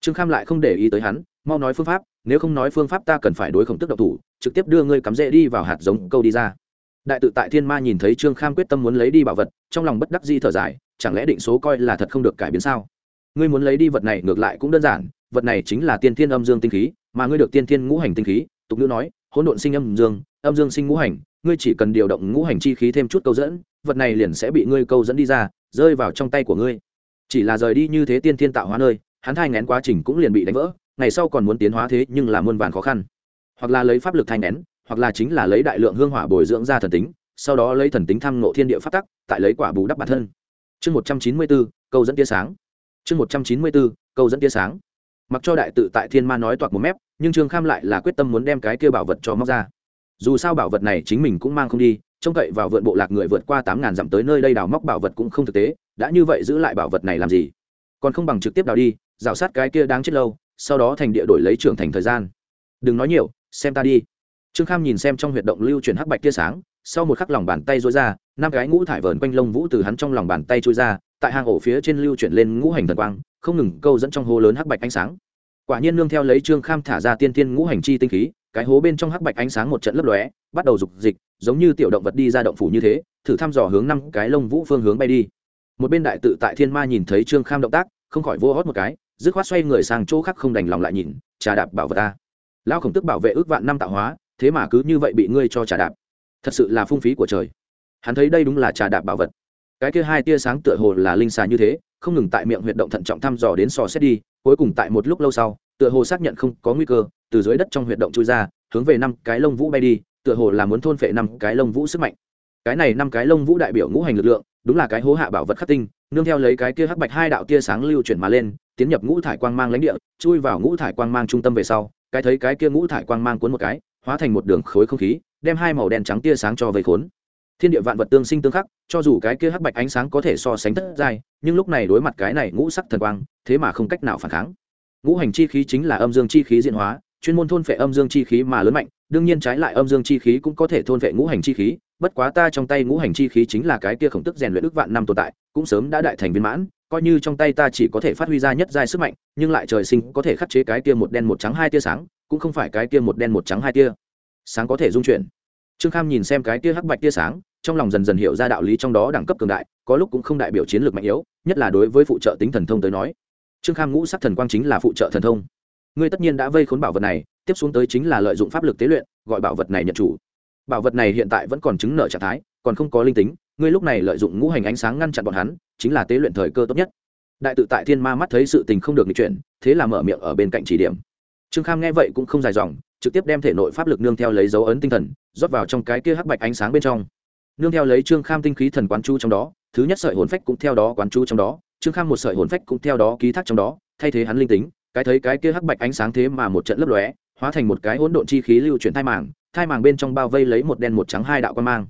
Trương kham lại không để ý tới hắn, mau nói phương pháp, nếu không nói phương pháp ta cần phải đối khổng tức độc thủ, trực tiếp đưa ngươi cắm rễ đi vào hạt giống câu đi ra. Đại tự tại thiên ma nhìn thấy trương kham quyết tâm muốn lấy đi bảo vật, trong lòng bất đắc di thở dài, chẳng lẽ định số coi là thật không được cải biến sao? Ngươi muốn lấy đi vật này ngược lại cũng đơn giản, vật này chính là tiên thiên âm dương tinh khí, mà ngươi được tiên thiên ngũ hành tinh khí, tục ngữ nói, hỗn độn sinh âm dương âm dương sinh ngũ hành ngươi chỉ cần điều động ngũ hành chi khí thêm chút câu dẫn, vật này liền sẽ bị ngươi câu dẫn đi ra, rơi vào trong tay của ngươi. Chỉ là rời đi như thế tiên thiên tạo hóa nơi, hắn thai ngén quá trình cũng liền bị đánh vỡ, ngày sau còn muốn tiến hóa thế nhưng là muôn vàn khó khăn. Hoặc là lấy pháp lực thai ngén hoặc là chính là lấy đại lượng hương hỏa bồi dưỡng ra thần tính, sau đó lấy thần tính tham ngộ thiên địa phát tắc, tại lấy quả bù đắp bản thân. Chương một trăm chín mươi bốn câu dẫn tia sáng. Chương một trăm chín mươi bốn câu dẫn tia sáng. Mặc cho đại tự tại thiên ma nói toạc một mép, nhưng trương kham lại là quyết tâm muốn đem cái kia bảo vật cho móc ra dù sao bảo vật này chính mình cũng mang không đi, trông cậy vào vượn bộ lạc người vượt qua tám ngàn dặm tới nơi đây đào móc bảo vật cũng không thực tế, đã như vậy giữ lại bảo vật này làm gì? Còn không bằng trực tiếp đào đi, rào sát cái kia đáng chết lâu, sau đó thành địa đổi lấy trưởng thành thời gian. Đừng nói nhiều, xem ta đi. Trương kham nhìn xem trong huyệt động lưu chuyển hắc bạch tia sáng, sau một khắc lòng bàn tay rối ra, năm cái ngũ thải vờn quanh lông vũ từ hắn trong lòng bàn tay trôi ra, tại hang ổ phía trên lưu chuyển lên ngũ hành thần quang, không ngừng câu dẫn trong hố lớn hắc bạch ánh sáng. Quả nhiên nương theo lấy trương kham thả ra tiên tiên ngũ hành chi tinh khí cái hố bên trong hắc bạch ánh sáng một trận lấp lóe, bắt đầu dục dịch, giống như tiểu động vật đi ra động phủ như thế, thử thăm dò hướng năm cái lông vũ phương hướng bay đi. Một bên đại tự tại thiên ma nhìn thấy trương kham động tác, không khỏi vô hót một cái, dứt khoát xoay người sang chỗ khác không đành lòng lại nhìn, trà đạp bảo vật ta. Lao khổng tức bảo vệ ước vạn năm tạo hóa, thế mà cứ như vậy bị ngươi cho trà đạp. Thật sự là phung phí của trời. Hắn thấy đây đúng là trà đạp bảo vật. Cái kia hai tia sáng tựa hồ là linh xà như thế, không ngừng tại miệng huyệt động thận trọng thăm dò đến sò xét đi, cuối cùng tại một lúc lâu sau, tựa hồ xác nhận không có nguy cơ từ dưới đất trong huyệt động chui ra, hướng về năm cái lông vũ bay đi, tựa hồ là muốn thôn phệ năm cái lông vũ sức mạnh. Cái này năm cái lông vũ đại biểu ngũ hành lực lượng, đúng là cái hố hạ bảo vật khắc tinh, nương theo lấy cái kia hắc bạch hai đạo tia sáng lưu chuyển mà lên, tiến nhập ngũ thải quang mang lãnh địa, chui vào ngũ thải quang mang trung tâm về sau, cái thấy cái kia ngũ thải quang mang cuốn một cái, hóa thành một đường khối không khí, đem hai màu đen trắng tia sáng cho vây khốn. Thiên địa vạn vật tương sinh tương khắc, cho dù cái kia hắc bạch ánh sáng có thể so sánh thất giai, nhưng lúc này đối mặt cái này ngũ sắc thần quang, thế mà không cách nào phản kháng. Ngũ hành chi khí chính là âm dương chi khí diễn hóa chuyên môn thôn phệ âm dương chi khí mà lớn mạnh, đương nhiên trái lại âm dương chi khí cũng có thể thôn phệ ngũ hành chi khí, bất quá ta trong tay ngũ hành chi khí chính là cái kia khổng tức rèn luyện ức vạn năm tồn tại, cũng sớm đã đại thành viên mãn, coi như trong tay ta chỉ có thể phát huy ra nhất giai sức mạnh, nhưng lại trời sinh có thể khắc chế cái kia một đen một trắng hai tia sáng, cũng không phải cái kia một đen một trắng hai tia sáng có thể dung chuyển. Trương kham nhìn xem cái tia hắc bạch tia sáng, trong lòng dần dần hiểu ra đạo lý trong đó đẳng cấp cường đại, có lúc cũng không đại biểu chiến lược mạnh yếu, nhất là đối với phụ trợ tính thần thông tới nói. Trương kham ngũ sắc thần quang chính là phụ trợ thần thông ngươi tất nhiên đã vây khốn bảo vật này, tiếp xuống tới chính là lợi dụng pháp lực tế luyện, gọi bảo vật này nhận chủ. Bảo vật này hiện tại vẫn còn chứng nợ trạng thái, còn không có linh tính, ngươi lúc này lợi dụng ngũ hành ánh sáng ngăn chặn bọn hắn, chính là tế luyện thời cơ tốt nhất. Đại tự tại thiên ma mắt thấy sự tình không được nghịch chuyển, thế là mở miệng ở bên cạnh chỉ điểm. Trương kham nghe vậy cũng không dài dòng, trực tiếp đem thể nội pháp lực nương theo lấy dấu ấn tinh thần, rót vào trong cái kia hắc bạch ánh sáng bên trong. Nương theo lấy trương kham tinh khí thần quán chú trong đó, thứ nhất sợi hồn phách cũng theo đó quán chú trong đó, trương kham một sợi hồn phách cũng theo đó ký thác trong đó, thay thế hắn linh tính cái thấy cái kia hắc bạch ánh sáng thế mà một trận lấp lóe, hóa thành một cái hỗn độn chi khí lưu chuyển thai màng thai màng bên trong bao vây lấy một đen một trắng hai đạo quan mang.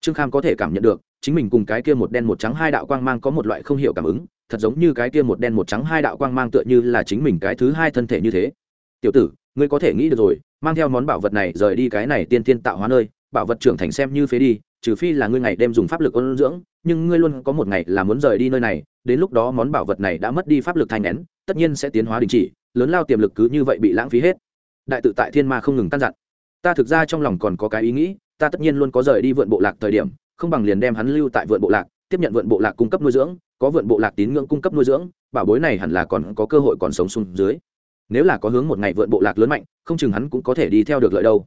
Trương kham có thể cảm nhận được, chính mình cùng cái kia một đen một trắng hai đạo quang mang có một loại không hiểu cảm ứng, thật giống như cái kia một đen một trắng hai đạo quang mang tựa như là chính mình cái thứ hai thân thể như thế. Tiểu tử, ngươi có thể nghĩ được rồi, mang theo món bảo vật này rời đi cái này tiên tiên tạo hóa nơi, bảo vật trưởng thành xem như phế đi, trừ phi là ngươi ngày đêm dùng pháp lực ôn dưỡng, nhưng ngươi luôn có một ngày là muốn rời đi nơi này, đến lúc đó món bảo vật này đã mất đi pháp lực thanh nén tất nhiên sẽ tiến hóa đình chỉ, lớn lao tiềm lực cứ như vậy bị lãng phí hết. Đại tự tại thiên ma không ngừng căn dặn ta thực ra trong lòng còn có cái ý nghĩ, ta tất nhiên luôn có rời đi vượn bộ lạc thời điểm, không bằng liền đem hắn lưu tại vượn bộ lạc, tiếp nhận vượn bộ lạc cung cấp nuôi dưỡng, có vượn bộ lạc tín ngưỡng cung cấp nuôi dưỡng, bảo bối này hẳn là còn có cơ hội còn sống xuống dưới. Nếu là có hướng một ngày vượn bộ lạc lớn mạnh, không chừng hắn cũng có thể đi theo được lợi đâu.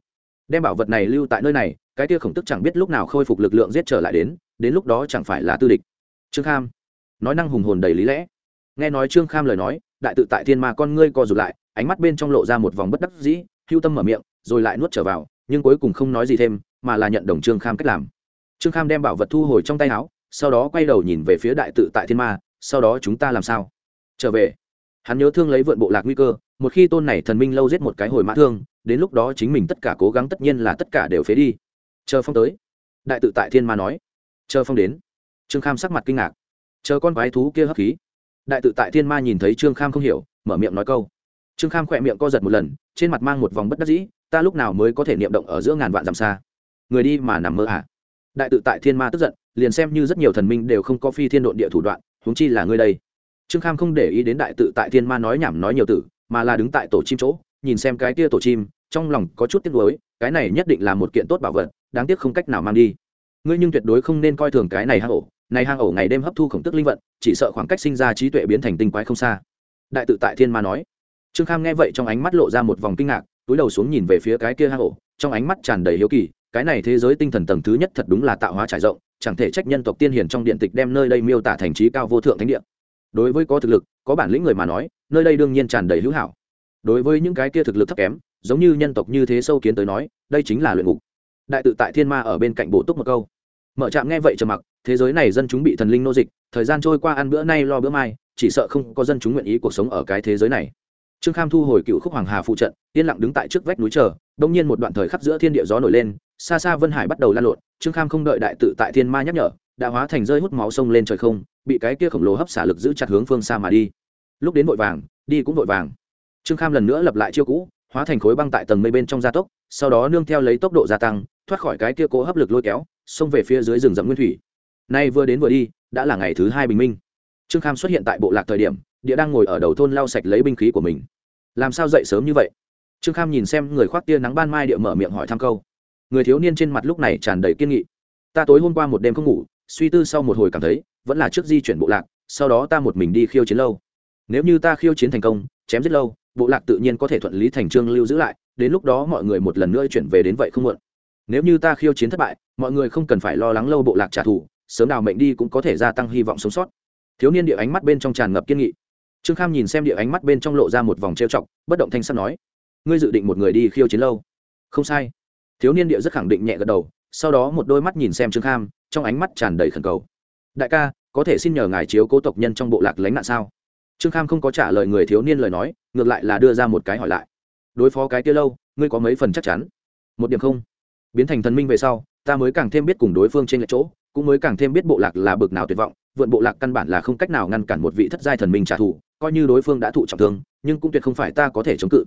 Đem bảo vật này lưu tại nơi này, cái kia khổng tức chẳng biết lúc nào khôi phục lực lượng giết trở lại đến đến lúc đó chẳng phải là tư địch. Trương kham, nói năng hùng hồn đầy lý lẽ. Nghe nói trương kham lời nói đại tự tại thiên ma con ngươi co rụt lại, ánh mắt bên trong lộ ra một vòng bất đắc dĩ, hưu tâm mở miệng, rồi lại nuốt trở vào, nhưng cuối cùng không nói gì thêm, mà là nhận đồng trương kham cách làm. Trương kham đem bảo vật thu hồi trong tay áo, sau đó quay đầu nhìn về phía đại tự tại thiên ma, sau đó chúng ta làm sao? Trở về. Hắn nhớ thương lấy vượn bộ lạc nguy cơ, một khi tôn này thần minh lâu giết một cái hồi mã thương, đến lúc đó chính mình tất cả cố gắng tất nhiên là tất cả đều phế đi. Chờ phong tới. Đại tự tại thiên ma nói. Chờ phong đến. Trương kham sắc mặt kinh ngạc. Chờ con quái thú kia hấp khí đại tự tại thiên ma nhìn thấy trương kham không hiểu, mở miệng nói câu. Trương kham khỏe miệng co giật một lần, trên mặt mang một vòng bất đắc dĩ, ta lúc nào mới có thể niệm động ở giữa ngàn vạn dặm xa? Người đi mà nằm mơ à? Đại tự tại thiên ma tức giận, liền xem như rất nhiều thần minh đều không có phi thiên độn địa thủ đoạn, huống chi là ngươi đây. Trương kham không để ý đến đại tự tại thiên ma nói nhảm nói nhiều tử, mà là đứng tại tổ chim chỗ, nhìn xem cái kia tổ chim, trong lòng có chút tiếc nuối, cái này nhất định là một kiện tốt bảo vật, đáng tiếc không cách nào mang đi. Ngươi nhưng tuyệt đối không nên coi thường cái này hang ổ này hang ổ ngày đêm hấp thu khổng tức linh vận, chỉ sợ khoảng cách sinh ra trí tuệ biến thành tinh quái không xa. Đại tự tại thiên ma nói. Trương kham nghe vậy trong ánh mắt lộ ra một vòng kinh ngạc, túi đầu xuống nhìn về phía cái kia hang ổ, trong ánh mắt tràn đầy hiếu kỳ, cái này thế giới tinh thần tầng thứ nhất thật đúng là tạo hóa trải rộng, chẳng thể trách nhân tộc tiên hiển trong điện tịch đem nơi đây miêu tả thành trí cao vô thượng thánh địa. Đối với có thực lực, có bản lĩnh người mà nói, nơi đây đương nhiên tràn đầy hữu hảo. Đối với những cái kia thực lực thấp kém, giống như nhân tộc như thế sâu kiến tới nói, đây chính là luyện ngục. Đại tự tại thiên ma ở bên cạnh bổ túc một câu mở trạm nghe vậy trầm mặc, thế giới này dân chúng bị thần linh nô dịch, thời gian trôi qua ăn bữa nay lo bữa mai, chỉ sợ không có dân chúng nguyện ý cuộc sống ở cái thế giới này. Trương kham thu hồi cựu khúc hoàng hà phụ trận, yên lặng đứng tại trước vách núi chờ, đông nhiên một đoạn thời khắc giữa thiên địa gió nổi lên, xa xa vân hải bắt đầu lan lộn, trương kham không đợi đại tự tại thiên ma nhắc nhở, đã hóa thành rơi hút máu sông lên trời không, bị cái kia khổng lồ hấp xả lực giữ chặt hướng phương xa mà đi. Lúc đến vội vàng, đi cũng vội vàng. Trương kham lần nữa lập lại chiêu cũ, hóa thành khối băng tại tầng mây bên trong gia tốc, sau đó nương theo lấy tốc độ gia tăng, thoát khỏi cái kia cố hấp lực lôi kéo xông về phía dưới rừng rậm nguyên thủy. Nay vừa đến vừa đi, đã là ngày thứ hai bình minh. Trương kham xuất hiện tại bộ lạc thời điểm, địa đang ngồi ở đầu thôn lau sạch lấy binh khí của mình. Làm sao dậy sớm như vậy? Trương kham nhìn xem người khoác tia nắng ban mai địa mở miệng hỏi thăm câu. Người thiếu niên trên mặt lúc này tràn đầy kiên nghị. Ta tối hôm qua một đêm không ngủ, suy tư sau một hồi cảm thấy, vẫn là trước di chuyển bộ lạc, sau đó ta một mình đi khiêu chiến lâu. Nếu như ta khiêu chiến thành công, chém giết lâu, bộ lạc tự nhiên có thể thuận lý thành trương lưu giữ lại, đến lúc đó mọi người một lần nữa chuyển về đến vậy không muộn nếu như ta khiêu chiến thất bại, mọi người không cần phải lo lắng lâu bộ lạc trả thù, sớm đào mệnh đi cũng có thể gia tăng hy vọng sống sót. Thiếu niên địa ánh mắt bên trong tràn ngập kiên nghị. Trương kham nhìn xem địa ánh mắt bên trong lộ ra một vòng trêu chọc, bất động thanh sắt nói, ngươi dự định một người đi khiêu chiến lâu? Không sai. Thiếu niên địa rất khẳng định nhẹ gật đầu, sau đó một đôi mắt nhìn xem trương kham, trong ánh mắt tràn đầy khẩn cầu. Đại ca, có thể xin nhờ ngài chiếu cố tộc nhân trong bộ lạc lánh nạn sao? Trương kham không có trả lời người thiếu niên lời nói, ngược lại là đưa ra một cái hỏi lại. Đối phó cái kia lâu, ngươi có mấy phần chắc chắn? Một điểm không biến thành thần minh về sau, ta mới càng thêm biết cùng đối phương trên lệch chỗ, cũng mới càng thêm biết bộ lạc là bực nào tuyệt vọng, vượn bộ lạc căn bản là không cách nào ngăn cản một vị thất giai thần minh trả thù, coi như đối phương đã thụ trọng thương, nhưng cũng tuyệt không phải ta có thể chống cự.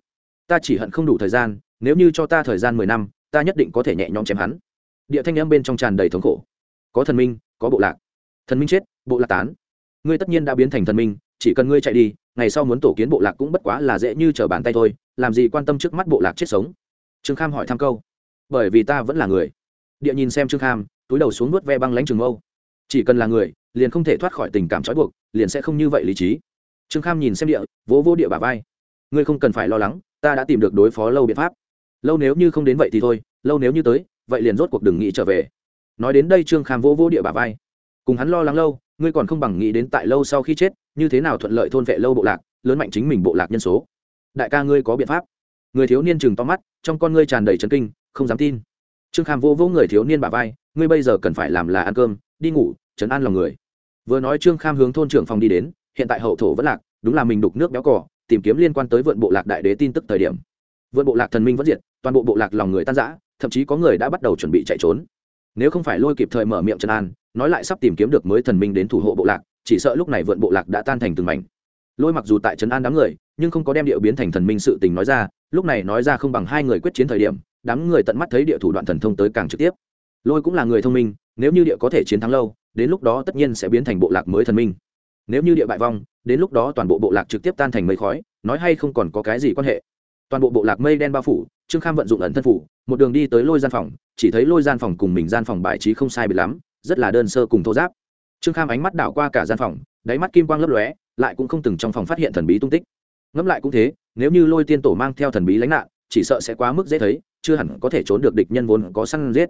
Ta chỉ hận không đủ thời gian, nếu như cho ta thời gian mười năm, ta nhất định có thể nhẹ nhõm chém hắn. Địa thanh âm bên trong tràn đầy thống khổ. Có thần minh, có bộ lạc. Thần minh chết, bộ lạc tán. Ngươi tất nhiên đã biến thành thần minh, chỉ cần ngươi chạy đi, ngày sau muốn tổ kiến bộ lạc cũng bất quá là dễ như trở bàn tay thôi, làm gì quan tâm trước mắt bộ lạc chết sống? Trương kham hỏi thăm câu bởi vì ta vẫn là người. Địa nhìn xem trương kham, túi đầu xuống nuốt ve băng lánh trường mâu. Chỉ cần là người, liền không thể thoát khỏi tình cảm trói buộc, liền sẽ không như vậy lý trí. Trương kham nhìn xem địa, vỗ vô địa bà vai. Ngươi không cần phải lo lắng, ta đã tìm được đối phó lâu biện pháp. Lâu nếu như không đến vậy thì thôi, lâu nếu như tới, vậy liền rốt cuộc đừng nghĩ trở về. Nói đến đây trương kham vỗ vỗ địa bà vai. Cùng hắn lo lắng lâu, ngươi còn không bằng nghĩ đến tại lâu sau khi chết, như thế nào thuận lợi thôn vệ lâu bộ lạc, lớn mạnh chính mình bộ lạc nhân số. Đại ca ngươi có biện pháp. Người thiếu niên chừng to mắt, trong con ngươi tràn đầy trấn kinh không dám tin. Trương kham vô vô người thiếu niên bà vai, ngươi bây giờ cần phải làm là ăn cơm, đi ngủ chấn an lòng người. Vừa nói trương kham hướng thôn trưởng phòng đi đến, hiện tại hậu thổ vẫn lạc, đúng là mình đục nước béo cỏ tìm kiếm liên quan tới vượn bộ lạc đại đế tin tức thời điểm. Vượn bộ lạc thần minh vẫn diệt, toàn bộ bộ lạc lòng người tan rã, thậm chí có người đã bắt đầu chuẩn bị chạy trốn. Nếu không phải lôi kịp thời mở miệng trần an, nói lại sắp tìm kiếm được mới thần minh đến thủ hộ bộ lạc, chỉ sợ lúc này vượn bộ lạc đã tan thành từng mảnh. Lôi mặc dù tại trấn an đám người, nhưng không có đem điệu biến thành thần minh sự tình nói ra, lúc này nói ra không bằng hai người quyết chiến thời điểm đám người tận mắt thấy địa thủ đoạn thần thông tới càng trực tiếp. Lôi cũng là người thông minh, nếu như địa có thể chiến thắng lâu, đến lúc đó tất nhiên sẽ biến thành bộ lạc mới thần minh. Nếu như địa bại vong, đến lúc đó toàn bộ bộ lạc trực tiếp tan thành mây khói, nói hay không còn có cái gì quan hệ. Toàn bộ bộ lạc mây đen bao phủ, trương kham vận dụng ẩn thân phủ, một đường đi tới lôi gian phòng, chỉ thấy lôi gian phòng cùng mình gian phòng bài trí không sai biệt lắm, rất là đơn sơ cùng thô giáp trương kham ánh mắt đảo qua cả gian phòng, đáy mắt kim quang lấp lóe, lại cũng không từng trong phòng phát hiện thần bí tung tích. Ngẫm lại cũng thế, nếu như lôi tiên tổ mang theo thần bí lánh nạn, chỉ sợ sẽ quá mức dễ thấy chưa hẳn có thể trốn được địch nhân vốn có săn giết.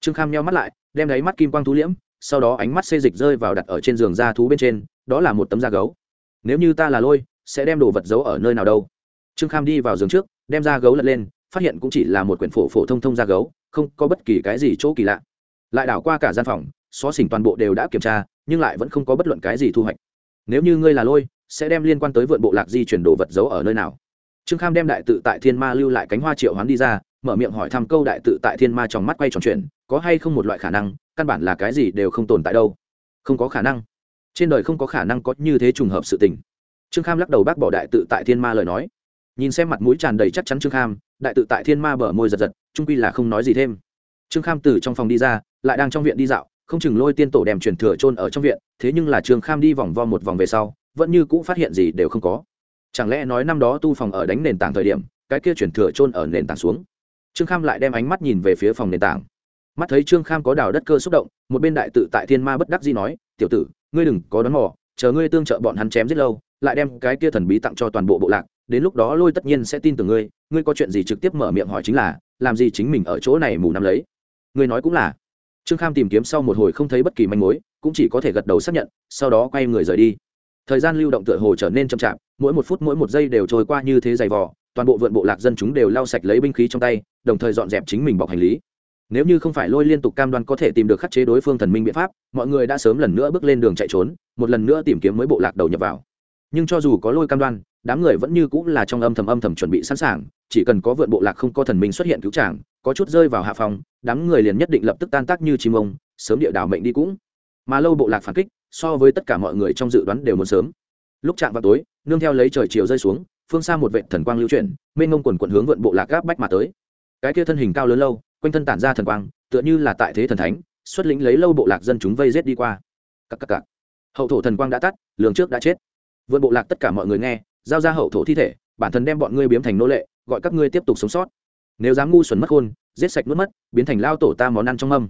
Trương kham nheo mắt lại, đem đáy mắt kim quang thú liễm, sau đó ánh mắt xê dịch rơi vào đặt ở trên giường da thú bên trên, đó là một tấm da gấu. Nếu như ta là lôi, sẽ đem đồ vật giấu ở nơi nào đâu? Trương kham đi vào giường trước, đem da gấu lật lên, phát hiện cũng chỉ là một quyển phổ phổ thông thông da gấu, không có bất kỳ cái gì chỗ kỳ lạ. Lại đảo qua cả gian phòng, xó xỉnh toàn bộ đều đã kiểm tra, nhưng lại vẫn không có bất luận cái gì thu hoạch. Nếu như ngươi là lôi, sẽ đem liên quan tới vượn bộ lạc di chuyển đồ vật giấu ở nơi nào? Trương kham đem đại tự tại thiên ma lưu lại cánh hoa triệu hoán đi ra mở miệng hỏi thăm câu đại tự tại thiên ma trong mắt quay tròn chuyện có hay không một loại khả năng, căn bản là cái gì đều không tồn tại đâu. Không có khả năng. Trên đời không có khả năng có như thế trùng hợp sự tình. Trương kham lắc đầu bác bỏ đại tự tại thiên ma lời nói. Nhìn xem mặt mũi tràn đầy chắc chắn trương kham, đại tự tại thiên ma bở môi giật giật, trung quy là không nói gì thêm. Trương kham từ trong phòng đi ra, lại đang trong viện đi dạo, không chừng lôi tiên tổ đem truyền thừa trôn ở trong viện, thế nhưng là trương kham đi vòng vo một vòng về sau, vẫn như cũ phát hiện gì đều không có. Chẳng lẽ nói năm đó tu phòng ở đánh nền tảng thời điểm, cái kia truyền thừa trôn ở nền tảng xuống? Trương kham lại đem ánh mắt nhìn về phía phòng nền tảng. Mắt thấy trương kham có đào đất cơ xúc động, một bên đại tự tại thiên ma bất đắc dĩ nói, tiểu tử, ngươi đừng có đón mò, chờ ngươi tương trợ bọn hắn chém giết lâu, lại đem cái kia thần bí tặng cho toàn bộ bộ lạc, đến lúc đó lôi tất nhiên sẽ tin tưởng ngươi ngươi có chuyện gì trực tiếp mở miệng hỏi chính là, làm gì chính mình ở chỗ này mù nắm lấy? Ngươi nói cũng là. Trương kham tìm kiếm sau một hồi không thấy bất kỳ manh mối, cũng chỉ có thể gật đầu xác nhận, sau đó quay người rời đi. Thời gian lưu động tựa hồ trở nên chậm chạp, mỗi một phút mỗi một giây đều trôi qua như thế dày vò, toàn bộ vượn bộ lạc dân chúng đều lau sạch lấy binh khí trong tay đồng thời dọn dẹp chính mình bọc hành lý. Nếu như không phải lôi liên tục cam đoan có thể tìm được khắc chế đối phương thần minh biện pháp, mọi người đã sớm lần nữa bước lên đường chạy trốn, một lần nữa tìm kiếm mới bộ lạc đầu nhập vào. Nhưng cho dù có lôi cam đoan, đám người vẫn như cũng là trong âm thầm âm thầm chuẩn bị sẵn sàng, chỉ cần có vượn bộ lạc không có thần minh xuất hiện cứu tràng có chút rơi vào hạ phòng đám người liền nhất định lập tức tan tác như chim ông, sớm địa đảo mệnh đi cũng. Mà lâu bộ lạc phản kích, so với tất cả mọi người trong dự đoán đều muốn sớm. Lúc chạm vào tối, nương theo lấy trời chiều rơi xuống, phương xa một vệ thần quang lưu chuyển, mênh ngông quần quận hướng vượn bộ lạc gáp bách mà tới cái kia thân hình cao lớn lâu, quanh thân tản ra thần quang, tựa như là tại thế thần thánh, xuất lĩnh lấy lâu bộ lạc dân chúng vây rết đi qua. Cắc cắc cắc. hậu thổ thần quang đã tắt, lường trước đã chết. Vượt bộ lạc tất cả mọi người nghe, giao ra hậu thổ thi thể, bản thân đem bọn ngươi biếm thành nô lệ, gọi các ngươi tiếp tục sống sót. Nếu dám ngu xuẩn mất khôn giết sạch nuốt mất, biến thành lao tổ ta món ăn trong mâm.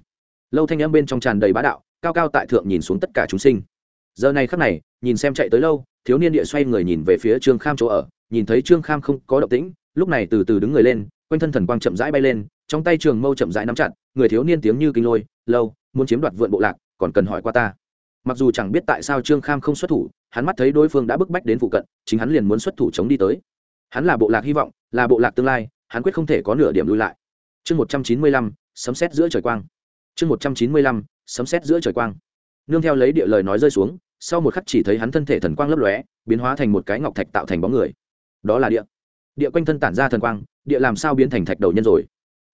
Lâu thanh âm bên trong tràn đầy bá đạo, cao cao tại thượng nhìn xuống tất cả chúng sinh. Giờ này khắc này, nhìn xem chạy tới lâu, thiếu niên địa xoay người nhìn về phía trương kham chỗ ở, nhìn thấy trương kham không có động tĩnh, lúc này từ từ đứng người lên quanh thân thần quang chậm rãi bay lên, trong tay trường mâu chậm rãi nắm chặt, người thiếu niên tiếng như kinh lôi, lâu, muốn chiếm đoạt vượn bộ lạc, còn cần hỏi qua ta. Mặc dù chẳng biết tại sao trương kham không xuất thủ, hắn mắt thấy đối phương đã bức bách đến phụ cận, chính hắn liền muốn xuất thủ chống đi tới. Hắn là bộ lạc hy vọng, là bộ lạc tương lai, hắn quyết không thể có nửa điểm lui lại. Chương một trăm chín mươi lăm, sấm xét giữa trời quang. Chương một trăm chín mươi lăm, sấm xét giữa trời quang. Nương theo lấy địa lời nói rơi xuống, sau một khắc chỉ thấy hắn thân thể thần quang lấp lóe, biến hóa thành một cái ngọc thạch tạo thành bóng người. Đó là địa địa quanh thân tản ra thần quang, địa làm sao biến thành thạch đầu nhân rồi?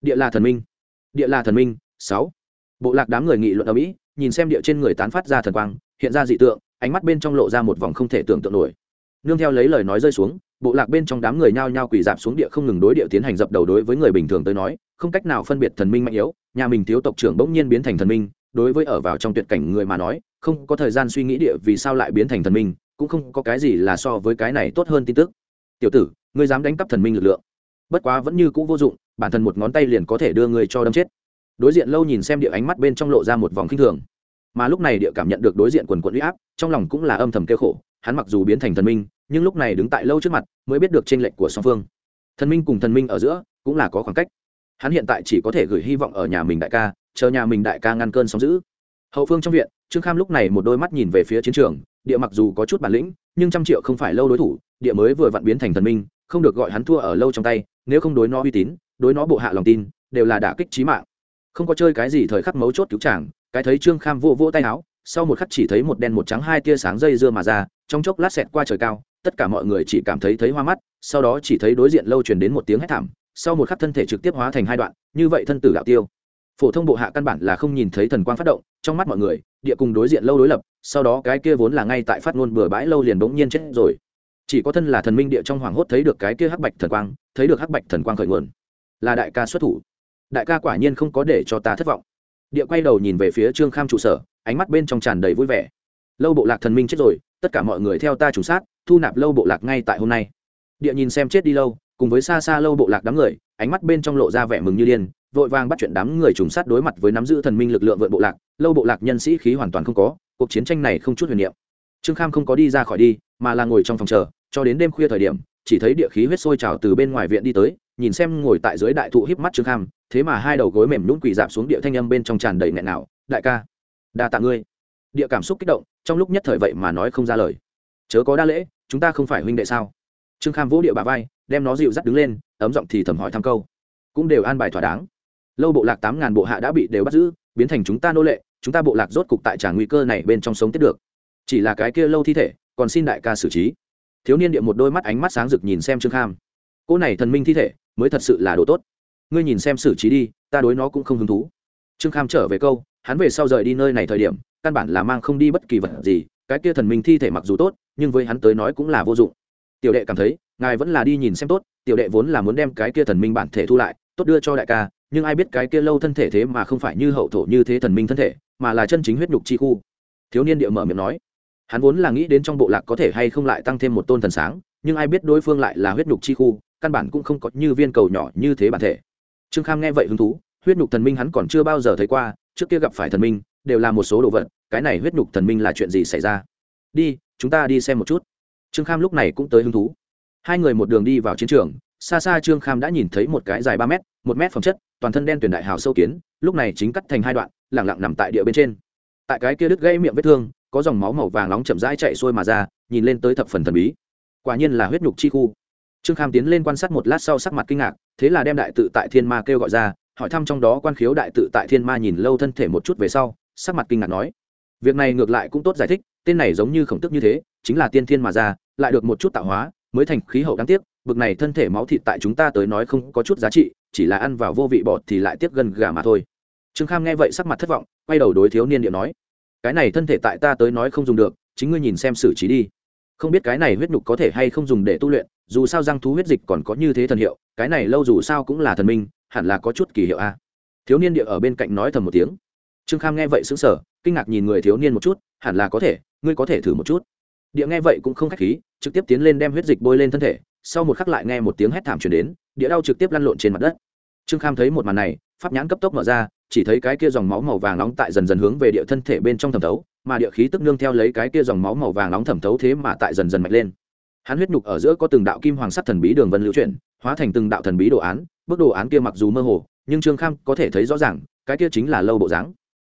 Địa là thần minh. Địa là thần minh, sáu. Bộ lạc đám người nghị luận ở mỹ, nhìn xem địa trên người tán phát ra thần quang, hiện ra dị tượng, ánh mắt bên trong lộ ra một vòng không thể tưởng tượng nổi. Nương theo lấy lời nói rơi xuống, bộ lạc bên trong đám người nhao nhao quỳ dạp xuống địa không ngừng đối địa tiến hành dập đầu đối với người bình thường tới nói, không cách nào phân biệt thần minh mạnh yếu, nhà mình thiếu tộc trưởng bỗng nhiên biến thành thần minh, đối với ở vào trong tuyệt cảnh người mà nói, không có thời gian suy nghĩ địa vì sao lại biến thành thần minh, cũng không có cái gì là so với cái này tốt hơn tin tức. Tiểu tử ngươi dám đánh cắp thần minh lực lượng. Bất quá vẫn như cũ vô dụng, bản thân một ngón tay liền có thể đưa người cho đâm chết. Đối diện lâu nhìn xem địa ánh mắt bên trong lộ ra một vòng khinh thường. Mà lúc này địa cảm nhận được đối diện quần quận u y áp, trong lòng cũng là âm thầm kêu khổ, hắn mặc dù biến thành thần minh, nhưng lúc này đứng tại lâu trước mặt, mới biết được tranh lệch của song phương. Thần minh cùng thần minh ở giữa, cũng là có khoảng cách. Hắn hiện tại chỉ có thể gửi hy vọng ở nhà mình đại ca, chờ nhà mình đại ca ngăn cơn sóng giữ hậu phương trong viện, trương kham lúc này một đôi mắt nhìn về phía chiến trường, địa mặc dù có chút bản lĩnh, nhưng trăm triệu không phải lâu đối thủ, địa mới vừa vặn biến thành thần minh không được gọi hắn thua ở lâu trong tay, nếu không đối nó uy tín, đối nó bộ hạ lòng tin, đều là đả kích trí mạng. Không có chơi cái gì thời khắc mấu chốt cứu chàng, cái thấy trương kham vô vô tay áo, sau một khắc chỉ thấy một đen một trắng hai tia sáng dây dưa mà ra, trong chốc lát xẹt qua trời cao, tất cả mọi người chỉ cảm thấy thấy hoa mắt, sau đó chỉ thấy đối diện lâu truyền đến một tiếng hét thảm, sau một khắc thân thể trực tiếp hóa thành hai đoạn, như vậy thân tử đạo tiêu. Phổ thông bộ hạ căn bản là không nhìn thấy thần quang phát động, trong mắt mọi người, địa cùng đối diện lâu đối lập, sau đó cái kia vốn là ngay tại phát ngôn bừa bãi lâu liền bỗng nhiên chết rồi chỉ có thân là thần minh địa trong hoàng hốt thấy được cái kia hắc bạch thần quang, thấy được hắc bạch thần quang khởi nguồn, là đại ca xuất thủ. Đại ca quả nhiên không có để cho ta thất vọng. Địa quay đầu nhìn về phía trương kham trụ sở, ánh mắt bên trong tràn đầy vui vẻ. Lâu bộ lạc thần minh chết rồi, tất cả mọi người theo ta trùng sát, thu nạp lâu bộ lạc ngay tại hôm nay. Địa nhìn xem chết đi lâu, cùng với xa xa lâu bộ lạc đám người, ánh mắt bên trong lộ ra vẻ mừng như điên, vội vàng bắt chuyện đám người trùng sát đối mặt với nắm giữ thần minh lực lượng vượt bộ lạc, lâu bộ lạc nhân sĩ khí hoàn toàn không có, cuộc chiến tranh này không chút huyền niệm. Trương kham không có đi ra khỏi đi, mà là ngồi trong phòng chờ cho đến đêm khuya thời điểm, chỉ thấy địa khí huyết sôi trào từ bên ngoài viện đi tới, nhìn xem ngồi tại dưới đại thụ híp mắt trương kham, thế mà hai đầu gối mềm nhún quỳ dạp xuống địa thanh âm bên trong tràn đầy nghẹn nào, đại ca, đa tạ ngươi. Địa cảm xúc kích động, trong lúc nhất thời vậy mà nói không ra lời. Chớ có đa lễ, chúng ta không phải huynh đệ sao? Trương kham vỗ địa bà vai, đem nó dịu dắt đứng lên, ấm giọng thì thầm hỏi thăm câu. Cũng đều an bài thỏa đáng. Lâu bộ lạc tám ngàn bộ hạ đã bị đều bắt giữ, biến thành chúng ta nô lệ, chúng ta bộ lạc rốt cục tại tràng nguy cơ này bên trong sống tiếp được. Chỉ là cái kia lâu thi thể, còn xin đại ca xử trí thiếu niên địa một đôi mắt ánh mắt sáng rực nhìn xem trương kham. Cô này thần minh thi thể, mới thật sự là đồ tốt. Ngươi nhìn xem xử trí đi, ta đối nó cũng không hứng thú. Trương kham trở về câu, hắn về sau rời đi nơi này thời điểm, căn bản là mang không đi bất kỳ vật gì, cái kia thần minh thi thể mặc dù tốt, nhưng với hắn tới nói cũng là vô dụng. Tiểu đệ cảm thấy, ngài vẫn là đi nhìn xem tốt, tiểu đệ vốn là muốn đem cái kia thần minh bản thể thu lại, tốt đưa cho đại ca, nhưng ai biết cái kia lâu thân thể thế mà không phải như hậu thổ như thế thần minh thân thể, mà là chân chính huyết nhục chi khu. Thiếu niên địa mở miệng nói hắn vốn là nghĩ đến trong bộ lạc có thể hay không lại tăng thêm một tôn thần sáng, nhưng ai biết đối phương lại là huyết nhục chi khu, căn bản cũng không có như viên cầu nhỏ như thế bản thể. Trương kham nghe vậy hứng thú, huyết nhục thần minh hắn còn chưa bao giờ thấy qua, trước kia gặp phải thần minh, đều là một số đồ vật, cái này huyết nhục thần minh là chuyện gì xảy ra? Đi, chúng ta đi xem một chút. Trương kham lúc này cũng tới hứng thú. Hai người một đường đi vào chiến trường, xa xa trương kham đã nhìn thấy một cái dài ba mét, một mét phẩm chất, toàn thân đen tuyển đại hào sâu kiến, lúc này chính cắt thành hai đoạn lẳng lặng nằm tại địa bên trên. Tại cái kia đứt gây miệng vết thương có dòng máu màu vàng nóng chậm rãi chạy xuôi mà ra, nhìn lên tới thập phần thần bí. Quả nhiên là huyết nhục chi khu. Trương kham tiến lên quan sát một lát sau sắc mặt kinh ngạc, thế là đem đại tự tại thiên ma kêu gọi ra, hỏi thăm trong đó quan khiếu đại tự tại thiên ma nhìn lâu thân thể một chút về sau, sắc mặt kinh ngạc nói, việc này ngược lại cũng tốt giải thích, tên này giống như khổng tức như thế, chính là tiên thiên mà ra, lại được một chút tạo hóa, mới thành khí hậu đáng tiếc, bực này thân thể máu thịt tại chúng ta tới nói không có chút giá trị, chỉ là ăn vào vô vị bọt thì lại tiếc gần gà mà thôi. Trương kham nghe vậy sắc mặt thất vọng, quay đầu đối thiếu niên điện nói cái này thân thể tại ta tới nói không dùng được, chính ngươi nhìn xem xử trí đi. Không biết cái này huyết nhục có thể hay không dùng để tu luyện, dù sao răng thú huyết dịch còn có như thế thần hiệu, cái này lâu dù sao cũng là thần minh, hẳn là có chút kỳ hiệu a. Thiếu niên địa ở bên cạnh nói thầm một tiếng. Trương kham nghe vậy xứng sở kinh ngạc nhìn người thiếu niên một chút, hẳn là có thể, ngươi có thể thử một chút. Địa nghe vậy cũng không k h á c h khí, trực tiếp tiến lên đem huyết dịch bôi lên thân thể, sau một khắc lại nghe một tiếng hét thảm chuyển đến, địa đau trực tiếp lăn lộn trên mặt đất. Trương kham thấy một màn này, pháp nhãn cấp tốc mở ra chỉ thấy cái kia dòng máu màu vàng nóng tại dần dần hướng về địa thân thể bên trong thẩm thấu, mà địa khí tức nương theo lấy cái kia dòng máu màu vàng nóng thẩm thấu thế mà tại dần dần mạnh lên. Hắn huyết nhục ở giữa có từng đạo kim hoàng sắt thần bí đường vân lưu chuyển, hóa thành từng đạo thần bí đồ án bức đồ án kia mặc dù mơ hồ, nhưng trương kham có thể thấy rõ ràng, cái kia chính là lâu bộ dáng.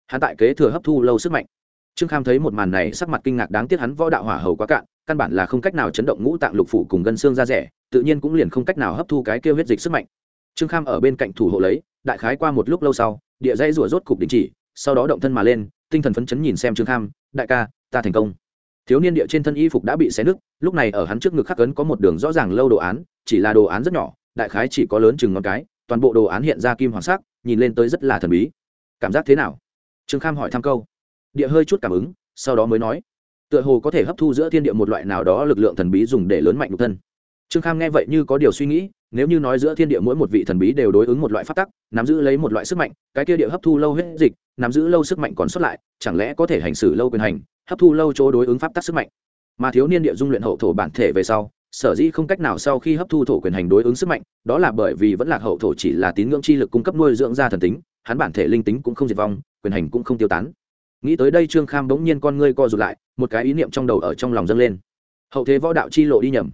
Hắn tại kế thừa hấp thu lâu sức mạnh. Trương kham thấy một màn này sắc mặt kinh ngạc đáng tiếc hắn võ đạo hỏa hầu quá cạn, căn bản là không cách nào chấn động ngũ tạng lục phủ cùng gân xương ra rẻ, tự nhiên cũng liền không cách nào hấp thu cái kia huyết dịch sức mạnh. Trương kham ở bên cạnh thủ hộ lấy, đại khái qua một lúc lâu sau địa dây rủa rốt cục đình chỉ, sau đó động thân mà lên, tinh thần phấn chấn nhìn xem trương kham, đại ca, ta thành công. Thiếu niên địa trên thân y phục đã bị xé nứt, lúc này ở hắn trước ngực khắc ấn có một đường rõ ràng lâu đồ án, chỉ là đồ án rất nhỏ, đại khái chỉ có lớn chừng ngón cái, toàn bộ đồ án hiện ra kim hoàng sắc, nhìn lên tới rất là thần bí. Cảm giác thế nào? Trương kham hỏi thăm câu. Địa hơi chút cảm ứng, sau đó mới nói, tựa hồ có thể hấp thu giữa thiên địa một loại nào đó lực lượng thần bí dùng để lớn mạnh nhục thân trương kham nghe vậy như có điều suy nghĩ, nếu như nói giữa thiên địa mỗi một vị thần bí đều đối ứng một loại phát tắc, nắm giữ lấy một loại sức mạnh, cái kia địa hấp thu lâu hết dịch, nắm giữ lâu sức mạnh còn sót lại, chẳng lẽ có thể hành xử lâu quyền hành, hấp thu lâu chỗ đối ứng pháp tắc sức mạnh? Mà thiếu niên địa dung luyện hậu thổ bản thể về sau, sở dĩ không cách nào sau khi hấp thu thổ quyền hành đối ứng sức mạnh, đó là bởi vì vẫn là hậu thổ chỉ là tín ngưỡng chi lực cung cấp nuôi dưỡng ra thần tính, hắn bản thể linh tính cũng không diệt vong, quyền hành cũng không tiêu tán. Nghĩ tới đây trương kham bỗng nhiên con ngươi co rụt lại, một cái ý niệm trong đầu ở trong lòng dâng lên. Hậu thế võ đạo chi lộ đi nhầm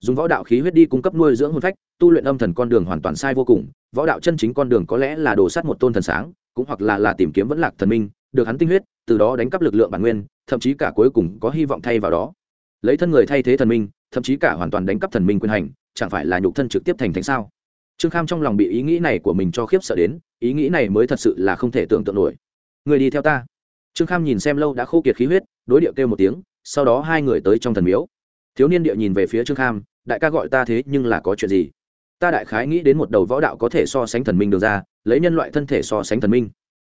dùng võ đạo khí huyết đi cung cấp nuôi dưỡng hồn phách, tu luyện âm thần con đường hoàn toàn sai vô cùng. Võ đạo chân chính con đường có lẽ là đổ sát một tôn thần sáng, cũng hoặc là là tìm kiếm vẫn lạc thần minh, được hắn tinh huyết, từ đó đánh cắp lực lượng bản nguyên, thậm chí cả cuối cùng có hy vọng thay vào đó. Lấy thân người thay thế thần minh, thậm chí cả hoàn toàn đánh cắp thần minh quyền hành, chẳng phải là nhục thân trực tiếp thành thánh sao? Trương kham trong lòng bị ý nghĩ này của mình cho khiếp sợ đến, ý nghĩ này mới thật sự là không thể tưởng tượng nổi. Người đi theo ta. Trương kham nhìn xem lâu đã khô kiệt khí huyết, đối điệu kêu một tiếng, sau đó hai người tới trong thần miếu. Thiếu niên địa nhìn về phía trương kham đại ca gọi ta thế nhưng là có chuyện gì? Ta đại khái nghĩ đến một đầu võ đạo có thể so sánh thần minh được ra, lấy nhân loại thân thể so sánh thần minh.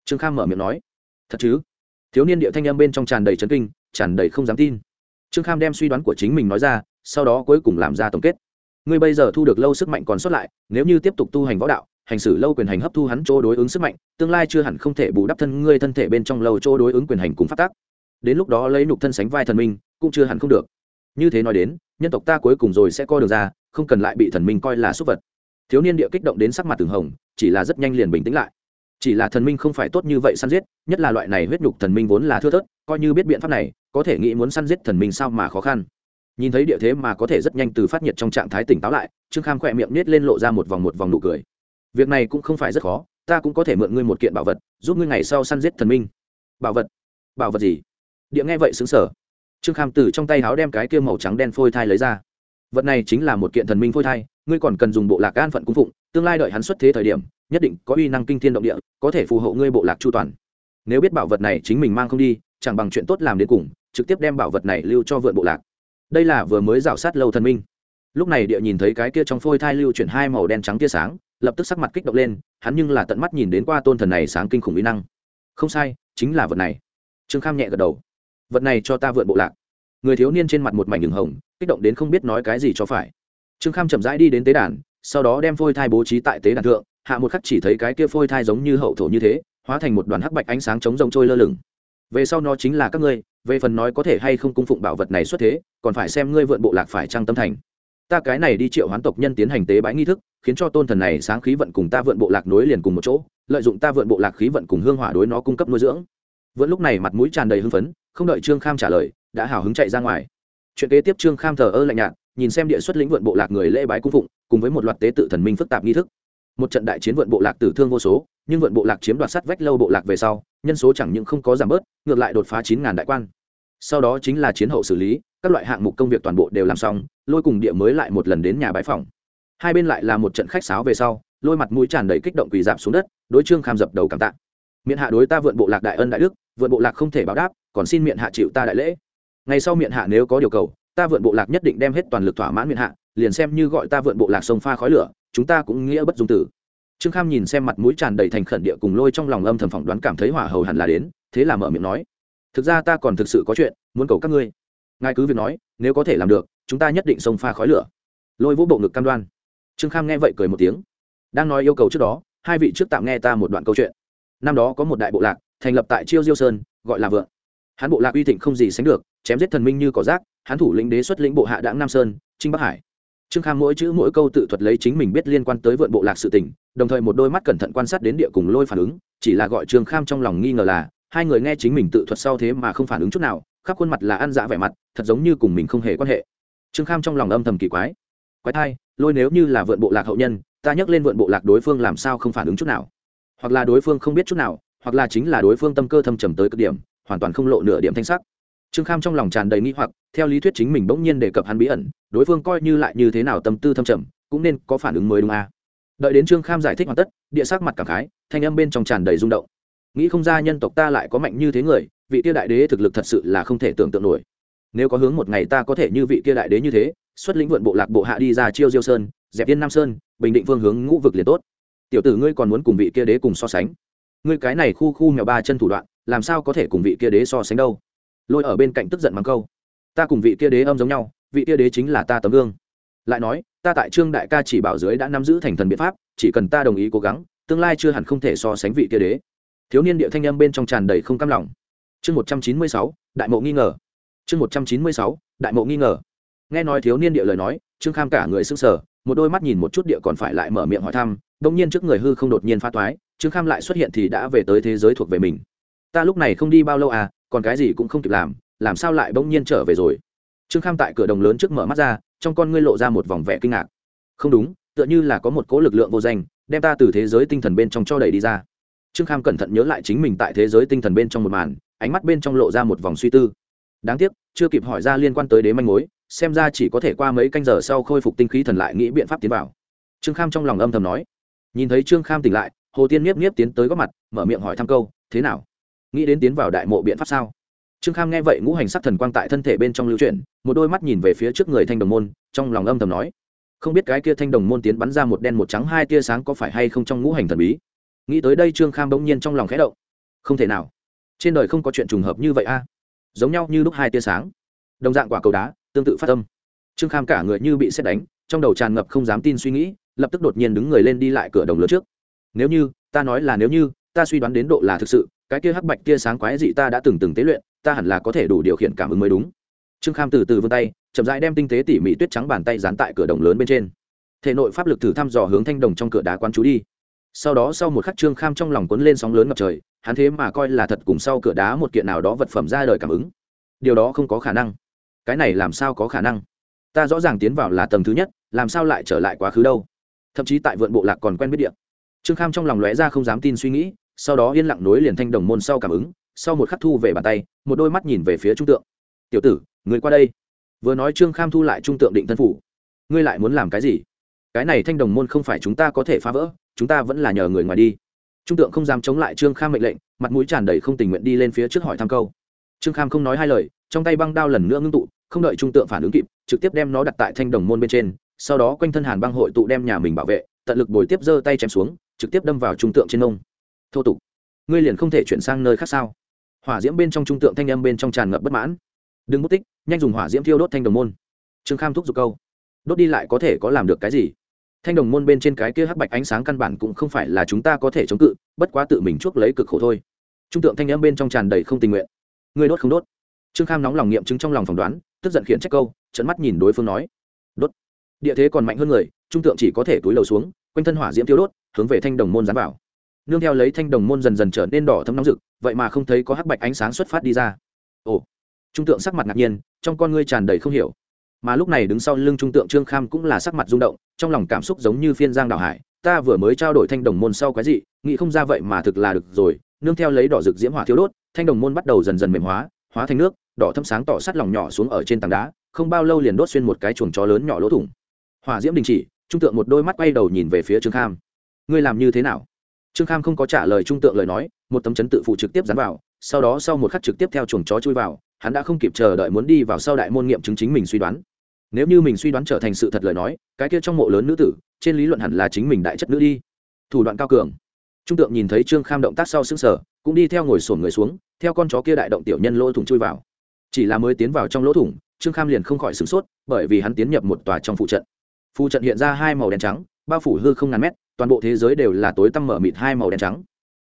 Trương kham mở miệng nói. Thật chứ? Thiếu niên địa thanh âm bên trong tràn đầy trấn kinh, tràn đầy không dám tin. Trương kham đem suy đoán của chính mình nói ra, sau đó cuối cùng làm ra tổng kết. Ngươi bây giờ thu được lâu sức mạnh còn sót lại, nếu như tiếp tục tu hành võ đạo, hành xử lâu quyền hành hấp thu hắn chỗ đối ứng sức mạnh, tương lai chưa hẳn không thể bù đắp thân ngươi thân thể bên trong lâu chỗ đối ứng quyền hành cùng phát tác đến lúc đó lấy nục thân sánh vai thần minh, cũng chưa hẳn không được như thế nói đến, nhân tộc ta cuối cùng rồi sẽ coi được ra, không cần lại bị thần minh coi là súc vật. Thiếu niên địa kích động đến sắc mặt từng hồng, chỉ là rất nhanh liền bình tĩnh lại. Chỉ là thần minh không phải tốt như vậy săn giết, nhất là loại này huyết nhục thần minh vốn là thưa thớt, coi như biết biện pháp này, có thể nghĩ muốn săn giết thần minh sao mà khó khăn. Nhìn thấy địa thế mà có thể rất nhanh từ phát nhiệt trong trạng thái tỉnh táo lại, trương kham khỏe miệng nết lên lộ ra một vòng một vòng nụ cười. Việc này cũng không phải rất khó, ta cũng có thể mượn ngươi một kiện bảo vật, giúp ngươi ngày sau săn giết thần minh. Bảo vật? Bảo vật gì? Địa nghe vậy xứng sở trương kham từ trong tay háo đem cái kia màu trắng đen phôi thai lấy ra. Vật này chính là một kiện thần minh phôi thai, ngươi còn cần dùng bộ lạc an phận cung phụng, tương lai đợi hắn xuất thế thời điểm, nhất định có uy năng kinh thiên động địa, có thể phù hộ ngươi bộ lạc chu toàn. Nếu biết bảo vật này chính mình mang không đi, chẳng bằng chuyện tốt làm đến cùng, trực tiếp đem bảo vật này lưu cho vượn bộ lạc. Đây là vừa mới rào sát lâu thần minh. Lúc này địa nhìn thấy cái kia trong phôi thai lưu chuyển hai màu đen trắng tia sáng, lập tức sắc mặt kích động lên, hắn nhưng là tận mắt nhìn đến qua tôn thần này sáng kinh khủng uy năng. Không sai, chính là vật này. Trương kham nhẹ gật đầu vật này cho ta vượn bộ lạc. Người thiếu niên trên mặt một mảnh đường hồng, kích động đến không biết nói cái gì cho phải. Trương kham chậm rãi đi đến tế đàn, sau đó đem phôi thai bố trí tại tế đàn thượng, hạ một khắc chỉ thấy cái kia phôi thai giống như hậu thổ như thế, hóa thành một đoàn hắc bạch ánh sáng chống rồng trôi lơ lửng. Về sau nó chính là các ngươi, về phần nói có thể hay không cung phụng bảo vật này xuất thế, còn phải xem ngươi vượn bộ lạc phải trăng tâm thành. Ta cái này đi triệu hoán tộc nhân tiến hành tế bái nghi thức, khiến cho tôn thần này sáng khí vận cùng ta vượn bộ lạc nối liền cùng một chỗ, lợi dụng ta vượn bộ lạc khí vận cùng hương hỏa đối nó cung cấp nuôi dưỡng vẫn lúc này mặt mũi tràn đầy hưng phấn, không đợi trương kham trả lời, đã hào hứng chạy ra ngoài. Chuyện kế tiếp trương kham thờ ơ lạnh nhạt, nhìn xem địa xuất lĩnh vượn bộ lạc người lễ bái cung phụng, cùng với một loạt tế tự thần minh phức tạp nghi thức. Một trận đại chiến vượn bộ lạc tử thương vô số, nhưng vượn bộ lạc chiếm đoạt sắt vách lâu bộ lạc về sau, nhân số chẳng những không có giảm bớt, ngược lại đột phá chín ngàn đại quan. Sau đó chính là chiến hậu xử lý, các loại hạng mục công việc toàn bộ đều làm xong, lôi cùng địa mới lại một lần đến nhà bái phòng. Hai bên lại là một trận khách sáo về sau, lôi mặt mũi tràn đầy kích động quỳ giảm xuống đất, đối trương kham dập đầu cảm tạ. Miệng hạ đối ta vượn bộ lạc đại ân đại đức vượn bộ lạc không thể báo đáp, còn xin miệng hạ chịu ta đại lễ. Ngày sau miệng hạ nếu có điều cầu, ta vượn bộ lạc nhất định đem hết toàn lực thỏa mãn miệng hạ, liền xem như gọi ta vượn bộ lạc sông pha khói lửa, chúng ta cũng nghĩa bất dung tử. Trương kham nhìn xem mặt mũi tràn đầy thành khẩn địa cùng lôi trong lòng âm thầm phỏng đoán cảm thấy hỏa hầu hẳn là đến, thế là mở miệng nói, thực ra ta còn thực sự có chuyện muốn cầu các ngươi. Ngài cứ việc nói, nếu có thể làm được, chúng ta nhất định sông pha khói lửa. Lôi vũ bộ ngực cam đoan. Trương kham nghe vậy cười một tiếng. Đang nói yêu cầu trước đó, hai vị trước tạm nghe ta một đoạn câu chuyện. Năm đó có một đại bộ lạc thành lập tại chiêu diêu sơn, gọi là vượng. Hắn bộ lạc uy thịnh không gì sánh được, chém giết thần minh như cỏ rác, hắn thủ lĩnh đế xuất lĩnh bộ hạ đảng nam sơn, trinh bắc hải. Trương kham mỗi chữ mỗi câu tự thuật lấy chính mình biết liên quan tới vượn bộ lạc sự tình, đồng thời một đôi mắt cẩn thận quan sát đến địa cùng lôi phản ứng, chỉ là gọi trương kham trong lòng nghi ngờ là, hai người nghe chính mình tự thuật sau thế mà không phản ứng chút nào, khắp khuôn mặt là ăn dã vẻ mặt, thật giống như cùng mình không hề quan hệ. Trương kham trong lòng âm thầm kỳ quái. Quái thai, lôi nếu như là vượn bộ lạc hậu nhân, ta nhắc lên vượn bộ lạc đối phương làm sao không phản ứng chút nào? Hoặc là đối phương không biết chút nào hoặc là chính là đối phương tâm cơ thâm trầm tới cực điểm, hoàn toàn không lộ nửa điểm thanh sắc. Trương kham trong lòng tràn đầy nghĩ hoặc, theo lý thuyết chính mình bỗng nhiên đề cập hắn bí ẩn, đối phương coi như lại như thế nào tâm tư thâm trầm, cũng nên có phản ứng mới đúng à. đợi đến trương kham giải thích hoàn tất, địa sắc mặt cảm khái, thanh âm bên trong tràn đầy rung động. Nghĩ không ra nhân tộc ta lại có mạnh như thế người, vị kia đại đế thực lực thật sự là không thể tưởng tượng nổi. Nếu có hướng một ngày ta có thể như vị kia đại đế như thế, xuất lĩnh vượn bộ lạc bộ hạ đi ra chiêu diêu sơn, dẹp yên nam sơn, bình định phương hướng ngũ vực liền tốt. Tiểu tử ngươi còn muốn cùng vị kia đế cùng so sánh? Ngươi cái này khu khu mèo ba chân thủ đoạn, làm sao có thể cùng vị kia đế so sánh đâu? Lôi ở bên cạnh tức giận mắng câu. Ta cùng vị kia đế âm giống nhau, vị kia đế chính là ta tấm gương. Lại nói, ta tại trương đại ca chỉ bảo dưới đã nắm giữ thành thần biện pháp, chỉ cần ta đồng ý cố gắng, tương lai chưa hẳn không thể so sánh vị kia đế. Thiếu niên địa thanh âm bên trong tràn đầy không cam lòng. Chương một trăm chín mươi sáu, đại mộ nghi ngờ. Chương một trăm chín mươi sáu, đại mộ nghi ngờ. Nghe nói thiếu niên địa lời nói, trương kham cả người s ư n g sở một đôi mắt nhìn một chút địa còn phải lại mở miệng hỏi thăm đông nhiên trước người hư không đột nhiên pha toái trương kham lại xuất hiện thì đã về tới thế giới thuộc về mình. Ta lúc này không đi bao lâu à còn cái gì cũng không kịp làm làm sao lại bỗng nhiên trở về rồi? Trương kham tại cửa đồng lớn trước mở mắt ra, trong con ngươi lộ ra một vòng vẻ kinh ngạc. Không đúng, tựa như là có một cố lực lượng vô danh, đem ta từ thế giới tinh thần bên trong cho đẩy đi ra. Trương kham cẩn thận nhớ lại chính mình tại thế giới tinh thần bên trong một màn, ánh mắt bên trong lộ ra một vòng suy tư. Đáng tiếc, chưa kịp hỏi ra liên quan tới đế manh mối xem ra chỉ có thể qua mấy canh giờ sau khôi phục tinh khí thần lại nghĩ biện pháp tiến vào. Trương kham trong lòng âm thầm nói. Nhìn thấy trương kham tỉnh lại, hồ tiên nhiếp nhiếp tiến tới góp mặt, mở miệng hỏi thăm câu, thế nào? Nghĩ đến tiến vào đại mộ biện pháp sao? Trương kham nghe vậy ngũ hành sắc thần quang tại thân thể bên trong lưu chuyển, một đôi mắt nhìn về phía trước người thanh đồng môn, trong lòng âm thầm nói. Không biết cái kia thanh đồng môn tiến bắn ra một đen một trắng hai tia sáng có phải hay không trong ngũ hành thần bí? Nghĩ tới đây trương kham bỗng nhiên trong lòng khẽ động. Không thể nào. Trên đời không có chuyện trùng hợp như vậy a. Giống nhau như lúc hai tia sáng. Đồng dạng quả cầu đá tương tự phát tâm trương kham cả người như bị xét đánh, trong đầu tràn ngập không dám tin suy nghĩ, lập tức đột nhiên đứng người lên đi lại cửa đồng lớn trước. Nếu như, ta nói là nếu như, ta suy đoán đến độ là thực sự, cái kia hắc bạch tia sáng quái dị ta đã từng từng tế luyện, ta hẳn là có thể đủ điều khiển cảm ứng mới đúng. Trương kham từ từ vươn tay, chậm rãi đem tinh tế tỉ mỉ tuyết trắng bàn tay dán tại cửa đồng lớn bên trên. Thể nội pháp lực thử thăm dò hướng thanh đồng trong cửa đá quán chú đi. Sau đó sau một khắc trương kham trong lòng cuốn lên sóng lớn ngập trời, hắn thế mà coi là thật cùng sau cửa đá một kiện nào đó vật phẩm ra đời cảm ứng. Điều đó không có khả năng cái này làm sao có khả năng? Ta rõ ràng tiến vào là tầng thứ nhất, làm sao lại trở lại quá khứ đâu? Thậm chí tại vượn bộ lạc còn quen biết điện trương kham trong lòng lóe ra không dám tin suy nghĩ, sau đó yên lặng nối liền thanh đồng môn sau cảm ứng, sau một khắc thu về bàn tay, một đôi mắt nhìn về phía trung tượng. Tiểu tử, người qua đây. Vừa nói trương kham thu lại trung tượng định thân phủ. Ngươi lại muốn làm cái gì? Cái này thanh đồng môn không phải chúng ta có thể phá vỡ, chúng ta vẫn là nhờ người ngoài đi. Trung tượng không dám chống lại trương kham mệnh lệnh, mặt mũi tràn đầy không tình nguyện đi lên phía trước hỏi thăm câu. Trương kham không nói hai lời trong tay băng đao lần nữa ngưng tụ, không đợi trung tượng phản ứng kịp, trực tiếp đem nó đặt tại thanh đồng môn bên trên, sau đó quanh thân hàn băng hội tụ đem nhà mình bảo vệ, tận lực bồi tiếp giơ tay chém xuống, trực tiếp đâm vào trung tượng trên nông thô tục. Ngươi liền không thể chuyển sang nơi khác sao? Hỏa diễm bên trong trung tượng thanh âm bên trong tràn ngập bất mãn. Đừng mất tích, nhanh dùng hỏa diễm thiêu đốt thanh đồng môn. Trương kham thúc giục câu. Đốt đi lại có thể có làm được cái gì? Thanh đồng môn bên trên cái kia hắc bạch ánh sáng căn bản cũng không phải là chúng ta có thể chống cự, bất quá tự mình chuốc lấy cực khổ thôi. Trung tượng thanh âm bên trong tràn đầy không tình nguyện. Ngươi đốt không đốt? Trương kham nóng lòng nghiệm chứng trong lòng phỏng đoán, tức giận khiển trách câu trận mắt nhìn đối phương nói, đốt. Địa thế còn mạnh hơn người, trung tượng chỉ có thể túi lầu xuống, quanh thân hỏa diễm tiêu đốt, hướng về thanh đồng môn dán vào. Nương theo lấy thanh đồng môn dần dần trở nên đỏ thấm nóng rực, vậy mà không thấy có hắc bạch ánh sáng xuất phát đi ra. Ồ. Trung tượng sắc mặt ngạc nhiên, trong con ngươi tràn đầy không hiểu. Mà lúc này đứng sau lưng trung tượng trương kham cũng là sắc mặt rung động, trong lòng cảm xúc giống như phiên giang đào hải, ta vừa mới trao đổi thanh đồng môn sau cái gì nghĩ không ra vậy mà thực là được rồi. Nương theo lấy đỏ rực diễm hỏa thiếu đốt, thanh đồng môn bắt đầu dần dần mềm hóa hóa thành nước đỏ thâm sáng tỏ sắt lòng nhỏ xuống ở trên tảng đá, không bao lâu liền đốt xuyên một cái chuồng chó lớn nhỏ lỗ thủng. Hỏa diễm đình chỉ, trung tượng một đôi mắt quay đầu nhìn về phía trương kham. Ngươi làm như thế nào? Trương kham không có trả lời trung tượng lời nói, một tấm chấn tự phụ trực tiếp dán vào, sau đó sau một khắc trực tiếp theo chuồng chó chui vào, hắn đã không kịp chờ đợi muốn đi vào sau đại môn nghiệm chứng chính mình suy đoán. Nếu như mình suy đoán trở thành sự thật lời nói, cái kia trong mộ lớn nữ tử, trên lý luận hẳn là chính mình đại chất nữ đi. Thủ đoạn cao cường. Trung tượng nhìn thấy trương kham động tác sau xứng sở cũng đi theo ngồi sổn người xuống, theo con chó kia đại động tiểu nhân lỗ thủng chui vào chỉ là mới tiến vào trong lỗ thủng, trương kham liền không khỏi sửng sốt, bởi vì hắn tiến nhập một tòa trong phụ trận. Phụ trận hiện ra hai màu đen trắng, bao phủ hư không ngàn mét, toàn bộ thế giới đều là tối tăm mở mịt hai màu đen trắng.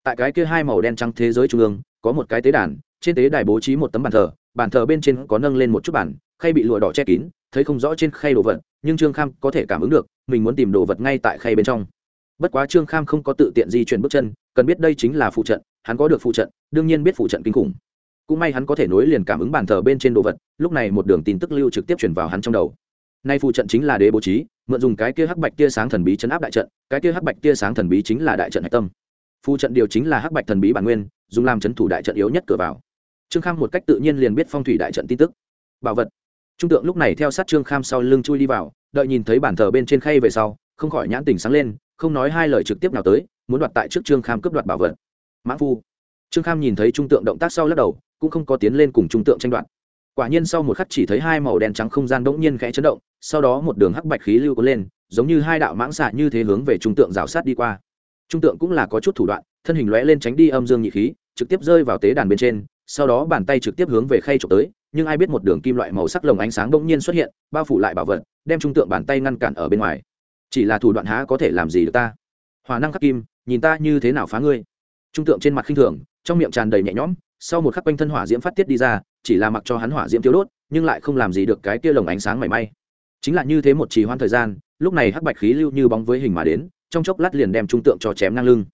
Tại cái kia hai màu đen trắng thế giới trung ương, có một cái tế đàn, trên tế đài bố trí một tấm bàn thờ bàn thờ bên trên có nâng lên một chút bản khay bị lụa đỏ che kín, thấy không rõ trên khay đồ vật, nhưng trương kham có thể cảm ứng được, mình muốn tìm đồ vật ngay tại khay bên trong. Bất quá trương kham không có tự tiện di chuyển bước chân, cần biết đây chính là phụ trận, hắn có được phụ trận, đương nhiên biết phụ trận kinh khủng cũng may hắn có thể nối liền cảm ứng bàn thờ bên trên đồ vật, lúc này một đường tin tức lưu trực tiếp chuyển vào hắn trong đầu. Nay phụ trận chính là đế bố trí, mượn dùng cái kia hắc bạch tia sáng thần bí chấn áp đại trận, cái kia hắc bạch tia sáng thần bí chính là đại trận hạch tâm. Phụ trận điều chính là hắc bạch thần bí bản nguyên, dùng làm chấn thủ đại trận yếu nhất cửa vào. Trương kham một cách tự nhiên liền biết phong thủy đại trận tin tức. Bảo vật. Trung tượng lúc này theo sát trương kham sau lưng chui đi vào, đợi nhìn thấy bàn thờ bên trên khay về sau, không khỏi nhãn tình sáng lên, không nói hai lời trực tiếp nào tới, muốn đoạt tại trước trương kham cướp đoạt bảo vật. Mãn phu. Trương kham nhìn thấy trung tượng động tác sau lắc đầu cũng không có tiến lên cùng trung tượng tranh đoạt. Quả nhiên sau một khắc chỉ thấy hai màu đen trắng không gian bỗng nhiên khẽ chấn động, sau đó một đường hắc bạch khí lưu cuốn lên, giống như hai đạo mãng xạ như thế hướng về trung tượng rào sát đi qua. Trung tượng cũng là có chút thủ đoạn, thân hình lóe lên tránh đi âm dương nhị khí, trực tiếp rơi vào tế đàn bên trên, sau đó bàn tay trực tiếp hướng về khay trộm tới, nhưng ai biết một đường kim loại màu sắc lồng ánh sáng bỗng nhiên xuất hiện, bao phủ lại bảo vật, đem trung tượng bàn tay ngăn cản ở bên ngoài. Chỉ là thủ đoạn há có thể làm gì được ta? Hòa năng khắc kim, nhìn ta như thế nào phá ngươi? Trung tượng trên mặt khinh thường, trong miệng tràn đầy nhẹ nhõm sau một khắc quanh thân hỏa diễm phát tiết đi ra, chỉ là mặc cho hắn hỏa diễm tiêu đốt, nhưng lại không làm gì được cái kia lồng ánh sáng mảy may. Chính là như thế một trì hoãn thời gian, lúc này hắc bạch khí lưu như bóng với hình mà đến, trong chốc lát liền đem trung tượng cho chém ngang lưng.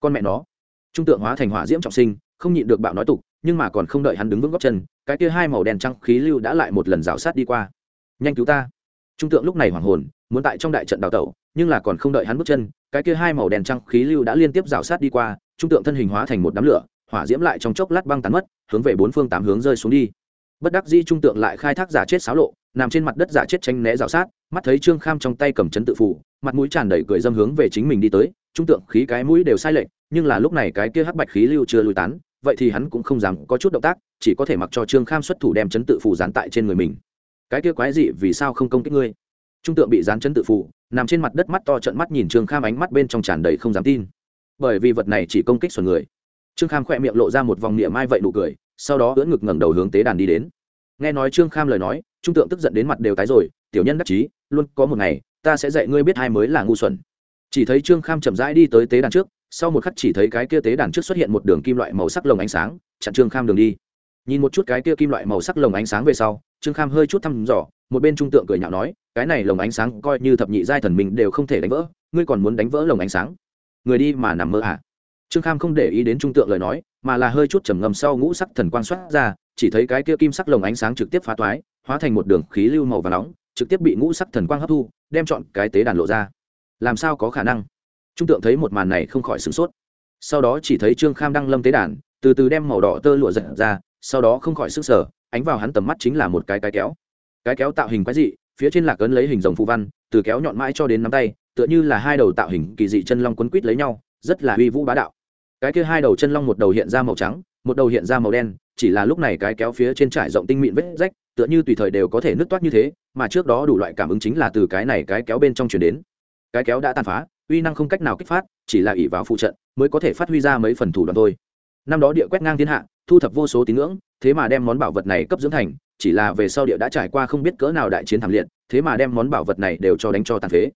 Con mẹ nó, trung tượng hóa thành hỏa diễm trọng sinh, không nhịn được bạo nói tục, nhưng mà còn không đợi hắn đứng vững góc chân, cái kia hai màu đen trắng khí lưu đã lại một lần rào sát đi qua. Nhanh cứu ta. Trung tượng lúc này hoảng hồn, muốn tại trong đại trận đào tẩu, nhưng là còn không đợi hắn bước chân, cái kia hai màu đen trắng khí lưu đã liên tiếp rào sát đi qua, trung tượng thân hình hóa thành một đám lửa hỏa diễm lại trong chốc lát băng tán mất, hướng về bốn phương tám hướng rơi xuống đi. Bất đắc dĩ trung tượng lại khai thác giả chết xáo lộ, nằm trên mặt đất giả chết tranh né rào sát, mắt thấy trương kham trong tay cầm chấn tự phủ, mặt mũi tràn đầy cười dâm hướng về chính mình đi tới, trung tượng khí cái mũi đều sai lệch, nhưng là lúc này cái kia hắc bạch khí lưu chưa lùi tán, vậy thì hắn cũng không dám có chút động tác, chỉ có thể mặc cho trương kham xuất thủ đem chấn tự phủ dán tại trên người mình. Cái kia quái dị vì sao không công kích ngươi? Trung tượng bị dán chấn tự phủ, nằm trên mặt đất mắt to trận mắt nhìn trương kham ánh mắt bên trong tràn đầy không dám tin. Bởi vì vật này chỉ công kích xuẩn người trương kham khỏe miệng lộ ra một vòng niệm mai vậy nụ cười, sau đó ưỡn ngực ngẩng đầu hướng tế đàn đi đến. Nghe nói trương kham lời nói, trung tượng tức giận đến mặt đều tái rồi, tiểu nhân đắc chí, luôn có một ngày, ta sẽ dạy ngươi biết hai mới là ngu xuẩn. Chỉ thấy trương kham chậm rãi đi tới tế đàn trước, sau một khắc chỉ thấy cái kia tế đàn trước xuất hiện một đường kim loại màu sắc lồng ánh sáng, chặn trương kham đường đi. Nhìn một chút cái kia kim loại màu sắc lồng ánh sáng về sau, trương kham hơi chút thăm dò, một bên trung tượng cười nhạo nói, cái này lồng ánh sáng coi như thập nhị giai thần mình đều không thể đánh vỡ, ngươi còn muốn đánh vỡ lồng ánh sáng? Người đi mà nằm mơ à? Trương kham không để ý đến trung tượng lời nói, mà là hơi chút trầm ngầm sau ngũ sắc thần quang xuất ra, chỉ thấy cái kia kim sắc lồng ánh sáng trực tiếp phá toái, hóa thành một đường khí lưu màu và nóng, trực tiếp bị ngũ sắc thần quang hấp thu, đem chọn cái tế đàn lộ ra. Làm sao có khả năng? Trung tượng thấy một màn này không khỏi sửng sốt. Sau đó chỉ thấy trương kham đang lâm tế đàn, từ từ đem màu đỏ tơ lụa giật ra, sau đó không khỏi sức sở ánh vào hắn tầm mắt chính là một cái cái kéo. Cái kéo tạo hình quái dị, phía trên lạc ấn lấy hình rồng phụ văn, từ kéo nhọn mãi cho đến nắm tay, tựa như là hai đầu tạo hình kỳ dị chân long quấn quít lấy nhau, rất là uy vũ bá đạo cái kia hai đầu chân long một đầu hiện ra màu trắng, một đầu hiện ra màu đen, chỉ là lúc này cái kéo phía trên trải rộng tinh mịn vết rách, tựa như tùy thời đều có thể nứt toát như thế, mà trước đó đủ loại cảm ứng chính là từ cái này cái kéo bên trong chuyển đến. Cái kéo đã tàn phá, uy năng không cách nào kích phát, chỉ là ỷ vào phụ trận mới có thể phát huy ra mấy phần thủ đoạn thôi. Năm đó địa quét ngang thiên hạ, thu thập vô số tín ngưỡng, thế mà đem món bảo vật này cấp dưỡng thành, chỉ là về sau địa đã trải qua không biết cỡ nào đại chiến thảm liệt, thế mà đem món bảo vật này đều cho đánh cho tàn phế.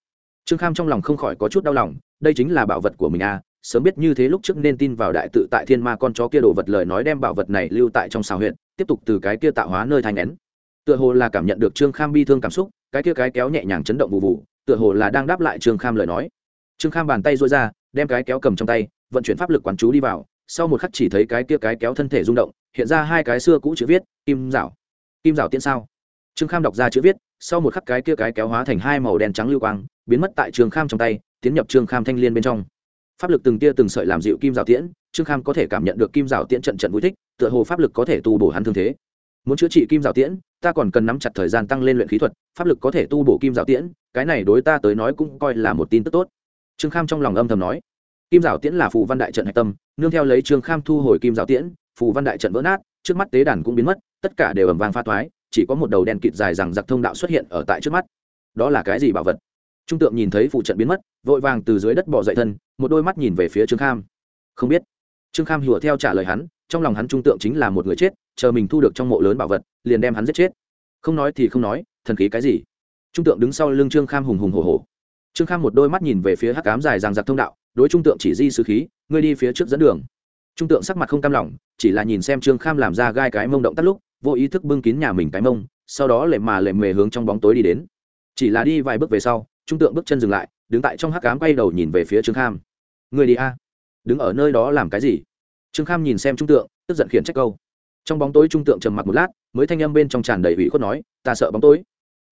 Trương kham trong lòng không khỏi có chút đau lòng, đây chính là bảo vật của mình à sớm biết như thế lúc trước nên tin vào đại tự tại thiên ma con chó kia đồ vật lời nói đem bảo vật này lưu tại trong xào huyện tiếp tục từ cái kia tạo hóa nơi thành nén. Tựa hồ là cảm nhận được trương kham bi thương cảm xúc, cái kia cái kéo nhẹ nhàng chấn động vụ vụ, tựa hồ là đang đáp lại trương kham lời nói. Trương kham bàn tay dối ra, đem cái kéo cầm trong tay, vận chuyển pháp lực quán chú đi vào, sau một khắc chỉ thấy cái kia cái kéo thân thể rung động, hiện ra hai cái xưa cũ chữ viết, kim dạo. Kim dạo tiễn sao? Trương kham đọc ra chữ viết, sau một khắc cái kia cái kéo hóa thành hai màu đen trắng lưu quang, biến mất tại trương kham trong tay, tiến nhập trương kham thanh liên bên trong pháp lực từng tia từng sợi làm dịu kim rào tiễn, trương kham có thể cảm nhận được kim rào tiễn trận trận vui thích, tựa hồ pháp lực có thể tu bổ hắn thương thế. Muốn chữa trị kim rào tiễn, ta còn cần nắm chặt thời gian tăng lên luyện khí thuật, pháp lực có thể tu bổ kim rào tiễn, cái này đối ta tới nói cũng coi là một tin tức tốt. Trương kham trong lòng âm thầm nói. Kim rào tiễn là phù văn đại trận hạch tâm, nương theo lấy trương kham thu hồi kim rào tiễn, phù văn đại trận vỡ nát, trước mắt tế đàn cũng biến mất, tất cả đều ẩm vang pha thoái, chỉ có một đầu đen kịt dài rằng giặc thông đạo xuất hiện ở tại trước mắt. Đó là cái gì bảo vật? Trung tượng nhìn thấy phụ trận biến mất, vội vàng từ dưới đất bỏ dậy thân, một đôi mắt nhìn về phía trương kham. Không biết. Trương kham hùa theo trả lời hắn, trong lòng hắn trung tượng chính là một người chết, chờ mình thu được trong mộ lớn bảo vật, liền đem hắn giết chết. Không nói thì không nói, thần khí cái gì? Trung tượng đứng sau lưng trương kham hùng hùng hồ hồ trương kham một đôi mắt nhìn về phía hắc cám dài ràng giặc thông đạo, đối trung tượng chỉ di sứ khí, ngươi đi phía trước dẫn đường. Trung tượng sắc mặt không cam lòng, chỉ là nhìn xem trương kham làm ra gai cái mông động tắt lúc, vô ý thức bưng kín nhà mình cái mông, sau đó lệ mà lệ mề hướng trong bóng tối đi đến. Chỉ là đi vài bước về sau trung tượng bước chân dừng lại, đứng tại trong hắc cám quay đầu nhìn về phía trương kham. Người đi a. Đứng ở nơi đó làm cái gì? Trương kham nhìn xem trung tượng, tức giận khiển trách câu. Trong bóng tối trung tượng trầm mặc một lát, mới thanh âm bên trong tràn đầy ủy khuất nói, ta sợ bóng tối.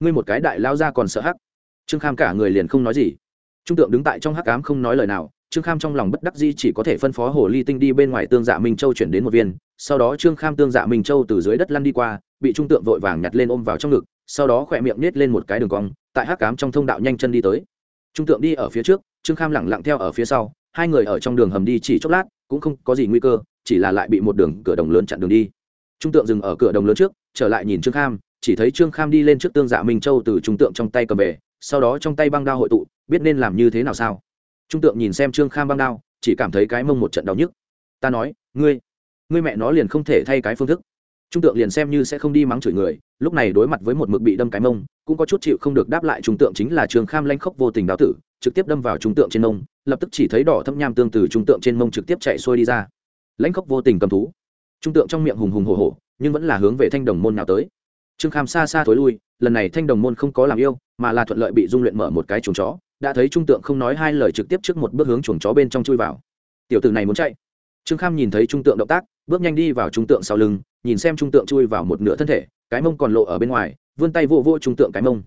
Ngươi một cái đại lao ra còn sợ hắc. Trương kham cả người liền không nói gì. Trung tượng đứng tại trong hắc cám không nói lời nào, trương kham trong lòng bất đắc di chỉ có thể phân phó hồ ly tinh đi bên ngoài tương dạ minh châu chuyển đến một viên. Sau đó trương kham tương dạ minh châu từ dưới đất lăn đi qua, bị trung tượng vội vàng nhặt lên ôm vào trong ngực sau đó khỏe miệng nết lên một cái đường cong, tại hắc cám trong thông đạo nhanh chân đi tới. Trung tượng đi ở phía trước, trương kham lẳng lặng theo ở phía sau, hai người ở trong đường hầm đi chỉ chốc lát, cũng không có gì nguy cơ, chỉ là lại bị một đường, cửa đồng lớn chặn đường đi. Trung tượng dừng ở cửa đồng lớn trước, trở lại nhìn trương kham, chỉ thấy trương kham đi lên trước tương dạ minh châu từ trung tượng trong tay cầm về, sau đó trong tay băng đao hội tụ, biết nên làm như thế nào sao. Trung tượng nhìn xem trương kham băng đao, chỉ cảm thấy cái mông một trận đau nhức. Ta nói, ngươi ngươi mẹ nó liền không thể thay cái phương thức trung tượng liền xem như sẽ không đi mắng chửi người, lúc này đối mặt với một mực bị đâm cái mông, cũng có chút chịu không được đáp lại trung tượng chính là Trường kham lanh khốc vô tình đáo tử, trực tiếp đâm vào trung tượng trên mông, lập tức chỉ thấy đỏ thâm nham tương từ trung tượng trên mông trực tiếp chạy xuôi đi ra. Lãnh khốc vô tình cầm thú. Trung tượng trong miệng hùng hùng hồ hồ nhưng vẫn là hướng về thanh đồng môn nào tới. Trương kham xa xa thối lui, lần này thanh đồng môn không có làm yêu, mà là thuận lợi bị dung luyện mở một cái chuồng chó, đã thấy trung tượng không nói hai lời trực tiếp trước một bước hướng chuồng chó bên trong chui vào. Tiểu tử này muốn chạy trương kham nhìn thấy trung tượng động tác, bước nhanh đi vào trung tượng sau lưng, nhìn xem trung tượng chui vào một nửa thân thể, cái mông còn lộ ở bên ngoài, vươn tay vô vô trung tượng cái mông.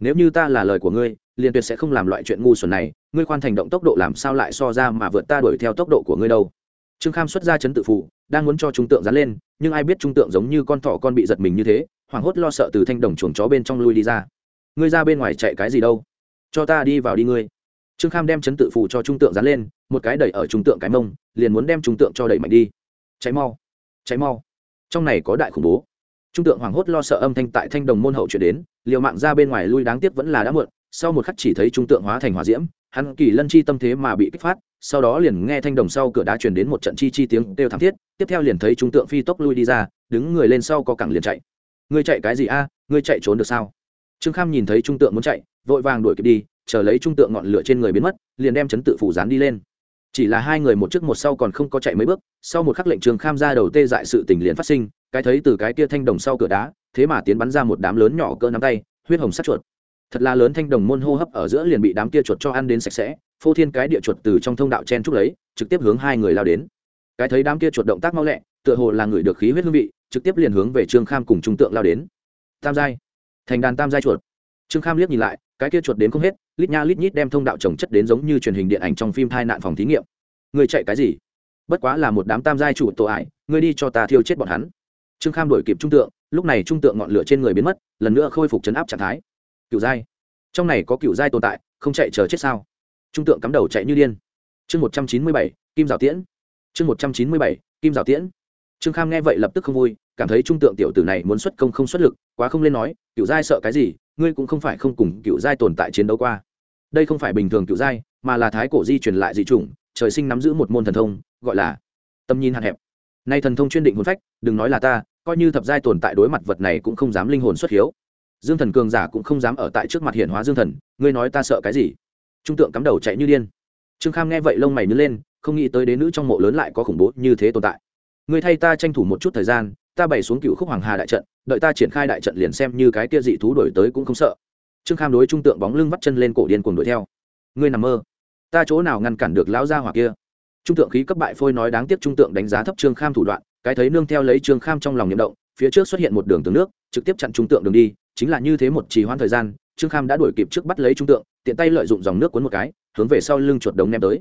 Nếu như ta là lời của ngươi, liền tuyệt sẽ không làm loại chuyện ngu xuẩn này, ngươi khoan thành động tốc độ làm sao lại so ra mà vượt ta đuổi theo tốc độ của ngươi đâu. Trương kham xuất ra chấn tự phụ, đang muốn cho trung tượng dán lên, nhưng ai biết trung tượng giống như con thỏ con bị giật mình như thế, hoảng hốt lo sợ từ thanh đồng chuồng chó bên trong lui đi ra. Ngươi ra bên ngoài chạy cái gì đâu? Cho ta đi vào đi ngươi trương kham đem chấn tự phù cho trung tượng dán lên, một cái đẩy ở trung tượng cái mông, liền muốn đem trung tượng cho đẩy mạnh đi. Cháy mau cháy mau. Trong này có đại khủng bố. Trung tượng hoảng hốt lo sợ âm thanh tại thanh đồng môn hậu chuyển đến, liều mạng ra bên ngoài lui đáng tiếc vẫn là đã muộn, sau một khắc chỉ thấy trung tượng hóa thành hỏa diễm, hắn kỳ lân chi tâm thế mà bị kích phát, sau đó liền nghe thanh đồng sau cửa đá truyền đến một trận chi chi tiếng kêu thảm thiết, tiếp theo liền thấy trung tượng phi tốc lui đi ra, đứng người lên sau có cẳng liền chạy. Ngươi chạy cái gì a? Ngươi chạy trốn được sao? Trương kham nhìn thấy trung tượng muốn chạy, vội vàng đuổi kịp đi chờ lấy trung tượng ngọn lửa trên người biến mất, liền đem chấn tự phủ dán đi lên. Chỉ là hai người một trước một sau còn không có chạy mấy bước, sau một khắc lệnh trường kham ra đầu tê dại sự tình liền phát sinh, cái thấy từ cái kia thanh đồng sau cửa đá, thế mà tiến bắn ra một đám lớn nhỏ cỡ nắm tay, huyết hồng sắt chuột. Thật là lớn thanh đồng môn hô hấp ở giữa liền bị đám kia chuột cho ăn đến sạch sẽ, phô thiên cái địa chuột từ trong thông đạo chen trúc lấy, trực tiếp hướng hai người lao đến. Cái thấy đám kia chuột động tác mau lẹ, tựa hồ là người được khí huyết hương vị, trực tiếp liền hướng về trương kham cùng trung tượng lao đến. Tam giai. Thành đàn tam giai chuột trương kham liếc nhìn lại, cái kia chuột đến không hết, lít nha lít nhít đem thông đạo trồng chất đến giống như truyền hình điện ảnh trong phim thai nạn phòng thí nghiệm. Người chạy cái gì? Bất quá là một đám tam giai chủ tổ ải ngươi đi cho ta thiêu chết bọn hắn. Trương kham đổi kịp trung tượng, lúc này trung tượng ngọn lửa trên người biến mất, lần nữa khôi phục chấn áp trạng thái. Cựu giai. Trong này có cựu giai tồn tại, không chạy chờ chết sao? Trung tượng cắm đầu chạy như điên. Chương một trăm chín mươi bảy, kim rào tiễn. Chương một trăm chín mươi bảy, kim rào tiễn. Trương kham nghe vậy lập tức không vui, cảm thấy trung tượng tiểu tử này muốn xuất công không xuất lực, quá không lên nói cựu giai sợ cái gì? Ngươi cũng không phải không cùng cựu giai tồn tại chiến đấu qua. Đây không phải bình thường cựu giai, mà là thái cổ di truyền lại dị chủng, trời sinh nắm giữ một môn thần thông, gọi là tâm nhìn hạn hẹp. Nay thần thông chuyên định hồn phách, đừng nói là ta, coi như thập giai tồn tại đối mặt vật này cũng không dám linh hồn xuất hiếu. Dương thần cường giả cũng không dám ở tại trước mặt hiển hóa dương thần, ngươi nói ta sợ cái gì? Trung tượng cắm đầu chạy như điên. Trương kham nghe vậy lông mày nứt lên, không nghĩ tới đế nữ trong mộ lớn lại có khủng bố như thế tồn tại. Ngươi thay ta tranh thủ một chút thời gian ta bày xuống cựu khúc hoàng hà đại trận, đợi ta triển khai đại trận liền xem như cái kia dị thú đổi tới cũng không sợ. Trương kham đối trung tượng bóng lưng vắt chân lên cổ điên cuồng đuổi theo. Ngươi nằm mơ. Ta chỗ nào ngăn cản được lão gia hỏa kia? Trung tượng khí cấp bại phôi nói đáng tiếc trung tượng đánh giá thấp trương kham thủ đoạn, cái thấy nương theo lấy trương kham trong lòng nhậm động, phía trước xuất hiện một đường tường nước, trực tiếp chặn trung tượng đường đi, chính là như thế một trì hoãn thời gian, trương kham đã đuổi kịp trước bắt lấy trung tượng, tiện tay lợi dụng dòng nước cuốn một cái, hướng về sau lưng chuột đồng ném tới.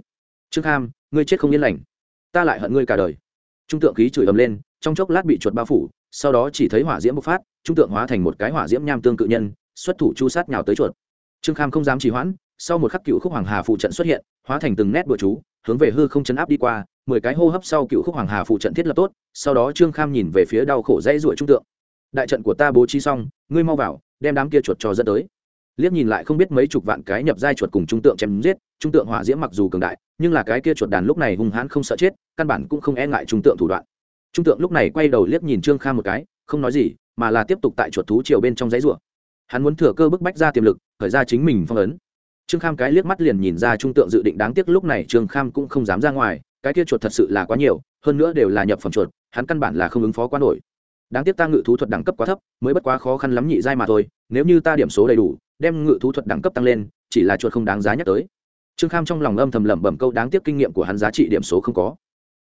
Trương kham, ngươi chết không yên lành. Ta lại hận ngươi cả đời. Trung tượng khí chửi ầm lên trong chốc lát bị chuột bao phủ, sau đó chỉ thấy hỏa diễm bộc phát, trung tượng hóa thành một cái hỏa diễm nham tương cự nhân, xuất thủ chu sát nhào tới chuột. Trương kham không dám trì hoãn, sau một khắc cựu khúc hoàng hà phụ trận xuất hiện, hóa thành từng nét bừa chú, hướng về hư không chấn áp đi qua, mười cái hô hấp sau cựu khúc hoàng hà phụ trận thiết lập tốt, sau đó trương kham nhìn về phía đau khổ dãy ruổi trung tượng. Đại trận của ta bố trí xong, ngươi mau vào, đem đám kia chuột cho dẫn tới. Liếc nhìn lại không biết mấy chục vạn cái nhập giai chuột cùng trung tượng chém giết, trung tượng hỏa diễm mặc dù cường đại, nhưng là cái kia chuột đàn lúc này hung hãn không sợ chết, căn bản cũng không e ngại trung tượng thủ đoạn trung tượng lúc này quay đầu liếc nhìn trương kham một cái, không nói gì, mà là tiếp tục tại chuột thú chiều bên trong giấy rùa hắn muốn thừa cơ bức bách ra tiềm lực, khởi ra chính mình phong ấn. Trương kham cái liếc mắt liền nhìn ra trung tượng dự định đáng tiếc lúc này trương kham cũng không dám ra ngoài, cái kia chuột thật sự là quá nhiều, hơn nữa đều là nhập phẩm chuột, hắn căn bản là không ứng phó quá nổi. Đáng tiếc ta ngự thú thuật đẳng cấp quá thấp, mới bất quá khó khăn lắm nhị giai mà thôi, nếu như ta điểm số đầy đủ, đem ngự thú thuật đẳng cấp tăng lên, chỉ là chuột không đáng giá nhắc tới. Trương kham trong lòng âm thầm lẩm bẩm câu đáng tiếc kinh nghiệm của hắn giá trị điểm số không có.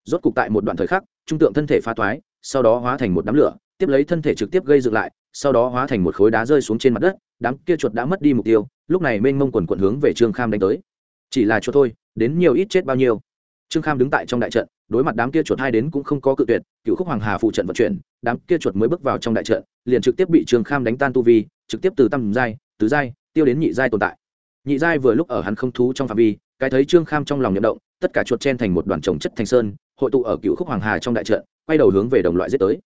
Rốt cục tại một đoạn thời khắc trung tượng thân thể pha toái, sau đó hóa thành một đám lửa, tiếp lấy thân thể trực tiếp gây dựng lại, sau đó hóa thành một khối đá rơi xuống trên mặt đất, đám kia chuột đã mất đi mục tiêu, lúc này mênh mông quần quận hướng về trương kham đánh tới. Chỉ là chuột thôi, đến nhiều ít chết bao nhiêu. Trương kham đứng tại trong đại trận, đối mặt đám kia chuột hai đến cũng không có cự tuyệt, cựu khúc hoàng hà phụ trận vận chuyển, đám kia chuột mới bước vào trong đại trận, liền trực tiếp bị trương kham đánh tan tu vi, trực tiếp từ tăm giai, tứ giai, tiêu đến nhị giai tồn tại. Nhị giai vừa lúc ở hắn không thú trong phạm vi, cái thấy trương kham trong lòng nhậm động tất cả chuột chen thành một đoàn trồng chất thành sơn, hội tụ ở cựu khúc hoàng hà trong đại trận, quay đầu hướng về đồng loại giết tới.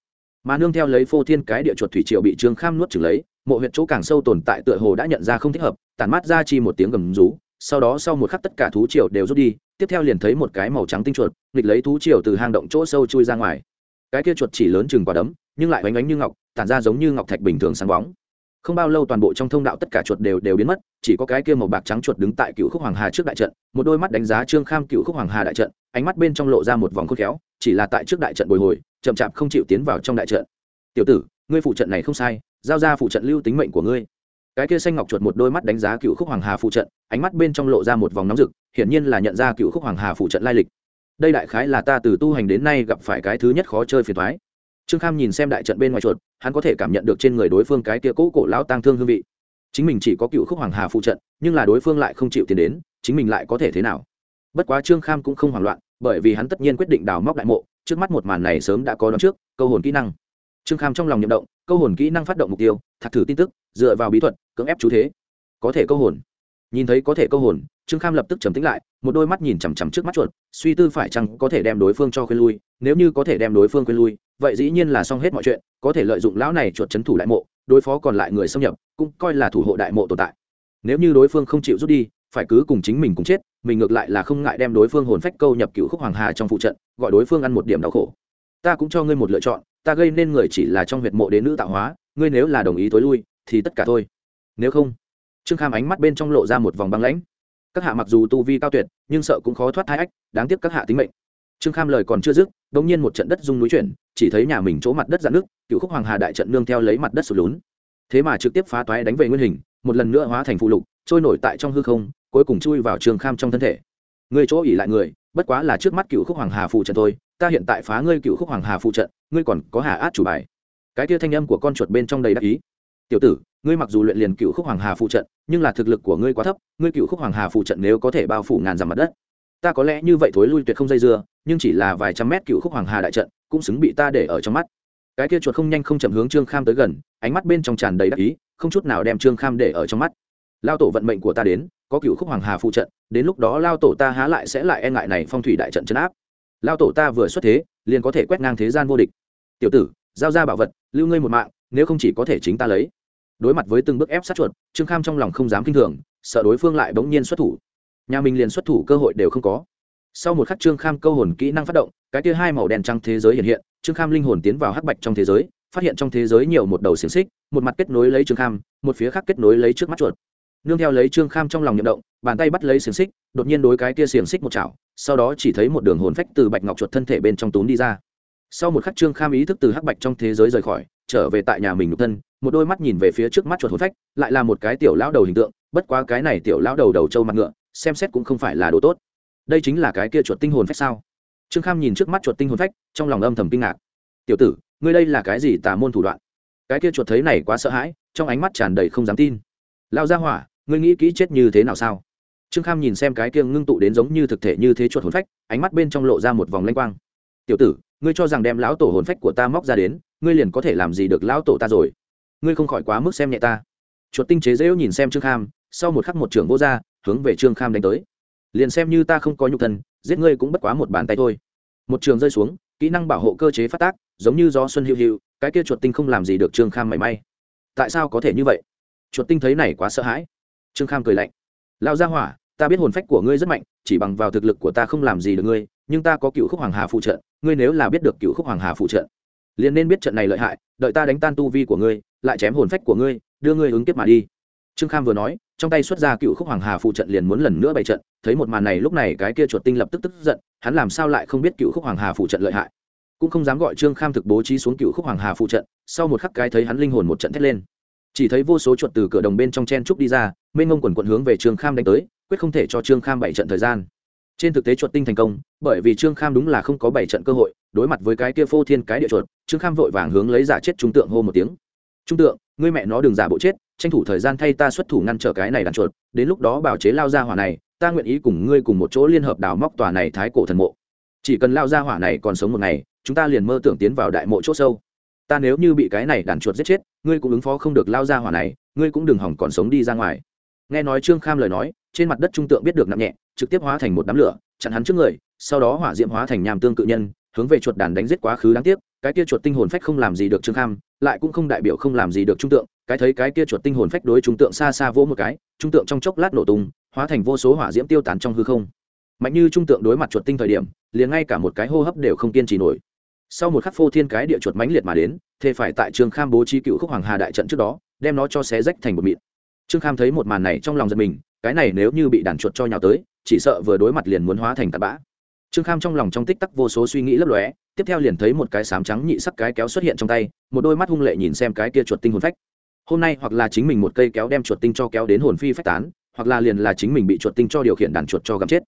Mà nương theo lấy phô thiên cái địa chuột thủy triệu bị trương kham nuốt trừng lấy, mộ huyện chỗ càng sâu tồn tại tựa hồ đã nhận ra không thích hợp, tản mát ra chi một tiếng gầm rú, sau đó sau một khắc tất cả thú triều đều rút đi, tiếp theo liền thấy một cái màu trắng tinh chuột, nghịch lấy thú triều từ hang động chỗ sâu chui ra ngoài. Cái kia chuột chỉ lớn chừng quả đấm, nhưng lại bánh bánh như ngọc, tản ra giống như ngọc thạch bình thường sáng bóng không bao lâu toàn bộ trong thông đạo tất cả chuột đều đều biến mất, chỉ có cái kia màu bạc trắng chuột đứng tại cựu khúc hoàng hà trước đại trận, một đôi mắt đánh giá trương kham cựu khúc hoàng hà đại trận, ánh mắt bên trong lộ ra một vòng khôn khéo, chỉ là tại trước đại trận bồi hồi, chậm chạp không chịu tiến vào trong đại trận. Tiểu tử, ngươi phụ trận này không sai, giao ra phụ trận lưu tính mệnh của ngươi. Cái kia xanh ngọc chuột một đôi mắt đánh giá cựu khúc hoàng hà phụ trận, ánh mắt bên trong lộ ra một vòng nóng rực, hiển nhiên là nhận ra cựu khúc hoàng hà phụ trận lai lịch. Đây đại khái là ta từ tu hành đến nay gặp phải cái thứ nhất khó chơi phiền thoái trương kham nhìn xem đại trận bên ngoài chuột, hắn có thể cảm nhận được trên người đối phương cái kia cũ cổ lão tang thương hương vị. Chính mình chỉ có cựu khúc hoàng hà phụ trận, nhưng là đối phương lại không chịu tiền đến, chính mình lại có thể thế nào? Bất quá trương kham cũng không hoảng loạn, bởi vì hắn tất nhiên quyết định đào móc đại mộ, trước mắt một màn này sớm đã có đón trước, câu hồn kỹ năng. Trương kham trong lòng nhậm động, câu hồn kỹ năng phát động mục tiêu, thạc thử tin tức, dựa vào bí thuật, cưỡng ép chú thế. Có thể câu hồn nhìn thấy có thể câu hồn, trương kham lập tức trầm tính lại, một đôi mắt nhìn chằm chằm trước mắt chuột, suy tư phải chăng có thể đem đối phương cho khuyên lui, nếu như có thể đem đối phương khuyên lui, vậy dĩ nhiên là xong hết mọi chuyện, có thể lợi dụng lão này chuột c thủ đại mộ, đối phó còn lại người xâm nhập, cũng coi là thủ hộ đại mộ tồn tại. Nếu như đối phương không chịu rút đi, phải cứ cùng chính mình cùng chết, mình ngược lại là không ngại đem đối phương hồn phách câu nhập cựu khúc hoàng hà trong phụ trận, gọi đối phương ăn một điểm đau khổ. Ta cũng cho ngươi một lựa chọn, ta gây nên người chỉ là trong huyệt mộ đến nữ tạo hóa, ngươi nếu là đồng ý tối lui, thì tất cả thôi. Nếu không trương kham ánh mắt bên trong lộ ra một vòng băng lãnh. Các hạ mặc dù tu vi cao tuyệt, nhưng sợ cũng khó thoát thai ách, đáng tiếc các hạ tính mệnh. Trương kham lời còn chưa dứt đ ỗ n g nhiên một trận đất rung núi chuyển, chỉ thấy nhà mình chỗ mặt đất dạn nước cựu khúc hoàng hà đại trận nương theo lấy mặt đất sụt lún. Thế mà trực tiếp phá toái đánh về nguyên hình, một lần nữa hóa thành phụ lục, trôi nổi tại trong hư không, cuối cùng chui vào trương kham trong thân thể. Người chỗ ỉ lại người, bất quá là trước mắt cựu khúc hoàng hà phụ trận thôi, ta hiện tại phá ngươi cựu khúc hoàng hà phụ trận, ngươi còn có hà át chủ bài. Cái kia thanh âm của con chuột bên trong đầy đắc ý tiểu tử, ngươi mặc dù luyện liền cựu khúc hoàng hà phụ trận, nhưng là thực lực của ngươi quá thấp, ngươi cựu khúc hoàng hà phụ trận nếu có thể bao phủ ngàn dặm mặt đất, ta có lẽ như vậy thối lui tuyệt không dây dưa, nhưng chỉ là vài trăm mét cựu khúc hoàng hà đại trận, cũng xứng bị ta để ở trong mắt. Cái kia chuột không nhanh không chậm hướng trương kham tới gần, ánh mắt bên trong tràn đầy đắc ý, không chút nào đem trương kham để ở trong mắt. Lao tổ vận mệnh của ta đến, có cựu khúc hoàng hà phụ trận, đến lúc đó lao tổ ta há lại sẽ lại e ngại này phong thủy đại trận chấn áp. Lao tổ ta vừa xuất thế, liền có thể quét ngang thế gian vô địch. Tiểu tử, giao ra bảo vật, lưu ngươi một mạng nếu không chỉ có thể chính ta lấy. Đối mặt với từng bước ép sát chuột, trương kham trong lòng không dám k i n h thường, sợ đối phương lại bỗng nhiên xuất thủ. Nhà mình liền xuất thủ cơ hội đều không có. Sau một khắc trương kham câu hồn kỹ năng phát động, cái kia hai màu đen trăng thế giới hiện hiện, trương kham linh hồn tiến vào hắc bạch trong thế giới, phát hiện trong thế giới nhiều một đầu xiềng xích, một mặt kết nối lấy trương kham, một phía khác kết nối lấy trước mắt chuột. Nương theo lấy trương kham trong lòng nhậm động, bàn tay bắt lấy xiềng xích, đột nhiên đối cái kia xiềng xích một chảo, sau đó chỉ thấy một đường hồn phách từ bạch ngọc chuột thân thể bên trong túm đi ra sau một khắc trương kham ý thức từ hắc bạch trong thế giới rời khỏi, trở về tại nhà mình nhục thân, một đôi mắt nhìn về phía trước mắt chuột hồn phách, lại là một cái tiểu lão đầu hình tượng, bất quá cái này tiểu lão đầu đầu trâu mặt ngựa, xem xét cũng không phải là đồ tốt. Đây chính là cái kia chuột tinh hồn phách sao? Trương kham nhìn trước mắt chuột tinh hồn phách, trong lòng âm thầm kinh ngạc. Tiểu tử, ngươi đây là cái gì tà môn thủ đoạn? Cái kia chuột thấy này quá sợ hãi, trong ánh mắt tràn đầy không dám tin. Lao ra hỏa, ngươi nghĩ kỹ chết như thế nào sao? Trương kham nhìn xem cái kia ngưng tụ đến giống như thực thể như thế chuột hồn phách, ánh mắt bên trong lộ ra một vòng lanh quang. Tiểu tử ngươi cho rằng đem lão tổ hồn phách của ta móc ra đến, ngươi liền có thể làm gì được lão tổ ta rồi? Ngươi không khỏi quá mức xem nhẹ ta. Chuột tinh chế dễu nhìn xem trương kham, sau một khắc một trưởng vô r hướng về trương kham đánh tới. Liền xem như ta không có nhục thân, giết ngươi cũng bất quá một bàn tay thôi. Một trường rơi xuống, kỹ năng bảo hộ cơ chế phát tác, giống như do xuân hữu hữu cái kia chuột tinh không làm gì được trương kham mảy may. Tại sao có thể như vậy? Chuột tinh thấy này quá sợ hãi. Trương kham cười lạnh. Lao ra hỏa, ta biết hồn phách của ngươi rất mạnh, chỉ bằng vào thực lực của ta không làm gì được ngươi, nhưng ta có cựu khúc hoàng hà phụ trợ ngươi nếu là biết được cựu khúc hoàng hà phụ trận, liền nên biết trận này lợi hại đợi ta đánh tan tu vi của ngươi lại chém hồn phách của ngươi đưa ngươi ứng kiếp mà đi. Trương kham vừa nói trong tay xuất ra cựu khúc hoàng hà phụ trận liền muốn lần nữa bày trận thấy một màn này lúc này cái kia chuột tinh lập tức tức giận hắn làm sao lại không biết cựu khúc hoàng hà phụ trận lợi hại? Cũng không dám gọi trương kham thực bố trí xuống cựu khúc hoàng hà phụ trận sau một khắc cái thấy hắn linh hồn một trận thét lên. Chỉ thấy vô số chuột từ cửa đồng bên trong chen trúc đi ra mênh ngông quần quận hướng về trương kham đánh tới quyết không thể cho trương kham bảy trận thời gian trên thực tế chuột tinh thành công, bởi vì trương kham đúng là không có bảy trận cơ hội, đối mặt với cái kia phô thiên cái địa chuột, trương kham vội vàng hướng lấy giả chết trung tượng hô một tiếng. Trung tượng, ngươi mẹ nó đừng giả bộ chết, tranh thủ thời gian thay ta xuất thủ ngăn trở cái này đàn chuột, đến lúc đó bảo chế lao ra hỏa này, ta nguyện ý cùng ngươi cùng một chỗ liên hợp đào móc tòa này thái cổ thần mộ. Chỉ cần lao ra hỏa này còn sống một ngày, chúng ta liền mơ tưởng tiến vào đại mộ c h ỗ sâu. Ta nếu như bị cái này đàn chuột giết chết, ngươi cũng ứng phó không được lao ra hỏa này, ngươi cũng đừng hỏng còn sống đi ra ngoài nghe nói trương kham lời nói, trên mặt đất trung tượng biết được nặng nhẹ, trực tiếp hóa thành một đám lửa, chặn hắn trước người, sau đó hỏa diễm hóa thành nhàm tương cự nhân, hướng về chuột đàn đánh giết quá khứ đáng tiếc. Cái kia chuột tinh hồn phách không làm gì được trương kham, lại cũng không đại biểu không làm gì được trung tượng. Cái thấy cái kia chuột tinh hồn phách đối trung tượng xa xa vỗ một cái, trung tượng trong chốc lát nổ tung, hóa thành vô số hỏa diễm tiêu tán trong hư không. Mạnh như trung tượng đối mặt chuột tinh thời điểm, liền ngay cả một cái hô hấp đều không kiên trì nổi. Sau một khắc phô thiên cái địa chuột mãnh liệt mà đến, thề phải tại trương kham bố trí cựu khúc hoàng hà đại trận trước đó, đem nó cho xé rách thành một mịn trương kham thấy một màn này trong lòng giật mình, cái này nếu như bị đàn chuột cho nhào tới, chỉ sợ vừa đối mặt liền muốn hóa thành tạt bã. Trương kham trong lòng trong tích tắc vô số suy nghĩ lấp lóe, tiếp theo liền thấy một cái sám trắng nhị sắc cái kéo xuất hiện trong tay, một đôi mắt hung lệ nhìn xem cái kia chuột tinh hồn phách. Hôm nay hoặc là chính mình một cây kéo đem chuột tinh cho kéo đến hồn phi phách tán, hoặc là liền là chính mình bị chuột tinh cho điều khiển đàn chuột cho gắm chết.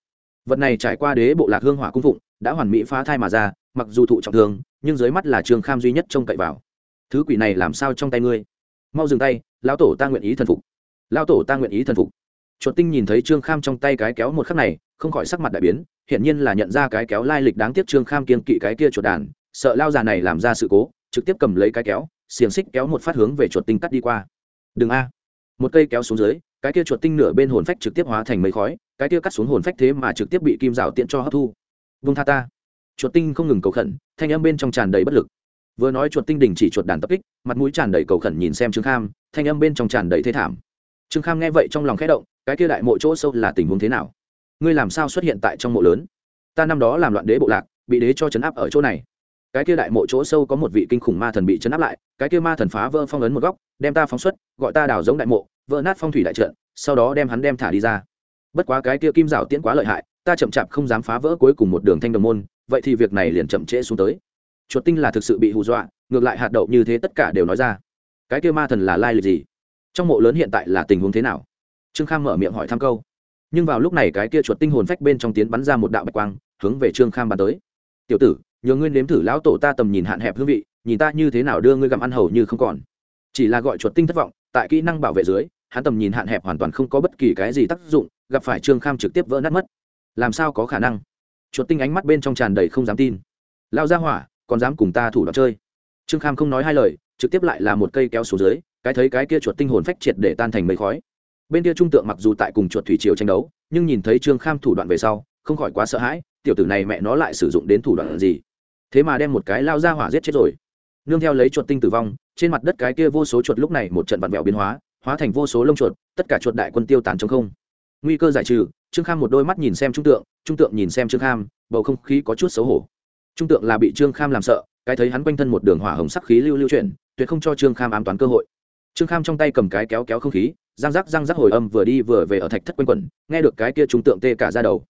Vật này trải qua đế bộ lạc hương hỏa cung phụng, đã hoàn mỹ phá thai mà ra, mặc dù thụ trọng thương, nhưng dưới mắt là trương kham duy nhất trông cậy vào. Thứ quỷ này làm sao trong tay ngươi? Mau dừng tay, lão tổ ta nguyện ý thần phục lao tổ ta nguyện ý thần phục. Chuột tinh nhìn thấy trương kham trong tay cái kéo một khắc này, không khỏi sắc mặt đại biến, hiển nhiên là nhận ra cái kéo lai lịch đáng tiếc trương kham kiên kỵ cái kia chuột đàn, sợ lao già này làm ra sự cố, trực tiếp cầm lấy cái kéo, xiềng xích kéo một phát hướng về chuột tinh cắt đi qua. Đừng a. Một cây kéo xuống dưới, cái kia chuột tinh nửa bên hồn phách trực tiếp hóa thành mấy khói, cái kia cắt xuống hồn phách thế mà trực tiếp bị kim rào tiện cho hấp thu. Vung tha ta. Chuột tinh không ngừng cầu khẩn, thanh âm bên trong tràn đầy bất lực. Vừa nói chuột tinh đình chỉ chuột đàn tập kích, mặt mũi tràn đầy cầu khẩn nhìn xem trương kham, thanh âm bên trong tràn đầy thê thảm trương kham nghe vậy trong lòng khẽ động, cái kia đại mộ chỗ sâu là tình huống thế nào? Ngươi làm sao xuất hiện tại trong mộ lớn? Ta năm đó làm loạn đế bộ lạc, bị đế cho chấn áp ở chỗ này. Cái kia đại mộ chỗ sâu có một vị kinh khủng ma thần bị chấn áp lại, cái kia ma thần phá vỡ phong ấn một góc, đem ta phóng xuất, gọi ta đào giống đại mộ, vỡ nát phong thủy đại trận, sau đó đem hắn đem thả đi ra. Bất quá cái kia kim rào tiễn quá lợi hại, ta chậm chạp không dám phá vỡ cuối cùng một đường thanh đồng môn, vậy thì việc này liền chậm trễ xuống tới. Chuột tinh là thực sự bị hù dọa, ngược lại hạt đậu như thế tất cả đều nói ra. Cái kia ma thần là lai lịch gì? Trong mộ lớn hiện tại là tình huống thế nào? Trương kham mở miệng hỏi thăm câu. Nhưng vào lúc này cái kia chuột tinh hồn phách bên trong tiến bắn ra một đạo bạch quang, hướng về trương kham bắn tới. Tiểu tử, nhờ ngươi nếm thử lão tổ ta tầm nhìn hạn hẹp hương vị, nhìn ta như thế nào đưa ngươi gặm ăn hầu như không còn. Chỉ là gọi chuột tinh thất vọng, tại kỹ năng bảo vệ dưới, hắn tầm nhìn hạn hẹp hoàn toàn không có bất kỳ cái gì tác dụng, gặp phải trương kham trực tiếp vỡ nát mất. Làm sao có khả năng? Chuột tinh ánh mắt bên trong tràn đầy không dám tin. Lao ra hỏa, còn dám cùng ta thủ đoạn chơi? Trương kham không nói hai lời, trực tiếp lại là một cây kéo xuống dưới cái thấy cái kia chuột tinh hồn phách triệt để tan thành mây khói. Bên kia trung tượng mặc dù tại cùng chuột thủy triều tranh đấu, nhưng nhìn thấy trương kham thủ đoạn về sau, không khỏi quá sợ hãi, tiểu tử này mẹ nó lại sử dụng đến thủ đoạn gì? Thế mà đem một cái lao ra hỏa giết chết rồi. Nương theo lấy chuột tinh tử vong, trên mặt đất cái kia vô số chuột lúc này một trận vặn vẹo biến hóa hóa thành vô số lông chuột, tất cả chuột đại quân tiêu tán trong không. Nguy cơ giải trừ, trương kham một đôi mắt nhìn xem trung tượng trung tượng nhìn xem trương kham, bầu không khí có chút xấu hổ. Trung tượng là bị trương kham làm sợ, cái thấy hắn quanh thân một đường hỏa hồng sắc khí lưu lưu chuyển, tuyệt không cho trương kham ám toán cơ hội trương kham trong tay cầm cái kéo kéo không khí, răng rắc răng rắc hồi âm vừa đi vừa về ở thạch thất quanh quẩn, nghe được cái kia trung tượng tê cả ra đầu.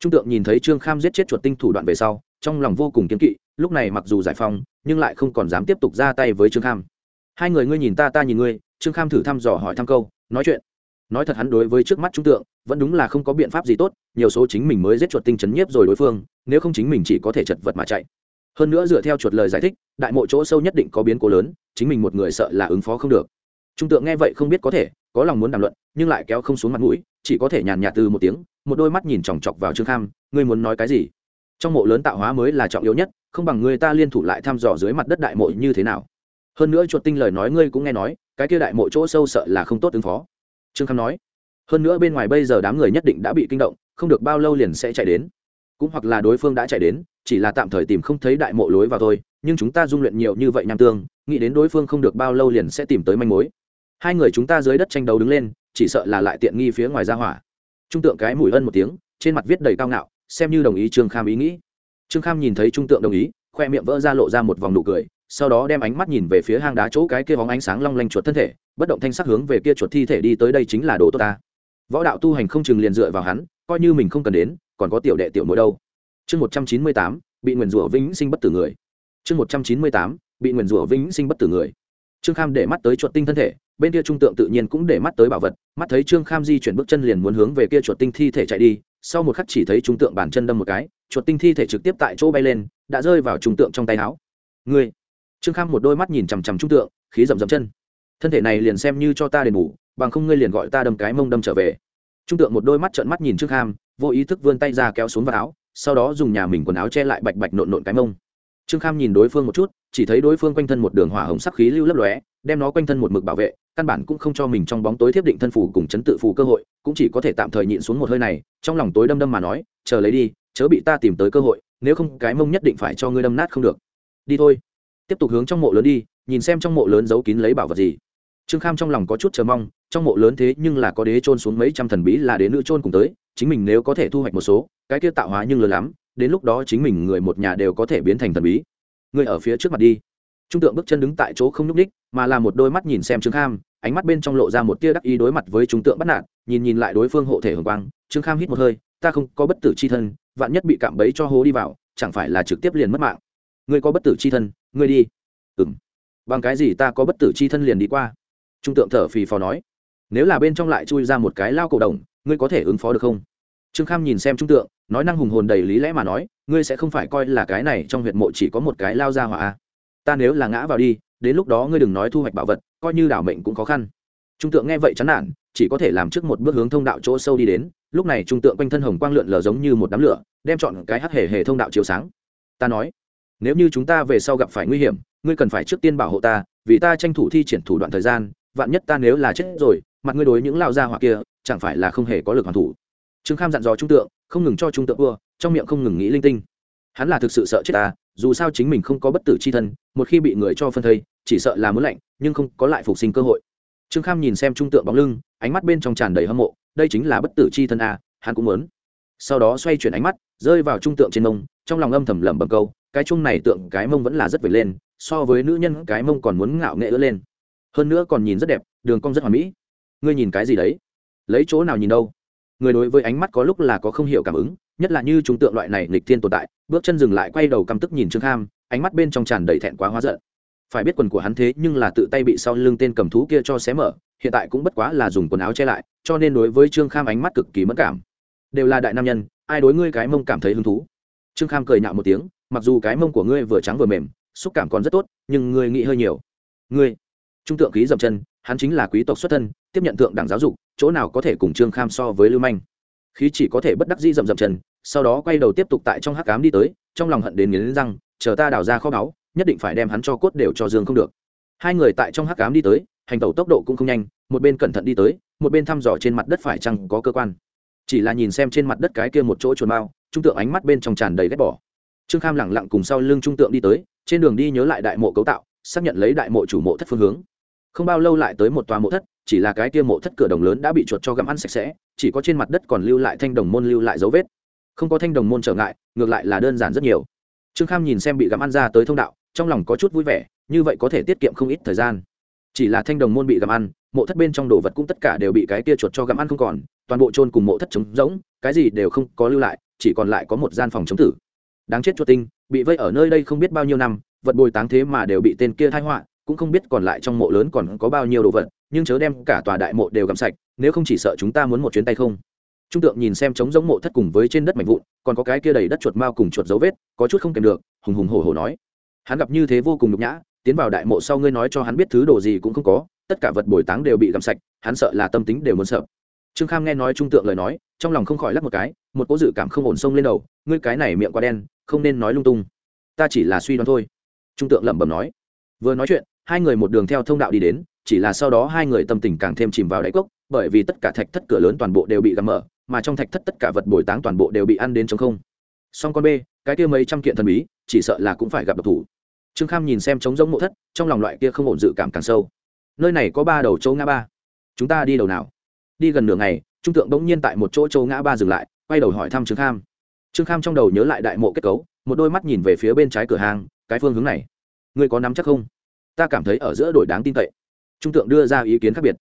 Trung tượng nhìn thấy trương kham giết chết chuột tinh thủ đoạn về sau, trong lòng vô cùng kiếm kỵ, lúc này mặc dù giải phong nhưng lại không còn dám tiếp tục ra tay với trương kham. Hai người ngươi nhìn ta ta nhìn ngươi. Trương kham thử thăm dò hỏi thăm câu, nói chuyện. Nói thật hắn đối với trước mắt trung tượng, vẫn đúng là không có biện pháp gì tốt, nhiều số chính mình mới giết chuột tinh chấn nhiếp rồi đối phương, nếu không chính mình chỉ có thể chật vật mà chạy. Hơn nữa dựa theo chuột lời giải thích, đại mộ chỗ sâu nhất định có biến cố lớn, chính mình một người sợ là ứng phó không được trung tượng nghe vậy không biết có thể, có lòng muốn đàm luận, nhưng lại kéo không xuống mặt mũi, chỉ có thể nhàn nhạt từ một tiếng, một đôi mắt nhìn chòng chọc vào trương kham, ngươi muốn nói cái gì? Trong mộ lớn tạo hóa mới là trọng yếu nhất, không bằng người ta liên thủ lại thăm dò dưới mặt đất đại mộ như thế nào. Hơn nữa chuột tinh lời nói ngươi cũng nghe nói, cái kia đại mộ chỗ sâu sợ là không tốt ứng phó. Trương kham nói. Hơn nữa bên ngoài bây giờ đám người nhất định đã bị kinh động, không được bao lâu liền sẽ chạy đến. Cũng hoặc là đối phương đã chạy đến, chỉ là tạm thời tìm không thấy đại mộ lối vào thôi, nhưng chúng ta dung luyện nhiều như vậy nham tương, nghĩ đến đối phương không được bao lâu liền sẽ tìm tới manh mối hai người chúng ta dưới đất tranh đấu đứng lên, chỉ sợ là lại tiện nghi phía ngoài ra hỏa. Trung tượng cái mùi ân một tiếng, trên mặt viết đầy cao ngạo, xem như đồng ý trương kham ý nghĩ. Trương kham nhìn thấy trung tượng đồng ý, khoe miệng vỡ ra lộ ra một vòng nụ cười, sau đó đem ánh mắt nhìn về phía hang đá chỗ cái kia bóng ánh sáng long lanh chuột thân thể, bất động thanh sắc hướng về kia chuột thi thể đi tới đây chính là đồ tốt ta. Võ đạo tu hành không chừng liền dựa vào hắn, coi như mình không cần đến, còn có tiểu đệ tiểu mỗi đâu. Chương một trăm chín mươi tám, bị nguyền rủa vĩnh sinh bất tử người. Chương một trăm chín mươi tám, bị nguyền rủa vĩnh sinh bất tử người. Trương kham để mắt tới chuột tinh thân thể bên kia trung tượng tự nhiên cũng để mắt tới bảo vật mắt thấy trương kham di chuyển bước chân liền muốn hướng về kia chuột tinh thi thể chạy đi sau một khắc chỉ thấy trung tượng bàn chân đâm một cái chuột tinh thi thể trực tiếp tại chỗ bay lên đã rơi vào trung tượng trong tay áo. Người, trương kham một đôi mắt nhìn chằm chằm trung tượng khí rầm rầm chân. Thân thể này liền xem như cho ta đền ngủ, bằng không ngươi liền gọi ta đâm cái mông đâm trở về. Trung tượng một đôi mắt trợn mắt nhìn trương kham vô ý thức vươn tay ra kéo xuống vào áo sau đó dùng nhà mình quần áo che lại bạch bạch nộn nộn cái mông. Trương kham nhìn đối phương một chút chỉ thấy đối phương quanh thân một đường hỏa hồng sắc khí lưu lấp lóe đem nó quanh thân một mực bảo vệ, căn bản cũng không cho mình trong bóng tối thiếp định thân phủ cùng chấn tự phủ cơ hội, cũng chỉ có thể tạm thời nhịn xuống một hơi này, trong lòng tối đâm đâm mà nói, chờ lấy đi, chớ bị ta tìm tới cơ hội, nếu không cái mông nhất định phải cho ngươi đâm nát không được. Đi thôi. Tiếp tục hướng trong mộ lớn đi, nhìn xem trong mộ lớn giấu kín lấy bảo vật gì. Trương kham trong lòng có chút chờ mong, trong mộ lớn thế nhưng là có đế trôn xuống mấy trăm thần bí là đế nữ trôn cùng tới, chính mình nếu có thể thu hoạch một số, cái kia tạo hóa nhưng lớn lắm, đến lúc đó chính mình người một nhà đều có thể biến thành thần bí. Người ở phía trước mặt đi trung tượng bước chân đứng tại chỗ không nhúc ních mà là một đôi mắt nhìn xem trương kham, ánh mắt bên trong lộ ra một tia đắc ý đối mặt với trung tượng bắt nạt, nhìn nhìn lại đối phương hộ thể hồng quang, trương kham hít một hơi, ta không có bất tử c h i thân, vạn nhất bị cạm bẫy cho hố đi vào, chẳng phải là trực tiếp liền mất mạng. Ngươi có bất tử c h i thân, ngươi đi. Ừ m bằng cái gì ta có bất tử c h i thân liền đi qua? Trung tượng thở phì phò nói. Nếu là bên trong lại chui ra một cái lao cổ đồng, ngươi có thể ứng phó được không? Trương kham nhìn xem trung tượng, nói năng hùng hồn đầy lý lẽ mà nói, ngươi sẽ không phải coi là cái này trong huyện mộ chỉ có một cái lao ra hỏa à ta nếu là ngã vào đi, đến lúc đó ngươi đừng nói thu hoạch bảo vật, coi như đảo mệnh cũng khó khăn. Trung tượng nghe vậy chán nản, chỉ có thể làm trước một bước hướng thông đạo chỗ sâu đi đến, lúc này trung tượng quanh thân hồng quang lượn lờ giống như một đám lửa, đem chọn cái hắc hề hề thông đạo chiếu sáng. Ta nói, nếu như chúng ta về sau gặp phải nguy hiểm, ngươi cần phải trước tiên bảo hộ ta, vì ta tranh thủ thi triển thủ đoạn thời gian, vạn nhất ta nếu là chết rồi, mặt ngươi đối những lao gia hoặc kia, chẳng phải là không hề có lực hoàn thủ. Trương kham dặn dò trung tượng, không ngừng cho trung tượng ưa trong miệng không ngừng nghĩ linh tinh. Hắn là thực sự sợ chết ta dù sao chính mình không có bất tử c h i thân, một khi bị người cho phân thây, chỉ sợ là muốn lạnh, nhưng không có lại phục sinh cơ hội. Trương kham nhìn xem trung tượng bóng lưng, ánh mắt bên trong tràn đầy hâm mộ, đây chính là bất tử c h i thân a, hắn cũng muốn. Sau đó xoay chuyển ánh mắt, rơi vào trung tượng trên mông, trong lòng âm thầm lẩm bẩm câu, cái chung này tượng, cái mông vẫn là rất vệt lên, so với nữ nhân, cái mông còn muốn ngạo nghệ ứa lên. Hơn nữa còn nhìn rất đẹp, đường cong rất hoàn mỹ. Ngươi nhìn cái gì đấy? Lấy chỗ nào nhìn đâu? Người đối với ánh mắt có lúc là có không hiểu cảm ứng nhất là như trung tượng loại này nghịch thiên tồn tại, bước chân dừng lại quay đầu căm tức nhìn trương kham, ánh mắt bên trong tràn đầy thẹn quá hóa giận. Phải biết quần của hắn thế nhưng là tự tay bị sau lưng tên cầm thú kia cho xé mở, hiện tại cũng bất quá là dùng quần áo che lại, cho nên đối với trương kham ánh mắt cực kỳ mất cảm. Đều là đại nam nhân, ai đối ngươi cái mông cảm thấy hứng thú? Trương kham cười nhạo một tiếng, mặc dù cái mông của ngươi vừa trắng vừa mềm, xúc cảm còn rất tốt, nhưng ngươi nghĩ hơi nhiều. Ngươi, trung tượng khí dậm chân, hắn chính là quý tộc xuất thân, tiếp nhận thượng đẳng giáo dục, chỗ nào có thể cùng trương kham so với lưu manh? Khí chỉ có thể bất đắc dĩ dậm dậm chân, sau đó quay đầu tiếp tục tại trong hắc cám đi tới, trong lòng hận đến nghiến răng, chờ ta đào ra kho báu, nhất định phải đem hắn cho cốt đều cho dương không được. Hai người tại trong hắc cám đi tới, hành tẩu tốc độ cũng không nhanh, một bên cẩn thận đi tới, một bên thăm dò trên mặt đất phải chăng có cơ quan. Chỉ là nhìn xem trên mặt đất cái kia một chỗ chuồn mao trung tượng ánh mắt bên trong tràn đầy ghét bỏ. Trương kham lẳng lặng cùng sau lưng trung tượng đi tới, trên đường đi nhớ lại đại mộ cấu tạo, xác nhận lấy đại mộ chủ mộ thất phương hướng không bao lâu lại tới một tòa mộ thất, chỉ là cái kia mộ thất cửa đồng lớn đã bị chuột cho gặm ăn sạch sẽ, chỉ có trên mặt đất còn lưu lại thanh đồng môn lưu lại dấu vết. Không có thanh đồng môn trở ngại, ngược lại là đơn giản rất nhiều. Trương kham nhìn xem bị gặm ăn ra tới thông đạo, trong lòng có chút vui vẻ, như vậy có thể tiết kiệm không ít thời gian. Chỉ là thanh đồng môn bị gặm ăn, mộ thất bên trong đồ vật cũng tất cả đều bị cái kia chuột cho gặm ăn không còn, toàn bộ trôn cùng mộ thất trống rỗng, cái gì đều không có lưu lại, chỉ còn lại có một gian phòng chống tử. Đáng chết chuột tinh, bị vây ở nơi đây không biết bao nhiêu năm, vật bồi táng thế mà đều bị tên kia thai họa cũng không biết còn lại trong mộ lớn còn có bao nhiêu đồ vật, nhưng chớ đem cả tòa đại mộ đều gặm sạch, nếu không chỉ sợ chúng ta muốn một chuyến tay không. Trung tượng nhìn xem trống giống mộ thất cùng với trên đất mảnh vụn, còn có cái kia đầy đất chuột mao cùng chuột dấu vết, có chút không kèm được, hùng hùng hổ hổ nói. Hắn gặp như thế vô cùng nhục nhã, tiến vào đại mộ sau ngươi nói cho hắn biết thứ đồ gì cũng không có, tất cả vật bồi táng đều bị gặm sạch, hắn sợ là tâm tính đều muốn sợ. Trương kham nghe nói trung tượng lời nói, trong lòng không khỏi lắc một cái, một cỗ dự cảm không ổn sông lên đầu, ngươi cái này miệng quá đen, không nên nói lung tung. Ta chỉ là suy đoán thôi. Trung tượng lẩm bẩm nói. Vừa nói chuyện hai người một đường theo thông đạo đi đến, chỉ là sau đó hai người tâm tình càng thêm chìm vào đáy cốc, bởi vì tất cả thạch thất cửa lớn toàn bộ đều bị gắm mở, mà trong thạch thất tất cả vật bồi táng toàn bộ đều bị ăn đến chống không. Song con b cái kia mấy trăm kiện thần bí, chỉ sợ là cũng phải gặp độc thủ. Trương kham nhìn xem trống giống mộ thất, trong lòng loại kia không ổn dự cảm càng sâu. Nơi này có ba đầu châu ngã ba. Chúng ta đi đầu nào? Đi gần nửa ngày, trung tượng bỗng nhiên tại một chỗ châu ngã ba dừng lại, quay đầu hỏi thăm trương kham. Trương kham trong đầu nhớ lại đại mộ kết cấu, một đôi mắt nhìn về phía bên trái cửa hàng, cái phương hướng này. Ngươi có nắm chắc không? Ta cảm thấy ở giữa đổi đáng tin cậy. Trung tượng đưa ra ý kiến khác biệt.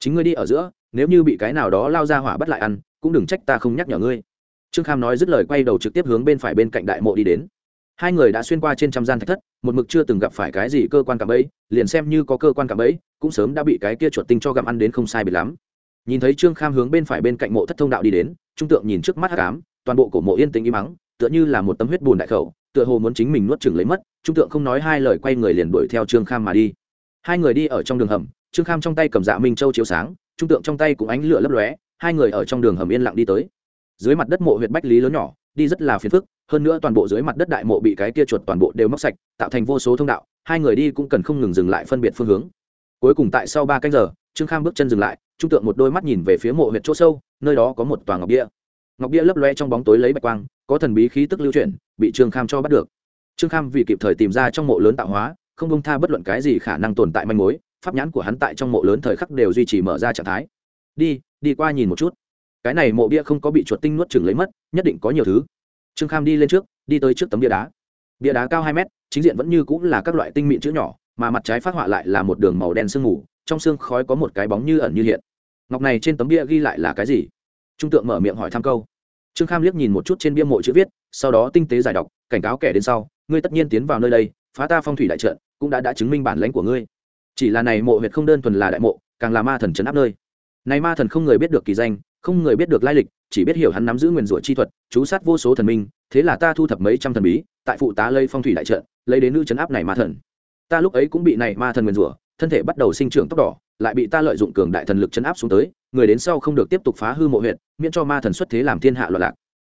Chính ngươi đi ở giữa, nếu như bị cái nào đó lao ra hỏa bắt lại ăn, cũng đừng trách ta không nhắc nhở ngươi. Trương kham nói dứt lời quay đầu trực tiếp hướng bên phải bên cạnh đại mộ đi đến. Hai người đã xuyên qua trên trăm gian thạch thất, một mực chưa từng gặp phải cái gì cơ quan cảm ấy liền xem như có cơ quan cảm ấy cũng sớm đã bị cái kia chuột tinh cho gặm ăn đến không sai biệt lắm. Nhìn thấy trương kham hướng bên phải bên cạnh mộ thất thông đạo đi đến, trung tượng nhìn trước mắt hát cám toàn bộ cổ mộ yên tĩnh im mắng tựa như là một tấm huyết bùn đại khẩu tựa hồ muốn chính mình nuốt chừng lấy mất, trung tượng không nói hai lời quay người liền đuổi theo trương kham mà đi. Hai người đi ở trong đường hầm, trương kham trong tay cầm dạ minh châu chiếu sáng, trung tượng trong tay cũng ánh lửa lấp lóe, hai người ở trong đường hầm yên lặng đi tới. Dưới mặt đất mộ huyện bách lý lớn nhỏ, đi rất là phiền phức, hơn nữa toàn bộ dưới mặt đất đại mộ bị cái kia chuột toàn bộ đều móc sạch, tạo thành vô số thông đạo, hai người đi cũng cần không ngừng dừng lại phân biệt phương hướng. Cuối cùng tại sau ba canh giờ, trương kham bước chân dừng lại, trung tượng một đôi mắt nhìn về phía mộ huyện chỗ sâu, nơi đó có một tòa ngọc bia ngọc bia lấp loe trong bóng tối lấy bạch quang, có thần bí khí tức lưu chuyển bị trương kham cho bắt được. Trương kham vì kịp thời tìm ra trong mộ lớn tạo hóa, không bông tha bất luận cái gì khả năng tồn tại manh mối, pháp nhãn của hắn tại trong mộ lớn thời khắc đều duy trì mở ra trạng thái. Đi đi qua nhìn một chút. Cái này mộ bia không có bị chuột tinh nuốt chừng lấy mất, nhất định có nhiều thứ. Trương kham đi lên trước, đi tới trước tấm bia đá. Bia đá cao hai mét, chính diện vẫn như cũng là các loại tinh mịn chữ nhỏ, mà mặt trái phát họa lại là một đường màu đen sương mù, trong xương khói có một cái bóng như ẩn như hiện. Ngọc này trên tấm bia ghi lại là cái gì? Trung tượng mở miệng hỏi thăm câu trương kham liếc nhìn một chút trên bia mộ chữ viết, sau đó tinh tế giải đọc, cảnh cáo kẻ đến sau, ngươi tất nhiên tiến vào nơi đây, phá ta phong thủy đại trận, cũng đã đã chứng minh bản lãnh của ngươi. Chỉ là này mộ huyệt không đơn thuần là đại mộ, càng là ma thần trấn áp nơi. Này ma thần không người biết được kỳ danh, không người biết được lai lịch, chỉ biết hiểu hắn nắm giữ nguyền rủa chi thuật, chú sát vô số thần minh, thế là ta thu thập mấy trăm thần bí, tại phụ tá lây phong thủy đại trận, lấy đến nữ trấn áp này ma thần. Ta lúc ấy cũng bị này ma thần nguyền rủa thân thể bắt đầu sinh trưởng tóc đỏ, lại bị ta lợi dụng cường đại thần lực chấn áp xuống tới, người đến sau không được tiếp tục phá hư mộ huyện miễn cho ma thần xuất thế làm thiên hạ loạn lạc.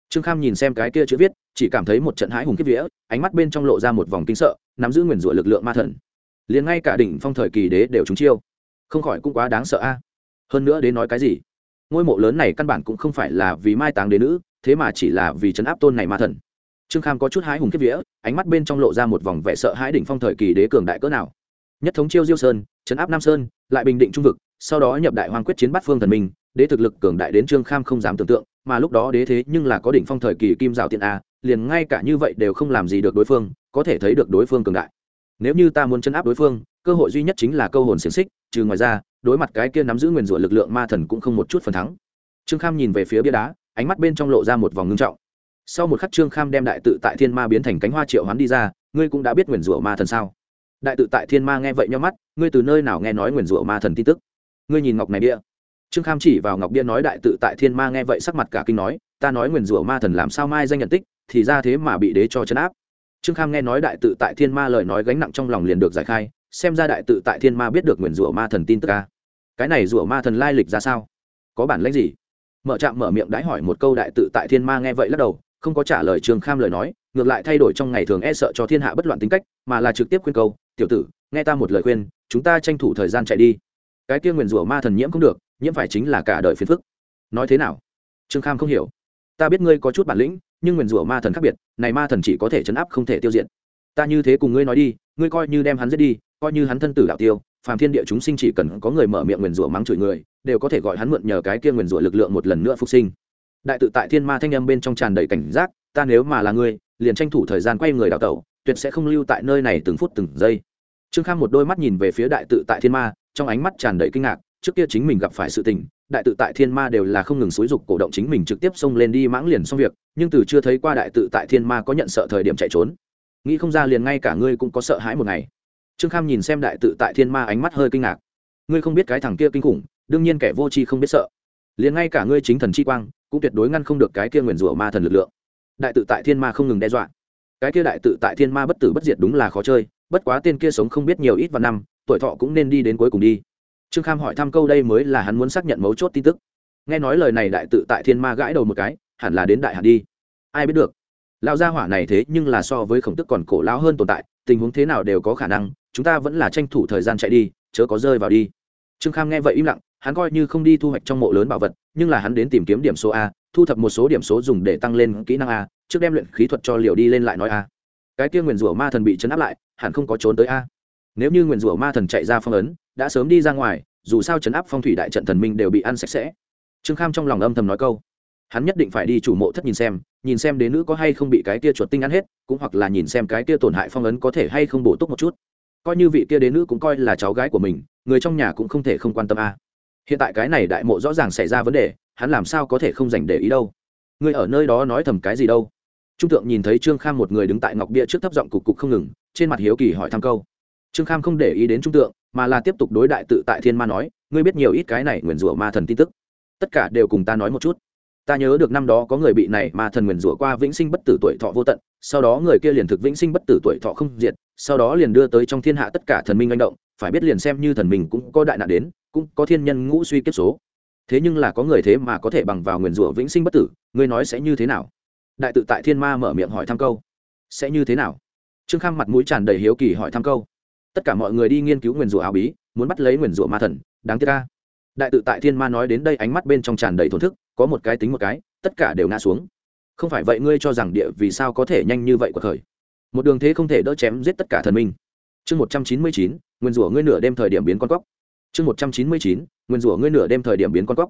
Trương kham nhìn xem cái kia chữ viết, chỉ cảm thấy một trận hãi hùng kiếp vía, ánh mắt bên trong lộ ra một vòng kinh sợ, nắm giữ nguyền rủa lực lượng ma thần. Liền ngay cả đỉnh phong thời kỳ đế đều trúng chiêu. Không khỏi cũng quá đáng sợ a. Hơn nữa đến nói cái gì? Ngôi mộ lớn này căn bản cũng không phải là vì mai táng đế nữ, thế mà chỉ là vì chấn áp tôn này ma thần. Trương kham có chút hái hùng kiếp vía, ánh mắt bên trong lộ ra một vòng vẻ sợ hãi đỉnh phong thời kỳ đế cường đại cỡ nào nhất thống chiêu diêu sơn chấn áp nam sơn, lại bình định trung vực, sau đó nhập đại hoàng quyết chiến bắt phương thần minh, đế thực lực cường đại đến trương kham không dám tưởng tượng, mà lúc đó đế thế nhưng là có đỉnh phong thời kỳ kim rào tiện a, liền ngay cả như vậy đều không làm gì được đối phương, có thể thấy được đối phương cường đại. Nếu như ta muốn chấn áp đối phương, cơ hội duy nhất chính là câu hồn xiềng xích, trừ ngoài ra, đối mặt cái kia nắm giữ nguyền rủa lực lượng ma thần cũng không một chút phần thắng. Trương kham nhìn về phía bia đá, ánh mắt bên trong lộ ra một vòng ngưng trọng. Sau một khắc trương kham đem đại tự tại thiên ma biến thành cánh hoa triệu hoán đi ra, ngươi cũng đã biết nguyền rủa ma thần sao? Đại tự tại thiên ma nghe vậy nhau mắt, ngươi từ nơi nào nghe nói nguyền rủa ma thần tin tức? Ngươi nhìn ngọc này bia. Trương kham chỉ vào ngọc bia nói đại tự tại thiên ma nghe vậy sắc mặt cả kinh nói, ta nói nguyền rủa ma thần làm sao mai danh nhận tích, thì ra thế mà bị đế cho chấn áp. Trương kham nghe nói đại tự tại thiên ma lời nói gánh nặng trong lòng liền được giải khai, xem ra đại tự tại thiên ma biết được nguyền rủa ma thần tin tức ca cái này rủa ma thần lai lịch ra sao? Có bản lãnh gì? Mở trạm mở miệng đãi hỏi một câu đại tự tại thiên ma nghe vậy lắc đầu, không có trả lời trương kham lời nói, ngược lại thay đổi trong ngày thường e sợ cho thiên hạ bất loạn tính cách, mà là trực tiếp khuyên câu tiểu tử, nghe ta một lời khuyên, chúng ta tranh thủ thời gian chạy đi. Cái kia nguyền rủa ma thần nhiễm không được, nhiễm phải chính là cả đời phiền phức. Nói thế nào? Trương kham không hiểu. Ta biết ngươi có chút bản lĩnh, nhưng nguyền rủa ma thần khác biệt, này ma thần chỉ có thể chấn áp không thể tiêu diệt. Ta như thế cùng ngươi nói đi, ngươi coi như đem hắn giết đi, coi như hắn thân tử đạo tiêu, phàm thiên địa chúng sinh chỉ cần có người mở miệng nguyền rủa mắng chửi người, đều có thể gọi hắn mượn nhờ cái kia nguyền rủa lực lượng một lần nữa phục sinh. Đại tự tại thiên ma thanh âm bên trong tràn đầy cảnh giác, ta nếu mà là ngươi, liền tranh thủ thời gian quay người đào tẩu tuyệt sẽ không lưu tại nơi này từng phút từng giây. Trương kham một đôi mắt nhìn về phía đại tự tại thiên ma, trong ánh mắt tràn đầy kinh ngạc, trước kia chính mình gặp phải sự tình, đại tự tại thiên ma đều là không ngừng xúi dục cổ động chính mình trực tiếp xông lên đi mãng liền xong việc, nhưng từ chưa thấy qua đại tự tại thiên ma có nhận sợ thời điểm chạy trốn. Nghĩ không ra liền ngay cả ngươi cũng có sợ hãi một ngày. Trương kham nhìn xem đại tự tại thiên ma ánh mắt hơi kinh ngạc. Ngươi không biết cái thằng kia kinh khủng, đương nhiên kẻ vô tri không biết sợ. Liền ngay cả ngươi chính thần chi quang, cũng tuyệt đối ngăn không được cái kia nguyền rủa ma thần lực lượng. Đại tự tại thiên ma không ngừng đe dọa cái kia đại tự tại thiên ma bất tử bất diệt đúng là khó chơi, bất quá tên kia sống không biết nhiều ít và năm, tuổi thọ cũng nên đi đến cuối cùng đi. Trương kham hỏi thăm câu đây mới là hắn muốn xác nhận mấu chốt tin tức. Nghe nói lời này đại tự tại thiên ma gãi đầu một cái, hẳn là đến đại hạn đi. Ai biết được? Lão gia hỏa này thế nhưng là so với khổng tức còn cổ lão hơn tồn tại, tình huống thế nào đều có khả năng, chúng ta vẫn là tranh thủ thời gian chạy đi, chớ có rơi vào đi. Trương kham nghe vậy im lặng, hắn coi như không đi thu hoạch trong mộ lớn bảo vật, nhưng là hắn đến tìm kiếm điểm số a, thu thập một số điểm số dùng để tăng lên kỹ năng a trước đem luyện khí thuật cho liều đi lên lại nói a. Cái kia nguyền rủa ma thần bị chấn áp lại, hẳn không có trốn tới a. Nếu như nguyền rủa ma thần chạy ra phong ấn, đã sớm đi ra ngoài, dù sao chấn áp phong thủy đại trận thần minh đều bị ăn sạch sẽ. Trương kham trong lòng âm thầm nói câu. Hắn nhất định phải đi chủ mộ thất nhìn xem nhìn xem đế nữ có hay không bị cái kia chuột tinh ăn hết, cũng hoặc là nhìn xem cái kia tổn hại phong ấn có thể hay không bổ túc một chút. Coi như vị kia đế nữ cũng coi là cháu gái của mình, người trong nhà cũng không thể không quan tâm a. Hiện tại cái này đại mộ rõ ràng xảy ra vấn đề, hắn làm sao có thể không dành để ý đâu? Ngươi ở nơi đó nói thầm cái gì đâu. Trung tượng nhìn thấy trương kham một người đứng tại ngọc bia trước thấp giọng cục cục không ngừng, trên mặt hiếu kỳ hỏi thăm câu. Trương kham không để ý đến trung tượng, mà là tiếp tục đối đại tự tại thiên ma nói, ngươi biết nhiều ít cái này nguyền rủa ma thần tin tức. Tất cả đều cùng ta nói một chút. Ta nhớ được năm đó có người bị này ma thần nguyền rủa qua vĩnh sinh bất tử tuổi thọ vô tận, sau đó người kia liền thực vĩnh sinh bất tử tuổi thọ không diệt, sau đó liền đưa tới trong thiên hạ tất cả thần minh manh động, phải biết liền xem như thần mình cũng có đại nạn đến, cũng có thiên nhân ngũ suy kiếp số. Thế nhưng là có người thế mà có thể bằng vào nguyền rủa vĩnh sinh bất tử ngươi nói sẽ như thế nào? Đại tự tại thiên ma mở miệng hỏi thăm câu. Sẽ như thế nào? Trương kham mặt mũi tràn đầy hiếu kỳ hỏi thăm câu. Tất cả mọi người đi nghiên cứu nguyền rủa áo bí, muốn bắt lấy nguyền rủa ma thần, đáng tiếc ca đại tự tại thiên ma nói đến đây ánh mắt bên trong tràn đầy thổn thức, có một cái tính một cái, tất cả đều ngã xuống. Không phải vậy ngươi cho rằng địa vì sao có thể nhanh như vậy của thời một đường thế không thể đỡ chém giết tất cả thần minh. Chương một trăm chín mươi chín, nguyên rủa ngươi nửa đêm thời điểm biến con cóc. Chương một trăm chín mươi chín, nguyên rủa ngươi nửa đêm thời điểm biến con cóc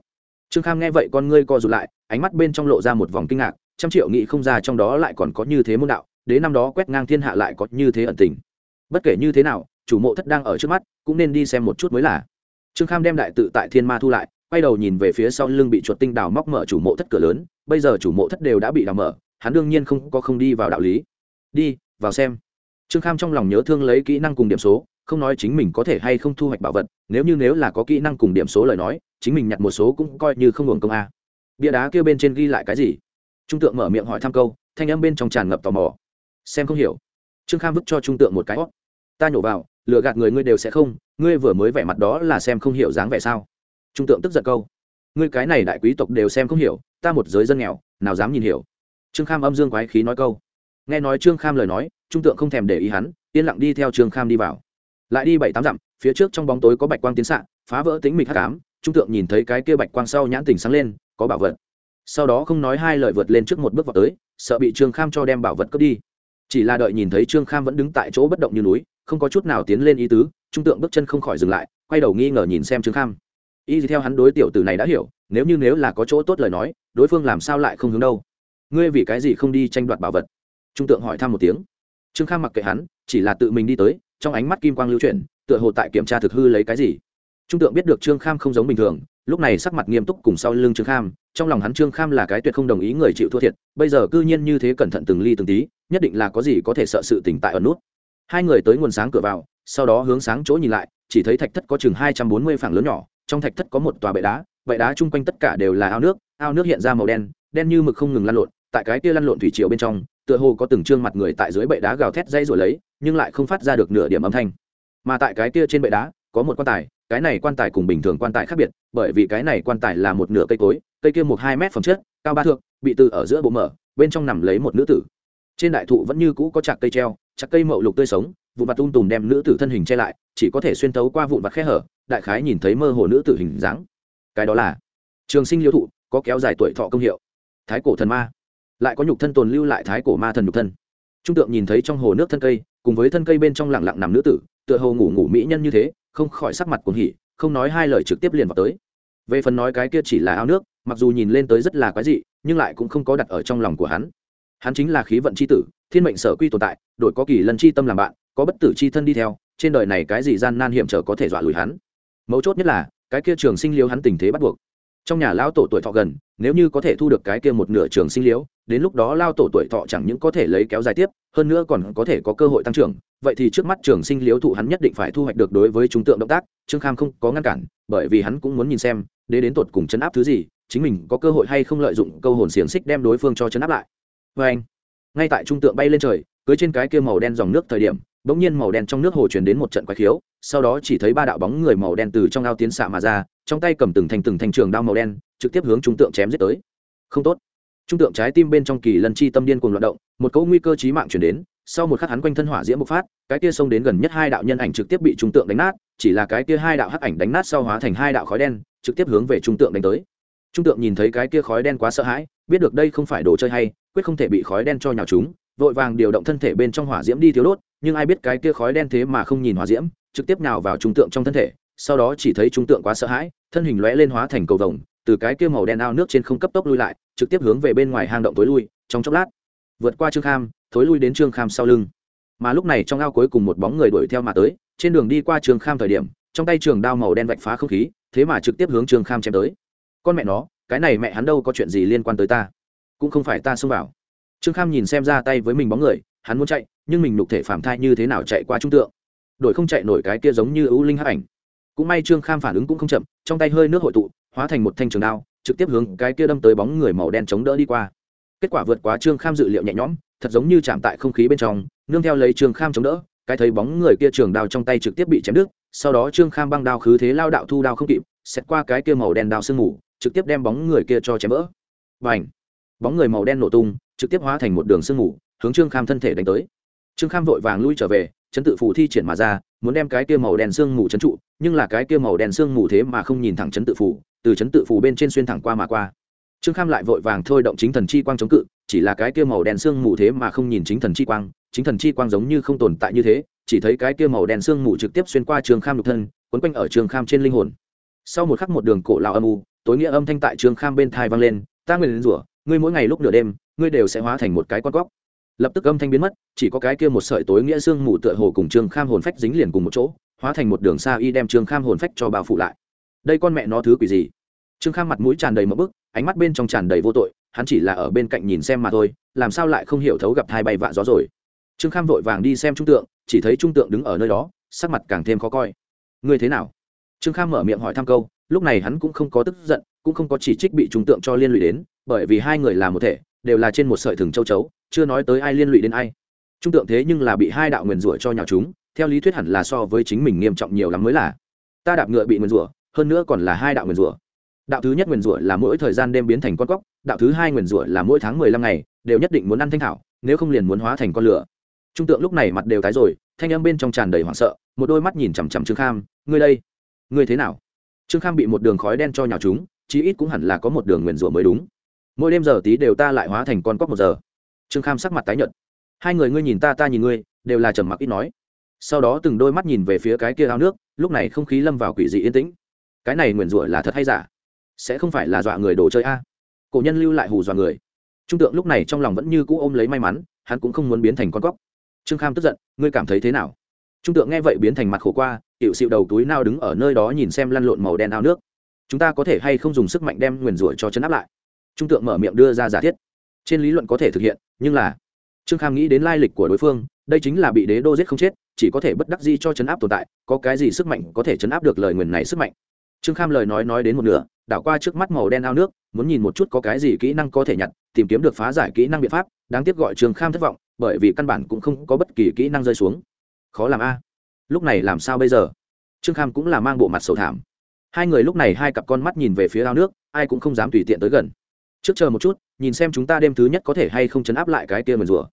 trương kham nghe vậy con ngươi co rụt lại, ánh mắt bên trong lộ ra một vòng kinh ngạc, trăm triệu nghị không ra trong đó lại còn có như thế môn đạo, đến năm đó quét ngang thiên hạ lại có như thế ẩn tình. Bất kể như thế nào, chủ mộ thất đang ở trước mắt, cũng nên đi xem một chút mới là. Trương kham đem đại tự tại thiên ma thu lại, quay đầu nhìn về phía sau lưng bị chuột tinh đào móc mở chủ mộ thất cửa lớn, bây giờ chủ mộ thất đều đã bị đào mở, hắn đương nhiên không có không đi vào đạo lý. Đi, vào xem. Trương kham trong lòng nhớ thương lấy kỹ năng cùng điểm số, không nói chính mình có thể hay không thu hoạch bảo vật, nếu như nếu là có kỹ năng cùng điểm số lời nói chính mình nhặt một số cũng coi như không hưởng công a. Bia đá kêu bên trên ghi lại cái gì? Trung tượng mở miệng hỏi thăm câu, thanh âm bên trong tràn ngập tò mò. Xem không hiểu. Trương kham vứt cho trung tượng một cái hót ta nhổ vào lựa gạt người ngươi đều sẽ không, ngươi vừa mới vẻ mặt đó là xem không hiểu dáng vẻ sao? Trung tượng tức giận câu. Ngươi cái này đại quý tộc đều xem không hiểu, ta một giới dân nghèo, nào dám nhìn hiểu? Trương kham âm dương quái khí nói câu. Nghe nói trương kham lời nói, trung tượng không thèm để ý hắn, yên lặng đi theo trương kham đi vào. Lại đi bảy tám dặm, phía trước trong bóng tối có bạch quang tiến xạ, phá vỡ tính mịch hắc ám trung tượng nhìn thấy cái kia bạch quang sau nhãn tình sáng lên, có bảo vật. Sau đó không nói hai lời vượt lên trước một bước vào tới, sợ bị trương kham cho đem bảo vật cướp đi. Chỉ là đợi nhìn thấy trương kham vẫn đứng tại chỗ bất động như núi, không có chút nào tiến lên ý tứ, trung tượng bước chân không khỏi dừng lại, quay đầu nghi ngờ nhìn xem trương kham. Y theo hắn đối tiểu tử này đã hiểu, nếu như nếu là có chỗ tốt lời nói, đối phương làm sao lại không hướng đâu? Ngươi vì cái gì không đi tranh đoạt bảo vật? Trung tượng hỏi thăm một tiếng. Trương kham mặc kệ hắn, chỉ là tự mình đi tới, trong ánh mắt kim quang lưu chuyển, tựa hồ tại kiểm tra thực hư lấy cái gì trung tượng biết được trương kham không giống bình thường, lúc này sắc mặt nghiêm túc cùng sau lưng trương kham, trong lòng hắn trương kham là cái tuyệt không đồng ý người chịu thua thiệt, bây giờ cư nhiên như thế cẩn thận từng ly từng tí, nhất định là có gì có thể sợ sự tỉnh tại ở nút. Hai người tới nguồn sáng cửa vào, sau đó hướng sáng chỗ nhìn lại, chỉ thấy thạch thất có chừng hai trăm bốn mươi phẳng lớn nhỏ, trong thạch thất có một tòa bệ đá bệ đá chung quanh tất cả đều là ao nước ao nước hiện ra màu đen đen như mực không ngừng lăn lộn, tại cái kia lăn lộn thủy triều bên trong, tựa hồ có từng trương mặt người tại dưới bệ đá gào thét dây rồi lấy, nhưng lại không phát ra được nửa điểm âm thanh. Mà tại cái kia trên bệ đá, có một quan tài cái này quan tài cùng bình thường quan tài khác biệt, bởi vì cái này quan tài là một nửa cây cối, cây kia một hai mét phẩm chất, cao ba thước, bị từ ở giữa bộ mở, bên trong nằm lấy một nữ tử. Trên đại thụ vẫn như cũ có chạc cây treo, chạc cây mậu lục tươi sống, vụn vặt tung tùm đem nữ tử thân hình che lại, chỉ có thể xuyên tấu qua vụn vặt khe hở, đại khái nhìn thấy mơ hồ nữ tử hình dáng. Cái đó là trường sinh liêu thụ, có kéo dài tuổi thọ công hiệu. Thái cổ thần ma. Lại có nhục thân tồn lưu lại thái cổ ma thần nhục thân. Trung tượng nhìn thấy trong hồ nước thân cây, cùng với thân cây bên trong lặng lặng nằm nữ tử, tựa hồ ngủ ngủ mỹ nhân như thế không khỏi sắc mặt cuồng hỉ, không nói hai lời trực tiếp liền vào tới. Về phần nói cái kia chỉ là ao nước, mặc dù nhìn lên tới rất là quái dị, nhưng lại cũng không có đặt ở trong lòng của hắn. Hắn chính là khí vận c h i tử, thiên mệnh sở quy tồn tại đội có kỳ lần chi tâm làm bạn, có bất tử c h i thân đi theo, trên đời này cái gì gian nan hiểm trở có thể dọa lùi hắn. Mấu chốt nhất là, cái kia trường sinh liếu hắn tình thế bắt buộc. Trong nhà lão tổ tuổi thọ gần, nếu như có thể thu được cái kia một nửa trường sinh liếu đến lúc đó lao tổ tuổi thọ chẳng những có thể lấy kéo dài tiếp, hơn nữa còn có thể có cơ hội tăng trưởng. Vậy thì trước mắt trường sinh liếu thụ hắn nhất định phải thu hoạch được đối với chúng tượng động tác, trương kham không có ngăn cản, bởi vì hắn cũng muốn nhìn xem, đế đến tột cùng chấn áp thứ gì, chính mình có cơ hội hay không lợi dụng câu hồn xiềng xích đem đối phương cho chấn áp lại. Vê anh, ngay tại trung tượng bay lên trời, cưới trên cái kia màu đen dòng nước thời điểm, bỗng nhiên màu đen trong nước hồ chuyển đến một trận quái khiếu, sau đó chỉ thấy ba đạo bóng người màu đen từ trong ao tiến xạ mà ra, trong tay cầm từng thành từng thành trường đao màu đen, trực tiếp hướng trung tượng chém giết tới. Không tốt trung tượng trái tim bên trong kỳ lần chi tâm điên cuồng loạn động, một cỗ nguy cơ chí mạng chuyển đến, sau một khắc hắn quanh thân hỏa diễm bộc phát, cái kia xông đến gần nhất hai đạo nhân ảnh trực tiếp bị trung tượng đánh nát, chỉ là cái kia hai đạo hắc ảnh đánh nát sau hóa thành hai đạo khói đen, trực tiếp hướng về trung tượng đánh tới. Trung tượng nhìn thấy cái kia khói đen quá sợ hãi, biết được đây không phải đồ chơi hay, quyết không thể bị khói đen cho nhào chúng, vội vàng điều động thân thể bên trong hỏa diễm đi thiếu đốt, nhưng ai biết cái kia khói đen thế mà không nhìn hỏa diễm, trực tiếp nào vào trung tượng trong thân thể, sau đó chỉ thấy trung tượng quá sợ hãi, thân hình lóe lên hóa thành cầu vồng từ cái kia màu đen ao nước trên không cấp tốc lui lại, trực tiếp hướng về bên ngoài hang động tối lui, trong chốc lát, vượt qua trương kham, thối lui đến trương kham sau lưng. Mà lúc này trong ao cuối cùng một bóng người đuổi theo mà tới, trên đường đi qua trương kham thời điểm, trong tay trường đao màu đen vạch phá không khí, thế mà trực tiếp hướng trương kham chém tới. Con mẹ nó, cái này mẹ hắn đâu có chuyện gì liên quan tới ta, cũng không phải ta xông vào. Trương kham nhìn xem ra tay với mình bóng người, hắn muốn chạy, nhưng mình nục thể phạm thai như thế nào chạy qua trung tượng? Đổi không chạy nổi cái kia giống như ưu linh hấp ảnh. Cũng may trương kham phản ứng cũng không chậm, trong tay hơi nước hội tụ hóa thành một thanh trường đao, trực tiếp hướng cái kia đâm tới bóng người màu đen chống đỡ đi qua. Kết quả vượt quá trương kham dự liệu nhẹ nhõm, thật giống như chạm tại không khí bên trong, nương theo lấy trương kham chống đỡ, cái thấy bóng người kia trường đao trong tay trực tiếp bị chém đứt, sau đó trương kham băng đao khứ thế lao đạo thu đao không kịp xét qua cái kia màu đen đao sương mù, trực tiếp đem bóng người kia cho chém vỡ. Và ảnh bóng người màu đen nổ tung, trực tiếp hóa thành một đường sương mù, hướng trương kham thân thể đánh tới. Trương kham vội vàng lui trở về, chấn tự phủ thi triển mà ra, muốn đem cái kia màu đen sương mù chấn trụ, nhưng là cái kia màu đen sương mù thế mà không nhìn thẳng chấn tự phủ từ chấn tự phủ bên trên xuyên thẳng qua mà qua. Trương kham lại vội vàng thôi động chính thần chi quang chống cự, chỉ là cái kia màu đen sương mù thế mà không nhìn chính thần chi quang, chính thần chi quang giống như không tồn tại như thế, chỉ thấy cái kia màu đen sương mù trực tiếp xuyên qua trương kham lục thân, quấn quanh ở trương kham trên linh hồn. Sau một khắc một đường cổ lào âm u, tối nghĩa âm thanh tại trương kham bên thai vang lên, ta nguyền rủa, ngươi mỗi ngày lúc nửa đêm, ngươi đều sẽ hóa thành một cái con góc lập tức âm thanh biến mất, chỉ có cái kia một sợi tối nghĩa sương mù tựa hồ cùng trương kham hồn phách dính liền cùng một chỗ, hóa thành một đường xa y đem trương kham hồn phách cho bao phủ lại đây con mẹ nó thứ quỷ gì? Trương kham mặt mũi tràn đầy mỡ bức, ánh mắt bên trong tràn đầy vô tội, hắn chỉ là ở bên cạnh nhìn xem mà thôi, làm sao lại không hiểu thấu gặp hai bay vạ gió rồi? Trương kham vội vàng đi xem trung tượng, chỉ thấy trung tượng đứng ở nơi đó, sắc mặt càng thêm khó coi. Ngươi thế nào? Trương kham mở miệng hỏi thăm câu, lúc này hắn cũng không có tức giận, cũng không có chỉ trích bị trung tượng cho liên lụy đến, bởi vì hai người là một thể, đều là trên một sợi thừng châu chấu, chưa nói tới ai liên lụy đến ai. Trung tượng thế nhưng là bị hai đạo nguyền rủa cho nhào chúng, theo lý thuyết hẳn là so với chính mình nghiêm trọng nhiều lắm mới là. Ta đạp ngựa bị nguyền rủa hơn nữa còn là hai đạo nguyền rủa. Đạo thứ nhất nguyền rủa là mỗi thời gian đêm biến thành con cóc, đạo thứ hai nguyền rủa là mỗi tháng mười lăm ngày, đều nhất định muốn ăn thanh thảo, nếu không liền muốn hóa thành con lửa. Trung tượng lúc này mặt đều tái rồi, thanh âm bên trong tràn đầy hoảng sợ, một đôi mắt nhìn chằm chằm trương kham, ngươi đây, ngươi thế nào? Trương kham bị một đường khói đen cho nhào chúng chí ít cũng hẳn là có một đường nguyền rủa mới đúng. Mỗi đêm giờ tí đều ta lại hóa thành con cóc một giờ. Trương kham sắc mặt tái nhợt. Hai người ngươi nhìn ta ta nhìn ngươi, đều là trầm mặc ít nói. Sau đó từng đôi mắt nhìn về phía cái kia ao nước, lúc này không khí lâm vào quỷ dị yên tĩnh cái này nguyền rủa là thật hay giả? Sẽ không phải là dọa người đồ chơi a? Cổ nhân lưu lại hù dọa người. Trung tượng lúc này trong lòng vẫn như cũ ôm lấy may mắn, hắn cũng không muốn biến thành con cóc. Trương kham tức giận, ngươi cảm thấy thế nào? Trung tượng nghe vậy biến thành mặt khổ qua hiệu xịu đầu túi nao đứng ở nơi đó nhìn xem lăn lộn màu đen ao nước. Chúng ta có thể hay không dùng sức mạnh đem nguyền rủa cho chấn áp lại? Trung tượng mở miệng đưa ra giả thiết. Trên lý luận có thể thực hiện, nhưng là trương kham nghĩ đến lai lịch của đối phương, đây chính là bị đế đô giết không chết, chỉ có thể bất đắc di cho chấn áp tồn tại, có cái gì sức mạnh có thể chấn áp được lời nguyền này sức mạnh? Trương kham lời nói nói đến một nửa, đảo qua trước mắt màu đen ao nước, muốn nhìn một chút có cái gì kỹ năng có thể nhặt, tìm kiếm được phá giải kỹ năng biện pháp, đáng tiếc gọi trương kham thất vọng, bởi vì căn bản cũng không có bất kỳ kỹ năng rơi xuống. Khó làm a. Lúc này làm sao bây giờ? Trương kham cũng là mang bộ mặt sầu thảm. Hai người lúc này hai cặp con mắt nhìn về phía ao nước, ai cũng không dám tùy tiện tới gần. Trước chờ một chút, nhìn xem chúng ta đêm thứ nhất có thể hay không chấn áp lại cái kia mần rùa.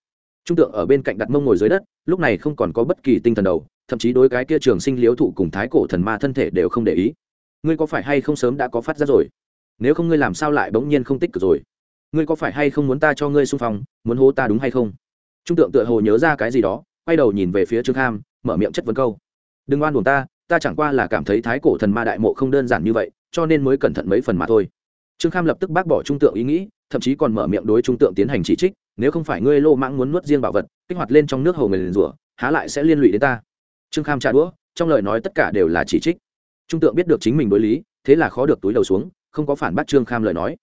Trung tượng ở bên cạnh đặt mông ngồi dưới đất, lúc này không còn có bất kỳ tinh thần đầu, thậm chí đối cái kia trường sinh liếu thụ cùng thái cổ thần ma thân thể đều không để ý ngươi có phải hay không sớm đã có phát ra rồi? Nếu không ngươi làm sao lại bỗng nhiên không tích cực rồi? Ngươi có phải hay không muốn ta cho ngươi xung phong, muốn hô ta đúng hay không? Trung tượng tựa hồ nhớ ra cái gì đó, quay đầu nhìn về phía trương kham, mở miệng chất vấn câu. Đừng oan buồn ta ta chẳng qua là cảm thấy thái cổ thần ma đại mộ không đơn giản như vậy, cho nên mới cẩn thận mấy phần mà thôi. Trương kham lập tức bác bỏ trung tượng ý nghĩ, thậm chí còn mở miệng đối trung tượng tiến hành chỉ trích, nếu không phải ngươi lô mãng muốn nuốt riêng bảo vật, kích hoạt lên trong nước hồ người liền rủa, há lại sẽ liên lụy đến ta. Trương kham trả đũa, trong lời nói tất cả đều là chỉ trích trung tượng biết được chính mình đối lý, thế là khó được túi đầu xuống, không có phản bác trương kham lời nói.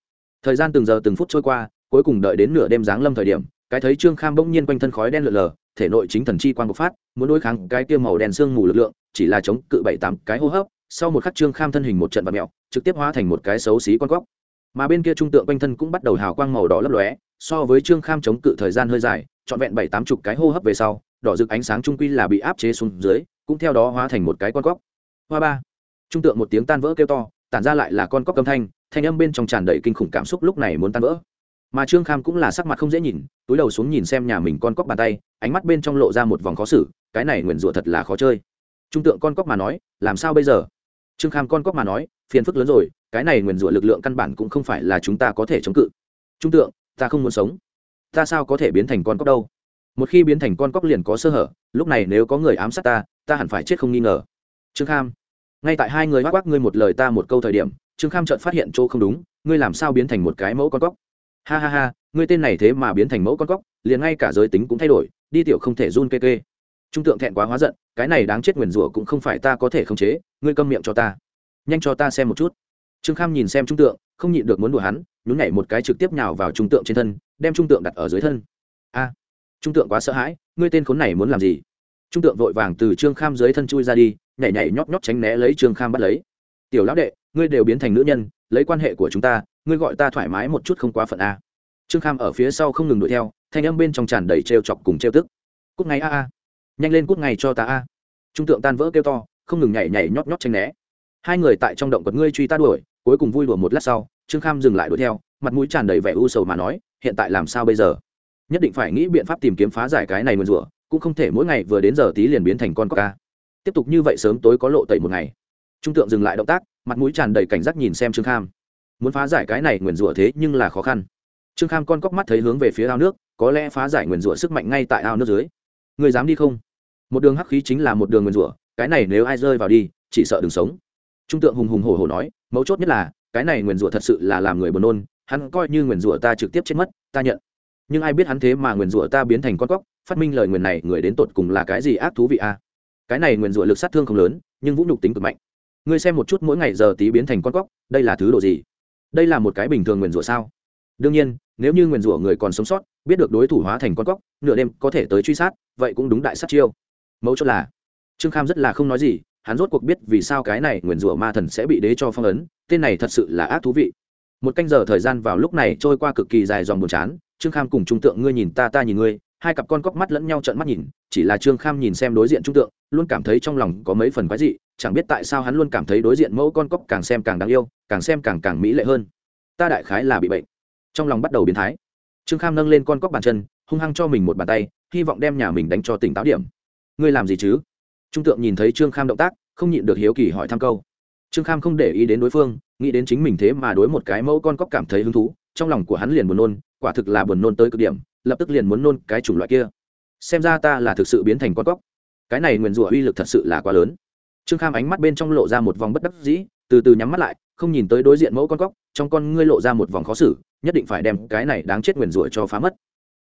Thời gian từng giờ từng phút trôi qua, cuối cùng đợi đến nửa đêm giáng lâm thời điểm, cái thấy trương kham bỗng nhiên quanh thân khói đen lượn lờ, thể nội chính thần chi quan bộc phát, muốn đối kháng cái kia màu đen sương mù lực lượng, chỉ là chống cự bảy tám cái hô hấp, sau một khắc trương kham thân hình một trận vật mẹo, trực tiếp hóa thành một cái xấu xí con góc mà bên kia trung tượng quanh thân cũng bắt đầu hào quang màu đỏ lấp lóe, so với trương kham chống cự thời gian hơi dài, trọn vẹn bảy tám chục cái hô hấp về sau, đỏ rực ánh sáng trung quy là bị áp chế xuống dưới, cũng theo đó hóa thành một cái con góc. hoa ba trung tượng một tiếng tan vỡ kêu to, tản ra lại là con cóc âm thanh thanh âm bên trong tràn đầy kinh khủng cảm xúc lúc này muốn tan vỡ. Mà trương kham cũng là sắc mặt không dễ nhìn, túi đầu xuống nhìn xem nhà mình con cóc bàn tay, ánh mắt bên trong lộ ra một vòng khó xử, cái này nguyền rủa thật là khó chơi. Trung tượng con cóc mà nói, làm sao bây giờ? Trương kham con cóc mà nói, phiền phức lớn rồi, cái này nguyền rủa lực lượng căn bản cũng không phải là chúng ta có thể chống cự. Trung tượng, ta không muốn sống. Ta sao có thể biến thành con cóc đâu? Một khi biến thành con cóc liền có sơ hở, lúc này nếu có người ám sát ta ta hẳn phải chết không nghi ngờ. Trương kham ngay tại hai người bác bác ngươi một lời ta một câu thời điểm, trương kham chợt phát hiện chỗ không đúng, ngươi làm sao biến thành một cái mẫu con cóc? Ha ha ha, ngươi tên này thế mà biến thành mẫu con cóc, liền ngay cả giới tính cũng thay đổi, đi tiểu không thể run kê kê. Trung tượng thẹn quá hóa giận, cái này đáng chết nguyền rủa cũng không phải ta có thể khống chế, ngươi câm miệng cho ta. Nhanh cho ta xem một chút. Trương kham nhìn xem trung tượng, không nhịn được muốn đùa hắn, nhún nhảy một cái trực tiếp nhào vào trung tượng trên thân, đem trung tượng đặt ở dưới thân. A, trung tượng quá sợ hãi, ngươi tên khốn này muốn làm gì? Trung tượng vội vàng từ trương kham dưới thân chui ra đi, nhảy nhảy nhót nhót tránh né lấy trương kham bắt lấy. Tiểu lão đệ, ngươi đều biến thành nữ nhân, lấy quan hệ của chúng ta, ngươi gọi ta thoải mái một chút không quá phận a. Trương kham ở phía sau không ngừng đuổi theo, thanh âm bên trong tràn đầy trêu chọc cùng trêu tức. Cút ngay a a, nhanh lên cút ngay cho ta a. Trung tượng tan vỡ kêu to, không ngừng nhảy nhảy nhót nhót tránh né. Hai người tại trong động quật ngươi truy ta đuổi, cuối cùng vui đùa một lát sau, trương kham dừng lại đuổi theo, mặt mũi tràn đầy vẻ u sầu mà nói, hiện tại làm sao bây giờ? Nhất định phải nghĩ biện pháp tìm kiếm phá giải cái này nguyên rủa cũng không thể mỗi ngày vừa đến giờ tí liền biến thành con ca. Tiếp tục như vậy sớm tối có lộ tẩy một ngày. Trung tượng dừng lại động tác, mặt mũi tràn đầy cảnh giác nhìn xem trương kham. Muốn phá giải cái này nguyền rủa thế nhưng là khó khăn. Trương kham con cóc mắt thấy hướng về phía ao nước, có lẽ phá giải nguyền rủa sức mạnh ngay tại ao nước dưới. Người dám đi không? Một đường hắc khí chính là một đường nguyền rủa, cái này nếu ai rơi vào đi, chỉ sợ đừng sống. Trung tượng hùng hùng hổ hổ nói, mấu chốt nhất là, cái này nguyền rủa thật sự là làm người buồn nôn, hắn coi như nguyền rủa ta trực tiếp chết mất, ta nhận. Nhưng ai biết hắn thế mà nguyền rủa ta biến thành con cóc phát minh lời nguyền này người đến tột cùng là cái gì ác thú vị a? Cái này nguyền rủa lực sát thương không lớn, nhưng vũ nhục tính cực mạnh. Ngươi xem một chút mỗi ngày giờ tí biến thành con cóc, đây là thứ độ gì? Đây là một cái bình thường nguyền rủa sao? Đương nhiên, nếu như nguyền rủa người còn sống sót, biết được đối thủ hóa thành con cóc, nửa đêm có thể tới truy sát, vậy cũng đúng đại sát chiêu. Mẫu chốt là, trương kham rất là không nói gì, hắn rốt cuộc biết vì sao cái này nguyền rủa ma thần sẽ bị đế cho phong ấn, tên này thật sự là ác thú vị. Một canh giờ thời gian vào lúc này trôi qua cực kỳ dài dòng buồn chán, trương kham cùng trung tượng, ngươi nhìn ta ta nhìn ngươi hai cặp con cóc mắt lẫn nhau trợn mắt nhìn, chỉ là trương kham nhìn xem đối diện trung tượng, luôn cảm thấy trong lòng có mấy phần quái dị, chẳng biết tại sao hắn luôn cảm thấy đối diện mẫu con cóc càng xem càng đáng yêu, càng xem càng càng mỹ lệ hơn. Ta đại khái là bị bệnh. Trong lòng bắt đầu biến thái. Trương kham nâng lên con cóc bàn chân, hung hăng cho mình một bàn tay, hy vọng đem nhà mình đánh cho tỉnh táo điểm. Ngươi làm gì chứ? Trung tượng nhìn thấy trương kham động tác, không nhịn được hiếu kỳ hỏi thăm câu. Trương kham không để ý đến đối phương, nghĩ đến chính mình thế mà đối một cái mẫu con cóc cảm thấy hứng thú, trong lòng của hắn liền buồn nôn, quả thực là buồn nôn tới cực điểm lập tức liền muốn nôn cái chủng loại kia. Xem ra ta là thực sự biến thành con cóc. Cái này nguyền rủa uy lực thật sự là quá lớn. Trương kham ánh mắt bên trong lộ ra một vòng bất đắc dĩ, từ từ nhắm mắt lại, không nhìn tới đối diện mẫu con cóc, trong con ngươi lộ ra một vòng khó xử, nhất định phải đem cái này đáng chết nguyền rủa cho phá mất.